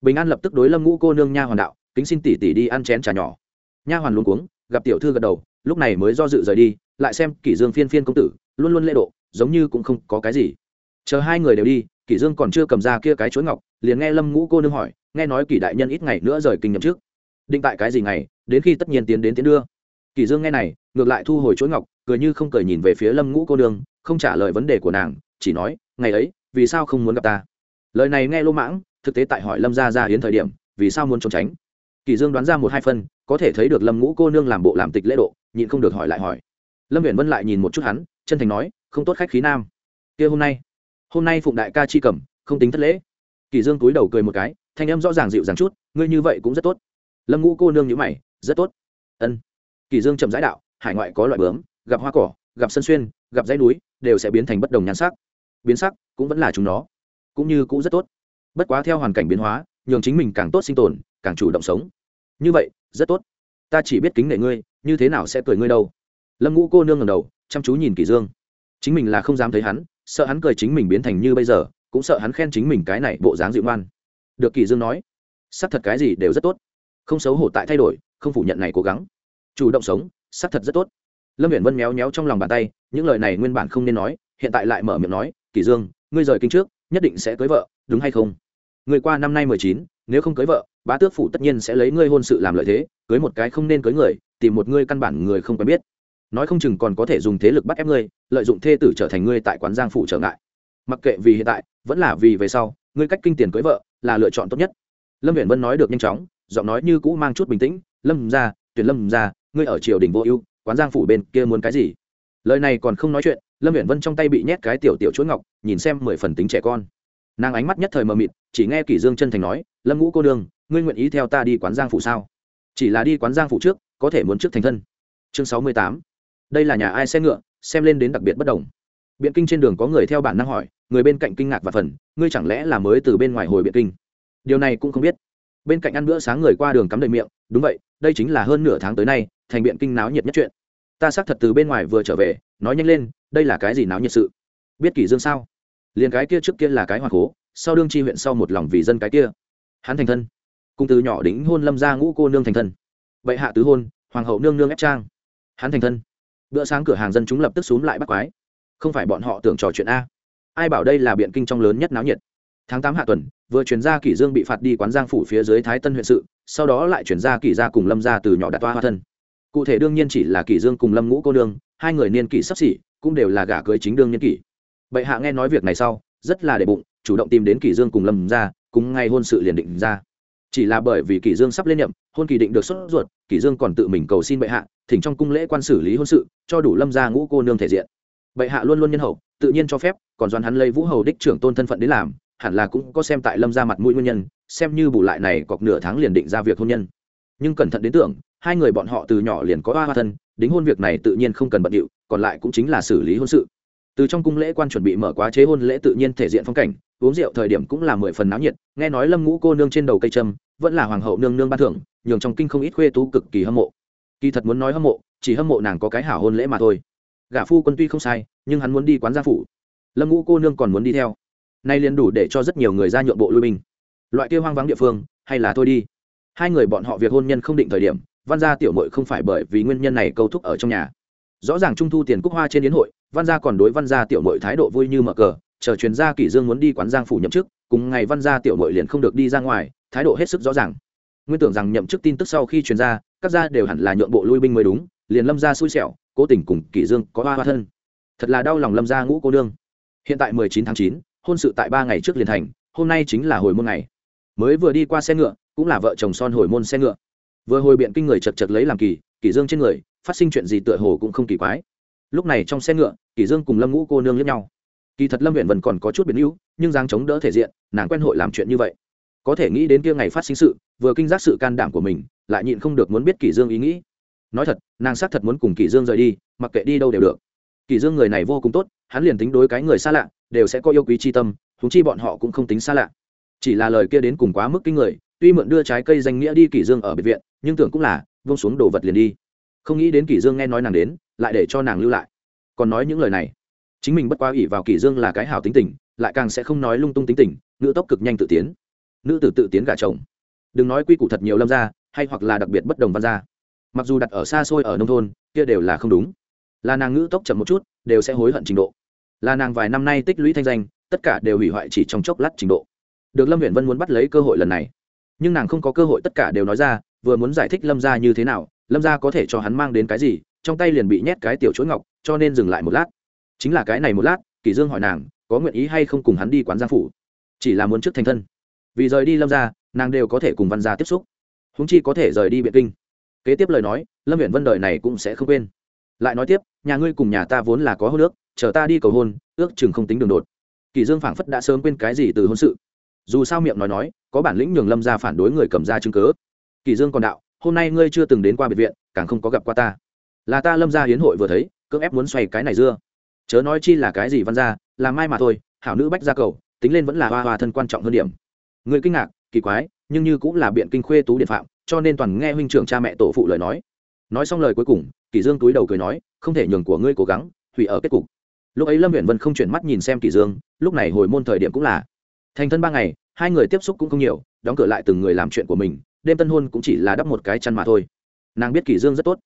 Bình an lập tức đối lâm ngũ cô nương nha hoàn đạo, kính xin tỷ tỷ đi ăn chén trà nhỏ. Nha hoàn luống cuống gặp tiểu thư gật đầu, lúc này mới do dự rời đi, lại xem kỷ dương phiên phiên công tử, luôn luôn lễ độ, giống như cũng không có cái gì. Chờ hai người đều đi, kỷ dương còn chưa cầm ra kia cái chuỗi ngọc, liền nghe lâm ngũ cô nương hỏi, nghe nói kỷ đại nhân ít ngày nữa rời kinh nhậm trước định tại cái gì ngày, đến khi tất nhiên tiến đến tiến đưa. Kỷ dương nghe này, ngược lại thu hồi chuỗi ngọc, cười như không cười nhìn về phía lâm ngũ cô nương, không trả lời vấn đề của nàng, chỉ nói, ngày ấy, vì sao không muốn gặp ta? Lời này nghe lô mãng, thực tế tại hỏi lâm gia gia hiến thời điểm, vì sao muốn trốn tránh? Kỳ dương đoán ra một hai phân có thể thấy được lâm ngũ cô nương làm bộ làm tịch lễ độ nhịn không được hỏi lại hỏi. Lâm viễn vân lại nhìn một chút hắn chân thành nói không tốt khách khí nam. Kia hôm nay hôm nay phụng đại ca chi cẩm, không tính thất lễ. Kỳ dương cúi đầu cười một cái thanh âm rõ ràng dịu dàng chút ngươi như vậy cũng rất tốt. Lâm ngũ cô nương như mày rất tốt. Ân. Kỳ dương chậm rãi đạo hải ngoại có loại bướm gặp hoa cỏ gặp sân xuyên gặp dãy núi đều sẽ biến thành bất đồng nhan sắc. Biến sắc cũng vẫn là chúng nó. Cũng như cũng rất tốt. Bất quá theo hoàn cảnh biến hóa nhường chính mình càng tốt sinh tồn càng chủ động sống. Như vậy, rất tốt. Ta chỉ biết kính nể ngươi, như thế nào sẽ cười ngươi đâu? Lâm ngũ cô nương ngầm đầu, chăm chú nhìn kỳ dương. Chính mình là không dám thấy hắn, sợ hắn cười chính mình biến thành như bây giờ, cũng sợ hắn khen chính mình cái này bộ dáng dịu ngoan. Được kỳ dương nói, xác thật cái gì đều rất tốt. Không xấu hổ tại thay đổi, không phủ nhận này cố gắng. Chủ động sống, xác thật rất tốt. Lâm viễn vân méo méo trong lòng bàn tay, những lời này nguyên bản không nên nói, hiện tại lại mở miệng nói, kỳ dương, ngươi rời kinh trước, nhất định sẽ cưới vợ, đúng hay không? Người qua năm nay mười chín nếu không cưới vợ, bá tước phủ tất nhiên sẽ lấy ngươi hôn sự làm lợi thế, cưới một cái không nên cưới người, tìm một ngươi căn bản người không quen biết. Nói không chừng còn có thể dùng thế lực bắt ép ngươi, lợi dụng thê tử trở thành ngươi tại quán giang phủ trở ngại. Mặc kệ vì hiện tại, vẫn là vì về sau, ngươi cách kinh tiền cưới vợ là lựa chọn tốt nhất. Lâm viện vân nói được nhanh chóng, giọng nói như cũ mang chút bình tĩnh, lâm ra tuyển lâm ra ngươi ở triều đình vô ưu, quán giang phủ bên kia muốn cái gì? Lời này còn không nói chuyện, lâm viện vân trong tay bị nhét cái tiểu tiểu chuỗi ngọc, nhìn xem mười phần tính trẻ con nàng ánh mắt nhất thời mờ mịt, chỉ nghe kỷ dương chân thành nói, lâm ngũ cô đương ngươi nguyện ý theo ta đi quán giang phủ sao? Chỉ là đi quán giang phủ trước, có thể muốn trước thành thân. Chương sáu mươi tám. Đây là nhà ai xe ngựa, xem lên đến đặc biệt bất đồng. Biện kinh trên đường có người theo bản năng hỏi, người bên cạnh kinh ngạc và phần ngươi chẳng lẽ là mới từ bên ngoài hồi biện kinh? Điều này cũng không biết. Bên cạnh ăn bữa sáng người qua đường cắm đầy miệng, đúng vậy, đây chính là hơn nửa tháng tới nay, thành biện kinh náo nhiệt nhất chuyện. Ta xác thật từ bên ngoài vừa trở về, nói nhanh lên, đây là cái gì náo nhiệt sự? Biết kỷ dương sao? Liền cái kia trước kia là cái hoàng cố, sau đương tri huyện sau một lòng vì dân cái kia. Hắn thành thân. Cung từ nhỏ đính hôn lâm gia ngũ cô nương thành thân. Vậy hạ tứ hôn, hoàng hậu nương nương ép trang. Hắn thành thân. Bữa sáng cửa hàng dân chúng lập tức xúm lại bắt quái. Không phải bọn họ tưởng trò chuyện a. Ai bảo đây là biện kinh trong lớn nhất náo nhiệt. Tháng tám hạ tuần, vừa chuyển ra kỷ dương bị phạt đi quán giang phủ phía dưới thái tân huyện sự, sau đó lại chuyển ra kỷ gia cùng lâm gia từ nhỏ đặt toa hoa thân. Cụ thể đương nhiên chỉ là kỷ dương cùng lâm ngũ cô nương, hai người niên kỷ sắp xỉ, cũng đều là gả cưới chính đương niên kỷ bệ hạ nghe nói việc này sau, rất là để bụng, chủ động tìm đến kỷ dương cùng lâm gia cùng ngay hôn sự liền định ra. Chỉ là bởi vì kỷ dương sắp lên nhậm, hôn kỳ định được xuất ruột, kỷ dương còn tự mình cầu xin bệ hạ, thỉnh trong cung lễ quan xử lý hôn sự, cho đủ lâm gia ngũ cô nương thể diện. Bệ hạ luôn luôn nhân hậu, tự nhiên cho phép, còn doan hắn lấy vũ hầu đích trưởng tôn thân phận đến làm, hẳn là cũng có xem tại lâm gia mặt mũi nguyên nhân, xem như bù lại này cọc nửa tháng liền định ra việc hôn nhân. Nhưng cẩn thận đến tưởng, hai người bọn họ từ nhỏ liền có hoa hoa thân, đính hôn việc này tự nhiên không cần bận điệu, còn lại cũng chính là xử lý hôn sự từ trong cung lễ quan chuẩn bị mở quá chế hôn lễ tự nhiên thể diện phong cảnh, uống rượu thời điểm cũng là mười phần náo nhiệt, nghe nói lâm ngũ cô nương trên đầu cây trâm vẫn là hoàng hậu nương nương ban thưởng, nhường trong kinh không ít khuê tú cực kỳ hâm mộ. Kỳ thật muốn nói hâm mộ, chỉ hâm mộ nàng có cái hảo hôn lễ mà thôi. Gả phu quân tuy không sai, nhưng hắn muốn đi quán gia phủ. Lâm ngũ cô nương còn muốn đi theo. Nay liền đủ để cho rất nhiều người ra nhượng bộ lui binh. Loại kia hoang vắng địa phương, hay là thôi đi. Hai người bọn họ việc hôn nhân không định thời điểm, văn gia tiểu mội không phải bởi vì nguyên nhân này câu thúc ở trong nhà rõ ràng trung thu tiền cúc hoa trên yến hội, văn gia còn đối văn gia tiểu mội thái độ vui như mở cờ, chờ chuyên gia kỷ dương muốn đi quán giang phủ nhậm chức, cùng ngày văn gia tiểu mội liền không được đi ra ngoài, thái độ hết sức rõ ràng. Nguyên tưởng rằng nhậm chức tin tức sau khi truyền ra, các gia đều hẳn là nhượng bộ lui binh mới đúng, liền lâm gia xui xẻo, cố tình cùng kỷ dương có hoa hoa thân. Thật là đau lòng lâm gia ngũ cô đương. hiện tại mười chín tháng chín, hôn sự tại ba ngày trước liền thành, hôm nay chính là hồi môn ngày. Mới vừa đi qua xe ngựa, cũng là vợ chồng son hồi môn xe ngựa. Vừa hồi biện kinh người chật chật lấy làm kỳ, kỷ dương trên người phát sinh chuyện gì tựa hồ cũng không kỳ quái. Lúc này trong xe ngựa, kỷ dương cùng lâm ngũ cô nương lẫn nhau. Kỳ thật lâm huyện vẫn còn có chút biến yếu nhưng giang chống đỡ thể diện, nàng quen hội làm chuyện như vậy. Có thể nghĩ đến kia ngày phát sinh sự, vừa kinh giác sự can đảm của mình, lại nhịn không được muốn biết kỷ dương ý nghĩ. Nói thật, nàng xác thật muốn cùng kỷ dương rời đi, mặc kệ đi đâu đều được. Kỷ dương người này vô cùng tốt, hắn liền tính đối cái người xa lạ, đều sẽ có yêu quý chi tâm chúng chi bọn họ cũng không tính xa lạ. Chỉ là lời kia đến cùng quá mức kinh người, tuy mượn đưa trái cây danh nghĩa đi kỷ dương ở biệt viện, nhưng tưởng cũng là vung xuống đồ vật liền đi không nghĩ đến kỷ dương nghe nói nàng đến, lại để cho nàng lưu lại. Còn nói những lời này. Chính mình bất quá ủy vào kỷ dương là cái hảo tính tình, lại càng sẽ không nói lung tung tính tình nữ tốc cực nhanh tự tiến. Nữ tử tự tiến gả chồng. Đừng nói quy củ thật nhiều lâm gia hay hoặc là đặc biệt bất đồng văn gia. Mặc dù đặt ở xa xôi ở nông thôn, kia đều là không đúng. Là nàng ngữ tốc chậm một chút, đều sẽ hối hận trình độ. Là nàng vài năm nay tích lũy thanh danh, tất cả đều hủy hoại chỉ trong chốc lát trình độ. Được lâm huyện vân muốn bắt lấy cơ hội lần này. Nhưng nàng không có cơ hội tất cả đều nói ra, vừa muốn giải thích lâm gia như thế nào lâm gia có thể cho hắn mang đến cái gì, trong tay liền bị nhét cái tiểu chuỗi ngọc, cho nên dừng lại một lát. Chính là cái này một lát kỷ dương hỏi nàng, có nguyện ý hay không cùng hắn đi quán giang phủ? Chỉ là muốn trước thành thân. Vì rời đi lâm gia, nàng đều có thể cùng văn gia tiếp xúc. Húng chi có thể rời đi biện kinh. Kế tiếp lời nói, lâm viện vân đời này cũng sẽ không quên. Lại nói tiếp, nhà ngươi cùng nhà ta vốn là có hôn nước chờ ta đi cầu hôn, ước chừng không tính đường đột. Kỳ dương phảng phất đã sớm quên cái gì từ hôn sự. Dù sao miệng nói nói, có bản lĩnh nhường lâm gia phản đối người cầm ra chứng cớ kỳ dương còn đạo hôm nay ngươi chưa từng đến qua biệt viện, càng không có gặp qua ta. Là ta lâm gia hiến hội vừa thấy, cưỡng ép muốn xoay cái này dưa. Chớ nói chi là cái gì văn gia, là mai mà thôi, hảo nữ bách gia cầu, tính lên vẫn là hoa hoa thân quan trọng hơn điểm. Người kinh ngạc, kỳ quái, nhưng như cũng là biện kinh khuê tú điện phạm, cho nên toàn nghe huynh trưởng cha mẹ tổ phụ lời nói. Nói xong lời cuối cùng, kỳ dương túi đầu cười nói, không thể nhường của ngươi cố gắng, hủy ở kết cục. Lúc ấy lâm huyện vân không chuyển mắt nhìn xem kỳ dương, lúc này hồi môn thời điểm cũng là. Thành thân ba ngày, hai người tiếp xúc cũng không nhiều, đóng cửa lại từng người làm chuyện của mình đêm tân hôn cũng chỉ là đắp một cái chăn mà thôi. Nàng biết kỳ dương rất tốt,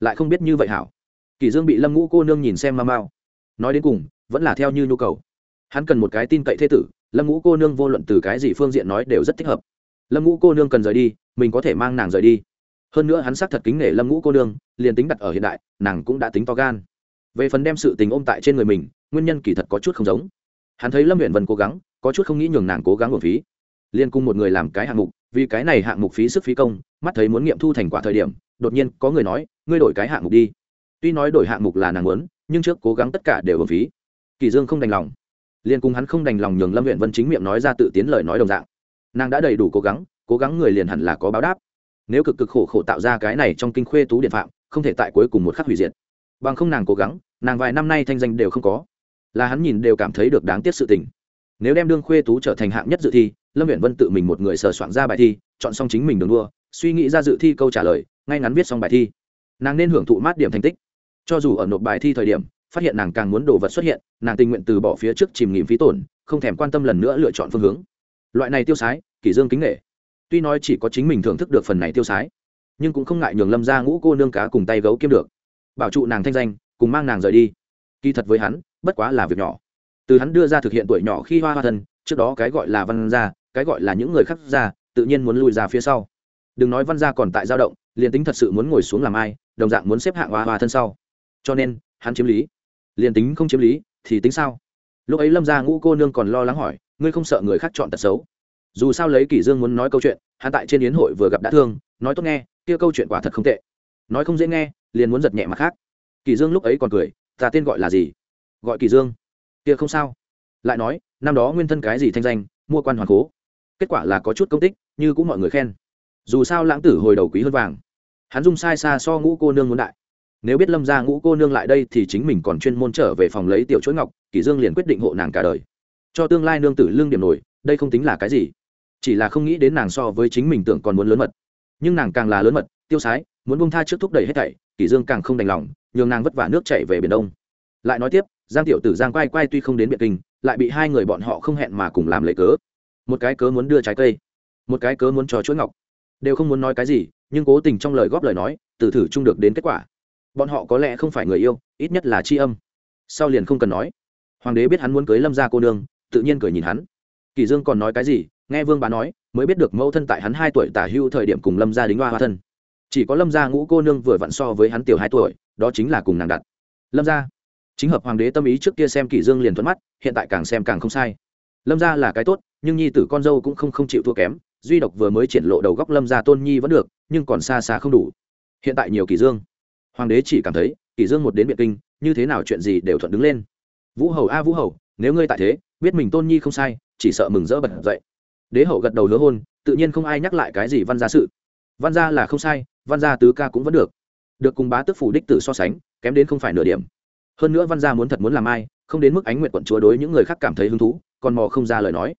lại không biết như vậy hảo. Kỳ dương bị lâm ngũ cô nương nhìn xem mau mau. Nói đến cùng, vẫn là theo như nhu cầu. Hắn cần một cái tin cậy thế tử, lâm ngũ cô nương vô luận từ cái gì phương diện nói đều rất thích hợp. Lâm ngũ cô nương cần rời đi, mình có thể mang nàng rời đi. Hơn nữa hắn xác thật kính nể lâm ngũ cô nương, liền tính đặt ở hiện đại, nàng cũng đã tính to gan. Về phần đem sự tình ôm tại trên người mình, nguyên nhân kỳ thật có chút không giống. Hắn thấy lâm huyện vân cố gắng, có chút không nghĩ nhường nàng cố gắng hưởng phí. Liên cung một người làm cái hạng mục vì cái này hạng mục phí sức phí công, mắt thấy muốn nghiệm thu thành quả thời điểm, đột nhiên có người nói, ngươi đổi cái hạng mục đi. Tuy nói đổi hạng mục là nàng muốn, nhưng trước cố gắng tất cả đều ở phí. Kỳ dương không đành lòng. Liên cùng hắn không đành lòng nhường lâm huyện vân chính miệng nói ra tự tiến lời nói đồng dạng. Nàng đã đầy đủ cố gắng cố gắng người liền hẳn là có báo đáp. Nếu cực cực khổ khổ tạo ra cái này trong kinh khuê tú điện phạm, không thể tại cuối cùng một khắc hủy diệt. Bằng không nàng cố gắng, nàng vài năm nay thanh danh đều không có. Là hắn nhìn đều cảm thấy được đáng tiếc sự tình. Nếu đem đương khuê tú trở thành hạng nhất dự thi lâm viện vân tự mình một người sờ soạn ra bài thi, chọn xong chính mình đường đua, suy nghĩ ra dự thi câu trả lời, ngay ngắn viết xong bài thi. Nàng nên hưởng thụ mát điểm thành tích. Cho dù ở nộp bài thi thời điểm, phát hiện nàng càng muốn đồ vật xuất hiện, nàng tình nguyện từ bỏ phía trước chìm nghỉm phí tổn, không thèm quan tâm lần nữa lựa chọn phương hướng. Loại này tiêu sái, kỷ dương kính nghệ tuy nói chỉ có chính mình thưởng thức được phần này tiêu sái, nhưng cũng không ngại nhường lâm ra ngũ cô nương cá cùng tay gấu kiếm được. Bảo trụ nàng thanh danh, cùng mang nàng rời đi. Kỳ thật với hắn, bất quá là việc nhỏ. Từ hắn đưa ra thực hiện tuổi nhỏ khi hoa hoa thân, trước đó cái gọi là văn gia cái gọi là những người khác ra, tự nhiên muốn lùi ra phía sau. Đừng nói văn gia còn tại dao động, liền tính thật sự muốn ngồi xuống làm ai, đồng dạng muốn xếp hạng hoa hoa thân sau. Cho nên, hắn chiếm lý. Liền tính không chiếm lý, thì tính sao? Lúc ấy lâm gia ngũ cô nương còn lo lắng hỏi, ngươi không sợ người khác chọn tật xấu? Dù sao lấy kỷ dương muốn nói câu chuyện, hắn tại trên yến hội vừa gặp đã thương, nói tốt nghe, kia câu chuyện quả thật không tệ. Nói không dễ nghe, liền muốn giật nhẹ mặt khác. Kỷ dương lúc ấy còn cười, ta tên gọi là gì? Gọi kỷ dương. Kia không sao. Lại nói, năm đó nguyên thân cái gì thanh danh, mua quan hoàn cố kết quả là có chút công tích, như cũng mọi người khen. Dù sao lãng tử hồi đầu quý hơn vàng. Hắn dung sai xa so ngũ cô nương muốn đại. Nếu biết lâm ra ngũ cô nương lại đây thì chính mình còn chuyên môn trở về phòng lấy tiểu chuỗi ngọc, kỷ dương liền quyết định hộ nàng cả đời. Cho tương lai nương tử lương điểm nổi, đây không tính là cái gì. Chỉ là không nghĩ đến nàng so với chính mình tưởng còn muốn lớn mật. Nhưng nàng càng là lớn mật, tiêu sái, muốn bông tha trước thúc đẩy hết thảy, kỷ dương càng không đành lòng, nhường nàng vất vả nước chảy về biển đông. Lại nói tiếp, giang tiểu tử giang quay quay tuy không đến biệt kinh, lại bị hai người bọn họ không hẹn mà cùng làm lấy cớ một cái cớ muốn đưa trái cây, một cái cớ muốn cho chuỗi ngọc. Đều không muốn nói cái gì, nhưng cố tình trong lời góp lời nói, từ thử chung được đến kết quả. Bọn họ có lẽ không phải người yêu, ít nhất là tri âm. Sau liền không cần nói. Hoàng đế biết hắn muốn cưới lâm gia cô nương, tự nhiên cười nhìn hắn. Kỳ dương còn nói cái gì, nghe vương bá nói, mới biết được mẫu thân tại hắn hai tuổi tả hưu thời điểm cùng lâm gia đính hoa hoa thân. Chỉ có lâm gia ngũ cô nương vừa vặn so với hắn tiểu hai tuổi, đó chính là cùng nàng đặt. Lâm gia. Chính hợp hoàng đế tâm ý trước kia xem kỷ dương liền thuận mắt, hiện tại càng xem càng không sai. Lâm gia là cái tốt nhưng nhi tử con dâu cũng không không chịu thua kém, duy độc vừa mới triển lộ đầu góc lâm gia tôn nhi vẫn được, nhưng còn xa xa không đủ. Hiện tại nhiều kỳ dương. Hoàng đế chỉ cảm thấy kỳ dương một đến biện kinh, như thế nào chuyện gì đều thuận đứng lên. Vũ hầu a vũ hầu, nếu ngươi tại thế, biết mình tôn nhi không sai, chỉ sợ mừng rỡ bật dậy. Đế hậu gật đầu hứa hôn, tự nhiên không ai nhắc lại cái gì văn gia sự. Văn gia là không sai, văn gia tứ ca cũng vẫn được. Được cùng bá tức phủ đích tử so sánh, kém đến không phải nửa điểm. Hơn nữa văn gia muốn thật muốn làm ai, không đến mức ánh nguyện quận chúa đối những người khác cảm thấy hứng thú, còn mò không ra lời nói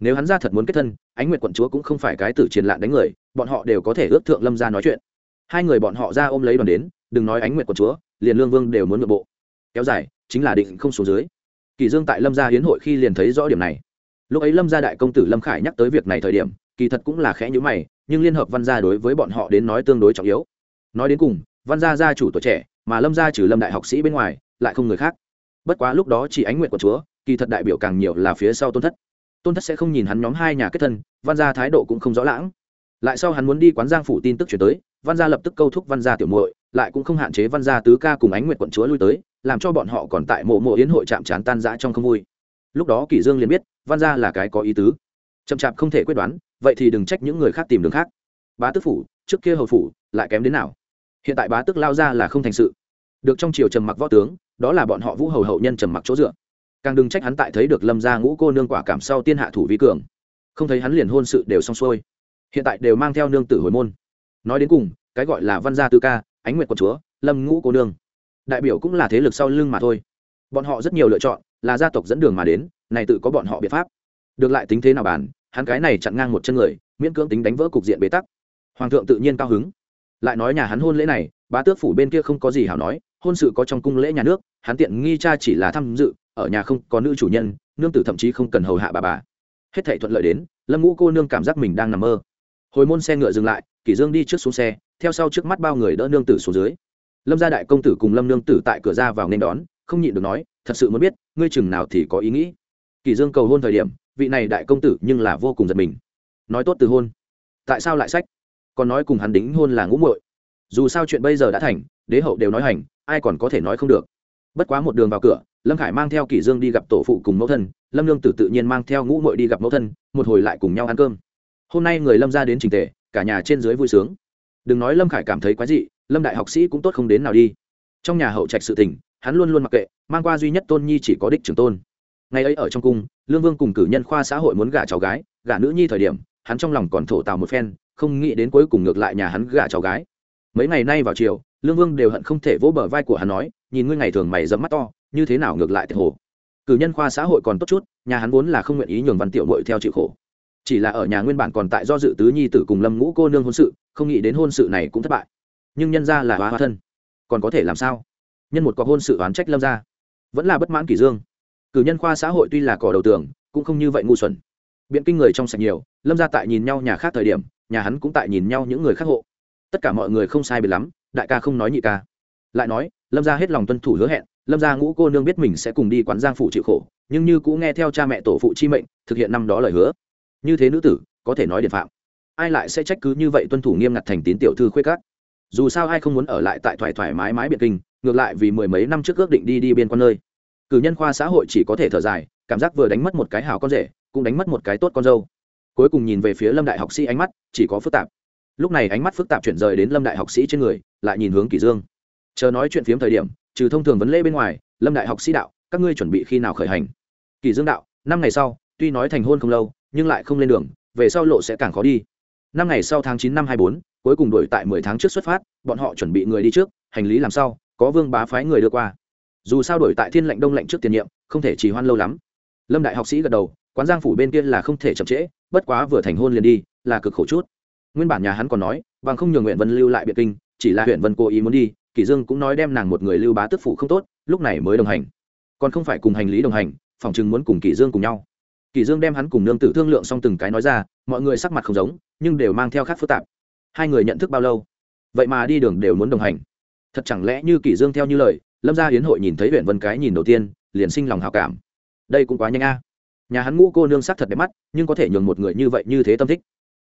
nếu hắn ra thật muốn kết thân, ánh nguyệt quận chúa cũng không phải cái tử triền lạn đánh người, bọn họ đều có thể ước thượng lâm ra nói chuyện. Hai người bọn họ ra ôm lấy đoàn đến, đừng nói ánh nguyệt quận chúa, liền lương vương đều muốn nội bộ. Kéo dài, chính là định không xuống dưới. Kỳ dương tại lâm gia hiến hội khi liền thấy rõ điểm này. Lúc ấy lâm gia đại công tử lâm khải nhắc tới việc này thời điểm, kỳ thật cũng là khẽ nhíu mày, nhưng liên hợp văn gia đối với bọn họ đến nói tương đối trọng yếu. Nói đến cùng, văn gia gia chủ tuổi trẻ, mà lâm gia trừ lâm đại học sĩ bên ngoài, lại không người khác. Bất quá lúc đó chỉ ánh nguyện của chúa, kỳ thật đại biểu càng nhiều là phía sau tôn thất tôn thất sẽ không nhìn hắn nhóm hai nhà kết thân, văn gia thái độ cũng không rõ lãng. Lại sau hắn muốn đi quán giang phủ tin tức chuyển tới, văn gia lập tức câu thúc văn gia tiểu muội, lại cũng không hạn chế văn gia tứ ca cùng ánh Nguyệt quận chúa lui tới, làm cho bọn họ còn tại mộ mộ yến hội chạm trán tan rã trong không vui. Lúc đó kỷ dương liền biết, văn gia là cái có ý tứ. Chậm chạp không thể quyết đoán, vậy thì đừng trách những người khác tìm đường khác. Bá tước phủ, trước kia hầu phủ, lại kém đến nào? Hiện tại bá tước lao ra là không thành sự. Được trong triều trầm mặc võ tướng, đó là bọn họ vũ hầu hậu nhân trầm mặc chỗ dựa càng đừng trách hắn tại thấy được lâm gia ngũ cô nương quả cảm sau tiên hạ thủ vi cường. Không thấy hắn liền hôn sự đều xong xuôi. Hiện tại đều mang theo nương tử hồi môn. Nói đến cùng, cái gọi là văn gia tư ca, ánh nguyệt quận chúa, lâm ngũ cô nương. Đại biểu cũng là thế lực sau lưng mà thôi. Bọn họ rất nhiều lựa chọn, là gia tộc dẫn đường mà đến, này tự có bọn họ biện pháp. Được lại tính thế nào bàn, hắn cái này chặn ngang một chân người, miễn cưỡng tính đánh vỡ cục diện bế tắc. Hoàng thượng tự nhiên cao hứng. Lại nói nhà hắn hôn lễ này, bá tước phủ bên kia không có gì hảo nói, hôn sự có trong cung lễ nhà nước, hắn tiện nghi cha chỉ là tham dự ở nhà không có nữ chủ nhân, nương tử thậm chí không cần hầu hạ bà bà. Hết thảy thuận lợi đến, lâm ngũ cô nương cảm giác mình đang nằm mơ. Hồi môn xe ngựa dừng lại, kỷ dương đi trước xuống xe, theo sau trước mắt bao người đỡ nương tử xuống dưới. Lâm gia đại công tử cùng lâm nương tử tại cửa ra vào nên đón, không nhịn được nói, thật sự muốn biết, ngươi chừng nào thì có ý nghĩ? Kỷ dương cầu hôn thời điểm, vị này đại công tử nhưng là vô cùng giật mình. Nói tốt từ hôn. Tại sao lại sách? Còn nói cùng hắn đính hôn là ngũ muội. Dù sao chuyện bây giờ đã thành, đế hậu đều nói hành, ai còn có thể nói không được. Bất quá một đường vào cửa lâm khải mang theo kỷ dương đi gặp tổ phụ cùng mẫu thân, lâm lương tử tự nhiên mang theo ngũ muội đi gặp mẫu thân, một hồi lại cùng nhau ăn cơm. Hôm nay người lâm ra đến trình tề, cả nhà trên dưới vui sướng. Đừng nói lâm khải cảm thấy quái dị, lâm đại học sĩ cũng tốt không đến nào đi. Trong nhà hậu trạch sự tình, hắn luôn luôn mặc kệ, mang qua duy nhất tôn nhi chỉ có đích trưởng tôn. Ngày ấy ở trong cung, lương vương cùng cử nhân khoa xã hội muốn gả cháu gái, gả nữ nhi thời điểm, hắn trong lòng còn thổ tào một phen, không nghĩ đến cuối cùng ngược lại nhà hắn gả cháu gái. Mấy ngày nay vào chiều, lương vương đều hận không thể vỗ bờ vai của hắn nói, nhìn ngươi ngày thường mày dẫm mắt to như thế nào ngược lại thiệt hồ. Cử nhân khoa xã hội còn tốt chút, nhà hắn vốn là không nguyện ý nhường văn tiểu mội theo chịu khổ. Chỉ là ở nhà nguyên bản còn tại do dự tứ nhi tử cùng lâm ngũ cô nương hôn sự, không nghĩ đến hôn sự này cũng thất bại. Nhưng nhân ra là hóa hóa thân. Còn có thể làm sao? Nhân một có hôn sự oán trách lâm ra vẫn là bất mãn kỷ dương. Cử nhân khoa xã hội tuy là cỏ đầu tường, cũng không như vậy ngu xuẩn. Biện kinh người trong sạch nhiều, lâm ra tại nhìn nhau nhà khác thời điểm, nhà hắn cũng tại nhìn nhau những người khác hộ. Tất cả mọi người không sai biệt lắm, đại ca không nói nhị ca. Lại nói, lâm ra hết lòng tuân thủ hứa hẹn lâm Gia ngũ cô nương biết mình sẽ cùng đi quán giang phủ chịu khổ, nhưng như cũ nghe theo cha mẹ tổ phụ chi mệnh, thực hiện năm đó lời hứa. Như thế nữ tử, có thể nói điện phạm. Ai lại sẽ trách cứ như vậy tuân thủ nghiêm ngặt thành tín tiểu thư khuê cát dù sao ai không muốn ở lại tại thoải thoải mái mái biệt kinh, ngược lại vì mười mấy năm trước ước định đi đi biên quan nơi. Cử nhân khoa xã hội chỉ có thể thở dài, cảm giác vừa đánh mất một cái hào con rể, cũng đánh mất một cái tốt con dâu. Cuối cùng nhìn về phía lâm đại học sĩ ánh mắt, chỉ có phức tạp. Lúc này ánh mắt phức tạp chuyển rời đến lâm đại học sĩ trên người, lại nhìn hướng kỷ dương. Chờ nói chuyện phiếm thời điểm trừ thông thường vấn lễ bên ngoài, lâm đại học sĩ đạo, các ngươi chuẩn bị khi nào khởi hành? Kỷ dương đạo, năm ngày sau, tuy nói thành hôn không lâu, nhưng lại không lên đường, về sau lộ sẽ càng khó đi. Năm ngày sau tháng chín năm hai bốn, cuối cùng đuổi tại mười tháng trước xuất phát, bọn họ chuẩn bị người đi trước, hành lý làm sau, có vương bá phái người đưa qua. Dù sao đổi tại thiên lệnh đông lệnh trước tiền nhiệm, không thể trì hoan lâu lắm. Lâm đại học sĩ gật đầu, quán giang phủ bên kia là không thể chậm trễ, bất quá vừa thành hôn liền đi, là cực khổ chút. Nguyên bản nhà hắn còn nói, bằng không nhường nguyện vân lưu lại biệt kinh, chỉ là huyện vân cố ý muốn đi kỷ dương cũng nói đem nàng một người lưu bá tức phụ không tốt, lúc này mới đồng hành. Còn không phải cùng hành lý đồng hành, phòng chừng muốn cùng kỷ dương cùng nhau. Kỷ dương đem hắn cùng nương tử thương lượng xong từng cái nói ra, mọi người sắc mặt không giống, nhưng đều mang theo khác phức tạp. Hai người nhận thức bao lâu? Vậy mà đi đường đều muốn đồng hành. Thật chẳng lẽ như kỷ dương theo như lời, lâm gia hiến hội nhìn thấy huyện vân cái nhìn đầu tiên, liền sinh lòng hảo cảm. Đây cũng quá nhanh a. Nhà hắn ngũ cô nương sắc thật đẹp mắt, nhưng có thể nhường một người như vậy như thế tâm thích.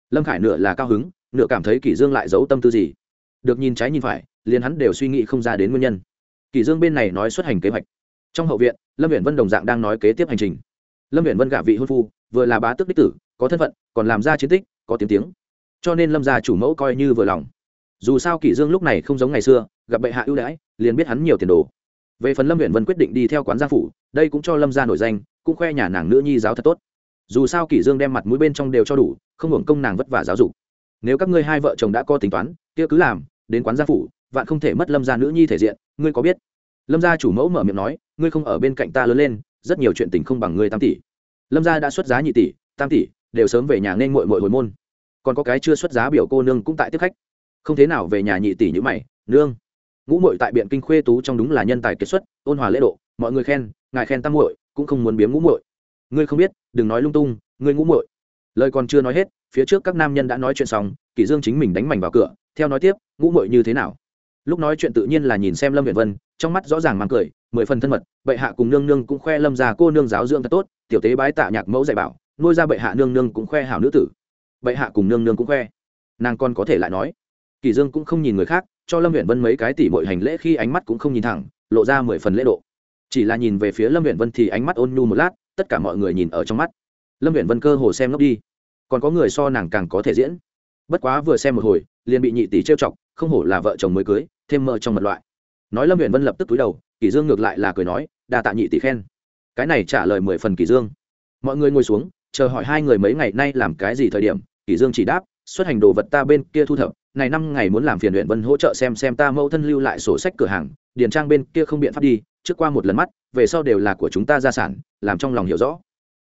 Lâm khải nửa là cao hứng, nửa cảm thấy kỷ dương lại giấu tâm tư gì được nhìn trái nhìn phải, liền hắn đều suy nghĩ không ra đến nguyên nhân. Kỷ dương bên này nói xuất hành kế hoạch. Trong hậu viện, lâm viện vân đồng dạng đang nói kế tiếp hành trình. Lâm viện vân gả vị hôn phu, vừa là bá tước đích tử, có thân phận, còn làm ra chiến tích, có tiếng tiếng. Cho nên lâm gia chủ mẫu coi như vừa lòng. Dù sao kỷ dương lúc này không giống ngày xưa, gặp bệ hạ ưu đãi, liền biết hắn nhiều tiền đồ. Về phần lâm huyện vân quyết định đi theo quán gia phủ, đây cũng cho lâm gia nổi danh, cũng khoe nhà nàng nữ nhi giáo thật tốt. Dù sao kỷ dương đem mặt mũi bên trong đều cho đủ, không hưởng công nàng vất vả giáo dục. Nếu các ngươi hai vợ chồng đã có tính toán, kia cứ làm đến quán gia phủ, vạn không thể mất lâm gia nữ nhi thể diện, ngươi có biết? Lâm gia chủ mẫu mở miệng nói, ngươi không ở bên cạnh ta lớn lên, rất nhiều chuyện tình không bằng ngươi tam tỷ. Lâm gia đã xuất giá nhị tỷ, tam tỷ, đều sớm về nhà nên muội muội hồi môn. Còn có cái chưa xuất giá biểu cô nương cũng tại tiếp khách. Không thế nào về nhà nhị tỷ như mày, nương. Ngũ muội tại biện kinh khuê tú trong đúng là nhân tài kiệt xuất, ôn hòa lễ độ, mọi người khen, ngài khen tam muội, cũng không muốn biếm ngũ muội. Ngươi không biết, đừng nói lung tung, ngươi ngũ muội. Lời còn chưa nói hết, phía trước các nam nhân đã nói chuyện xong, kỷ dương chính mình đánh mảnh vào cửa, theo nói tiếp ngũ muội như thế nào? Lúc nói chuyện tự nhiên là nhìn xem lâm viện vân, trong mắt rõ ràng mang cười, mười phần thân mật, bệ hạ cùng nương nương cũng khoe lâm già cô nương giáo dưỡng thật tốt, tiểu tế bái tạ nhạc mẫu dạy bảo, nuôi ra bệ hạ nương nương cũng khoe hảo nữ tử. Bệ hạ cùng nương nương cũng khoe. Nàng còn có thể lại nói. Kỳ dương cũng không nhìn người khác, cho lâm viện vân mấy cái tỷ mội hành lễ khi ánh mắt cũng không nhìn thẳng, lộ ra mười phần lễ độ. Chỉ là nhìn về phía lâm viện vân thì ánh mắt ôn nhu một lát, tất cả mọi người nhìn ở trong mắt. Lâm viện vân cơ hồ xem ngốc đi. Còn có người so nàng càng có thể diễn. Bất quá vừa xem một hồi, liền bị nhị tỷ trêu chọc không hổ là vợ chồng mới cưới, thêm mơ trong mật loại. Nói lâm huyện vân lập tức túi đầu kỳ dương ngược lại là cười nói, đa tạ nhị tỷ khen. Cái này trả lời mười phần kỳ dương. Mọi người ngồi xuống, chờ hỏi hai người mấy ngày nay làm cái gì thời điểm kỳ dương chỉ đáp, xuất hành đồ vật ta bên kia thu thập, này năm ngày muốn làm phiền huyện vân hỗ trợ xem xem ta mẫu thân lưu lại sổ sách cửa hàng, điền trang bên kia không biện pháp đi, trước qua một lần mắt, về sau đều là của chúng ta gia sản, làm trong lòng hiểu rõ.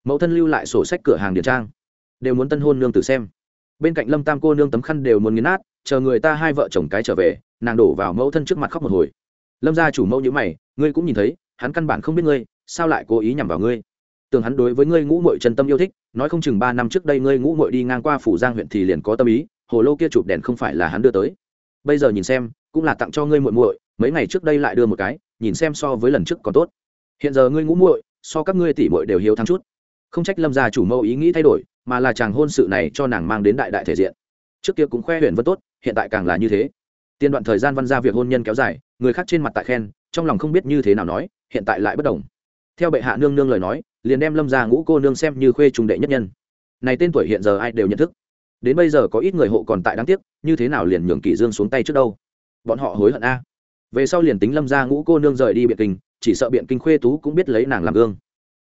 Mẫu thân lưu lại sổ sách cửa hàng điền trang, đều muốn tân hôn nương tử xem. Bên cạnh lâm tam cô nương tấm khăn đều muốn nghiến nát chờ người ta hai vợ chồng cái trở về, nàng đổ vào mẫu thân trước mặt khóc một hồi. Lâm gia chủ mẫu như mày, ngươi cũng nhìn thấy, hắn căn bản không biết ngươi, sao lại cố ý nhằm vào ngươi? Tưởng hắn đối với ngươi ngũ muội chân tâm yêu thích, nói không chừng ba năm trước đây ngươi ngũ muội đi ngang qua phủ giang huyện thì liền có tâm ý, hồ lô kia chụp đèn không phải là hắn đưa tới. Bây giờ nhìn xem, cũng là tặng cho ngươi muội muội, mấy ngày trước đây lại đưa một cái, nhìn xem so với lần trước còn tốt. Hiện giờ ngươi ngũ muội, so các ngươi tỷ muội đều hiếu thắng chút. Không trách lâm gia chủ mẫu ý nghĩ thay đổi, mà là chàng hôn sự này cho nàng mang đến đại đại thể diện. Trước kia cũng khoe huyện vân tốt hiện tại càng là như thế. Tiên đoạn thời gian văn ra việc hôn nhân kéo dài, người khác trên mặt tại khen, trong lòng không biết như thế nào nói, hiện tại lại bất đồng. Theo bệ hạ nương nương lời nói, liền đem lâm gia ngũ cô nương xem như khuê trung đệ nhất nhân. Này tên tuổi hiện giờ ai đều nhận thức. Đến bây giờ có ít người hộ còn tại đáng tiếc, như thế nào liền nhường kỷ dương xuống tay trước đâu? Bọn họ hối hận a. Về sau liền tính lâm gia ngũ cô nương rời đi biện kinh, chỉ sợ biện kinh khuê tú cũng biết lấy nàng làm gương.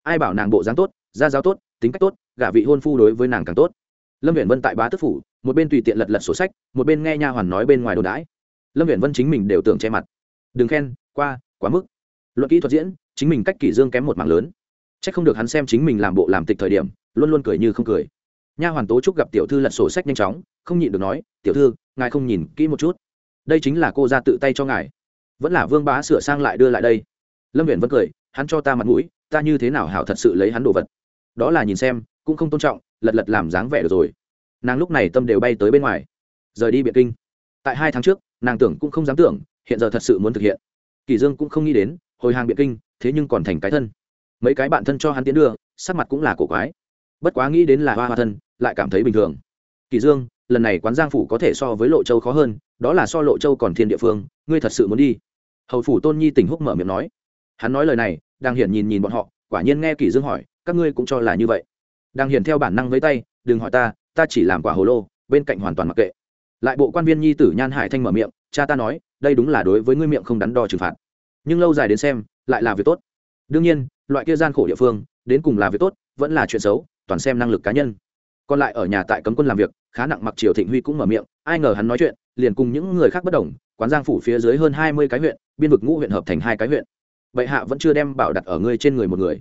Ai bảo nàng bộ dáng tốt, gia giáo tốt, tính cách tốt, gả vị hôn phu đối với nàng càng tốt lâm viễn vân tại bá tức phủ, một bên tùy tiện lật lật sổ sách, một bên nghe nha hoàn nói bên ngoài đồ đãi. Lâm viễn vân chính mình đều tưởng che mặt. Đừng khen, qua, quá mức. Luận kỹ thuật diễn, chính mình cách kỷ dương kém một mảng lớn. Chắc không được hắn xem chính mình làm bộ làm tịch thời điểm, luôn luôn cười như không cười. Nha hoàn tố trúc gặp tiểu thư lật sổ sách nhanh chóng, không nhịn được nói, tiểu thư, ngài không nhìn kỹ một chút. Đây chính là cô ra tự tay cho ngài. Vẫn là vương bá sửa sang lại đưa lại đây. Lâm viễn vẫn cười, hắn cho ta mặt mũi, ta như thế nào hảo thật sự lấy hắn đồ vật. Đó là nhìn xem, cũng không tôn trọng lật lật làm dáng vẻ được rồi. Nàng lúc này tâm đều bay tới bên ngoài. Rời đi Biệt kinh. Tại hai tháng trước, nàng tưởng cũng không dám tưởng, hiện giờ thật sự muốn thực hiện. Kỳ dương cũng không nghĩ đến, hồi hàng Biệt kinh, thế nhưng còn thành cái thân. Mấy cái bạn thân cho hắn tiến đưa, sắc mặt cũng là cổ quái. Bất quá nghĩ đến là hoa hoa thân, lại cảm thấy bình thường. Kỳ dương, lần này quán giang phủ có thể so với lộ châu khó hơn, đó là so lộ châu còn thiên địa phương, ngươi thật sự muốn đi? Hầu phủ tôn nhi tỉnh húc mở miệng nói. Hắn nói lời này, đang hiển nhìn nhìn bọn họ, quả nhiên nghe kỳ dương hỏi, các ngươi cũng cho là như vậy đang hiển theo bản năng với tay, đừng hỏi ta ta chỉ làm quả hồ lô, bên cạnh hoàn toàn mặc kệ. Lại bộ quan viên nhi tử nhan hải thanh mở miệng, cha ta nói, đây đúng là đối với ngươi miệng không đắn đo trừng phạt. Nhưng lâu dài đến xem, lại là việc tốt. Đương nhiên, loại kia gian khổ địa phương, đến cùng là việc tốt, vẫn là chuyện xấu, toàn xem năng lực cá nhân. Còn lại ở nhà tại cấm quân làm việc, khá nặng mặc triều thịnh huy cũng mở miệng, ai ngờ hắn nói chuyện, liền cùng những người khác bất đồng, quán giang phủ phía dưới hơn hai mươi cái huyện, biên vực ngũ huyện hợp thành hai cái huyện. Vậy hạ vẫn chưa đem bảo đặt ở ngươi trên người một người.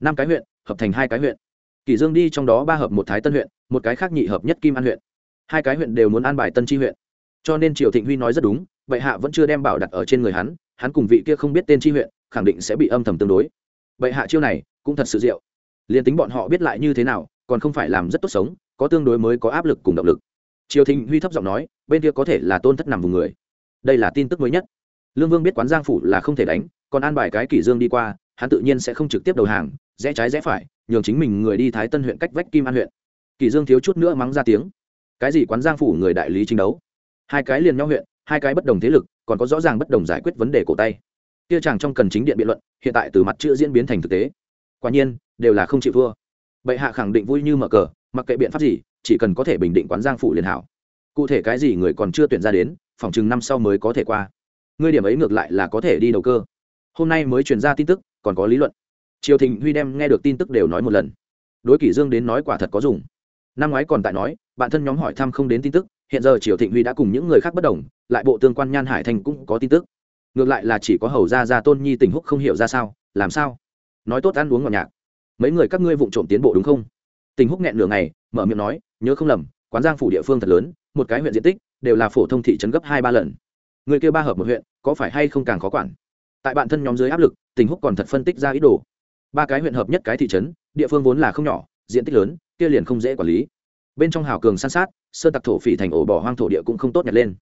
Năm cái huyện, hợp thành hai cái huyện. Kỳ dương đi trong đó ba hợp một thái tân huyện, một cái khác nhị hợp nhất kim an huyện. Hai cái huyện đều muốn an bài tân tri huyện. Cho nên triều thịnh huy nói rất đúng vậy hạ vẫn chưa đem bảo đặt ở trên người hắn hắn cùng vị kia không biết tên tri huyện, khẳng định sẽ bị âm thầm tương đối. Vậy hạ chiêu này, cũng thật sự diệu. Liền tính bọn họ biết lại như thế nào, còn không phải làm rất tốt sống, có tương đối mới có áp lực cùng động lực. Triều thịnh huy thấp giọng nói, bên kia có thể là tôn thất nằm vùng người. Đây là tin tức mới nhất. Lương vương biết quán giang phủ là không thể đánh, còn an bài cái kỷ dương đi qua, hắn tự nhiên sẽ không trực tiếp đầu hàng, rẽ trái rẽ phải nhường chính mình người đi thái tân huyện cách vách kim an huyện. Kỳ dương thiếu chút nữa mắng ra tiếng. Cái gì quán giang phủ người đại lý chính đấu? Hai cái liền nhau huyện, hai cái bất đồng thế lực, còn có rõ ràng bất đồng giải quyết vấn đề cổ tay. Kia chàng trong cần chính điện biện luận, hiện tại từ mặt chữ diễn biến thành thực tế. Quả nhiên, đều là không chịu thua. Bệ hạ khẳng định vui như mở cờ, mặc kệ biện pháp gì, chỉ cần có thể bình định quán giang phủ liền hảo. Cụ thể cái gì người còn chưa tuyển ra đến, phòng chừng năm sau mới có thể qua. Ngươi điểm ấy ngược lại là có thể đi đầu cơ. Hôm nay mới truyền ra tin tức, còn có lý luận triều thịnh huy đem nghe được tin tức đều nói một lần đối kỷ dương đến nói quả thật có dùng năm ngoái còn tại nói bạn thân nhóm hỏi thăm không đến tin tức hiện giờ triều thịnh huy đã cùng những người khác bất đồng lại bộ tương quan nhan hải thành cũng có tin tức ngược lại là chỉ có hầu gia gia tôn nhi tình húc không hiểu ra sao làm sao nói tốt ăn uống ngọt nhạc mấy người các ngươi vụng trộm tiến bộ đúng không tình húc nghẹn nửa ngày mở miệng nói nhớ không lầm quán giang phủ địa phương thật lớn một cái huyện diện tích đều là phổ thông thị trấn gấp hai ba lần người kêu ba hợp một huyện có phải hay không càng khó quản tại bạn thân nhóm dưới áp lực tình húc còn thật phân tích ra ý đồ ba cái huyện hợp nhất cái thị trấn, địa phương vốn là không nhỏ, diện tích lớn, kia liền không dễ quản lý. Bên trong hào cường san sát sơ tặc thổ phỉ thành ổ bỏ hoang thổ địa cũng không tốt nhặt lên.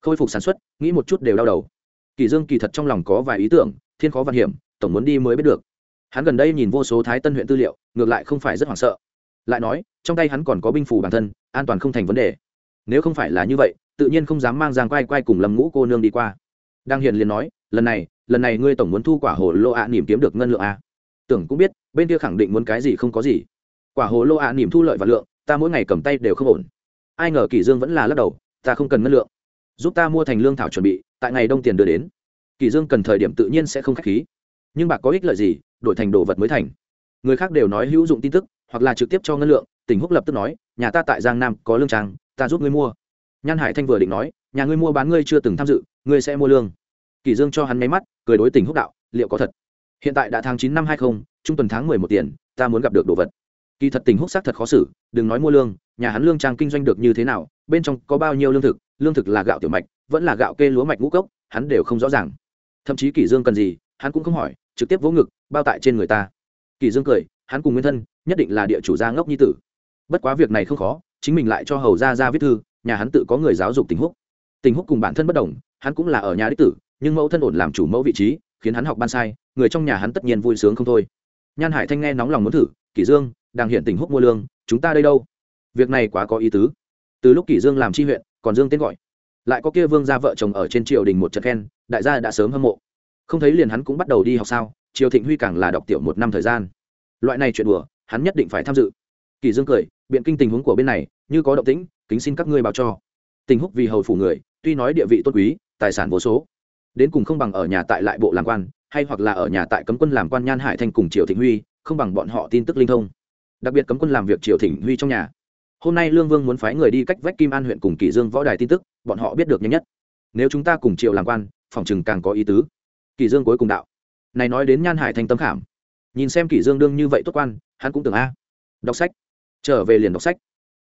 Khôi phục sản xuất, nghĩ một chút đều đau đầu. Kỳ dương kỳ thật trong lòng có vài ý tưởng, thiên khó văn hiểm, tổng muốn đi mới biết được. Hắn gần đây nhìn vô số thái tân huyện tư liệu, ngược lại không phải rất hoảng sợ. Lại nói, trong tay hắn còn có binh phù bản thân, an toàn không thành vấn đề. Nếu không phải là như vậy, tự nhiên không dám mang giang quay quay cùng lâm ngũ cô nương đi qua. Đang hiền liền nói, lần này lần này ngươi tổng muốn thu quả hồ lô ạ à nỉm kiếm được ngân lượng a. à tưởng cũng biết, bên kia khẳng định muốn cái gì không có gì. Quả hồ lô ạ à nỉm thu lợi và lượng, ta mỗi ngày cầm tay đều không ổn. Ai ngờ kỷ dương vẫn là lắc đầu, ta không cần ngân lượng. Giúp ta mua thành lương thảo chuẩn bị, tại ngày đông tiền đưa đến. Kỷ dương cần thời điểm tự nhiên sẽ không khách khí. Nhưng bạc có ích lợi gì, đổi thành đồ vật mới thành. Người khác đều nói hữu dụng tin tức, hoặc là trực tiếp cho ngân lượng, tình húc lập tức nói, nhà ta tại giang nam có lương trang, ta giúp ngươi mua. Nhan hải thanh vừa định nói, nhà ngươi mua bán ngươi chưa từng tham dự, ngươi sẽ mua lương. Kỳ dương cho hắn máy mắt, cười đối tình húc đạo, liệu có thật? Hiện tại đã tháng chín năm hai không, trung tuần tháng mười một tiền, ta muốn gặp được đồ vật. Kỳ thật tình húc xác thật khó xử, đừng nói mua lương, nhà hắn lương trang kinh doanh được như thế nào, bên trong có bao nhiêu lương thực lương thực là gạo tiểu mạch, vẫn là gạo kê lúa mạch ngũ cốc, hắn đều không rõ ràng. Thậm chí kỷ dương cần gì, hắn cũng không hỏi, trực tiếp vỗ ngực, bao tại trên người ta. Kỷ dương cười, hắn cùng nguyên thân, nhất định là địa chủ gia ngốc nhi tử. Bất quá việc này không khó, chính mình lại cho hầu gia ra viết thư, nhà hắn tự có người giáo dục tình húc tình húc cùng bản thân bất đồng, hắn cũng là ở nhà đích tử, nhưng mẫu thân ổn làm chủ mẫu vị trí khiến hắn học ban sai, người trong nhà hắn tất nhiên vui sướng không thôi. Nhan hải thanh nghe nóng lòng muốn thử, kỷ dương, đang hiện tình húc mua lương, chúng ta đây đâu? Việc này quá có ý tứ. Từ lúc kỷ dương làm chi huyện, còn dương tên gọi. Lại có kia vương gia vợ chồng ở trên triều đình một trận khen, đại gia đã sớm hâm mộ. Không thấy liền hắn cũng bắt đầu đi học sao, triều thịnh huy càng là đọc tiểu một năm thời gian. Loại này chuyện đùa, hắn nhất định phải tham dự. Kỳ dương cười, biện kinh tình huống của bên này, như có động tĩnh, kính xin các ngươi báo cho. Tình húc vì hầu phủ người, tuy nói địa vị tôn quý, tài sản vô số đến cùng không bằng ở nhà tại lại bộ làm quan, hay hoặc là ở nhà tại cấm quân làm quan nhan hải thanh cùng triều thịnh huy, không bằng bọn họ tin tức linh thông. Đặc biệt cấm quân làm việc triều thịnh huy trong nhà. Hôm nay lương vương muốn phái người đi cách vách kim an huyện cùng kỳ dương võ đài tin tức, bọn họ biết được nhanh nhất. Nếu chúng ta cùng triều làm quan, phòng chừng càng có ý tứ. Kỳ dương cuối cùng đạo. Này nói đến nhan hải thanh tâm khảm. Nhìn xem kỳ dương đương như vậy tốt quan, hắn cũng tưởng a. Đọc sách. Trở về liền đọc sách.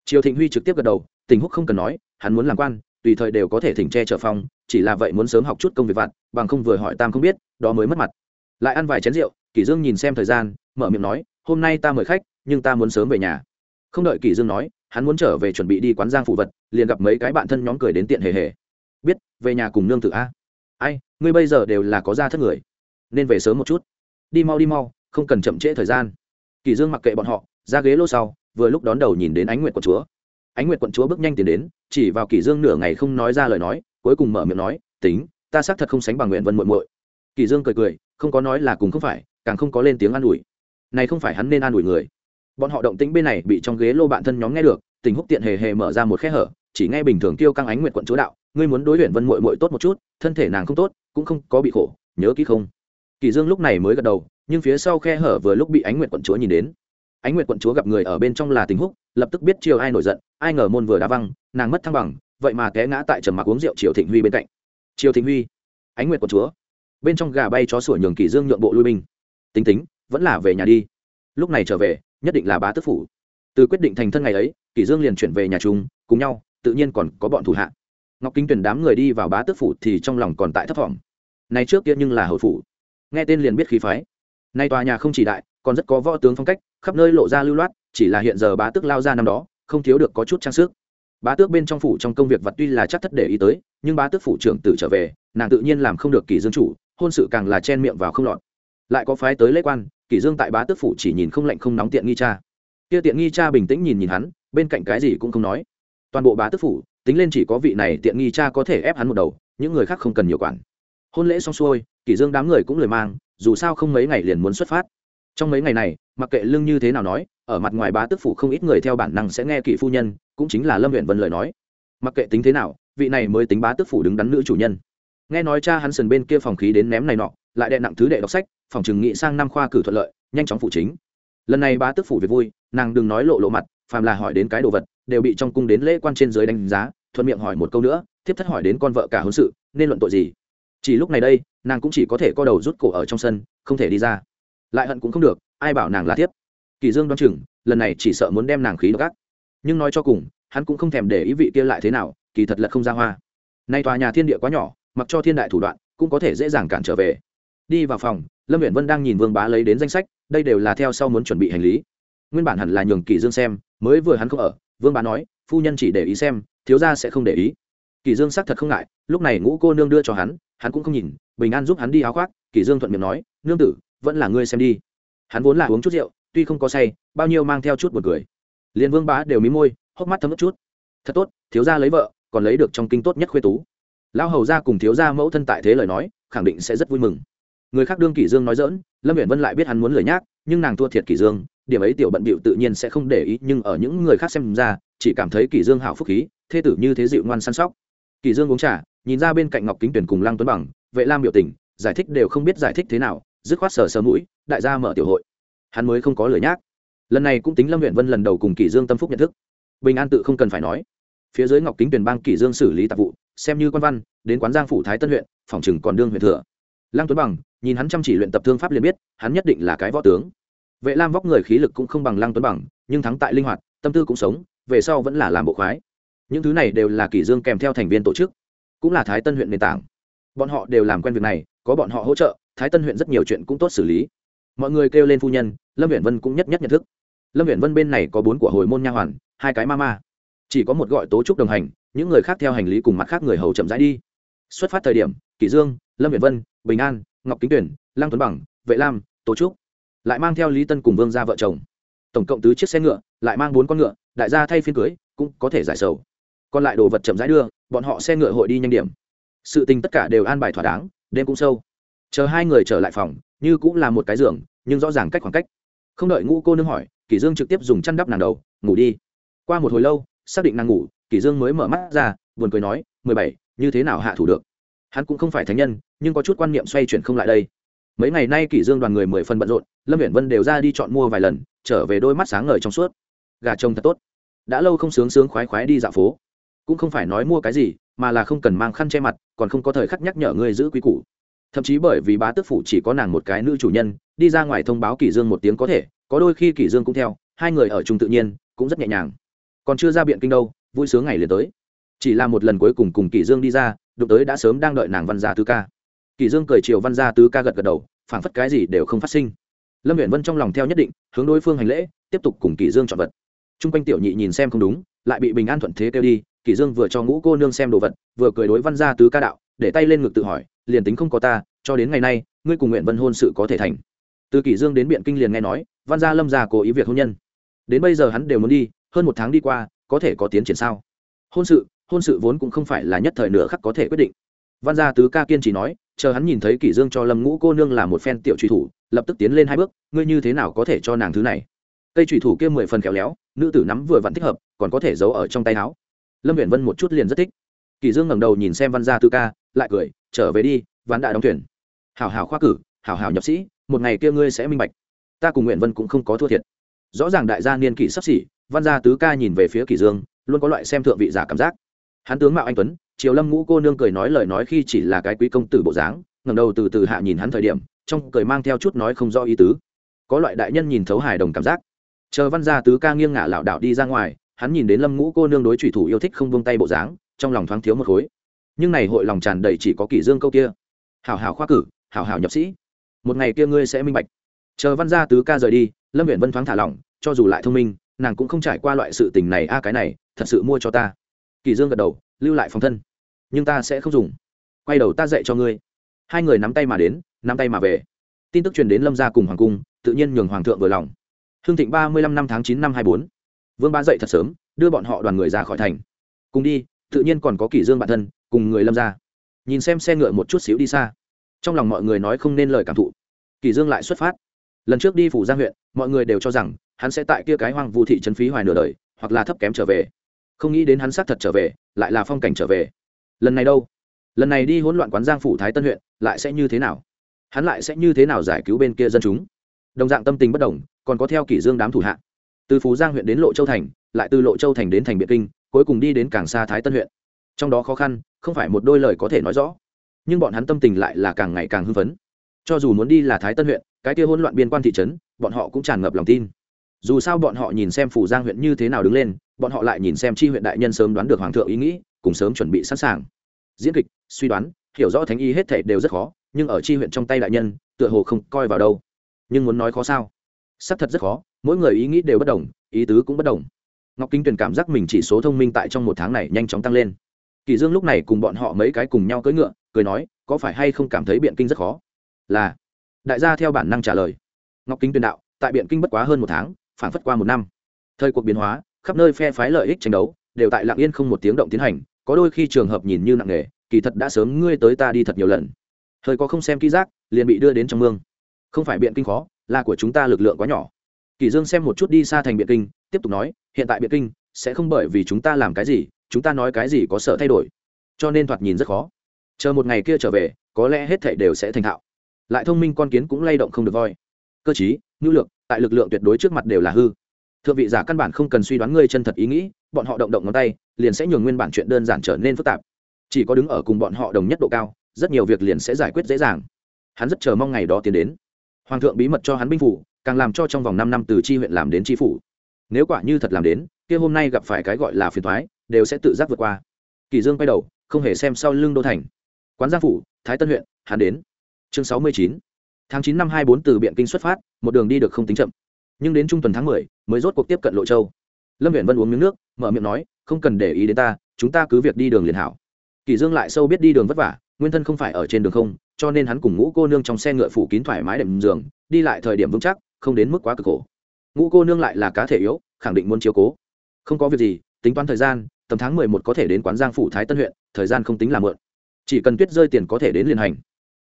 Triều thịnh huy trực tiếp gật đầu, tình húc không cần nói, hắn muốn làm quan, tùy thời đều có thể thỉnh che trở phòng chỉ là vậy muốn sớm học chút công việc vặt, bằng không vừa hỏi tam không biết, đó mới mất mặt. Lại ăn vài chén rượu, kỷ dương nhìn xem thời gian, mở miệng nói, hôm nay ta mời khách, nhưng ta muốn sớm về nhà. Không đợi kỷ dương nói, hắn muốn trở về chuẩn bị đi quán giang phụ vật, liền gặp mấy cái bạn thân nhóm cười đến tiện hề hề. Biết, về nhà cùng nương tự a. Ai, ngươi bây giờ đều là có gia thất người, nên về sớm một chút. Đi mau đi mau, không cần chậm trễ thời gian. Kỷ dương mặc kệ bọn họ, ra ghế lô sau, vừa lúc đón đầu nhìn đến ánh nguyệt quận chúa. Ánh nguyệt quận chúa bước nhanh tiến đến, chỉ vào kỷ dương nửa ngày không nói ra lời nói cuối cùng mở miệng nói, tính, ta xác thật không sánh bằng nguyện vân muội muội. Kỳ dương cười cười, không có nói là cùng không phải, càng không có lên tiếng an ủi. Này không phải hắn nên an ủi người. Bọn họ động tĩnh bên này bị trong ghế lô bạn thân nhóm nghe được, tình húc tiện hề hề mở ra một khe hở, chỉ nghe bình thường tiêu căng ánh nguyệt quận chúa đạo, ngươi muốn đối luyện vân muội muội tốt một chút, thân thể nàng không tốt, cũng không có bị khổ, nhớ kỹ không? Kỳ dương lúc này mới gật đầu, nhưng phía sau khe hở vừa lúc bị ánh nguyệt quận chúa nhìn đến. Ánh nguyệt quận chúa gặp người ở bên trong là tình húc, lập tức biết chiều ai nổi giận, ai ngờ môn vừa đá văng, nàng mất thăng bằng vậy mà té ngã tại trầm mặc uống rượu triều thịnh huy bên cạnh. Triều thịnh huy, ánh nguyệt của chúa. Bên trong gà bay chó sủa nhường kỳ dương nhượng bộ lui binh. Tính tính, vẫn là về nhà đi. Lúc này trở về, nhất định là bá tước phủ. Từ quyết định thành thân ngày ấy kỳ dương liền chuyển về nhà chung, cùng nhau, tự nhiên còn có bọn thủ hạ. Ngọc kính tuyển đám người đi vào bá tước phủ thì trong lòng còn tại thấp thỏm. Này trước kia nhưng là hầu phủ. Nghe tên liền biết khí phái. Nay tòa nhà không chỉ đại, còn rất có võ tướng phong cách, khắp nơi lộ ra lưu loát, chỉ là hiện giờ bá tước lao ra năm đó, không thiếu được có chút trang sức bá tước bên trong phủ trong công việc vật tuy là chắc thất để ý tới, nhưng bá tước phủ trưởng tử trở về, nàng tự nhiên làm không được kỳ dương chủ, hôn sự càng là chen miệng vào không lọt. Lại có phái tới lễ quan kỳ dương tại bá tước phủ chỉ nhìn không lạnh không nóng tiện nghi cha. Kia tiện nghi cha bình tĩnh nhìn nhìn hắn, bên cạnh cái gì cũng không nói. Toàn bộ bá tước phủ, tính lên chỉ có vị này tiện nghi cha có thể ép hắn một đầu, những người khác không cần nhiều quản. Hôn lễ xong xuôi kỳ dương đám người cũng lời mang, dù sao không mấy ngày liền muốn xuất phát. Trong mấy ngày này, mặc kệ lương như thế nào nói ở mặt ngoài bá tước phủ không ít người theo bản năng sẽ nghe kỵ phu nhân, cũng chính là lâm huyện vân lời nói. Mặc kệ tính thế nào, vị này mới tính bá tước phủ đứng đắn nữ chủ nhân. Nghe nói cha hắn sần bên kia phòng khí đến ném này nọ, lại đệ nặng thứ đệ đọc sách, phòng trường nghị sang năm khoa cử thuận lợi, nhanh chóng phụ chính. Lần này bá tước phủ việc vui, nàng đừng nói lộ lộ mặt, phàm là hỏi đến cái đồ vật, đều bị trong cung đến lễ quan trên dưới đánh giá, thuận miệng hỏi một câu nữa thiếp thất hỏi đến con vợ cả hôn sự, nên luận tội gì? Chỉ lúc này đây, nàng cũng chỉ có thể co đầu rút cổ ở trong sân, không thể đi ra. Lại hận cũng không được, ai bảo nàng là thiếp? Kỳ dương đoán chừng, lần này chỉ sợ muốn đem nàng khí độc ác. Nhưng nói cho cùng, hắn cũng không thèm để ý vị kia lại thế nào, kỳ thật lật không ra hoa. Nay tòa nhà thiên địa quá nhỏ, mặc cho thiên đại thủ đoạn, cũng có thể dễ dàng cản trở về. Đi vào phòng, lâm uyển vân đang nhìn vương bá lấy đến danh sách, đây đều là theo sau muốn chuẩn bị hành lý. Nguyên bản hẳn là nhường kỳ dương xem, mới vừa hắn không ở, vương bá nói, phu nhân chỉ để ý xem, thiếu gia sẽ không để ý. Kỳ dương xác thật không ngại, lúc này ngũ cô nương đưa cho hắn hắn cũng không nhìn, bình an giúp hắn đi áo khoác, kỳ dương thuận miệng nói, nương tử, vẫn là ngươi xem đi. Hắn vốn là uống chút rượu tuy không có say, bao nhiêu mang theo chút một cười. Liền vương bá đều mí môi, hốc mắt thấm ướt chút. Thật tốt, thiếu gia lấy vợ, còn lấy được trong kinh tốt nhất khuê tú. Lão hầu gia cùng thiếu gia mẫu thân tại thế lời nói, khẳng định sẽ rất vui mừng. Người khác đương kỷ dương nói dỡn lâm Viễn vân lại biết hắn muốn lời nhác, nhưng nàng thua thiệt kỷ dương, điểm ấy tiểu bận bịu tự nhiên sẽ không để ý, nhưng ở những người khác xem ra, chỉ cảm thấy kỷ dương hảo phúc khí, thê tử như thế dịu ngoan săn sóc. Kỷ dương uống trà, nhìn ra bên cạnh ngọc kính tuyển cùng lăng tuấn bằng, vệ lam biểu tình, giải thích đều không biết giải thích thế nào, dứt khoát sờ sờ mũi, đại gia mở tiểu hội hắn mới không có lời nhác. Lần này cũng tính lâm huyện vân lần đầu cùng kỷ dương tâm phúc nhận thức. Bình an tự không cần phải nói. Phía dưới ngọc kính tuyển bang kỷ dương xử lý tạp vụ, xem như quan văn, đến quán giang phủ thái tân huyện, phòng trừng còn đương huyện thừa. Lăng tuấn bằng, nhìn hắn chăm chỉ luyện tập thương pháp liền biết, hắn nhất định là cái võ tướng. Vệ lam vóc người khí lực cũng không bằng lăng tuấn bằng, nhưng thắng tại linh hoạt, tâm tư cũng sống, về sau vẫn là làm bộ khoái. Những thứ này đều là kỷ dương kèm theo thành viên tổ chức, cũng là thái tân huyện nền tảng. Bọn họ đều làm quen việc này, có bọn họ hỗ trợ, thái tân huyện rất nhiều chuyện cũng tốt xử lý mọi người kêu lên phu nhân, lâm viễn vân cũng nhất nhất nhận thức. Lâm viễn vân bên này có bốn của hồi môn nha hoàn, hai cái ma ma. Chỉ có một gọi tố trúc đồng hành, những người khác theo hành lý cùng mặt khác người hầu chậm rãi đi. Xuất phát thời điểm, kỷ dương, lâm viễn vân, bình an, ngọc kính tuyển, lăng tuấn bằng, vệ lam, tố trúc lại mang theo lý tân cùng vương gia vợ chồng. Tổng cộng tứ chiếc xe ngựa, lại mang bốn con ngựa, đại gia thay phiên cưới, cũng có thể giải sầu. Còn lại đồ vật chậm rãi đưa, bọn họ xe ngựa hội đi nhanh điểm. Sự tình tất cả đều an bài thỏa đáng, đêm cũng sâu. Chờ hai người trở lại phòng, như cũng là một cái giường nhưng rõ ràng cách khoảng cách. Không đợi ngũ cô nương hỏi, kỷ dương trực tiếp dùng chăn đắp nàng đầu, ngủ đi. Qua một hồi lâu, xác định nàng ngủ, kỷ dương mới mở mắt ra, buồn cười nói, mười bảy, như thế nào hạ thủ được? Hắn cũng không phải thánh nhân, nhưng có chút quan niệm xoay chuyển không lại đây. Mấy ngày nay kỷ dương đoàn người mười phần bận rộn, lâm viễn vân đều ra đi chọn mua vài lần, trở về đôi mắt sáng ngời trong suốt. Gà trông thật tốt. Đã lâu không sướng sướng khoái khoái đi dạo phố. Cũng không phải nói mua cái gì, mà là không cần mang khăn che mặt, còn không có thời khắc nhắc nhở người giữ quý củ thậm chí bởi vì bá tước phủ chỉ có nàng một cái nữ chủ nhân, đi ra ngoài thông báo kỷ dương một tiếng có thể, có đôi khi kỷ dương cũng theo, hai người ở chung tự nhiên, cũng rất nhẹ nhàng. Còn chưa ra biện kinh đâu, vui sướng ngày liền tới. Chỉ là một lần cuối cùng cùng kỷ dương đi ra, đụng tới đã sớm đang đợi nàng văn gia tứ ca. Kỷ dương cười chiều văn gia tứ ca gật gật đầu, phảng phất cái gì đều không phát sinh. Lâm uyển vân trong lòng theo nhất định, hướng đối phương hành lễ, tiếp tục cùng kỷ dương chọn vật. Trung quanh tiểu nhị nhìn xem không đúng, lại bị bình an thuận thế kêu đi, kỷ dương vừa cho ngũ cô nương xem đồ vật, vừa cười đối văn gia tứ ca đạo, để tay lên ngực tự hỏi liền tính không có ta, cho đến ngày nay, ngươi cùng nguyện vân hôn sự có thể thành. Từ kỷ dương đến biện kinh liền nghe nói, văn gia lâm gia cố ý việc hôn nhân. Đến bây giờ hắn đều muốn đi, hơn một tháng đi qua, có thể có tiến triển sao? Hôn sự hôn sự vốn cũng không phải là nhất thời nửa khắc có thể quyết định. Văn gia tứ ca kiên chỉ nói, chờ hắn nhìn thấy kỷ dương cho lâm ngũ cô nương là một phen tiểu truy thủ, lập tức tiến lên hai bước, ngươi như thế nào có thể cho nàng thứ này? Cây truy thủ kia mười phần khéo léo, nữ tử nắm vừa vặn thích hợp, còn có thể giấu ở trong tay áo. Lâm viễn vân một chút liền rất thích. Kỷ dương ngẩng đầu nhìn xem văn gia tứ ca, lại cười trở về đi, ván đại đóng thuyền. Hảo hảo khoa cử, hảo hảo nhập sĩ, một ngày kia ngươi sẽ minh bạch. Ta cùng nguyện vân cũng không có thua thiệt. Rõ ràng đại gia niên kỷ sắp xỉ, văn gia tứ ca nhìn về phía kỷ dương, luôn có loại xem thượng vị giả cảm giác. Hắn tướng mạo anh tuấn, triều lâm ngũ cô nương cười nói lời nói khi chỉ là cái quý công tử bộ dáng, ngẩng đầu từ từ hạ nhìn hắn thời điểm, trong cười mang theo chút nói không rõ ý tứ. Có loại đại nhân nhìn thấu hài đồng cảm giác. Chờ văn gia tứ ca nghiêng ngả lảo đảo đi ra ngoài, hắn nhìn đến lâm ngũ cô nương đối thủy thủ yêu thích không buông tay bộ dáng, trong lòng thoáng thiếu một khối nhưng này hội lòng tràn đầy chỉ có kỷ dương câu kia. Hảo hảo khoa cử, hảo hảo nhập sĩ. Một ngày kia ngươi sẽ minh bạch. Chờ văn gia tứ ca rời đi, lâm viện vân thoáng thả lỏng, cho dù lại thông minh, nàng cũng không trải qua loại sự tình này, a, cái này, thật sự mua cho ta. Kỳ dương gật đầu, lưu lại phòng thân. Nhưng ta sẽ không dùng. Quay đầu ta dạy cho ngươi. Hai người nắm tay mà đến, nắm tay mà về. Tin tức truyền đến lâm gia cùng hoàng cung, tự nhiên nhường hoàng thượng vừa lòng. Hương thịnh ba mươi lăm năm tháng chín năm hai bốn. Vương ba dậy thật sớm, đưa bọn họ đoàn người ra khỏi thành. Cùng đi, tự nhiên còn có kỷ dương bản thân cùng người lâm ra. Nhìn xem xe ngựa một chút xíu đi xa. Trong lòng mọi người nói không nên lời cảm thụ. Kỷ dương lại xuất phát. Lần trước đi phủ giang huyện, mọi người đều cho rằng hắn sẽ tại kia cái hoang vu thị trấn phí hoài nửa đời, hoặc là thấp kém trở về. Không nghĩ đến hắn xác thật trở về, lại là phong cảnh trở về. Lần này đâu? Lần này đi hỗn loạn quán giang phủ thái tân huyện, lại sẽ như thế nào? Hắn lại sẽ như thế nào giải cứu bên kia dân chúng? Đồng dạng tâm tình bất đồng, còn có theo kỷ dương đám thủ hạ. Từ phú giang huyện đến lộ châu thành, lại từ lộ châu thành đến thành biện kinh, cuối cùng đi đến cảng xa thái tân huyện trong đó khó khăn, không phải một đôi lời có thể nói rõ. Nhưng bọn hắn tâm tình lại là càng ngày càng hưng phấn. Cho dù muốn đi là thái tân huyện, cái kia hỗn loạn biên quan thị trấn, bọn họ cũng tràn ngập lòng tin. Dù sao bọn họ nhìn xem phủ giang huyện như thế nào đứng lên, bọn họ lại nhìn xem chi huyện đại nhân sớm đoán được hoàng thượng ý nghĩ, cùng sớm chuẩn bị sẵn sàng. Diễn kịch, suy đoán, hiểu rõ thánh y hết thể đều rất khó, nhưng ở chi huyện trong tay đại nhân, tựa hồ không coi vào đâu. Nhưng muốn nói khó sao? Sắp thật rất khó, mỗi người ý nghĩ đều bất đồng, ý tứ cũng bất đồng. Ngọc kinh tuyền cảm giác mình chỉ số thông minh tại trong một tháng này nhanh chóng tăng lên kỳ dương lúc này cùng bọn họ mấy cái cùng nhau cưỡi ngựa, cười nói, có phải hay không cảm thấy biện kinh rất khó? Là. Đại gia theo bản năng trả lời. Ngọc Kính tuyên đạo, tại biện kinh bất quá hơn một tháng, phản phất qua một năm. Thời cuộc biến hóa, khắp nơi phe phái lợi ích tranh đấu, đều tại lặng yên không một tiếng động tiến hành, có đôi khi trường hợp nhìn như nặng nề, kỳ thật đã sớm ngươi tới ta đi thật nhiều lần. Thời có không xem kỹ giác, liền bị đưa đến trong mương. Không phải biện kinh khó, là của chúng ta lực lượng quá nhỏ. Kỳ dương xem một chút đi xa thành biện kinh, tiếp tục nói, hiện tại biện kinh, sẽ không bởi vì chúng ta làm cái gì chúng ta nói cái gì có sợ thay đổi. Cho nên thoạt nhìn rất khó. Chờ một ngày kia trở về, có lẽ hết thảy đều sẽ thành thạo. Lại thông minh con kiến cũng lay động không được voi. Cơ chí ngữ lược, tại lực lượng tuyệt đối trước mặt đều là hư. Thượng vị giả căn bản không cần suy đoán ngươi chân thật ý nghĩ, bọn họ động động ngón tay, liền sẽ nhường nguyên bản chuyện đơn giản trở nên phức tạp. Chỉ có đứng ở cùng bọn họ đồng nhất độ cao, rất nhiều việc liền sẽ giải quyết dễ dàng. Hắn rất chờ mong ngày đó tiến đến. Hoàng thượng bí mật cho hắn binh phủ, càng làm cho trong vòng năm năm từ tri huyện làm đến tri phủ. Nếu quả như thật làm đến, kia hôm nay gặp phải cái gọi là phiền thoái đều sẽ tự giác vượt qua. Kỳ dương quay đầu, không hề xem sau lưng đô thành. Quán giang phủ, thái tân huyện, hắn đến. Chương sáu mươi chín. Tháng chín năm hai bốn từ biện kinh xuất phát, một đường đi được không tính chậm. Nhưng đến trung tuần tháng mười, mới rốt cuộc tiếp cận lộ châu. Lâm Viễn vân uống miếng nước, mở miệng nói, không cần để ý đến ta, chúng ta cứ việc đi đường liền hảo. Kỳ dương lại sâu biết đi đường vất vả, nguyên thân không phải ở trên đường không, cho nên hắn cùng ngũ cô nương trong xe ngựa phủ kín thoải mái đệm giường, đi lại thời điểm vững chắc, không đến mức quá cực khổ. Ngũ cô nương lại là cá thể yếu, khẳng định muốn chiếu cố. Không có việc gì, tính toán thời gian tầm tháng mười một có thể đến quán giang phủ thái tân huyện, thời gian không tính là mượn. Chỉ cần tuyết rơi tiền có thể đến liền hành.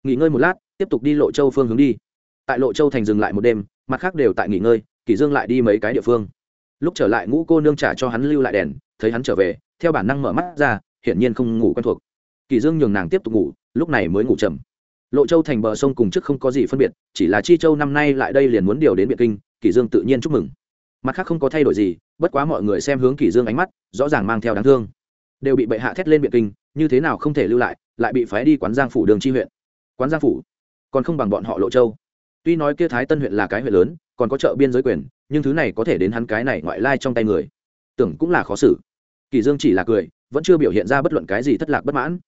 Nghỉ ngơi một lát, tiếp tục đi lộ châu phương hướng đi. Tại lộ châu thành dừng lại một đêm, mặt khác đều tại nghỉ ngơi kỷ dương lại đi mấy cái địa phương. Lúc trở lại, ngũ cô nương trả cho hắn lưu lại đèn, thấy hắn trở về, theo bản năng mở mắt ra, hiển nhiên không ngủ quen thuộc. Kỷ dương nhường nàng tiếp tục ngủ, lúc này mới ngủ chậm. Lộ châu thành bờ sông cùng trước không có gì phân biệt, chỉ là chi châu năm nay lại đây liền muốn điều đến biện kinh kỷ dương tự nhiên chúc mừng mặt khác không có thay đổi gì, bất quá mọi người xem hướng kỷ dương ánh mắt, rõ ràng mang theo đáng thương. Đều bị bệ hạ thét lên biện kinh, như thế nào không thể lưu lại lại bị phái đi quán giang phủ đường chi huyện. Quán giang phủ? Còn không bằng bọn họ lộ châu. Tuy nói kia thái tân huyện là cái huyện lớn, còn có chợ biên giới quyền, nhưng thứ này có thể đến hắn cái này ngoại lai trong tay người. Tưởng cũng là khó xử. Kỳ dương chỉ là cười, vẫn chưa biểu hiện ra bất luận cái gì thất lạc bất mãn.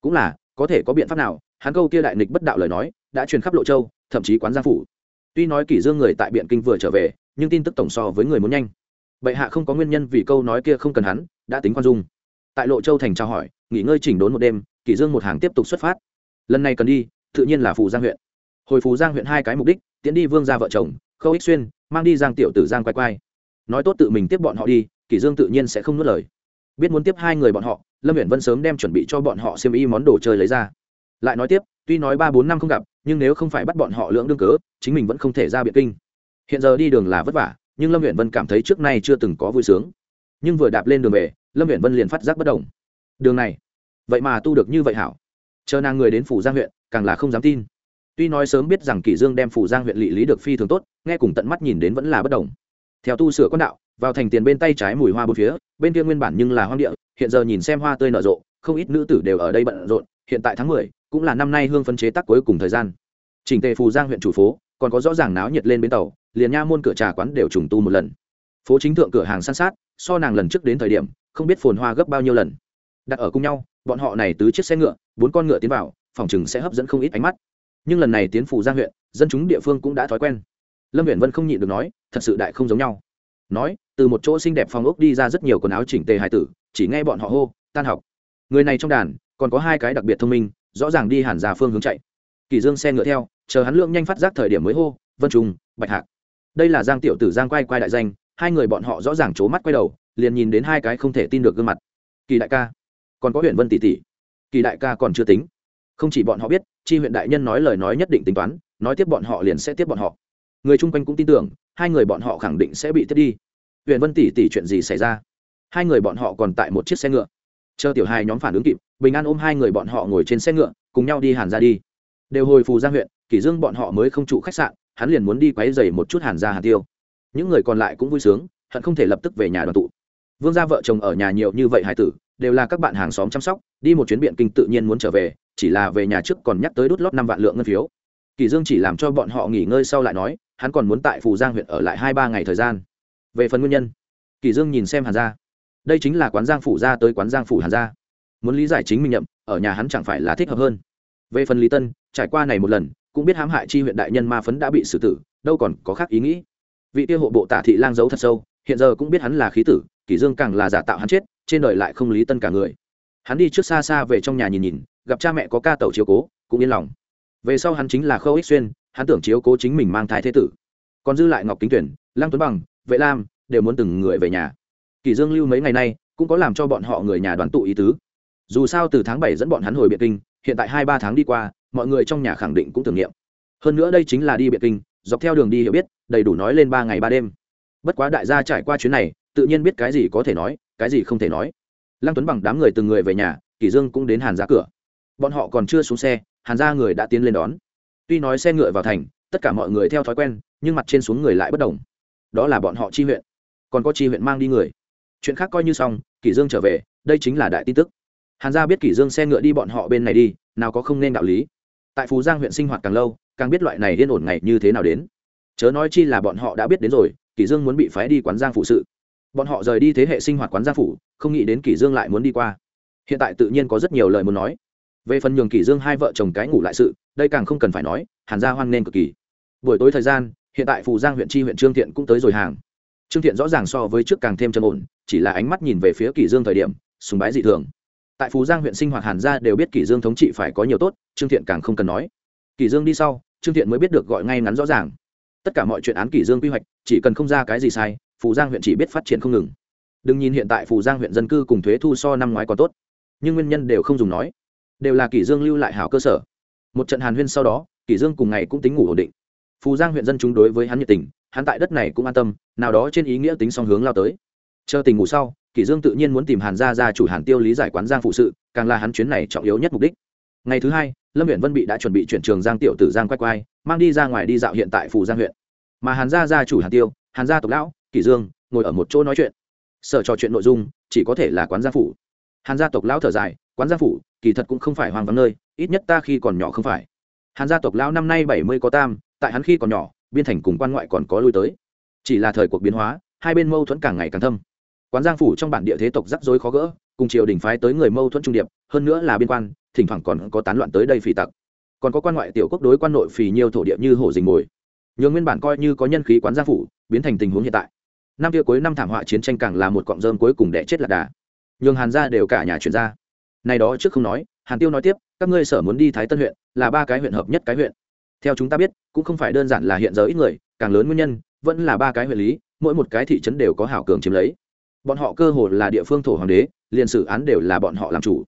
Cũng là, có thể có biện pháp nào, hắn câu kia đại nghịch bất đạo lời nói, đã truyền khắp lộ châu, thậm chí quán giang phủ. Tuy nói kỷ dương người tại biện kinh vừa trở về nhưng tin tức tổng so với người muốn nhanh. Bệ hạ không có nguyên nhân vì câu nói kia không cần hắn, đã tính quan dung. Tại lộ châu thành trao hỏi, nghỉ ngơi chỉnh đốn một đêm, kỷ dương một hàng tiếp tục xuất phát. Lần này cần đi, tự nhiên là phù giang huyện. Hồi phù giang huyện hai cái mục đích tiến đi vương gia vợ chồng, khâu ích xuyên, mang đi giang tiểu tử giang quay quay nói tốt tự mình tiếp bọn họ đi, kỷ dương tự nhiên sẽ không nuốt lời. Biết muốn tiếp hai người bọn họ, lâm huyện vân sớm đem chuẩn bị cho bọn họ xem y món đồ chơi lấy ra. Lại nói tiếp, tuy nói ba bốn năm không gặp, nhưng nếu không phải bắt bọn họ lưỡng đương cớ, chính mình vẫn không thể ra biệt kinh hiện giờ đi đường là vất vả, nhưng lâm huyện vân cảm thấy trước nay chưa từng có vui sướng. Nhưng vừa đạp lên đường về, lâm huyện vân liền phát giác bất đồng đường này, vậy mà tu được như vậy hảo. Chờ nàng người đến phủ giang huyện, càng là không dám tin. Tuy nói sớm biết rằng kỷ dương đem phủ giang huyện lị lý được phi thường tốt, nghe cùng tận mắt nhìn đến vẫn là bất đồng theo tu sửa con đạo, vào thành tiền bên tay trái mùi hoa bốn phía, bên kia nguyên bản nhưng là hoang địa, hiện giờ nhìn xem hoa tươi nở rộ, không ít nữ tử đều ở đây bận rộn, hiện tại tháng mười, cũng là năm nay hương phân chế tác cuối cùng thời gian. Chỉnh tề phù giang huyện chủ phố, còn có rõ ràng náo nhiệt lên bến tàu liền nha môn cửa trà quán đều trùng tu một lần. Phố chính thượng cửa hàng san sát, so nàng lần trước đến thời điểm, không biết phồn hoa gấp bao nhiêu lần. Đặt ở cùng nhau, bọn họ này tứ chiếc xe ngựa, bốn con ngựa tiến vào, phòng chừng sẽ hấp dẫn không ít ánh mắt. Nhưng lần này tiến phủ giang huyện, dân chúng địa phương cũng đã thói quen. Lâm huyện vân không nhịn được nói, thật sự đại không giống nhau. Nói, từ một chỗ xinh đẹp phòng ốc đi ra rất nhiều quần áo chỉnh tề hài tử, chỉ nghe bọn họ hô, tan học. Người này trong đàn, còn có hai cái đặc biệt thông minh, rõ ràng đi hẳn ra phương hướng chạy. Kỳ dương xe ngựa theo, chờ hắn lượng nhanh phát giác thời điểm mới hô, vân trùng bạch hạc đây là giang tiểu tử giang quay quay đại danh, hai người bọn họ rõ ràng c mắt quay đầu, liền nhìn đến hai cái không thể tin được gương mặt. Kỳ đại ca, còn có huyện vân tỷ tỷ. Kỳ đại ca còn chưa tính. Không chỉ bọn họ biết, chi huyện đại nhân nói lời nói nhất định tính toán, nói tiếp bọn họ liền sẽ tiếp bọn họ. Người chung quanh cũng tin tưởng, hai người bọn họ khẳng định sẽ bị tiếp đi. Huyện vân tỷ tỷ chuyện gì xảy ra? Hai người bọn họ còn tại một chiếc xe ngựa. Chờ tiểu hai nhóm phản ứng kịp, bình an ôm hai người bọn họ ngồi trên xe ngựa, cùng nhau đi hàn ra đi. Đều hồi phù giang huyện kỷ dương bọn họ mới không trụ khách sạn hắn liền muốn đi quấy giày một chút hàn gia hàn tiêu. Những người còn lại cũng vui sướng, hận không thể lập tức về nhà đoàn tụ. Vương gia vợ chồng ở nhà nhiều như vậy hải tử, đều là các bạn hàng xóm chăm sóc, đi một chuyến biện kinh tự nhiên muốn trở về, chỉ là về nhà trước còn nhắc tới đút lót năm vạn lượng ngân phiếu. Kỳ dương chỉ làm cho bọn họ nghỉ ngơi sau lại nói, hắn còn muốn tại phù giang huyện ở lại hai ba ngày thời gian. Về phần nguyên nhân, kỳ dương nhìn xem hàn gia. Đây chính là quán giang phủ Gia tới quán giang phủ hàn gia. Muốn lý giải chính mình nhậm, ở nhà hắn chẳng phải là thích hợp hơn. Về phần lý tân, trải qua này một lần cũng biết hãm hại chi huyện đại nhân ma phấn đã bị xử tử, đâu còn có khác ý nghĩ. Vị tiêu hộ bộ tả thị lang giấu thật sâu, hiện giờ cũng biết hắn là khí tử kỷ dương càng là giả tạo hắn chết, trên đời lại không lý tân cả người. Hắn đi trước xa xa về trong nhà nhìn nhìn, gặp cha mẹ có ca tẩu chiếu cố, cũng yên lòng. Về sau hắn chính là khâu ích xuyên, hắn tưởng chiếu cố chính mình mang thai thế tử. Còn dư lại ngọc kính tuyển, lăng tuấn bằng, vệ lam, đều muốn từng người về nhà. Kỷ dương lưu mấy ngày nay, cũng có làm cho bọn họ người nhà đoàn tụ ý tứ. Dù sao từ tháng bảy dẫn bọn hắn hồi biệt kinh, hiện tại hai ba tháng đi qua mọi người trong nhà khẳng định cũng tưởng niệm. Hơn nữa đây chính là đi biệt kinh, dọc theo đường đi hiểu biết, đầy đủ nói lên ba ngày ba đêm. Bất quá đại gia trải qua chuyến này, tự nhiên biết cái gì có thể nói, cái gì không thể nói. Lăng tuấn bằng đám người từng người về nhà, kỷ dương cũng đến hàn ra cửa. Bọn họ còn chưa xuống xe, hàn ra người đã tiến lên đón. Tuy nói xe ngựa vào thành, tất cả mọi người theo thói quen, nhưng mặt trên xuống người lại bất đồng. Đó là bọn họ chi huyện. Còn có chi huyện mang đi người. Chuyện khác coi như xong, kỷ dương trở về, đây chính là đại tin tức. Hàn gia biết kỷ dương xe ngựa đi bọn họ bên này đi, nào có không nên đạo lý tại phú giang huyện sinh hoạt càng lâu, càng biết loại này yên ổn ngày như thế nào đến. Chớ nói chi là bọn họ đã biết đến rồi kỷ dương muốn bị phái đi quán giang phụ sự. Bọn họ rời đi thế hệ sinh hoạt quán giang phủ, không nghĩ đến kỷ dương lại muốn đi qua. Hiện tại tự nhiên có rất nhiều lời muốn nói. Về phần nhường kỷ dương hai vợ chồng cái ngủ lại sự, đây càng không cần phải nói, hàn gia hoan nên cực kỳ. Buổi tối thời gian, hiện tại phù giang huyện chi huyện trương thiện cũng tới rồi hàng. Trương thiện rõ ràng so với trước càng thêm trầm ổn, chỉ là ánh mắt nhìn về phía kỷ dương thời điểm, sùng bái dị thường tại phú giang huyện sinh hoạt hàn gia đều biết kỷ dương thống trị phải có nhiều tốt, trương thiện càng không cần nói. kỷ dương đi sau, trương thiện mới biết được gọi ngay ngắn rõ ràng. tất cả mọi chuyện án kỷ dương quy hoạch, chỉ cần không ra cái gì sai phù giang huyện chỉ biết phát triển không ngừng. đừng nhìn hiện tại phù giang huyện dân cư cùng thuế thu so năm ngoái còn tốt, nhưng nguyên nhân đều không dùng nói. đều là kỷ dương lưu lại hảo cơ sở. một trận hàn huyên sau đó, kỷ dương cùng ngày cũng tính ngủ ổn định. phù giang huyện dân chúng đối với hắn nhiệt tình, hắn tại đất này cũng an tâm, nào đó trên ý nghĩa tính song hướng lao tới. chờ tình ngủ sau kỷ dương tự nhiên muốn tìm hàn gia gia chủ hàn tiêu lý giải quán giang phụ sự, càng là hắn chuyến này trọng yếu nhất mục đích. Ngày thứ hai, lâm huyện vân bị đã chuẩn bị chuyển trường giang tiểu tử giang quay quay, mang đi ra ngoài đi dạo hiện tại phủ giang huyện. Mà hàn gia gia chủ hàn tiêu, hàn gia tộc lão, kỷ dương, ngồi ở một chỗ nói chuyện. Sở trò chuyện nội dung, chỉ có thể là quán giang phủ. Hàn gia tộc lão thở dài, quán giang phủ, kỳ thật cũng không phải hoang vắng nơi, ít nhất ta khi còn nhỏ không phải. Hàn gia tộc lão năm nay bảy mươi có tam, tại hắn khi còn nhỏ, biên thành cùng quan ngoại còn có lui tới. Chỉ là thời cuộc biến hóa, hai bên mâu thuẫn càng ngày càng thâm quán giang phủ trong bản địa thế tộc rắc rối khó gỡ, cùng triều đình phái tới người mâu thuẫn trung điệp, hơn nữa là biên quan, thỉnh thoảng còn có tán loạn tới đây phỉ tặc. Còn có quan ngoại tiểu quốc đối quan nội phỉ nhiều thổ địa như hổ dình mồi. Nhường nguyên bản coi như có nhân khí quán giang phủ, biến thành tình huống hiện tại. Năm kia cuối năm thảm họa chiến tranh càng là một cọng rơm cuối cùng đẻ chết lạc đà. Nhường hàn ra đều cả nhà chuyển ra. Này đó trước không nói, hàn tiêu nói tiếp, các ngươi sở muốn đi thái tân huyện, là ba cái huyện hợp nhất cái huyện. Theo chúng ta biết, cũng không phải đơn giản là hiện giờ ít người, càng lớn nguyên nhân, vẫn là ba cái huyện lý, mỗi một cái thị trấn đều có hảo cường chiếm lấy bọn họ cơ hồ là địa phương thổ hoàng đế, liền xử án đều là bọn họ làm chủ.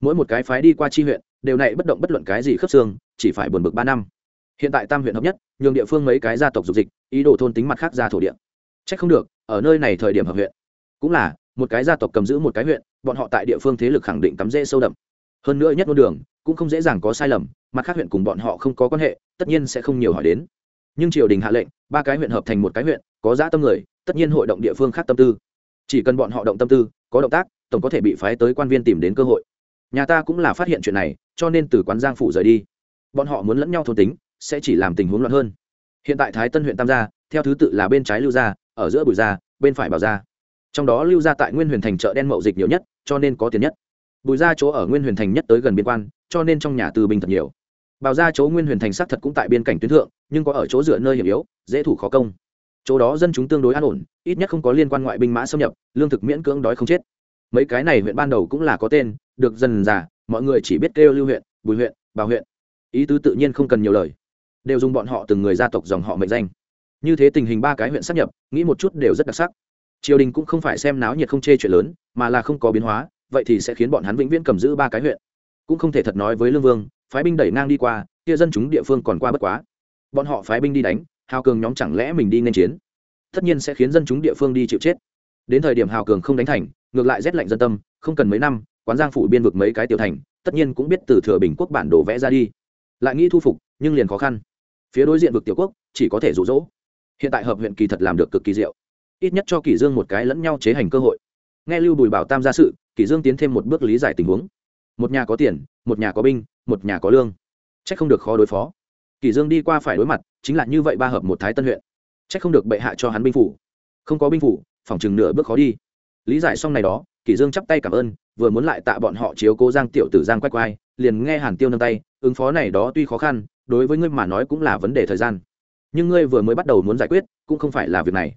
Mỗi một cái phái đi qua chi huyện, đều này bất động bất luận cái gì khớp xương, chỉ phải buồn bực ba năm. Hiện tại tam huyện hợp nhất, nhường địa phương mấy cái gia tộc dục dịch, ý đồ thôn tính mặt khác ra thổ địa. Trách không được, ở nơi này thời điểm hợp huyện. Cũng là, một cái gia tộc cầm giữ một cái huyện, bọn họ tại địa phương thế lực khẳng định tắm rễ sâu đậm. Hơn nữa nhất ngôn đường, cũng không dễ dàng có sai lầm, mặt khác huyện cùng bọn họ không có quan hệ, tất nhiên sẽ không nhiều hỏi đến. Nhưng triều đình hạ lệnh, ba cái huyện hợp thành một cái huyện, có giã tâm người, tất nhiên hội động địa phương khác tâm tư chỉ cần bọn họ động tâm tư, có động tác, tổng có thể bị phái tới quan viên tìm đến cơ hội. Nhà ta cũng là phát hiện chuyện này, cho nên từ quán giang phủ rời đi. Bọn họ muốn lẫn nhau thôn tính, sẽ chỉ làm tình huống loạn hơn. Hiện tại thái tân huyện tam gia, theo thứ tự là bên trái lưu gia, ở giữa bùi gia, bên phải bảo gia. Trong đó lưu gia tại nguyên huyền thành chợ đen mậu dịch nhiều nhất, cho nên có tiền nhất. Bùi gia chỗ ở nguyên huyền thành nhất tới gần biên quan, cho nên trong nhà từ bình thật nhiều. Bảo gia chỗ nguyên huyền thành xác thật cũng tại biên cảnh tuyến thượng, nhưng có ở chỗ dựa nơi hiểm yếu, dễ thủ khó công chỗ đó dân chúng tương đối an ổn, ít nhất không có liên quan ngoại binh mã xâm nhập, lương thực miễn cưỡng đói không chết. Mấy cái này huyện ban đầu cũng là có tên, được dần già, mọi người chỉ biết kêu lưu huyện, bùi huyện, bảo huyện. Ý tứ tự nhiên không cần nhiều lời. Đều dùng bọn họ từng người gia tộc dòng họ mệnh danh. Như thế tình hình ba cái huyện sắp nhập, nghĩ một chút đều rất đặc sắc. Triều đình cũng không phải xem náo nhiệt không chê chuyện lớn, mà là không có biến hóa, vậy thì sẽ khiến bọn hắn vĩnh viễn cầm giữ ba cái huyện. Cũng không thể thật nói với lương vương, phái binh đẩy ngang đi qua, kia dân chúng địa phương còn qua bất quá. Bọn họ phái binh đi đánh hào cường nhóm chẳng lẽ mình đi nên chiến? Tất nhiên sẽ khiến dân chúng địa phương đi chịu chết. Đến thời điểm hào cường không đánh thành, ngược lại rét lạnh dân tâm, không cần mấy năm, quán giang phủ biên vực mấy cái tiểu thành, tất nhiên cũng biết từ thừa bình quốc bản đồ vẽ ra đi. Lại nghĩ thu phục, nhưng liền khó khăn. Phía đối diện vực tiểu quốc, chỉ có thể rụ rỗ hiện tại hợp huyện kỳ thật làm được cực kỳ diệu. Ít nhất cho kỷ dương một cái lẫn nhau chế hành cơ hội. Nghe lưu bùi bảo tam ra sự, kỷ dương tiến thêm một bước lý giải tình huống. Một nhà có tiền, một nhà có binh, một nhà có lương. Trách không được khó đối phó. Kỷ dương đi qua phải đối mặt chính là như vậy ba hợp một thái tân huyện. Trách không được bệ hạ cho hắn binh phủ. Không có binh phủ, phòng chừng nửa bước khó đi. Lý giải xong này đó, kỷ dương chắp tay cảm ơn, vừa muốn lại tạ bọn họ chiếu cố giang tiểu tử giang quay quay liền nghe hàn tiêu nâng tay, ứng phó này đó tuy khó khăn, đối với ngươi mà nói cũng là vấn đề thời gian. Nhưng ngươi vừa mới bắt đầu muốn giải quyết, cũng không phải là việc này.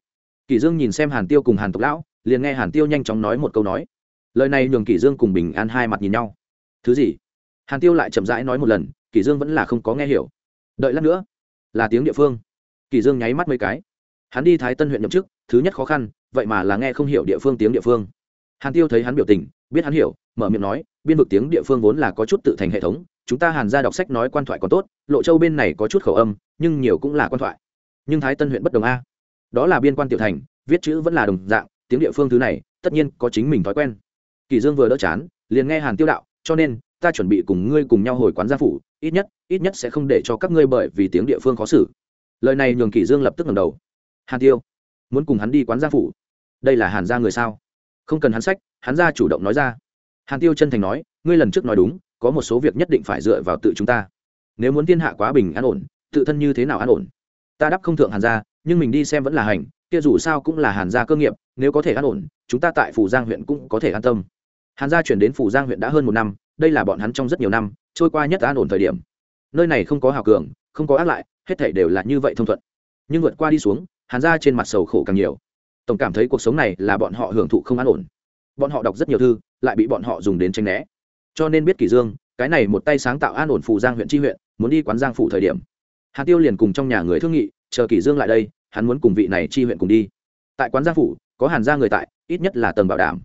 Kỷ dương nhìn xem hàn tiêu cùng hàn tộc lão, liền nghe hàn tiêu nhanh chóng nói một câu nói. Lời này nhường kỷ dương cùng bình an hai mặt nhìn nhau. Thứ gì? Hàn tiêu lại chậm rãi nói một lần, kỷ dương vẫn là không có nghe hiểu. Đợi lát nữa là tiếng địa phương. Kỷ dương nháy mắt mấy cái. Hắn đi thái tân huyện nhậm chức, thứ nhất khó khăn, vậy mà là nghe không hiểu địa phương tiếng địa phương. Hàn tiêu thấy hắn biểu tình, biết hắn hiểu, mở miệng nói, biên vực tiếng địa phương vốn là có chút tự thành hệ thống, chúng ta hàn ra đọc sách nói quan thoại còn tốt, lộ châu bên này có chút khẩu âm, nhưng nhiều cũng là quan thoại. Nhưng thái tân huyện bất đồng a. Đó là biên quan tiểu thành, viết chữ vẫn là đồng dạng, tiếng địa phương thứ này, tất nhiên có chính mình thói quen. Kỳ dương vừa đỡ chán, liền nghe hàn tiêu đạo, cho nên, ta chuẩn bị cùng ngươi cùng nhau hồi quán gia phủ ít nhất ít nhất sẽ không để cho các ngươi bởi vì tiếng địa phương khó xử. Lời này nhường Kỷ dương lập tức ngẩng đầu. Hàn tiêu, muốn cùng hắn đi quán gia phủ. Đây là hàn gia người sao? Không cần hắn sách, hắn gia chủ động nói ra. Hàn tiêu chân thành nói, ngươi lần trước nói đúng, có một số việc nhất định phải dựa vào tự chúng ta. Nếu muốn thiên hạ quá bình an ổn, tự thân như thế nào an ổn? Ta đáp không thượng hàn gia, nhưng mình đi xem vẫn là hành, kia dù sao cũng là hàn gia cơ nghiệp, nếu có thể an ổn, chúng ta tại phủ giang huyện cũng có thể an tâm. Hàn gia chuyển đến phủ giang huyện đã hơn một năm, đây là bọn hắn trong rất nhiều năm trôi qua nhất an ổn thời điểm. Nơi này không có hào cường, không có ác lại, hết thảy đều là như vậy thông thuận. Nhưng vượt qua đi xuống, hàn gia trên mặt sầu khổ càng nhiều. Tổng cảm thấy cuộc sống này là bọn họ hưởng thụ không an ổn. Bọn họ đọc rất nhiều thư, lại bị bọn họ dùng đến tranh né. Cho nên biết kỷ dương, cái này một tay sáng tạo an ổn Phù giang huyện tri huyện, muốn đi quán giang phủ thời điểm. Hàn tiêu liền cùng trong nhà người thương nghị, chờ kỷ dương lại đây, hắn muốn cùng vị này chi huyện cùng đi. Tại quán giang phủ, có hàn gia người tại, ít nhất là tầng bảo đảm.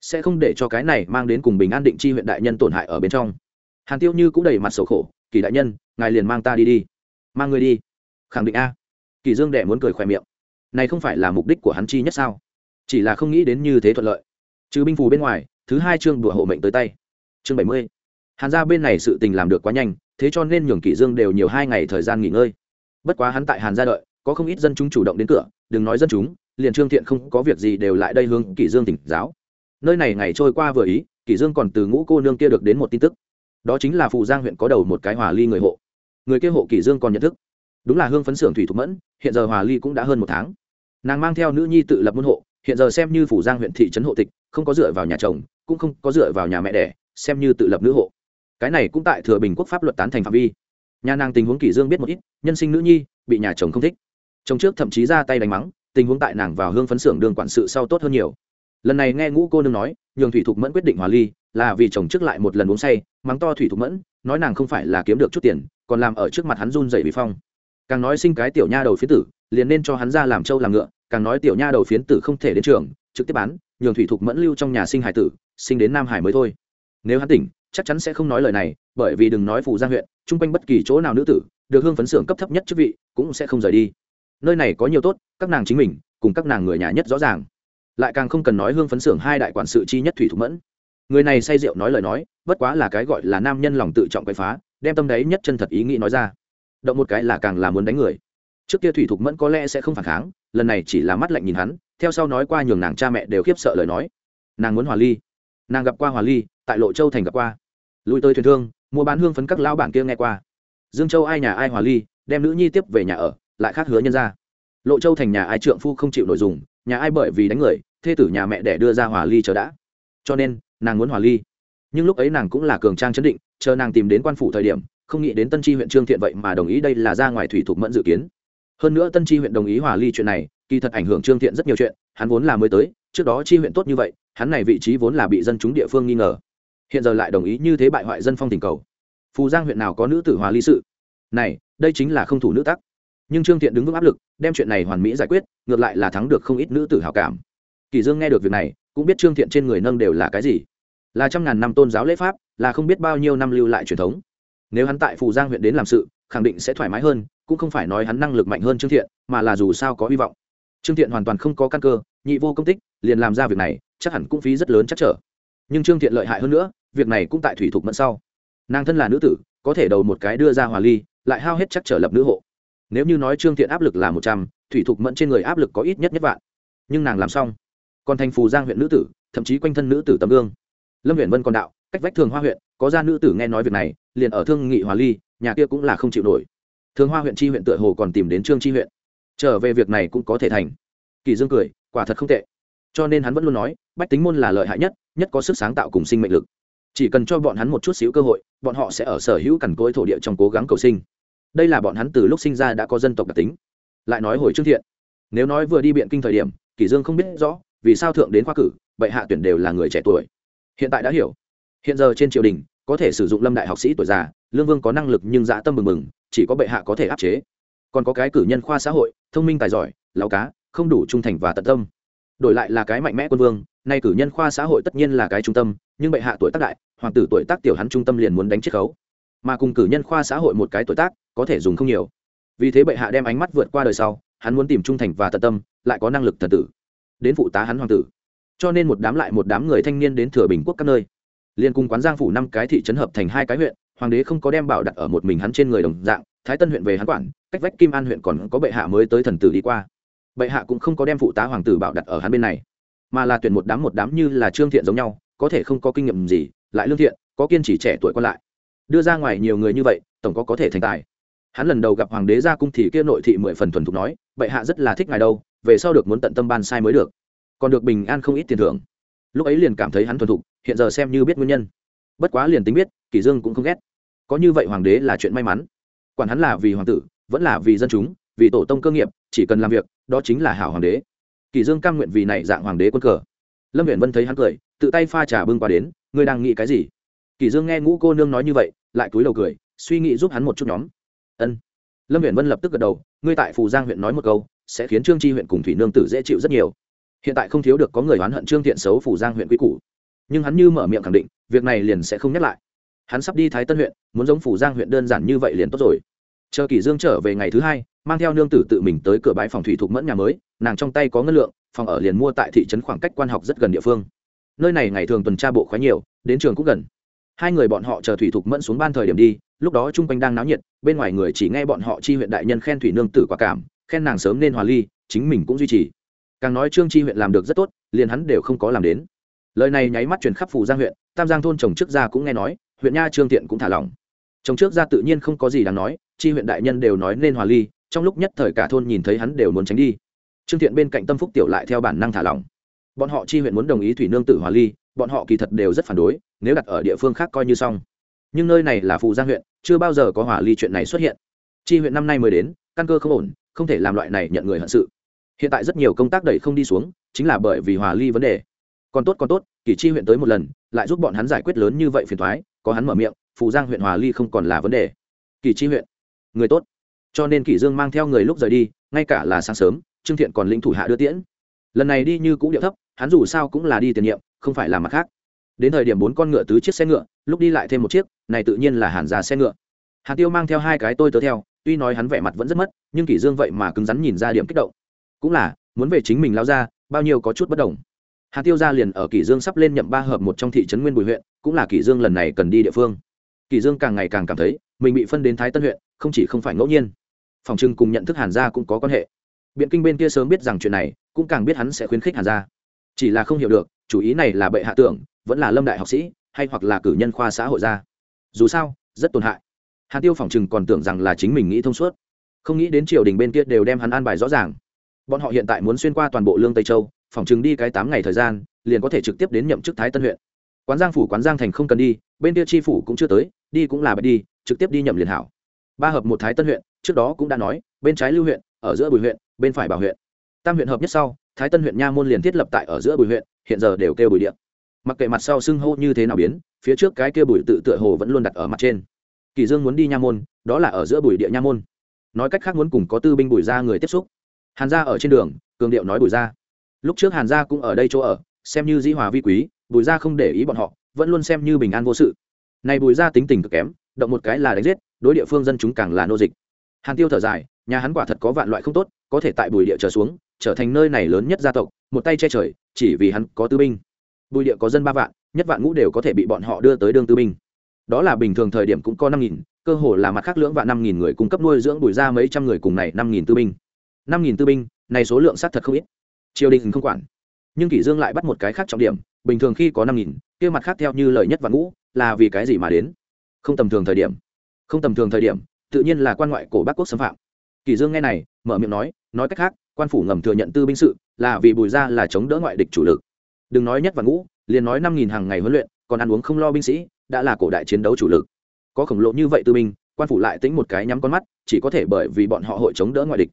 Sẽ không để cho cái này mang đến cùng bình an định chi huyện đại nhân tổn hại ở bên trong hàn tiêu như cũng đầy mặt sầu khổ, kỳ đại nhân, ngài liền mang ta đi đi. Mang người đi. Khẳng định a. Kỳ dương đệ muốn cười khỏe miệng. Này không phải là mục đích của hắn chi nhất sao? Chỉ là không nghĩ đến như thế thuận lợi. Trừ binh phù bên ngoài, thứ hai chương đùa hộ mệnh tới tay. Chương bảy mươi. Hàn gia bên này sự tình làm được quá nhanh, thế cho nên nhường kỷ dương đều nhiều hai ngày thời gian nghỉ ngơi. Bất quá hắn tại hàn gia đợi, có không ít dân chúng chủ động đến cửa, đừng nói dân chúng, liền trương thiện không có việc gì đều lại đây hướng kỷ dương tỉnh giáo. Nơi này ngày trôi qua vừa ý kỷ dương còn từ ngũ cô nương kia được đến một tin tức đó chính là phù giang huyện có đầu một cái hòa ly người hộ. Người kia hộ kỷ dương còn nhận thức. Đúng là hương phấn xưởng thủy thục mẫn, hiện giờ hòa ly cũng đã hơn một tháng. Nàng mang theo nữ nhi tự lập môn hộ, hiện giờ xem như phủ giang huyện thị trấn hộ tịch, không có dựa vào nhà chồng, cũng không có dựa vào nhà mẹ đẻ, xem như tự lập nữ hộ. Cái này cũng tại thừa bình quốc pháp luật tán thành phạm vi. Nhà nàng tình huống kỷ dương biết một ít, nhân sinh nữ nhi, bị nhà chồng không thích. Chồng trước thậm chí ra tay đánh mắng, tình huống tại nàng vào hương phấn xưởng đường quản sự sau tốt hơn nhiều. Lần này nghe ngũ cô nương nói, nhường thủy thục mẫn quyết định hòa ly, là vì chồng trước lại một lần uống say mắng to thủy thục mẫn, nói nàng không phải là kiếm được chút tiền, còn làm ở trước mặt hắn run dậy bị phong. Càng nói sinh cái tiểu nha đầu phiến tử, liền nên cho hắn ra làm trâu làm ngựa, càng nói tiểu nha đầu phiến tử không thể đến trường, trực tiếp bán, nhường thủy thục mẫn lưu trong nhà sinh hải tử, sinh đến nam hải mới thôi. Nếu hắn tỉnh, chắc chắn sẽ không nói lời này, bởi vì đừng nói phủ giang huyện, chung quanh bất kỳ chỗ nào nữ tử, được hương phấn xưởng cấp thấp nhất chức vị, cũng sẽ không rời đi. Nơi này có nhiều tốt, các nàng chính mình, cùng các nàng người nhà nhất rõ ràng. Lại càng không cần nói hương phấn xưởng hai đại quản sự chi nhất thủy thục mẫn người này say rượu nói lời nói, bất quá là cái gọi là nam nhân lòng tự trọng quậy phá, đem tâm đấy nhất chân thật ý nghĩ nói ra. Động một cái là càng là muốn đánh người. Trước kia thủy thục mẫn có lẽ sẽ không phản kháng, lần này chỉ là mắt lạnh nhìn hắn, theo sau nói qua nhường nàng cha mẹ đều khiếp sợ lời nói. Nàng muốn hòa ly. Nàng gặp qua hòa ly, tại lộ châu thành gặp qua. Lui tới thuyền thương, mua bán hương phấn các lao bản kia nghe qua. Dương châu ai nhà ai hòa ly, đem nữ nhi tiếp về nhà ở, lại khác hứa nhân ra. Lộ châu thành nhà ai trượng phu không chịu nội dùng, nhà ai bởi vì đánh người, thê tử nhà mẹ để đưa ra hòa ly chờ đã. Cho nên nàng muốn hòa ly. Nhưng lúc ấy nàng cũng là cường trang chấn định, chờ nàng tìm đến quan phủ thời điểm, không nghĩ đến tân tri huyện trương thiện vậy mà đồng ý đây là ra ngoài thủy thục mẫn dự kiến. Hơn nữa tân tri huyện đồng ý hòa ly chuyện này, kỳ thật ảnh hưởng trương thiện rất nhiều chuyện, hắn vốn là mới tới, trước đó Tri huyện tốt như vậy, hắn này vị trí vốn là bị dân chúng địa phương nghi ngờ. Hiện giờ lại đồng ý như thế bại hoại dân phong tình cầu. Phù giang huyện nào có nữ tử hòa ly sự? Này, đây chính là không thủ nữ tắc. Nhưng trương thiện đứng vững áp lực, đem chuyện này hoàn mỹ giải quyết, ngược lại là thắng được không ít nữ tử hào cảm. Kỳ dương nghe được việc này cũng biết trương thiện trên người nâng đều là cái gì. Là trăm ngàn năm tôn giáo lễ pháp, là không biết bao nhiêu năm lưu lại truyền thống. Nếu hắn tại phù giang huyện đến làm sự, khẳng định sẽ thoải mái hơn, cũng không phải nói hắn năng lực mạnh hơn trương thiện, mà là dù sao có hy vọng. Trương thiện hoàn toàn không có căn cơ, nhị vô công tích, liền làm ra việc này, chắc hẳn cũng phí rất lớn chắc trở. Nhưng trương thiện lợi hại hơn nữa, việc này cũng tại thủy thục mẫn sau. Nàng thân là nữ tử, có thể đầu một cái đưa ra hòa ly, lại hao hết chắc trở lập nữ hộ. Nếu như nói trương thiện áp lực là một trăm, thủy thục mẫn trên người áp lực có ít nhất nhất vạn. Nhưng nàng làm xong còn thành phù giang huyện nữ tử, thậm chí quanh thân nữ tử tấm gương. Lâm huyện vân còn đạo, cách vách thường hoa huyện, có ra nữ tử nghe nói việc này, liền ở thương nghị hòa ly, nhà kia cũng là không chịu nổi. Thường hoa huyện chi huyện tựa hồ còn tìm đến trương chi huyện. Trở về việc này cũng có thể thành. Kỳ dương cười, quả thật không tệ. Cho nên hắn vẫn luôn nói, bách tính môn là lợi hại nhất nhất có sức sáng tạo cùng sinh mệnh lực. Chỉ cần cho bọn hắn một chút xíu cơ hội, bọn họ sẽ ở sở hữu cằn cối thổ địa trong cố gắng cầu sinh. Đây là bọn hắn từ lúc sinh ra đã có dân tộc đặc tính. Lại nói hồi trương thiện, nếu nói vừa đi biện kinh thời điểm kỷ dương không biết rõ vì sao thượng đến khoa cử, bệ hạ tuyển đều là người trẻ tuổi. Hiện tại đã hiểu. Hiện giờ trên triều đình, có thể sử dụng lâm đại học sĩ tuổi già, lương vương có năng lực nhưng dã tâm mừng mừng, chỉ có bệ hạ có thể áp chế. Còn có cái cử nhân khoa xã hội, thông minh tài giỏi lão cá, không đủ trung thành và tận tâm. Đổi lại là cái mạnh mẽ quân vương, nay cử nhân khoa xã hội tất nhiên là cái trung tâm, nhưng bệ hạ tuổi tác đại, hoàng tử tuổi tác tiểu hắn trung tâm liền muốn đánh chiết khấu. Mà cùng cử nhân khoa xã hội một cái tuổi tác, có thể dùng không nhiều. Vì thế bệ hạ đem ánh mắt vượt qua đời sau, hắn muốn tìm trung thành và tận tâm, lại có năng lực thần tử đến phụ tá hắn hoàng tử. Cho nên một đám lại một đám người thanh niên đến thừa bình quốc các nơi. Liên cùng quán giang phủ năm cái thị trấn hợp thành hai cái huyện, hoàng đế không có đem bảo đặt ở một mình hắn trên người đồng dạng, thái tân huyện về hắn quản, cách vách kim an huyện còn có bệ hạ mới tới thần tử đi qua. Bệ hạ cũng không có đem phụ tá hoàng tử bảo đặt ở hắn bên này, mà là tuyển một đám một đám như là trương thiện giống nhau, có thể không có kinh nghiệm gì, lại lương thiện, có kiên trì trẻ tuổi còn lại. Đưa ra ngoài nhiều người như vậy, tổng có có thể thành tài. Hắn lần đầu gặp hoàng đế ra cung thì kia nội thị mười phần thuần thục nói, bệ hạ rất là thích ngài đâu về sau được muốn tận tâm ban sai mới được. Còn được bình an không ít tiền thưởng. Lúc ấy liền cảm thấy hắn thuần thục, hiện giờ xem như biết nguyên nhân. Bất quá liền tính biết kỷ dương cũng không ghét. Có như vậy hoàng đế là chuyện may mắn. Quản hắn là vì hoàng tử, vẫn là vì dân chúng, vì tổ tông cơ nghiệp, chỉ cần làm việc, đó chính là hảo hoàng đế. Kỷ dương cam nguyện vì này dạng hoàng đế quân cờ. Lâm viện vân thấy hắn cười, tự tay pha trà bưng qua đến, ngươi đang nghĩ cái gì? Kỷ dương nghe ngũ cô nương nói như vậy, lại cúi đầu cười, suy nghĩ giúp hắn một chút nhóm. Ân. Lâm viện vân lập tức gật đầu, ngươi tại phù giang huyện nói một câu sẽ khiến trương chi huyện cùng thủy nương tử dễ chịu rất nhiều. Hiện tại không thiếu được có người oán hận trương thiện xấu phủ giang huyện quy cũ nhưng hắn như mở miệng khẳng định, việc này liền sẽ không nhắc lại. Hắn sắp đi thái tân huyện, muốn giống phủ giang huyện đơn giản như vậy liền tốt rồi. Chờ kỷ dương trở về ngày thứ hai, mang theo nương tử tự mình tới cửa bãi phòng thủy thuộc mẫn nhà mới, nàng trong tay có ngân lượng, phòng ở liền mua tại thị trấn khoảng cách quan học rất gần địa phương. Nơi này ngày thường tuần tra bộ khoái nhiều, đến trường cũng gần. Hai người bọn họ chờ thủy thuộc mẫn xuống ban thời điểm đi, lúc đó chung quanh đang náo nhiệt, bên ngoài người chỉ nghe bọn họ chi huyện đại nhân khen thủy nương tử quả cảm khen nàng sớm nên hòa ly, chính mình cũng duy trì. Càng nói trương chi huyện làm được rất tốt, liền hắn đều không có làm đến. Lời này nháy mắt truyền khắp phủ giang huyện, tam giang thôn chồng trước gia cũng nghe nói, huyện nha trương tiện cũng thả lỏng. Chồng trước gia tự nhiên không có gì đáng nói, chi huyện đại nhân đều nói nên hòa ly, trong lúc nhất thời cả thôn nhìn thấy hắn đều muốn tránh đi. Trương thiện bên cạnh tâm phúc tiểu lại theo bản năng thả lỏng. Bọn họ chi huyện muốn đồng ý thủy nương tử hòa ly, bọn họ kỳ thật đều rất phản đối, nếu đặt ở địa phương khác coi như xong. Nhưng nơi này là phù giang huyện, chưa bao giờ có hòa ly chuyện này xuất hiện. Chi huyện năm nay mới đến, căn cơ không ổn không thể làm loại này nhận người hận sự. Hiện tại rất nhiều công tác đẩy không đi xuống, chính là bởi vì hòa ly vấn đề. Còn tốt còn tốt, kỷ chi huyện tới một lần, lại giúp bọn hắn giải quyết lớn như vậy phiền thoái có hắn mở miệng, phù giang huyện hòa ly không còn là vấn đề. Kỷ chi huyện, người tốt. Cho nên kỷ dương mang theo người lúc rời đi, ngay cả là sáng sớm, trương thiện còn lĩnh thủ hạ đưa tiễn. Lần này đi như cũ điệu thấp, hắn dù sao cũng là đi tiền nhiệm, không phải là mặt khác. Đến thời điểm bốn con ngựa tứ chiếc xe ngựa, lúc đi lại thêm một chiếc, này tự nhiên là hàn già xe ngựa. Hàn tiêu mang theo hai cái tôi tớ theo, tuy nói hắn vẻ mặt vẫn rất mất nhưng kỷ dương vậy mà cứng rắn nhìn ra điểm kích động. Cũng là, muốn về chính mình lao ra, bao nhiêu có chút bất đồng. Hà tiêu gia liền ở kỷ dương sắp lên nhậm ba hợp một trong thị trấn nguyên bùi huyện, cũng là kỷ dương lần này cần đi địa phương. Kỷ dương càng ngày càng cảm thấy, mình bị phân đến thái tân huyện, không chỉ không phải ngẫu nhiên. Phòng trưng cùng nhận thức hàn gia cũng có quan hệ. Biện kinh bên kia sớm biết rằng chuyện này, cũng càng biết hắn sẽ khuyến khích hàn gia. Chỉ là không hiểu được, chủ ý này là bệ hạ tưởng, vẫn là lâm đại học sĩ, hay hoặc là cử nhân khoa xã hội gia. Dù sao, rất tổn hại. Hàn tiêu phòng trừng còn tưởng rằng là chính mình nghĩ thông suốt không nghĩ đến triều đình bên kia đều đem hắn an bài rõ ràng. Bọn họ hiện tại muốn xuyên qua toàn bộ lương tây châu, phòng chừng đi cái tám ngày thời gian, liền có thể trực tiếp đến nhậm chức thái tân huyện. Quán giang phủ, quán giang thành không cần đi, bên kia chi phủ cũng chưa tới, đi cũng là bạch đi, trực tiếp đi nhậm liền hảo. Ba hợp một thái tân huyện, trước đó cũng đã nói, bên trái lưu huyện, ở giữa bùi huyện, bên phải bảo huyện. Tam huyện hợp nhất sau, thái tân huyện nha môn liền thiết lập tại ở giữa bùi huyện, hiện giờ đều kêu bùi điện. Mặc kệ mặt sau xưng hô như thế nào biến, phía trước cái kia bùi tự tựa hồ vẫn luôn đặt ở mặt trên. Kỳ dương muốn đi nha môn, đó là ở giữa bùi địa nha môn nói cách khác muốn cùng có tư binh bùi ra người tiếp xúc. Hàn gia ở trên đường, cường điệu nói bùi ra lúc trước hàn gia cũng ở đây chỗ ở, xem như dĩ hòa vi quý, bùi gia không để ý bọn họ, vẫn luôn xem như bình an vô sự. Này bùi gia tính tình cực kém, động một cái là đánh giết, đối địa phương dân chúng càng là nô dịch. Hàn tiêu thở dài, nhà hắn quả thật có vạn loại không tốt, có thể tại bùi địa trở xuống, trở thành nơi này lớn nhất gia tộc, một tay che trời, chỉ vì hắn có tư binh. Bùi địa có dân ba vạn, nhất vạn ngũ đều có thể bị bọn họ đưa tới đương tư binh. Đó là bình thường thời điểm cũng có năm nghìn cơ hồ là mặt khác lưỡng vạn năm nghìn người cung cấp nuôi dưỡng bùi ra mấy trăm người cùng này năm nghìn tư binh. Năm nghìn tư binh, này số lượng xác thật không ít. Triều đình không quản. Nhưng kỷ dương lại bắt một cái khác trọng điểm, bình thường khi có năm nghìn, kia mặt khác theo như lời nhất và ngũ, là vì cái gì mà đến? Không tầm thường thời điểm. Không tầm thường thời điểm, tự nhiên là quan ngoại cổ bắc quốc xâm phạm. Kỷ dương nghe này, mở miệng nói nói cách khác, quan phủ ngầm thừa nhận tư binh sự, là vì bùi ra là chống đỡ ngoại địch chủ lực. Đừng nói nhất và ngũ, liền nói năm nghìn hàng ngày huấn luyện, còn ăn uống không lo binh sĩ, đã là cổ đại chiến đấu chủ lực có khổng lồ như vậy tư binh, quan phủ lại tính một cái nhắm con mắt, chỉ có thể bởi vì bọn họ hội chống đỡ ngoại địch.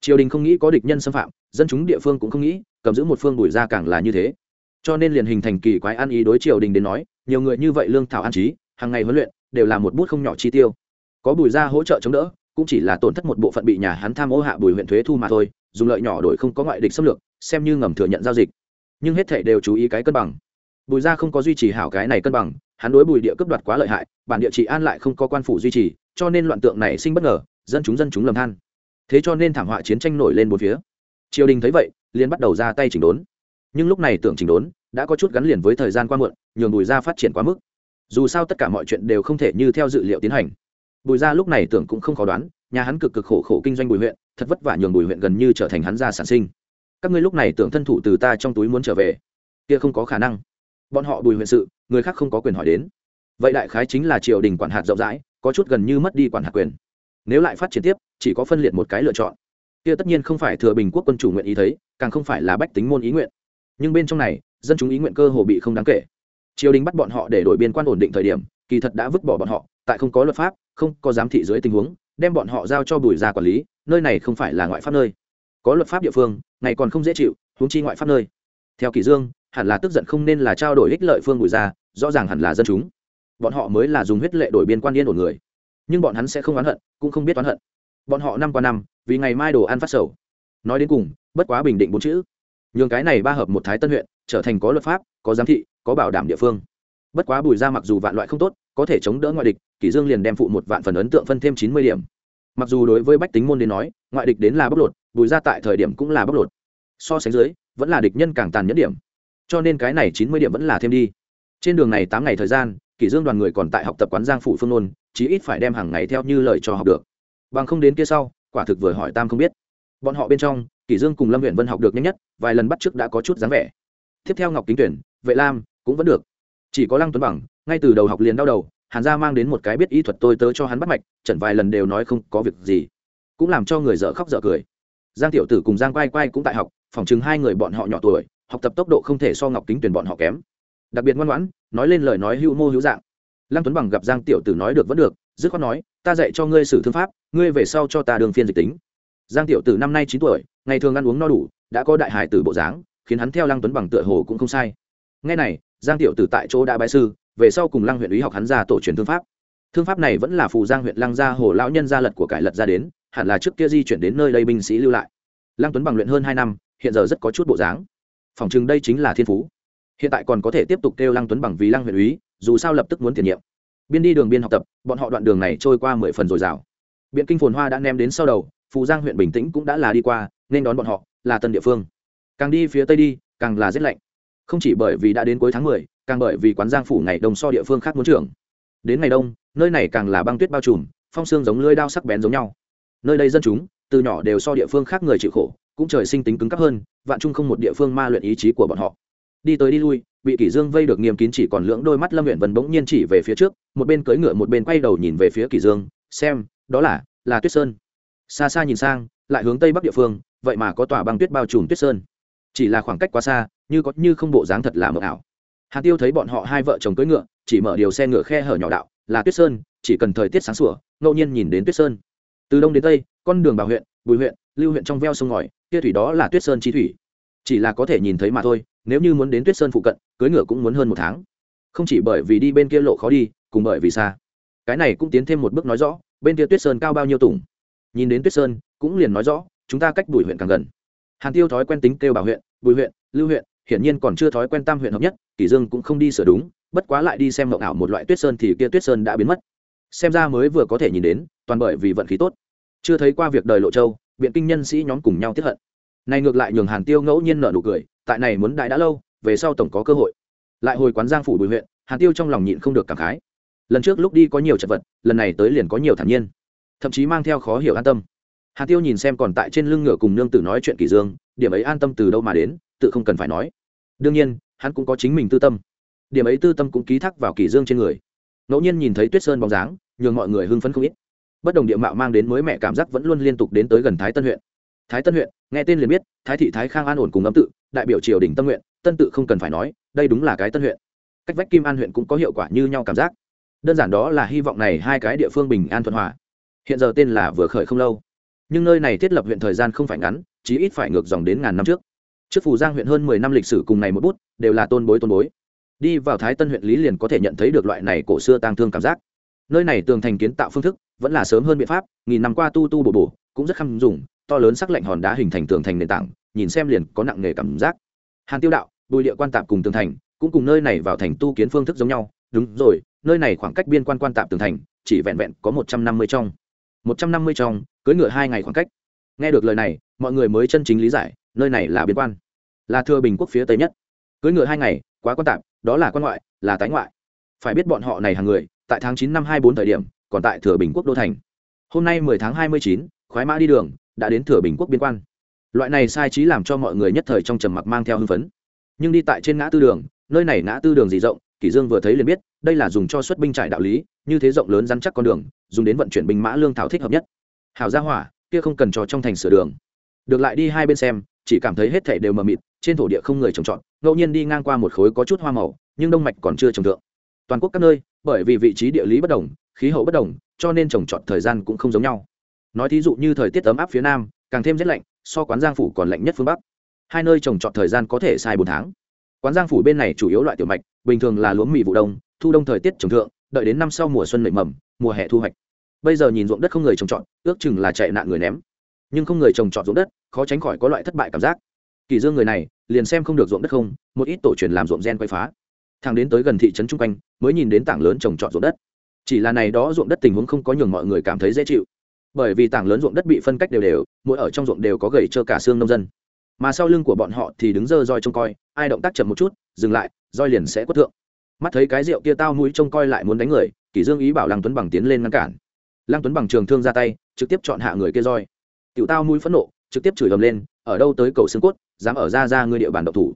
Triều đình không nghĩ có địch nhân xâm phạm, dân chúng địa phương cũng không nghĩ, cầm giữ một phương bùi ra càng là như thế. Cho nên liền hình thành kỳ quái ăn ý đối triều đình đến nói, nhiều người như vậy lương thảo an trí, hàng ngày huấn luyện, đều là một bút không nhỏ chi tiêu. Có bùi ra hỗ trợ chống đỡ, cũng chỉ là tổn thất một bộ phận bị nhà hắn tham ô hạ bùi huyện thuế thu mà thôi, dùng lợi nhỏ đổi không có ngoại địch xâm lược, xem như ngầm thừa nhận giao dịch. Nhưng hết thể đều chú ý cái cân bằng. Bùi ra không có duy trì hảo cái này cân bằng hắn đối bùi địa cấp đoạt quá lợi hại, bản địa trị an lại không có quan phủ duy trì, cho nên loạn tượng này sinh bất ngờ, dân chúng dân chúng lầm than. Thế cho nên thảm họa chiến tranh nổi lên một phía. Triều đình thấy vậy, liền bắt đầu ra tay chỉnh đốn. Nhưng lúc này tưởng chỉnh đốn, đã có chút gắn liền với thời gian qua muộn, nhường bùi gia phát triển quá mức. Dù sao tất cả mọi chuyện đều không thể như theo dự liệu tiến hành. Bùi gia lúc này tưởng cũng không khó đoán, nhà hắn cực cực khổ khổ kinh doanh bùi huyện, thật vất vả nhường bùi huyện gần như trở thành hắn gia sản sinh. Các ngươi lúc này tưởng thân thủ từ ta trong túi muốn trở về. Kia không có khả năng. Bọn họ bùi huyện sự người khác không có quyền hỏi đến. Vậy đại khái chính là triều đình quản hạt rộng rãi, có chút gần như mất đi quản hạt quyền. Nếu lại phát triển tiếp, chỉ có phân liệt một cái lựa chọn. Kia tất nhiên không phải thừa bình quốc quân chủ nguyện ý thấy, càng không phải là bách tính môn ý nguyện. Nhưng bên trong này, dân chúng ý nguyện cơ hồ bị không đáng kể. Triều đình bắt bọn họ để đổi biên quan ổn định thời điểm, kỳ thật đã vứt bỏ bọn họ, tại không có luật pháp, không có giám thị dưới tình huống, đem bọn họ giao cho bùi già quản lý, nơi này không phải là ngoại pháp nơi. Có luật pháp địa phương, ngày còn không dễ chịu, huống chi ngoại pháp nơi. Theo kỳ dương, hẳn là tức giận không nên là trao đổi ích lợi phương bùi già rõ ràng hẳn là dân chúng. Bọn họ mới là dùng huyết lệ đổi biên quan yên ổn người. Nhưng bọn hắn sẽ không oán hận, cũng không biết oán hận. Bọn họ năm qua năm, vì ngày mai đồ ăn phát sầu. Nói đến cùng, bất quá bình định bốn chữ. Nhường cái này ba hợp một thái tân huyện, trở thành có luật pháp, có giám thị, có bảo đảm địa phương. Bất quá bùi ra mặc dù vạn loại không tốt, có thể chống đỡ ngoại địch, kỷ dương liền đem phụ một vạn phần ấn tượng phân thêm chín mươi điểm. Mặc dù đối với bách tính môn đến nói, ngoại địch đến là bóc lột, bùi ra tại thời điểm cũng là bóc lột. So sánh dưới, vẫn là địch nhân càng tàn nhẫn điểm. Cho nên cái này chín mươi điểm vẫn là thêm đi trên đường này tám ngày thời gian, kỷ dương đoàn người còn tại học tập quán giang phủ phương nôn, chí ít phải đem hàng ngày theo như lời cho học được. Bằng không đến kia sau, quả thực vừa hỏi tam không biết. Bọn họ bên trong, kỷ dương cùng lâm huyện vân học được nhanh nhất, vài lần bắt trước đã có chút dáng vẻ. Tiếp theo ngọc kính tuyển, vệ lam cũng vẫn được. Chỉ có lăng tuấn bằng, ngay từ đầu học liền đau đầu, hàn gia mang đến một cái biết y thuật tôi tớ cho hắn bắt mạch trận vài lần đều nói không có việc gì. Cũng làm cho người dở khóc dở cười. Giang tiểu tử cùng giang quay quay cũng tại học phỏng chừng hai người bọn họ nhỏ tuổi, học tập tốc độ không thể so ngọc kính tuyển bọn họ kém đặc biệt ngoan ngoãn, nói lên lời nói hữu mô hữu dạng. Lăng tuấn bằng gặp giang tiểu tử nói được vẫn được, dứt khoát nói, ta dạy cho ngươi sử thương pháp, ngươi về sau cho ta đường phiên dịch tính. Giang tiểu tử năm nay chín tuổi, ngày thường ăn uống no đủ, đã có đại hải tử bộ dáng, khiến hắn theo lăng tuấn bằng tựa hồ cũng không sai. Ngay này, giang tiểu tử tại chỗ đã bái sư, về sau cùng lăng huyện ý học hắn ra tổ truyền thương pháp. Thương pháp này vẫn là phù giang huyện lăng gia hồ lão nhân gia lật của cải lật ra đến, hẳn là trước kia di chuyển đến nơi đây binh sĩ lưu lại. Lăng tuấn bằng luyện hơn hai năm, hiện giờ rất có chút bộ dáng. Phòng chừng đây chính là thiên phú hiện tại còn có thể tiếp tục kêu lăng tuấn bằng vì lăng huyện úy, dù sao lập tức muốn tiền nhiệm. Biên đi đường biên học tập, bọn họ đoạn đường này trôi qua mười phần dồi dào. Biện kinh phồn hoa đã ném đến sau đầu, phù giang huyện bình tĩnh cũng đã là đi qua, nên đón bọn họ là tân địa phương. Càng đi phía tây đi, càng là rét lạnh. Không chỉ bởi vì đã đến cuối tháng mười, càng bởi vì quán giang phủ ngày đông so địa phương khác muốn trưởng. Đến ngày đông, nơi này càng là băng tuyết bao trùm, phong xương giống lưỡi đao sắc bén giống nhau. Nơi đây dân chúng, từ nhỏ đều so địa phương khác người chịu khổ, cũng trời sinh tính cứng cáp hơn, vạn chung không một địa phương ma luyện ý chí của bọn họ đi tới đi lui bị kỷ dương vây được nghiêm kín chỉ còn lưỡng đôi mắt lâm nguyện vân bỗng nhiên chỉ về phía trước một bên cưỡi ngựa một bên quay đầu nhìn về phía kỷ dương xem đó là là tuyết sơn xa xa nhìn sang lại hướng tây bắc địa phương vậy mà có tòa băng tuyết bao trùm tuyết sơn chỉ là khoảng cách quá xa như có như không bộ dáng thật là mờ ảo Hà Tiêu thấy bọn họ hai vợ chồng cưỡi ngựa, chỉ mở điều xe ngựa khe hở nhỏ đạo, là Tuyết Sơn, chỉ cần thời tiết sáng sủa, ngẫu nhiên nhìn đến Tuyết Sơn. Từ đông đến tây, con đường Bảo huyện, Bùi huyện, Lưu huyện trong veo sông ngòi, kia thủy đó là Tuyết Sơn chi thủy. Chỉ là có thể nhìn thấy mà thôi, nếu như muốn đến Tuyết Sơn phụ cận, cưới ngựa cũng muốn hơn một tháng. Không chỉ bởi vì đi bên kia lộ khó đi, cùng bởi vì xa. Cái này cũng tiến thêm một bước nói rõ, bên kia Tuyết Sơn cao bao nhiêu tủng. Nhìn đến Tuyết Sơn, cũng liền nói rõ, chúng ta cách Bùi huyện càng gần. Hàn Tiêu thói quen tính kêu Bảo huyện, Bùi huyện, Lưu huyện, hiển nhiên còn chưa thói quen tam huyện hợp nhất kỷ dương cũng không đi sửa đúng bất quá lại đi xem mộng ảo một loại tuyết sơn thì kia tuyết sơn đã biến mất xem ra mới vừa có thể nhìn đến toàn bởi vì vận khí tốt chưa thấy qua việc đời lộ châu biện kinh nhân sĩ nhóm cùng nhau tiếp hận này ngược lại nhường hàn tiêu ngẫu nhiên nở nụ cười tại này muốn đại đã lâu, về sau tổng có cơ hội. Lại hồi quán giang phủ bùi huyện, hàn tiêu trong lòng nhịn không được cảm khái. Lần trước lúc đi có nhiều chật vật, lần này tới liền có nhiều thản nhiên, thậm chí mang theo khó hiểu an tâm. Hàn tiêu nhìn xem còn tại trên lưng ngựa cùng nương tử nói chuyện kỷ dương, điểm ấy an tâm từ đâu mà đến, tự không cần phải nói. Đương nhiên, hắn cũng có chính mình tư tâm. Điểm ấy tư tâm cũng ký thác vào kỷ dương trên người. Ngẫu nhiên nhìn thấy tuyết sơn bóng dáng, nhường mọi người hưng phấn không ít. Bất đồng địa mạo mang đến mới mẹ cảm giác vẫn luôn liên tục đến tới gần thái tân huyện thái tân huyện nghe tên liền biết thái thị thái khang an ổn cùng ấm tự đại biểu triều đình tâm nguyện, tân tự không cần phải nói đây đúng là cái tân huyện. Cách vách kim an huyện cũng có hiệu quả như nhau cảm giác. Đơn giản đó là hy vọng này hai cái địa phương bình an thuận hòa. Hiện giờ tên là vừa khởi không lâu. Nhưng nơi này thiết lập huyện thời gian không phải ngắn chí ít phải ngược dòng đến ngàn năm trước. Trước phủ giang huyện hơn mười năm lịch sử cùng này một bút đều là tôn bối tôn bối. Đi vào thái tân huyện lý liền có thể nhận thấy được loại này cổ xưa tang thương cảm giác. Nơi này tường thành kiến tạo phương thức vẫn là sớm hơn biện pháp nghìn năm qua tu tu bổ bổ cũng rất khăm dùng to lớn sắc lạnh hòn đá hình thành tường thành nền tảng, nhìn xem liền có nặng nề cảm giác. Hàn tiêu đạo, bùi địa quan tạp cùng tường thành, cũng cùng nơi này vào thành tu kiến phương thức giống nhau. Đúng rồi, nơi này khoảng cách biên quan quan tạp tường thành, chỉ vẹn vẹn có một trăm năm mươi trong. một trăm năm mươi trong, cưỡi ngựa hai ngày khoảng cách. Nghe được lời này, mọi người mới chân chính lý giải, nơi này là biên quan, là thừa bình quốc phía tây nhất. Cưỡi ngựa hai ngày, quá quan tạp, đó là quan ngoại, là tái ngoại. Phải biết bọn họ này hàng người, tại tháng chín năm hai bốn thời điểm, còn tại thừa bình quốc đô thành. Hôm nay mười tháng hai mươi chín, khoái mã đi đường đã đến thừa bình quốc biên quan. Loại này sai trí làm cho mọi người nhất thời trong trầm mặc mang theo hưng phấn. Nhưng đi tại trên ngã tư đường, nơi này ngã tư đường gì rộng, kỷ dương vừa thấy liền biết, đây là dùng cho xuất binh trải đạo lý, như thế rộng lớn rắn chắc con đường, dùng đến vận chuyển binh mã lương thảo thích hợp nhất. Hảo gia hỏa, kia không cần cho trong thành sửa đường. Được lại đi hai bên xem, chỉ cảm thấy hết thảy đều mờ mịt, trên thổ địa không người trồng trọt, ngẫu nhiên đi ngang qua một khối có chút hoa màu, nhưng đông mạch còn chưa trồng thượng. Toàn quốc các nơi, bởi vì vị trí địa lý bất đồng, khí hậu bất đồng, cho nên trồng trọt thời gian cũng không giống nhau nói thí dụ như thời tiết ấm áp phía nam, càng thêm rét lạnh, so quán giang phủ còn lạnh nhất phương bắc. Hai nơi trồng trọt thời gian có thể sai bốn tháng. Quán giang phủ bên này chủ yếu loại tiểu mạch, bình thường là lúa mì vụ đông, thu đông thời tiết trồng thượng, đợi đến năm sau mùa xuân nảy mầm, mùa hè thu hoạch. Bây giờ nhìn ruộng đất không người trồng trọt, ước chừng là chạy nạn người ném. Nhưng không người trồng trọt ruộng đất, khó tránh khỏi có loại thất bại cảm giác. Kỳ dương người này, liền xem không được ruộng đất không, một ít tổ truyền làm ruộng gen quay phá. Thằng đến tới gần thị trấn trung quanh, mới nhìn đến tảng lớn trồng trọt ruộng đất. Chỉ là này đó ruộng đất tình huống không có nhường mọi người cảm thấy dễ chịu bởi vì tảng lớn ruộng đất bị phân cách đều đều, mỗi ở trong ruộng đều có gầy trơ cả xương nông dân. Mà sau lưng của bọn họ thì đứng dơ roi trông coi, ai động tác chậm một chút, dừng lại, roi liền sẽ quất thượng. Mắt thấy cái rượu kia tao mũi trông coi lại muốn đánh người kỷ dương ý bảo lăng tuấn bằng tiến lên ngăn cản. Lăng tuấn bằng trường thương ra tay, trực tiếp chọn hạ người kia roi. Tiểu tao mũi phẫn nộ, trực tiếp chửi ầm lên, ở đâu tới cầu xương cốt, dám ở ra ra ngươi địa bàn độc thủ?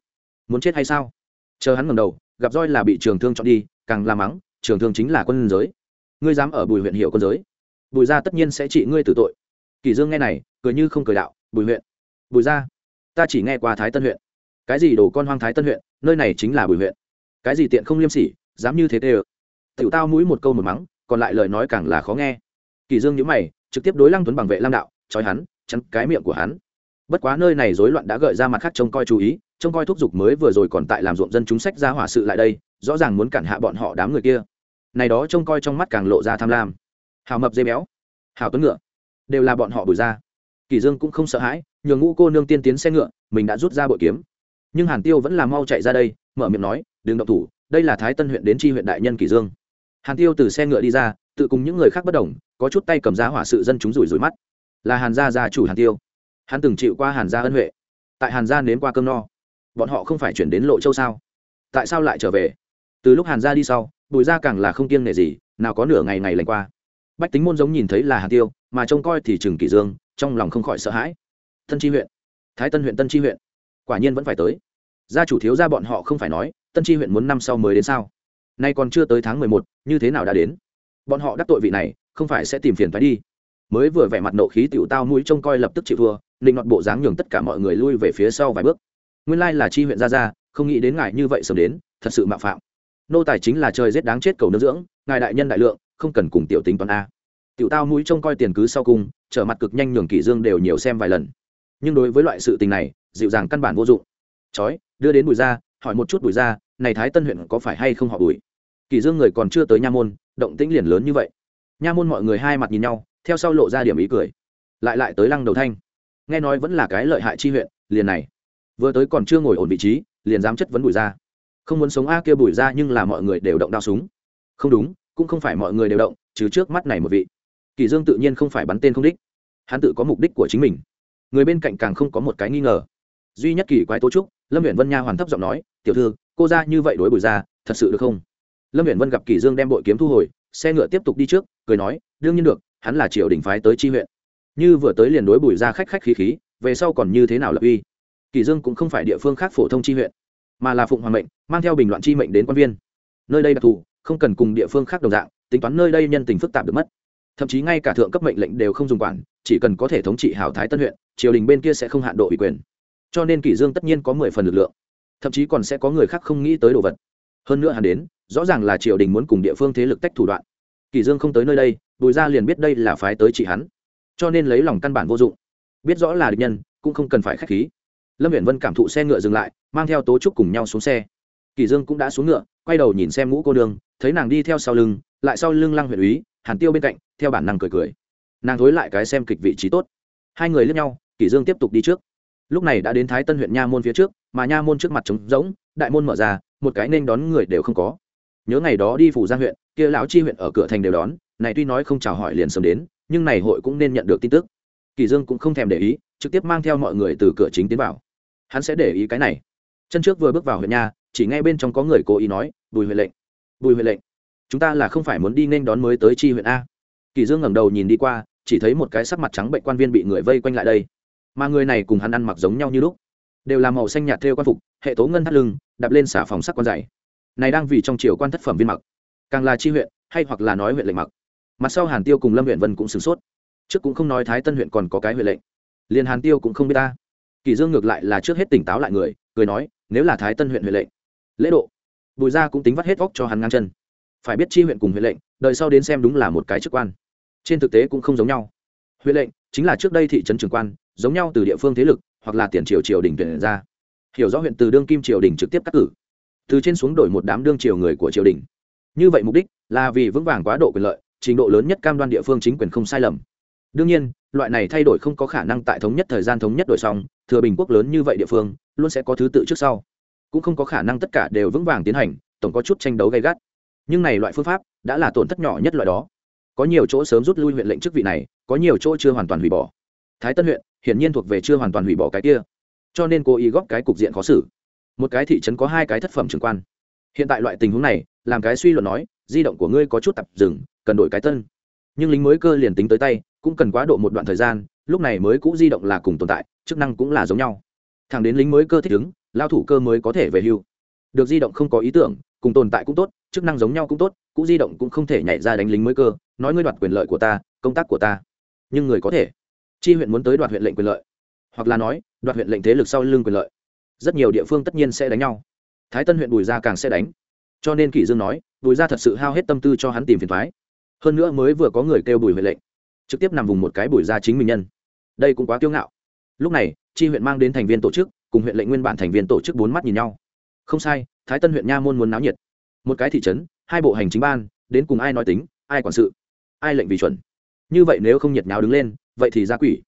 Muốn chết hay sao? Chờ hắn ngẩng đầu, gặp roi là bị trường thương chọn đi, càng làm mắng, trường thương chính là quân giới. Ngươi dám ở bùi huyện hiệu quân giới bùi gia tất nhiên sẽ trị ngươi tử tội. Kỳ dương nghe này, cười như không cười đạo, bùi huyện, bùi gia, ta chỉ nghe qua thái tân huyện. Cái gì đồ con hoang thái tân huyện, nơi này chính là bùi huyện. Cái gì tiện không liêm sỉ, dám như thế tê ơ. Tiểu tao mũi một câu một mắng, còn lại lời nói càng là khó nghe. Kỳ dương nhíu mày, trực tiếp đối lăng tuấn bằng vệ lam đạo chói hắn, chắn cái miệng của hắn. Bất quá nơi này rối loạn đã gợi ra mặt khác trông coi chú ý, trông coi thúc giục mới vừa rồi còn tại làm ruộng dân chúng sách ra hỏa sự lại đây, rõ ràng muốn cản hạ bọn họ đám người kia. Này đó trông coi trong mắt càng lộ ra tham lam hào mập dây béo. Hào tuấn ngựa. Đều là bọn họ bùi ra. Kỳ dương cũng không sợ hãi, nhường ngũ cô nương tiên tiến xe ngựa, mình đã rút ra bội kiếm. Nhưng hàn tiêu vẫn là mau chạy ra đây, mở miệng nói, đừng động thủ, đây là thái tân huyện đến tri huyện đại nhân kỳ dương. Hàn tiêu từ xe ngựa đi ra, tự cùng những người khác bất đồng, có chút tay cầm giá hỏa sự dân chúng rủi rủi mắt. Là hàn gia gia chủ hàn tiêu. Hắn từng chịu qua hàn gia ân huệ. Tại hàn gia nếm qua cơm no. Bọn họ không phải chuyển đến lộ châu sao? Tại sao lại trở về? Từ lúc hàn gia đi sau, bùi gia càng là không kiêng nể gì, nào có nửa ngày ngày lành qua bách tính môn giống nhìn thấy là hàn tiêu, mà trông coi thì trừng kỷ dương, trong lòng không khỏi sợ hãi. Tân tri huyện. Thái tân huyện, tân tri huyện. Quả nhiên vẫn phải tới. Gia chủ thiếu gia bọn họ không phải nói, tân tri huyện muốn năm sau mới đến sao? Nay còn chưa tới tháng mười một, như thế nào đã đến? Bọn họ đắc tội vị này, không phải sẽ tìm phiền phải đi. Mới vừa vẻ mặt nộ khí tiểu tao mũi trông coi lập tức chịu thua định ngọt bộ dáng nhường tất cả mọi người lui về phía sau vài bước. Nguyên lai là chi huyện gia gia, không nghĩ đến ngài như vậy sớm đến, thật sự mạo phạm. Nô tài chính là trời rét đáng chết cầu nương dưỡng, ngài đại nhân đại lượng không cần cùng tiểu tính toán a. Tiểu tao mũi trông coi tiền cứ sau cùng, trở mặt cực nhanh nhường kỷ dương đều nhiều xem vài lần. Nhưng đối với loại sự tình này, dịu dàng căn bản vô dụng. Chói, đưa đến bùi gia, hỏi một chút bùi gia, này thái tân huyện có phải hay không họ bùi? Kỷ dương người còn chưa tới nha môn, động tĩnh liền lớn như vậy. Nha môn mọi người hai mặt nhìn nhau, theo sau lộ ra điểm ý cười. Lại lại tới lăng đầu thanh. Nghe nói vẫn là cái lợi hại chi huyện, liền này. Vừa tới còn chưa ngồi ổn vị trí, liền dám chất vấn bùi gia. Không muốn sống a kia bùi gia nhưng là mọi người đều động đao súng. Không đúng cũng không phải mọi người đều động chứ trước mắt này một vị. Kỳ dương tự nhiên không phải bắn tên không đích. Hắn tự có mục đích của chính mình. Người bên cạnh càng không có một cái nghi ngờ. Duy nhất kỳ quái tố trúc, lâm huyện vân nha hoàn thấp giọng nói, tiểu thư, cô ra như vậy đối bùi ra, thật sự được không? Lâm huyện vân gặp kỳ dương đem bội kiếm thu hồi, xe ngựa tiếp tục đi trước, cười nói, đương nhiên được, hắn là triều đình phái tới chi huyện. Như vừa tới liền đối bùi ra khách khách khí khí, về sau còn như thế nào lập uy? Kỳ dương cũng không phải địa phương khác phổ thông chi huyện, mà là phụng hoàng mệnh, mang theo bình loạn chi mệnh đến quan viên. Nơi đây đặc thù không cần cùng địa phương khác đồng dạng, tính toán nơi đây nhân tình phức tạp được mất. Thậm chí ngay cả thượng cấp mệnh lệnh đều không dùng quản, chỉ cần có thể thống trị hảo thái tân huyện, triều đình bên kia sẽ không hạn độ ủy quyền. Cho nên kỷ dương tất nhiên có mười phần lực lượng. Thậm chí còn sẽ có người khác không nghĩ tới đồ vật. Hơn nữa hắn đến, rõ ràng là triều đình muốn cùng địa phương thế lực tách thủ đoạn. Kỷ dương không tới nơi đây, bùi gia liền biết đây là phái tới trị hắn. Cho nên lấy lòng căn bản vô dụng. Biết rõ là địch nhân, cũng không cần phải khách khí. Lâm viễn vân cảm thụ xe ngựa dừng lại, mang theo tố trúc cùng nhau xuống xe. Kỳ dương cũng đã xuống ngựa, quay đầu nhìn xem ngũ cô đường thấy nàng đi theo sau lưng, lại sau lưng lăng huyện úy, hàn tiêu bên cạnh, theo bản năng cười cười. Nàng thối lại cái xem kịch vị trí tốt. Hai người lướt nhau kỳ dương tiếp tục đi trước. Lúc này đã đến thái tân huyện nha môn phía trước, mà nha môn trước mặt trống rỗng, đại môn mở ra, một cái nên đón người đều không có. Nhớ ngày đó đi phủ giang huyện, kia lão chi huyện ở cửa thành đều đón, này tuy nói không chào hỏi liền sớm đến, nhưng này hội cũng nên nhận được tin tức. Kỳ dương cũng không thèm để ý, trực tiếp mang theo mọi người từ cửa chính tiến vào. Hắn sẽ để ý cái này. Chân trước vừa bước vào huyện nhà chỉ nghe bên trong có người cố ý nói, bùi huyện lệnh bùi huyện lệnh. Chúng ta là không phải muốn đi nên đón mới tới chi huyện a. Kỳ dương ngẩng đầu nhìn đi qua, chỉ thấy một cái sắc mặt trắng bệnh quan viên bị người vây quanh lại đây. Mà người này cùng hắn ăn mặc giống nhau như lúc. Đều là màu xanh nhạt theo quan phục, hệ tố ngân thắt lưng, đạp lên xả phòng sắc quan dày. Này đang vì trong triều quan thất phẩm viên mặc. Càng là chi huyện, hay hoặc là nói huyện lệnh mặc. Mặt sau hàn tiêu cùng lâm huyện vân cũng sửng sốt. Trước cũng không nói thái tân huyện còn có cái huyện lệnh. Liền hàn tiêu cũng không biết ta. Kỳ dương ngược lại là trước hết tỉnh táo lại người, cười nói, nếu là thái tân huyện huyện lệnh, lễ độ bùi gia cũng tính vắt hết vóc cho hắn ngang chân. Phải biết chi huyện cùng huyện lệnh đợi sau đến xem đúng là một cái chức quan. Trên thực tế cũng không giống nhau. Huyện lệnh chính là trước đây thị trấn trường quan, giống nhau từ địa phương thế lực, hoặc là tiền triều triều đình tuyển ra. Hiểu rõ huyện từ đương kim triều đình trực tiếp cắt cử. Từ trên xuống đổi một đám đương triều người của triều đình. Như vậy mục đích là vì vững vàng quá độ quyền lợi, trình độ lớn nhất cam đoan địa phương chính quyền không sai lầm. Đương nhiên, loại này thay đổi không có khả năng tại thống nhất thời gian thống nhất đổi xong, thừa bình quốc lớn như vậy địa phương, luôn sẽ có thứ tự trước sau cũng không có khả năng tất cả đều vững vàng tiến hành, tổng có chút tranh đấu gay gắt. Nhưng này loại phương pháp đã là tổn thất nhỏ nhất loại đó. Có nhiều chỗ sớm rút lui huyện lệnh chức vị này, có nhiều chỗ chưa hoàn toàn hủy bỏ. Thái tân huyện, hiển nhiên thuộc về chưa hoàn toàn hủy bỏ cái kia. Cho nên cố ý góp cái cục diện khó xử. Một cái thị trấn có hai cái thất phẩm trưởng quan. Hiện tại loại tình huống này, làm cái suy luận nói, di động của ngươi có chút tập dừng, cần đổi cái tân. Nhưng lính mới cơ liền tính tới tay, cũng cần quá độ một đoạn thời gian, lúc này mới cũ di động là cùng tồn tại, chức năng cũng là giống nhau. Thẳng đến lính mới cơ thích ứng lao thủ cơ mới có thể về hưu. Được di động không có ý tưởng, cùng tồn tại cũng tốt, chức năng giống nhau cũng tốt, cũ di động cũng không thể nhảy ra đánh lính mới cơ, nói ngươi đoạt quyền lợi của ta, công tác của ta. Nhưng người có thể. Chi huyện muốn tới đoạt huyện lệnh quyền lợi. Hoặc là nói, đoạt huyện lệnh thế lực sau lưng quyền lợi. Rất nhiều địa phương tất nhiên sẽ đánh nhau. Thái tân huyện bùi gia càng sẽ đánh. Cho nên kỷ dương nói, bùi gia thật sự hao hết tâm tư cho hắn tìm phiền thoái hơn nữa mới vừa có người kêu bùi huyện lệnh. Trực tiếp nằm vùng một cái bùi gia chính mình nhân. Đây cũng quá kiêu ngạo. Lúc này, chi huyện mang đến thành viên tổ chức cùng huyện lệnh nguyên bản thành viên tổ chức bốn mắt nhìn nhau. Không sai, thái tân huyện nha môn muốn náo nhiệt. Một cái thị trấn, hai bộ hành chính ban, đến cùng ai nói tính, ai quản sự, ai lệnh vì chuẩn. Như vậy nếu không nhiệt nháo đứng lên, vậy thì ra quỷ.